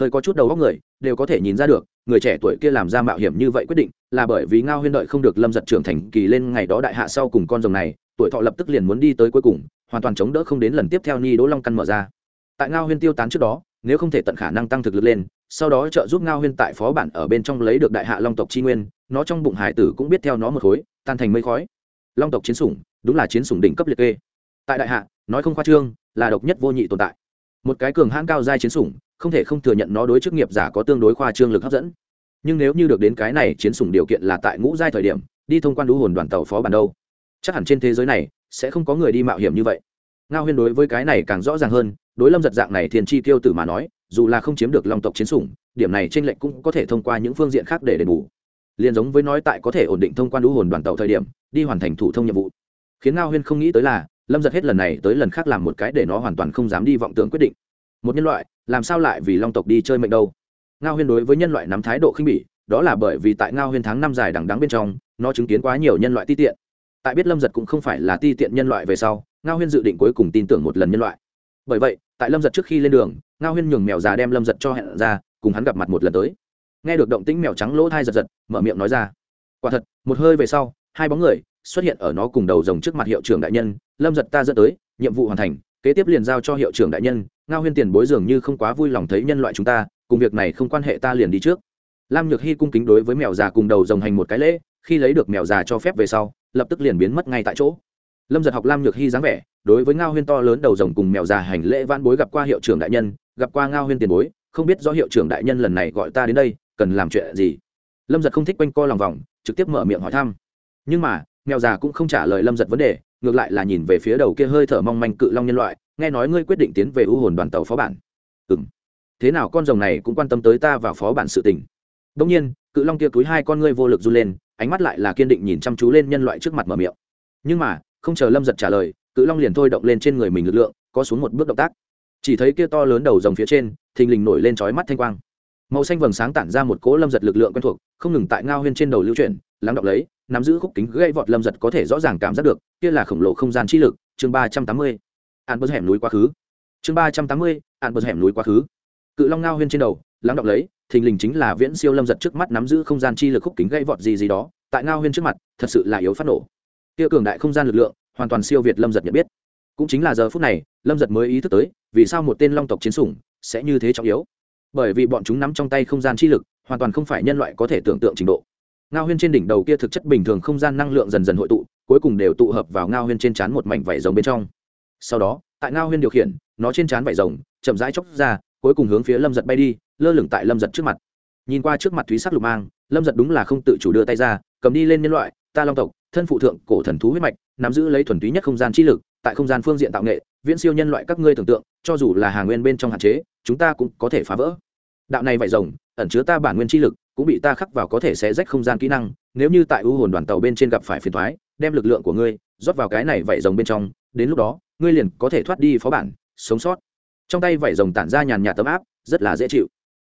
Hơi có chút đầu góc người, đều có thể nhìn ra được, người trẻ tuổi kia làm ra mạo hiểm như vậy quyết định, là bởi vì ngao huyên đợi không được lâm giật trưởng thành kỳ lên ngày đó đại hạ sau cùng con rồng này, tuổi thọ lập tức liền muốn đi tới cuối cùng, hoàn toàn chống đỡ không đến lần tiếp theo ni đỗ long căn mở ra. Tại ngao huyên tiêu tán trước đó, nếu không thể tận khả năng tăng thực lực lên, sau đó trợ giúp ngao huyên tại phó bản ở bên trong lấy được đại hạ long tộc tri nguyên, nó trong bụng hải tử cũng biết theo nó một khối, tan thành mây khói long tộc chiến sủng, đúng là chiến sủng đỉnh cấp liệt kê. Tại đại hạ, nói không khoa trương, là độc nhất vô nhị tồn tại. Một cái cường hãn cao giai chiến sủng, không thể không thừa nhận nó đối chức nghiệp giả có tương đối khoa trương lực hấp dẫn. Nhưng nếu như được đến cái này chiến sủng điều kiện là tại ngũ giai thời điểm, đi thông quan đũ hồn đoàn tàu phó bản đâu? Chắc hẳn trên thế giới này, sẽ không có người đi mạo hiểm như vậy. Ngao huyên đối với cái này càng rõ ràng hơn, đối lâm giật dạng này thiền chi tiêu tử mà nói, dù là không chiếm được long tộc chiến sủng, điểm này trên lệnh cũng có thể thông qua những phương diện khác để đền bù. Liền giống với nói tại có thể ổn định thông quan đũ hồn đoàn tàu thời điểm đi hoàn thành thủ thông nhiệm vụ. Khiến ngao huyên không nghĩ tới là, lâm giật hết lần này tới lần khác làm một cái để nó hoàn toàn không dám đi vọng tưởng quyết định. Một nhân loại, làm sao lại vì long tộc đi chơi mệnh đâu? Ngao huyên đối với nhân loại nắm thái độ khinh bỉ, đó là bởi vì tại ngao huyên tháng năm dài đằng đắng bên trong, nó chứng kiến quá nhiều nhân loại ti tiện. Tại biết lâm giật cũng không phải là ti tiện nhân loại về sau, ngao huyên dự định cuối cùng tin tưởng một lần nhân loại. Bởi vậy, tại lâm giật trước khi lên đường, ngao huyên nhường mèo già đem lâm giật cho hẹn ra, cùng hắn gặp mặt một lần tới. Nghe được động tĩnh mèo trắng lỗ thai giật giật, mở miệng nói ra. Quả thật, một hơi về sau hai bóng người xuất hiện ở nó cùng đầu rồng trước mặt hiệu trưởng đại nhân, lâm giật ta dẫn tới, nhiệm vụ hoàn thành, kế tiếp liền giao cho hiệu trưởng đại nhân, ngao huyên tiền bối dường như không quá vui lòng thấy nhân loại chúng ta, cùng việc này không quan hệ ta liền đi trước. Lam nhược hy cung kính đối với mèo già cùng đầu rồng hành một cái lễ, khi lấy được mèo già cho phép về sau, lập tức liền biến mất ngay tại chỗ. Lâm giật học lam nhược hy dáng vẻ, đối với ngao huyên to lớn đầu rồng cùng mèo già hành lễ van bối gặp qua hiệu trưởng đại nhân, gặp qua ngao huyên tiền bối, không biết do hiệu trưởng đại nhân lần này gọi ta đến đây, cần làm chuyện gì. Lâm giật không thích quanh co lòng vòng, trực tiếp mở miệng hỏi thăm nhưng mà mèo già cũng không trả lời lâm giật vấn đề, ngược lại là nhìn về phía đầu kia hơi thở mong manh cự long nhân loại, nghe nói ngươi quyết định tiến về u hồn đoàn tàu phó bản. Ừ m thế nào con rồng này cũng quan tâm tới ta và phó bản sự tình. Đông nhiên, cự long kia túi hai con ngươi vô lực run lên, ánh mắt lại là kiên định nhìn chăm chú lên nhân loại trước mặt mở miệng. Nhưng mà, không chờ lâm giật trả lời, cự long liền thôi động lên trên người mình lực lượng, có xuống một bước động tác. Chỉ thấy kia to lớn đầu rồng phía trên, thình lình nổi lên trói mắt thanh quang. Màu xanh vầng sáng tản ra một cỗ lâm giật lực lượng quen thuộc, không ngừng tại ngao huyên trên đầu lưu chuyển, lắng động lấy nắm giữ khúc kính gây vọt lâm giật có thể rõ ràng cảm giác được, kia là khổng lồ không gian chi lực, chương ba trăm tám mươi. Ạn bớt hẻm núi quá khứ. Chương ba trăm tám mươi ạn bớt hẻm núi quá khứ. Cự long ngao huyên trên đầu, lắng động lấy, thình lình chính là viễn siêu lâm giật trước mắt nắm giữ không gian chi lực khúc kính gây vọt gì gì đó, tại ngao huyên trước mặt, thật sự là yếu phát nổ. Kia cường đại không gian lực lượng, hoàn toàn siêu việt lâm giật nhận biết. Cũng chính là giờ phút này, lâm giật mới ý thức tới, vì sao một tên long tộc chiến sủng sẽ như thế trọng yếu. Bởi vì bọn chúng nắm trong tay không gian chi lực, hoàn toàn không phải nhân loại có thể tưởng tượng trình độ ngao huyên trên đỉnh đầu kia thực chất bình thường không gian năng lượng dần dần hội tụ, cuối cùng đều tụ hợp vào ngao huyên trên trán một mảnh vảy rồng bên trong. Sau đó, tại ngao huyên điều khiển, nó trên trán vảy rồng chậm rãi chóc ra, cuối cùng hướng phía lâm giật bay đi, lơ lửng tại lâm giật trước mặt. Nhìn qua trước mặt thúy sắc lục mang, lâm giật đúng là không tự chủ đưa tay ra, cầm đi lên nhân loại, ta long tộc, thân phụ thượng cổ thần thú huyết mạch, nắm giữ lấy thuần túy nhất không gian chi lực, tại không gian phương diện tạo nghệ, viễn siêu nhân loại các ngươi tưởng tượng, cho dù là hàng nguyên bên trong hạn chế, chúng ta cũng có thể phá vỡ. Đạo này vải rồng, ẩn chứa ta bản nguyên chi lực cũng bị ta khắc vào có thể sẽ rách không gian kỹ năng, nếu như tại ưu hồn đoàn tàu bên trên gặp phải phiền thoái, đem lực lượng của ngươi rót vào cái này vải rồng bên trong, đến lúc đó, ngươi liền có thể thoát đi phó bản, sống sót. Trong tay vải rồng tản ra nhàn nhạt tấm áp, rất là dễ chịu.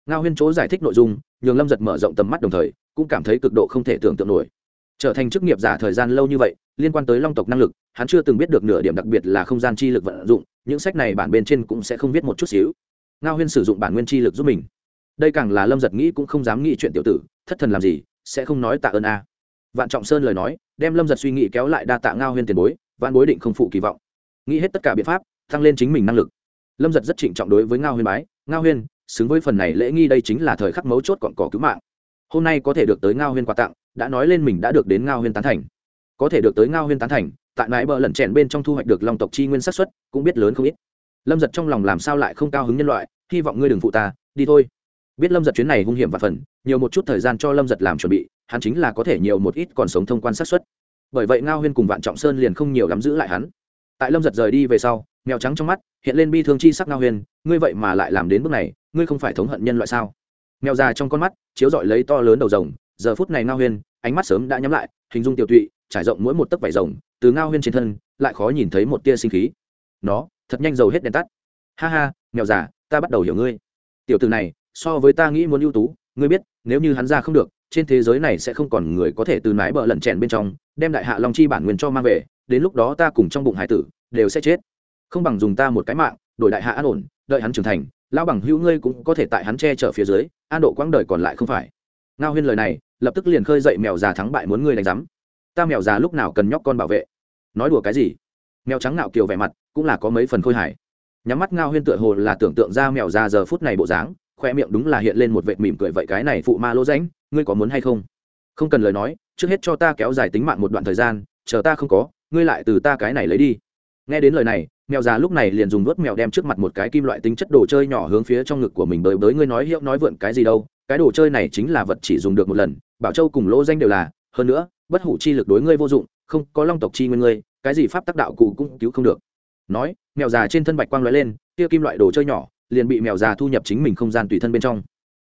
Ngao huyên chỗ giải thích nội dung, nhường lâm giật mở rộng tầm mắt đồng thời, cũng cảm thấy cực độ không thể tưởng tượng nổi. Trở thành chức nghiệp giả thời gian lâu như vậy, liên quan tới long tộc năng lực, hắn chưa từng biết được nửa điểm đặc biệt là không gian chi lực vận dụng, những sách này bản bên trên cũng sẽ không biết một chút xíu. Ngao huyên sử dụng bản nguyên chi lực giúp mình đây càng là lâm giật nghĩ cũng không dám nghĩ chuyện tiểu tử, thất thần làm gì, sẽ không nói tạ ơn a. Vạn trọng sơn lời nói, đem lâm giật suy nghĩ kéo lại đa tạ ngao huyên tiền bối, vạn bối định không phụ kỳ vọng. Nghĩ hết tất cả biện pháp, tăng lên chính mình năng lực. Lâm giật rất trịnh trọng đối với ngao huyên bái, ngao huyên, xứng với phần này lễ nghi đây chính là thời khắc mấu chốt còn cỏ cứu mạng. Hôm nay có thể được tới ngao huyên quà tặng, đã nói lên mình đã được đến ngao huyên tán thành. Có thể được tới ngao huyên tán thành, tại mãi bờ lẩn chèn bên trong thu hoạch được lòng tộc chi nguyên sát xuất cũng biết lớn không ít. Lâm giật trong lòng làm sao lại không cao hứng nhân loại, hy vọng ngươi đừng phụ ta, đi thôi biết lâm giật chuyến này hung hiểm và phần, nhiều một chút thời gian cho lâm giật làm chuẩn bị, hắn chính là có thể nhiều một ít còn sống thông quan sát xuất bởi vậy ngao huyên cùng vạn trọng sơn liền không nhiều lắm giữ lại hắn. Tại lâm giật rời đi về sau, mèo trắng trong mắt hiện lên bi thương chi sắc ngao huyên, ngươi vậy mà lại làm đến bước này, ngươi không phải thống hận nhân loại sao? Mèo già trong con mắt chiếu dọi lấy to lớn đầu rồng, giờ phút này ngao huyên, ánh mắt sớm đã nhắm lại, hình dung tiểu tụy, trải rộng mỗi một tấc vải rồng, từ ngao huyên trên thân lại khó nhìn thấy một tia sinh khí. Nó, thật nhanh dầu hết đèn tắt. Ha ha, mèo già, ta bắt đầu hiểu ngươi. Tiểu từ này so với ta nghĩ muốn ưu tú, ngươi biết, nếu như hắn ra không được, trên thế giới này sẽ không còn người có thể từ mái bờ lẩn chèn bên trong, đem đại hạ long chi bản nguyên cho mang về, đến lúc đó ta cùng trong bụng hải tử, đều sẽ chết. Không bằng dùng ta một cái mạng, đổi đại hạ an ổn, đợi hắn trưởng thành, lão bằng hữu ngươi cũng có thể tại hắn che chở phía dưới, an độ quãng đời còn lại không phải. Ngao huyên lời này, lập tức liền khơi dậy mèo già thắng bại muốn ngươi đánh giám. Ta mèo già lúc nào cần nhóc con bảo vệ? Nói đùa cái gì? Mèo trắng nạo kiều vẻ mặt, cũng là có mấy phần khôi hài. Nhắm mắt ngao huyên tựa hồ là tưởng tượng ra mèo già giờ phút này bộ dáng khoe miệng đúng là hiện lên một vệt mỉm cười vậy cái này phụ ma lỗ rãnh, ngươi có muốn hay không? Không cần lời nói, trước hết cho ta kéo dài tính mạng một đoạn thời gian, chờ ta không có, ngươi lại từ ta cái này lấy đi. Nghe đến lời này, mèo già lúc này liền dùng vớt mèo đem trước mặt một cái kim loại tính chất đồ chơi nhỏ hướng phía trong ngực của mình bới bới, ngươi nói hiệu nói vượn cái gì đâu, cái đồ chơi này chính là vật chỉ dùng được một lần, bảo châu cùng lỗ danh đều là, hơn nữa, bất hủ chi lực đối ngươi vô dụng, không, có long tộc chi nguyên ngươi, cái gì pháp tác đạo cụ cũng cứu không được. Nói, mèo già trên thân bạch quang lóe lên, kia kim loại đồ chơi nhỏ liền bị mèo già thu nhập chính mình không gian tùy thân bên trong.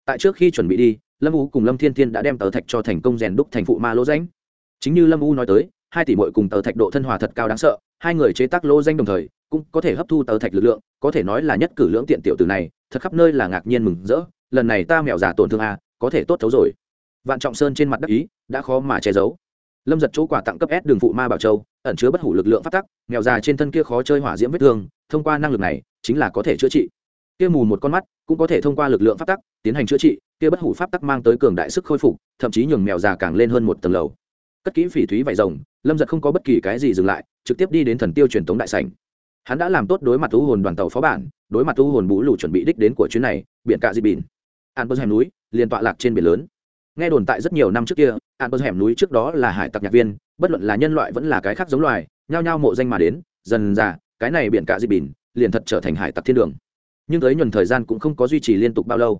Tại trước khi chuẩn bị đi, lâm u cùng lâm thiên thiên đã đem tờ thạch cho thành công rèn đúc thành phụ ma lỗ danh chính như lâm u nói tới, hai tỷ muội cùng tờ thạch độ thân hòa thật cao đáng sợ, hai người chế tác lỗ danh đồng thời, cũng có thể hấp thu tờ thạch lực lượng, có thể nói là nhất cử lưỡng tiện tiểu từ này, thật khắp nơi là ngạc nhiên mừng rỡ, lần này ta mèo già tổn thương a, có thể tốt thấu rồi. Vạn trọng sơn trên mặt đất ý, đã khó mà che giấu. Lâm giật chỗ quà tặng cấp s đường phụ ma bảo châu, ẩn chứa bất hủ lực lượng phát tắc, mèo già trên thân kia khó chơi hỏa diễm vết thương, thông qua năng lực này, chính là có thể chữa trị kia mù một con mắt, cũng có thể thông qua lực lượng pháp tắc tiến hành chữa trị, kia bất hủ pháp tắc mang tới cường đại sức khôi phục, thậm chí nhường mèo già càng lên hơn một tầng lầu. Cất kỹ phỉ thúy vải rồng, lâm giật không có bất kỳ cái gì dừng lại, trực tiếp đi đến thần tiêu truyền thống đại sảnh. Hắn đã làm tốt đối mặt thu hồn đoàn tàu phó bản, đối mặt thu hồn bú lù chuẩn bị đích đến của chuyến này, biển cạ di bìn an bơ hẻm núi, liền tọa lạc trên biển lớn. Nghe đồn tại rất nhiều năm trước kia an bơ hẻm núi trước đó là hải tặc nhạc viên, bất luận là nhân loại vẫn là cái khác giống loài, nhao nhao mộ danh mà đến, dần già cái này biển cạ di bìn liền thật trở thành hải tặc thiên đường nhưng tới nhuần thời gian cũng không có duy trì liên tục bao lâu.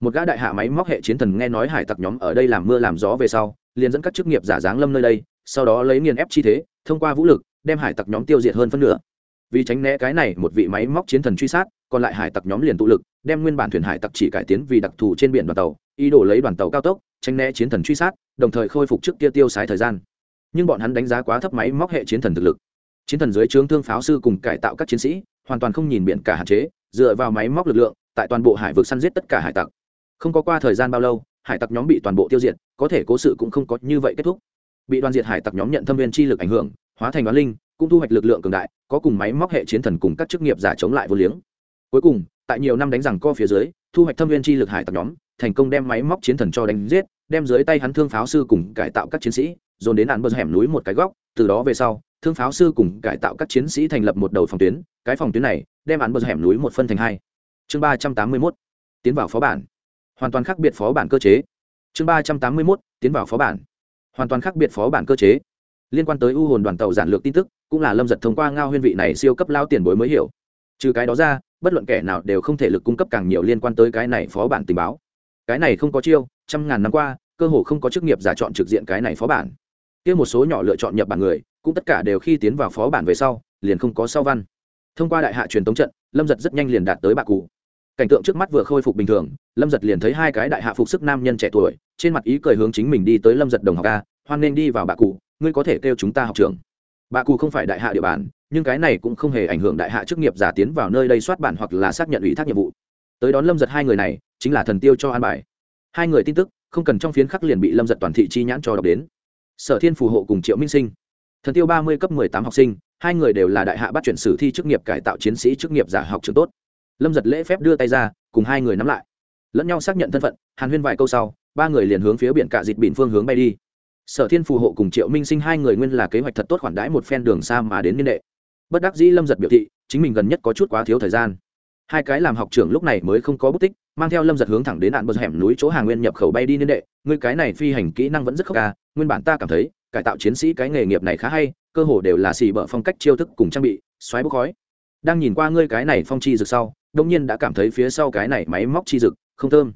Một gã đại hạ máy móc hệ chiến thần nghe nói hải tặc nhóm ở đây làm mưa làm gió về sau, liền dẫn các chức nghiệp giả dáng lâm nơi đây, sau đó lấy nghiền ép chi thế, thông qua vũ lực, đem hải tặc nhóm tiêu diệt hơn phân nửa. Vì tránh né cái này, một vị máy móc chiến thần truy sát, còn lại hải tặc nhóm liền tụ lực, đem nguyên bản thuyền hải tặc chỉ cải tiến vì đặc thù trên biển đoàn tàu, ý đồ lấy đoàn tàu cao tốc, tránh né chiến thần truy sát, đồng thời khôi phục trước kia tiêu sái thời gian. Nhưng bọn hắn đánh giá quá thấp máy móc hệ chiến thần thực lực. Chiến thần dưới trướng thương pháo sư cùng cải tạo các chiến sĩ, hoàn toàn không nhìn biển cả hạn chế dựa vào máy móc lực lượng, tại toàn bộ hải vực săn giết tất cả hải tặc. Không có qua thời gian bao lâu, hải tặc nhóm bị toàn bộ tiêu diệt, có thể cố sự cũng không có như vậy kết thúc. Bị đoàn diệt hải tặc nhóm nhận thâm viên chi lực ảnh hưởng, hóa thành đoán linh, cũng thu hoạch lực lượng cường đại, có cùng máy móc hệ chiến thần cùng các chức nghiệp giả chống lại vô liếng. Cuối cùng, tại nhiều năm đánh rằng co phía dưới, thu hoạch thâm viên chi lực hải tặc nhóm, thành công đem máy móc chiến thần cho đánh giết, đem dưới tay hắn thương pháo sư cùng cải tạo các chiến sĩ, dồn đến ạn bờ hẻm núi một cái góc, từ đó về sau, thương pháo sư cùng cải tạo các chiến sĩ thành lập một đầu phòng tuyến. Cái phòng tuyến này đem án bờ hẻm núi một phân thành hai. Chương ba trăm tám mươi mốt, tiến vào phó bản. Hoàn toàn khác biệt phó bản cơ chế. Chương ba trăm tám mươi mốt, tiến vào phó bản. Hoàn toàn khác biệt phó bản cơ chế. Liên quan tới u hồn đoàn tàu giản lược tin tức, cũng là lâm giật thông qua ngao huyên vị này siêu cấp lao tiền bối mới hiểu. Trừ cái đó ra, bất luận kẻ nào đều không thể lực cung cấp càng nhiều liên quan tới cái này phó bản tình báo. Cái này không có chiêu, trăm ngàn năm qua, cơ hồ không có chức nghiệp giả chọn trực diện cái này phó bản. Kia một số nhỏ lựa chọn nhập bản người, cũng tất cả đều khi tiến vào phó bản về sau, liền không có sau văn thông qua đại hạ truyền tống trận, lâm giật rất nhanh liền đạt tới bạ cụ cảnh tượng trước mắt vừa khôi phục bình thường, lâm giật liền thấy hai cái đại hạ phục sức nam nhân trẻ tuổi, trên mặt ý cười hướng chính mình đi tới lâm giật đồng học ca hoan nên đi vào bạ cụ ngươi có thể kêu chúng ta học trường bạ cụ không phải đại hạ địa bàn, nhưng cái này cũng không hề ảnh hưởng đại hạ chức nghiệp giả tiến vào nơi đây soát bản hoặc là xác nhận ủy thác nhiệm vụ. Tới đón lâm giật hai người này, chính là thần tiêu cho an bài. Hai người tin tức, không cần trong phiến khắc liền bị lâm giật toàn thị chi nhãn cho đọc đến. Sở thiên phù hộ cùng triệu minh sinh. Thần tiêu ba mươi cấp mười tám học sinh hai người đều là đại hạ bắt chuyển sử thi chức nghiệp cải tạo chiến sĩ chức nghiệp giả học trường tốt. Lâm giật lễ phép đưa tay ra, cùng hai người nắm lại. Lẫn nhau xác nhận thân phận, hàn huyên vài câu sau, ba người liền hướng phía biển cả dịt biển phương hướng bay đi. Sở thiên phù hộ cùng triệu minh sinh hai người nguyên là kế hoạch thật tốt khoản đãi một phen đường xa mà đến niên đệ. Bất đắc dĩ lâm giật biểu thị, chính mình gần nhất có chút quá thiếu thời gian. Hai cái làm học trưởng lúc này mới không có bút tích, mang theo lâm giật hướng thẳng đến nạn bờ hẻm núi chỗ hàng nguyên nhập khẩu bay đi niên đệ. Ngươi cái này phi hành kỹ năng vẫn rất khốc ca nguyên bản ta cảm thấy, cải tạo chiến sĩ cái nghề nghiệp này khá hay cơ hồ đều là xì bở phong cách chiêu thức cùng trang bị, xoáy bốc khói. Đang nhìn qua ngươi cái này phong chi rực sau đông nhiên đã cảm thấy phía sau cái này máy móc chi rực không thơm.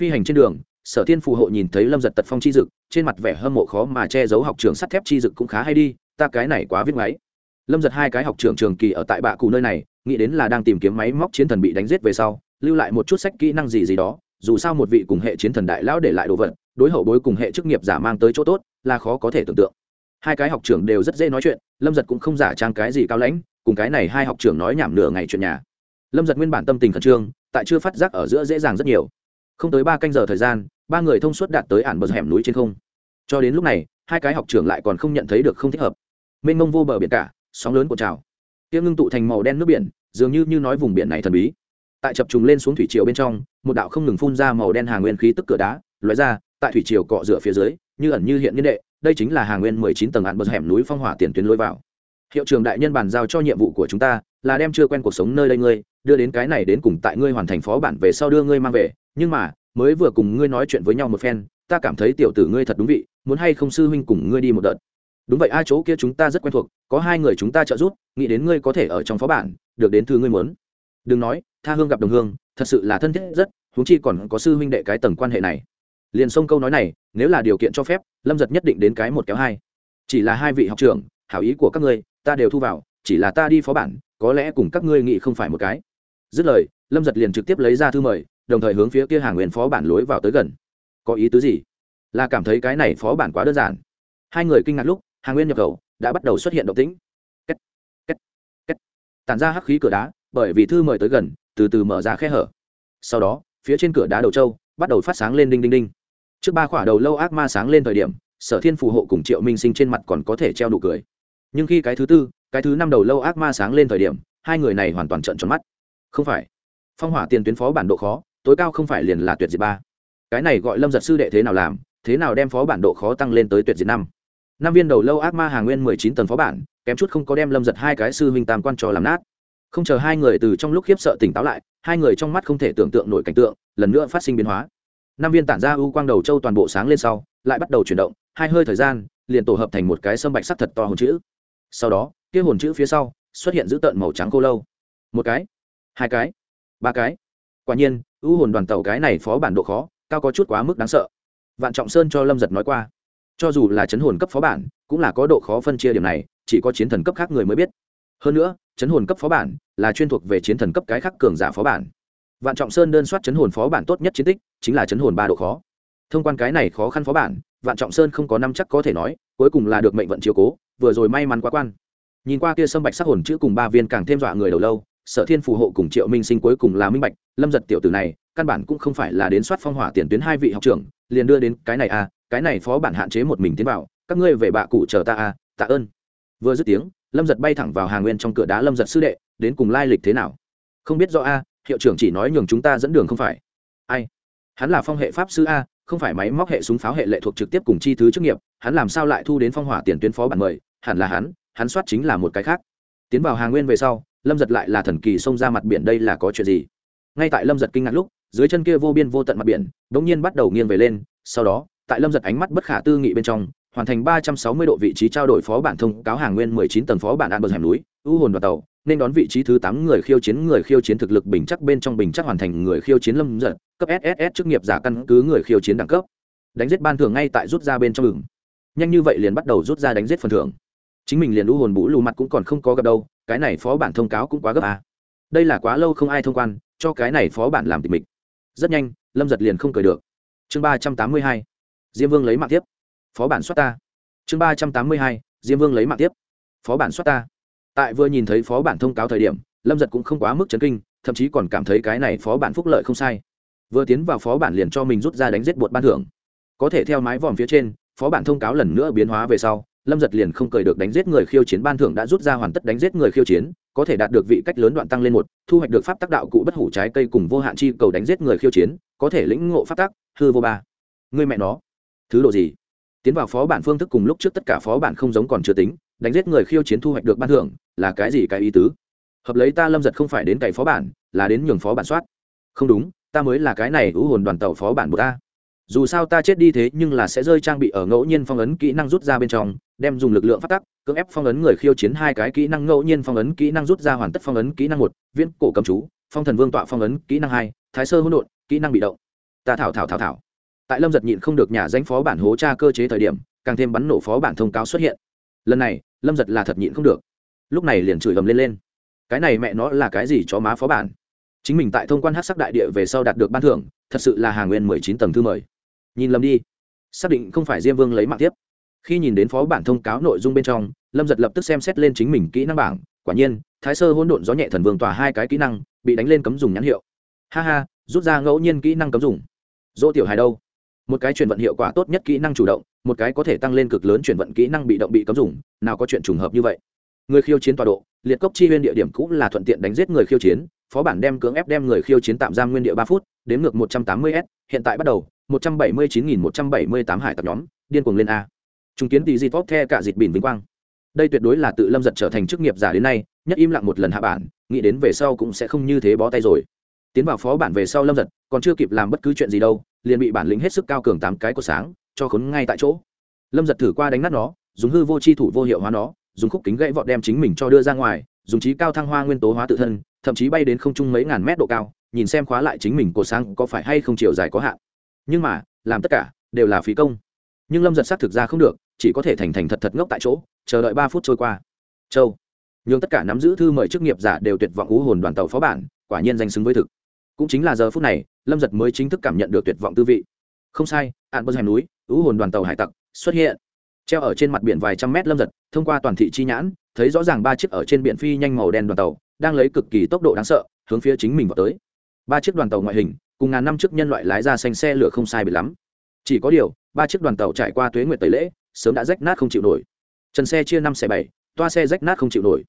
Phi hành trên đường, sở thiên phù hộ nhìn thấy lâm giật tật phong chi dực trên mặt vẻ hâm mộ khó mà che giấu học trường sắt thép chi dực cũng khá hay đi, ta cái này quá viết máy. Lâm giật hai cái học trường trường kỳ ở tại bạ cụ nơi này, nghĩ đến là đang tìm kiếm máy móc chiến thần bị đánh giết về sau, lưu lại một chút sách kỹ năng gì gì đó, dù sao một vị cùng hệ chiến thần đại lão để lại đồ vật, đối hậu bối cùng hệ chức nghiệp giả mang tới chỗ tốt là khó có thể tưởng tượng hai cái học trưởng đều rất dễ nói chuyện, lâm giật cũng không giả trang cái gì cao lãnh, cùng cái này hai học trưởng nói nhảm nửa ngày chuyện nhà. Lâm giật nguyên bản tâm tình khẩn trương, tại chưa phát giác ở giữa dễ dàng rất nhiều. Không tới ba canh giờ thời gian, ba người thông suốt đạt tới ản bờ hẻm núi trên không. Cho đến lúc này, hai cái học trưởng lại còn không nhận thấy được không thích hợp. Mênh mông vô bờ biển cả, sóng lớn của trào. Tiếng ngưng tụ thành màu đen nước biển, dường như như nói vùng biển này thần bí. Tại chập trùng lên xuống thủy triều bên trong, một đạo không ngừng phun ra màu đen hàng nguyên khí tức cửa đá loại ra, tại thủy triều cọ rửa phía dưới, như ẩn như hiện niên đệ đây chính là hàng nguyên mười chín tầng ạn bờ hẻm núi phong hỏa tiền tuyến lối vào. Hiệu trường đại nhân bàn giao cho nhiệm vụ của chúng ta là đem chưa quen cuộc sống nơi đây ngươi, đưa đến cái này đến cùng tại ngươi hoàn thành phó bản về sau đưa ngươi mang về. Nhưng mà, mới vừa cùng ngươi nói chuyện với nhau một phen, ta cảm thấy tiểu tử ngươi thật đúng vị, muốn hay không sư huynh cùng ngươi đi một đợt? Đúng vậy, ai chỗ kia chúng ta rất quen thuộc, có hai người chúng ta trợ giúp, nghĩ đến ngươi có thể ở trong phó bản, được đến thư ngươi muốn. Đừng nói, tha hương gặp đồng hương, thật sự là thân thiết rất, huống chi còn có sư huynh đệ cái tầng quan hệ này liền xông câu nói này nếu là điều kiện cho phép lâm giật nhất định đến cái một kéo hai. Chỉ là hai vị học trưởng hảo ý của các ngươi ta đều thu vào chỉ là ta đi phó bản có lẽ cùng các ngươi nghĩ không phải một cái. Dứt lời lâm giật liền trực tiếp lấy ra thư mời đồng thời hướng phía kia hàng nguyên phó bản lối vào tới gần. Có ý tứ gì? Là cảm thấy cái này phó bản quá đơn giản. Hai người kinh ngạc lúc hàng nguyên nhập khẩu đã bắt đầu xuất hiện động tĩnh. Kết, kết, kết. tản ra hắc khí cửa đá bởi vì thư mời tới gần từ từ mở ra khe hở. Sau đó phía trên cửa đá đầu châu bắt đầu phát sáng lên đinh đinh đinh trước ba khỏa đầu lâu ác ma sáng lên thời điểm, sở thiên phù hộ cùng triệu minh sinh trên mặt còn có thể treo đủ cười. Nhưng khi cái thứ tư, cái thứ năm đầu lâu ác ma sáng lên thời điểm, hai người này hoàn toàn trận tròn mắt. Không phải. Phong hỏa tiền tuyến phó bản độ khó, tối cao không phải liền là tuyệt diệt ba. Cái này gọi lâm giật sư đệ thế nào làm, thế nào đem phó bản độ khó tăng lên tới tuyệt diệt năm. Năm viên đầu lâu ác ma hàng nguyên mười chín tầng phó bản, kém chút không có đem lâm giật hai cái sư huynh tam quan trò làm nát. Không chờ hai người từ trong lúc khiếp sợ tỉnh táo lại, hai người trong mắt không thể tưởng tượng nổi cảnh tượng, lần nữa phát sinh biến hóa năm viên tản ra u quang đầu châu toàn bộ sáng lên sau, lại bắt đầu chuyển động, hai hơi thời gian, liền tổ hợp thành một cái sâm bạch sắc thật to hồn chữ. Sau đó, kia hồn chữ phía sau, xuất hiện dữ tợn màu trắng cô lâu. Một cái, hai cái, ba cái. Quả nhiên, u hồn đoàn tàu cái này phó bản độ khó, cao có chút quá mức đáng sợ. Vạn trọng sơn cho lâm giật nói qua, cho dù là chấn hồn cấp phó bản, cũng là có độ khó phân chia điểm này, chỉ có chiến thần cấp khác người mới biết. Hơn nữa, chấn hồn cấp phó bản là chuyên thuộc về chiến thần cấp cái khác cường giả phó bản vạn trọng sơn đơn soát chấn hồn phó bản tốt nhất chiến tích, chính là chấn hồn ba độ khó. Thông quan cái này khó khăn phó bản, vạn trọng sơn không có năm chắc có thể nói, cuối cùng là được mệnh vận chiếu cố, vừa rồi may mắn quá quan. Nhìn qua kia sâm bạch sắc hồn chữ cùng ba viên càng thêm dọa người đầu lâu, sở thiên phù hộ cùng triệu minh sinh cuối cùng là minh bạch, lâm giật tiểu tử này, căn bản cũng không phải là đến soát phong hỏa tiền tuyến hai vị học trưởng, liền đưa đến cái này à cái này phó bản hạn chế một mình tiến vào, các ngươi về bạ cụ chờ ta à tạ ơn. Vừa dứt tiếng, lâm giật bay thẳng vào hàng nguyên trong cửa đá lâm giật sư đệ, đến cùng lai lịch thế nào? Không biết do a hiệu trưởng chỉ nói nhường chúng ta dẫn đường không phải. Ai? Hắn là phong hệ pháp sư a, không phải máy móc hệ súng pháo hệ lệ thuộc trực tiếp cùng chi thứ chức nghiệp, hắn làm sao lại thu đến phong hỏa tiền tuyến phó bản mời? Hẳn là hắn hắn soát chính là một cái khác. Tiến vào hàng nguyên về sau, lâm giật lại là thần kỳ xông ra mặt biển đây là có chuyện gì? Ngay tại lâm giật kinh ngạc lúc, dưới chân kia vô biên vô tận mặt biển đ ỗ n g nhiên bắt đầu nghiêng về lên, sau đó, tại lâm giật ánh mắt bất khả tư nghị bên trong, hoàn thành ba trăm sáu mươi độ vị trí trao đổi phó bản thông cáo hàng nguyên mười chín tầng phó bản an bờ hẻm núi, u hồn đoàn tàu nên đón vị trí thứ tám người khiêu chiến người khiêu chiến thực lực bình chắc bên trong bình chắc hoàn thành người khiêu chiến lâm giật, cấp sss chức nghiệp giả căn cứ người khiêu chiến đẳng cấp. Đánh giết ban thưởng ngay tại rút ra bên trong ngừng nhanh như vậy liền bắt đầu rút ra đánh giết phần thưởng. Chính mình liền lũ hồn bũ lù mặt cũng còn không có gặp đâu, cái này phó bản thông cáo cũng quá gấp à. đây là quá lâu không ai thông quan, cho cái này phó bản làm tịch mịch. Rất nhanh, lâm giật liền không cười được. Chương ba trăm tám mươi hai, diêm vương lấy mạng tiếp. Phó bản soát ta. Chương ba trăm tám mươi hai, diêm vương lấy mạng tiếp. Phó bản soát ta tại vừa nhìn thấy phó bản thông cáo thời điểm, lâm giật cũng không quá mức chấn kinh, thậm chí còn cảm thấy cái này phó bản phúc lợi không sai. Vừa tiến vào phó bản liền cho mình rút ra đánh giết bột ban thưởng. Có thể theo mái vòm phía trên, phó bản thông cáo lần nữa biến hóa về sau, lâm giật liền không cười được đánh giết người khiêu chiến ban thưởng đã rút ra hoàn tất đánh giết người khiêu chiến, có thể đạt được vị cách lớn đoạn tăng lên một, thu hoạch được pháp tác đạo cụ bất hủ trái cây cùng vô hạn chi cầu đánh giết người khiêu chiến, có thể lĩnh ngộ pháp tác hư vô ba. Người mẹ nó. Thứ độ gì? Tiến vào phó bản phương thức cùng lúc trước tất cả phó bản không giống còn chưa tính, đánh giết người khiêu chiến thu hoạch được ban thưởng là cái gì cái ý tứ? Hợp lấy ta lâm giật không phải đến cày phó bản, là đến nhường phó bản soát. Không đúng, ta mới là cái này u hồn đoàn tàu phó bản của ta. Dù sao ta chết đi thế nhưng là sẽ rơi trang bị ở ngẫu nhiên phong ấn kỹ năng rút ra bên trong, đem dùng lực lượng phát tắc, cưỡng ép phong ấn người khiêu chiến hai cái kỹ năng ngẫu nhiên phong ấn kỹ năng rút ra hoàn tất phong ấn kỹ năng một, viễn cổ cầm chú, phong thần vương tọa phong ấn kỹ năng hai, thái sơ hỗn độn, kỹ năng bị động. Ta thảo thảo thảo thảo. Tại lâm giật nhịn không được nhà danh phó bản hố tra cơ chế thời điểm, càng thêm bắn nổ phó bản thông cáo xuất hiện. Lần này, lâm giật là thật nhịn không được lúc này liền chửi ầm lên lên. Cái này mẹ nó là cái gì cho má phó bản? Chính mình tại thông quan hát sắc đại địa về sau đạt được ban thưởng, thật sự là hàng nguyên mười chín tầng thư mời. Nhìn lầm đi. Xác định không phải diêm vương lấy mạng tiếp. Khi nhìn đến phó bản thông cáo nội dung bên trong, lâm giật lập tức xem xét lên chính mình kỹ năng bảng. Quả nhiên, thái sơ hỗn độn gió nhẹ thần vương tỏa hai cái kỹ năng, bị đánh lên cấm dùng nhãn hiệu. Ha ha, rút ra ngẫu nhiên kỹ năng cấm dùng. Dỗ tiểu hài đâu? Một cái chuyển vận hiệu quả tốt nhất kỹ năng chủ động, một cái có thể tăng lên cực lớn chuyển vận kỹ năng bị động bị cấm dùng. Nào có chuyện trùng hợp như vậy? Người khiêu chiến tọa độ, liệt cốc chi huyên địa điểm cũ là thuận tiện đánh giết người khiêu chiến. Phó bản đem cưỡng ép đem người khiêu chiến tạm giam nguyên địa ba phút đến ngược một trăm tám mươi s, hiện tại bắt đầu, một trăm bảy mươi chín nghìn một trăm bảy mươi tám hải tập nhóm, điên cuồng lên a. Chứng kiến tỷ di tốt the cả dịt bỉn vinh quang. Đây tuyệt đối là tự lâm giật trở thành chức nghiệp giả đến nay, nhất im lặng một lần hạ bản, nghĩ đến về sau cũng sẽ không như thế bó tay rồi. Tiến vào phó bản về sau lâm giật, còn chưa kịp làm bất cứ chuyện gì đâu, liền bị bản lĩnh hết sức cao cường tám cái của sáng, cho khốn ngay tại chỗ. Lâm giật thử qua đánh nát nó, dùng hư vô chi thủ vô hiệu hóa nó dùng khúc kính gãy vọt đem chính mình cho đưa ra ngoài, dùng trí cao thăng hoa nguyên tố hóa tự thân, thậm chí bay đến không trung mấy ngàn mét độ cao, nhìn xem khóa lại chính mình cột sáng có phải hay không chiều dài có hạn. Nhưng mà, làm tất cả đều là phí công. Nhưng lâm giật xác thực ra không được, chỉ có thể thành thành thật thật ngốc tại chỗ, chờ đợi ba phút trôi qua. Châu. Nhưng tất cả nắm giữ thư mời chức nghiệp giả đều tuyệt vọng ú hồn đoàn tàu phó bản, quả nhiên danh xứng với thực. Cũng chính là giờ phút này, lâm giật mới chính thức cảm nhận được tuyệt vọng tư vị. Không sai ạn bơ hẻm núi, ú hồn đoàn tàu hải tặc, xuất hiện treo ở trên mặt biển vài trăm mét lâm giật, thông qua toàn thị chi nhãn, thấy rõ ràng ba chiếc ở trên biển phi nhanh màu đen đoàn tàu, đang lấy cực kỳ tốc độ đáng sợ, hướng phía chính mình vào tới. Ba chiếc đoàn tàu ngoại hình, cùng ngàn năm trước nhân loại lái ra xanh xe lửa không sai bị lắm. Chỉ có điều, ba chiếc đoàn tàu trải qua tuế nguyệt tẩy lễ, sớm đã rách nát không chịu nổi. Trần xe chia năm xe bảy, toa xe rách nát không chịu nổi.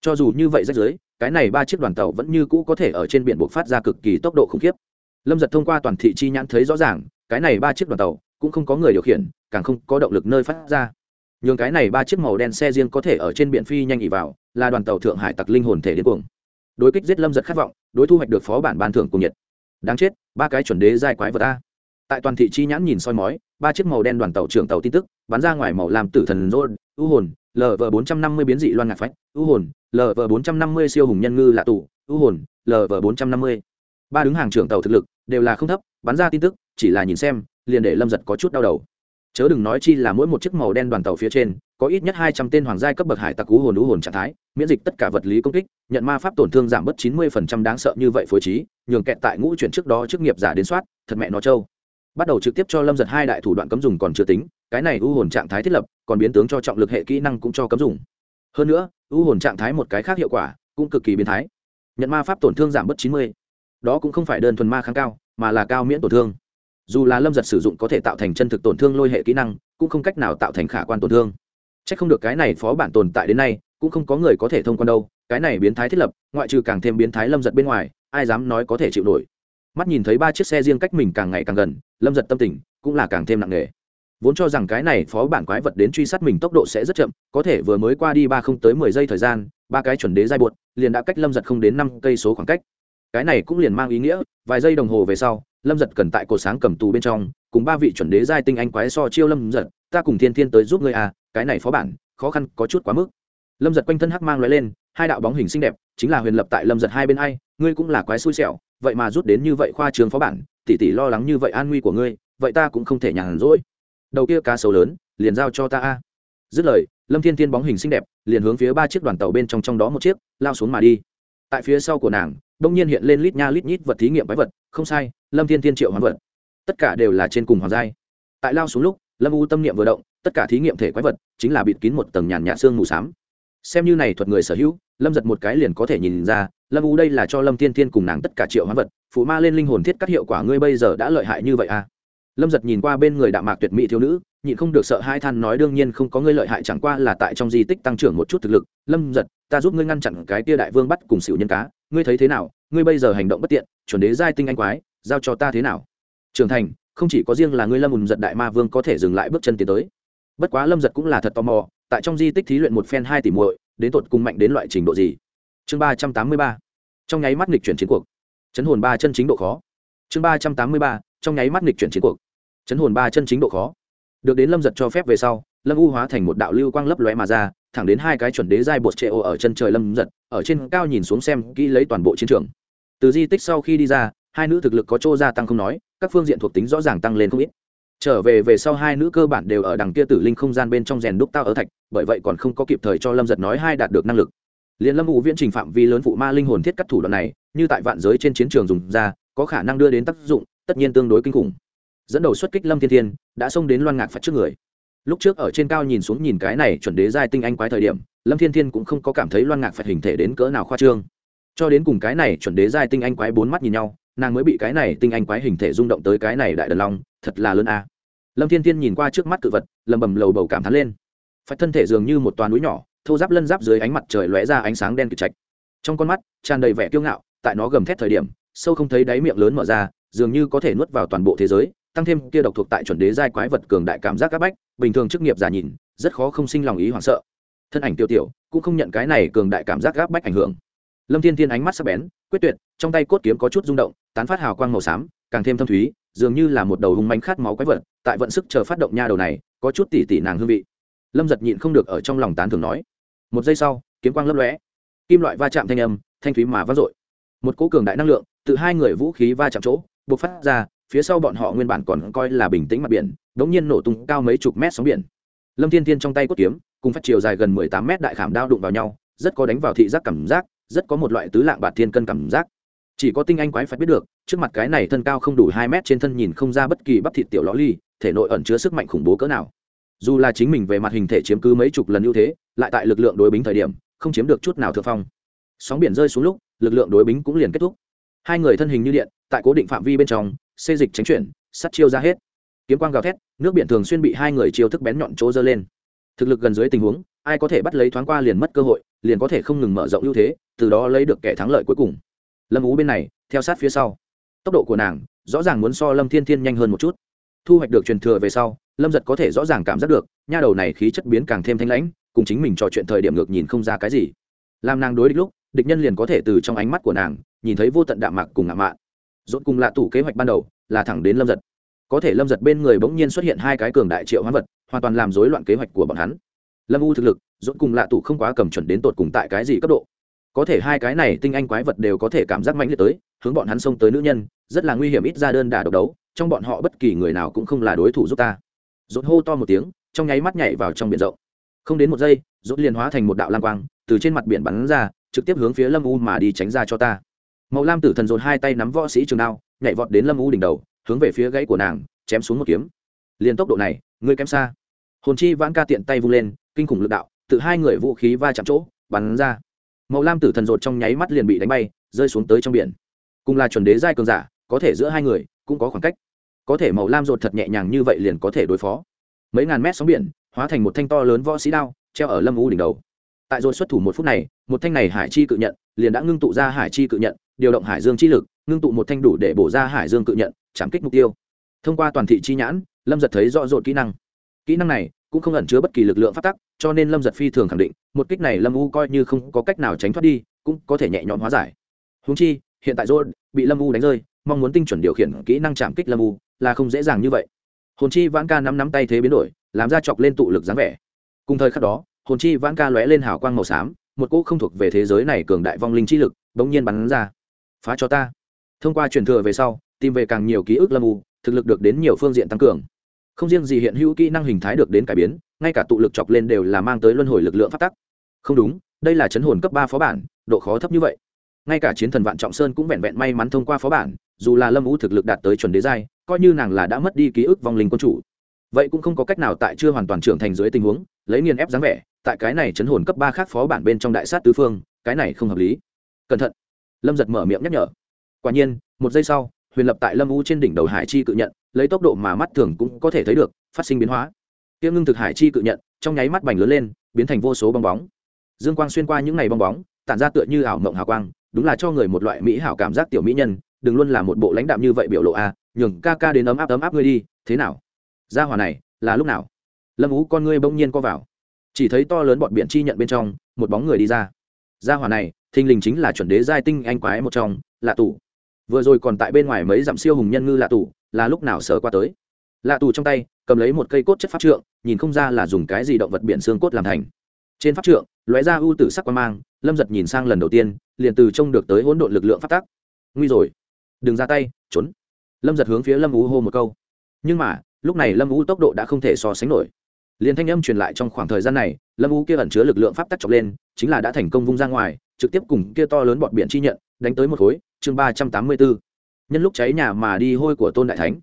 Cho dù như vậy rách dưới, cái này ba chiếc đoàn tàu vẫn như cũ có thể ở trên biển buộc phát ra cực kỳ tốc độ khủng khiếp. Lâm giật thông qua toàn thị chi nhãn thấy rõ ràng, cái này ba chiếc đoàn tàu cũng không có người điều khiển càng không có động lực nơi phát ra. Nhường cái này ba chiếc màu đen xe riêng có thể ở trên biển phi nhanh ỉ vào, là đoàn tàu thượng hải tặc linh hồn thể đến cuồng. Đối kích giết lâm giật khát vọng, đối thu hoạch được phó bản ban thưởng cùng nhiệt. Đáng chết, ba cái chuẩn đế dai quái vật ta tại toàn thị chi nhãn nhìn soi mói, ba chiếc màu đen đoàn tàu trưởng tàu tin tức, bắn ra ngoài màu làm tử thần rôn ưu hồn lv bốn trăm năm mươi biến dị loan ngạc phách ưu hồn lv bốn trăm năm mươi siêu hùng nhân ngư lạ tủ ưu hồn lv bốn trăm năm mươi. Ba đứng hàng trưởng tàu thực lực, đều là không thấp, bắn ra tin tức, chỉ là nhìn xem, liền để lâm giật có chút đau đầu chớ đừng nói chi là mỗi một chiếc màu đen đoàn tàu phía trên, có ít nhất hai trăm tên hoàng giai cấp bậc hải tặc cú hồn ú hồn trạng thái, miễn dịch tất cả vật lý công kích, nhận ma pháp tổn thương giảm bớt chín mươi phần trăm đáng sợ như vậy phối trí, nhường kẹt tại ngũ chuyển trước đó chức nghiệp giả đến soát, thật mẹ nó trâu. Bắt đầu trực tiếp cho lâm giật hai đại thủ đoạn cấm dùng còn chưa tính, cái này u hồn trạng thái thiết lập, còn biến tướng cho trọng lực hệ kỹ năng cũng cho cấm dùng. Hơn nữa u hồn trạng thái một cái khác hiệu quả, cũng cực kỳ biến thái. Nhận ma pháp tổn thương giảm bớt chín mươi, đó cũng không phải đơn thuần ma kháng cao, mà là cao miễn tổn thương dù là lâm giật sử dụng có thể tạo thành chân thực tổn thương lôi hệ kỹ năng, cũng không cách nào tạo thành khả quan tổn thương. C h ắ c không được cái này phó bản tồn tại đến nay, cũng không có người có thể thông quan đâu, cái này biến thái thiết lập, ngoại trừ càng thêm biến thái lâm giật bên ngoài, ai dám nói có thể chịu nổi. Mắt nhìn thấy ba chiếc xe riêng cách mình càng ngày càng gần, lâm giật tâm tình cũng là càng thêm nặng nề. Vốn cho rằng cái này phó bản quái vật đến truy sát mình tốc độ sẽ rất chậm, có thể vừa mới qua đi ba không tới mười giây thời gian, ba cái chuẩn đế dai buột liền đã cách lâm giật không đến năm cây số khoảng cách. Cái này cũng liền mang ý nghĩa, vài giây đồng hồ về sau lâm giật cần tại cột sáng cầm tù bên trong, cùng ba vị chuẩn đế giai tinh anh quái so chiêu lâm giật, ta cùng thiên thiên tới giúp ngươi à cái này phó bản, khó khăn có chút quá mức. Lâm giật quanh thân hắc mang loại lên, hai đạo bóng hình xinh đẹp, chính là huyền lập tại lâm giật hai bên ai, ngươi cũng là quái xui xẻo, vậy mà rút đến như vậy khoa trường phó bản tỉ tỉ lo lắng như vậy an nguy của ngươi, vậy ta cũng không thể nhàn rỗi. Đầu kia cá sấu lớn, liền giao cho ta a. Dứt lời, lâm thiên thiên bóng hình xinh đẹp, liền hướng phía ba chiếc đoàn tàu bên trong trong đó một chiếc, lao xuống mà đi. Tại phía sau của nàng, đông nhiên hiện lên lít nha lít nhít vật thí nghiệm quái vật, không sai lâm thiên thiên triệu hoán vật. Tất cả đều là trên cùng hoàng giai. Tại lao xuống lúc, lâm u tâm niệm vừa động, tất cả thí nghiệm thể quái vật chính là bịt kín một tầng nhàn nhạt xương mù s á m xem như này thuật người sở hữu, lâm giật một cái liền có thể nhìn ra, lâm u đây là cho lâm thiên thiên cùng nàng tất cả triệu hoán vật, phụ ma lên linh hồn thiết các hiệu quả ngươi bây giờ đã lợi hại như vậy à? Lâm giật nhìn qua bên người đạo mạc tuyệt mỹ thiếu nữ, nhịn không được sợ hai than nói đương nhiên không có ngươi lợi hại, chẳng qua là tại trong di tích tăng trưởng một chút thực lực. Lâm giật, ta giúp ngươi ngăn chặn cái tia đại vương bắt cùng xỉu nhân cá, ngươi thấy thế nào? Ngươi bây giờ hành động bất tiện, chuẩn đế giai tinh anh quái giao cho ta thế nào? Trưởng thành, không chỉ có riêng là ngươi lâm ùn giật đại ma vương có thể dừng lại bước chân tiến tới. Bất quá lâm giật cũng là thật tò mò, tại trong di tích thí luyện một phen hai tỷ muội, đến tột cùng mạnh đến loại trình độ gì? Chương ba trăm tám mươi ba. Trong nháy mắt nghịch chuyển chiến cuộc. Chấn hồn ba chân chính độ khó. Chương ba trăm tám mươi ba, trong nháy mắt nghịch chuyển chiến cuộc. Chấn hồn ba chân chính độ khó. Được đến lâm giật cho phép về sau, lâm u hóa thành một đạo lưu quang lấp lóe mà ra, thẳng đến hai cái chuẩn đế giai bột trệ ô ở chân trời lâm giật, ở trên cao nhìn xuống xem kỹ lấy toàn bộ chiến trường. Từ di tích sau khi đi ra hai nữ thực lực có chỗ gia tăng không nói, các phương diện thuộc tính rõ ràng tăng lên không ít. Trở về về sau hai nữ cơ bản đều ở đằng kia tử linh không gian bên trong rèn đúc tao ở thạch, bởi vậy còn không có kịp thời cho lâm giật nói hai đạt được năng lực. Liền lâm vụ viễn trình phạm vi lớn phụ ma linh hồn thiết cắt thủ đoạn này, như tại vạn giới trên chiến trường dùng ra, có khả năng đưa đến tác dụng, tất nhiên tương đối kinh khủng. Dẫn đầu xuất kích lâm thiên thiên, đã xông đến loan ngạc phạt trước người. Lúc trước ở trên cao nhìn xuống nhìn cái này chuẩn đế giai tinh anh quái thời điểm, lâm thiên thiên cũng không có cảm thấy loan ngạc phạt hình thể đến cỡ nào khoa trương. Cho đến cùng cái này chuẩn đế giai tinh anh quái bốn mắt nhìn nhau nàng mới bị cái này tinh anh quái hình thể rung động tới cái này đại đần long, thật là lớn a. Lâm thiên thiên nhìn qua trước mắt cự vật lầm bầm lầu bầu cảm thán lên. Phạch thân thể dường như một toàn núi nhỏ, thô giáp lân giáp dưới ánh mặt trời lóe ra ánh sáng đen kịch trạch. Trong con mắt, tràn đầy vẻ kiêu ngạo, tại nó gầm thét thời điểm, sâu không thấy đáy miệng lớn mở ra, dường như có thể nuốt vào toàn bộ thế giới, tăng thêm kia độc thuộc tại chuẩn đế giai quái vật cường đại cảm giác các bách, bình thường chức nghiệp giả nhìn, rất khó không sinh lòng ý hoảng sợ. Thân ảnh tiêu tiểu, cũng không nhận cái này cường đại cảm giác gáp bách ảnh hưởng. Lâm thiên thiên ánh mắt sắc bén quyết tuyệt, trong tay cốt kiếm có chút rung động, tán phát hào quang màu xám, càng thêm thâm thúy, dường như là một đầu hung manh khát máu quái vật, tại vận sức chờ phát động nha đầu này, có chút tỉ tỉ nàng hương vị. Lâm giật nhịn không được ở trong lòng tán thường nói. Một giây sau, kiếm quang lấp lóe. Kim loại va chạm thanh âm, thanh thúy mà vang dội. Một cỗ cường đại năng lượng, từ hai người vũ khí va chạm chỗ buộc phát ra, phía sau bọn họ nguyên bản còn coi là bình tĩnh mặt biển, đống nhiên nổ tung cao mấy chục mét sóng biển. Lâm thiên thiên trong tay cốt kiếm, cùng phát chiều dài gần mười tám mét đại khảm đao đụng vào nhau, rất có đánh vào thị giác cảm giác rất có một loại tứ lạng bạt thiên cân cảm giác. Chỉ có tinh anh quái phải biết được, trước mặt cái này thân cao không đủ hai mét trên thân nhìn không ra bất kỳ bắp thịt tiểu ló ly, thể nội ẩn chứa sức mạnh khủng bố cỡ nào. Dù là chính mình về mặt hình thể chiếm cứ mấy chục lần ưu thế, lại tại lực lượng đối bính thời điểm, không chiếm được chút nào thượng phong. Sóng biển rơi xuống lúc, lực lượng đối bính cũng liền kết thúc. Hai người thân hình như điện, tại cố định phạm vi bên trong, xê dịch tránh chuyển, sắt chiêu ra hết. Kiếm quang gào thét, nước biển thường xuyên bị hai người chiêu thức bén nhọn chỗ dơ lên. Thực lực gần dưới tình huống, ai có thể bắt lấy thoáng qua liền mất cơ hội liền có thể không ngừng mở rộng ưu thế, từ đó lấy được kẻ thắng lợi cuối cùng. Lâm ú bên này, theo sát phía sau. Tốc độ của nàng, rõ ràng muốn so lâm thiên thiên nhanh hơn một chút. Thu hoạch được truyền thừa về sau, lâm giật có thể rõ ràng cảm giác được, nha đầu này khí chất biến càng thêm thanh lãnh, cùng chính mình trò chuyện thời điểm ngược nhìn không ra cái gì. Làm nàng đối địch lúc, địch nhân liền có thể từ trong ánh mắt của nàng, nhìn thấy vô tận đạm mạc cùng ngạo mạn. Dốt cùng lạ tủ kế hoạch ban đầu, là thẳng đến lâm giật. Có thể lâm giật bên người bỗng nhiên xuất hiện hai cái cường đại triệu hoán vật, hoàn toàn làm rối loạn kế hoạch của bọn hắn. Lâm u thực lực dốt cùng lạ tụ không quá cầm chuẩn đến tột cùng tại cái gì cấp độ. Có thể hai cái này tinh anh quái vật đều có thể cảm giác mạnh liệt tới, hướng bọn hắn xông tới nữ nhân, rất là nguy hiểm ít ra đơn đà độc đấu, trong bọn họ bất kỳ người nào cũng không là đối thủ giúp ta. Dốt hô to một tiếng, trong nháy mắt nhảy vào trong biển rộng. Không đến một giây dốt liền hóa thành một đạo lam quang, từ trên mặt biển bắn ra, trực tiếp hướng phía lâm u mà đi tránh ra cho ta. Màu lam tử thần dồn hai tay nắm võ sĩ trường đao, nhảy vọt đến lâm u đỉnh đầu, hướng về phía gãy của nàng, chém xuống một kiếm. Liền tốc độ này, ngươi kém xa. Hồn chi vãn ca tiện tay vung lên, kinh khủng lực đạo tự hai người vũ khí va chạm chỗ, bắn ra. Màu lam tử thần rột trong nháy mắt liền bị đánh bay, rơi xuống tới trong biển. Cùng là chuẩn đế giai cường giả, có thể giữa hai người cũng có khoảng cách. Có thể màu lam rột thật nhẹ nhàng như vậy liền có thể đối phó. Mấy ngàn mét sóng biển, hóa thành một thanh to lớn võ sĩ đao, treo ở lâm u đỉnh đầu. Tại rồi xuất thủ một phút này, một thanh này hải chi cự nhận liền đã ngưng tụ ra hải chi cự nhận, điều động hải dương chi lực, ngưng tụ một thanh đủ để bổ ra hải dương cự nhận, chạm kích mục tiêu. Thông qua toàn thị chi nhãn, lâm giật thấy rõ rột kỹ năng. Kỹ năng này cũng không ẩn chứa bất kỳ lực lượng phát tắc cho nên lâm giật phi thường khẳng định, một kích này lâm u coi như không có cách nào tránh thoát đi, cũng có thể nhẹ nhõm hóa giải. Húng chi, hiện tại rốt bị lâm u đánh rơi, mong muốn tinh chuẩn điều khiển kỹ năng chạm kích lâm u, là không dễ dàng như vậy. Hồn chi vãn ca nắm nắm tay thế biến đổi, làm ra chọc lên tụ lực dáng vẻ. Cùng thời khắc đó, hồn chi vãn ca lóe lên hào quang màu xám, một cỗ không thuộc về thế giới này cường đại vong linh chi lực, bỗng nhiên bắn ra. Phá cho ta. Thông qua truyền thừa về sau, tìm về càng nhiều ký ức lâm u, thực lực được đến nhiều phương diện tăng cường. Không riêng gì hiện hữu kỹ năng hình thái được đến cải biến ngay cả tụ lực chọc lên đều là mang tới luân hồi lực lượng phát tắc. Không đúng, đây là chấn hồn cấp ba phó bản, độ khó thấp như vậy. Ngay cả chiến thần vạn trọng sơn cũng vẹn vẹn may mắn thông qua phó bản, dù là lâm u thực lực đạt tới chuẩn đế giai, coi như nàng là đã mất đi ký ức vong linh quân chủ. Vậy cũng không có cách nào tại chưa hoàn toàn trưởng thành dưới tình huống, lấy nghiền ép dáng vẻ, tại cái này chấn hồn cấp ba khác phó bản bên trong đại sát tứ phương, cái này không hợp lý. Cẩn thận. Lâm giật mở miệng nhắc nhở. Quả nhiên, một giây sau, huyền lập tại lâm u trên đỉnh đầu hải chi cự nhận, lấy tốc độ mà mắt thường cũng có thể thấy được, phát sinh biến hóa tiêm ngưng thực hải chi cự nhận, trong nháy mắt bành lớn lên, biến thành vô số bong bóng. Dương quang xuyên qua những ngày bong bóng, tản ra tựa như ảo mộng hào quang, đúng là cho người một loại mỹ hảo cảm giác tiểu mỹ nhân, đừng luôn là một bộ lãnh đạm như vậy biểu lộ a à, nhường ca ca đến ấm áp ấm áp ngươi đi, thế nào? Ra hòa này, là lúc nào? Lâm ú con ngươi bỗng nhiên co vào. Chỉ thấy to lớn bọn biển chi nhận bên trong, một bóng người đi ra. Ra hòa này, thình lình chính là chuẩn đế giai tinh anh quái một trong, lạ tủ vừa rồi còn tại bên ngoài mấy dặm siêu hùng nhân ngư lạ tủ là lúc nào sờ qua tới? Lạ tù trong tay, cầm lấy một cây cốt chất pháp trượng nhìn không ra là dùng cái gì động vật biển xương cốt làm thành. Trên pháp trượng, lóe ra ưu tử sắc quan mang, lâm giật nhìn sang lần đầu tiên, liền từ trông được tới hỗn độn lực lượng phát tác nguy rồi. Đừng ra tay, trốn. Lâm giật hướng phía lâm ú hô một câu. Nhưng mà, lúc này lâm ú tốc độ đã không thể so sánh nổi. Liền thanh âm truyền lại trong khoảng thời gian này, lâm ú kia ẩn chứa lực lượng pháp tắc chọc lên, chính là đã thành công vung ra ngoài, trực tiếp cùng kia to lớn bọn biển chi nhận, đánh tới một khối. Chương ba trăm tám mươi bốn. Nhân lúc cháy nhà mà đi hôi của tôn đại thánh.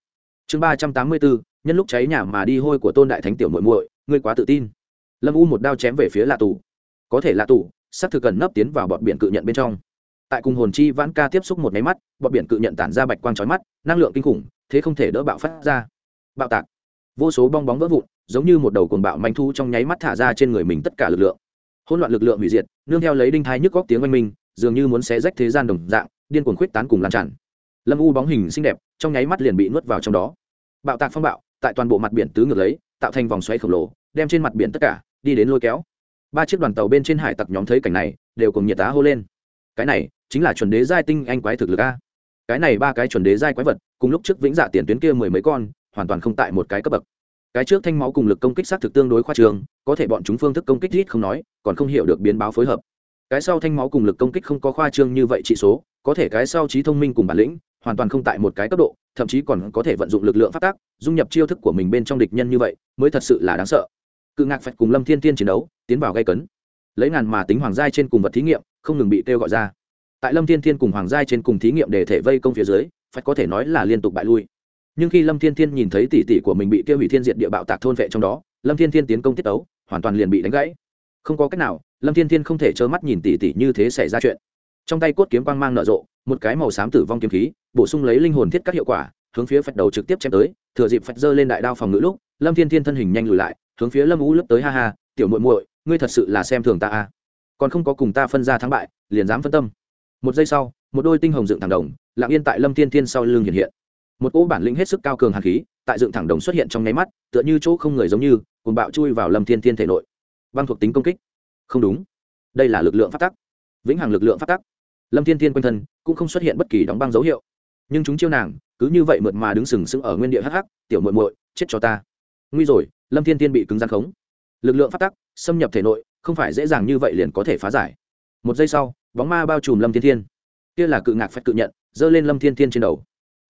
Chương ba trăm tám mươi bốn nhân lúc cháy nhà mà đi hôi của tôn đại thánh tiểu muội muội, ngươi quá tự tin. Lâm u một đao chém về phía lạ tù có thể lạ tù xác thực cần nấp tiến vào bọn biển cự nhận bên trong. Tại cùng hồn chi vãn ca tiếp xúc một máy mắt, bọn biển cự nhận tản ra bạch quang trói mắt, năng lượng kinh khủng, thế không thể đỡ bạo phát ra. Bạo tạc. Vô số bong bóng vỡ vụn, giống như một đầu cồn bạo manh thu trong nháy mắt thả ra trên người mình tất cả lực lượng. Hỗn loạn lực lượng hủy diệt, nương theo lấy đinh thai nhức góc tiếng oanh minh, dường như muốn xé rách thế gian đồng dạng, điên cuồng khuyết tán cùng lan tràn. Lâm u bóng hình xinh đẹp, trong nháy mắt liền bị nuốt vào trong đó. Bạo tạc phong bạo tại toàn bộ mặt biển tứ ngược lấy, tạo thành vòng xoáy khổng lồ, đem trên mặt biển tất cả, đi đến lôi kéo. Ba chiếc đoàn tàu bên trên hải tặc nhóm thấy cảnh này, đều cùng nhiệt tá hô lên. Cái này, chính là chuẩn đế giai tinh anh quái thực lực a. Cái này ba cái chuẩn đế giai quái vật, cùng lúc trước vĩnh dạ tiền tuyến kia mười mấy con, hoàn toàn không tại một cái cấp bậc. Cái trước thanh máu cùng lực công kích sát thực tương đối khoa trường có thể bọn chúng phương thức công kích ít không nói, còn không hiểu được biến báo phối hợp. Cái sau thanh máu cùng lực công kích không có khoa trương như vậy trị số, có thể cái sau trí thông minh cùng bản lĩnh, hoàn toàn không tại một cái cấp độ thậm chí còn có thể vận dụng lực lượng phát tác, dung nhập chiêu thức của mình bên trong địch nhân như vậy, mới thật sự là đáng sợ. Cự ngạc phạch cùng lâm thiên tiên chiến đấu, tiến vào gây cấn. Lấy ngàn mà tính hoàng giai trên cùng vật thí nghiệm, không ngừng bị kêu gọi ra. Tại lâm thiên thiên cùng hoàng giai trên cùng thí nghiệm để thể vây công phía dưới phạch có thể nói là liên tục bại lui. Nhưng khi lâm thiên thiên nhìn thấy tỷ tỷ của mình bị tiêu hủy thiên diệt địa bạo tạc thôn vệ trong đó, lâm thiên thiên tiến công tiết tấu, hoàn toàn liền bị đánh gãy. Không có cách nào, lâm thiên thiên không thể trơ mắt nhìn tỷ tỷ như thế xảy ra chuyện. Trong tay cốt kiếm quang mang nở rộ một cái màu xám tử vong kiếm khí, bổ sung lấy linh hồn thiết các hiệu quả, hướng phía phạch đầu trực tiếp chém tới, thừa dịp phạch giơ lên đại đao phòng ngữ lúc, lâm thiên thiên thân hình nhanh lùi lại, hướng phía lâm u lướt tới, ha ha, tiểu muội muội, ngươi thật sự là xem thường ta à còn không có cùng ta phân ra thắng bại, liền dám phân tâm. Một giây sau, một đôi tinh hồng dựng thẳng đồng, lặng yên tại lâm thiên thiên sau lưng hiện hiện. Một cỗ bản lĩnh hết sức cao cường hàn khí, tại dựng thẳng đồng xuất hiện trong nháy mắt, tựa như chỗ không người giống như cùng bạo chui vào lâm thiên thiên thể nội. Băng thuộc tính công kích. Không đúng. Đây là lực lượng phát tắc. Vĩnh hằng lực lượng phát tắc lâm thiên thiên quanh thân cũng không xuất hiện bất kỳ đóng băng dấu hiệu. Nhưng chúng chiêu nàng cứ như vậy mượt mà đứng sừng sững ở nguyên địa hắc hắc, tiểu muội muội, chết cho ta. Nguy rồi, lâm thiên thiên bị cứng gian khống. Lực lượng phát tắc, xâm nhập thể nội, không phải dễ dàng như vậy liền có thể phá giải. Một giây sau, bóng ma bao trùm lâm thiên thiên. Kia là cự ngạc phách cự nhận, giơ lên lâm thiên thiên trên đầu.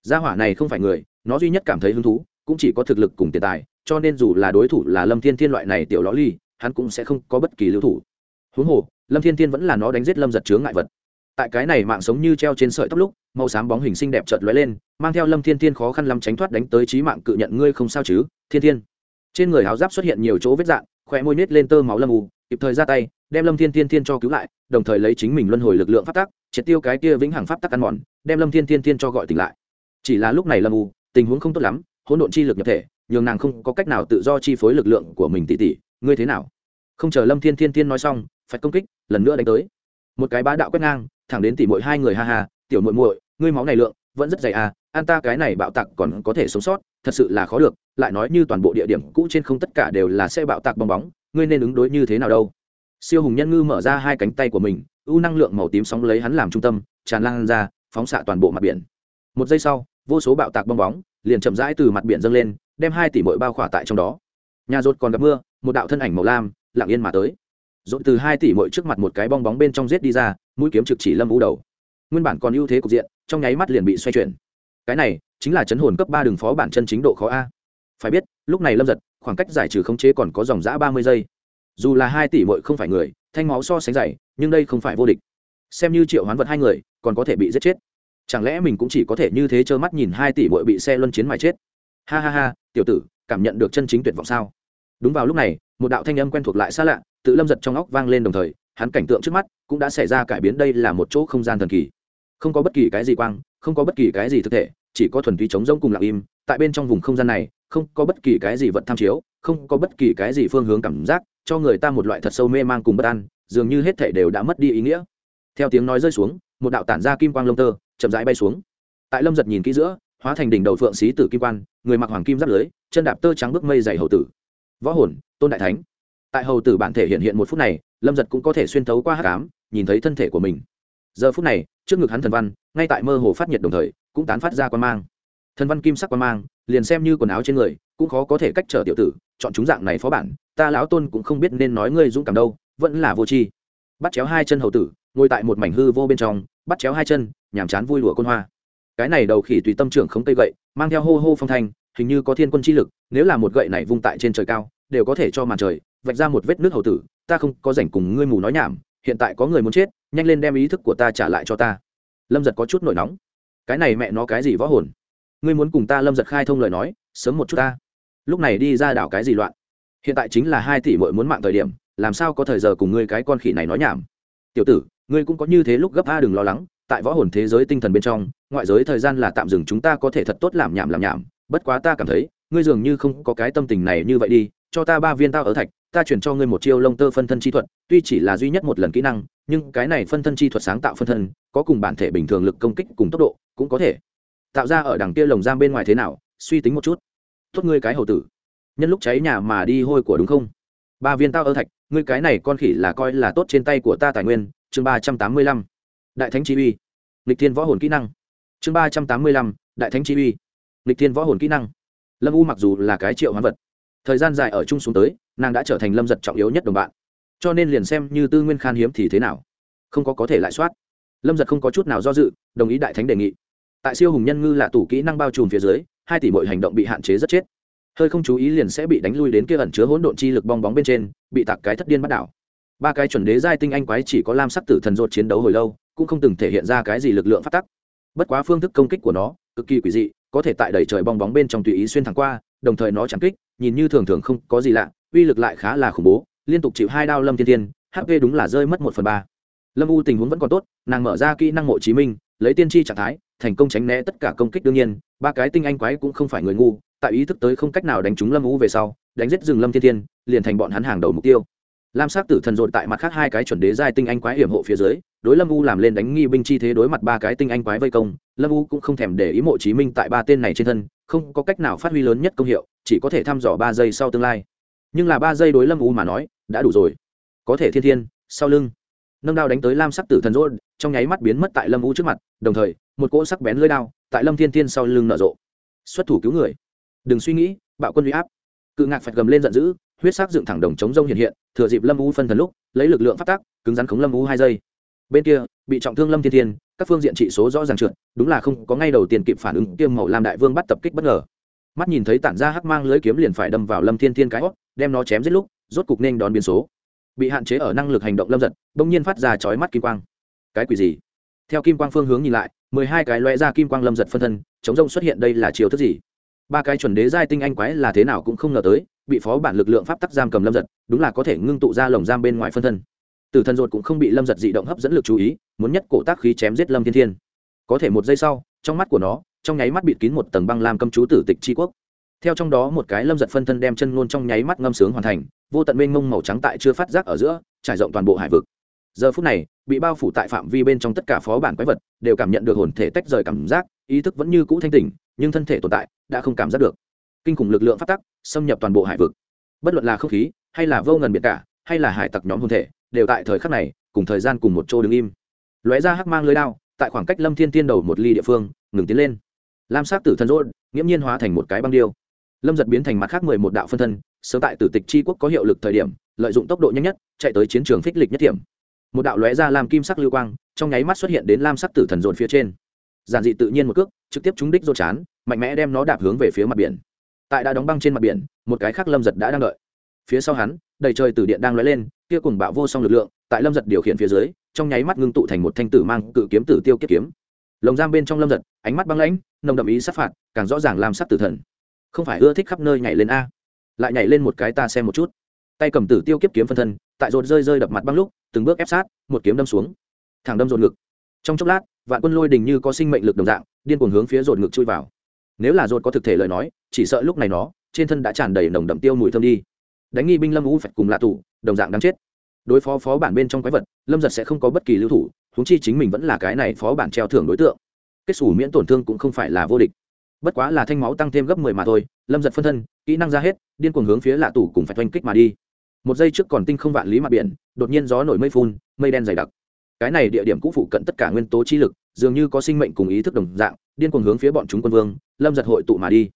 Gia hỏa này không phải người, nó duy nhất cảm thấy hứng thú, cũng chỉ có thực lực cùng tiền tài, cho nên dù là đối thủ là lâm thiên thiên loại này tiểu ló ly, hắn cũng sẽ không có bất kỳ lưu thủ. Huống hồ, lâm thiên thiên vẫn là nó đánh giết lâm giật chướng ngại vật tại cái này mạng sống như treo trên sợi tóc lúc màu xám bóng hình xinh đẹp chợt lóe lên mang theo lâm thiên thiên khó khăn lắm tránh thoát đánh tới trí mạng cự nhận ngươi không sao chứ thiên thiên. Trên người áo giáp xuất hiện nhiều chỗ vết dạn khỏe môi nết lên tơ máu lâm u kịp thời ra tay đem lâm thiên thiên thiên cho cứu lại đồng thời lấy chính mình luân hồi lực lượng pháp tắc triệt tiêu cái kia vĩnh hằng pháp tắc ăn mòn đem lâm thiên thiên thiên cho gọi tỉnh lại. Chỉ là lúc này lâm u tình huống không tốt lắm hỗn độn chi lực nhập thể nhường nàng không có cách nào tự do chi phối lực lượng của mình tỉ tỉ, ngươi thế nào? Không chờ lâm thiên thiên thiên nói xong phải công kích lần nữa đánh tới. Một cái bá đạo quét ngang thẳng đến tỷ mỗi hai người ha ha, tiểu muội muội, ngươi máu này lượng vẫn rất dày à an ta cái này bạo tạc còn có thể sống sót, thật sự là khó được, lại nói như toàn bộ địa điểm cũ trên không tất cả đều là xe bạo tạc bong bóng, ngươi nên ứng đối như thế nào đâu? Siêu hùng nhân ngư mở ra hai cánh tay của mình, ưu năng lượng màu tím sóng lấy hắn làm trung tâm, tràn lan ra, phóng xạ toàn bộ mặt biển. Một giây sau, vô số bạo tạc bong bóng liền chậm rãi từ mặt biển dâng lên, đem hai tỷ mỗi bao khỏa tại trong đó. Nhà rột còn gặp mưa, một đạo thân ảnh màu lam lặng yên mà tới. Rột từ hai tỷ mỗi trước mặt một cái bong bóng bên trong giết đi ra mũi kiếm trực chỉ lâm u đầu. Nguyên bản còn ưu thế cục diện, trong nháy mắt liền bị xoay chuyển. Cái này chính là chấn hồn cấp ba đường phó bản chân chính độ khó a. Phải biết, lúc này lâm giật, khoảng cách giải trừ khống chế còn có dòng giã ba mươi giây. Dù là hai tỷ bội không phải người, thanh máu so sánh dày, nhưng đây không phải vô địch. Xem như triệu hoán vật hai người, còn có thể bị giết chết. Chẳng lẽ mình cũng chỉ có thể như thế trơ mắt nhìn hai tỷ bội bị xe luân chiến mà chết? Ha ha ha, tiểu tử, cảm nhận được chân chính tuyệt vọng sao? Đúng vào lúc này, một đạo thanh âm quen thuộc lại xa lạ tự lâm giật trong óc vang lên đồng thời hắn cảnh tượng trước mắt cũng đã xảy ra cải biến đây là một chỗ không gian thần kỳ. Không có bất kỳ cái gì quang, không có bất kỳ cái gì thực thể, chỉ có thuần túy trống rỗng cùng lặng im, tại bên trong vùng không gian này, không có bất kỳ cái gì vật tham chiếu, không có bất kỳ cái gì phương hướng cảm giác, cho người ta một loại thật sâu mê mang cùng bất an, dường như hết thể đều đã mất đi ý nghĩa. Theo tiếng nói rơi xuống, một đạo tản ra kim quang lông tơ, chậm rãi bay xuống. Tại lâm giật nhìn kỹ giữa, hóa thành đỉnh đầu phượng xí tử kim quan người mặc hoàng kim giáp lưới, chân đạp tơ trắng bước mây dày hầu tử. Võ hồn, tôn đại thánh. Tại hầu tử bản thể hiện hiện một phút này lâm giật cũng có thể xuyên thấu qua hát cám nhìn thấy thân thể của mình. Giờ phút này, trước ngực hắn thần văn, ngay tại mơ hồ phát nhiệt đồng thời, cũng tán phát ra quan mang. Thần văn kim sắc quan mang, liền xem như quần áo trên người, cũng khó có thể cách trở tiểu tử, chọn chúng dạng này phó bản, ta lão tôn cũng không biết nên nói ngươi dũng cảm đâu, vẫn là vô tri. Bắt chéo hai chân hầu tử, ngồi tại một mảnh hư vô bên trong, bắt chéo hai chân, nhàm chán vui lụa côn hoa. Cái này đầu khỉ tùy tâm trưởng không cây gậy, mang theo hô hô phong thanh, hình như có thiên quân chi lực, nếu là một gậy này vung tại trên trời cao, đều có thể cho màn trời vạch ra một vết nước hầu tử, ta không có rảnh cùng ngươi mù nói nhảm, hiện tại có người muốn chết, nhanh lên đem ý thức của ta trả lại cho ta. Lâm giật có chút nổi nóng. Cái này mẹ nó cái gì võ hồn? Ngươi muốn cùng ta lâm giật khai thông lời nói, sớm một chút ta. Lúc này đi ra đảo cái gì loạn? Hiện tại chính là hai tỷ mội muốn mạng thời điểm, làm sao có thời giờ cùng ngươi cái con khỉ này nói nhảm? Tiểu tử, ngươi cũng có như thế lúc gấp a, đừng lo lắng, tại võ hồn thế giới tinh thần bên trong, ngoại giới thời gian là tạm dừng chúng ta có thể thật tốt làm nhảm làm nhảm. Bất quá ta cảm thấy, ngươi dường như không có cái tâm tình này như vậy đi, cho ta ba viên tao ở thạch ta chuyển cho ngươi một chiêu lông tơ phân thân chi thuật, tuy chỉ là duy nhất một lần kỹ năng, nhưng cái này phân thân chi thuật sáng tạo phân thân, có cùng bản thể bình thường lực công kích cùng tốc độ, cũng có thể. Tạo ra ở đằng kia lồng giam bên ngoài thế nào, suy tính một chút. Tốt ngươi cái hầu tử. Nhân lúc cháy nhà mà đi hôi của đúng không? Ba viên tao ơ thạch, ngươi cái này con khỉ là coi là tốt trên tay của ta tài nguyên. Chương ba trăm tám mươi lăm. Đại thánh chi uy. Lịch thiên võ hồn kỹ năng. Chương ba trăm tám mươi lăm. Đại thánh chi uy. Lịch thiên võ hồn kỹ năng. Lâm u mặc dù là cái triệu hoán vật, thời gian dài ở chung xuống tới nàng đã trở thành lâm giật trọng yếu nhất đồng bạn. Cho nên liền xem như tư nguyên khan hiếm thì thế nào? Không có có thể lại soát. Lâm giật không có chút nào do dự, đồng ý đại thánh đề nghị. Tại siêu hùng nhân ngư là tủ kỹ năng bao trùm phía dưới, hai tỷ mọi hành động bị hạn chế rất chết. Hơi không chú ý liền sẽ bị đánh lui đến kia ẩn chứa hỗn độn chi lực bong bóng bên trên, bị tạc cái thất điên bắt đảo. Ba cái chuẩn đế giai tinh anh quái chỉ có lam sắc tử thần rột chiến đấu hồi lâu, cũng không từng thể hiện ra cái gì lực lượng phát tắc. Bất quá phương thức công kích của nó, cực kỳ quỷ dị, có thể tại đẩy trời bong bóng bên trong tùy ý xuyên thẳng qua, đồng thời nó chẳng kích, nhìn như thường thường không có gì lạ uy lực lại khá là khủng bố, liên tục chịu hai đao lâm thiên thiên hp đúng là rơi mất một phần ba. Lâm u tình huống vẫn còn tốt, nàng mở ra kỹ năng mộ chí minh, lấy tiên tri trạng thái, thành công tránh né tất cả công kích đương nhiên, ba cái tinh anh quái cũng không phải người ngu, tại ý thức tới không cách nào đánh trúng lâm u về sau, đánh giết rừng lâm thiên thiên, liền thành bọn hắn hàng đầu mục tiêu. Lam sắc tử thần dồn tại mặt khác hai cái chuẩn đế giai tinh anh quái hiểm hộ phía dưới, đối lâm u làm lên đánh nghi binh chi thế đối mặt ba cái tinh anh quái vây công, lâm u cũng không thèm để ý mộ chí minh tại ba tên này trên thân, không có cách nào phát huy lớn nhất công hiệu, chỉ có thể thăm dò ba giây sau tương lai nhưng là ba giây đối lâm u mà nói, đã đủ rồi. Có thể thiên thiên, sau lưng. Nâng đao đánh tới lam sắc tử thần rốt, trong nháy mắt biến mất tại lâm u trước mặt, đồng thời, một cỗ sắc bén lưỡi đao tại lâm thiên thiên sau lưng nở rộ. Xuất thủ cứu người. Đừng suy nghĩ, bạo quân huy áp. Cự ngạc phạt gầm lên giận dữ, huyết sắc dựng thẳng đồng chống rông hiện hiện, thừa dịp lâm u phân thần lúc, lấy lực lượng phát tác, cứng rắn khống lâm u hai giây. Bên kia, bị trọng thương lâm thiên thiên, các phương diện trị số rõ ràng trượt, đúng là không có ngay đầu tiên kịp phản ứng tiêm màu lam đại vương bắt tập kích bất ngờ. Mắt nhìn thấy tản ra hắc mang lưới kiếm liền phải đâm vào lâm thiên thiên cái hót đem nó chém giết lúc, rốt cục nên đón biến số. Bị hạn chế ở năng lực hành động lâm giật, bỗng nhiên phát ra chói mắt kim quang. Cái quỷ gì? Theo kim quang phương hướng nhìn lại, mười hai cái loe ra kim quang lâm giật phân thân, chống rông xuất hiện đây là chiều thức gì? Ba cái chuẩn đế giai tinh anh quái là thế nào cũng không ngờ tới, bị phó bản lực lượng pháp tắc giam cầm lâm giật, đúng là có thể ngưng tụ ra lồng giam bên ngoài phân thân. Tử thần ruột cũng không bị lâm giật dị động hấp dẫn lực chú ý, muốn nhất cổ tác khí chém giết lâm thiên thiên. Có thể một giây sau, trong mắt của nó, trong nháy mắt bịt kín một tầng băng làm cấm chú tử tịch tri quốc theo trong đó một cái lâm giật phân thân đem chân ngôn trong nháy mắt ngâm sướng hoàn thành, vô tận mênh mông màu trắng tại chưa phát giác ở giữa, trải rộng toàn bộ hải vực. Giờ phút này, bị bao phủ tại phạm vi bên trong tất cả phó bản quái vật đều cảm nhận được hồn thể tách rời cảm giác, ý thức vẫn như cũ thanh tỉnh, nhưng thân thể tồn tại đã không cảm giác được. Kinh khủng lực lượng phát tắc, xâm nhập toàn bộ hải vực. Bất luận là không khí, hay là vô ngần biệt cả, hay là hải tặc nhóm hồn thể, đều tại thời khắc này, cùng thời gian cùng một chỗ đứng im. Lóe ra hắc mang lưới đao, tại khoảng cách lâm thiên tiên đầu một ly địa phương, ngừng tiến lên. Lam sát tử thần rốt, nghiễm nhiên hóa thành một cái băng điêu lâm giật biến thành mặt khác mười một đạo phân thân, sớm tại tử tịch c quốc có hiệu lực thời điểm, lợi dụng tốc độ nhanh nhất, chạy tới chiến trường phích lịch nhất điểm. Một đạo lóe ra làm kim sắc lưu quang, trong nháy mắt xuất hiện đến lam sắc tử thần dồn phía trên. Giản dị tự nhiên một cước, trực tiếp trúng đích dô chán, mạnh mẽ đem nó đạp hướng về phía mặt biển. Tại đã đóng băng trên mặt biển, một cái khác lâm giật đã đang đợi. Phía sau hắn, đầy trời tử điện đang lóe lên, kia cùng bạo vô song lực lượng, tại lâm giật điều khiển phía dưới, trong nháy mắt ngưng tụ thành một thanh tử mang cự kiếm tử tiêu kiếp kiếm. Lồng giam bên trong lâm giật, ánh mắt băng lãnh, nồng đậm ý sát phạt, càng rõ ràng làm sắc tử thần không phải ưa thích khắp nơi nhảy lên a. Lại nhảy lên một cái ta xem một chút. Tay cầm tử tiêu kiếp kiếm phân thân, tại rột rơi rơi đập mặt băng lúc, từng bước ép sát, một kiếm đâm xuống. Thẳng đâm rột ngực. Trong chốc lát, vạn quân lôi đình như có sinh mệnh lực đồng dạng, điên cuồng hướng phía rột ngực chui vào. Nếu là rột có thực thể lời nói, chỉ sợ lúc này nó, trên thân đã tràn đầy nồng đậm tiêu mùi thơm đi. Đánh nghi binh lâm u phải cùng lạ tủ, đồng dạng đáng chết. Đối phó phó bản bên trong quái vật, lâm giật sẽ không có bất kỳ lưu thủ húng chi chính mình vẫn là cái này phó bản treo thưởng đối tượng. Kết xù miễn tổn thương cũng không phải là vô địch bất quá là thanh máu tăng thêm gấp mười mà thôi, lâm giật phân thân, kỹ năng ra hết, điên cuồng hướng phía lạ tủ cùng phải thoanh kích mà đi. Một giây trước còn tinh không vạn lý mặt biển, đột nhiên gió nổi mây phun, mây đen dày đặc. Cái này địa điểm cũng phụ cận tất cả nguyên tố chi lực, dường như có sinh mệnh cùng ý thức đồng dạng, điên cuồng hướng phía bọn chúng quân vương, lâm giật hội tụ mà đi.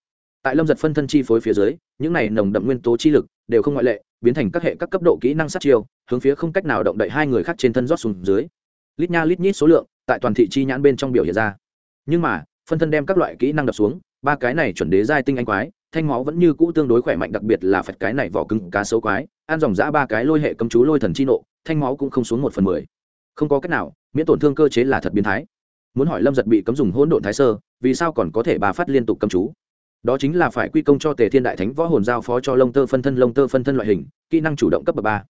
Tại lâm giật phân thân chi phối phía dưới, những này nồng đậm nguyên tố chi lực đều không ngoại lệ, biến thành các hệ các cấp độ kỹ năng sát chiêu, hướng phía không cách nào động đậy hai người khác trên thân rót xuống dưới. Lít nha lít nhít số lượng tại toàn thị chi nhãn bên trong biểu hiện ra. Nhưng mà phân thân đem các loại kỹ năng đập xuống, ba cái này chuẩn đế giai tinh anh quái, thanh máu vẫn như cũ tương đối khỏe mạnh, đặc biệt là phật cái này vỏ cứng cá sấu quái, ăn dòng dã ba cái lôi hệ cấm chú lôi thần chi nộ, thanh máu cũng không xuống một phần mười. Không có cách nào, miễn tổn thương cơ chế là thật biến thái. Muốn hỏi lâm giật bị cấm dùng hỗn độn thái sơ, vì sao còn có thể bà phát liên tục cấm chú? Đó chính là phải quy công cho tề thiên đại thánh võ hồn giao phó cho lông tơ phân thân lông tơ phân thân loại hình, kỹ năng chủ động cấp bậc ba.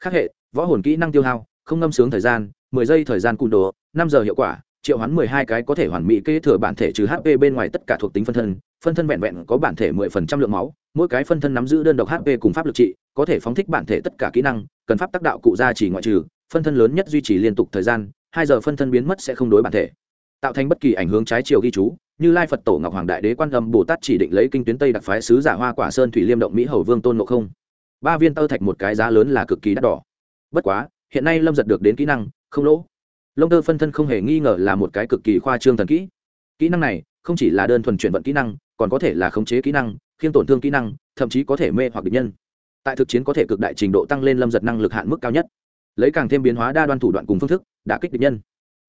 Khác hệ, võ hồn kỹ năng tiêu hao, không ngâm sướng thời gian, mười giây thời gian cùn đồ, năm giờ hiệu quả triệu hoán mười hai cái có thể hoàn mỹ kế thừa bản thể trừ hp bên ngoài tất cả thuộc tính phân thân phân thân vẹn vẹn có bản thể mười phần trăm lượng máu, mỗi cái phân thân nắm giữ đơn độc hp cùng pháp lực trị, có thể phóng thích bản thể tất cả kỹ năng, cần pháp tác đạo cụ ra chỉ ngoại trừ, phân thân lớn nhất duy trì liên tục thời gian, hai giờ phân thân biến mất sẽ không đối bản thể. Tạo thành bất kỳ ảnh hướng trái chiều ghi chú, như lai phật tổ ngọc hoàng đại đế quan âm bồ tát chỉ định lấy kinh tuyến tây đặc phái sứ giả hoa quả sơn thủy liêm động mỹ hầu vương tôn ngộ không. Ba viên tơ thạch một cái giá lớn là cực kỳ đắt đỏ. Bất quá, hiện nay lâm giật được đến kỹ năng, không lỗ lông tơ phân thân không hề nghi ngờ là một cái cực kỳ khoa trương thần kỹ. Kỹ năng này không chỉ là đơn thuần chuyển vận kỹ năng, còn có thể là khống chế kỹ năng khiên tổn thương kỹ năng, thậm chí có thể mê hoặc địch nhân. Tại thực chiến có thể cực đại trình độ tăng lên lâm giật năng lực hạn mức cao nhất, lấy càng thêm biến hóa đa đoan thủ đoạn cùng phương thức đã kích địch nhân.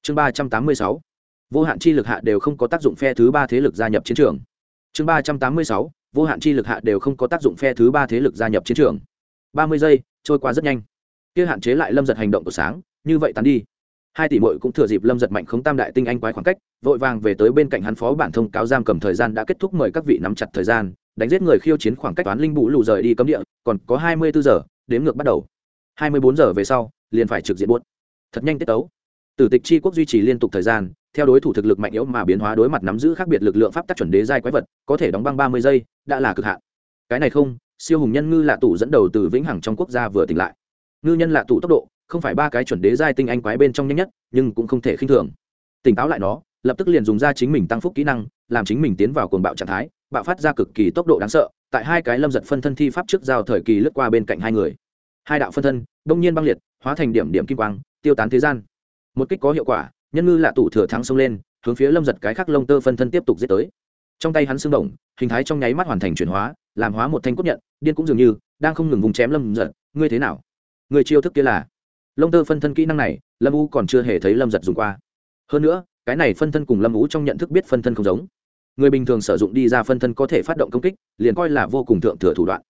Chương ba trăm tám mươi sáu, vô hạn chi lực hạ đều không có tác dụng phe thứ ba thế lực gia nhập chiến trường. Chương ba trăm tám mươi sáu, vô hạn chi lực hạ đều không có tác dụng phe thứ ba thế lực gia nhập chiến trường. Ba mươi giây, trôi qua rất nhanh. Kia hạn chế lại lâm giật hành động của sáng, như vậy tán đi hai tỷ mội cũng thừa dịp lâm giật mạnh không tam đại tinh anh quái khoảng cách, vội vàng về tới bên cạnh hắn phó bản thông cáo giam cầm thời gian đã kết thúc mời các vị nắm chặt thời gian, đánh giết người khiêu chiến khoảng cách toán linh bù lù rời đi cấm địa, còn có hai mươi bốn giờ, đếm ngược bắt đầu. hai mươi bốn giờ về sau, liền phải trực diện buốt. Thật nhanh tiết tấu. Tử tịch tri quốc duy trì liên tục thời gian, theo đối thủ thực lực mạnh yếu mà biến hóa đối mặt nắm giữ khác biệt lực lượng pháp tắc chuẩn đế giai quái vật, có thể đóng băng ba mươi giây, đã là cực hạn. Cái này không, siêu hùng nhân ngư lạ tủ dẫn đầu từ vĩnh hằng trong quốc gia vừa tỉnh lại. Ngư nhân lạ tủ tốc độ không phải ba cái chuẩn đế giai tinh anh quái bên trong nhanh nhất, nhưng cũng không thể khinh thường. Tỉnh táo lại nó, lập tức liền dùng ra chính mình tăng phúc kỹ năng, làm chính mình tiến vào cuồng bạo trạng thái, bạo phát ra cực kỳ tốc độ đáng sợ, tại hai cái lâm giật phân thân thi pháp trước giao thời kỳ lướt qua bên cạnh hai người. Hai đạo phân thân, đông nhiên băng liệt, hóa thành điểm điểm kim quang, tiêu tán thế gian. Một kích có hiệu quả, nhân ngư lạ tủ thừa thắng xông lên, hướng phía lâm giật cái khắc lông tơ phân thân tiếp tục giết tới. Trong tay hắn xương đồng hình thái trong nháy mắt hoàn thành chuyển hóa, làm hóa một thanh cốt nhận, điên cũng dường như, đang không ngừng vùng chém lâm giật, ngươi thế nào? Người chiêu thức kia là lông tơ phân thân kỹ năng này, lâm u còn chưa hề thấy lâm giật dùng qua. Hơn nữa, cái này phân thân cùng lâm u trong nhận thức biết phân thân không giống. Người bình thường sử dụng đi ra phân thân có thể phát động công kích, liền coi là vô cùng thượng thừa thủ đoạn.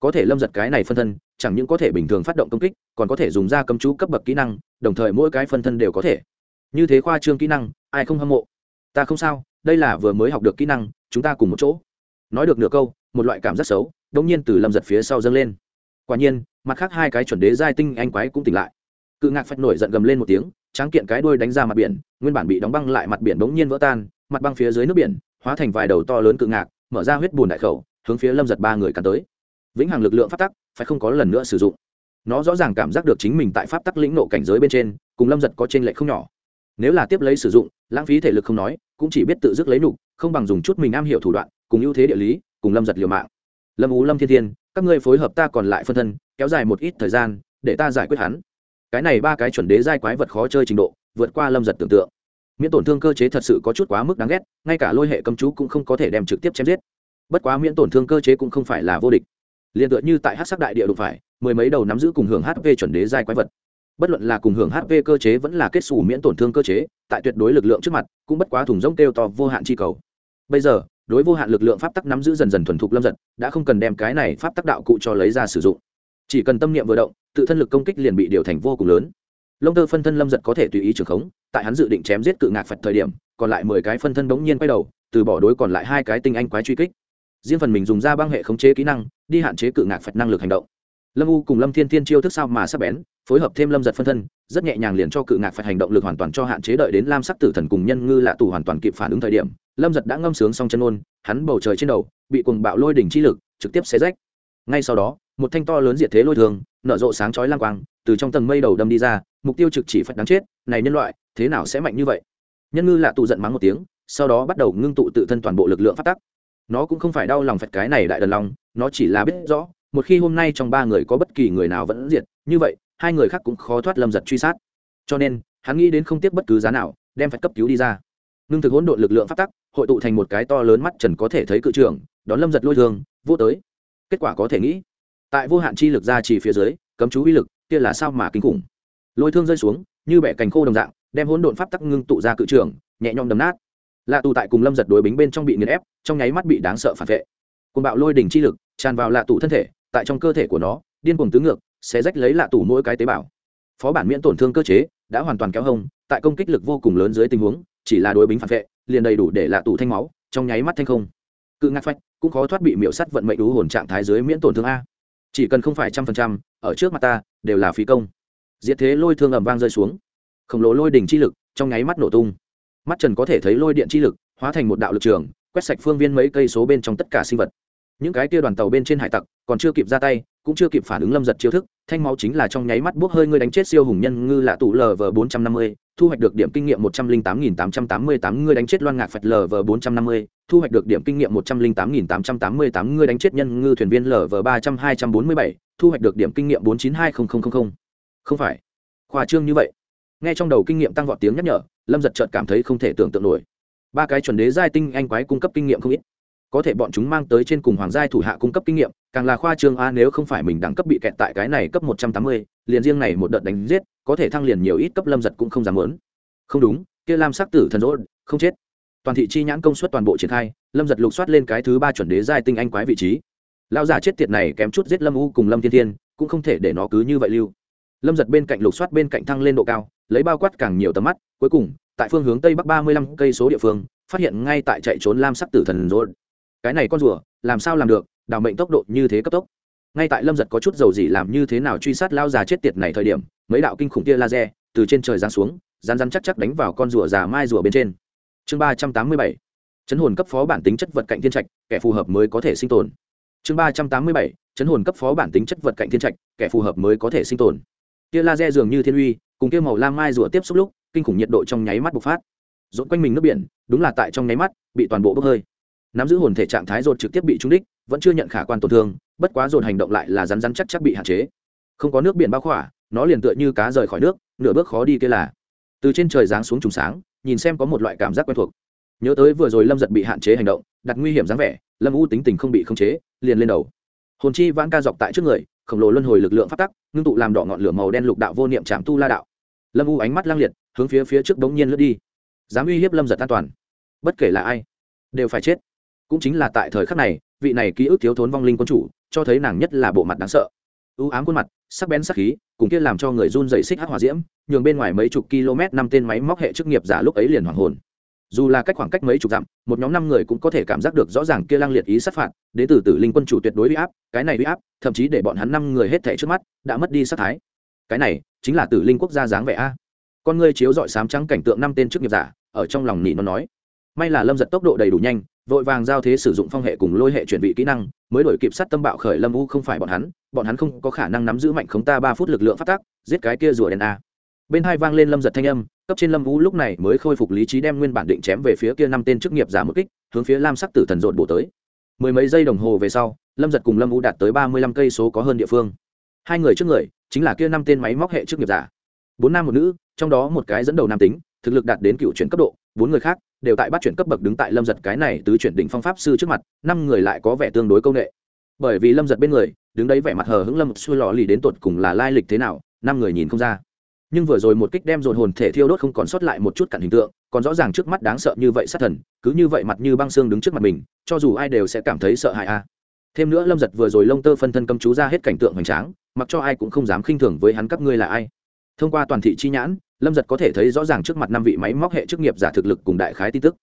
Có thể lâm giật cái này phân thân, chẳng những có thể bình thường phát động công kích, còn có thể dùng ra cấm chú cấp bậc kỹ năng, đồng thời mỗi cái phân thân đều có thể. Như thế khoa trương kỹ năng, ai không hâm mộ? Ta không sao, đây là vừa mới học được kỹ năng, chúng ta cùng một chỗ. Nói được nửa câu, một loại cảm giác xấu đông nhiên từ lâm giật phía sau dâng lên. Quả nhiên, mặt khác hai cái chuẩn đế giai tinh anh quái cũng tỉnh lại cự ngạc phách nổi giận gầm lên một tiếng, tráng kiện cái đuôi đánh ra mặt biển, nguyên bản bị đóng băng lại mặt biển bỗng nhiên vỡ tan, mặt băng phía dưới nước biển, hóa thành vài đầu to lớn cự ngạc, mở ra huyết bùn đại khẩu, hướng phía lâm giật ba người cắn tới. Vĩnh hằng lực lượng phát tắc, phải không có lần nữa sử dụng. Nó rõ ràng cảm giác được chính mình tại pháp tắc lĩnh nộ cảnh giới bên trên, cùng lâm giật có t r ê n lệch không nhỏ. Nếu là tiếp lấy sử dụng, lãng phí thể lực không nói, cũng chỉ biết tự dứt lấy nục không bằng dùng chút mình am hiểu thủ đoạn, cùng ưu thế địa lý, cùng lâm giật liều mạng. Lâm ú, lâm thiên thiên, các ngươi phối hợp ta còn lại phân thân, kéo dài một ít thời gian, để ta giải quyết hắn cái này ba cái chuẩn đế giai quái vật khó chơi trình độ, vượt qua lâm giật tưởng tượng. Miễn tổn thương cơ chế thật sự có chút quá mức đáng ghét, ngay cả lôi hệ cầm chú cũng không có thể đem trực tiếp chém giết. Bất quá miễn tổn thương cơ chế cũng không phải là vô địch. Liền tựa như tại hát sắc đại địa đụng phải, mười mấy đầu nắm giữ cùng hưởng hp chuẩn đế giai quái vật. Bất luận là cùng hưởng hp cơ chế vẫn là kết xù miễn tổn thương cơ chế, tại tuyệt đối lực lượng trước mặt, cũng bất quá thùng rông kêu to vô hạn chi cầu. Bây giờ, đối vô hạn lực lượng pháp tắc nắm giữ dần dần thuần thục lâm giật, đã không cần đem cái này pháp tắc đạo cụ cho lấy ra sử dụng. Chỉ cần tâm niệm vừa động tự thân lực công kích liền bị điều thành vô cùng lớn. Lông tơ phân thân lâm giật có thể tùy ý trường khống, tại hắn dự định chém giết cự ngạc phật thời điểm, còn lại mười cái phân thân bỗng nhiên quay đầu, từ bỏ đối còn lại hai cái tinh anh quái truy kích. Riêng phần mình dùng ra băng hệ khống chế kỹ năng, đi hạn chế cự ngạc phật năng lực hành động. Lâm u cùng lâm thiên thiên chiêu thức sao mà sắp bén, phối hợp thêm lâm giật phân thân, rất nhẹ nhàng liền cho cự ngạc phật hành động lực hoàn toàn cho hạn chế đợi đến lam sắc tử thần cùng nhân ngư lạ tù hoàn toàn kịp phản ứng thời điểm, lâm giật đã ngâm sướng xong chân ôn, hắn bầu trời trên đầu, bị cuồng bạo lôi đỉnh chi lực, trực tiếp xé rách. Ngay sau đó một thanh to lớn diệt thế lôi thường, nở rộ sáng chói lang quang, từ trong tầng mây đầu đâm đi ra, mục tiêu trực chỉ phật đáng chết, này nhân loại, thế nào sẽ mạnh như vậy? Nhân ngư lạ tụ giận mắng một tiếng, sau đó bắt đầu ngưng tụ tự thân toàn bộ lực lượng phát tắc. Nó cũng không phải đau lòng phật cái này đại đần lòng nó chỉ là biết rõ, một khi hôm nay trong ba người có bất kỳ người nào vẫn diệt, như vậy, hai người khác cũng khó thoát lâm giật truy sát. Cho nên, hắn nghĩ đến không tiếc bất cứ giá nào, đem phật cấp cứu đi ra. Ngưng thực hỗn độn lực lượng phát tắc, hội tụ thành một cái to lớn mắt trần có thể thấy cự trưởng, đón lâm giật lôi thương vô tới. Kết quả có thể nghĩ tại vô hạn chi lực ra chỉ phía dưới, cấm chú uy lực, kia là sao mà kinh khủng. Lôi thương rơi xuống, như bẻ cành khô đồng dạng, đem hỗn độn pháp tắc ngưng tụ ra cự trường, nhẹ nhõm đấm nát. Lạ tù tại cùng lâm giật đối bính bên trong bị nghiền ép, trong nháy mắt bị đáng sợ phản vệ. Cùng bạo lôi đỉnh chi lực, tràn vào lạ tù thân thể, tại trong cơ thể của nó, điên cuồng tứ ngược, sẽ rách lấy lạ tù mỗi cái tế bào. Phó bản miễn tổn thương cơ chế, đã hoàn toàn kéo hông, tại công kích lực vô cùng lớn dưới tình huống, chỉ là đối bính phản vệ, liền đầy đủ để lạ tù thanh máu, trong nháy mắt thanh không. Cự ngạc phách, cũng khó thoát bị miễu sắt vận mệnh đú hồn trạng thái dưới miễn tổn thương a chỉ cần không phải trăm phần trăm, ở trước mặt ta, đều là phí công. Diệt thế lôi thương ầm vang rơi xuống. Khổng lồ lôi đỉnh chi lực trong nháy mắt nổ tung. Mắt trần có thể thấy lôi điện chi lực hóa thành một đạo lực trường, quét sạch phương viên mấy cây số bên trong tất cả sinh vật. Những cái kia đoàn tàu bên trên hải tặc còn chưa kịp ra tay cũng chưa kịp phản ứng lâm giật chiêu thức, thanh máu chính là trong nháy mắt buốc hơi ngươi đánh chết siêu hùng nhân ngư lạ tụ lv bốn trăm năm mươi, thu hoạch được điểm kinh nghiệm một trăm linh tám nghìn tám trăm tám mươi tám, ngươi đánh chết loan ngạc phật lv bốn trăm năm mươi, thu hoạch được điểm kinh nghiệm một trăm linh tám nghìn tám trăm tám mươi tám, ngươi đánh chết nhân ngư thuyền viên lv ba trăm hai trăm bốn mươi bảy, thu hoạch được điểm kinh nghiệm bốn chín hai không. Không phải. Khoa trương như vậy. Nghe trong đầu kinh nghiệm tăng vọt tiếng nhắc nhở, lâm giật chợt cảm thấy không thể tưởng tượng nổi. Ba cái chuẩn đế giai tinh anh quái cung cấp kinh nghiệm không ít. Có thể bọn chúng mang tới trên cùng hoàng giai thủ hạ cung cấp kinh nghiệm càng là khoa trương a nếu không phải mình đẳng cấp bị kẹt tại cái này cấp một trăm tám mươi, liền riêng này một đợt đánh giết, có thể thăng liền nhiều ít cấp lâm giật cũng không dám lớn không đúng, kia lam sắc tử thần rỗ không chết. Toàn thị chi nhãn công suất toàn bộ triển khai, lâm giật lục soát lên cái thứ ba chuẩn đế giai tinh anh quái vị trí. Lao già chết tiệt này kém chút giết lâm u cùng lâm thiên thiên, cũng không thể để nó cứ như vậy lưu. Lâm giật bên cạnh lục soát bên cạnh thăng lên độ cao, lấy bao quát càng nhiều tầm mắt, cuối cùng, tại phương hướng tây bắc ba mươi lăm cây số địa phương, phát hiện ngay tại chạy trốn lam sắc tử thần rỗ cái này con rùa, làm sao làm được? Đào mệnh tốc độ như thế cấp tốc. Ngay tại lâm giật có chút dầu gì làm như thế nào truy sát lao già chết tiệt này thời điểm, mấy đạo kinh khủng tia laser từ trên trời giáng xuống rán rán chắc chắc đánh vào con rùa già mai rùa bên trên. Chương ba trăm tám mươi bảy. Chấn hồn cấp phó bản tính chất vật cạnh thiên trạch, kẻ phù hợp mới có thể sinh tồn. Chương ba trăm tám mươi bảy. Chấn hồn cấp phó bản tính chất vật cạnh thiên trạch, kẻ phù hợp mới có thể sinh tồn. Tia laser dường như thiên uy, cùng kia màu lam mai rùa tiếp xúc lúc, kinh khủng nhiệt độ trong nháy mắt bộc phát. Rộn quanh mình nước biển, đúng là tại trong nháy mắt, bị toàn bộ bốc hơi. Nắm giữ hồn thể trạng thái rột trực tiếp bị trúng đích vẫn chưa nhận khả quan tổn thương, bất quá dồn hành động lại là rắn rắn chắc chắc bị hạn chế. Không có nước biển bao khỏa, nó liền tựa như cá rời khỏi nước, nửa bước khó đi kia là. Từ trên trời giáng xuống trùng sáng, nhìn xem có một loại cảm giác quen thuộc. Nhớ tới vừa rồi lâm giật bị hạn chế hành động, đặt nguy hiểm dáng vẻ, lâm u tính tình không bị khống chế, liền lên đầu. Hồn chi vãn ca dọc tại trước người, khổng lồ luân hồi lực lượng phát tắc, ngưng tụ làm đỏ ngọn lửa màu đen lục đạo vô niệm trạm tu la đạo. Lâm u ánh mắt lang liệt, hướng phía phía trước bỗng nhiên lướt đi. Dám uy hiếp lâm giật an toàn. Bất kể là ai, đều phải chết cũng chính là tại thời khắc này, vị này ký ức thiếu thốn vong linh quân chủ, cho thấy nàng nhất là bộ mặt đáng sợ. Ưu ám khuôn mặt, sắc bén sắc khí, cùng kia làm cho người run dày xích hắc hỏa diễm, nhường bên ngoài mấy chục km năm tên máy móc hệ chức nghiệp giả lúc ấy liền hoàng hồn. Dù là cách khoảng cách mấy chục dặm, một nhóm năm người cũng có thể cảm giác được rõ ràng kia lang liệt ý sát phạt, đến từ tử linh quân chủ tuyệt đối huy áp, cái này huy áp, thậm chí để bọn hắn năm người hết thẻ trước mắt, đã mất đi sát thái. Cái này, chính là tử linh quốc gia dáng vẻ a. Con ngươi chiếu dọi sám trắng cảnh tượng năm tên chức nghiệp giả, ở trong lòng nỉ nó nói may là lâm giật tốc độ đầy đủ nhanh, vội vàng giao thế sử dụng phong hệ cùng lôi hệ chuyển vị kỹ năng, mới đổi kịp sát tâm bạo khởi lâm u không phải bọn hắn bọn hắn không có khả năng nắm giữ mạnh khống ta ba phút lực lượng phát tác, giết cái kia rùa đen a. Bên hai vang lên lâm giật thanh âm, cấp trên lâm u lúc này mới khôi phục lý trí đem nguyên bản định chém về phía kia năm tên chức nghiệp giả một kích, hướng phía lam sắc tử thần rộn bổ tới. Mười mấy giây đồng hồ về sau, lâm giật cùng lâm u đạt tới ba mươi lăm cây số có hơn địa phương. Hai người trước người, chính là kia năm tên máy móc hệ chức nghiệp giả. Bốn nam một nữ, trong đó một cái dẫn đầu nam tính thực lực đạt đến cựu chuyển cấp độ, bốn người khác đều tại bắt chuyển cấp bậc đứng tại lâm giật cái này tứ chuyển đỉnh phong pháp sư trước mặt, năm người lại có vẻ tương đối công nghệ. Bởi vì lâm giật bên người, đứng đấy vẻ mặt hờ hững lâm xui lò lì đến tột cùng là lai lịch thế nào, năm người nhìn không ra. Nhưng vừa rồi một kích đem dồn hồn thể thiêu đốt không còn sót lại một chút cặn hình tượng, còn rõ ràng trước mắt đáng sợ như vậy sát thần, cứ như vậy mặt như băng xương đứng trước mặt mình, cho dù ai đều sẽ cảm thấy sợ hãi a. Thêm nữa lâm giật vừa rồi lông tơ phân thân cầm chú ra hết cảnh tượng hoành tráng, mặc cho ai cũng không dám khinh thường với hắn các ngươi là ai. Thông qua toàn thị chi nhãn lâm giật có thể thấy rõ ràng trước mặt năm vị máy móc hệ chức nghiệp giả thực lực cùng đại khái tin tức.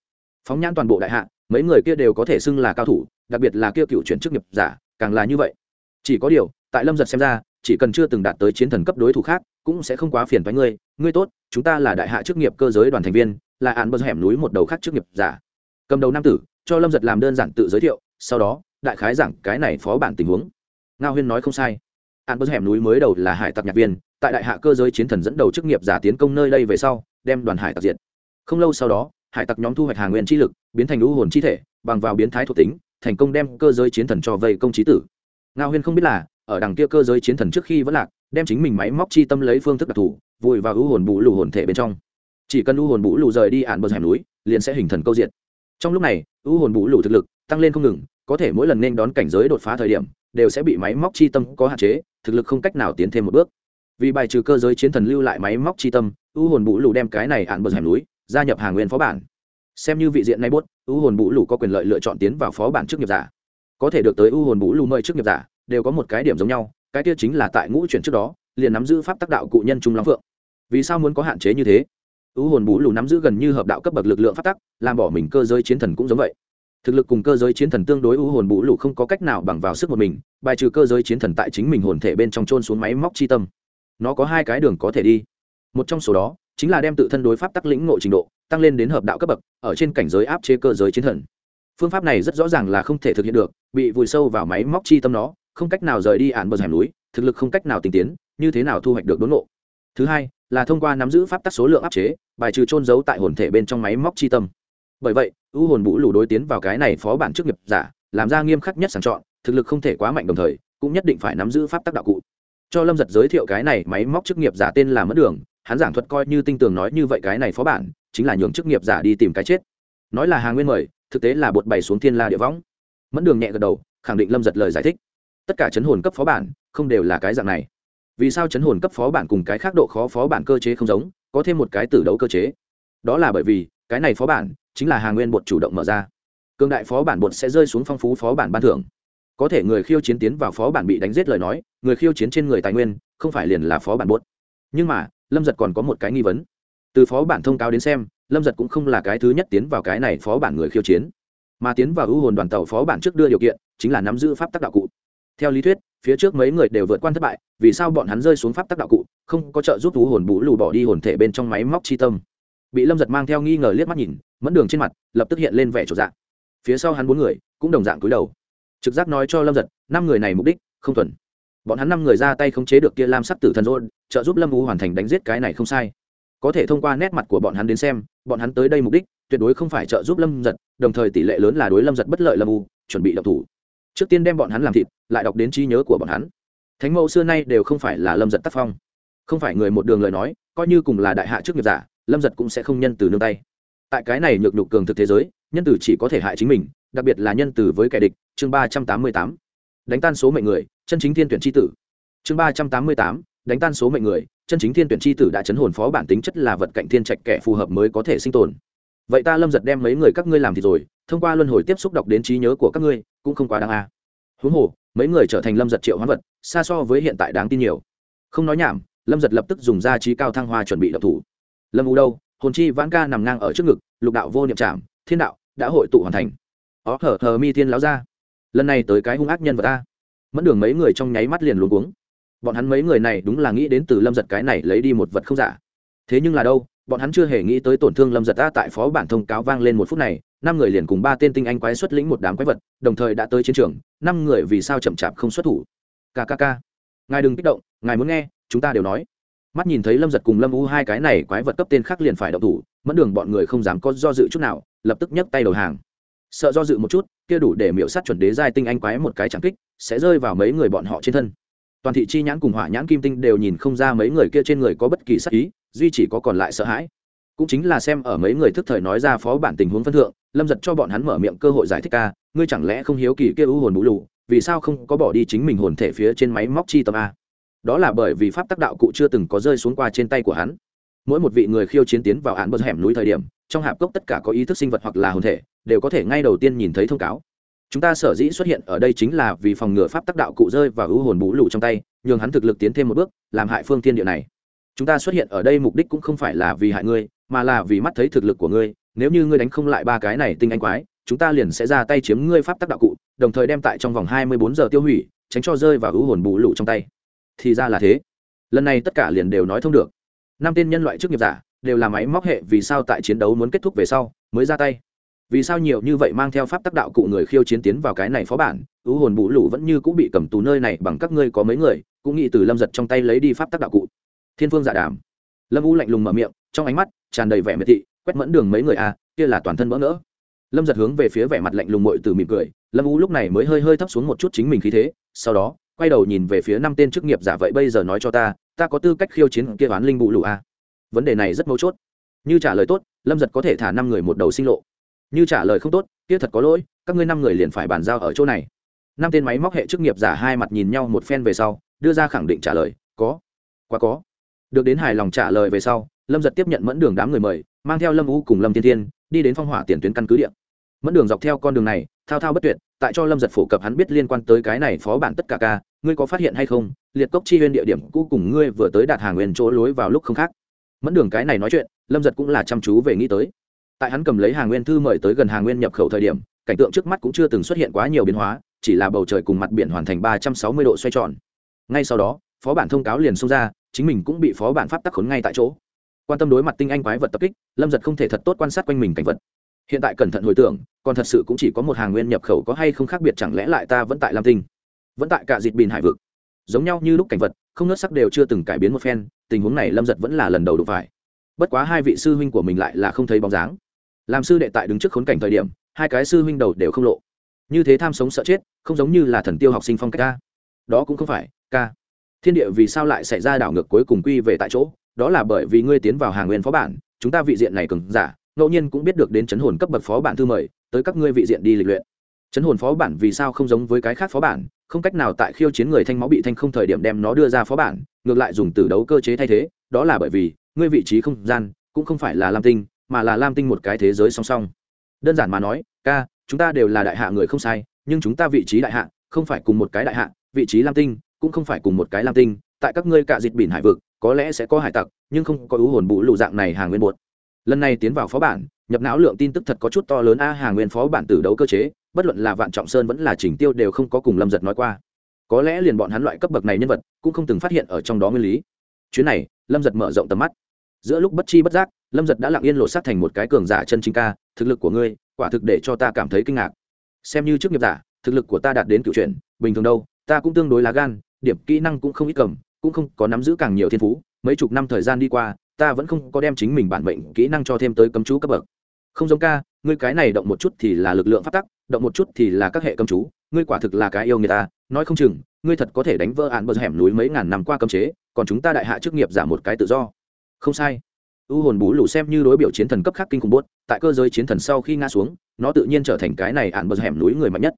Phóng nhãn toàn bộ đại hạ, mấy người kia đều có thể xưng là cao thủ, đặc biệt là kia cựu chuyển chức nghiệp giả, càng là như vậy. Chỉ có điều, tại lâm giật xem ra, chỉ cần chưa từng đạt tới chiến thần cấp đối thủ khác, cũng sẽ không quá phiền thoái ngươi. Ngươi tốt, chúng ta là đại hạ chức nghiệp cơ giới đoàn thành viên, là án bờ hẻm núi một đầu khác chức nghiệp giả. Cầm đầu nam tử, cho lâm giật làm đơn giản tự giới thiệu, sau đó, đại khái giảng cái này phó bản tình huống. Ngao huyên nói không sai án bờ hẻm núi mới đầu là hải tặc nhạc viên, tại đại hạ cơ giới chiến thần dẫn đầu chức nghiệp giả tiến công nơi đây về sau, đem đoàn hải tặc diệt. Không lâu sau đó, hải tặc nhóm thu hoạch hàng nguyên chi lực, biến thành lũ hồn chi thể, bằng vào biến thái thuộc tính, thành công đem cơ giới chiến thần cho vây công trí tử. Ngao huyên không biết là, ở đằng kia cơ giới chiến thần trước khi vẫn lạc, đem chính mình máy móc chi tâm lấy phương thức đặc thù, vùi vào ưu hồn bụ lù hồn thể bên trong. Chỉ cần ưu hồn bụ lù rời đi ạn bờ hẻm núi, liền sẽ hình thần câu diện trong lúc này ưu hồn bụ lù thực lực tăng lên không ngừng, có thể mỗi lần nên đón cảnh giới đột phá thời điểm đều sẽ bị máy móc chi tâm có hạn chế, thực lực không cách nào tiến thêm một bước. Vì bài trừ cơ giới chiến thần lưu lại máy móc chi tâm ưu hồn bụ lù đem cái này ạn bờ hẻm núi gia nhập hàng nguyên phó bản. Xem như vị diện này bốt ưu hồn bụ lù có quyền lợi lựa chọn tiến vào phó bản trước nghiệp giả. Có thể được tới ưu hồn bụ lù mời trước nghiệp giả, đều có một cái điểm giống nhau, cái kia chính là tại ngũ chuyển trước đó, liền nắm giữ pháp tác đạo cụ nhân trung long phượng. Vì sao muốn có hạn chế như thế? Ưu hồn bụ lù nắm giữ gần như hợp đạo cấp bậc lực lượng pháp tắc, làm bỏ mình cơ giới chiến thần cũng giống vậy thực lực cùng cơ giới chiến thần tương đối ưu hồn bụ lụ không có cách nào bằng vào sức một mình, bài trừ cơ giới chiến thần tại chính mình hồn thể bên trong trôn xuống máy móc chi tâm. Nó có hai cái đường có thể đi. Một trong số đó, chính là đem tự thân đối pháp tắc lĩnh ngộ trình độ, tăng lên đến hợp đạo cấp bậc, ở trên cảnh giới áp chế cơ giới chiến thần. Phương pháp này rất rõ ràng là không thể thực hiện được, bị vùi sâu vào máy móc chi tâm nó, không cách nào rời đi ạn bờ hẻm núi, thực lực không cách nào tinh tiến, như thế nào thu hoạch được đốn ngộ? Thứ hai, là thông qua nắm giữ pháp tắc số lượng áp chế, bài trừ trôn giấu tại hồn thể bên trong máy móc chi tâm bởi vậy, ưu hồn vũ lù đối tiến vào cái này phó bản chức nghiệp giả, làm ra nghiêm khắc nhất sàng chọn, thực lực không thể quá mạnh đồng thời, cũng nhất định phải nắm giữ pháp tắc đạo cụ. Cho lâm giật giới thiệu cái này máy móc chức nghiệp giả tên là mất đường, hắn giảng thuật coi như tinh tường nói như vậy cái này phó bản, chính là nhường chức nghiệp giả đi tìm cái chết. Nói là hàng nguyên mời, thực tế là bột bày xuống thiên la địa võng. Mẫn đường nhẹ gật đầu, khẳng định lâm giật lời giải thích. Tất cả chấn hồn cấp phó bản, không đều là cái dạng này. Vì sao chấn hồn cấp phó bản cùng cái khác độ khó phó bản cơ chế không giống, có thêm một cái tử đấu cơ chế? Đó là bởi vì, cái này phó bản chính là hàng nguyên bột chủ động mở ra. Cương đại phó bản bột sẽ rơi xuống phong phú phó bản ban thưởng. Có thể người khiêu chiến tiến vào phó bản bị đánh giết lời nói, người khiêu chiến trên người tài nguyên, không phải liền là phó bản bột. Nhưng mà, lâm giật còn có một cái nghi vấn. Từ phó bản thông cáo đến xem, lâm giật cũng không là cái thứ nhất tiến vào cái này phó bản người khiêu chiến. Mà tiến vào ưu hồn đoàn tàu phó bản trước đưa điều kiện, chính là nắm giữ pháp tắc đạo cụ. Theo lý thuyết, phía trước mấy người đều vượt qua thất bại, vì sao bọn hắn rơi xuống pháp tắc đạo cụ, không có trợ giúp thú hồn bú lù bỏ đi hồn thể bên trong máy móc chi tâm? Bị lâm giật mang theo nghi ngờ liếc mắt nhìn mẫn đường trên mặt lập tức hiện lên vẻ trộn dạng phía sau hắn bốn người cũng đồng dạng cúi đầu trực giác nói cho lâm giật năm người này mục đích không thuần bọn hắn năm người ra tay không chế được kia lam sắc tử thần rôn trợ giúp lâm u hoàn thành đánh giết cái này không sai có thể thông qua nét mặt của bọn hắn đến xem bọn hắn tới đây mục đích tuyệt đối không phải trợ giúp lâm giật đồng thời tỷ lệ lớn là đối lâm giật bất lợi lâm u chuẩn bị độc thủ trước tiên đem bọn hắn làm thịt lại đọc đến trí nhớ của bọn hắn thánh mẫu xưa nay đều không phải là lâm giật tác phong không phải người một đường lời nói coi như cùng là đại hạ trước nghiệp giả lâm giật cũng sẽ không nhân từ nương tay. Tại cái này nhược nhục cường thực thế giới, nhân từ chỉ có thể hại chính mình, đặc biệt là nhân từ với kẻ địch. Chương ba trăm tám mươi tám. Đánh tan số mệnh người, chân chính thiên tuyển tri tử. Chương ba trăm tám mươi tám. Đánh tan số mệnh người, chân chính thiên tuyển tri tử đã chấn hồn phó bản tính chất là vật cạnh thiên trạch kẻ phù hợp mới có thể sinh tồn. Vậy ta lâm giật đem mấy người các ngươi làm thì rồi, thông qua luân hồi tiếp xúc đọc đến trí nhớ của các ngươi, cũng không quá đáng a. À. huống hồ, mấy người trở thành lâm giật triệu hoán vật, xa so với hiện tại đáng tin nhiều. Không nói nhảm, lâm giật lập tức dùng ra trí cao thăng hoa chuẩn bị đập thủ lâm u đâu? Hồn chi vãn ca nằm ngang ở trước ngực, lục đạo vô niệm trảm thiên đạo đã hội tụ hoàn thành. Ó hở hờ mi thiên láo ra lần này tới cái hung ác nhân vật ta. Mất đường mấy người trong nháy mắt liền luôn uống bọn hắn mấy người này đúng là nghĩ đến từ lâm giật cái này lấy đi một vật không giả. Thế nhưng là đâu? Bọn hắn chưa hề nghĩ tới tổn thương lâm giật ta tại phó bản thông cáo vang lên một phút này, năm người liền cùng ba tên tinh anh quái xuất lĩnh một đám quái vật, đồng thời đã tới chiến trường, năm người vì sao chậm chạp không xuất thủ? Kkk ngài đừng kích động, ngài muốn nghe, chúng ta đều nói mắt nhìn thấy lâm giật cùng lâm u hai cái này quái vật cấp tên khác liền phải đậu thủ, mẫn đường bọn người không dám có do dự chút nào, lập tức nhấc tay đầu hàng. Sợ do dự một chút, kia đủ để miễu sát chuẩn đế giai tinh anh quái một cái chẳng kích, sẽ rơi vào mấy người bọn họ trên thân. Toàn thị chi nhãn cùng hỏa nhãn kim tinh đều nhìn không ra mấy người kia trên người có bất kỳ sắc ý, duy chỉ có còn lại sợ hãi. Cũng chính là xem ở mấy người thức thời nói ra phó bản tình huống phân thượng, lâm giật cho bọn hắn mở miệng cơ hội giải thích ca, ngươi chẳng lẽ không hiếu kỳ kia ưu hồn bú lù, vì sao không có bỏ đi chính mình hồn thể phía trên máy móc chi tâm a? Đó là bởi vì pháp tác đạo cụ chưa từng có rơi xuống qua trên tay của hắn. Mỗi một vị người khiêu chiến tiến vào án bờ hẻm núi thời điểm, trong hạp cốc tất cả có ý thức sinh vật hoặc là hồn thể, đều có thể ngay đầu tiên nhìn thấy thông cáo. Chúng ta sở dĩ xuất hiện ở đây chính là vì phòng ngừa pháp tác đạo cụ rơi và hữu hồn bú lù trong tay, nhường hắn thực lực tiến thêm một bước, làm hại phương thiên địa này. Chúng ta xuất hiện ở đây mục đích cũng không phải là vì hại ngươi, mà là vì mắt thấy thực lực của ngươi. Nếu như ngươi đánh không lại ba cái này tinh anh quái, chúng ta liền sẽ ra tay chiếm ngươi pháp tác đạo cụ, đồng thời đem tại trong vòng hai mươi bốn giờ tiêu hủy, tránh cho rơi vào hữu hồn bù lụ trong tay thì ra là thế. Lần này tất cả liền đều nói thông được. Năm tên nhân loại chức nghiệp giả đều là máy móc hệ vì sao tại chiến đấu muốn kết thúc về sau mới ra tay. Vì sao nhiều như vậy mang theo pháp tác đạo cụ người khiêu chiến tiến vào cái này phó bản ưu hồn bụ lụ vẫn như cũng bị cầm tù nơi này bằng các ngươi có mấy người cũng nghĩ từ lâm giật trong tay lấy đi pháp tác đạo cụ. Thiên phương giả dạ đàm. Lâm u lạnh lùng mở miệng trong ánh mắt tràn đầy vẻ miệt thị quét mẫn đường mấy người a à, kia là toàn thân mỡ ngỡ. Lâm giật hướng về phía vẻ mặt lạnh lùng mội từ mỉm cười lâm u lúc này mới hơi hơi thấp xuống một chút chính mình khí thế sau đó quay đầu nhìn về phía năm tên chức nghiệp giả vậy bây giờ nói cho ta ta có tư cách khiêu chiến kia oán linh bụ lụ a à? vấn đề này rất mấu chốt. Như trả lời tốt, lâm giật có thể thả năm người một đầu sinh lộ. Như trả lời không tốt, kia thật có lỗi, các ngươi năm người liền phải bàn giao ở chỗ này. Năm tên máy móc hệ chức nghiệp giả hai mặt nhìn nhau một phen về sau, đưa ra khẳng định trả lời, có, quá có. Được đến hài lòng trả lời về sau, lâm giật tiếp nhận mẫn đường đám người mời, mang theo lâm u cùng lâm thiên thiên, đi đến phong hỏa tiền tuyến căn cứ điện. Mẫn đường dọc theo con đường này, thao thao bất tuyệt, tại cho lâm giật phổ cập hắn biết liên quan tới cái này phó bản tất cả ca ngươi có phát hiện hay không, liệt cốc chi huyên địa điểm cũ cùng ngươi vừa tới đạt hàng nguyên chỗ lối vào lúc không khác. Mẫn đường cái này nói chuyện, lâm giật cũng là chăm chú về nghĩ tới. Tại hắn cầm lấy hàng nguyên thư mời tới gần hàng nguyên nhập khẩu thời điểm, cảnh tượng trước mắt cũng chưa từng xuất hiện quá nhiều biến hóa, chỉ là bầu trời cùng mặt biển hoàn thành ba trăm sáu mươi độ xoay tròn. Ngay sau đó, phó bản thông cáo liền xông ra, chính mình cũng bị phó bản pháp tắc khốn ngay tại chỗ. Quan tâm đối mặt tinh anh quái vật tập kích, lâm giật không thể thật tốt quan sát quanh mình cảnh vật. Hiện tại cẩn thận hồi tưởng, còn thật sự cũng chỉ có một hàng nguyên nhập khẩu có hay không khác biệt chẳng lẽ lại ta vẫn tại lam tinh? Vẫn tại cả dịt bìn hải vực. Giống nhau như lúc cảnh vật, không nớt sắc đều chưa từng cải biến một phen, tình huống này lâm giật vẫn là lần đầu đụng phải. Bất quá hai vị sư huynh của mình lại là không thấy bóng dáng. Làm sư đệ tại đứng trước khốn cảnh thời điểm, hai cái sư huynh đầu đều không lộ. Như thế tham sống sợ chết, không giống như là thần tiêu học sinh phong cách ca. Đó cũng không phải, ca. Thiên địa vì sao lại xảy ra đảo ngược cuối cùng quy về tại chỗ? Đó là bởi vì ngươi tiến vào hàng nguyên phó bản, chúng ta vị diện này cường giả, ngẫu nhiên cũng biết được đến chấn hồn cấp bậc phó bản thư mời, tới các ngươi vị diện đi lịch luyện. Chấn hồn phó bản vì sao không giống với cái khác phó bản? Không cách nào tại khiêu chiến người thanh máu bị thanh không thời điểm đem nó đưa ra phó bản, ngược lại dùng từ đấu cơ chế thay thế, đó là bởi vì, ngươi vị trí không gian, cũng không phải là lam tinh, mà là lam tinh một cái thế giới song song. Đơn giản mà nói, ca, chúng ta đều là đại hạ người không sai, nhưng chúng ta vị trí đại hạ, không phải cùng một cái đại hạ, vị trí lam tinh, cũng không phải cùng một cái lam tinh, tại các ngươi cạ dịt biển hải vực, có lẽ sẽ có hải tặc, nhưng không có ưu hồn bụ lụ dạng này hàng nguyên bột. Lần này tiến vào phó bản, nhập não lượng tin tức thật có chút to lớn a, hàng nguyên phó bản tử đấu cơ chế bất luận là vạn trọng sơn vẫn là chỉnh tiêu đều không có cùng lâm giật nói qua. Có lẽ liền bọn hắn loại cấp bậc này nhân vật cũng không từng phát hiện ở trong đó nguyên lý. Chuyến này, lâm giật mở rộng tầm mắt. Giữa lúc bất chi bất giác, lâm giật đã lặng yên lộ sát thành một cái cường giả chân chính ca, thực lực của ngươi, quả thực để cho ta cảm thấy kinh ngạc. Xem như trước nghiệp giả, thực lực của ta đạt đến cựu chuyện bình thường đâu, ta cũng tương đối lá gan, điểm kỹ năng cũng không ít cầm, cũng không có nắm giữ càng nhiều thiên phú. Mấy chục năm thời gian đi qua, ta vẫn không có đem chính mình bản mệnh kỹ năng cho thêm tới cấm chú cấp bậc không giống ca, ngươi cái này động một chút thì là lực lượng phát tắc, động một chút thì là các hệ cấm chú, ngươi quả thực là cái yêu người ta, nói không chừng, ngươi thật có thể đánh vỡ án bờ hẻm núi mấy ngàn năm qua cấm chế, còn chúng ta đại hạ chức nghiệp giả một cái tự do. Không sai. U hồn bú lù xem như đối biểu chiến thần cấp khác kinh khủng bốt tại cơ giới chiến thần sau khi ngã xuống, nó tự nhiên trở thành cái này án bờ hẻm núi người mạnh nhất.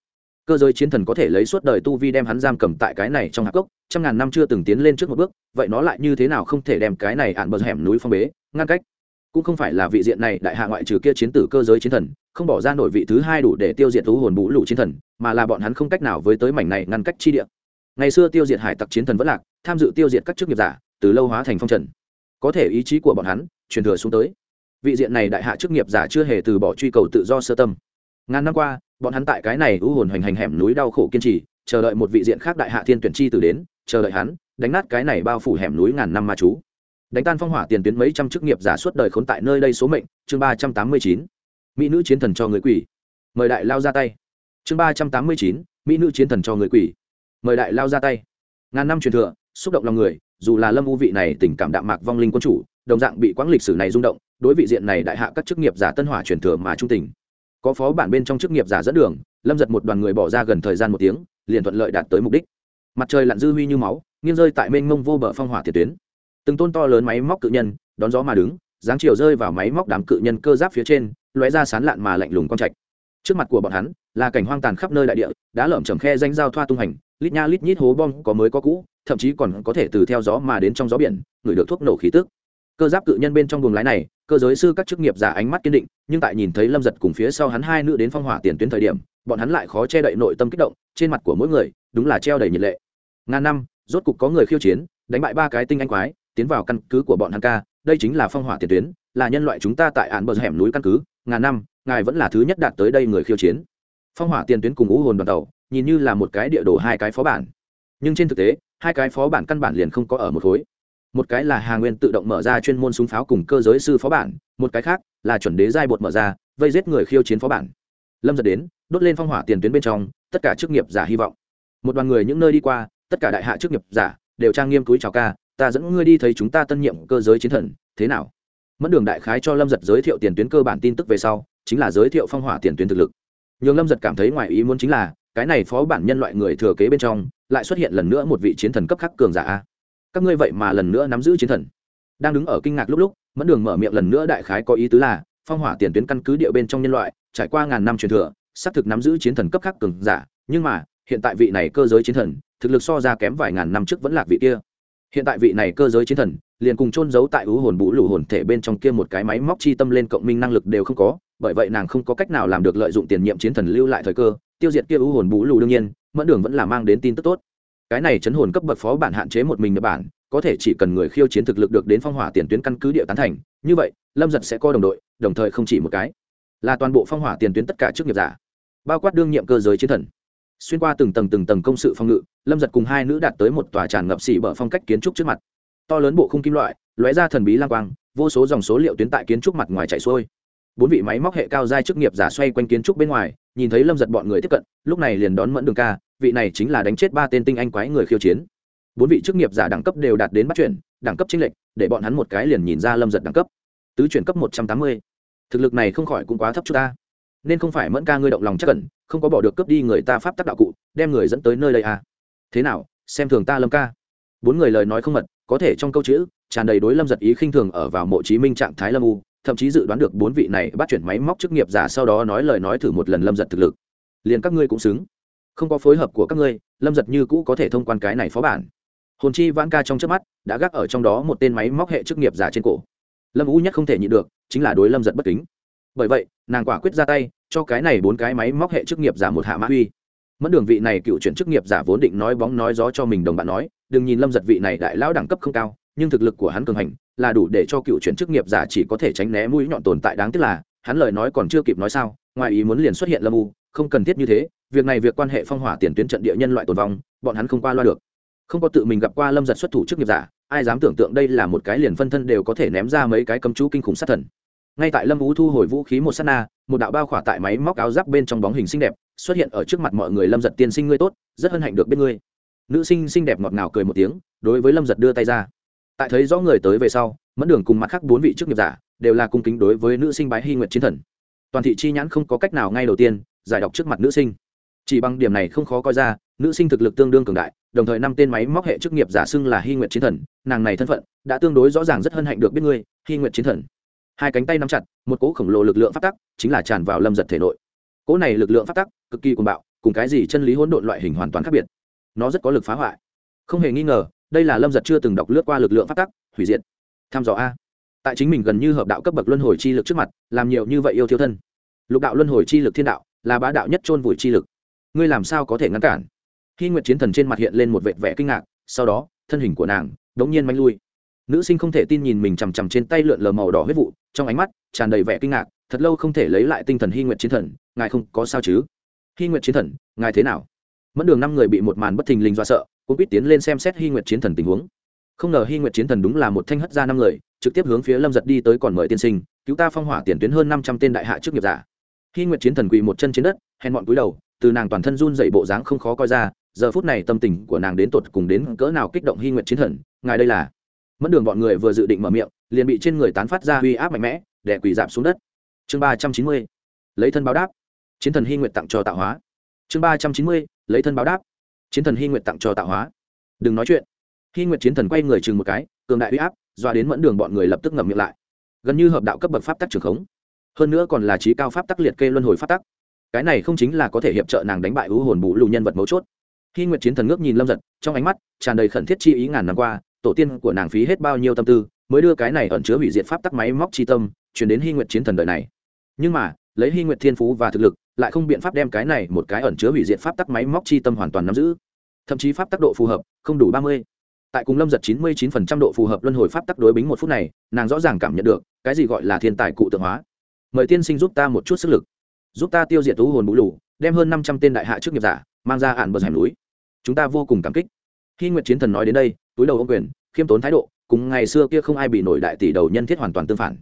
Cơ giới chiến thần có thể lấy suốt đời tu vi đem hắn giam cầm tại cái này trong hạc cốc, trăm ngàn năm chưa từng tiến lên trước một bước, vậy nó lại như thế nào không thể đem cái này ạn bờ hẻm núi phong bế, ngăn cách? Cũng không phải là vị diện này đại hạ ngoại trừ kia chiến tử cơ giới chiến thần, không bỏ ra nổi vị thứ hai đủ để tiêu diệt thú hồn bũ lụ chiến thần, mà là bọn hắn không cách nào với tới mảnh này ngăn cách chi địa. Ngày xưa tiêu diệt hải tặc chiến thần vẫn lạc, tham dự tiêu diệt các chức nghiệp giả, từ lâu hóa thành phong trần. Có thể ý chí của bọn hắn, truyền thừa xuống tới. Vị diện này đại hạ chức nghiệp giả chưa hề từ bỏ truy cầu tự do sơ tâm. Ngàn năm qua, bọn hắn tại cái này u hồn hoành hành hẻm núi đau khổ kiên trì, chờ đợi một vị diện khác đại hạ thiên tuyển chi từ đến, chờ đợi hắn, đánh nát cái này bao phủ hẻm núi ngàn năm ma chú đánh tan phong hỏa tiền tuyến mấy trăm chức nghiệp giả suốt đời khốn tại nơi đây số mệnh, chương ba trăm tám mươi chín, mỹ nữ chiến thần cho người quỷ. Mời đại lao ra tay. Chương ba trăm tám mươi chín, mỹ nữ chiến thần cho người quỷ. Mời đại lao ra tay. Ngàn năm truyền thừa, xúc động lòng người, dù là lâm u vị này tình cảm đạm mạc vong linh quân chủ, đồng dạng bị quãng lịch sử này rung động, đối vị diện này đại hạ các chức nghiệp giả tân hỏa truyền thừa mà trung tình. Có phó bản bên trong chức nghiệp giả dẫn đường, lâm giật một đoàn người bỏ ra gần thời gian một tiếng, liền thuận lợi đạt tới mục đích. Mặt trời lặn dư huy như máu, nghiêng rơi tại mênh mông vô bờ phong hỏa thiệt tuyến từng tôn to lớn máy móc cự nhân, đón gió mà đứng, dáng chiều rơi vào máy móc đám cự nhân cơ giáp phía trên, lóe ra sán lạn mà lạnh lùng quang trạch. Trước mặt của bọn hắn, là cảnh hoang tàn khắp nơi đại địa, đã lởm chầm khe danh giao thoa tung hành, lít nha lít nhít hố bom có mới có cũ, thậm chí còn có thể từ theo gió mà đến trong gió biển, ngửi được thuốc nổ khí tức. Cơ giáp cự nhân bên trong buồng lái này, cơ giới sư các chức nghiệp giả ánh mắt kiên định, nhưng tại nhìn thấy lâm giật cùng phía sau hắn hai nữ đến phong hỏa tiền tuyến thời điểm, bọn hắn lại khó che đậy nội tâm kích động, trên mặt của mỗi người, đúng là treo đầy nhiệt lệ. Ngàn năm, rốt cục có người khiêu chiến, đánh bại ba cái tinh anh quái tiến vào căn cứ của bọn hắn ca, đây chính là phong hỏa tiền tuyến, là nhân loại chúng ta tại án bờ hẻm núi căn cứ, ngàn năm, ngài vẫn là thứ nhất đạt tới đây người khiêu chiến. Phong hỏa tiền tuyến cùng ngũ hồn đoàn tàu, nhìn như là một cái địa đồ hai cái phó bản. Nhưng trên thực tế, hai cái phó bản căn bản liền không có ở một khối. Một cái là hà nguyên tự động mở ra chuyên môn súng pháo cùng cơ giới sư phó bản, một cái khác là chuẩn đế giai bột mở ra, vây giết người khiêu chiến phó bản. Lâm giật đến, đốt lên phong hỏa tiền tuyến bên trong, tất cả chức nghiệp giả hy vọng. Một đoàn người những nơi đi qua, tất cả đại hạ chức nghiệp giả, đều trang nghiêm túi chào ca ta dẫn ngươi đi thấy chúng ta tân nhiệm cơ giới chiến thần, thế nào? Mất đường đại khái cho lâm giật giới thiệu tiền tuyến cơ bản tin tức về sau, chính là giới thiệu phong hỏa tiền tuyến thực lực. Nhường lâm giật cảm thấy ngoài ý muốn chính là, cái này phó bản nhân loại người thừa kế bên trong, lại xuất hiện lần nữa một vị chiến thần cấp khắc cường giả các ngươi vậy mà lần nữa nắm giữ chiến thần. Đang đứng ở kinh ngạc lúc lúc, mẫn đường mở miệng lần nữa đại khái có ý tứ là, phong hỏa tiền tuyến căn cứ địa bên trong nhân loại, trải qua ngàn năm truyền thừa, xác thực nắm giữ chiến thần cấp khắc cường giả, nhưng mà, hiện tại vị này cơ giới chiến thần, thực lực so ra kém vài ngàn năm trước vẫn lạc vị kia hiện tại vị này cơ giới chiến thần, liền cùng chôn giấu tại ứ hồn bũ lù hồn thể bên trong kia một cái máy móc chi tâm lên cộng minh năng lực đều không có, bởi vậy nàng không có cách nào làm được lợi dụng tiền nhiệm chiến thần lưu lại thời cơ, tiêu diệt kia ứ hồn bũ lù đương nhiên, mẫn đường vẫn là mang đến tin tức tốt. Cái này chấn hồn cấp bậc phó bản hạn chế một mình nhật bản, có thể chỉ cần người khiêu chiến thực lực được đến phong hỏa tiền tuyến căn cứ địa tán thành, như vậy, lâm giật sẽ có đồng đội, đồng thời không chỉ một cái. Là toàn bộ phong hỏa tiền tuyến tất cả chức nghiệp giả, bao quát đương nhiệm cơ giới chiến thần xuyên qua từng tầng từng tầng công sự phòng ngự, lâm giật cùng hai nữ đạt tới một tòa tràn ngập xỉ bở phong cách kiến trúc trước mặt. To lớn bộ khung kim loại, lóe ra thần bí lang quang, vô số dòng số liệu tuyến tại kiến trúc mặt ngoài chạy xuôi. Bốn vị máy móc hệ cao giai chức nghiệp giả xoay quanh kiến trúc bên ngoài, nhìn thấy lâm giật bọn người tiếp cận, lúc này liền đón mẫn đường ca, vị này chính là đánh chết ba tên tinh anh quái người khiêu chiến. Bốn vị chức nghiệp giả đẳng cấp đều đạt đến bắt chuyển, đẳng cấp chính lệnh để bọn hắn một cái liền nhìn ra lâm giật đẳng cấp. Tứ chuyển cấp một trăm tám mươi. Thực lực này không khỏi cũng quá thấp chút ta nên không phải mẫn ca ngươi động lòng chắc cẩn, không có bỏ được cướp đi người ta pháp tác đạo cụ, đem người dẫn tới nơi đây à? Thế nào, xem thường ta lâm ca? Bốn người lời nói không mật, có thể trong câu chữ, tràn đầy đối lâm giật ý khinh thường ở vào mộ chí minh trạng thái lâm u, thậm chí dự đoán được bốn vị này bắt chuyển máy móc chức nghiệp giả sau đó nói lời nói thử một lần lâm giật thực lực. Liền các ngươi cũng xứng. Không có phối hợp của các ngươi, lâm giật như cũ có thể thông quan cái này phó bản. Hồn chi vãn ca trong trước mắt, đã gác ở trong đó một tên máy móc hệ chức nghiệp giả trên cổ. Lâm u nhất không thể nhịn được, chính là đối lâm giật bất kính bởi vậy, nàng quả quyết ra tay, cho cái này bốn cái máy móc hệ chức nghiệp giả một hạ mã uy. Mất đường vị này cựu chuyển chức nghiệp giả vốn định nói bóng nói gió cho mình đồng bạn nói, đừng nhìn lâm giật vị này đại lão đẳng cấp không cao, nhưng thực lực của hắn cường hành, là đủ để cho cựu chuyển chức nghiệp giả chỉ có thể tránh né mũi nhọn tồn tại đáng tiếc là, hắn lời nói còn chưa kịp nói sao, ngoài ý muốn liền xuất hiện lâm u, không cần thiết như thế, việc này việc quan hệ phong hỏa tiền tuyến trận địa nhân loại tồn vong, bọn hắn không qua loa được. Không có tự mình gặp qua lâm giật xuất thủ chức nghiệp giả, ai dám tưởng tượng đây là một cái liền phân thân đều có thể ném ra mấy cái cấm chú kinh khủng sát thần ngay tại lâm ú thu hồi vũ khí một s á t na, một đạo bao khỏa tại máy móc áo giáp bên trong bóng hình xinh đẹp xuất hiện ở trước mặt mọi người. Lâm giật tiên sinh ngươi tốt, rất hân hạnh được biết ngươi. Nữ sinh xinh đẹp ngọt ngào cười một tiếng, đối với lâm giật đưa tay ra. Tại thấy rõ người tới về sau, mẫn đường cùng mặt khác bốn vị chức nghiệp giả đều là cung kính đối với nữ sinh bái hy nguyện chiến thần. Toàn thị chi nhãn không có cách nào ngay đầu tiên giải đọc trước mặt nữ sinh. Chỉ bằng điểm này không khó coi ra, nữ sinh thực lực tương đương cường đại, đồng thời năm tên máy móc hệ chức nghiệp giả xưng là hy nguyện chiến thần, nàng này thân phận đã tương đối rõ ràng rất hân hạnh được biết ngươi, hy nguyện chiến thần hai cánh tay nắm chặt, một cỗ khổng lồ lực lượng phát tắc, chính là tràn vào lâm giật thể nội. Cỗ này lực lượng phát tắc, cực kỳ cuồng bạo, cùng cái gì chân lý hỗn độn loại hình hoàn toàn khác biệt. Nó rất có lực phá hoại. Không hề nghi ngờ, đây là lâm giật chưa từng đọc lướt qua lực lượng phát tắc, hủy diệt. Tham dò a. Tại chính mình gần như hợp đạo cấp bậc luân hồi chi lực trước mặt, làm nhiều như vậy yêu thiêu thân. Lục đạo luân hồi chi lực thiên đạo, là bá đạo nhất chôn vùi chi lực. Ngươi làm sao có thể ngăn cản? Khi nguyệt chiến thần trên mặt hiện lên một vệt vẻ kinh ngạc, sau đó, thân hình của nàng, đống nhiên manh lui nữ sinh không thể tin nhìn mình chằm chằm trên tay lượn lờ màu đỏ huyết vụ, trong ánh mắt tràn đầy vẻ kinh ngạc, thật lâu không thể lấy lại tinh thần hy nguyện chiến thần, ngài không có sao chứ? Hy nguyện chiến thần, ngài thế nào? Mẫn đường năm người bị một màn bất thình lình do sợ cũng biết tiến lên xem xét hy nguyện chiến thần tình huống. Không ngờ hy nguyện chiến thần đúng là một thanh hất ra năm người, trực tiếp hướng phía lâm giật đi tới còn mời tiên sinh, cứu ta phong hỏa tiền tuyến hơn năm trăm tên đại hạ trước nghiệp giả. Hy nguyện chiến thần quỳ một chân trên đất, hèn mọn cúi đầu, từ nàng toàn thân run dậy bộ dáng không khó coi ra, giờ phút này tâm tình của nàng đến tột cùng đến cỡ nào kích động hy nguyện chiến thần, ngài đây là mẫn đường bọn người vừa dự định mở miệng, liền bị trên người tán phát ra uy áp mạnh mẽ để quỳ dạp xuống đất. Chương ba trăm chín mươi, lấy thân báo đáp. Chiến thần hy nguyện tặng cho tạo hóa. Chương ba trăm chín mươi, lấy thân báo đáp. Chiến thần hy nguyện tặng cho tạo hóa. Đừng nói chuyện. Hy nguyện chiến thần quay người chừng một cái, cường đại uy áp, doa đến mẫn đường bọn người lập tức ngậm miệng lại. Gần như hợp đạo cấp bậc pháp tắc trường khống. Hơn nữa còn là trí cao pháp tắc liệt kê luân hồi pháp tắc. Cái này không chính là có thể hiệp trợ nàng đánh bại ưu hồn bù lù nhân vật mấu chốt. Khi nguyệt chiến thần ngước nhìn lâm giật trong ánh mắt tràn đầy khẩn thiết chi ý ngàn năm qua tổ tiên của nàng phí hết bao nhiêu tâm tư, mới đưa cái này ẩn chứa hủy diệt pháp tắc máy móc chi tâm, chuyển đến hy nguyện chiến thần đời này. Nhưng mà, lấy hy nguyện thiên phú và thực lực, lại không biện pháp đem cái này một cái ẩn chứa hủy diệt pháp tắc máy móc chi tâm hoàn toàn nắm giữ. Thậm chí pháp tắc độ phù hợp, không đủ ba mươi. Tại cùng lâm giật chín mươi chín phần trăm độ phù hợp luân hồi pháp tắc đối bính một phút này, nàng rõ ràng cảm nhận được, cái gì gọi là thiên tài cụ tượng hóa. Mời tiên sinh giúp ta một chút sức lực. Giúp ta tiêu diệt thú hồn bũ lù, đem hơn năm trăm tên đại hạ trước nghiệp giả, mang ra ạn bờ hẻm núi. Chúng ta vô cùng cảm kích. Khi nguyệt chiến thần nói đến đây túi đầu ô quyền, khiêm tốn thái độ, cùng ngày xưa kia không ai bị nổi đại tỷ đầu nhân thiết hoàn toàn tương phản.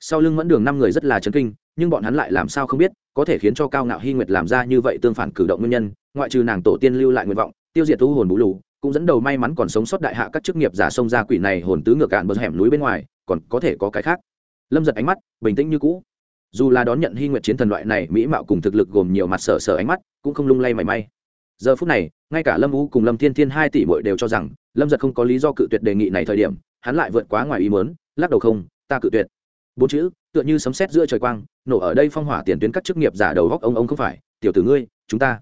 Sau lưng mẫn đường năm người rất là chấn kinh, nhưng bọn hắn lại làm sao không biết, có thể khiến cho cao ngạo hy nguyệt làm ra như vậy tương phản cử động nguyên nhân, ngoại trừ nàng tổ tiên lưu lại nguyện vọng, tiêu diệt tu hồn bú lù, cũng dẫn đầu may mắn còn sống sót đại hạ các chức nghiệp giả sông ra quỷ này hồn tứ ngược cạn bờ hẻm núi bên ngoài, còn có thể có cái khác. Lâm giật ánh mắt, bình tĩnh như cũ. Dù là đón nhận hy nguyệt chiến thần loại này, mỹ mạo cùng thực lực gồm nhiều mặt sở sở ánh mắt, cũng không lung lay mảy may. Giờ phút này, ngay cả lâm u cùng lâm thiên thiên hai tỷ bội đều cho rằng lâm giật không có lý do cự tuyệt đề nghị này thời điểm, hắn lại vượt quá ngoài ý mớn lắc đầu không, ta cự tuyệt. Bốn chữ, tựa như sấm sét giữa trời quang, nổ ở đây phong hỏa tiền tuyến các chức nghiệp giả đầu góc ông ông không phải, tiểu tử ngươi, chúng ta.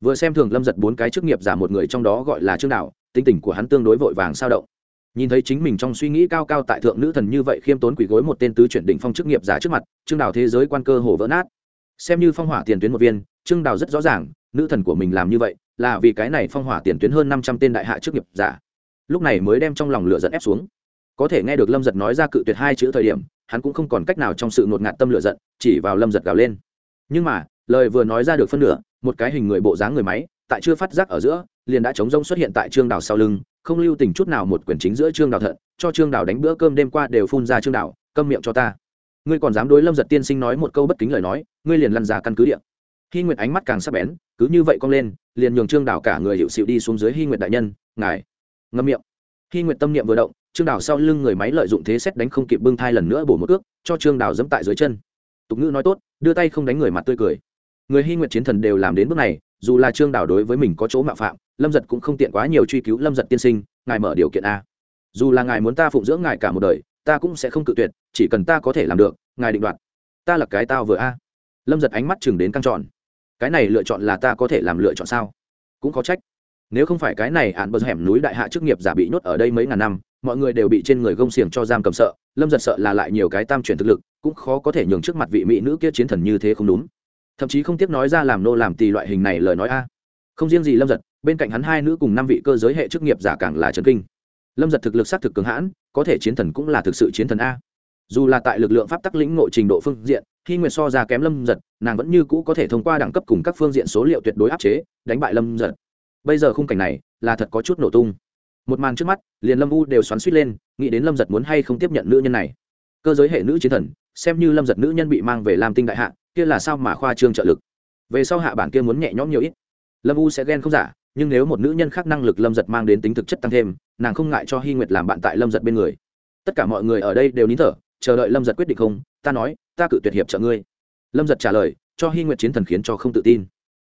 Vừa xem thường lâm giật bốn cái chức nghiệp giả một người trong đó gọi là trương đạo tinh tình của hắn tương đối vội vàng sao động. Nhìn thấy chính mình trong suy nghĩ cao cao tại thượng nữ thần như vậy khiêm tốn quỷ gối một tên tứ chuyển đỉnh phong chức nghiệp giả trước mặt, trương đào thế giới quan cơ hồ vỡ nát. Xem như phong hỏa tiền tuyến một viên, trương đào rất rõ ràng, nữ thần của mình làm như vậy, là vì cái này phong hỏa tiền tuyến hơn năm trăm tên đại hạ chức nghiệp giả lúc này mới đem trong lòng lửa giận ép xuống. Có thể nghe được lâm giật nói ra cự tuyệt hai chữ thời điểm, hắn cũng không còn cách nào trong sự ngột ngạt tâm lửa giận, chỉ vào lâm giật gào lên. Nhưng mà, lời vừa nói ra được phân nửa, một cái hình người bộ dáng người máy, tại chưa phát giác ở giữa, liền đã chống rông xuất hiện tại trương đào sau lưng, không lưu tình chút nào một quyển chính giữa trương đào thận, cho trương đào đánh bữa cơm đêm qua đều phun ra trương đào, câm miệng cho ta. Ngươi còn dám đối lâm giật tiên sinh nói một câu bất kính lời nói, ngươi liền lăn ra căn cứ điện hy nguyệt ánh mắt càng sắc bén, cứ như vậy cong lên, liền nhường trương đào cả người hiệu xịu đi xuống dưới hy nguyệt đại nhân, ngài ngâm miệng. Khi nguyệt tâm niệm vừa động, trương đào sau lưng người máy lợi dụng thế xét đánh không kịp bưng thai lần nữa bổ một ước cho trương đào dẫm tại dưới chân. Tục ngữ nói tốt, đưa tay không đánh người mặt tươi cười. Người hy nguyệt chiến thần đều làm đến bước này, dù là trương đào đối với mình có chỗ mạo phạm, lâm giật cũng không tiện quá nhiều truy cứu lâm giật tiên sinh, ngài mở điều kiện a. Dù là ngài muốn ta phụng dưỡng ngài cả một đời, ta cũng sẽ không cự tuyệt, chỉ cần ta có thể làm được, ngài định đoạt. Ta là cái tao vừa a. Lâm giật ánh mắt chừng đến căng tròn. Cái này lựa chọn là ta có thể làm lựa chọn sao? Cũng có trách nếu không phải cái này ạn bờ hẻm núi đại hạ chức nghiệp giả bị nhốt ở đây mấy ngàn năm, mọi người đều bị trên người gông xiềng cho giam cầm sợ, lâm giật sợ là lại nhiều cái tam chuyển thực lực, cũng khó có thể nhường trước mặt vị mỹ nữ kia chiến thần như thế không đúng. Thậm chí không tiếc nói ra làm nô làm tì loại hình này lời nói a. Không riêng gì lâm giật, bên cạnh hắn hai nữ cùng năm vị cơ giới hệ chức nghiệp giả càng là trần kinh. Lâm giật thực lực s á t thực cường hãn, có thể chiến thần cũng là thực sự chiến thần a. Dù là tại lực lượng pháp tắc lĩnh ngộ trình độ phương diện, khi nguyệt so ra kém lâm giật, nàng vẫn như cũ có thể thông qua đẳng cấp cùng các phương diện số liệu tuyệt đối áp chế, đánh bại lâm giật bây giờ khung cảnh này là thật có chút nổ tung. Một màn trước mắt, liền lâm u đều xoắn suýt lên, nghĩ đến lâm giật muốn hay không tiếp nhận nữ nhân này. Cơ giới hệ nữ chiến thần, xem như lâm giật nữ nhân bị mang về làm tinh đại hạ, kia là sao mà khoa trương trợ lực? Về sau hạ bản kia muốn nhẹ nhõm nhiều ít. Lâm u sẽ ghen không giả, nhưng nếu một nữ nhân khác năng lực lâm giật mang đến tính thực chất tăng thêm, nàng không ngại cho hy nguyệt làm bạn tại lâm giật bên người. Tất cả mọi người ở đây đều nín thở, chờ đợi lâm giật quyết định không, ta nói, ta cự tuyệt hiệp trợ ngươi. Lâm giật trả lời, cho hy nguyệt chiến thần khiến cho không tự tin.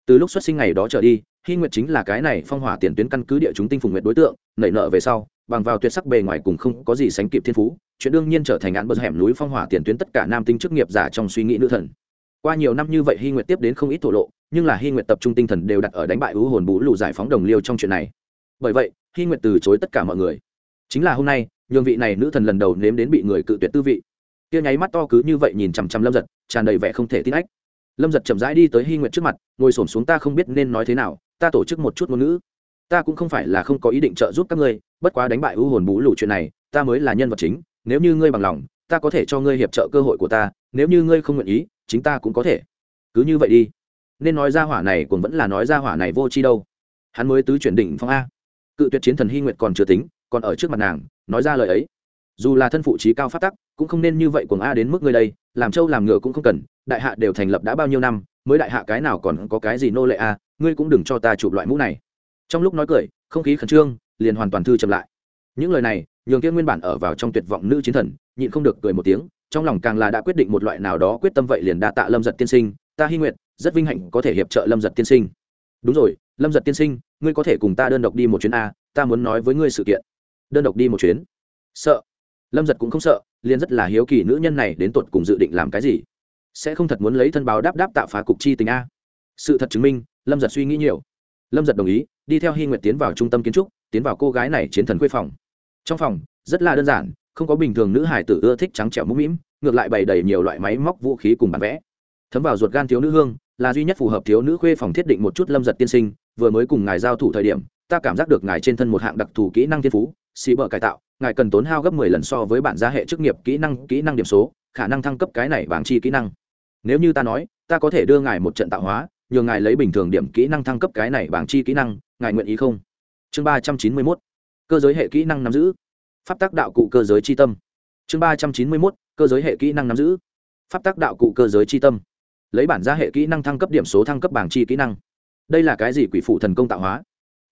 Từ lúc xuất sinh ngày đó trở đi hy nguyệt chính là cái này phong hỏa tiền tuyến căn cứ địa chúng tinh phùng nguyệt đối tượng, nảy nợ về sau, bằng vào tuyệt sắc bề ngoài cùng không có gì sánh kịp thiên phú, chuyện đương nhiên trở thành án bờ hẻm núi phong hỏa tiền tuyến tất cả nam tinh chức nghiệp giả trong suy nghĩ nữ thần. Qua nhiều năm như vậy hy nguyệt tiếp đến không ít thổ lộ, nhưng là hy nguyệt tập trung tinh thần đều đặt ở đánh bại ưu hồn bú lù giải phóng đồng liêu trong chuyện này. Bởi vậy, hy nguyệt từ chối tất cả mọi người. Chính là hôm nay, nhường vị này nữ thần lần đầu nếm đến bị người cự tuyệt tư vị. Tia nháy mắt to cứ như vậy nhìn chằm chằm lâm giật, tràn đầy vẻ không thể tin ách. Lâm giật chậm rãi đi tới hy nguyệt trước mặt, ngồi s ổ m xuống ta không biết nên nói thế nào ta tổ chức một chút ngôn ngữ. Ta cũng không phải là không có ý định trợ giúp các ngươi, bất quá đánh bại ưu hồn bú lù chuyện này, ta mới là nhân vật chính, nếu như ngươi bằng lòng, ta có thể cho ngươi hiệp trợ cơ hội của ta, nếu như ngươi không nguyện ý, chính ta cũng có thể. Cứ như vậy đi. Nên nói ra hỏa này cũng vẫn là nói ra hỏa này vô chi đâu. Hắn mới tứ chuyển đỉnh phong a. Cự tuyệt chiến thần hy nguyệt còn chưa tính, còn ở trước mặt nàng, nói ra lời ấy. Dù là thân phụ trí cao phát tắc, cũng không nên như vậy cuồng a đến mức ngươi đây, làm trâu làm ngựa cũng không cần, đại hạ đều thành lập đã bao nhiêu năm mới đại hạ cái nào còn có cái gì nô lệ a ngươi cũng đừng cho ta chụp loại mũ này. Trong lúc nói cười, không khí khẩn trương, liền hoàn toàn thư chậm lại. Những lời này, nhường kia nguyên bản ở vào trong tuyệt vọng nữ chiến thần, nhịn không được cười một tiếng, trong lòng càng là đã quyết định một loại nào đó quyết tâm vậy liền đa tạ lâm giật tiên sinh, ta hy nguyện, rất vinh hạnh có thể hiệp trợ lâm giật tiên sinh. Đúng rồi, lâm giật tiên sinh, ngươi có thể cùng ta đơn độc đi một chuyến a ta muốn nói với ngươi sự kiện. Đơn độc đi một chuyến? Sợ. Lâm giật cũng không sợ, liền rất là hiếu kỳ nữ nhân này đến tột cùng dự định làm cái gì sẽ không thật muốn lấy thân báo đáp đáp tạo phá cục chi tình a. Sự thật chứng minh, lâm giật suy nghĩ nhiều. Lâm giật đồng ý, đi theo hy nguyệt tiến vào trung tâm kiến trúc, tiến vào cô gái này chiến thần quê phòng. Trong phòng, rất là đơn giản, không có bình thường nữ hải tử ưa thích trắng trẻo mũm mĩm, ngược lại bày đầy nhiều loại máy móc vũ khí cùng bản vẽ. Thấm vào ruột gan thiếu nữ hương, là duy nhất phù hợp thiếu nữ khuê phòng thiết định một chút lâm giật tiên sinh, vừa mới cùng ngài giao thủ thời điểm, ta cảm giác được ngài trên thân một hạng đặc thù kỹ năng thiên phú, xì bợ cải tạo, ngài cần tốn hao gấp mười lần so với bản gia hệ chức nghiệp kỹ năng kỹ năng điểm số, khả năng thăng cấp cái này bảng chi kỹ năng nếu như ta nói, ta có thể đưa ngài một trận tạo hóa, nhờ ngài lấy bình thường điểm kỹ năng thăng cấp cái này bảng chi kỹ năng, ngài nguyện ý không? Chương ba trăm chín mươi mốt, cơ giới hệ kỹ năng nắm giữ. Pháp tác đạo cụ cơ giới chi tâm. Chương ba trăm chín mươi mốt, cơ giới hệ kỹ năng nắm giữ. Pháp tác đạo cụ cơ giới chi tâm. Lấy bản gia hệ kỹ năng thăng cấp điểm số thăng cấp bảng chi kỹ năng. Đây là cái gì quỷ phụ thần công tạo hóa?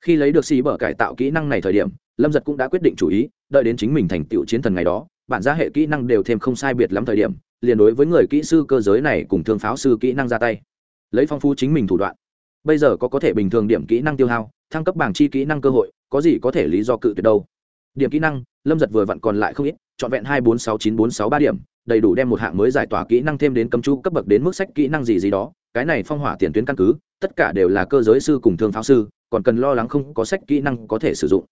Khi lấy được xì bở cải tạo kỹ năng này thời điểm, lâm giật cũng đã quyết định chủ ý, đợi đến chính mình thành tựu chiến thần ngày đó bản gia hệ kỹ năng đều thêm không sai biệt lắm thời điểm, liền đối với người kỹ sư cơ giới này cùng thương pháo sư kỹ năng ra tay. Lấy phong phú chính mình thủ đoạn. Bây giờ có có thể bình thường điểm kỹ năng tiêu hao, thăng cấp bảng chi kỹ năng cơ hội, có gì có thể lý do cự tuyệt đâu. Điểm kỹ năng, lâm giật vừa vặn còn lại không ít, trọn vẹn hai bốn sáu chín bốn sáu ba điểm, đầy đủ đem một hạng mới giải tỏa kỹ năng thêm đến cấm chú cấp bậc đến mức sách kỹ năng gì gì đó, cái này phong hỏa tiền tuyến căn cứ, tất cả đều là cơ giới sư cùng thương pháo sư, còn cần lo lắng không có sách kỹ năng có thể sử dụng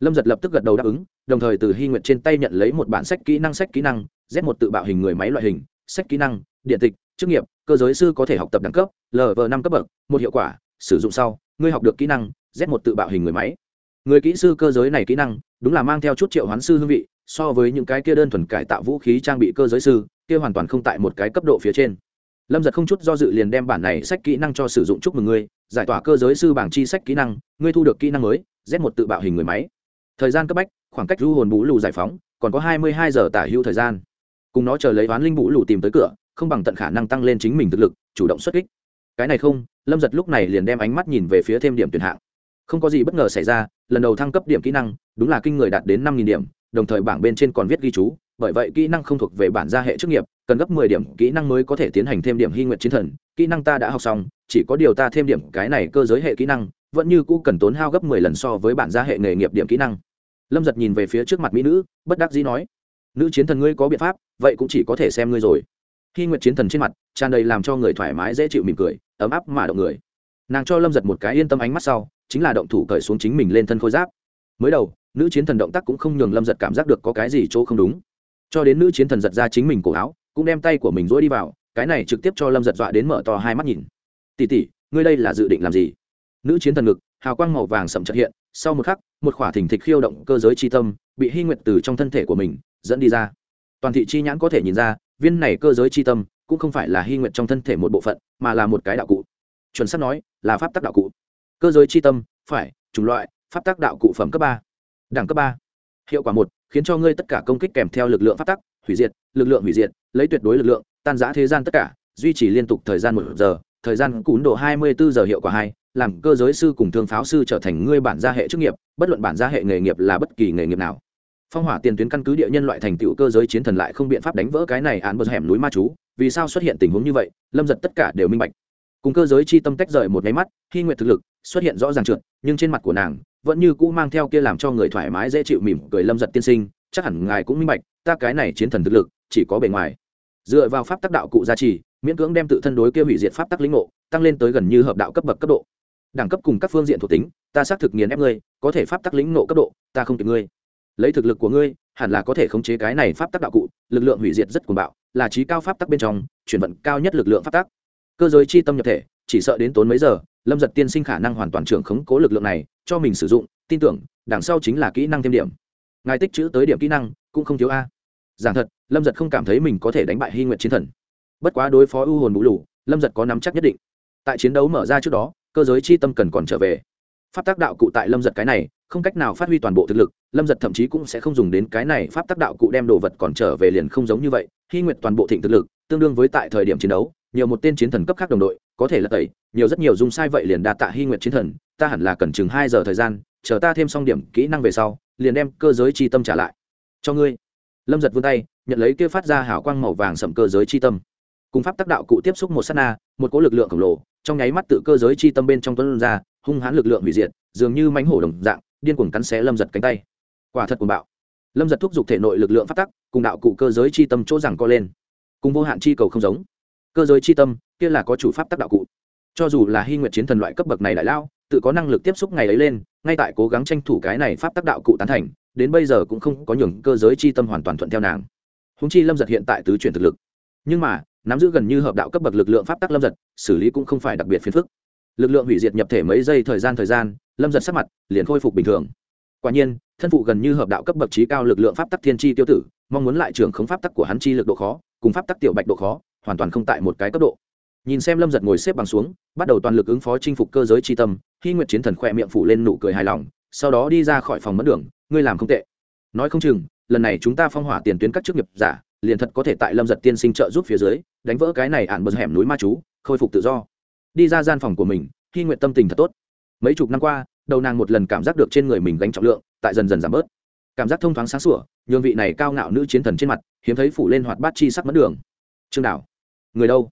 lâm giật lập tức gật đầu đáp ứng, đồng thời từ hy nguyện trên tay nhận lấy một bản sách kỹ năng, sách kỹ năng, z một tự bạo hình người máy loại hình, sách kỹ năng, điện tịch, chức nghiệp, cơ giới sư có thể học tập đẳng cấp lv năm cấp bậc, một hiệu quả, sử dụng sau, ngươi học được kỹ năng, z một tự bạo hình người máy. Người kỹ sư cơ giới này kỹ năng, đúng là mang theo chút triệu hoán sư hương vị, so với những cái kia đơn thuần cải tạo vũ khí trang bị cơ giới sư, kia hoàn toàn không tại một cái cấp độ phía trên. Lâm giật không chút do dự liền đem bản này sách kỹ năng cho sử dụng chúc mừng ngươi, giải tỏa cơ giới sư bảng chi sách kỹ năng, ngươi thu được kỹ năng mới, z một tự bạo hình người máy thời gian cấp bách, khoảng cách du hồn bú lù giải phóng, còn có hai mươi hai giờ tả hữu thời gian. Cùng nó chờ lấy oán linh bú lù tìm tới cửa, không bằng tận khả năng tăng lên chính mình thực lực, chủ động xuất kích. Cái này không, lâm giật lúc này liền đem ánh mắt nhìn về phía thêm điểm tuyển hạng. Không có gì bất ngờ xảy ra, lần đầu thăng cấp điểm kỹ năng, đúng là kinh người đạt đến năm điểm, đồng thời bảng bên trên còn viết ghi chú, bởi vậy kỹ năng không thuộc về bản gia hệ chức nghiệp, cần gấp mười điểm kỹ năng mới có thể tiến hành thêm điểm hy nguyện chiến thần. Kỹ năng ta đã học xong, chỉ có điều ta thêm điểm cái này cơ giới hệ kỹ năng, vẫn như cũ cần tốn hao gấp mười lần so với bản gia hệ nghề nghiệp điểm kỹ năng lâm giật nhìn về phía trước mặt mỹ nữ, bất đắc dĩ nói, nữ chiến thần ngươi có biện pháp, vậy cũng chỉ có thể xem ngươi rồi. Khi Nguyệt chiến thần trên mặt, tràn đầy làm cho người thoải mái dễ chịu mỉm cười, ấm áp mà động người. Nàng cho lâm giật một cái yên tâm ánh mắt sau, chính là động thủ cởi xuống chính mình lên thân khôi giáp. Mới đầu, nữ chiến thần động tác cũng không nhường lâm giật cảm giác được có cái gì chỗ không đúng. Cho đến nữ chiến thần giật ra chính mình cổ áo, cũng đem tay của mình dỗi đi vào, cái này trực tiếp cho lâm giật dọa đến mở to hai mắt nhìn. Tỉ tỉ ngươi đây là dự định làm gì? Nữ chiến thần ngực, hào quang màu vàng sậm trật hiện sau một khắc, một khỏa thỉnh thịch khiêu động cơ giới chi tâm bị hy nguyện từ trong thân thể của mình dẫn đi ra. Toàn thị chi nhãn có thể nhìn ra, viên này cơ giới chi tâm cũng không phải là hy nguyện trong thân thể một bộ phận, mà là một cái đạo cụ. Chuẩn sắp nói, là pháp tắc đạo cụ. Cơ giới chi tâm, phải, chủng loại, pháp tắc đạo cụ phẩm cấp ba, đẳng cấp ba. Hiệu quả một, khiến cho ngươi tất cả công kích kèm theo lực lượng pháp tắc, hủy diệt, lực lượng hủy diệt, lấy tuyệt đối lực lượng, tan giã thế gian tất cả, duy trì liên tục thời gian một giờ, thời gian cún độ hai mươi bốn giờ hiệu quả hai làm cơ giới sư cùng thương pháo sư trở thành ngươi bản gia hệ chức nghiệp, bất luận bản gia hệ nghề nghiệp là bất kỳ nghề nghiệp nào. Phong hỏa tiền tuyến căn cứ địa nhân loại thành tựu cơ giới chiến thần lại không biện pháp đánh vỡ cái này án bờ hẻm núi ma chú, vì sao xuất hiện tình huống như vậy, lâm giật tất cả đều minh bạch. Cùng cơ giới chi tâm tách rời một máy mắt khi nguyện thực lực xuất hiện rõ ràng trượt, nhưng trên mặt của nàng vẫn như cũ mang theo kia làm cho người thoải mái dễ chịu mỉm cười lâm giật tiên sinh, chắc hẳn ngài cũng minh bạch, ta cái này chiến thần thực lực chỉ có bề ngoài. Dựa vào pháp tác đạo cụ gia trì, miễn cưỡng đem tự thân đối kia hủy diệt pháp tắc lĩnh ngộ, tăng lên tới gần như hợp đạo cấp bậc cấp độ đẳng cấp cùng các phương diện thuộc tính, ta xác thực nghiền ép ngươi, có thể pháp tắc lĩnh nộ cấp độ, ta không kịp ngươi. Lấy thực lực của ngươi, hẳn là có thể khống chế cái này pháp tắc đạo cụ, lực lượng hủy diệt rất cuồng bạo, là trí cao pháp tắc bên trong, chuyển vận cao nhất lực lượng pháp tắc. Cơ giới chi tâm nhập thể, chỉ sợ đến tốn mấy giờ, lâm giật tiên sinh khả năng hoàn toàn trưởng khống cố lực lượng này, cho mình sử dụng, tin tưởng, đằng sau chính là kỹ năng thêm điểm. Ngài tích chữ tới điểm kỹ năng, cũng không thiếu a. Giảng thật, lâm giật không cảm thấy mình có thể đánh bại hy nguyện chiến thần. Bất quá đối phó ưu hồn bũ lù, lâm giật có nắm chắc nhất định. Tại chiến đấu mở ra trước đó cơ giới chi tâm cần còn trở về. Pháp tác đạo cụ tại lâm giật cái này, không cách nào phát huy toàn bộ thực lực, lâm giật thậm chí cũng sẽ không dùng đến cái này pháp tác đạo cụ đem đồ vật còn trở về liền không giống như vậy, hy nguyện toàn bộ thịnh thực lực, tương đương với tại thời điểm chiến đấu, nhiều một tên chiến thần cấp khác đồng đội, có thể là tẩy, nhiều rất nhiều dung sai vậy liền đạt tạ hy nguyện chiến thần, ta hẳn là cần chừng hai giờ thời gian, chờ ta thêm xong điểm kỹ năng về sau, liền đem cơ giới chi tâm trả lại. Cho ngươi. Lâm giật vươn tay, nhận lấy kia phát ra hảo quang màu vàng sậm cơ giới chi tâm cùng pháp tác đạo cụ tiếp xúc một s á t na, một cỗ lực lượng khổng lồ, trong nháy mắt tự cơ giới chi tâm bên trong tuấn ra, hung hãn lực lượng hủy diệt, dường như mánh hổ đồng dạng, điên cuồng cắn xé lâm giật cánh tay. Quả thật cuồng bạo. Lâm giật thúc giục thể nội lực lượng phát tắc, cùng đạo cụ cơ giới chi tâm chỗ rằng co lên. Cùng vô hạn chi cầu không giống. Cơ giới chi tâm, kia là có chủ pháp tắc đạo cụ. Cho dù là hy nguyện chiến thần loại cấp bậc này đại lao, tự có năng lực tiếp xúc ngày ấy lên, ngay tại cố gắng tranh thủ cái này pháp tắc đạo cụ tán thành, đến bây giờ cũng không có nhường cơ giới chi tâm hoàn toàn thuận theo nàng. Húng chi lâm giật hiện tại tứ chuyển thực lực. Nhưng mà nắm giữ gần như hợp đạo cấp bậc lực lượng pháp tắc lâm giật, xử lý cũng không phải đặc biệt phiền phức. Lực lượng hủy diệt nhập thể mấy giây thời gian thời gian, lâm giật sắc mặt liền khôi phục bình thường. Quả nhiên, thân phụ gần như hợp đạo cấp bậc trí cao lực lượng pháp tắc thiên tri tiêu tử, mong muốn lại trường khống pháp tắc của hắn chi lực độ khó, cùng pháp tắc tiểu bạch độ khó, hoàn toàn không tại một cái cấp độ. Nhìn xem lâm giật ngồi xếp bằng xuống, bắt đầu toàn lực ứng phó chinh phục cơ giới tri tâm, khi nguyện chiến thần khỏe miệng phủ lên nụ cười hài lòng, sau đó đi ra khỏi phòng mất đường, ngươi làm không tệ. Nói không chừng, lần này chúng ta phong hỏa tiền tuyến các chức nghiệp giả liền thật có thể tại lâm giật tiên sinh trợ giúp phía dưới, đánh vỡ cái này ạn bật hẻm núi ma chú, khôi phục tự do. Đi ra gian phòng của mình, khi nguyện tâm tình thật tốt. Mấy chục năm qua, đầu nàng một lần cảm giác được trên người mình gánh trọng lượng, tại dần dần giảm bớt. Cảm giác thông thoáng sáng sủa, nhường vị này cao ngạo nữ chiến thần trên mặt, hiếm thấy phủ lên hoạt bát chi sắc mất đường. Trương đảo, người đâu?